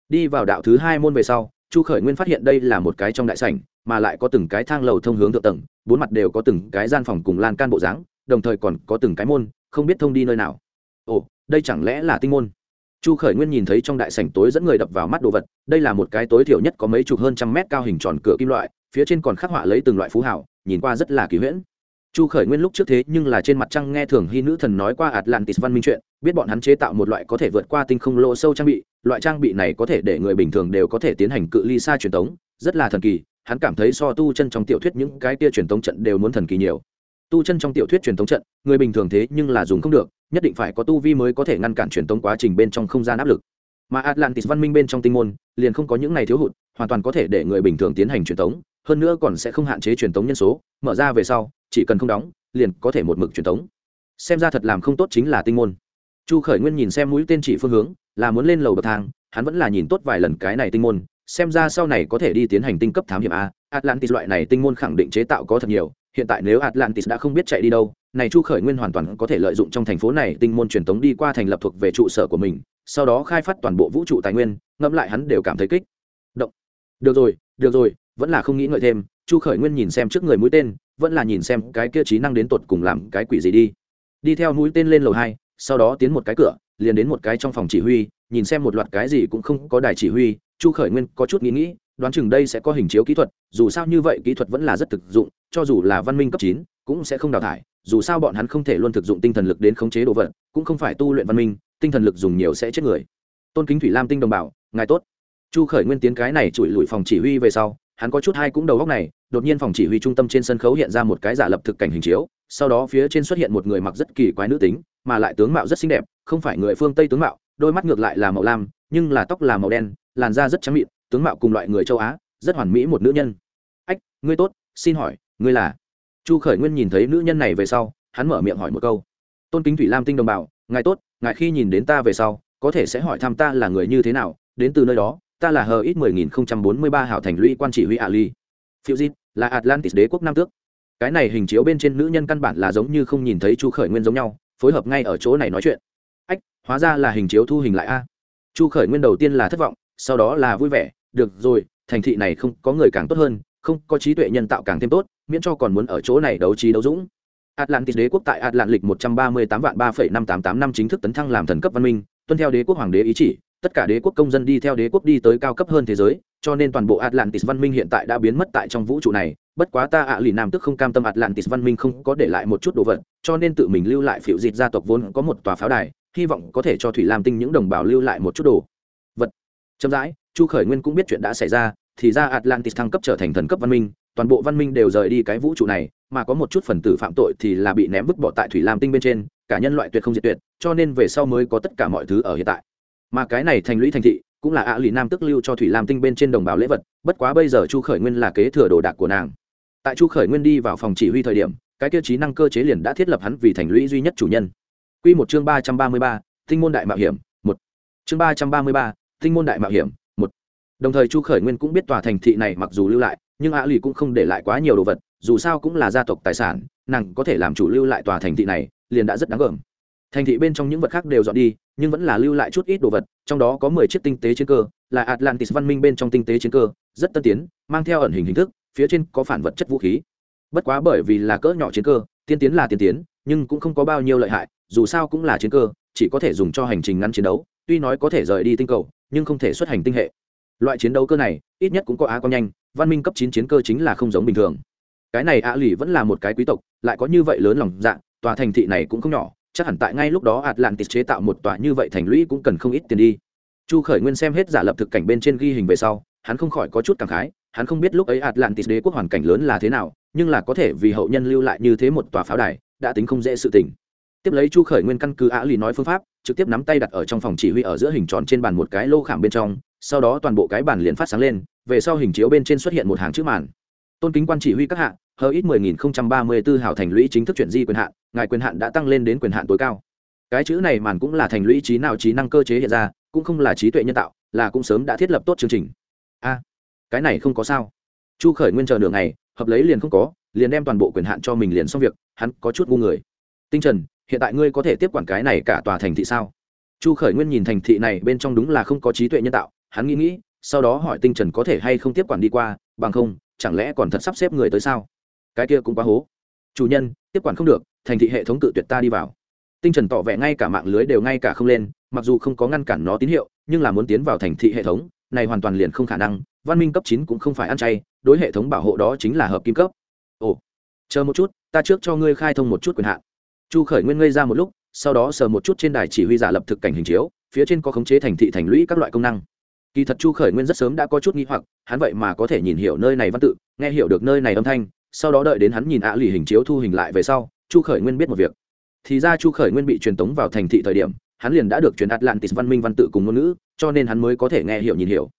Đi vào đạo thứ hai môn về sau, chu khởi nguyên phát hiện đây là một cái trong đại sảnh, mà lại có từng cái thang lầu thông hướng thượng tầng, bốn mặt đều có từng cái gian phòng cùng lan can bộ dáng, đồng thời còn có từng cái môn, không biết thông đi nơi nào. Ồ, đây chẳng lẽ là tinh môn? Chu khởi nguyên nhìn thấy trong đại sảnh tối dẫn người đập vào mắt đồ vật, đây là một cái tối thiểu nhất có mấy chục hơn trăm mét cao hình tròn cửa kim loại, phía trên còn khắc họa lấy từng loại phú hảo nhìn qua rất là kỳ huyễn chu khởi nguyên lúc trước thế nhưng là trên mặt trăng nghe thường hy nữ thần nói qua atlantis văn minh chuyện, biết bọn hắn chế tạo một loại có thể vượt qua tinh không lỗ sâu trang bị, loại trang bị này có thể để người bình thường đều có thể tiến hành cự ly xa truyền tống, rất là thần kỳ, hắn cảm thấy so tu chân trong tiểu thuyết những cái tia truyền tống trận đều muốn thần kỳ nhiều. Tu chân trong tiểu thuyết truyền tống trận, người bình thường thế nhưng là dùng không được, nhất định phải có tu vi mới có thể ngăn cản truyền tống quá trình bên trong không gian áp lực. Mà atlantis văn minh bên trong tinh môn, liền không có những này thiếu hụt, hoàn toàn có thể để người bình thường tiến hành truyền tống, hơn nữa còn sẽ không hạn chế truyền tống nhân số, mở ra về sau chỉ cần không đóng, liền có thể một mực truyền tống xem ra thật làm không tốt chính là tinh môn. Chu khởi nguyên nhìn xem mũi tên chỉ phương hướng, là muốn lên lầu bậc thang, hắn vẫn là nhìn tốt vài lần cái này tinh môn, xem ra sau này có thể đi tiến hành tinh cấp thám hiểm a. Atlantis loại này tinh môn khẳng định chế tạo có thật nhiều, hiện tại nếu atlantis đã không biết chạy đi đâu, này chu khởi nguyên hoàn toàn có thể lợi dụng trong thành phố này tinh môn truyền tống đi qua thành lập thuộc về trụ sở của mình, sau đó khai phát toàn bộ vũ trụ tài nguyên, ngẫm lại hắn đều cảm thấy kích. Động. Được rồi được rồi, vẫn là không nghĩ ngợi thêm chu khởi nguyên nhìn xem trước người mũi tên, vẫn là nhìn xem cái kia trí năng đến tột cùng làm cái quỷ gì đi. Đi theo mũi tên lên lầu hai, sau đó tiến một cái cửa, liền đến một cái trong phòng chỉ huy, nhìn xem một loạt cái gì cũng không có đài chỉ huy. Chu khởi nguyên có chút nghĩ nghĩ, đoán chừng đây sẽ có hình chiếu kỹ thuật, dù sao như vậy kỹ thuật vẫn là rất thực dụng, cho dù là văn minh cấp chín, cũng sẽ không đào thải, dù sao bọn hắn không thể luôn thực dụng tinh thần lực đến khống chế đồ vật, cũng không phải tu luyện văn minh, tinh thần lực dùng nhiều sẽ chết người. Tôn kính thủy lam tinh đồng bào ngài tốt. Chu khởi nguyên tiến cái này chùi lùi phòng chỉ huy về sau, hắn có chút hai cũng đầu góc này đột nhiên phòng chỉ huy trung tâm trên sân khấu hiện ra một cái giả lập thực cảnh hình chiếu, sau đó phía trên xuất hiện một người mặc rất kỳ quái nữ tính, mà lại tướng mạo rất xinh đẹp, không phải người phương tây tướng mạo, đôi mắt ngược lại là màu lam, nhưng là tóc là màu đen, làn da rất trắng mịn, tướng mạo cùng loại người châu á, rất hoàn mỹ một nữ nhân. Ách, ngươi tốt, xin hỏi, ngươi là? Chu khởi nguyên nhìn thấy nữ nhân này về sau, hắn mở miệng hỏi một câu. Tôn kính thủy lam tinh đồng bào, ngài tốt, ngài khi nhìn đến ta về sau, có thể sẽ hỏi thăm ta là người như thế nào, đến từ nơi đó, ta là hờ ít mười nghìn không trăm bốn mươi ba hảo thành lũy quan chỉ huy ali phiêu diệt là atlantis đế quốc nam tước. Cái này hình chiếu bên trên nữ nhân căn bản là giống như không nhìn thấy chu khởi nguyên giống nhau, phối hợp ngay ở chỗ này nói chuyện. Ách, hóa ra là hình chiếu thu hình lại a. Chu khởi nguyên đầu tiên là thất vọng, sau đó là vui vẻ, được rồi, thành thị này không có người càng tốt hơn, không có trí tuệ nhân tạo càng thêm tốt, miễn cho còn muốn ở chỗ này đấu trí đấu dũng. Atlantis đế quốc tại atlantic lịch một trăm ba mươi tám vạn ba phẩy năm tám tám năm chính thức tấn thăng làm thần cấp văn minh, tuân theo đế quốc hoàng đế ý chỉ tất cả đế quốc công dân đi theo đế quốc đi tới cao cấp hơn thế giới, cho nên toàn bộ atlantis văn minh hiện tại đã biến mất tại trong vũ trụ này. Bất quá ta ạ à lì nam tức không cam tâm atlantis văn minh không có để lại một chút đồ vật, cho nên tự mình lưu lại phiệu dịt gia tộc vốn có một tòa pháo đài, hy vọng có thể cho thủy lam tinh những đồng bào lưu lại một chút đồ. Vật. Chậm rãi, chu khởi nguyên cũng biết chuyện đã xảy ra, thì ra atlantis thăng cấp trở thành thần cấp văn minh, toàn bộ văn minh đều rời đi cái vũ trụ này, mà có một chút phần tử phạm tội thì là bị ném vứt bỏ tại thủy lam tinh bên trên, cả nhân loại tuyệt không diệt tuyệt, cho nên về sau mới có tất cả mọi thứ ở hiện tại mà cái này thành lũy thành thị cũng là ạ à lì nam tức lưu cho thủy lam tinh bên trên đồng bào lễ vật, bất quá bây giờ chu khởi nguyên là kế thừa đồ đạc của nàng. Tại chu khởi nguyên đi vào phòng chỉ huy thời điểm, cái tiêu chí năng cơ chế liền đã thiết lập hắn vì thành lũy duy nhất chủ nhân. Q một chương ba trăm ba mươi ba, tinh môn đại mạo hiểm, một. Chương ba trăm ba mươi ba, tinh môn đại mạo hiểm, một. Đồng thời chu khởi nguyên cũng biết tòa thành thị này mặc dù lưu lại, nhưng ạ lì cũng không để lại quá nhiều đồ vật, dù sao cũng là gia tộc tài sản, nàng có thể làm chủ lưu lại tòa thành thị này, liền đã rất đáng gờm thành thị bên trong những vật khác đều dọn đi, nhưng vẫn là lưu lại chút ít đồ vật, trong đó có mười chiếc tinh tế chiến cơ, là atlantis văn minh bên trong tinh tế chiến cơ, rất tân tiến, mang theo ẩn hình hình thức, phía trên có phản vật chất vũ khí. Bất quá bởi vì là cỡ nhỏ chiến cơ, tiên tiến là tiên tiến, nhưng cũng không có bao nhiêu lợi hại, dù sao cũng là chiến cơ, chỉ có thể dùng cho hành trình ngắn chiến đấu, tuy nói có thể rời đi tinh cầu, nhưng không thể xuất hành tinh hệ. Loại chiến đấu cơ này, ít nhất cũng có á con nhanh, văn minh cấp chín chiến cơ chính là không giống bình thường. Cái này ạ lì vẫn là một cái quý tộc, lại có như vậy lớn lòng dạ tòa thành thị này cũng không nhỏ chắc hẳn tại ngay lúc đó atlantis chế tạo một tòa như vậy thành lũy cũng cần không ít tiền đi. Chu khởi nguyên xem hết giả lập thực cảnh bên trên ghi hình về sau, hắn không khỏi có chút cảm khái, hắn không biết lúc ấy atlantis đế quốc hoàn cảnh lớn là thế nào, nhưng là có thể vì hậu nhân lưu lại như thế một tòa pháo đài, đã tính không dễ sự tình. Tiếp lấy chu khởi nguyên căn cứ á lì nói phương pháp, trực tiếp nắm tay đặt ở trong phòng chỉ huy ở giữa hình tròn trên bàn một cái lô khảm bên trong, sau đó toàn bộ cái bàn liền phát sáng lên, về sau hình chiếu bên trên xuất hiện một hàng chữ màn. Tôn kính quan chỉ huy các hạ hờ ít mười nghìn không trăm ba mươi 10.034 hào thành lũy chính thức chuyển di quyền hạn, ngài quyền hạn đã tăng lên đến quyền hạn tối cao. Cái chữ này màn cũng là thành lũy trí nào trí năng cơ chế hiện ra, cũng không là trí tuệ nhân tạo, là cũng sớm đã thiết lập tốt chương trình. A, cái này không có sao. Chu khởi nguyên chờ nửa ngày, hợp lấy liền không có, liền đem toàn bộ quyền hạn cho mình liền xong việc, hắn có chút ngu người. Tinh trần, hiện tại ngươi có thể tiếp quản cái này cả tòa thành thị sao? Chu khởi nguyên nhìn thành thị này bên trong đúng là không có trí tuệ nhân tạo, hắn nghĩ nghĩ, sau đó hỏi tinh trần có thể hay không tiếp quản đi qua, bằng không, chẳng lẽ còn thật sắp xếp người tới sao? Cái kia cũng quá hố. Chủ nhân, tiếp quản không được, thành thị hệ thống tự tuyệt ta đi vào. Tinh trần tỏ vẻ ngay cả mạng lưới đều ngay cả không lên, mặc dù không có ngăn cản nó tín hiệu, nhưng là muốn tiến vào thành thị hệ thống, này hoàn toàn liền không khả năng, văn minh cấp chín cũng không phải ăn chay, đối hệ thống bảo hộ đó chính là hợp kim cấp. Ồ, chờ một chút, ta trước cho ngươi khai thông một chút quyền hạn. Chu khởi nguyên ngây ra một lúc, sau đó sờ một chút trên đài chỉ huy giả lập thực cảnh hình chiếu, phía trên có khống chế thành thị thành lũy các loại công năng. Kỳ thật chu khởi nguyên rất sớm đã có chút nghi hoặc, hắn vậy mà có thể nhìn hiểu nơi này văn tự, nghe hiểu được nơi này âm thanh sau đó đợi đến hắn nhìn ạ lì hình chiếu thu hình lại về sau, chu khởi nguyên biết một việc. Thì ra chu khởi nguyên bị truyền tống vào thành thị thời điểm, hắn liền đã được truyền atlantis văn minh văn tự cùng ngôn ngữ, cho nên hắn mới có thể nghe hiểu nhìn hiểu.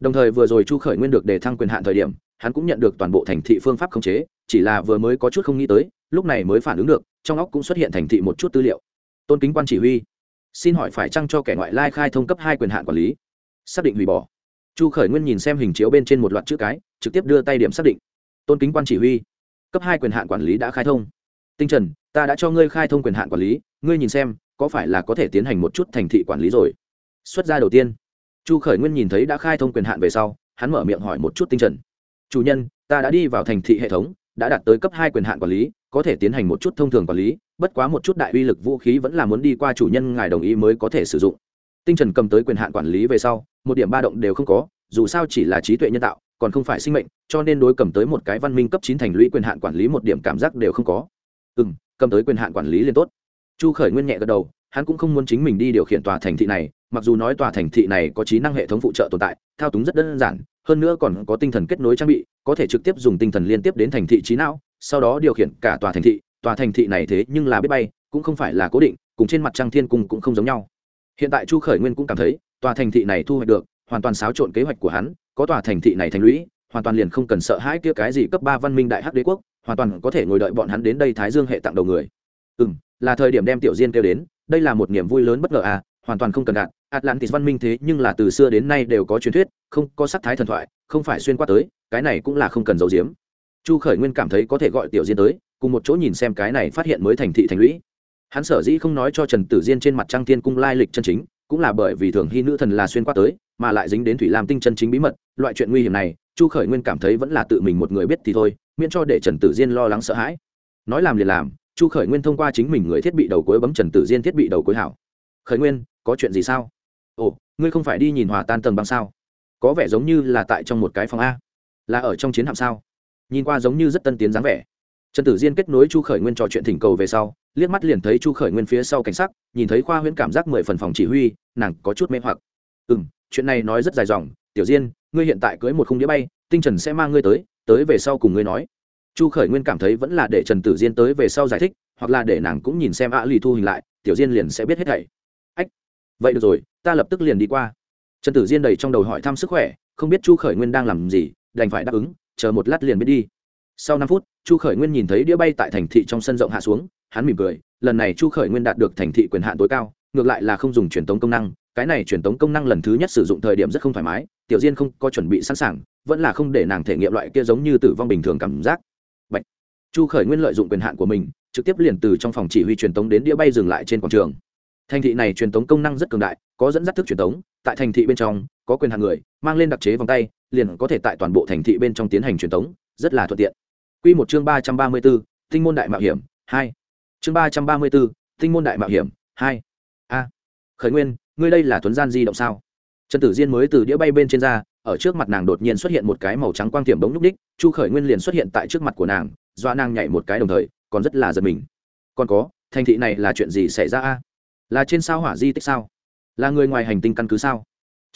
Đồng thời vừa rồi chu khởi nguyên được đề thăng quyền hạn thời điểm, hắn cũng nhận được toàn bộ thành thị phương pháp khống chế, chỉ là vừa mới có chút không nghĩ tới, lúc này mới phản ứng được, trong óc cũng xuất hiện thành thị một chút tư liệu. Tôn kính quan chỉ huy. Xin hỏi phải chăng cho kẻ ngoại lai khai thông cấp hai quyền hạn quản lý? Xác định hủy bỏ. Chu khởi nguyên nhìn xem hình chiếu bên trên một loạt chữ cái, trực tiếp đưa tay điểm xác định tôn kính quan chỉ huy. Cấp hai quyền hạn quản lý đã khai thông. Tinh trần, ta đã cho ngươi khai thông quyền hạn quản lý, ngươi nhìn xem, có phải là có thể tiến hành một chút thành thị quản lý rồi? Xuất ra đầu tiên. Chu khởi nguyên nhìn thấy đã khai thông quyền hạn về sau, hắn mở miệng hỏi một chút tinh trần. Chủ nhân, ta đã đi vào thành thị hệ thống, đã đạt tới cấp hai quyền hạn quản lý, có thể tiến hành một chút thông thường quản lý, bất quá một chút đại uy lực vũ khí vẫn là muốn đi qua chủ nhân ngài đồng ý mới có thể sử dụng. Tinh trần cầm tới quyền hạn quản lý về sau, một điểm ba động đều không có, dù sao chỉ là trí tuệ nhân tạo còn không phải sinh mệnh, cho nên đối cầm tới một cái văn minh cấp chín thành lũy quyền hạn quản lý một điểm cảm giác đều không có. Ừ m cầm tới quyền hạn quản lý liền tốt. Chu khởi nguyên nhẹ gật đầu, hắn cũng không muốn chính mình đi điều khiển tòa thành thị này, mặc dù nói tòa thành thị này có trí năng hệ thống phụ trợ tồn tại, thao túng rất đơn giản, hơn nữa còn có tinh thần kết nối trang bị, có thể trực tiếp dùng tinh thần liên tiếp đến thành thị trí não, sau đó điều khiển cả tòa thành thị. Tòa thành thị này thế nhưng là biết bay, cũng không phải là cố định, cùng trên mặt trăng thiên cung cũng không giống nhau. Hiện tại chu khởi nguyên cũng cảm thấy, tòa thành thị này thu hoạch được, hoàn toàn xáo trộn kế hoạch của hắn có tòa thành thị này thành lũy, hoàn toàn liền không cần sợ hãi kia cái gì cấp ba văn minh đại hắc đế quốc, hoàn toàn có thể ngồi đợi bọn hắn đến đây thái dương hệ tặng đầu người. Ừ m là thời điểm đem tiểu diên kêu đến, đây là một niềm vui lớn bất ngờ à hoàn toàn không cần đạt atlantis văn minh thế nhưng là từ xưa đến nay đều có truyền thuyết, không có sắc thái thần thoại, không phải xuyên qua tới, cái này cũng là không cần giấu giếm. Chu khởi nguyên cảm thấy có thể gọi tiểu diên tới, cùng một chỗ nhìn xem cái này phát hiện mới thành thị thành lũy. Hắn sở dĩ không nói cho trần tử diên trên mặt trăng tiên cung lai lịch chân chính cũng là bởi vì thường hy nữ thần là xuyên qua tới, mà lại dính đến thủy lam tinh chân chính bí mật, loại chuyện nguy hiểm này, chu khởi nguyên cảm thấy vẫn là tự mình một người biết thì thôi, miễn cho để trần tử diên lo lắng sợ hãi. Nói làm liền làm, chu khởi nguyên thông qua chính mình người thiết bị đầu cuối bấm trần tử diên thiết bị đầu cuối hảo. Khởi nguyên, có chuyện gì sao? Ồ, ngươi không phải đi nhìn hòa tan tầng băng sao? Có vẻ giống như là tại trong một cái phòng a. Là ở trong chiến hạm sao? Nhìn qua giống như rất tân tiến dáng vẻ trần tử diên kết nối chu khởi nguyên trò chuyện thỉnh cầu về sau, liếc mắt liền thấy chu khởi nguyên phía sau cảnh sắc, nhìn thấy khoa huyễn cảm giác mười phần phòng chỉ huy, nàng có chút mê hoặc. Ừ m chuyện này nói rất dài dòng, tiểu diên, ngươi hiện tại cưới một khung đĩa bay, tinh trần sẽ mang ngươi tới tới về sau cùng ngươi nói. Chu khởi nguyên cảm thấy vẫn là để trần tử diên tới về sau giải thích, hoặc là để nàng cũng nhìn xem ạ lì thu hình lại, tiểu diên liền sẽ biết hết thảy. Ách, vậy được rồi, ta lập tức liền đi qua. Trần tử diên đầy trong đầu hỏi thăm sức khỏe, không biết chu khởi nguyên đang làm gì, đành phải đáp ứng, chờ một lát liền biết đi sau năm phút, chu khởi nguyên nhìn thấy đĩa bay tại thành thị trong sân rộng hạ xuống, hắn mỉm cười, lần này chu khởi nguyên đạt được thành thị quyền hạn tối cao, ngược lại là không dùng truyền tống công năng, cái này truyền tống công năng lần thứ nhất sử dụng thời điểm rất không thoải mái, tiểu diên không có chuẩn bị sẵn sàng, vẫn là không để nàng thể nghiệm loại kia giống như tử vong bình thường cảm giác. Bạch. chu khởi nguyên lợi dụng quyền hạn của mình, trực tiếp liền từ trong phòng chỉ huy truyền tống đến đĩa bay dừng lại trên quảng trường. Thành thị này truyền tống công năng rất cường đại, có dẫn dắt thức truyền tống, tại thành thị bên trong, có quyền hạn người, mang lên đặc chế vòng tay, liền có thể tại toàn bộ thành thị bên trong tiến hành truyền tống, rất là thuận tiện. Quy một chương ba trăm ba mươi 334, Tinh môn đại mạo hiểm, hai. Chương ba trăm ba mươi 334, Tinh môn đại mạo hiểm, hai. A. Khởi Nguyên, ngươi đây là tuấn gian di động sao? Trần Tử Diên mới từ đĩa bay bên trên ra, ở trước mặt nàng đột nhiên xuất hiện một cái màu trắng quang tiệm bóng lúc đích, Chu Khởi Nguyên liền xuất hiện tại trước mặt của nàng, doa nàng nhảy một cái đồng thời, còn rất là giật mình. Còn có, thành thị này là chuyện gì xảy ra a? Là trên sao hỏa di tích sao? Là người ngoài hành tinh căn cứ sao?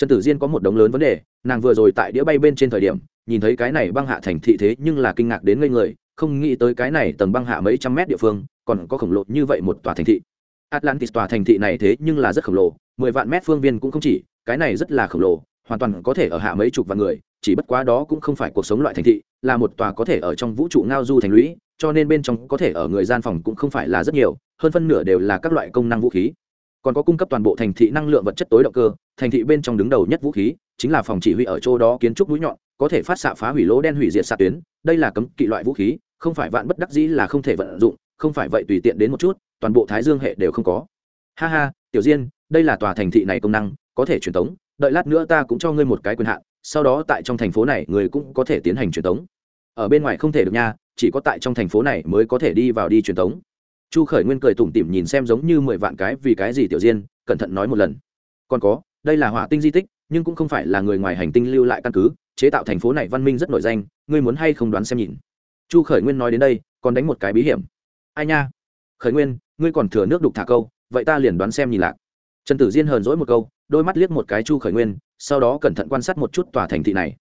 Trần tử diên có một đống lớn vấn đề, nàng vừa rồi tại đĩa bay bên trên thời điểm, nhìn thấy cái này băng hạ thành thị thế nhưng là kinh ngạc đến ngây người, không nghĩ tới cái này tầng băng hạ mấy trăm mét địa phương, còn có khổng lồ như vậy một tòa thành thị. Atlantis tòa thành thị này thế nhưng là rất khổng lồ, mười vạn mét phương viên cũng không chỉ, cái này rất là khổng lồ, hoàn toàn có thể ở hạ mấy chục vạn người, chỉ bất quá đó cũng không phải cuộc sống loại thành thị, là một tòa có thể ở trong vũ trụ ngao du thành lũy, cho nên bên trong có thể ở người gian phòng cũng không phải là rất nhiều, hơn phân nửa đều là các loại công năng vũ khí còn có cung cấp toàn bộ thành thị năng lượng vật chất tối động cơ, thành thị bên trong đứng đầu nhất vũ khí chính là phòng chỉ huy ở chỗ đó kiến trúc mũi nhọn, có thể phát xạ phá hủy lỗ đen hủy diệt xạ tuyến. Đây là cấm kỵ loại vũ khí, không phải vạn bất đắc dĩ là không thể vận dụng, không phải vậy tùy tiện đến một chút, toàn bộ thái dương hệ đều không có. Ha ha, tiểu diên, đây là tòa thành thị này công năng, có thể truyền tống, đợi lát nữa ta cũng cho ngươi một cái quyền hạn, sau đó tại trong thành phố này người cũng có thể tiến hành truyền tống. Ở bên ngoài không thể được nha, chỉ có tại trong thành phố này mới có thể đi vào đi truyền tống chu khởi nguyên cười tủm tỉm nhìn xem giống như mười vạn cái vì cái gì tiểu diên, cẩn thận nói một lần. Còn có, đây là hỏa tinh di tích, nhưng cũng không phải là người ngoài hành tinh lưu lại căn cứ, chế tạo thành phố này văn minh rất nổi danh, ngươi muốn hay không đoán xem nhìn. Chu khởi nguyên nói đến đây, còn đánh một cái bí hiểm. Ai nha? Khởi nguyên, ngươi còn thừa nước đục thả câu, vậy ta liền đoán xem nhìn lạc. Trần tử diên hờn dỗi một câu, đôi mắt liếc một cái chu khởi nguyên, sau đó cẩn thận quan sát một chút tòa thành thị này.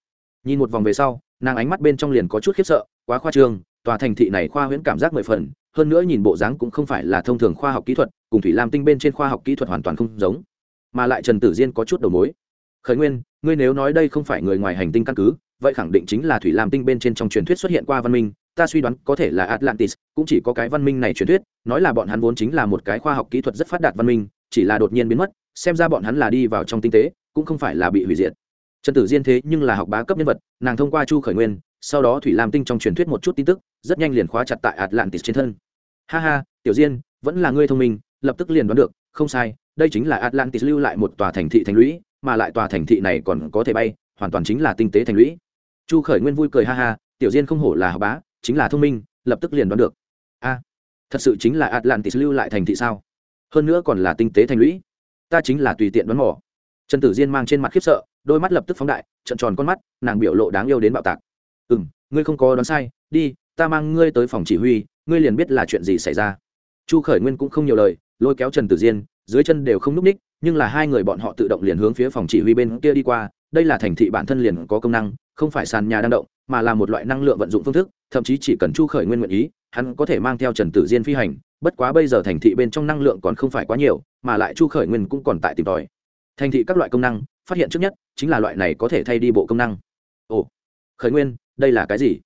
Nhìn một vòng về sau, nàng ánh mắt bên trong liền có chút khiếp sợ, quá khoa trương, tòa thành thị này khoa huyễn cảm giác mười phần hơn nữa nhìn bộ dáng cũng không phải là thông thường khoa học kỹ thuật, cùng thủy lam tinh bên trên khoa học kỹ thuật hoàn toàn không giống, mà lại trần tử diên có chút đầu mối. Khởi nguyên, ngươi nếu nói đây không phải người ngoài hành tinh căn cứ, vậy khẳng định chính là thủy lam tinh bên trên trong truyền thuyết xuất hiện qua văn minh, ta suy đoán có thể là atlantis, cũng chỉ có cái văn minh này truyền thuyết, nói là bọn hắn vốn chính là một cái khoa học kỹ thuật rất phát đạt văn minh, chỉ là đột nhiên biến mất, xem ra bọn hắn là đi vào trong tinh tế, cũng không phải là bị hủy diệt. Trần tử diên thế nhưng là học bá cấp nhân vật, nàng thông qua chu khởi nguyên sau đó thủy lam tinh trong truyền thuyết một chút tin tức rất nhanh liền khóa chặt tại atlantis trên thân ha ha tiểu diên vẫn là ngươi thông minh lập tức liền đoán được không sai đây chính là atlantis lưu lại một tòa thành thị thành lũy mà lại tòa thành thị này còn có thể bay hoàn toàn chính là tinh tế thành lũy chu khởi nguyên vui cười ha ha tiểu diên không hổ là học bá chính là thông minh lập tức liền đoán được a thật sự chính là atlantis lưu lại thành thị sao hơn nữa còn là tinh tế thành lũy ta chính là tùy tiện đoán mò trần tử diên mang trên mặt khiếp sợ đôi mắt lập tức phóng đại trận tròn con mắt nàng biểu lộ đáng yêu đến bạo tạc ừ m ngươi không có đoán sai, đi, ta mang ngươi tới phòng chỉ huy, ngươi liền biết là chuyện gì xảy ra. Chu khởi nguyên cũng không nhiều lời, lôi kéo trần tử diên, dưới chân đều không n ú c ních, nhưng là hai người bọn họ tự động liền hướng phía phòng chỉ huy bên kia đi qua, đây là thành thị bản thân liền có công năng, không phải sàn nhà đang động, mà là một loại năng lượng vận dụng phương thức, thậm chí chỉ cần chu khởi nguyên nguyện ý, hắn có thể mang theo trần tử diên phi hành, bất quá bây giờ thành thị bên trong năng lượng còn không phải quá nhiều, mà lại chu khởi nguyên cũng còn tại tìm tòi. Thành thị các loại công năng, phát hiện trước nhất chính là loại này có thể thay đi bộ công năng. Ồ, khởi nguyên đây là cái gì?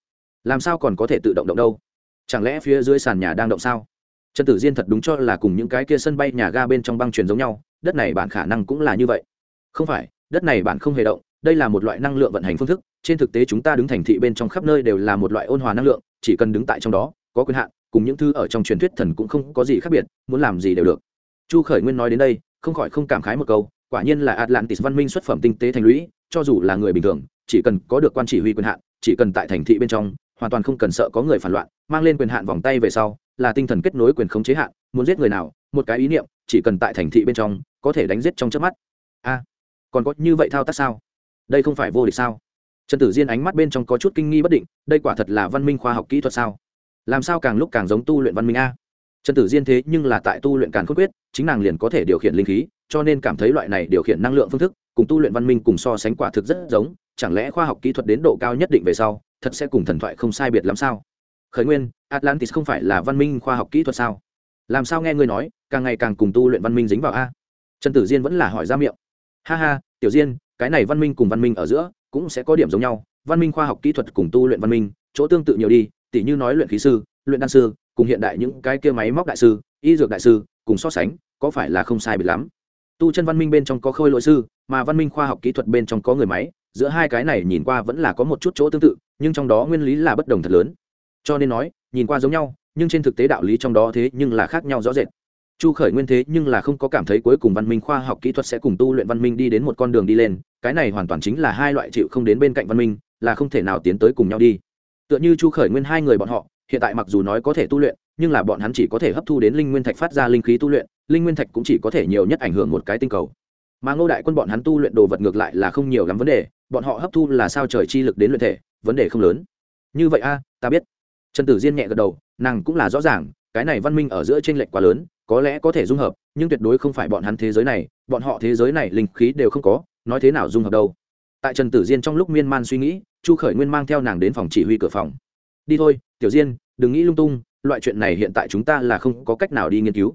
Làm sao còn có thể tự động động đâu? Chẳng lẽ phía dưới sàn nhà đang động sao? Trần tử diên thật đúng cho là cùng những cái kia sân bay nhà ga bên trong băng truyền giống nhau, đất này bản khả năng cũng là như vậy. Không phải, đất này bản không hề động, đây là một loại năng lượng vận hành phương thức, trên thực tế chúng ta đứng thành thị bên trong khắp nơi đều là một loại ôn hòa năng lượng, chỉ cần đứng tại trong đó, có quyền hạn, cùng những thứ ở trong truyền thuyết thần cũng không có gì khác biệt, muốn làm gì đều được. Chu khởi nguyên nói đến đây, không khỏi không cảm khái một câu, quả nhiên là atlantis văn minh xuất phẩm tinh tế thành lũy, cho dù là người bình thường, chỉ cần có được quan chỉ huy quyền hạn chỉ cần tại thành thị bên trong, hoàn toàn không cần sợ có người phản loạn, mang lên quyền hạn vòng tay về sau, là tinh thần kết nối quyền khống chế hạn, muốn giết người nào, một cái ý niệm, chỉ cần tại thành thị bên trong, có thể đánh giết trong chớp mắt. A, còn có như vậy thao tác sao? Đây không phải vô địch sao? Trần tử diên ánh mắt bên trong có chút kinh nghi bất định, đây quả thật là văn minh khoa học kỹ thuật sao? Làm sao càng lúc càng giống tu luyện văn minh a? Trần tử diên thế nhưng là tại tu luyện càng khôn quyết, chính nàng liền có thể điều khiển linh khí, cho nên cảm thấy loại này điều khiển năng lượng phương thức, cùng tu luyện văn minh cùng so sánh quả thực rất giống chẳng lẽ khoa học kỹ thuật đến độ cao nhất định về sau, thật sẽ cùng thần thoại không sai biệt lắm sao? Khởi nguyên, atlantis không phải là văn minh khoa học kỹ thuật sao? Làm sao nghe ngươi nói, càng ngày càng cùng tu luyện văn minh dính vào a? Trần tử diên vẫn là hỏi ra miệng. Ha ha, tiểu diên, cái này văn minh cùng văn minh ở giữa cũng sẽ có điểm giống nhau. Văn minh khoa học kỹ thuật cùng tu luyện văn minh, chỗ tương tự nhiều đi, tỉ như nói luyện khí sư, luyện đan sư, cùng hiện đại những cái kia máy móc đại sư, y dược đại sư, cùng so sánh, có phải là không sai biệt lắm? Tu chân văn minh bên trong có khôi lỗi sư, mà văn minh khoa học kỹ thuật bên trong có người máy giữa hai cái này nhìn qua vẫn là có một chút chỗ tương tự, nhưng trong đó nguyên lý là bất đồng thật lớn. Cho nên nói, nhìn qua giống nhau, nhưng trên thực tế đạo lý trong đó thế nhưng là khác nhau rõ rệt. Chu khởi nguyên thế nhưng là không có cảm thấy cuối cùng văn minh khoa học kỹ thuật sẽ cùng tu luyện văn minh đi đến một con đường đi lên, cái này hoàn toàn chính là hai loại chịu không đến bên cạnh văn minh, là không thể nào tiến tới cùng nhau đi. Tựa như chu khởi nguyên hai người bọn họ, hiện tại mặc dù nói có thể tu luyện, nhưng là bọn hắn chỉ có thể hấp thu đến linh nguyên thạch phát ra linh khí tu luyện, linh nguyên thạch cũng chỉ có thể nhiều nhất ảnh hưởng một cái tinh cầu. Mà ngô đại quân bọn hắn tu luyện đồ vật ngược lại là không nhiều lắm vấn đề bọn họ hấp thu là sao trời chi lực đến luyện thể, vấn đề không lớn. Như vậy a, ta biết. Trần tử diên nhẹ gật đầu, nàng cũng là rõ ràng, cái này văn minh ở giữa t r ê n lệch quá lớn, có lẽ có thể dung hợp, nhưng tuyệt đối không phải bọn hắn thế giới này, bọn họ thế giới này linh khí đều không có, nói thế nào dung hợp đâu. Tại trần tử diên trong lúc miên man suy nghĩ, chu khởi nguyên mang theo nàng đến phòng chỉ huy cửa phòng. Đi thôi, tiểu diên, đừng nghĩ lung tung, loại chuyện này hiện tại chúng ta là không có cách nào đi nghiên cứu.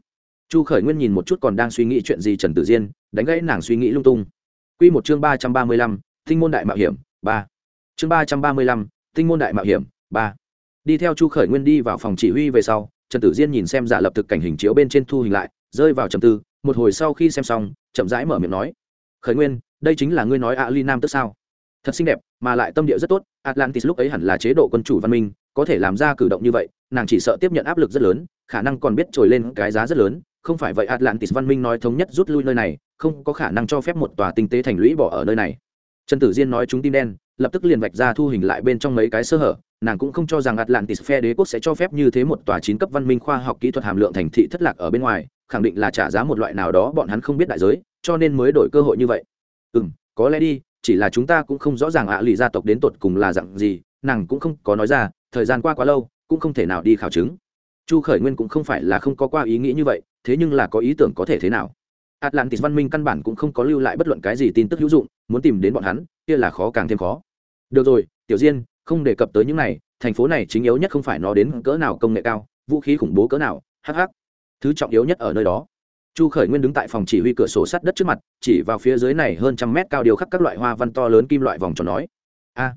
Chu khởi nguyên nhìn một chút còn đang suy nghĩ chuyện gì trần tử diên, đánh gãy nàng suy nghĩ lung tung. Q một chương ba trăm ba mươi lăm tinh môn đại mạo hiểm, ba. Chương ba trăm ba mươi lăm, tinh môn đại mạo hiểm, ba. Đi theo chu khởi nguyên đi vào phòng chỉ huy về sau, trần tử diên nhìn xem giả lập thực cảnh hình chiếu bên trên thu hình lại, rơi vào trầm tư, một hồi sau khi xem xong, chậm rãi mở miệng nói. Khởi nguyên, đây chính là ngươi nói a ly nam tức sao? Thật xinh đẹp, mà lại tâm địa rất tốt, atlantis lúc ấy hẳn là chế độ quân chủ văn minh, có thể làm ra cử động như vậy, nàng chỉ sợ tiếp nhận áp lực rất lớn, khả năng còn biết trồi lên cái giá rất lớn, không phải vậy atlantis văn minh nói thống nhất rút lui nơi này, không có khả năng cho phép một tòa tinh tế thành lũy bỏ ở nơi này trần tử diên nói chúng tim đen, lập tức liền vạch ra thu hình lại bên trong mấy cái sơ hở, nàng cũng không cho rằng atlantis phe đế quốc sẽ cho phép như thế một tòa chín cấp văn minh khoa học kỹ thuật hàm lượng thành thị thất lạc ở bên ngoài, khẳng định là trả giá một loại nào đó bọn hắn không biết đại giới, cho nên mới đổi cơ hội như vậy. Ừ m có lẽ đi, chỉ là chúng ta cũng không rõ ràng ạ à lì gia tộc đến tột cùng là dặn gì, nàng cũng không có nói ra, thời gian qua quá lâu, cũng không thể nào đi khảo chứng. Chu khởi nguyên cũng không phải là không có qua ý nghĩ như vậy, thế nhưng là có ý tưởng có thể thế nào? Atlantis văn minh căn bản cũng không có lưu lại bất luận cái gì tin tức hữu dụng muốn tìm đến bọn hắn, kia là khó càng thêm khó. Được rồi, tiểu diên, không đề cập tới những này, thành phố này chính yếu nhất không phải nó đến cỡ nào công nghệ cao, vũ khí khủng bố cỡ nào hh thứ trọng yếu nhất ở nơi đó. Chu khởi nguyên đứng tại phòng chỉ huy cửa sổ sắt đất trước mặt, chỉ vào phía dưới này hơn trăm mét cao điều khắc các loại hoa văn to lớn kim loại vòng tròn nói, a,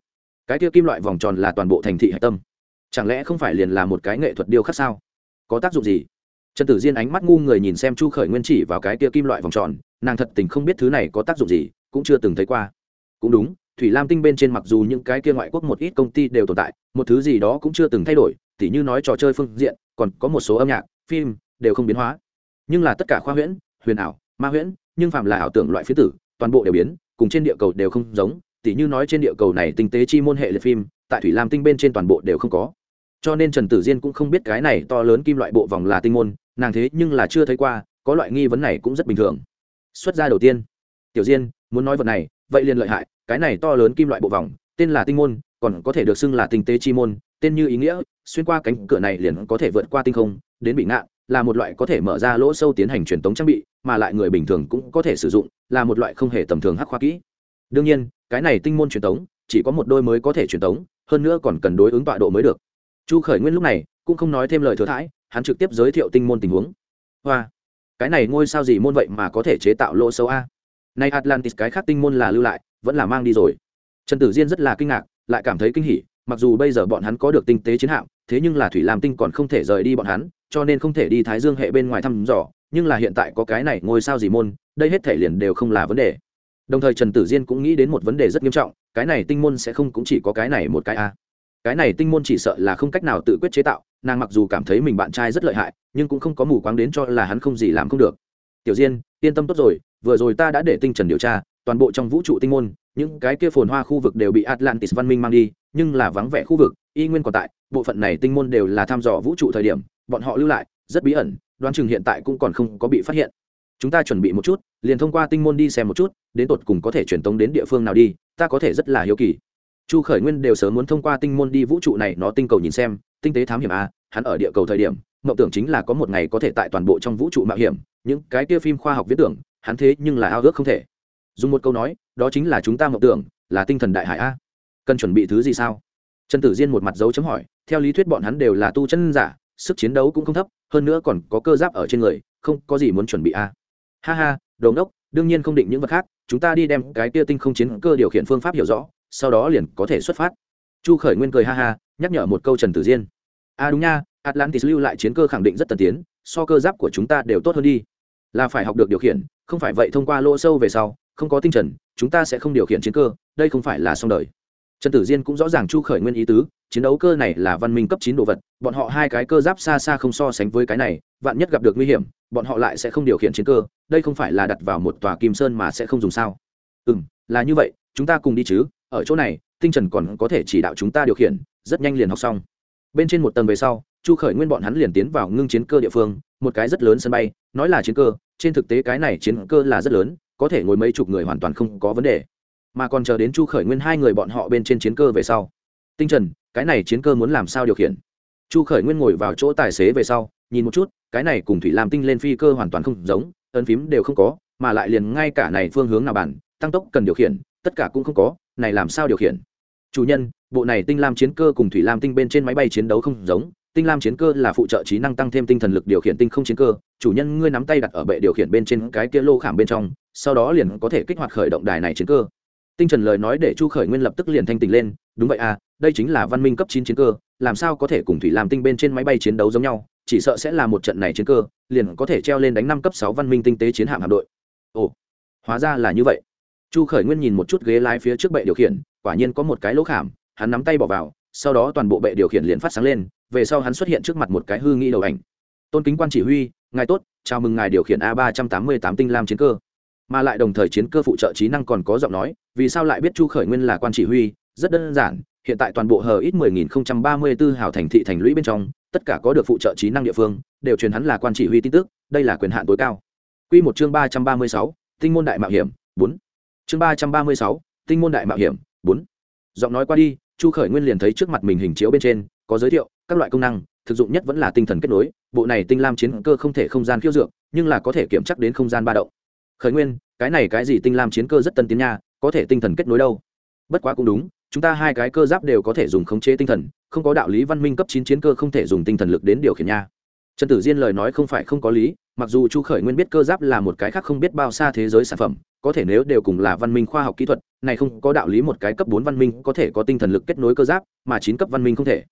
cái kia kim loại vòng tròn là toàn bộ thành thị hạch tâm. Chẳng lẽ không phải liền là một cái nghệ thuật điêu khắc sao? Có tác dụng gì? Trần tử diên ánh mắt ngu người nhìn xem chu khởi nguyên chỉ vào cái kia kim loại vòng tròn, nàng thật tình không biết thứ này có tác dụng gì cũng chưa từng thấy qua. Cũng đúng, thủy lam tinh bên trên mặc dù những cái kia ngoại quốc một ít công ty đều tồn tại, một thứ gì đó cũng chưa từng thay đổi, tỉ như nói trò chơi phương diện, còn có một số âm nhạc, phim đều không biến hóa. Nhưng là tất cả khoa huyễn, huyền ảo, ma huyễn, nhưng phạm là ảo tưởng loại phía tử, toàn bộ đều biến, cùng trên địa cầu đều không giống, tỉ như nói trên địa cầu này tinh tế chi môn hệ liệt phim, tại thủy lam tinh bên trên toàn bộ đều không có. Cho nên trần tử diên cũng không biết cái này to lớn kim loại bộ vòng là tinh môn, nàng thế nhưng là chưa thấy qua, có loại nghi vấn này cũng rất bình thường. Xuất gia đầu tiên. Tiểu diên muốn nói vật này, vậy liền lợi hại, cái này to lớn kim loại bộ vòng, tên là tinh môn, còn có thể được xưng là tinh tế chi môn, tên như ý nghĩa, xuyên qua cánh cửa này liền có thể vượt qua tinh không, đến bị ngạn, là một loại có thể mở ra lỗ sâu tiến hành truyền tống trang bị, mà lại người bình thường cũng có thể sử dụng, là một loại không hề tầm thường hắc khoa kỹ. Đương nhiên, cái này tinh môn truyền tống, chỉ có một đôi mới có thể truyền tống, hơn nữa còn cần đối ứng tọa độ mới được. Chu khởi nguyên lúc này cũng không nói thêm lời thừa thãi, hắn trực tiếp giới thiệu tinh môn tình huống. Hoa, cái này ngôi sao gì môn vậy mà có thể chế tạo lỗ sâu a? Nay atlantis cái khác tinh môn là lưu lại, vẫn là mang đi rồi. Trần tử diên rất là kinh ngạc, lại cảm thấy kinh hỉ, mặc dù bây giờ bọn hắn có được tinh tế chiến hạm, thế nhưng là thủy làm tinh còn không thể rời đi bọn hắn, cho nên không thể đi thái dương hệ bên ngoài thăm dò, nhưng là hiện tại có cái này ngôi sao gì môn, đây hết thể liền đều không là vấn đề. Đồng thời trần tử diên cũng nghĩ đến một vấn đề rất nghiêm trọng, cái này tinh môn sẽ không cũng chỉ có cái này một cái a. Cái này tinh môn chỉ sợ là không cách nào tự quyết chế tạo, nàng mặc dù cảm thấy mình bạn trai rất lợi hại, nhưng cũng không có mù quáng đến cho là hắn không gì làm không được tiểu diên, yên tâm tốt rồi, vừa rồi ta đã để tinh trần điều tra, toàn bộ trong vũ trụ tinh môn, những cái kia phồn hoa khu vực đều bị atlantis văn minh mang đi, nhưng là vắng vẻ khu vực, y nguyên còn tại, bộ phận này tinh môn đều là thăm dò vũ trụ thời điểm, bọn họ lưu lại, rất bí ẩn, đoán chừng hiện tại cũng còn không có bị phát hiện. Chúng ta chuẩn bị một chút, liền thông qua tinh môn đi xem một chút, đến tột cùng có thể truyền tống đến địa phương nào đi, ta có thể rất là hiếu kỳ. Chu khởi nguyên đều sớm muốn thông qua tinh môn đi vũ trụ này nó tinh cầu nhìn xem, tinh tế thám hiểm a hắn ở địa cầu thời điểm, mộng tưởng chính là có một ngày có thể tại toàn bộ trong vũ trụ mạo hiểm những cái kia phim khoa học viễn tưởng, hắn thế nhưng là ao ước không thể. Dùng một câu nói, đó chính là chúng ta mộng tưởng, là tinh thần đại hải a. Cần chuẩn bị thứ gì sao? Trần tử diên một mặt dấu chấm hỏi, theo lý thuyết bọn hắn đều là tu chân giả, sức chiến đấu cũng không thấp, hơn nữa còn có cơ giáp ở trên người, không có gì muốn chuẩn bị a. Ha ha, đồ đốc đương nhiên không định những vật khác, chúng ta đi đem cái kia tinh không chiến cơ điều khiển phương pháp hiểu rõ, sau đó liền có thể xuất phát. Chu khởi nguyên cười ha ha, nhắc nhở một câu trần tử diên. A đúng nha, atlantis lưu lại chiến cơ khẳng định rất tần tiến, so cơ giáp của chúng ta đều tốt hơn đi là phải học được điều khiển, không phải vậy thông qua lỗ sâu về sau, không có tinh trần, chúng ta sẽ không điều khiển chiến cơ, đây không phải là xong đời. Trần tử diên cũng rõ ràng chu khởi nguyên ý tứ, chiến đấu cơ này là văn minh cấp chín đồ vật, bọn họ hai cái cơ giáp xa xa không so sánh với cái này, vạn nhất gặp được nguy hiểm, bọn họ lại sẽ không điều khiển chiến cơ, đây không phải là đặt vào một tòa kim sơn mà sẽ không dùng sao? Ừ m là như vậy, chúng ta cùng đi chứ, ở chỗ này, tinh trần còn có thể chỉ đạo chúng ta điều khiển, rất nhanh liền học xong. Bên trên một tầng về sau, chu khởi nguyên bọn hắn liền tiến vào ngưng chiến cơ địa phương, một cái rất lớn sân bay, nói là chiến cơ trên thực tế cái này chiến cơ là rất lớn, có thể ngồi mấy chục người hoàn toàn không có vấn đề. Mà còn chờ đến chu khởi nguyên hai người bọn họ bên trên chiến cơ về sau. Tinh trần, cái này chiến cơ muốn làm sao điều khiển? Chu khởi nguyên ngồi vào chỗ tài xế về sau, nhìn một chút, cái này cùng thủy làm tinh lên phi cơ hoàn toàn không giống, ấn phím đều không có, mà lại liền ngay cả này phương hướng nào bản, tăng tốc cần điều khiển, tất cả cũng không có, này làm sao điều khiển? Chủ nhân, bộ này tinh lam chiến cơ cùng thủy lam tinh bên trên máy bay chiến đấu không giống tinh lam chiến cơ là phụ trợ trí năng tăng thêm tinh thần lực điều khiển tinh không chiến cơ, chủ nhân ngươi nắm tay đặt ở bệ điều khiển bên trên cái kia lô khảm bên trong, sau đó liền có thể kích hoạt khởi động đài này chiến cơ. Tinh trần lời nói để chu khởi nguyên lập tức liền thanh tỉnh lên, đúng vậy à đây chính là văn minh cấp chín chiến cơ, làm sao có thể cùng thủy lam tinh bên trên máy bay chiến đấu giống nhau, chỉ sợ sẽ là một trận này chiến cơ, liền có thể treo lên đánh năm cấp sáu văn minh tinh tế chiến hạm hạm đội. Ồ, hóa ra là như vậy. Chu khởi nguyên nhìn một chút ghế lái phía trước bệ điều khiển, quả nhiên có một cái lỗ khảm, hắn nắm tay bỏ vào, sau đó toàn bộ bệ điều khiển liền phát sáng lên về sau hắn xuất hiện trước mặt một cái hư nghĩ đầu ảnh. Tôn kính quan chỉ huy, ngài tốt, chào mừng ngài điều khiển a ba trăm tám mươi tám tinh lam chiến cơ. Mà lại đồng thời chiến cơ phụ trợ trí năng còn có giọng nói, vì sao lại biết chu khởi nguyên là quan chỉ huy? Rất đơn giản, hiện tại toàn bộ hờ ít mười nghìn không trăm ba mươi 10.034 hào thành thị thành lũy bên trong, tất cả có được phụ trợ trí năng địa phương, đều truyền hắn là quan chỉ huy tin tức, đây là quyền hạn tối cao. Quy một chương ba trăm ba mươi sáu, tinh môn đại mạo hiểm, bốn. Chương ba trăm ba mươi sáu, tinh môn đại mạo hiểm, bốn. Giọng nói qua đi, chu khởi nguyên liền thấy trước mặt mình hình chiếu bên trên có giới thiệu, các loại công năng, thực dụng nhất vẫn là tinh thần kết nối, bộ này tinh lam chiến cơ không thể không gian khiêu dược, nhưng là có thể kiểm chắc đến không gian ba động. Khởi nguyên, cái này cái gì tinh lam chiến cơ rất tân tiến nha, có thể tinh thần kết nối đâu? Bất quá cũng đúng, chúng ta hai cái cơ giáp đều có thể dùng khống chế tinh thần, không có đạo lý văn minh cấp chín chiến cơ không thể dùng tinh thần lực đến điều khiển nha. Trần tử diên lời nói không phải không có lý, mặc dù chu khởi nguyên biết cơ giáp là một cái khác không biết bao xa thế giới sản phẩm, có thể nếu đều cùng là văn minh khoa học kỹ thuật, này không có đạo lý một cái cấp bốn văn minh có thể có tinh thần lực kết nối cơ giáp, mà chín cấp văn minh không thể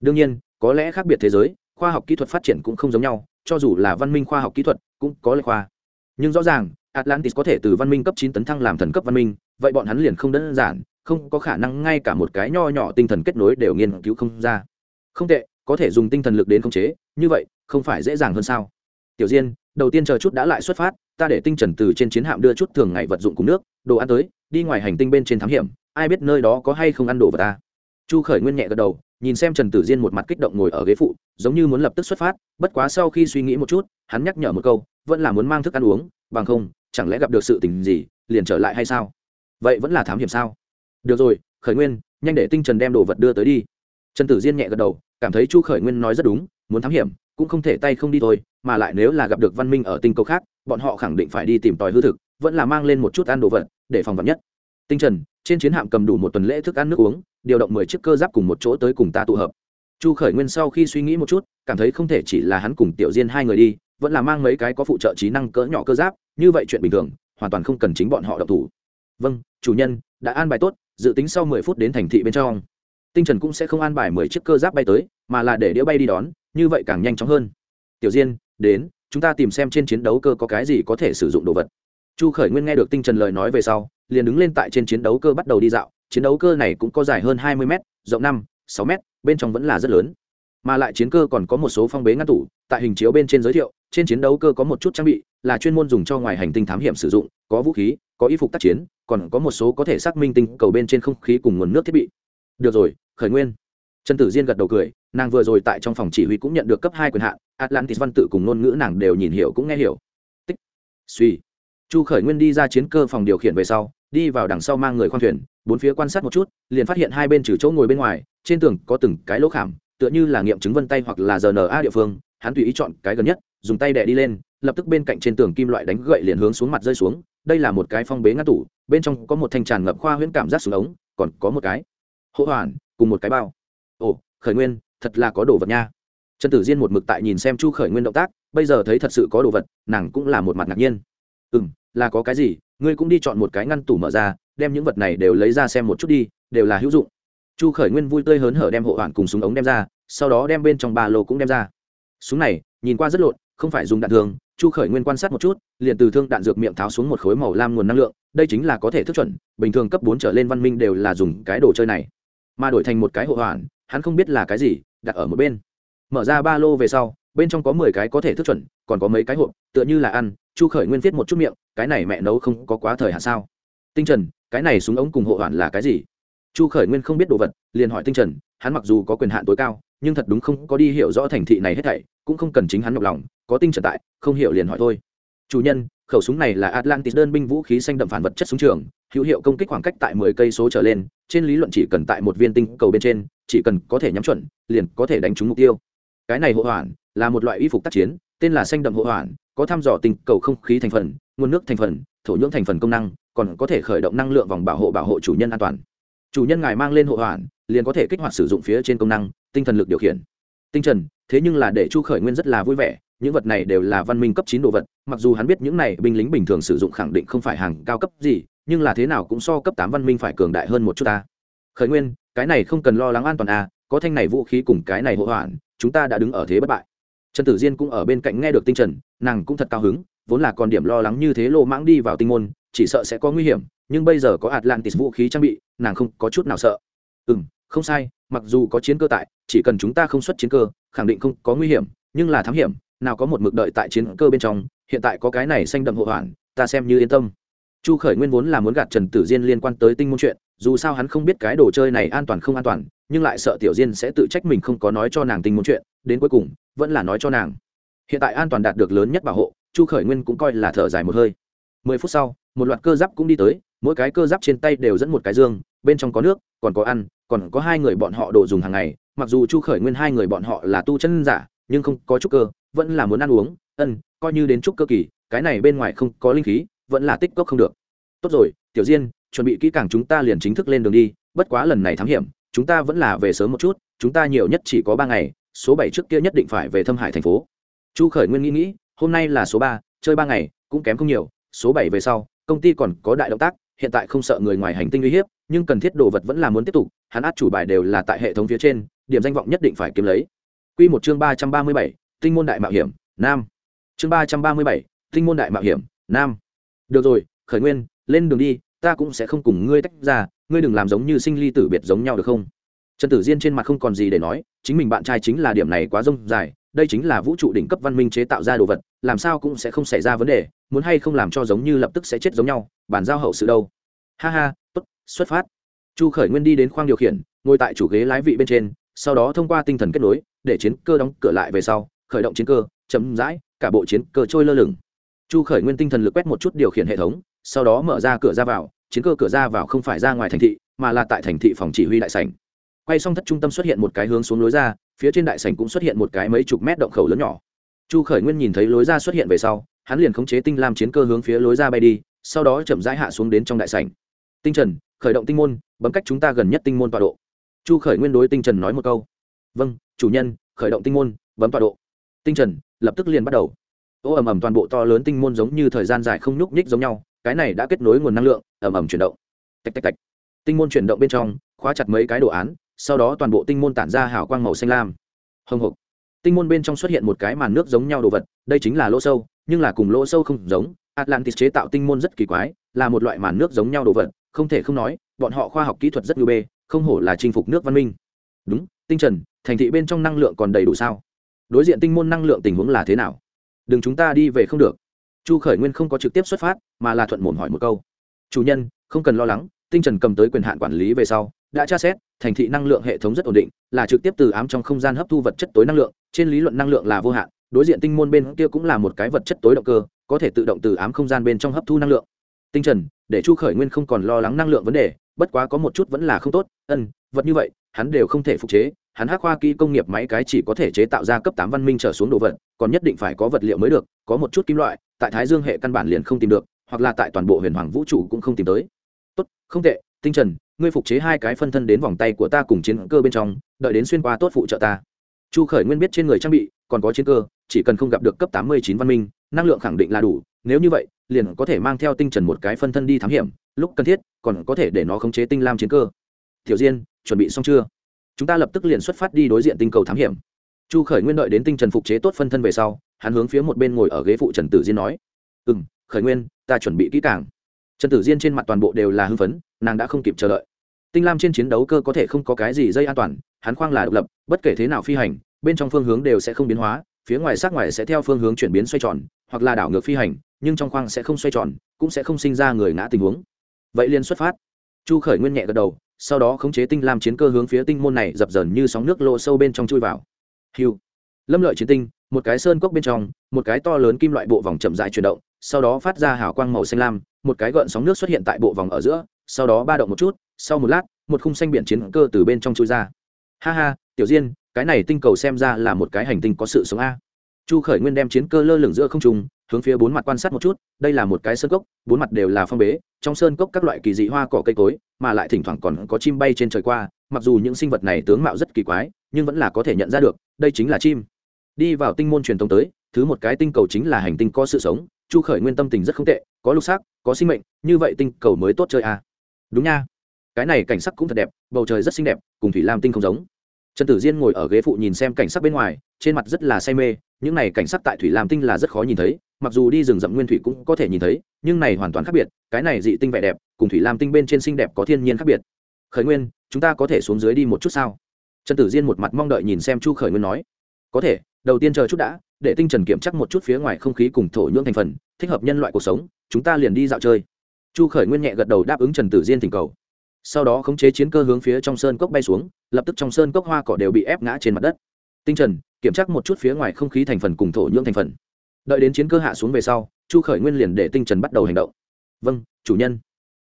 đương nhiên, có lẽ khác biệt thế giới, khoa học kỹ thuật phát triển cũng không giống nhau, cho dù là văn minh khoa học kỹ thuật, cũng có lệ khoa. Nhưng rõ ràng, atlantis có thể từ văn minh cấp chín tấn thăng làm thần cấp văn minh, vậy bọn hắn liền không đơn giản, không có khả năng ngay cả một cái nho nhỏ tinh thần kết nối đều nghiên cứu không ra. Không tệ, có thể dùng tinh thần lực đến khống chế, như vậy, không phải dễ dàng hơn sao? Tiểu diên, đầu tiên chờ chút đã lại xuất phát, ta để tinh trần từ trên chiến hạm đưa chút thường ngày vật dụng cùng nước, đồ ăn tới, đi ngoài hành tinh bên trên thám hiểm, ai biết nơi đó có hay không ăn đồ vật ta? Chu khởi nguyên nhẹ gật đầu nhìn xem trần tử diên một mặt kích động ngồi ở ghế phụ, giống như muốn lập tức xuất phát, bất quá sau khi suy nghĩ một chút, hắn nhắc nhở một câu, vẫn là muốn mang thức ăn uống, bằng không, chẳng lẽ gặp được sự tình gì, liền trở lại hay sao? Vậy vẫn là thám hiểm sao? Được rồi, khởi nguyên, nhanh để tinh trần đem đồ vật đưa tới đi. Trần tử diên nhẹ gật đầu, cảm thấy chu khởi nguyên nói rất đúng, muốn thám hiểm, cũng không thể tay không đi thôi, mà lại nếu là gặp được văn minh ở tinh cầu khác, bọn họ khẳng định phải đi tìm tòi hư thực, vẫn là mang lên một chút ăn đồ vật, để phòng vật nhất. Tinh trần, trên chiến hạm cầm đủ một tuần lễ thức ăn nước uống điều động mười chiếc cơ giáp cùng một chỗ tới cùng ta tụ hợp. Chu khởi nguyên sau khi suy nghĩ một chút, cảm thấy không thể chỉ là hắn cùng tiểu diên hai người đi, vẫn là mang mấy cái có phụ trợ trí năng cỡ nhỏ cơ giáp, như vậy chuyện bình thường, hoàn toàn không cần chính bọn họ độc thủ. Vâng chủ nhân, đã an bài tốt, dự tính sau mười phút đến thành thị bên trong. Tinh trần cũng sẽ không an bài mười chiếc cơ giáp bay tới, mà là để đĩa bay đi đón, như vậy càng nhanh chóng hơn. Tiểu diên, đến, chúng ta tìm xem trên chiến đấu cơ có cái gì có thể sử dụng đồ vật. Chu khởi nguyên nghe được tinh trần lời nói về sau, liền đứng lên tại trên chiến đấu cơ bắt đầu đi dạo chiến đấu cơ này cũng có dài hơn hai mươi m rộng năm, sáu m bên trong vẫn là rất lớn. Mà lại chiến cơ còn có một số phong bế ngăn tủ, tại hình chiếu bên trên giới thiệu, trên chiến đấu cơ có một chút trang bị là chuyên môn dùng cho ngoài hành tinh thám hiểm sử dụng, có vũ khí, có y phục tác chiến, còn có một số có thể xác minh tinh cầu bên trên không khí cùng nguồn nước thiết bị. Được rồi, khởi nguyên. Trần tử diên gật đầu cười, nàng vừa rồi tại trong phòng chỉ huy cũng nhận được cấp hai quyền hạn, atlantis văn tự cùng ngôn ngữ nàng đều nhìn hiểu cũng nghe hiểu. Tích. Suy chu khởi nguyên đi ra chiến cơ phòng điều khiển về sau, đi vào đằng sau mang người khoan thuyền, bốn phía quan sát một chút, liền phát hiện hai bên trừ chỗ ngồi bên ngoài, trên tường có từng cái lỗ khảm, tựa như là nghiệm chứng vân tay hoặc là rna địa phương, hắn tùy ý chọn cái gần nhất, dùng tay đẻ đi lên, lập tức bên cạnh trên tường kim loại đánh gậy liền hướng xuống mặt rơi xuống, đây là một cái phong bế ngăn tủ, bên trong có một thanh tràn ngập khoa huyễn cảm giác xuống ống, còn có một cái hỗ hoàn cùng một cái bao. Ồ, khởi nguyên, thật là có đồ vật nha. Trần tử diên một mực tại nhìn xem chu khởi nguyên động tác, bây giờ thấy thật sự có đồ vật, nàng cũng là một mặt ngạc nhiên. Ừ m là có cái gì, ngươi cũng đi chọn một cái ngăn tủ mở ra, đem những vật này đều lấy ra xem một chút đi, đều là hữu dụng. Chu khởi nguyên vui tươi hớn hở đem hộ hoàn cùng súng ống đem ra, sau đó đem bên trong ba lô cũng đem ra. Súng này, nhìn qua rất lộn, không phải dùng đạn thường, chu khởi nguyên quan sát một chút, liền từ thương đạn dược miệng tháo xuống một khối màu lam nguồn năng lượng, đây chính là có thể thức chuẩn, bình thường cấp bốn trở lên văn minh đều là dùng cái đồ chơi này. Mà đổi thành một cái hộ hoàn, hắn không biết là cái gì, đặt ở một bên. Mở ra ba lô về sau, bên trong có mười cái có thể thức chuẩn còn có mấy cái hộp, tựa như là ăn, chu khởi nguyên viết một chút miệng, cái này mẹ nấu không có quá thời hạn sao? Tinh trần, cái này súng ống cùng hộ hoàn là cái gì? Chu khởi nguyên không biết đồ vật, liền hỏi tinh trần, hắn mặc dù có quyền hạn tối cao, nhưng thật đúng không có đi hiểu rõ thành thị này hết thảy, cũng không cần chính hắn nhọc lòng, có tinh trần tại, không hiểu liền hỏi thôi. Chủ nhân, khẩu súng này là atlantis đơn binh vũ khí xanh đậm phản vật chất súng trường, hữu hiệu công kích khoảng cách tại mười cây số trở lên, trên lý luận chỉ cần tại một viên tinh cầu bên trên, chỉ cần có thể nhắm chuẩn, liền có thể đánh trúng mục tiêu. Cái này hộ hoàn là một loại y phục tác chiến tên là xanh đậm hộ hoàn có thăm dò tinh cầu không khí thành phần, nguồn nước thành phần, thổ nhưỡng thành phần công năng, còn có thể khởi động năng lượng vòng bảo hộ bảo hộ chủ nhân an toàn. Chủ nhân ngài mang lên hộ hoàn liền có thể kích hoạt sử dụng phía trên công năng, tinh thần lực điều khiển. Tinh trần, thế nhưng là để chu khởi nguyên rất là vui vẻ, những vật này đều là văn minh cấp chín đồ vật, mặc dù hắn biết những này binh lính bình thường sử dụng khẳng định không phải hàng cao cấp gì, nhưng là thế nào cũng so cấp tám văn minh phải cường đại hơn một chút ta. Khởi nguyên, cái này không cần lo lắng an toàn à có thanh này vũ khí cùng cái này hộ hoàn chúng ta đã đứng ở thế bất bại trần tử diên cũng ở bên cạnh nghe được tinh trần, nàng cũng thật cao hứng, vốn là còn điểm lo lắng như thế lô mãng đi vào tinh môn, chỉ sợ sẽ có nguy hiểm, nhưng bây giờ có atlantis vũ khí trang bị, nàng không có chút nào sợ. Ừ m không sai, mặc dù có chiến cơ tại, chỉ cần chúng ta không xuất chiến cơ, khẳng định không có nguy hiểm, nhưng là thám hiểm, nào có một mực đợi tại chiến cơ bên trong, hiện tại có cái này xanh đậm hộ hoàn ta xem như yên tâm. Chu khởi nguyên vốn là muốn gạt trần tử diên liên quan tới tinh môn chuyện, dù sao hắn không biết cái đồ chơi này an toàn không an toàn, nhưng lại sợ tiểu diên sẽ tự trách mình không có nói cho nàng tinh môn chuyện đến cuối cùng, vẫn là nói cho nàng. Hiện tại an toàn đạt được lớn nhất bảo hộ, chu khởi nguyên cũng coi là thở dài một hơi. Mười phút sau, một loạt cơ giáp cũng đi tới, mỗi cái cơ giáp trên tay đều dẫn một cái dương, bên trong có nước, còn có ăn, còn có hai người bọn họ đồ dùng hàng ngày. Mặc dù chu khởi nguyên hai người bọn họ là tu chân giả, nhưng không có chút cơ, vẫn là muốn ăn uống, ân, coi như đến chút cơ kỳ, cái này bên ngoài không có linh khí, vẫn là tích cốc không được. Tốt rồi, tiểu diên, chuẩn bị kỹ càng chúng ta liền chính thức lên đường đi, bất quá lần này thám hiểm, chúng ta vẫn là về sớm một chút, chúng ta nhiều nhất chỉ có ba ngày số bảy trước kia nhất định phải về thâm hải thành phố. Chu khởi nguyên nghĩ nghĩ, hôm nay là số ba, chơi ba ngày, cũng kém không nhiều, số bảy về sau, công ty còn có đại động tác, hiện tại không sợ người ngoài hành tinh uy hiếp, nhưng cần thiết đồ vật vẫn là muốn tiếp tục, hắn át chủ bài đều là tại hệ thống phía trên, điểm danh vọng nhất định phải kiếm lấy. Quy một chương ba trăm ba mươi bảy, tinh môn đại mạo hiểm, nam. Chương ba trăm ba mươi bảy, tinh môn đại mạo hiểm, nam. Được rồi, khởi nguyên, lên đường đi, ta cũng sẽ không cùng ngươi tách ra, ngươi đừng làm giống như sinh ly tử biệt giống nhau được không? Trần tử diên trên mặt không còn gì để nói, chính mình bạn trai chính là điểm này quá rông dài, đây chính là vũ trụ đỉnh cấp văn minh chế tạo ra đồ vật, làm sao cũng sẽ không xảy ra vấn đề, muốn hay không làm cho giống như lập tức sẽ chết giống nhau bản giao hậu sự đâu. Ha ha, tốt, xuất phát. Chu khởi nguyên đi đến khoang điều khiển, ngồi tại chủ ghế lái vị bên trên, sau đó thông qua tinh thần kết nối, để chiến cơ đóng cửa lại về sau, khởi động chiến cơ chấm dãi cả bộ chiến cơ trôi lơ lửng. Chu khởi nguyên tinh thần lực quét một chút điều khiển hệ thống, sau đó mở ra cửa ra vào, chiến cơ cửa ra vào không phải ra ngoài thành thị, mà là tại thành thị phòng chỉ huy đại sảnh quay xong thất trung tâm xuất hiện một cái hướng xuống lối ra, phía trên đại sảnh cũng xuất hiện một cái mấy chục mét động khẩu lớn nhỏ. Chu khởi nguyên nhìn thấy lối ra xuất hiện về sau, hắn liền khống chế tinh lam chiến cơ hướng phía lối ra bay đi, sau đó chậm rãi hạ xuống đến trong đại sảnh. Tinh trần, khởi động tinh môn, bấm cách chúng ta gần nhất tinh môn tọa độ. Chu khởi nguyên đối tinh trần nói một câu. Vâng chủ nhân, khởi động tinh môn, bấm tọa độ. Tinh trần, lập tức liền bắt đầu. Ô, ầm ầm, toàn bộ to lớn tinh môn giống như thời gian dài không nhúc nhích giống nhau, cái này đã kết nối nguồn năng lượng, ầm ầm chuyển động. Tạch tạch tạch. Tinh môn chuyển động bên trong, khóa chặt mấy cái đồ án sau đó toàn bộ tinh môn tản ra hào quang màu xanh lam. Hồng hộc. Tinh môn bên trong xuất hiện một cái màn nước giống nhau đồ vật, đây chính là lỗ sâu, nhưng là cùng lỗ sâu không giống. Atlantis chế tạo tinh môn rất kỳ quái, là một loại màn nước giống nhau đồ vật, không thể không nói, bọn họ khoa học kỹ thuật rất ngư bê, không hổ là chinh phục nước văn minh. Đúng, tinh trần, thành thị bên trong năng lượng còn đầy đủ sao? Đối diện tinh môn năng lượng tình huống là thế nào? Đừng chúng ta đi về không được. Chu khởi nguyên không có trực tiếp xuất phát, mà là thuận mồn hỏi một câu. Chủ nhân, không cần lo lắng, tinh trần cầm tới quyền hạn quản lý về sau, đã tra xét thành thị năng lượng hệ thống rất ổn định, là trực tiếp từ ám trong không gian hấp thu vật chất tối năng lượng, trên lý luận năng lượng là vô hạn, đối diện tinh môn bên kia cũng là một cái vật chất tối động cơ, có thể tự động từ ám không gian bên trong hấp thu năng lượng. Tinh trần, để chu khởi nguyên không còn lo lắng năng lượng vấn đề, bất quá có một chút vẫn là không tốt, ân, vật như vậy, hắn đều không thể phục chế, hắn hắc khoa kỹ công nghiệp máy cái chỉ có thể chế tạo ra cấp tám văn minh trở xuống đồ vật, còn nhất định phải có vật liệu mới được, có một chút kim loại, tại thái dương hệ căn bản liền không tìm được, hoặc là tại toàn bộ huyền hoàng vũ trụ cũng không tìm tới. Tốt, không tệ, tinh trần ngươi phục chế hai cái phân thân đến vòng tay của ta cùng chiến cơ bên trong, đợi đến xuyên qua tốt phụ trợ ta. Chu khởi nguyên biết trên người trang bị còn có chiến cơ, chỉ cần không gặp được cấp tám mươi chín văn minh, năng lượng khẳng định là đủ, nếu như vậy, liền có thể mang theo tinh trần một cái phân thân đi thám hiểm, lúc cần thiết, còn có thể để nó khống chế tinh lam chiến cơ. Tiểu diên, chuẩn bị xong chưa? Chúng ta lập tức liền xuất phát đi đối diện tinh cầu thám hiểm. Chu khởi nguyên đợi đến tinh trần phục chế tốt phân thân về sau, hắn hướng phía một bên ngồi ở ghế phụ trần tử diên nói ừ m khởi nguyên, ta chuẩn bị kỹ càng. Trần tử diên trên mặt toàn bộ đều là hưng phấn nàng đã không kịp chờ đợi. Tinh lam trên chiến đấu cơ có thể không có cái gì dây an toàn, hắn khoang là độc lập, bất kể thế nào phi hành, bên trong phương hướng đều sẽ không biến hóa, phía ngoài sát ngoài sẽ theo phương hướng chuyển biến xoay tròn, hoặc là đảo ngược phi hành, nhưng trong khoang sẽ không xoay tròn, cũng sẽ không sinh ra người ngã tình huống. Vậy liên xuất phát. Chu khởi nguyên nhẹ gật đầu, sau đó khống chế tinh lam chiến cơ hướng phía tinh môn này dập dờn như sóng nước lộ sâu bên trong chui vào. Hiu lâm lợi chiến tinh, một cái sơn cốc bên trong, một cái to lớn kim loại bộ vòng chậm dại chuyển động, sau đó phát ra hào quang màu xanh lam, một cái gợn sóng nước xuất hiện tại bộ vòng ở giữa sau đó ba động một chút, sau một lát, một khung xanh biển chiến cơ từ bên trong chui ra. Ha ha, tiểu diên, cái này tinh cầu xem ra là một cái hành tinh có sự sống a. Chu khởi nguyên đem chiến cơ lơ lửng giữa không trung, hướng phía bốn mặt quan sát một chút, đây là một cái sơn cốc, bốn mặt đều là phong bế, trong sơn cốc các loại kỳ dị hoa cỏ cây cối, mà lại thỉnh thoảng còn có chim bay trên trời qua, mặc dù những sinh vật này tướng mạo rất kỳ quái, nhưng vẫn là có thể nhận ra được, đây chính là chim. Đi vào tinh môn truyền thống tới, thứ một cái tinh cầu chính là hành tinh có sự sống, chu khởi nguyên tâm tình rất không tệ, có lục xác có sinh mệnh, như vậy tinh cầu mới tốt chơi à đúng nha. Cái này cảnh sắc cũng thật đẹp, bầu trời rất xinh đẹp, cùng thủy lam tinh không giống. Trần tử diên ngồi ở ghế phụ nhìn xem cảnh sắc bên ngoài, trên mặt rất là say mê, những này cảnh sắc tại thủy lam tinh là rất khó nhìn thấy, mặc dù đi rừng rậm nguyên thủy cũng có thể nhìn thấy, nhưng này hoàn toàn khác biệt, cái này dị tinh vẻ đẹp, cùng thủy lam tinh bên trên xinh đẹp có thiên nhiên khác biệt. Khởi nguyên, chúng ta có thể xuống dưới đi một chút sao? Trần tử diên một mặt mong đợi nhìn xem chu khởi nguyên nói. Có thể, đầu tiên chờ chút đã, để tinh trần kiểm chắc một chút phía ngoài không khí cùng thổ nhưỡng thành phần, thích hợp nhân loại cuộc sống, chúng ta liền đi dạo chơi chu khởi nguyên nhẹ gật đầu đáp ứng trần tử diên thỉnh cầu. Sau đó khống chế chiến cơ hướng phía trong sơn cốc bay xuống, lập tức trong sơn cốc hoa cỏ đều bị ép ngã trên mặt đất. Tinh trần, kiểm tra một chút phía ngoài không khí thành phần cùng thổ nhưỡng thành phần. Đợi đến chiến cơ hạ xuống về sau, chu khởi nguyên liền để tinh trần bắt đầu hành động. Vâng chủ nhân.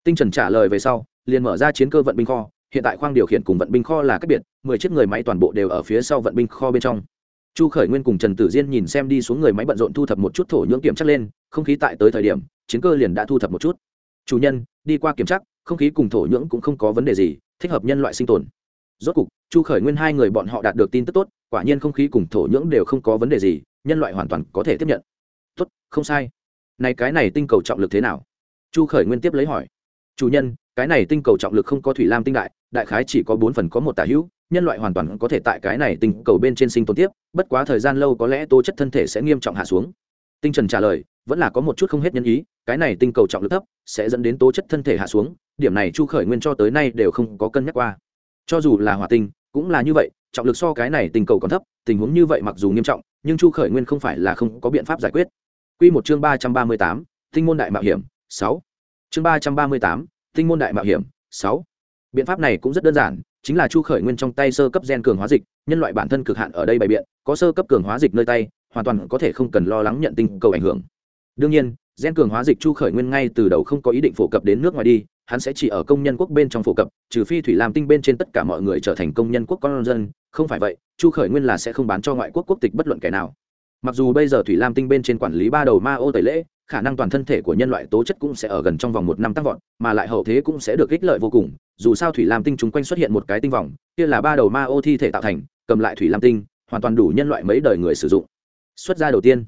Tinh trần trả lời về sau, liền mở ra chiến cơ vận binh kho. Hiện tại khoang điều khiển cùng vận binh kho là cách biệt, mười chiếc người máy toàn bộ đều ở phía sau vận binh kho bên trong. Chu khởi nguyên cùng trần tử diên nhìn xem đi xuống người máy bận rộn thu thập một chút thổ nhưỡng kiểm chắc lên, không khí tại tới thời điểm, chiến cơ liền đã thu thập một chút chủ nhân, đi qua kiểm tra, không khí cùng thổ nhưỡng cũng không có vấn đề gì, thích hợp nhân loại sinh tồn. Rốt cục, chu khởi nguyên hai người bọn họ đạt được tin tức tốt, quả nhiên không khí cùng thổ nhưỡng đều không có vấn đề gì, nhân loại hoàn toàn có thể tiếp nhận. Tốt, không sai. Này cái này tinh cầu trọng lực thế nào? Chu khởi nguyên tiếp lấy hỏi. Chủ nhân, cái này tinh cầu trọng lực không có thủy lam tinh đại đại khái chỉ có bốn phần có một tả hữu, nhân loại hoàn toàn có thể tại cái này tinh cầu bên trên sinh tồn tiếp, bất quá thời gian lâu có lẽ tố chất thân thể sẽ nghiêm trọng hạ xuống tinh trần trả lời, vẫn là có một chút không hết nhân ý, cái này tinh cầu trọng lực thấp, sẽ dẫn đến tố chất thân thể hạ xuống, điểm này chu khởi nguyên cho tới nay đều không có cân nhắc qua. Cho dù là hỏa tinh, cũng là như vậy, trọng lực so cái này tinh cầu còn thấp, tình huống như vậy mặc dù nghiêm trọng, nhưng chu khởi nguyên không phải là không có biện pháp giải quyết. Q một chương ba trăm ba mươi tám, tinh môn đại mạo hiểm, sáu. Chương ba trăm ba mươi tám, tinh môn đại mạo hiểm, sáu. Biện pháp này cũng rất đơn giản, chính là chu khởi nguyên trong tay sơ cấp gen cường hóa dịch, nhân loại bản thân cực hạn ở đây bày biện, có sơ cấp cường hóa dịch nơi tay hoàn toàn có thể không cần lo lắng nhận tinh cầu ảnh hưởng. Đương nhiên, gen cường hóa dịch chu khởi nguyên ngay từ đầu không có ý định phổ cập đến nước ngoài đi, hắn sẽ chỉ ở công nhân quốc bên trong phổ cập, trừ phi thủy làm tinh bên trên tất cả mọi người trở thành công nhân quốc con dân, không phải vậy, chu khởi nguyên là sẽ không bán cho ngoại quốc quốc tịch bất luận kẻ nào. Mặc dù bây giờ thủy lam tinh bên trên quản lý ba đầu ma ô tẩy lễ, khả năng toàn thân thể của nhân loại tố chất cũng sẽ ở gần trong vòng một năm tăng vọt, mà lại hậu thế cũng sẽ được ích lợi vô cùng, dù sao thủy lam tinh chúng quanh xuất hiện một cái tinh vòng, kia là ba đầu ma ô thi thể tạo thành, cầm lại thủy lam tinh, hoàn toàn đủ nhân loại mấy đời người sử dụng xuất gia đầu tiên.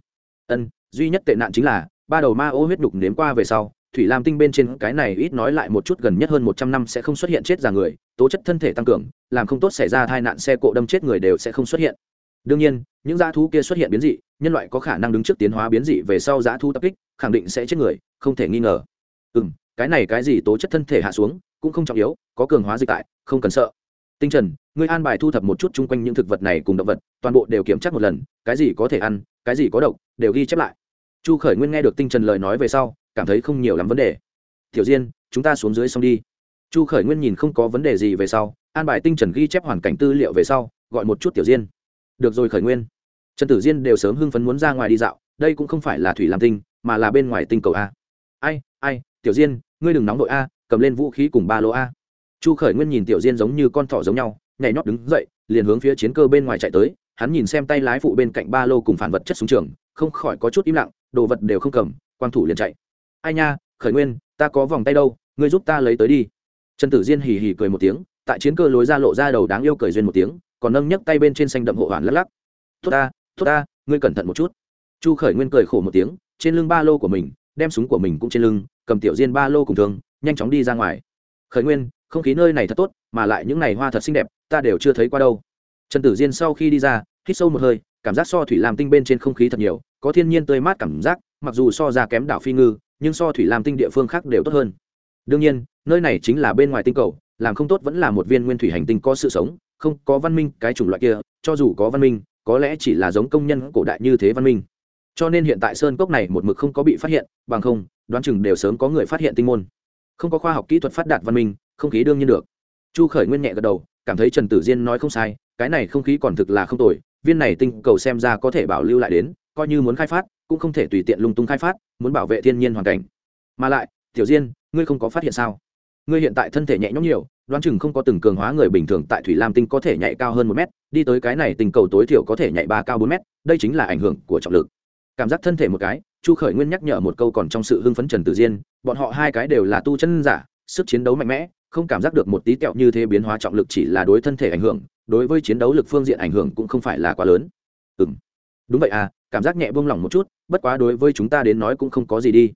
Ân, duy nhất tệ nạn chính là, ba đầu ma ô huyết nhục nếm qua về sau, thủy lam tinh bên trên cái này ít nói lại một chút gần nhất hơn một trăm năm sẽ không xuất hiện chết già người, tố chất thân thể tăng cường, làm không tốt xảy ra tai nạn xe cộ đâm chết người đều sẽ không xuất hiện. Đương nhiên, những dã thú kia xuất hiện biến dị, nhân loại có khả năng đứng trước tiến hóa biến dị về sau dã thú tập kích, khẳng định sẽ chết người, không thể nghi ngờ. Ừ m cái này cái gì tố chất thân thể hạ xuống, cũng không trọng yếu, có cường hóa dịch tại, không cần sợ tinh trần, ngươi an bài thu thập một chút chung quanh những thực vật này cùng động vật, toàn bộ đều kiểm tra một lần, cái gì có thể ăn, cái gì có độc, đều ghi chép lại. Chu khởi nguyên nghe được tinh trần lời nói về sau, cảm thấy không nhiều lắm vấn đề. Tiểu diên, chúng ta xuống dưới xong đi. Chu khởi nguyên nhìn không có vấn đề gì về sau, an bài tinh trần ghi chép hoàn cảnh tư liệu về sau, gọi một chút tiểu diên. Được rồi khởi nguyên. Trần tử diên đều sớm hưng phấn muốn ra ngoài đi dạo, đây cũng không phải là thủy làm tinh, mà là bên ngoài tinh cầu a. Ai ai, tiểu diên, ngươi đừng nóng đội a, cầm lên vũ khí cùng ba lô a chu khởi nguyên nhìn tiểu diên giống như con thỏ giống nhau, nhảy nhót đứng dậy, liền hướng phía chiến cơ bên ngoài chạy tới, hắn nhìn xem tay lái phụ bên cạnh ba lô cùng phản vật chất xuống trường, không khỏi có chút im lặng, đồ vật đều không cầm, quang thủ liền chạy. Ai nha, khởi nguyên, ta có vòng tay đâu, ngươi giúp ta lấy tới đi. Trần tử diên hì hì cười một tiếng, tại chiến cơ lối ra lộ ra đầu đáng yêu cười duyên một tiếng, còn nâng nhấc tay bên trên xanh đậm hộ hoàn lắc lắc. Tốt ta tốt ta, ngươi cẩn thận một chút. Chu khởi nguyên cười khổ một tiếng, trên lưng ba lô của mình, đem súng của mình cũng trên lưng, cầm tiểu diên ba lô cùng thường nhanh chóng đi ra ngoài. Khởi nguyên không khí nơi này thật tốt, mà lại những ngày hoa thật xinh đẹp, ta đều chưa thấy qua đâu. Trần tử diên sau khi đi ra, hít sâu một hơi, cảm giác so thủy làm tinh bên trên không khí thật nhiều, có thiên nhiên tươi mát cảm giác, mặc dù so ra kém đảo phi ngư, nhưng so thủy làm tinh địa phương khác đều tốt hơn. Đương nhiên, nơi này chính là bên ngoài tinh cầu, làm không tốt vẫn là một viên nguyên thủy hành tinh có sự sống, không có văn minh, cái chủng loại kia, cho dù có văn minh, có lẽ chỉ là giống công nhân cổ đại như thế văn minh. Cho nên hiện tại sơn cốc này một mực không có bị phát hiện, bằng không, đoán chừng đều sớm có người phát hiện tinh môn. Không có khoa học kỹ thuật phát đạt văn minh không khí đương nhiên được. Chu khởi nguyên nhẹ gật đầu, cảm thấy trần tử diên nói không sai, cái này không khí còn thực là không tồi, viên này tinh cầu xem ra có thể bảo lưu lại đến, coi như muốn khai phát, cũng không thể tùy tiện lung tung khai phát, muốn bảo vệ thiên nhiên hoàn cảnh. Mà lại, tiểu diên, ngươi không có phát hiện sao? Ngươi hiện tại thân thể nhẹ nhõm nhiều, đoán chừng không có từng cường hóa người bình thường tại thủy lam tinh có thể nhảy cao hơn một mét, đi tới cái này tinh cầu tối thiểu có thể nhảy ba cao bốn mét, đây chính là ảnh hưởng của trọng lực. Cảm giác thân thể một cái, chu khởi nguyên nhắc nhở một câu còn trong sự hưng phấn trần tử diên, bọn họ hai cái đều là tu chân giả, sức chiến đấu mạnh mẽ không cảm giác được một tí kẹo như thế biến hóa trọng lực chỉ là đối thân thể ảnh hưởng, đối với chiến đấu lực phương diện ảnh hưởng cũng không phải là quá lớn. Ừ m đúng vậy à cảm giác nhẹ buông lỏng một chút, bất quá đối với chúng ta đến nói cũng không có gì đi.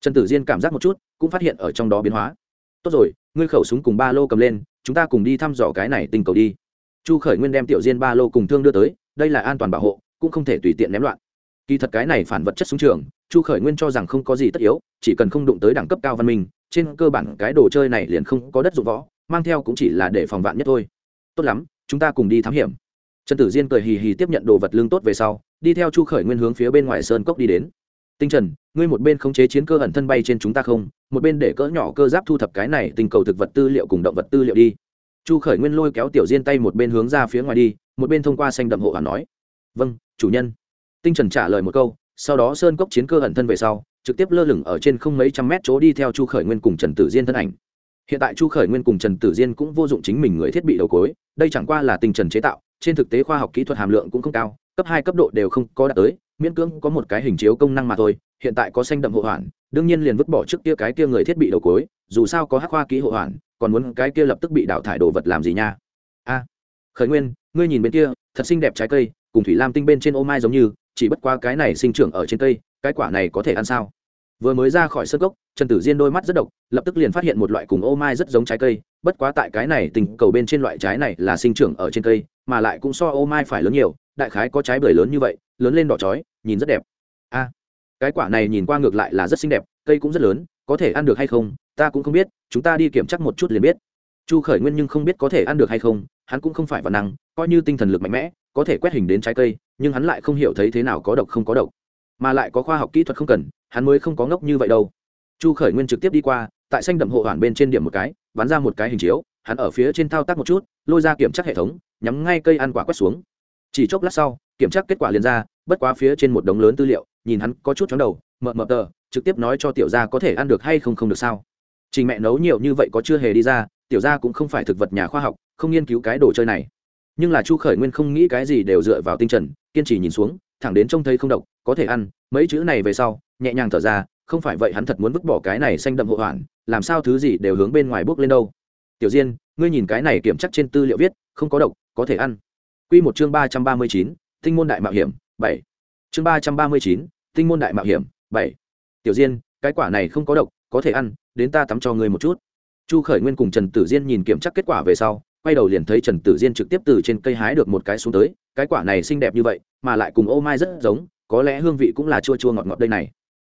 Trần tử diên cảm giác một chút, cũng phát hiện ở trong đó biến hóa. Tốt rồi, ngươi khẩu súng cùng ba lô cầm lên, chúng ta cùng đi thăm dò cái này tình cầu đi. Chu khởi nguyên đem tiểu diên ba lô cùng thương đưa tới, đây là an toàn bảo hộ, cũng không thể tùy tiện ném loạn kỳ thật cái này phản vật chất súng trường, chu khởi nguyên cho rằng không có gì tất yếu, chỉ cần không đụng tới đẳng cấp cao văn minh, trên cơ bản cái đồ chơi này liền không có đất dụng võ, mang theo cũng chỉ là để phòng vạn nhất thôi. Tốt lắm, chúng ta cùng đi thám hiểm. Trần tử diên cười hì hì tiếp nhận đồ vật lương tốt về sau, đi theo chu khởi nguyên hướng phía bên ngoài sơn cốc đi đến. Tinh trần, ngươi một bên khống chế chiến cơ ẩn thân bay trên chúng ta không, một bên để cỡ nhỏ cơ giáp thu thập cái này tình cầu thực vật tư liệu cùng động vật tư liệu đi. Chu khởi nguyên lôi kéo tiểu diên tay một bên hướng ra phía ngoài đi, một bên thông qua xanh đậm hộ hoàn nói. Vâng chủ nhân tinh trần trả lời một câu, sau đó sơn cốc chiến cơ ẩn thân về sau, trực tiếp lơ lửng ở trên không mấy trăm mét chỗ đi theo chu khởi nguyên cùng trần tử diên thân ảnh. Hiện tại chu khởi nguyên cùng trần tử diên cũng vô dụng chính mình người thiết bị đầu cối, đây chẳng qua là tinh trần chế tạo, trên thực tế khoa học kỹ thuật hàm lượng cũng không cao, cấp hai cấp độ đều không có đạt tới, miễn cưỡng có một cái hình chiếu công năng mà thôi, hiện tại có xanh đậm hộ hoàn đương nhiên liền vứt bỏ trước kia cái kia người thiết bị đầu cối, dù sao có hắc khoa kỹ hộ hoàn còn muốn cái kia lập tức bị đào thải đồ vật làm gì nha? A, khởi nguyên, ngươi nhìn bên kia, thật xinh đẹp trái cây, cùng thủy lam tinh bên trên ô mai giống như chỉ bất qua cái này sinh trưởng ở trên cây, cái quả này có thể ăn sao? Vừa mới ra khỏi sân gốc trần tử diên đôi mắt rất độc, lập tức liền phát hiện một loại cùng ô mai rất giống trái cây, bất quá tại cái này tình cầu bên trên loại trái này là sinh trưởng ở trên cây, mà lại cũng so ô mai phải lớn nhiều, đại khái có trái bưởi lớn như vậy, lớn lên đỏ chói, nhìn rất đẹp. A, cái quả này nhìn qua ngược lại là rất xinh đẹp, cây cũng rất lớn, có thể ăn được hay không, ta cũng không biết, chúng ta đi kiểm tra một chút liền biết. Chu khởi nguyên nhưng không biết có thể ăn được hay không, hắn cũng không phải văn năng, coi như tinh thần lực mạnh mẽ, có thể quét hình đến trái cây nhưng hắn lại không hiểu thấy thế nào có độc không có độc, mà lại có khoa học kỹ thuật không cần, hắn mới không có ngốc như vậy đâu. Chu khởi nguyên trực tiếp đi qua, tại xanh đậm hộ hoàn bên trên điểm một cái, bắn ra một cái hình chiếu, hắn ở phía trên thao tác một chút, lôi ra kiểm tra hệ thống, nhắm ngay cây ăn quả quét xuống. Chỉ chốc lát sau, kiểm tra kết quả liền ra, bất quá phía trên một đống lớn tư liệu, nhìn hắn có chút chóng đầu, mờ mờ tờ, trực tiếp nói cho tiểu gia có thể ăn được hay không không được sao. Trình mẹ nấu nhiều như vậy có chưa hề đi ra, tiểu gia cũng không phải thực vật nhà khoa học, không nghiên cứu cái đồ chơi này. Nhưng là chu khởi nguyên không nghĩ cái gì đều dựa vào tinh trần kiên trì nhìn xuống, thẳng đến trông thấy không độc, có thể ăn, mấy chữ này về sau, nhẹ nhàng thở ra, không phải vậy hắn thật muốn vứt bỏ cái này xanh đậm hộ hoạn, làm sao thứ gì đều hướng bên ngoài bước lên đâu. Tiểu diên, ngươi nhìn cái này kiểm chắc trên tư liệu viết, không có độc, có thể ăn. Quy một chương ba trăm ba mươi chín, tinh môn đại mạo hiểm, bảy. Chương ba trăm ba mươi chín, tinh môn đại mạo hiểm, bảy. Tiểu diên, cái quả này không có độc, có thể ăn, đến ta tắm cho ngươi một chút. Chu khởi nguyên cùng trần tử diên nhìn kiểm tra kết quả về sau quay đầu liền thấy trần tử diên trực tiếp từ trên cây hái được một cái xuống tới, cái quả này xinh đẹp như vậy, mà lại cùng ô mai rất giống, có lẽ hương vị cũng là chua chua ngọt ngọt đây này.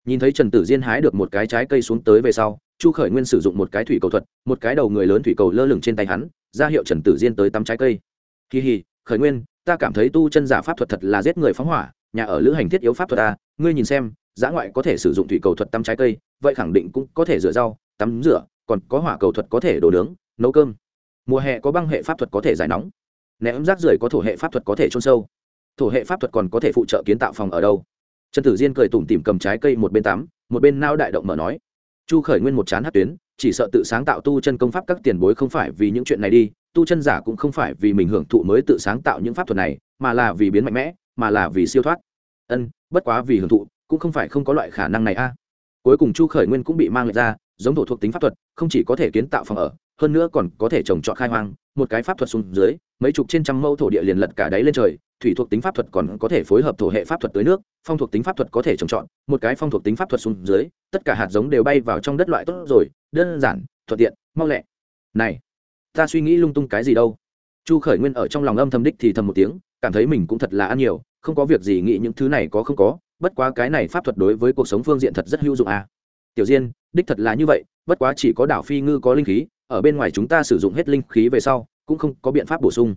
Nhìn thấy trần tử diên hái được một cái trái cây xuống tới về sau, chu khởi nguyên sử dụng một cái thủy cầu thuật, một cái đầu người lớn thủy cầu lơ lửng trên tay hắn, ra hiệu trần tử diên tới tắm trái cây. Kỳ hì khởi nguyên, ta cảm thấy tu chân giả pháp thuật thật là giết người phóng hỏa, nhà ở lữ hành thiết yếu pháp thuật ta, ngươi nhìn xem, giã ngoại có thể sử dụng thủy cầu thuật tắm trái cây, vậy khẳng định cũng có thể rửa rau, tắm rửa, còn có hỏa cầu thuật có thể đổ nướng, nấu cơm mùa hè có băng hệ pháp thuật có thể giải nóng. Ném rác rưởi có thổ hệ pháp thuật có thể trôn sâu. Thổ hệ pháp thuật còn có thể phụ trợ kiến tạo phòng ở đâu? Trần tử diên cười tủm tỉm cầm trái cây một bên tắm, một bên nao đại động mở nói. Chu khởi nguyên một chán hát tuyến, chỉ sợ tự sáng tạo tu chân công pháp các tiền bối không phải vì những chuyện này đi, tu chân giả cũng không phải vì mình hưởng thụ mới tự sáng tạo những pháp thuật này, mà là vì biến mạnh mẽ, mà là vì siêu thoát. Ân, bất quá vì hưởng thụ, cũng không phải không có loại khả năng này a. Cuối cùng chu khởi nguyên cũng bị mang lại ra, giống thổ thuộc tính pháp thuật, không chỉ có thể kiến tạo phòng ở hơn nữa còn có thể trồng trọt khai hoang, một cái pháp thuật xuống dưới, mấy chục trên trăm mẫu thổ địa liền lật cả đáy lên trời, thủy thuộc tính pháp thuật còn có thể phối hợp thổ hệ pháp thuật tới nước, phong thuộc tính pháp thuật có thể trồng trọt, một cái phong thuộc tính pháp thuật xuống dưới, tất cả hạt giống đều bay vào trong đất loại tốt rồi, đơn giản, thuận tiện, mau lẹ này, ta suy nghĩ lung tung cái gì đâu chu khởi nguyên ở trong lòng âm thầm đích thì thầm một tiếng, cảm thấy mình cũng thật là ăn nhiều, không có việc gì nghĩ những thứ này có không có, bất quá cái này pháp thuật đối với cuộc sống phương diện thật rất hữu dụng à. tiểu diên, đích thật là như vậy, bất quá chỉ có đảo phi ngư có linh khí ở bên ngoài chúng ta sử dụng hết linh khí về sau, cũng không có biện pháp bổ sung.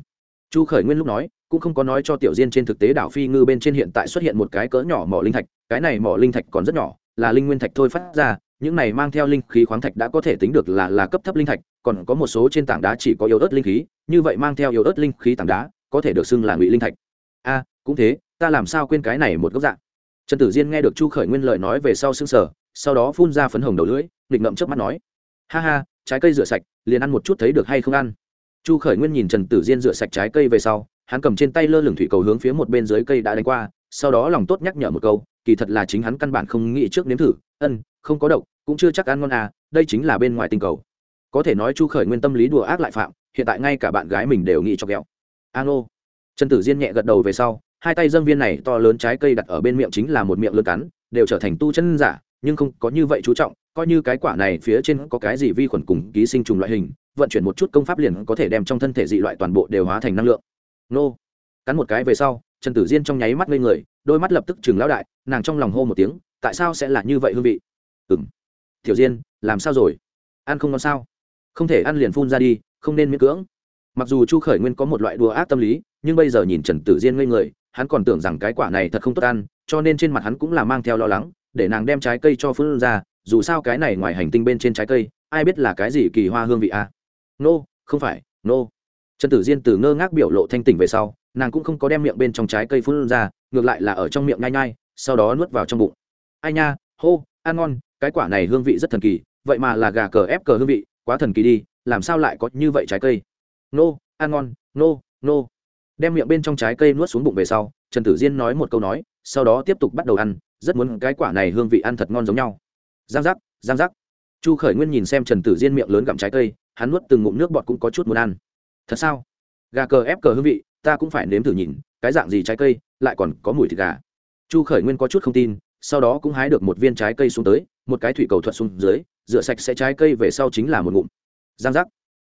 Chu khởi nguyên lúc nói, cũng không có nói cho tiểu diên trên thực tế đảo phi ngư bên trên hiện tại xuất hiện một cái cỡ nhỏ mỏ linh thạch, cái này mỏ linh thạch còn rất nhỏ, là linh nguyên thạch thôi phát ra, những này mang theo linh khí khoáng thạch đã có thể tính được là là cấp thấp linh thạch, còn có một số trên tảng đá chỉ có yếu ớt linh khí, như vậy mang theo yếu ớt linh khí tảng đá, có thể được xưng là ngụy linh thạch. A, cũng thế, ta làm sao quên cái này một góc dạng? Trần tử diên nghe được chu khởi nguyên lời nói về sau xương sở sau đó phun ra phấn hồng đầu lưỡi, nghịch ngậm trước mắt nói, ha ha trái cây rửa sạch, liền ăn một chút thấy được hay không ăn. Chu khởi nguyên nhìn trần tử diên rửa sạch trái cây về sau, hắn cầm trên tay lơ lửng thủy cầu hướng phía một bên dưới cây đã đánh qua, sau đó lòng tốt nhắc nhở một câu, kỳ thật là chính hắn căn bản không nghĩ trước nếm thử, ân, không có độc, cũng chưa chắc ăn ngon à đây chính là bên ngoài tinh cầu. Có thể nói chu khởi nguyên tâm lý đùa ác lại phạm, hiện tại ngay cả bạn gái mình đều nghĩ cho ghẹo an ô trần tử diên nhẹ gật đầu về sau, hai tay dâng viên này to lớn trái cây đặt ở bên miệng chính là một miệng lươn cắn, đều trở thành tu chân giả, nhưng không có như vậy chú trọng coi như cái quả này phía trên có cái gì vi khuẩn cùng ký sinh trùng loại hình, vận chuyển một chút công pháp liền có thể đem trong thân thể dị loại toàn bộ đều hóa thành năng lượng. Nô. Cắn một cái về sau, trần tử diên trong nháy mắt lên người, đôi mắt lập tức chừng lão đại, nàng trong lòng hô một tiếng, tại sao sẽ là như vậy hương vị? Ừng m tiểu diên, làm sao rồi? Ăn không ngon sao? Không thể ăn liền phun ra đi, không nên miễn cưỡng. Mặc dù chu khởi nguyên có một loại đùa ác tâm lý, nhưng bây giờ nhìn trần tử diên ngây người, hắn còn tưởng rằng cái quả này thật không tốt ăn, cho nên trên mặt hắn cũng là mang theo lo lắng, để nàng đem trái cây cho phương ra dù sao cái này ngoài hành tinh bên trên trái cây ai biết là cái gì kỳ hoa hương vị a à? nô、no, không phải nô、no. trần tử diên từ ngơ ngác biểu lộ thanh tỉnh về sau nàng cũng không có đem miệng bên trong trái cây phun ra ngược lại là ở trong miệng nhai nhai sau đó nuốt vào trong bụng ai nha hô ăn ngon cái quả này hương vị rất thần kỳ vậy mà là gà cờ ép cờ hương vị quá thần kỳ đi làm sao lại có như vậy trái cây nô ăn ngon nô nô đem miệng bên trong trái cây nuốt xuống bụng về sau trần tử diên nói một câu nói sau đó tiếp tục bắt đầu ăn rất muốn cái quả này hương vị ăn thật ngon giống nhau giang giác giang giác. Chu khởi nguyên nhìn xem trần tử diên miệng lớn gặm trái cây, hắn nuốt từng ngụm nước bọt cũng có chút muốn ăn. Thật sao? Gà cờ ép cờ hương vị, ta cũng phải nếm thử nhìn, cái dạng gì trái cây, lại còn có mùi thịt gà. Chu khởi nguyên có chút không tin, sau đó cũng hái được một viên trái cây xuống tới, một cái thủy cầu thuật xuống dưới, rửa sạch sẽ trái cây về sau chính là một ngụm. Giang giác.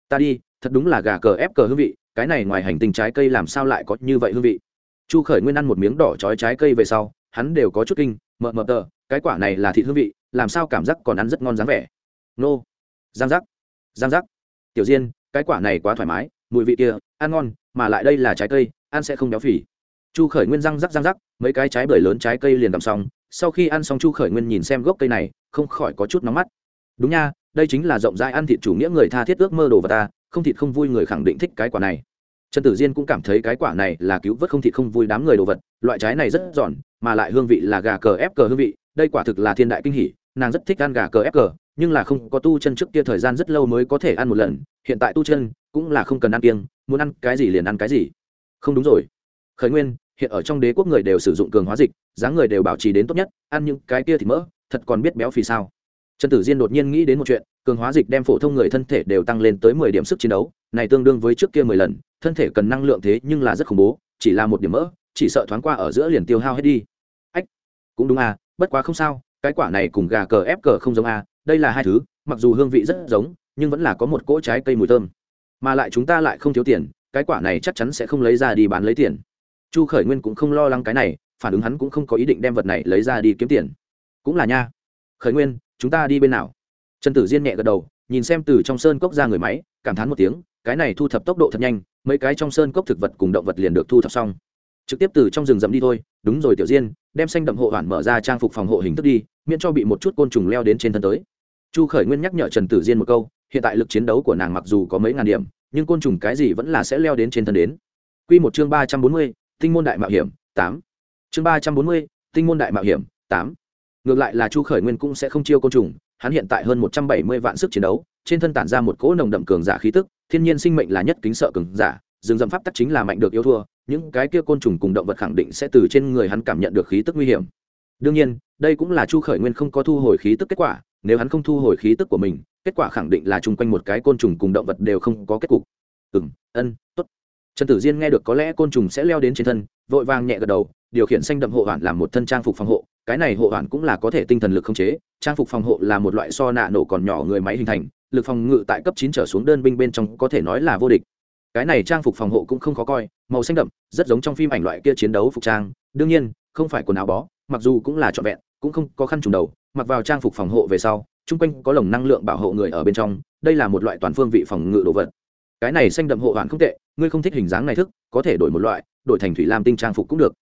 Ta đi, thật đúng là gà cờ ép cờ hương vị, cái này ngoài hành tinh trái cây làm sao lại có như vậy hương vị? Chu khởi nguyên ăn một miếng đỏ trói trái cây về sau, hắn đều có chút kinh, mờ mờ tờ, cái quả này là thịt hương vị làm sao cảm giác còn ăn rất ngon dáng vẻ? Nô. Giang giác. Giang giác. Tiểu diên, cái quả này quá thoải mái, mùi vị kia, ăn ngon, mà lại đây là trái cây, ăn sẽ không béo phì. Chu khởi nguyên răng rắc răng rắc, mấy cái trái bưởi lớn trái cây liền đ xong, sau khi ăn xong chu khởi nguyên nhìn xem gốc cây này, không khỏi có chút nóng mắt. Đúng nha, đây chính là rộng rãi ăn thịt chủ nghĩa người tha thiết ước mơ đồ vào ta, không thịt không vui người khẳng định thích cái quả này. Trần tử diên cũng cảm thấy cái quả này là cứu vớt không thịt không vui đám người đồ vật, loại trái này rất giòn, mà lại hương vị là gà cờ ép cờ hương vị, đây quả thực là thiên đại kinh hỷ nàng rất thích ăn gà cờ ép cờ, nhưng là không có tu chân trước kia thời gian rất lâu mới có thể ăn một lần. Hiện tại tu chân cũng là không cần ăn kiêng, muốn ăn cái gì liền ăn cái gì. Không đúng rồi. Khởi nguyên, hiện ở trong đế quốc người đều sử dụng cường hóa dịch, dáng người đều bảo trì đến tốt nhất, ăn những cái kia thì mỡ, thật còn biết béo phì sao? Trần tử diên đột nhiên nghĩ đến một chuyện, cường hóa dịch đem phổ thông người thân thể đều tăng lên tới mười điểm sức chiến đấu, này tương đương với trước kia mười lần, thân thể cần năng lượng thế nhưng là rất khủng bố, chỉ là một điểm mỡ, chỉ sợ thoáng qua ở giữa liền tiêu hao hết đi. Ách, cũng đúng à bất quá không sao cái quả này cùng gà cờ ép cờ không giống a? đây là hai thứ, mặc dù hương vị rất giống, nhưng vẫn là có một cỗ trái cây mùi thơm. Mà lại chúng ta lại không thiếu tiền, cái quả này chắc chắn sẽ không lấy ra đi bán lấy tiền. Chu khởi nguyên cũng không lo lắng cái này, phản ứng hắn cũng không có ý định đem vật này lấy ra đi kiếm tiền. Cũng là nha. Khởi nguyên, chúng ta đi bên nào? Trần tử diên nhẹ gật đầu, nhìn xem từ trong sơn cốc ra người máy, cảm thán một tiếng, cái này thu thập tốc độ thật nhanh, mấy cái trong sơn cốc thực vật cùng động vật liền được thu thập xong trực tiếp từ trong rừng rậm đi thôi. Đúng rồi, tiểu diên, đem xanh đậm hộ hoàn mở ra trang phục phòng hộ hình thức đi, miễn cho bị một chút côn trùng leo đến trên thân tới. Chu khởi nguyên nhắc nhở trần tử diên một câu, hiện tại lực chiến đấu của nàng mặc dù có mấy ngàn điểm, nhưng côn trùng cái gì vẫn là sẽ leo đến trên thân đến. Q một chương ba trăm bốn mươi, tinh môn đại mạo hiểm, tám. Chương ba trăm bốn mươi, tinh môn đại mạo hiểm, tám. Ngược lại là chu khởi nguyên cũng sẽ không chiêu côn trùng, hắn hiện tại hơn một trăm bảy mươi vạn sức chiến đấu, trên thân tản ra một cỗ nồng đậm cường giả khí tức, thiên nhiên sinh mệnh là nhất kính sợ cường giả, rừng rậm pháp tắc chính là mạnh được yêu thua những cái kia côn trùng cùng động vật khẳng định sẽ từ trên người hắn cảm nhận được khí tức nguy hiểm. Đương nhiên, đây cũng là chu khởi nguyên không có thu hồi khí tức kết quả, nếu hắn không thu hồi khí tức của mình, kết quả khẳng định là chung quanh một cái côn trùng cùng động vật đều không có kết cục. Ừ m ân t ố t trần tử diên nghe được có lẽ côn trùng sẽ leo đến trên thân, vội vàng nhẹ gật đầu, điều khiển xanh đậm hộ hoàn làm một thân trang phục phòng hộ. Cái này hộ hoàn cũng là có thể tinh thần lực không chế, trang phục phòng hộ là một loại so nạ nổ còn nhỏ người máy hình thành, lực phòng ngự tại cấp chín trở xuống đơn binh bên trong có thể nói là vô địch cái này trang phục phòng hộ cũng không khó coi, màu xanh đậm, rất giống trong phim ảnh loại kia chiến đấu phục trang. Đương nhiên, không phải quần áo bó, mặc dù cũng là trọn vẹn, cũng không có khăn trùng đầu, mặc vào trang phục phòng hộ về sau, chung quanh có lồng năng lượng bảo hộ người ở bên trong, đây là một loại toàn phương vị phòng ngự đồ vật. Cái này xanh đậm hộ hoàn không tệ, ngươi không thích hình dáng này thức, có thể đổi một loại, đổi thành thủy lam tinh trang phục cũng được.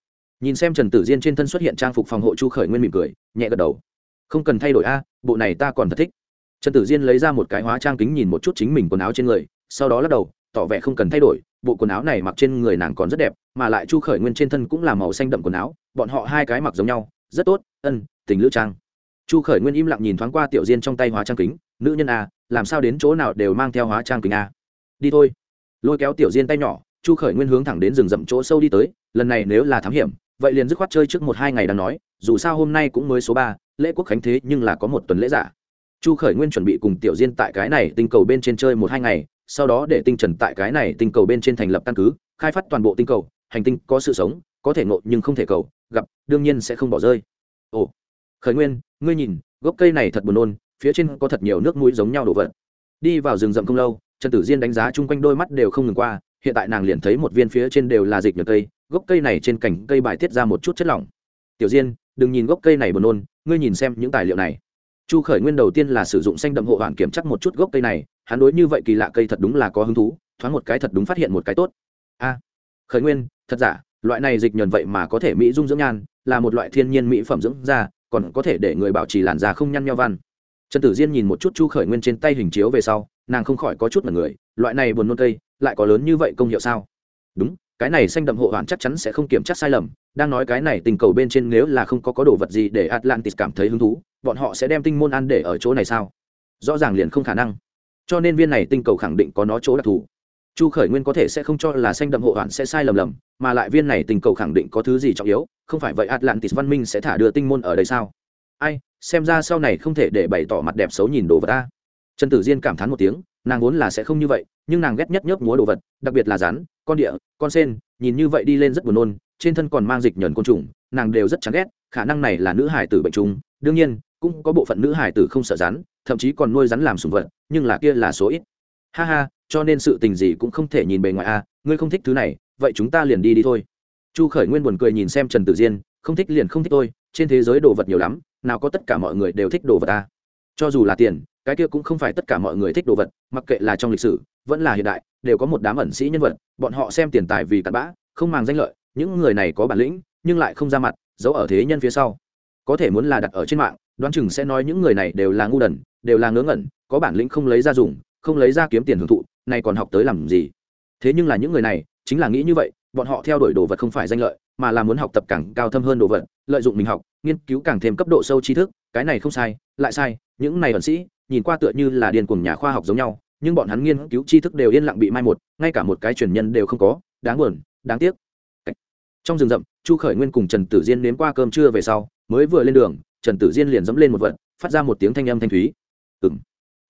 Nhìn xem trần tử diên trên thân xuất hiện trang phục phòng hộ chu khởi nguyên mỉm cười, nhẹ gật đầu. Không cần thay đổi a, bộ này ta còn thật thích. Trần tử diên lấy ra một cái hóa trang kính nhìn một chút chính mình quần áo trên người, sau đó lắc đầu tỏ vẻ không cần thay đổi, bộ quần áo này mặc trên người nàng còn rất đẹp, mà lại chu khởi nguyên trên thân cũng là màu xanh đậm quần áo, bọn họ hai cái mặc giống nhau, rất tốt, ân, tình lữ trang. Chu khởi nguyên im lặng nhìn thoáng qua tiểu diên trong tay hóa trang kính, nữ nhân a làm sao đến chỗ nào đều mang theo hóa trang kính a đi thôi. Lôi kéo tiểu diên tay nhỏ, chu khởi nguyên hướng thẳng đến rừng rậm chỗ sâu đi tới, lần này nếu là thám hiểm, vậy liền dứt khoát chơi trước một hai ngày đang nói, dù sao hôm nay cũng mới số ba, lễ quốc khánh thế nhưng là có một tuần lễ giả. Chu khởi nguyên chuẩn bị cùng tiểu diên tại cái này tinh cầu bên trên chơi một hai ngày sau đó để tinh trần tại cái này tinh cầu bên trên thành lập căn cứ, khai phát toàn bộ tinh cầu, hành tinh có sự sống, có thể ngộ nhưng không thể cầu, gặp, đương nhiên sẽ không bỏ rơi. Ồ, khởi nguyên, ngươi nhìn, gốc cây này thật buồn nôn, phía trên có thật nhiều nước mũi giống nhau đổ vật. Đi vào rừng rậm không lâu, trần tử diên đánh giá chung quanh đôi mắt đều không ngừng qua, hiện tại nàng liền thấy một viên phía trên đều là dịch nhựa cây, gốc cây này trên cành cây bài tiết ra một chút chất lỏng. Tiểu diên, đừng nhìn gốc cây này buồn nôn, ngươi nhìn xem những tài liệu này. Chu khởi nguyên đầu tiên là sử dụng xanh đậm hộ hoàn kiểm chắc một chút gốc cây này hắn đối như vậy kỳ lạ cây thật đúng là có hứng thú, thoáng một cái thật đúng phát hiện một cái tốt. A, khởi nguyên, thật giả, loại này dịch nhuần vậy mà có thể mỹ dung dưỡng nhan, là một loại thiên nhiên mỹ phẩm dưỡng da, còn có thể để người bảo trì làn da không nhăn nhau văn. Trần tử diên nhìn một chút chu khởi nguyên trên tay hình chiếu về sau, nàng không khỏi có chút mật người, loại này buồn nôn cây, lại có lớn như vậy công hiệu sao? Đúng, cái này xanh đậm hộ hoàn chắc chắn sẽ không kiểm tra sai lầm, đang nói cái này tình cầu bên trên nếu là không có có đồ vật gì để atlantis cảm thấy hứng thú, bọn họ sẽ đem tinh môn ăn để ở chỗ này sao? Rõ ràng liền không khả năng cho nên viên này tinh cầu khẳng định có nó chỗ đặc thù. Chu khởi nguyên có thể sẽ không cho là xanh đậm hộ hoàn sẽ sai lầm lầm, mà lại viên này tinh cầu khẳng định có thứ gì trọng yếu, không phải vậy atlantis văn minh sẽ thả đưa tinh môn ở đây sao? Ai, xem ra sau này không thể để bày tỏ mặt đẹp xấu nhìn đồ vật ta. Trần tử diên cảm thán một tiếng, nàng vốn là sẽ không như vậy, nhưng nàng ghét nhất nhớp múa đồ vật, đặc biệt là rắn, con địa, con sen, nhìn như vậy đi lên rất buồn nôn, trên thân còn mang dịch nhờn côn trùng, nàng đều rất chán ghét, khả năng này là nữ hải tử bệnh trùng, đương nhiên, cũng có bộ phận nữ hải tử không sợ rắn, thậm chí còn nuôi rắn làm sùng vật nhưng là kia là số ít. Ha ha, cho nên sự tình gì cũng không thể nhìn bề ngoài a, ngươi không thích thứ này, vậy chúng ta liền đi đi thôi. Chu khởi nguyên buồn cười nhìn xem trần tử diên, không thích liền không thích tôi trên thế giới đồ vật nhiều lắm, nào có tất cả mọi người đều thích đồ vật ta cho dù là tiền, cái kia cũng không phải tất cả mọi người thích đồ vật, mặc kệ là trong lịch sử, vẫn là hiện đại, đều có một đám ẩn sĩ nhân vật, bọn họ xem tiền tài vì cặn bã, không màng danh lợi, những người này có bản lĩnh, nhưng lại không ra mặt, giấu ở thế nhân phía sau. Có thể muốn là đặt ở trên mạng, đoán chừng sẽ nói những người này đều là ngu đần, đều là ngớ ngẩn có bản lĩnh không lấy ra dùng, không lấy ra kiếm tiền hưởng thụ, này còn học tới làm gì? Thế nhưng là những người này, chính là nghĩ như vậy, bọn họ theo đuổi đồ vật không phải danh lợi, mà là muốn học tập càng cao thâm hơn đồ vật, lợi dụng mình học, nghiên cứu càng thêm cấp độ sâu tri thức, cái này không sai, lại sai, những này ẩn sĩ, nhìn qua tựa như là điên cùng nhà khoa học giống nhau, nhưng bọn hắn nghiên cứu tri thức đều yên lặng bị mai một, ngay cả một cái truyền nhân đều không có, đáng buồn, đáng tiếc. Trong rừng rậm, chu khởi nguyên cùng trần tử diên nếm qua cơm trưa về sau, mới vừa lên đường, trần tử diên liền dẫm lên một vật, phát ra một tiếng thanh âm thanh thúy. Ừng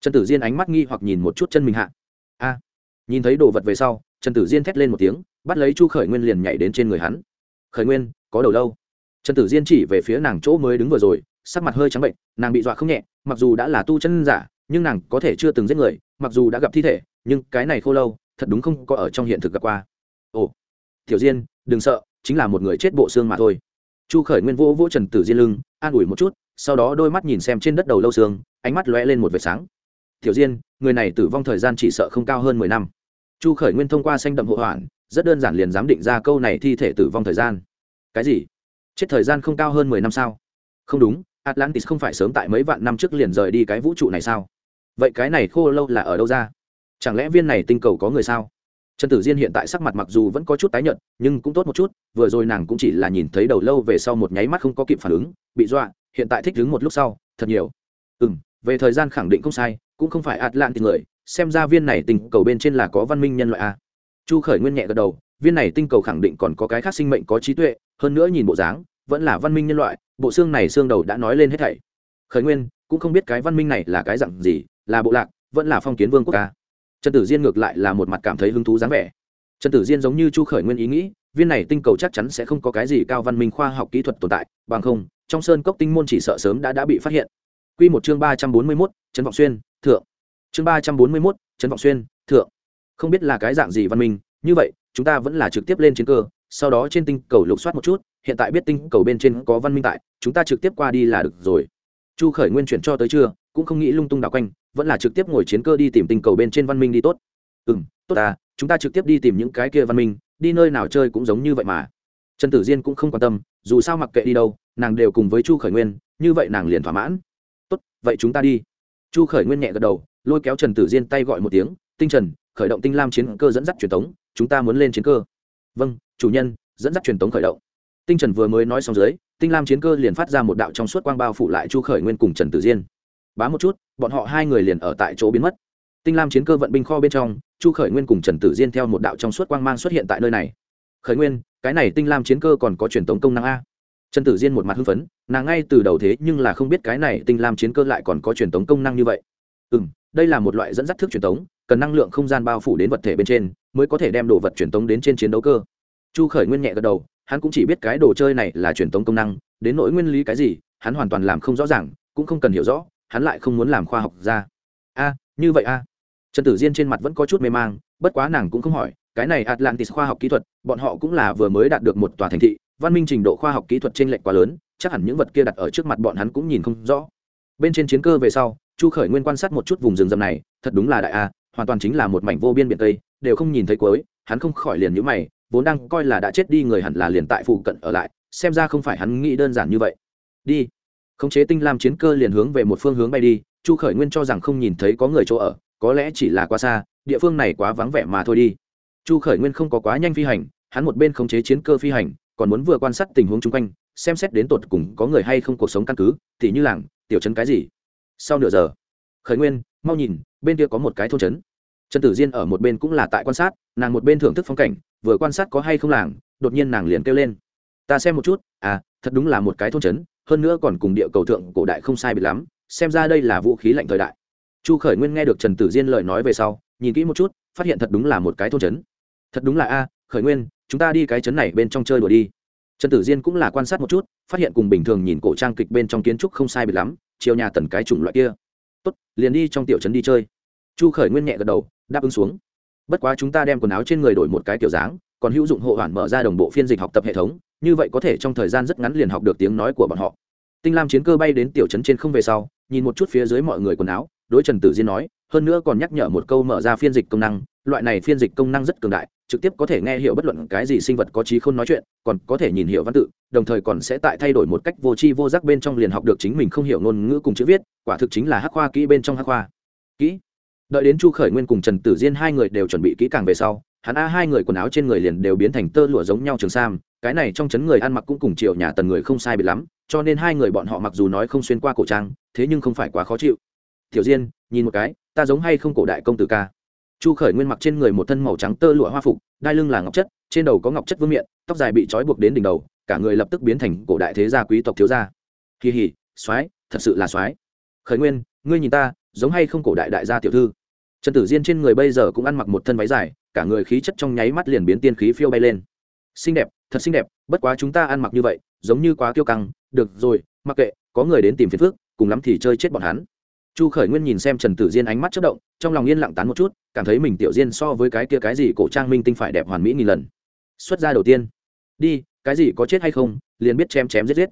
trần tử diên ánh mắt nghi hoặc nhìn một chút chân mình hạ. A. Nhìn thấy đồ vật về sau, trần tử diên thét lên một tiếng, bắt lấy chu khởi nguyên liền nhảy đến trên người hắn. Khởi nguyên, có đầu lâu. Trần tử diên chỉ về phía nàng chỗ mới đứng vừa rồi, sắc mặt hơi trắng bệnh, nàng bị dọa không nhẹ, mặc dù đã là tu chân giả, nhưng nàng có thể chưa từng giết người, mặc dù đã gặp thi thể, nhưng cái này khô lâu, thật đúng không có ở trong hiện thực gặp qua. Ồ, tiểu diên, đừng sợ, chính là một người chết bộ xương mà thôi. Chu khởi nguyên vỗ vỗ trần tử diên lưng, an ủi một chút, sau đó đôi mắt nhìn xem trên đất đầu lâu xương, ánh mắt lóe lên một vệt sáng tiểu diên, người này tử vong thời gian chỉ sợ không cao hơn mười năm. Chu khởi nguyên thông qua xanh đậm hộ hoạn, rất đơn giản liền giám định ra câu này thi thể tử vong thời gian. Cái gì? Chết thời gian không cao hơn mười năm sao? Không đúng, atlantis không phải sớm tại mấy vạn năm trước liền rời đi cái vũ trụ này sao? Vậy cái này khô lâu là ở đâu ra? Chẳng lẽ viên này tinh cầu có người sao? Trần tử diên hiện tại sắc mặt mặc dù vẫn có chút tái nhợt, nhưng cũng tốt một chút, vừa rồi nàng cũng chỉ là nhìn thấy đầu lâu về sau một nháy mắt không có kịp phản ứng, bị dọa, hiện tại thích đứng một lúc sau, thật nhiều. Ừ m về thời gian khẳng định không sai cũng không phải ạt lạn tình người xem ra viên này tinh cầu bên trên là có văn minh nhân loại a. Chu khởi nguyên nhẹ gật đầu viên này tinh cầu khẳng định còn có cái khác sinh mệnh có trí tuệ hơn nữa nhìn bộ dáng vẫn là văn minh nhân loại bộ xương này xương đầu đã nói lên hết thảy. Khởi nguyên cũng không biết cái văn minh này là cái dặn gì là bộ lạc vẫn là phong kiến vương quốc ca trần tử diên ngược lại là một mặt cảm thấy hứng thú dáng vẻ. Trần tử diên giống như chu khởi nguyên ý nghĩ viên này tinh cầu chắc chắn sẽ không có cái gì cao văn minh khoa học kỹ thuật tồn tại bằng không trong sơn cốc tinh môn chỉ sợ sớm đã đã bị phát hiện. Quy một chương ba trăm bốn mươi 341, Trấn Vọng Xuyên, thượng. Chương ba trăm bốn mươi mốt Trấn Vọng Xuyên, thượng. Không biết là cái dạng gì văn minh, như vậy, chúng ta vẫn là trực tiếp lên chiến cơ, sau đó trên tinh cầu lục soát một chút, hiện tại biết tinh cầu bên trên có văn minh tại, chúng ta trực tiếp qua đi là được rồi. Chu Khởi Nguyên chuyển cho tới chưa, cũng không nghĩ lung tung đảo quanh, vẫn là trực tiếp ngồi chiến cơ đi tìm tinh cầu bên trên văn minh đi tốt. Ừm, tốt à, chúng ta trực tiếp đi tìm những cái kia văn minh, đi nơi nào chơi cũng giống như vậy mà. Trần Tử Diên cũng không quan tâm, dù sao mặc kệ đi đâu, nàng đều cùng với Chu Khởi Nguyên, như vậy nàng liền thỏa mãn tốt vậy chúng ta đi chu khởi nguyên nhẹ gật đầu, lôi kéo trần tử diên tay gọi một tiếng, tinh trần, khởi động tinh lam chiến cơ dẫn dắt truyền tống, chúng ta muốn lên chiến cơ. Vâng chủ nhân, dẫn dắt truyền tống khởi động. Tinh trần vừa mới nói xong dưới, tinh lam chiến cơ liền phát ra một đạo trong suốt quang bao phủ lại chu khởi nguyên cùng trần tử diên. Bá một chút, bọn họ hai người liền ở tại chỗ biến mất. Tinh lam chiến cơ vận binh kho bên trong, chu khởi nguyên cùng trần tử diên theo một đạo trong suốt quang mang xuất hiện tại nơi này. Khởi nguyên, cái này tinh lam chiến cơ còn có truyền tống công năng a? Trần tử diên một mặt hưng phấn, nàng ngay từ đầu thế nhưng là không biết cái này tinh lam chiến cơ lại còn có truyền tống công năng như vậy. Ừ m đây là một loại dẫn dắt thức truyền tống, cần năng lượng không gian bao phủ đến vật thể bên trên, mới có thể đem đồ vật truyền tống đến trên chiến đấu cơ. Chu khởi nguyên nhẹ gật đầu, hắn cũng chỉ biết cái đồ chơi này là truyền tống công năng, đến nỗi nguyên lý cái gì, hắn hoàn toàn làm không rõ ràng, cũng không cần hiểu rõ, hắn lại không muốn làm khoa học ra. A, như vậy a. Trần tử diên trên mặt vẫn có chút mê mang, bất quá nàng cũng không hỏi, cái này atlantis khoa học kỹ thuật, bọn họ cũng là vừa mới đạt được một tòa thành thị văn minh trình độ khoa học kỹ thuật trên lệch quá lớn, chắc hẳn những vật kia đặt ở trước mặt bọn hắn cũng nhìn không rõ. Bên trên chiến cơ về sau, chu khởi nguyên quan sát một chút vùng rừng rậm này, thật đúng là đại a, hoàn toàn chính là một mảnh vô biên biển tây, đều không nhìn thấy cuối, hắn không khỏi liền nhữ mày, vốn đang coi là đã chết đi người hẳn là liền tại phụ cận ở lại, xem ra không phải hắn nghĩ đơn giản như vậy. Đi. Khống chế tinh lam chiến cơ liền hướng về một phương hướng bay đi, chu khởi nguyên cho rằng không nhìn thấy có người chỗ ở, có lẽ chỉ là quá xa, địa phương này quá vắng vẻ mà thôi đi. Chu khởi nguyên không có quá nhanh phi hành, hắn một bên khống chế chiến cơ phi hành còn muốn vừa quan sát tình huống chung quanh, xem xét đến tột cùng có người hay không cuộc sống căn cứ t h như làng, tiểu trấn cái gì. Sau nửa giờ, khởi nguyên, mau nhìn, bên kia có một cái thôn trấn. Trần tử diên ở một bên cũng là tại quan sát, nàng một bên thưởng thức phong cảnh, vừa quan sát có hay không làng, đột nhiên nàng liền kêu lên. Ta xem một chút à thật đúng là một cái thôn trấn, hơn nữa còn cùng địa cầu thượng cổ đại không sai biệt lắm, xem ra đây là vũ khí lạnh thời đại. Chu khởi nguyên nghe được trần tử diên lời nói về sau, nhìn kỹ một chút, phát hiện thật đúng là một cái thôn trấn. Thật đúng là a khởi nguyên, chúng ta đi cái trấn này bên trong chơi đùa đi. Trần tử diên cũng là quan sát một chút, phát hiện cùng bình thường nhìn cổ trang kịch bên trong kiến trúc không sai biệt lắm chiều nhà tần cái chủng loại kia. Tốt, liền đi trong tiểu trấn đi chơi. Chu khởi nguyên nhẹ gật đầu, đáp ứng xuống. Bất quá chúng ta đem quần áo trên người đổi một cái kiểu dáng, còn hữu dụng hộ hoàn mở ra đồng bộ phiên dịch học tập hệ thống, như vậy có thể trong thời gian rất ngắn liền học được tiếng nói của bọn họ. Tinh lam chiến cơ bay đến tiểu trấn trên không về sau, nhìn một chút phía dưới mọi người quần áo, đối trần tử diên nói, hơn nữa còn nhắc nhở một câu mở ra phiên dịch công năng, loại này phiên dịch công năng rất cường đại trực tiếp có thể nghe hiểu bất luận cái gì sinh vật có trí không nói chuyện, còn có thể nhìn hiểu văn tự, đồng thời còn sẽ tại thay đổi một cách vô tri vô giác bên trong liền học được chính mình không hiểu ngôn ngữ cùng chữ viết, quả thực chính là hắc khoa kỹ bên trong hắc khoa. Kỹ. Đợi đến chu khởi nguyên cùng trần tử diên hai người đều chuẩn bị kỹ càng về sau, hắn a hai người quần áo trên người liền đều biến thành tơ lụa giống nhau trường sam, cái này trong chấn người ăn mặc cũng cùng triệu nhà tần người không sai biệt lắm, cho nên hai người bọn họ mặc dù nói không xuyên qua cổ trang, thế nhưng không phải quá khó chịu. Tiểu diên, nhìn một cái, ta giống hay không cổ đại công tử ca? Chu khởi nguyên mặc trên người một thân màu trắng tơ lụa hoa phục, đai lưng là ngọc chất, trên đầu có ngọc chất vương miện, tóc dài bị trói buộc đến đỉnh đầu, cả người lập tức biến thành cổ đại thế gia quý tộc thiếu gia. Kỳ hỉ, soái, thật sự là soái. Khởi nguyên, ngươi nhìn ta, giống hay không cổ đại đại gia tiểu thư? Trần tử diên trên người bây giờ cũng ăn mặc một thân váy dài, cả người khí chất trong nháy mắt liền biến tiên khí phiêu bay lên. Xinh đẹp, thật xinh đẹp, bất quá chúng ta ăn mặc như vậy, giống như quá kiêu căng. Được rồi, mặc kệ, có người đến tìm phiền phước cùng lắm thì chơi chết bọn hắn chu khởi nguyên nhìn xem trần tử diên ánh mắt chất động trong lòng yên lặng tán một chút cảm thấy mình tiểu diên so với cái kia cái gì cổ trang minh tinh phải đẹp hoàn mỹ nghìn lần. Xuất ra đầu tiên. Đi cái gì có chết hay không liền biết chém chém giết giết.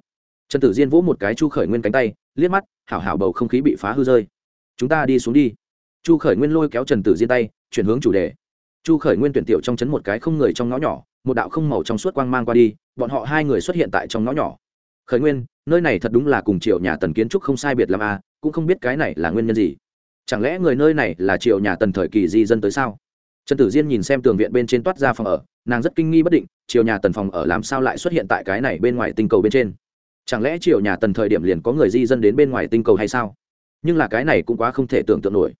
Trần tử diên vỗ một cái chu khởi nguyên cánh tay liếc mắt hảo hảo bầu không khí bị phá hư rơi. Chúng ta đi xuống đi. Chu khởi nguyên lôi kéo trần tử diên tay chuyển hướng chủ đề. Chu khởi nguyên tuyển tiểu trong chấn một cái không người trong ngõ nhỏ một đạo không màu trong suốt quang mang qua đi bọn họ hai người xuất hiện tại trong ngõ nhỏ. Khởi nguyên nơi này thật đúng là cùng triệu nhà tần kiến trúc không sai biệt làm a à, cũng không biết cái này là nguyên nhân gì. Chẳng lẽ người nơi này là triệu nhà tần thời kỳ di dân tới sao? Trần tử diên nhìn xem tường viện bên trên toát ra phòng ở, nàng rất kinh nghi bất định, triều nhà tần phòng ở làm sao lại xuất hiện tại cái này bên ngoài tinh cầu bên trên? Chẳng lẽ triều nhà tần thời điểm liền có người di dân đến bên ngoài tinh cầu hay sao? Nhưng là cái này cũng quá không thể tưởng tượng nổi.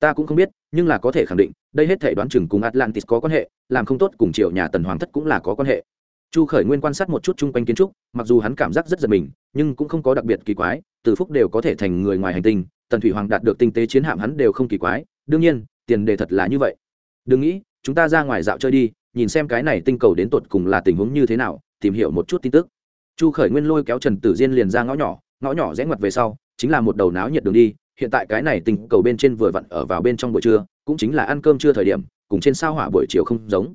Ta cũng không biết, nhưng là có thể khẳng định, đây hết thể đoán chừng cùng atlantis có quan hệ, làm không tốt cùng triều nhà tần hoàng thất cũng là có quan hệ. Chu khởi nguyên quan sát một chút chung quanh kiến trúc, mặc dù hắn cảm giác rất giật mình, nhưng cũng không có đặc biệt kỳ quái từ phúc đều có thể thành người ngoài hành tinh, tần thủy hoàng đạt được tinh tế chiến hạm hắn đều không kỳ quái, đương nhiên, tiền đề thật là như vậy. Đừng nghĩ, chúng ta ra ngoài dạo chơi đi, nhìn xem cái này tinh cầu đến tột cùng là tình huống như thế nào, tìm hiểu một chút tin tức. Chu khởi nguyên lôi kéo trần tử diên liền ra ngõ nhỏ ngõ nhỏ rẽ ngoặt về sau, chính là một đầu náo nhiệt đường đi, hiện tại cái này tinh cầu bên trên vừa vặn ở vào bên trong buổi trưa, cũng chính là ăn cơm trưa thời điểm, cùng trên sao hỏa buổi chiều không giống.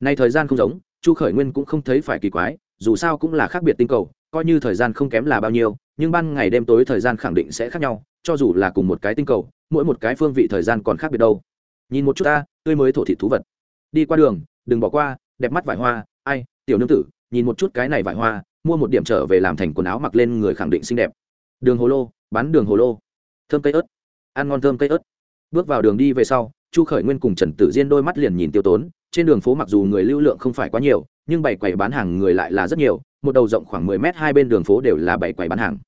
Nay thời gian không giống, chu khởi nguyên cũng không thấy phải kỳ quái, dù sao cũng là khác biệt tinh cầu, coi như thời gian không kém là bao nhiêu nhưng ban ngày đêm tối thời gian khẳng định sẽ khác nhau, cho dù là cùng một cái tinh cầu, mỗi một cái phương vị thời gian còn khác biệt đâu. Nhìn một chút ta, tươi mới thổ thị thú vật. Đi qua đường, đừng bỏ qua, đẹp mắt vải hoa, ai, tiểu nương tử, nhìn một chút cái này vải hoa, mua một điểm trở về làm thành quần áo mặc lên người khẳng định xinh đẹp. Đường hồ lô, bán đường hồ lô. Thơm cây ớt. Ăn ngon thơm cây ớt. Bước vào đường đi về sau, chu khởi nguyên cùng trần tử diên đôi mắt liền nhìn tiêu tốn, trên đường phố mặc dù người lưu lượng không phải quá nhiều, nhưng bày quầy bán hàng người lại là rất nhiều một đầu rộng khoảng mười mét, hai bên đường phố đều là bảy quầy bán hàng.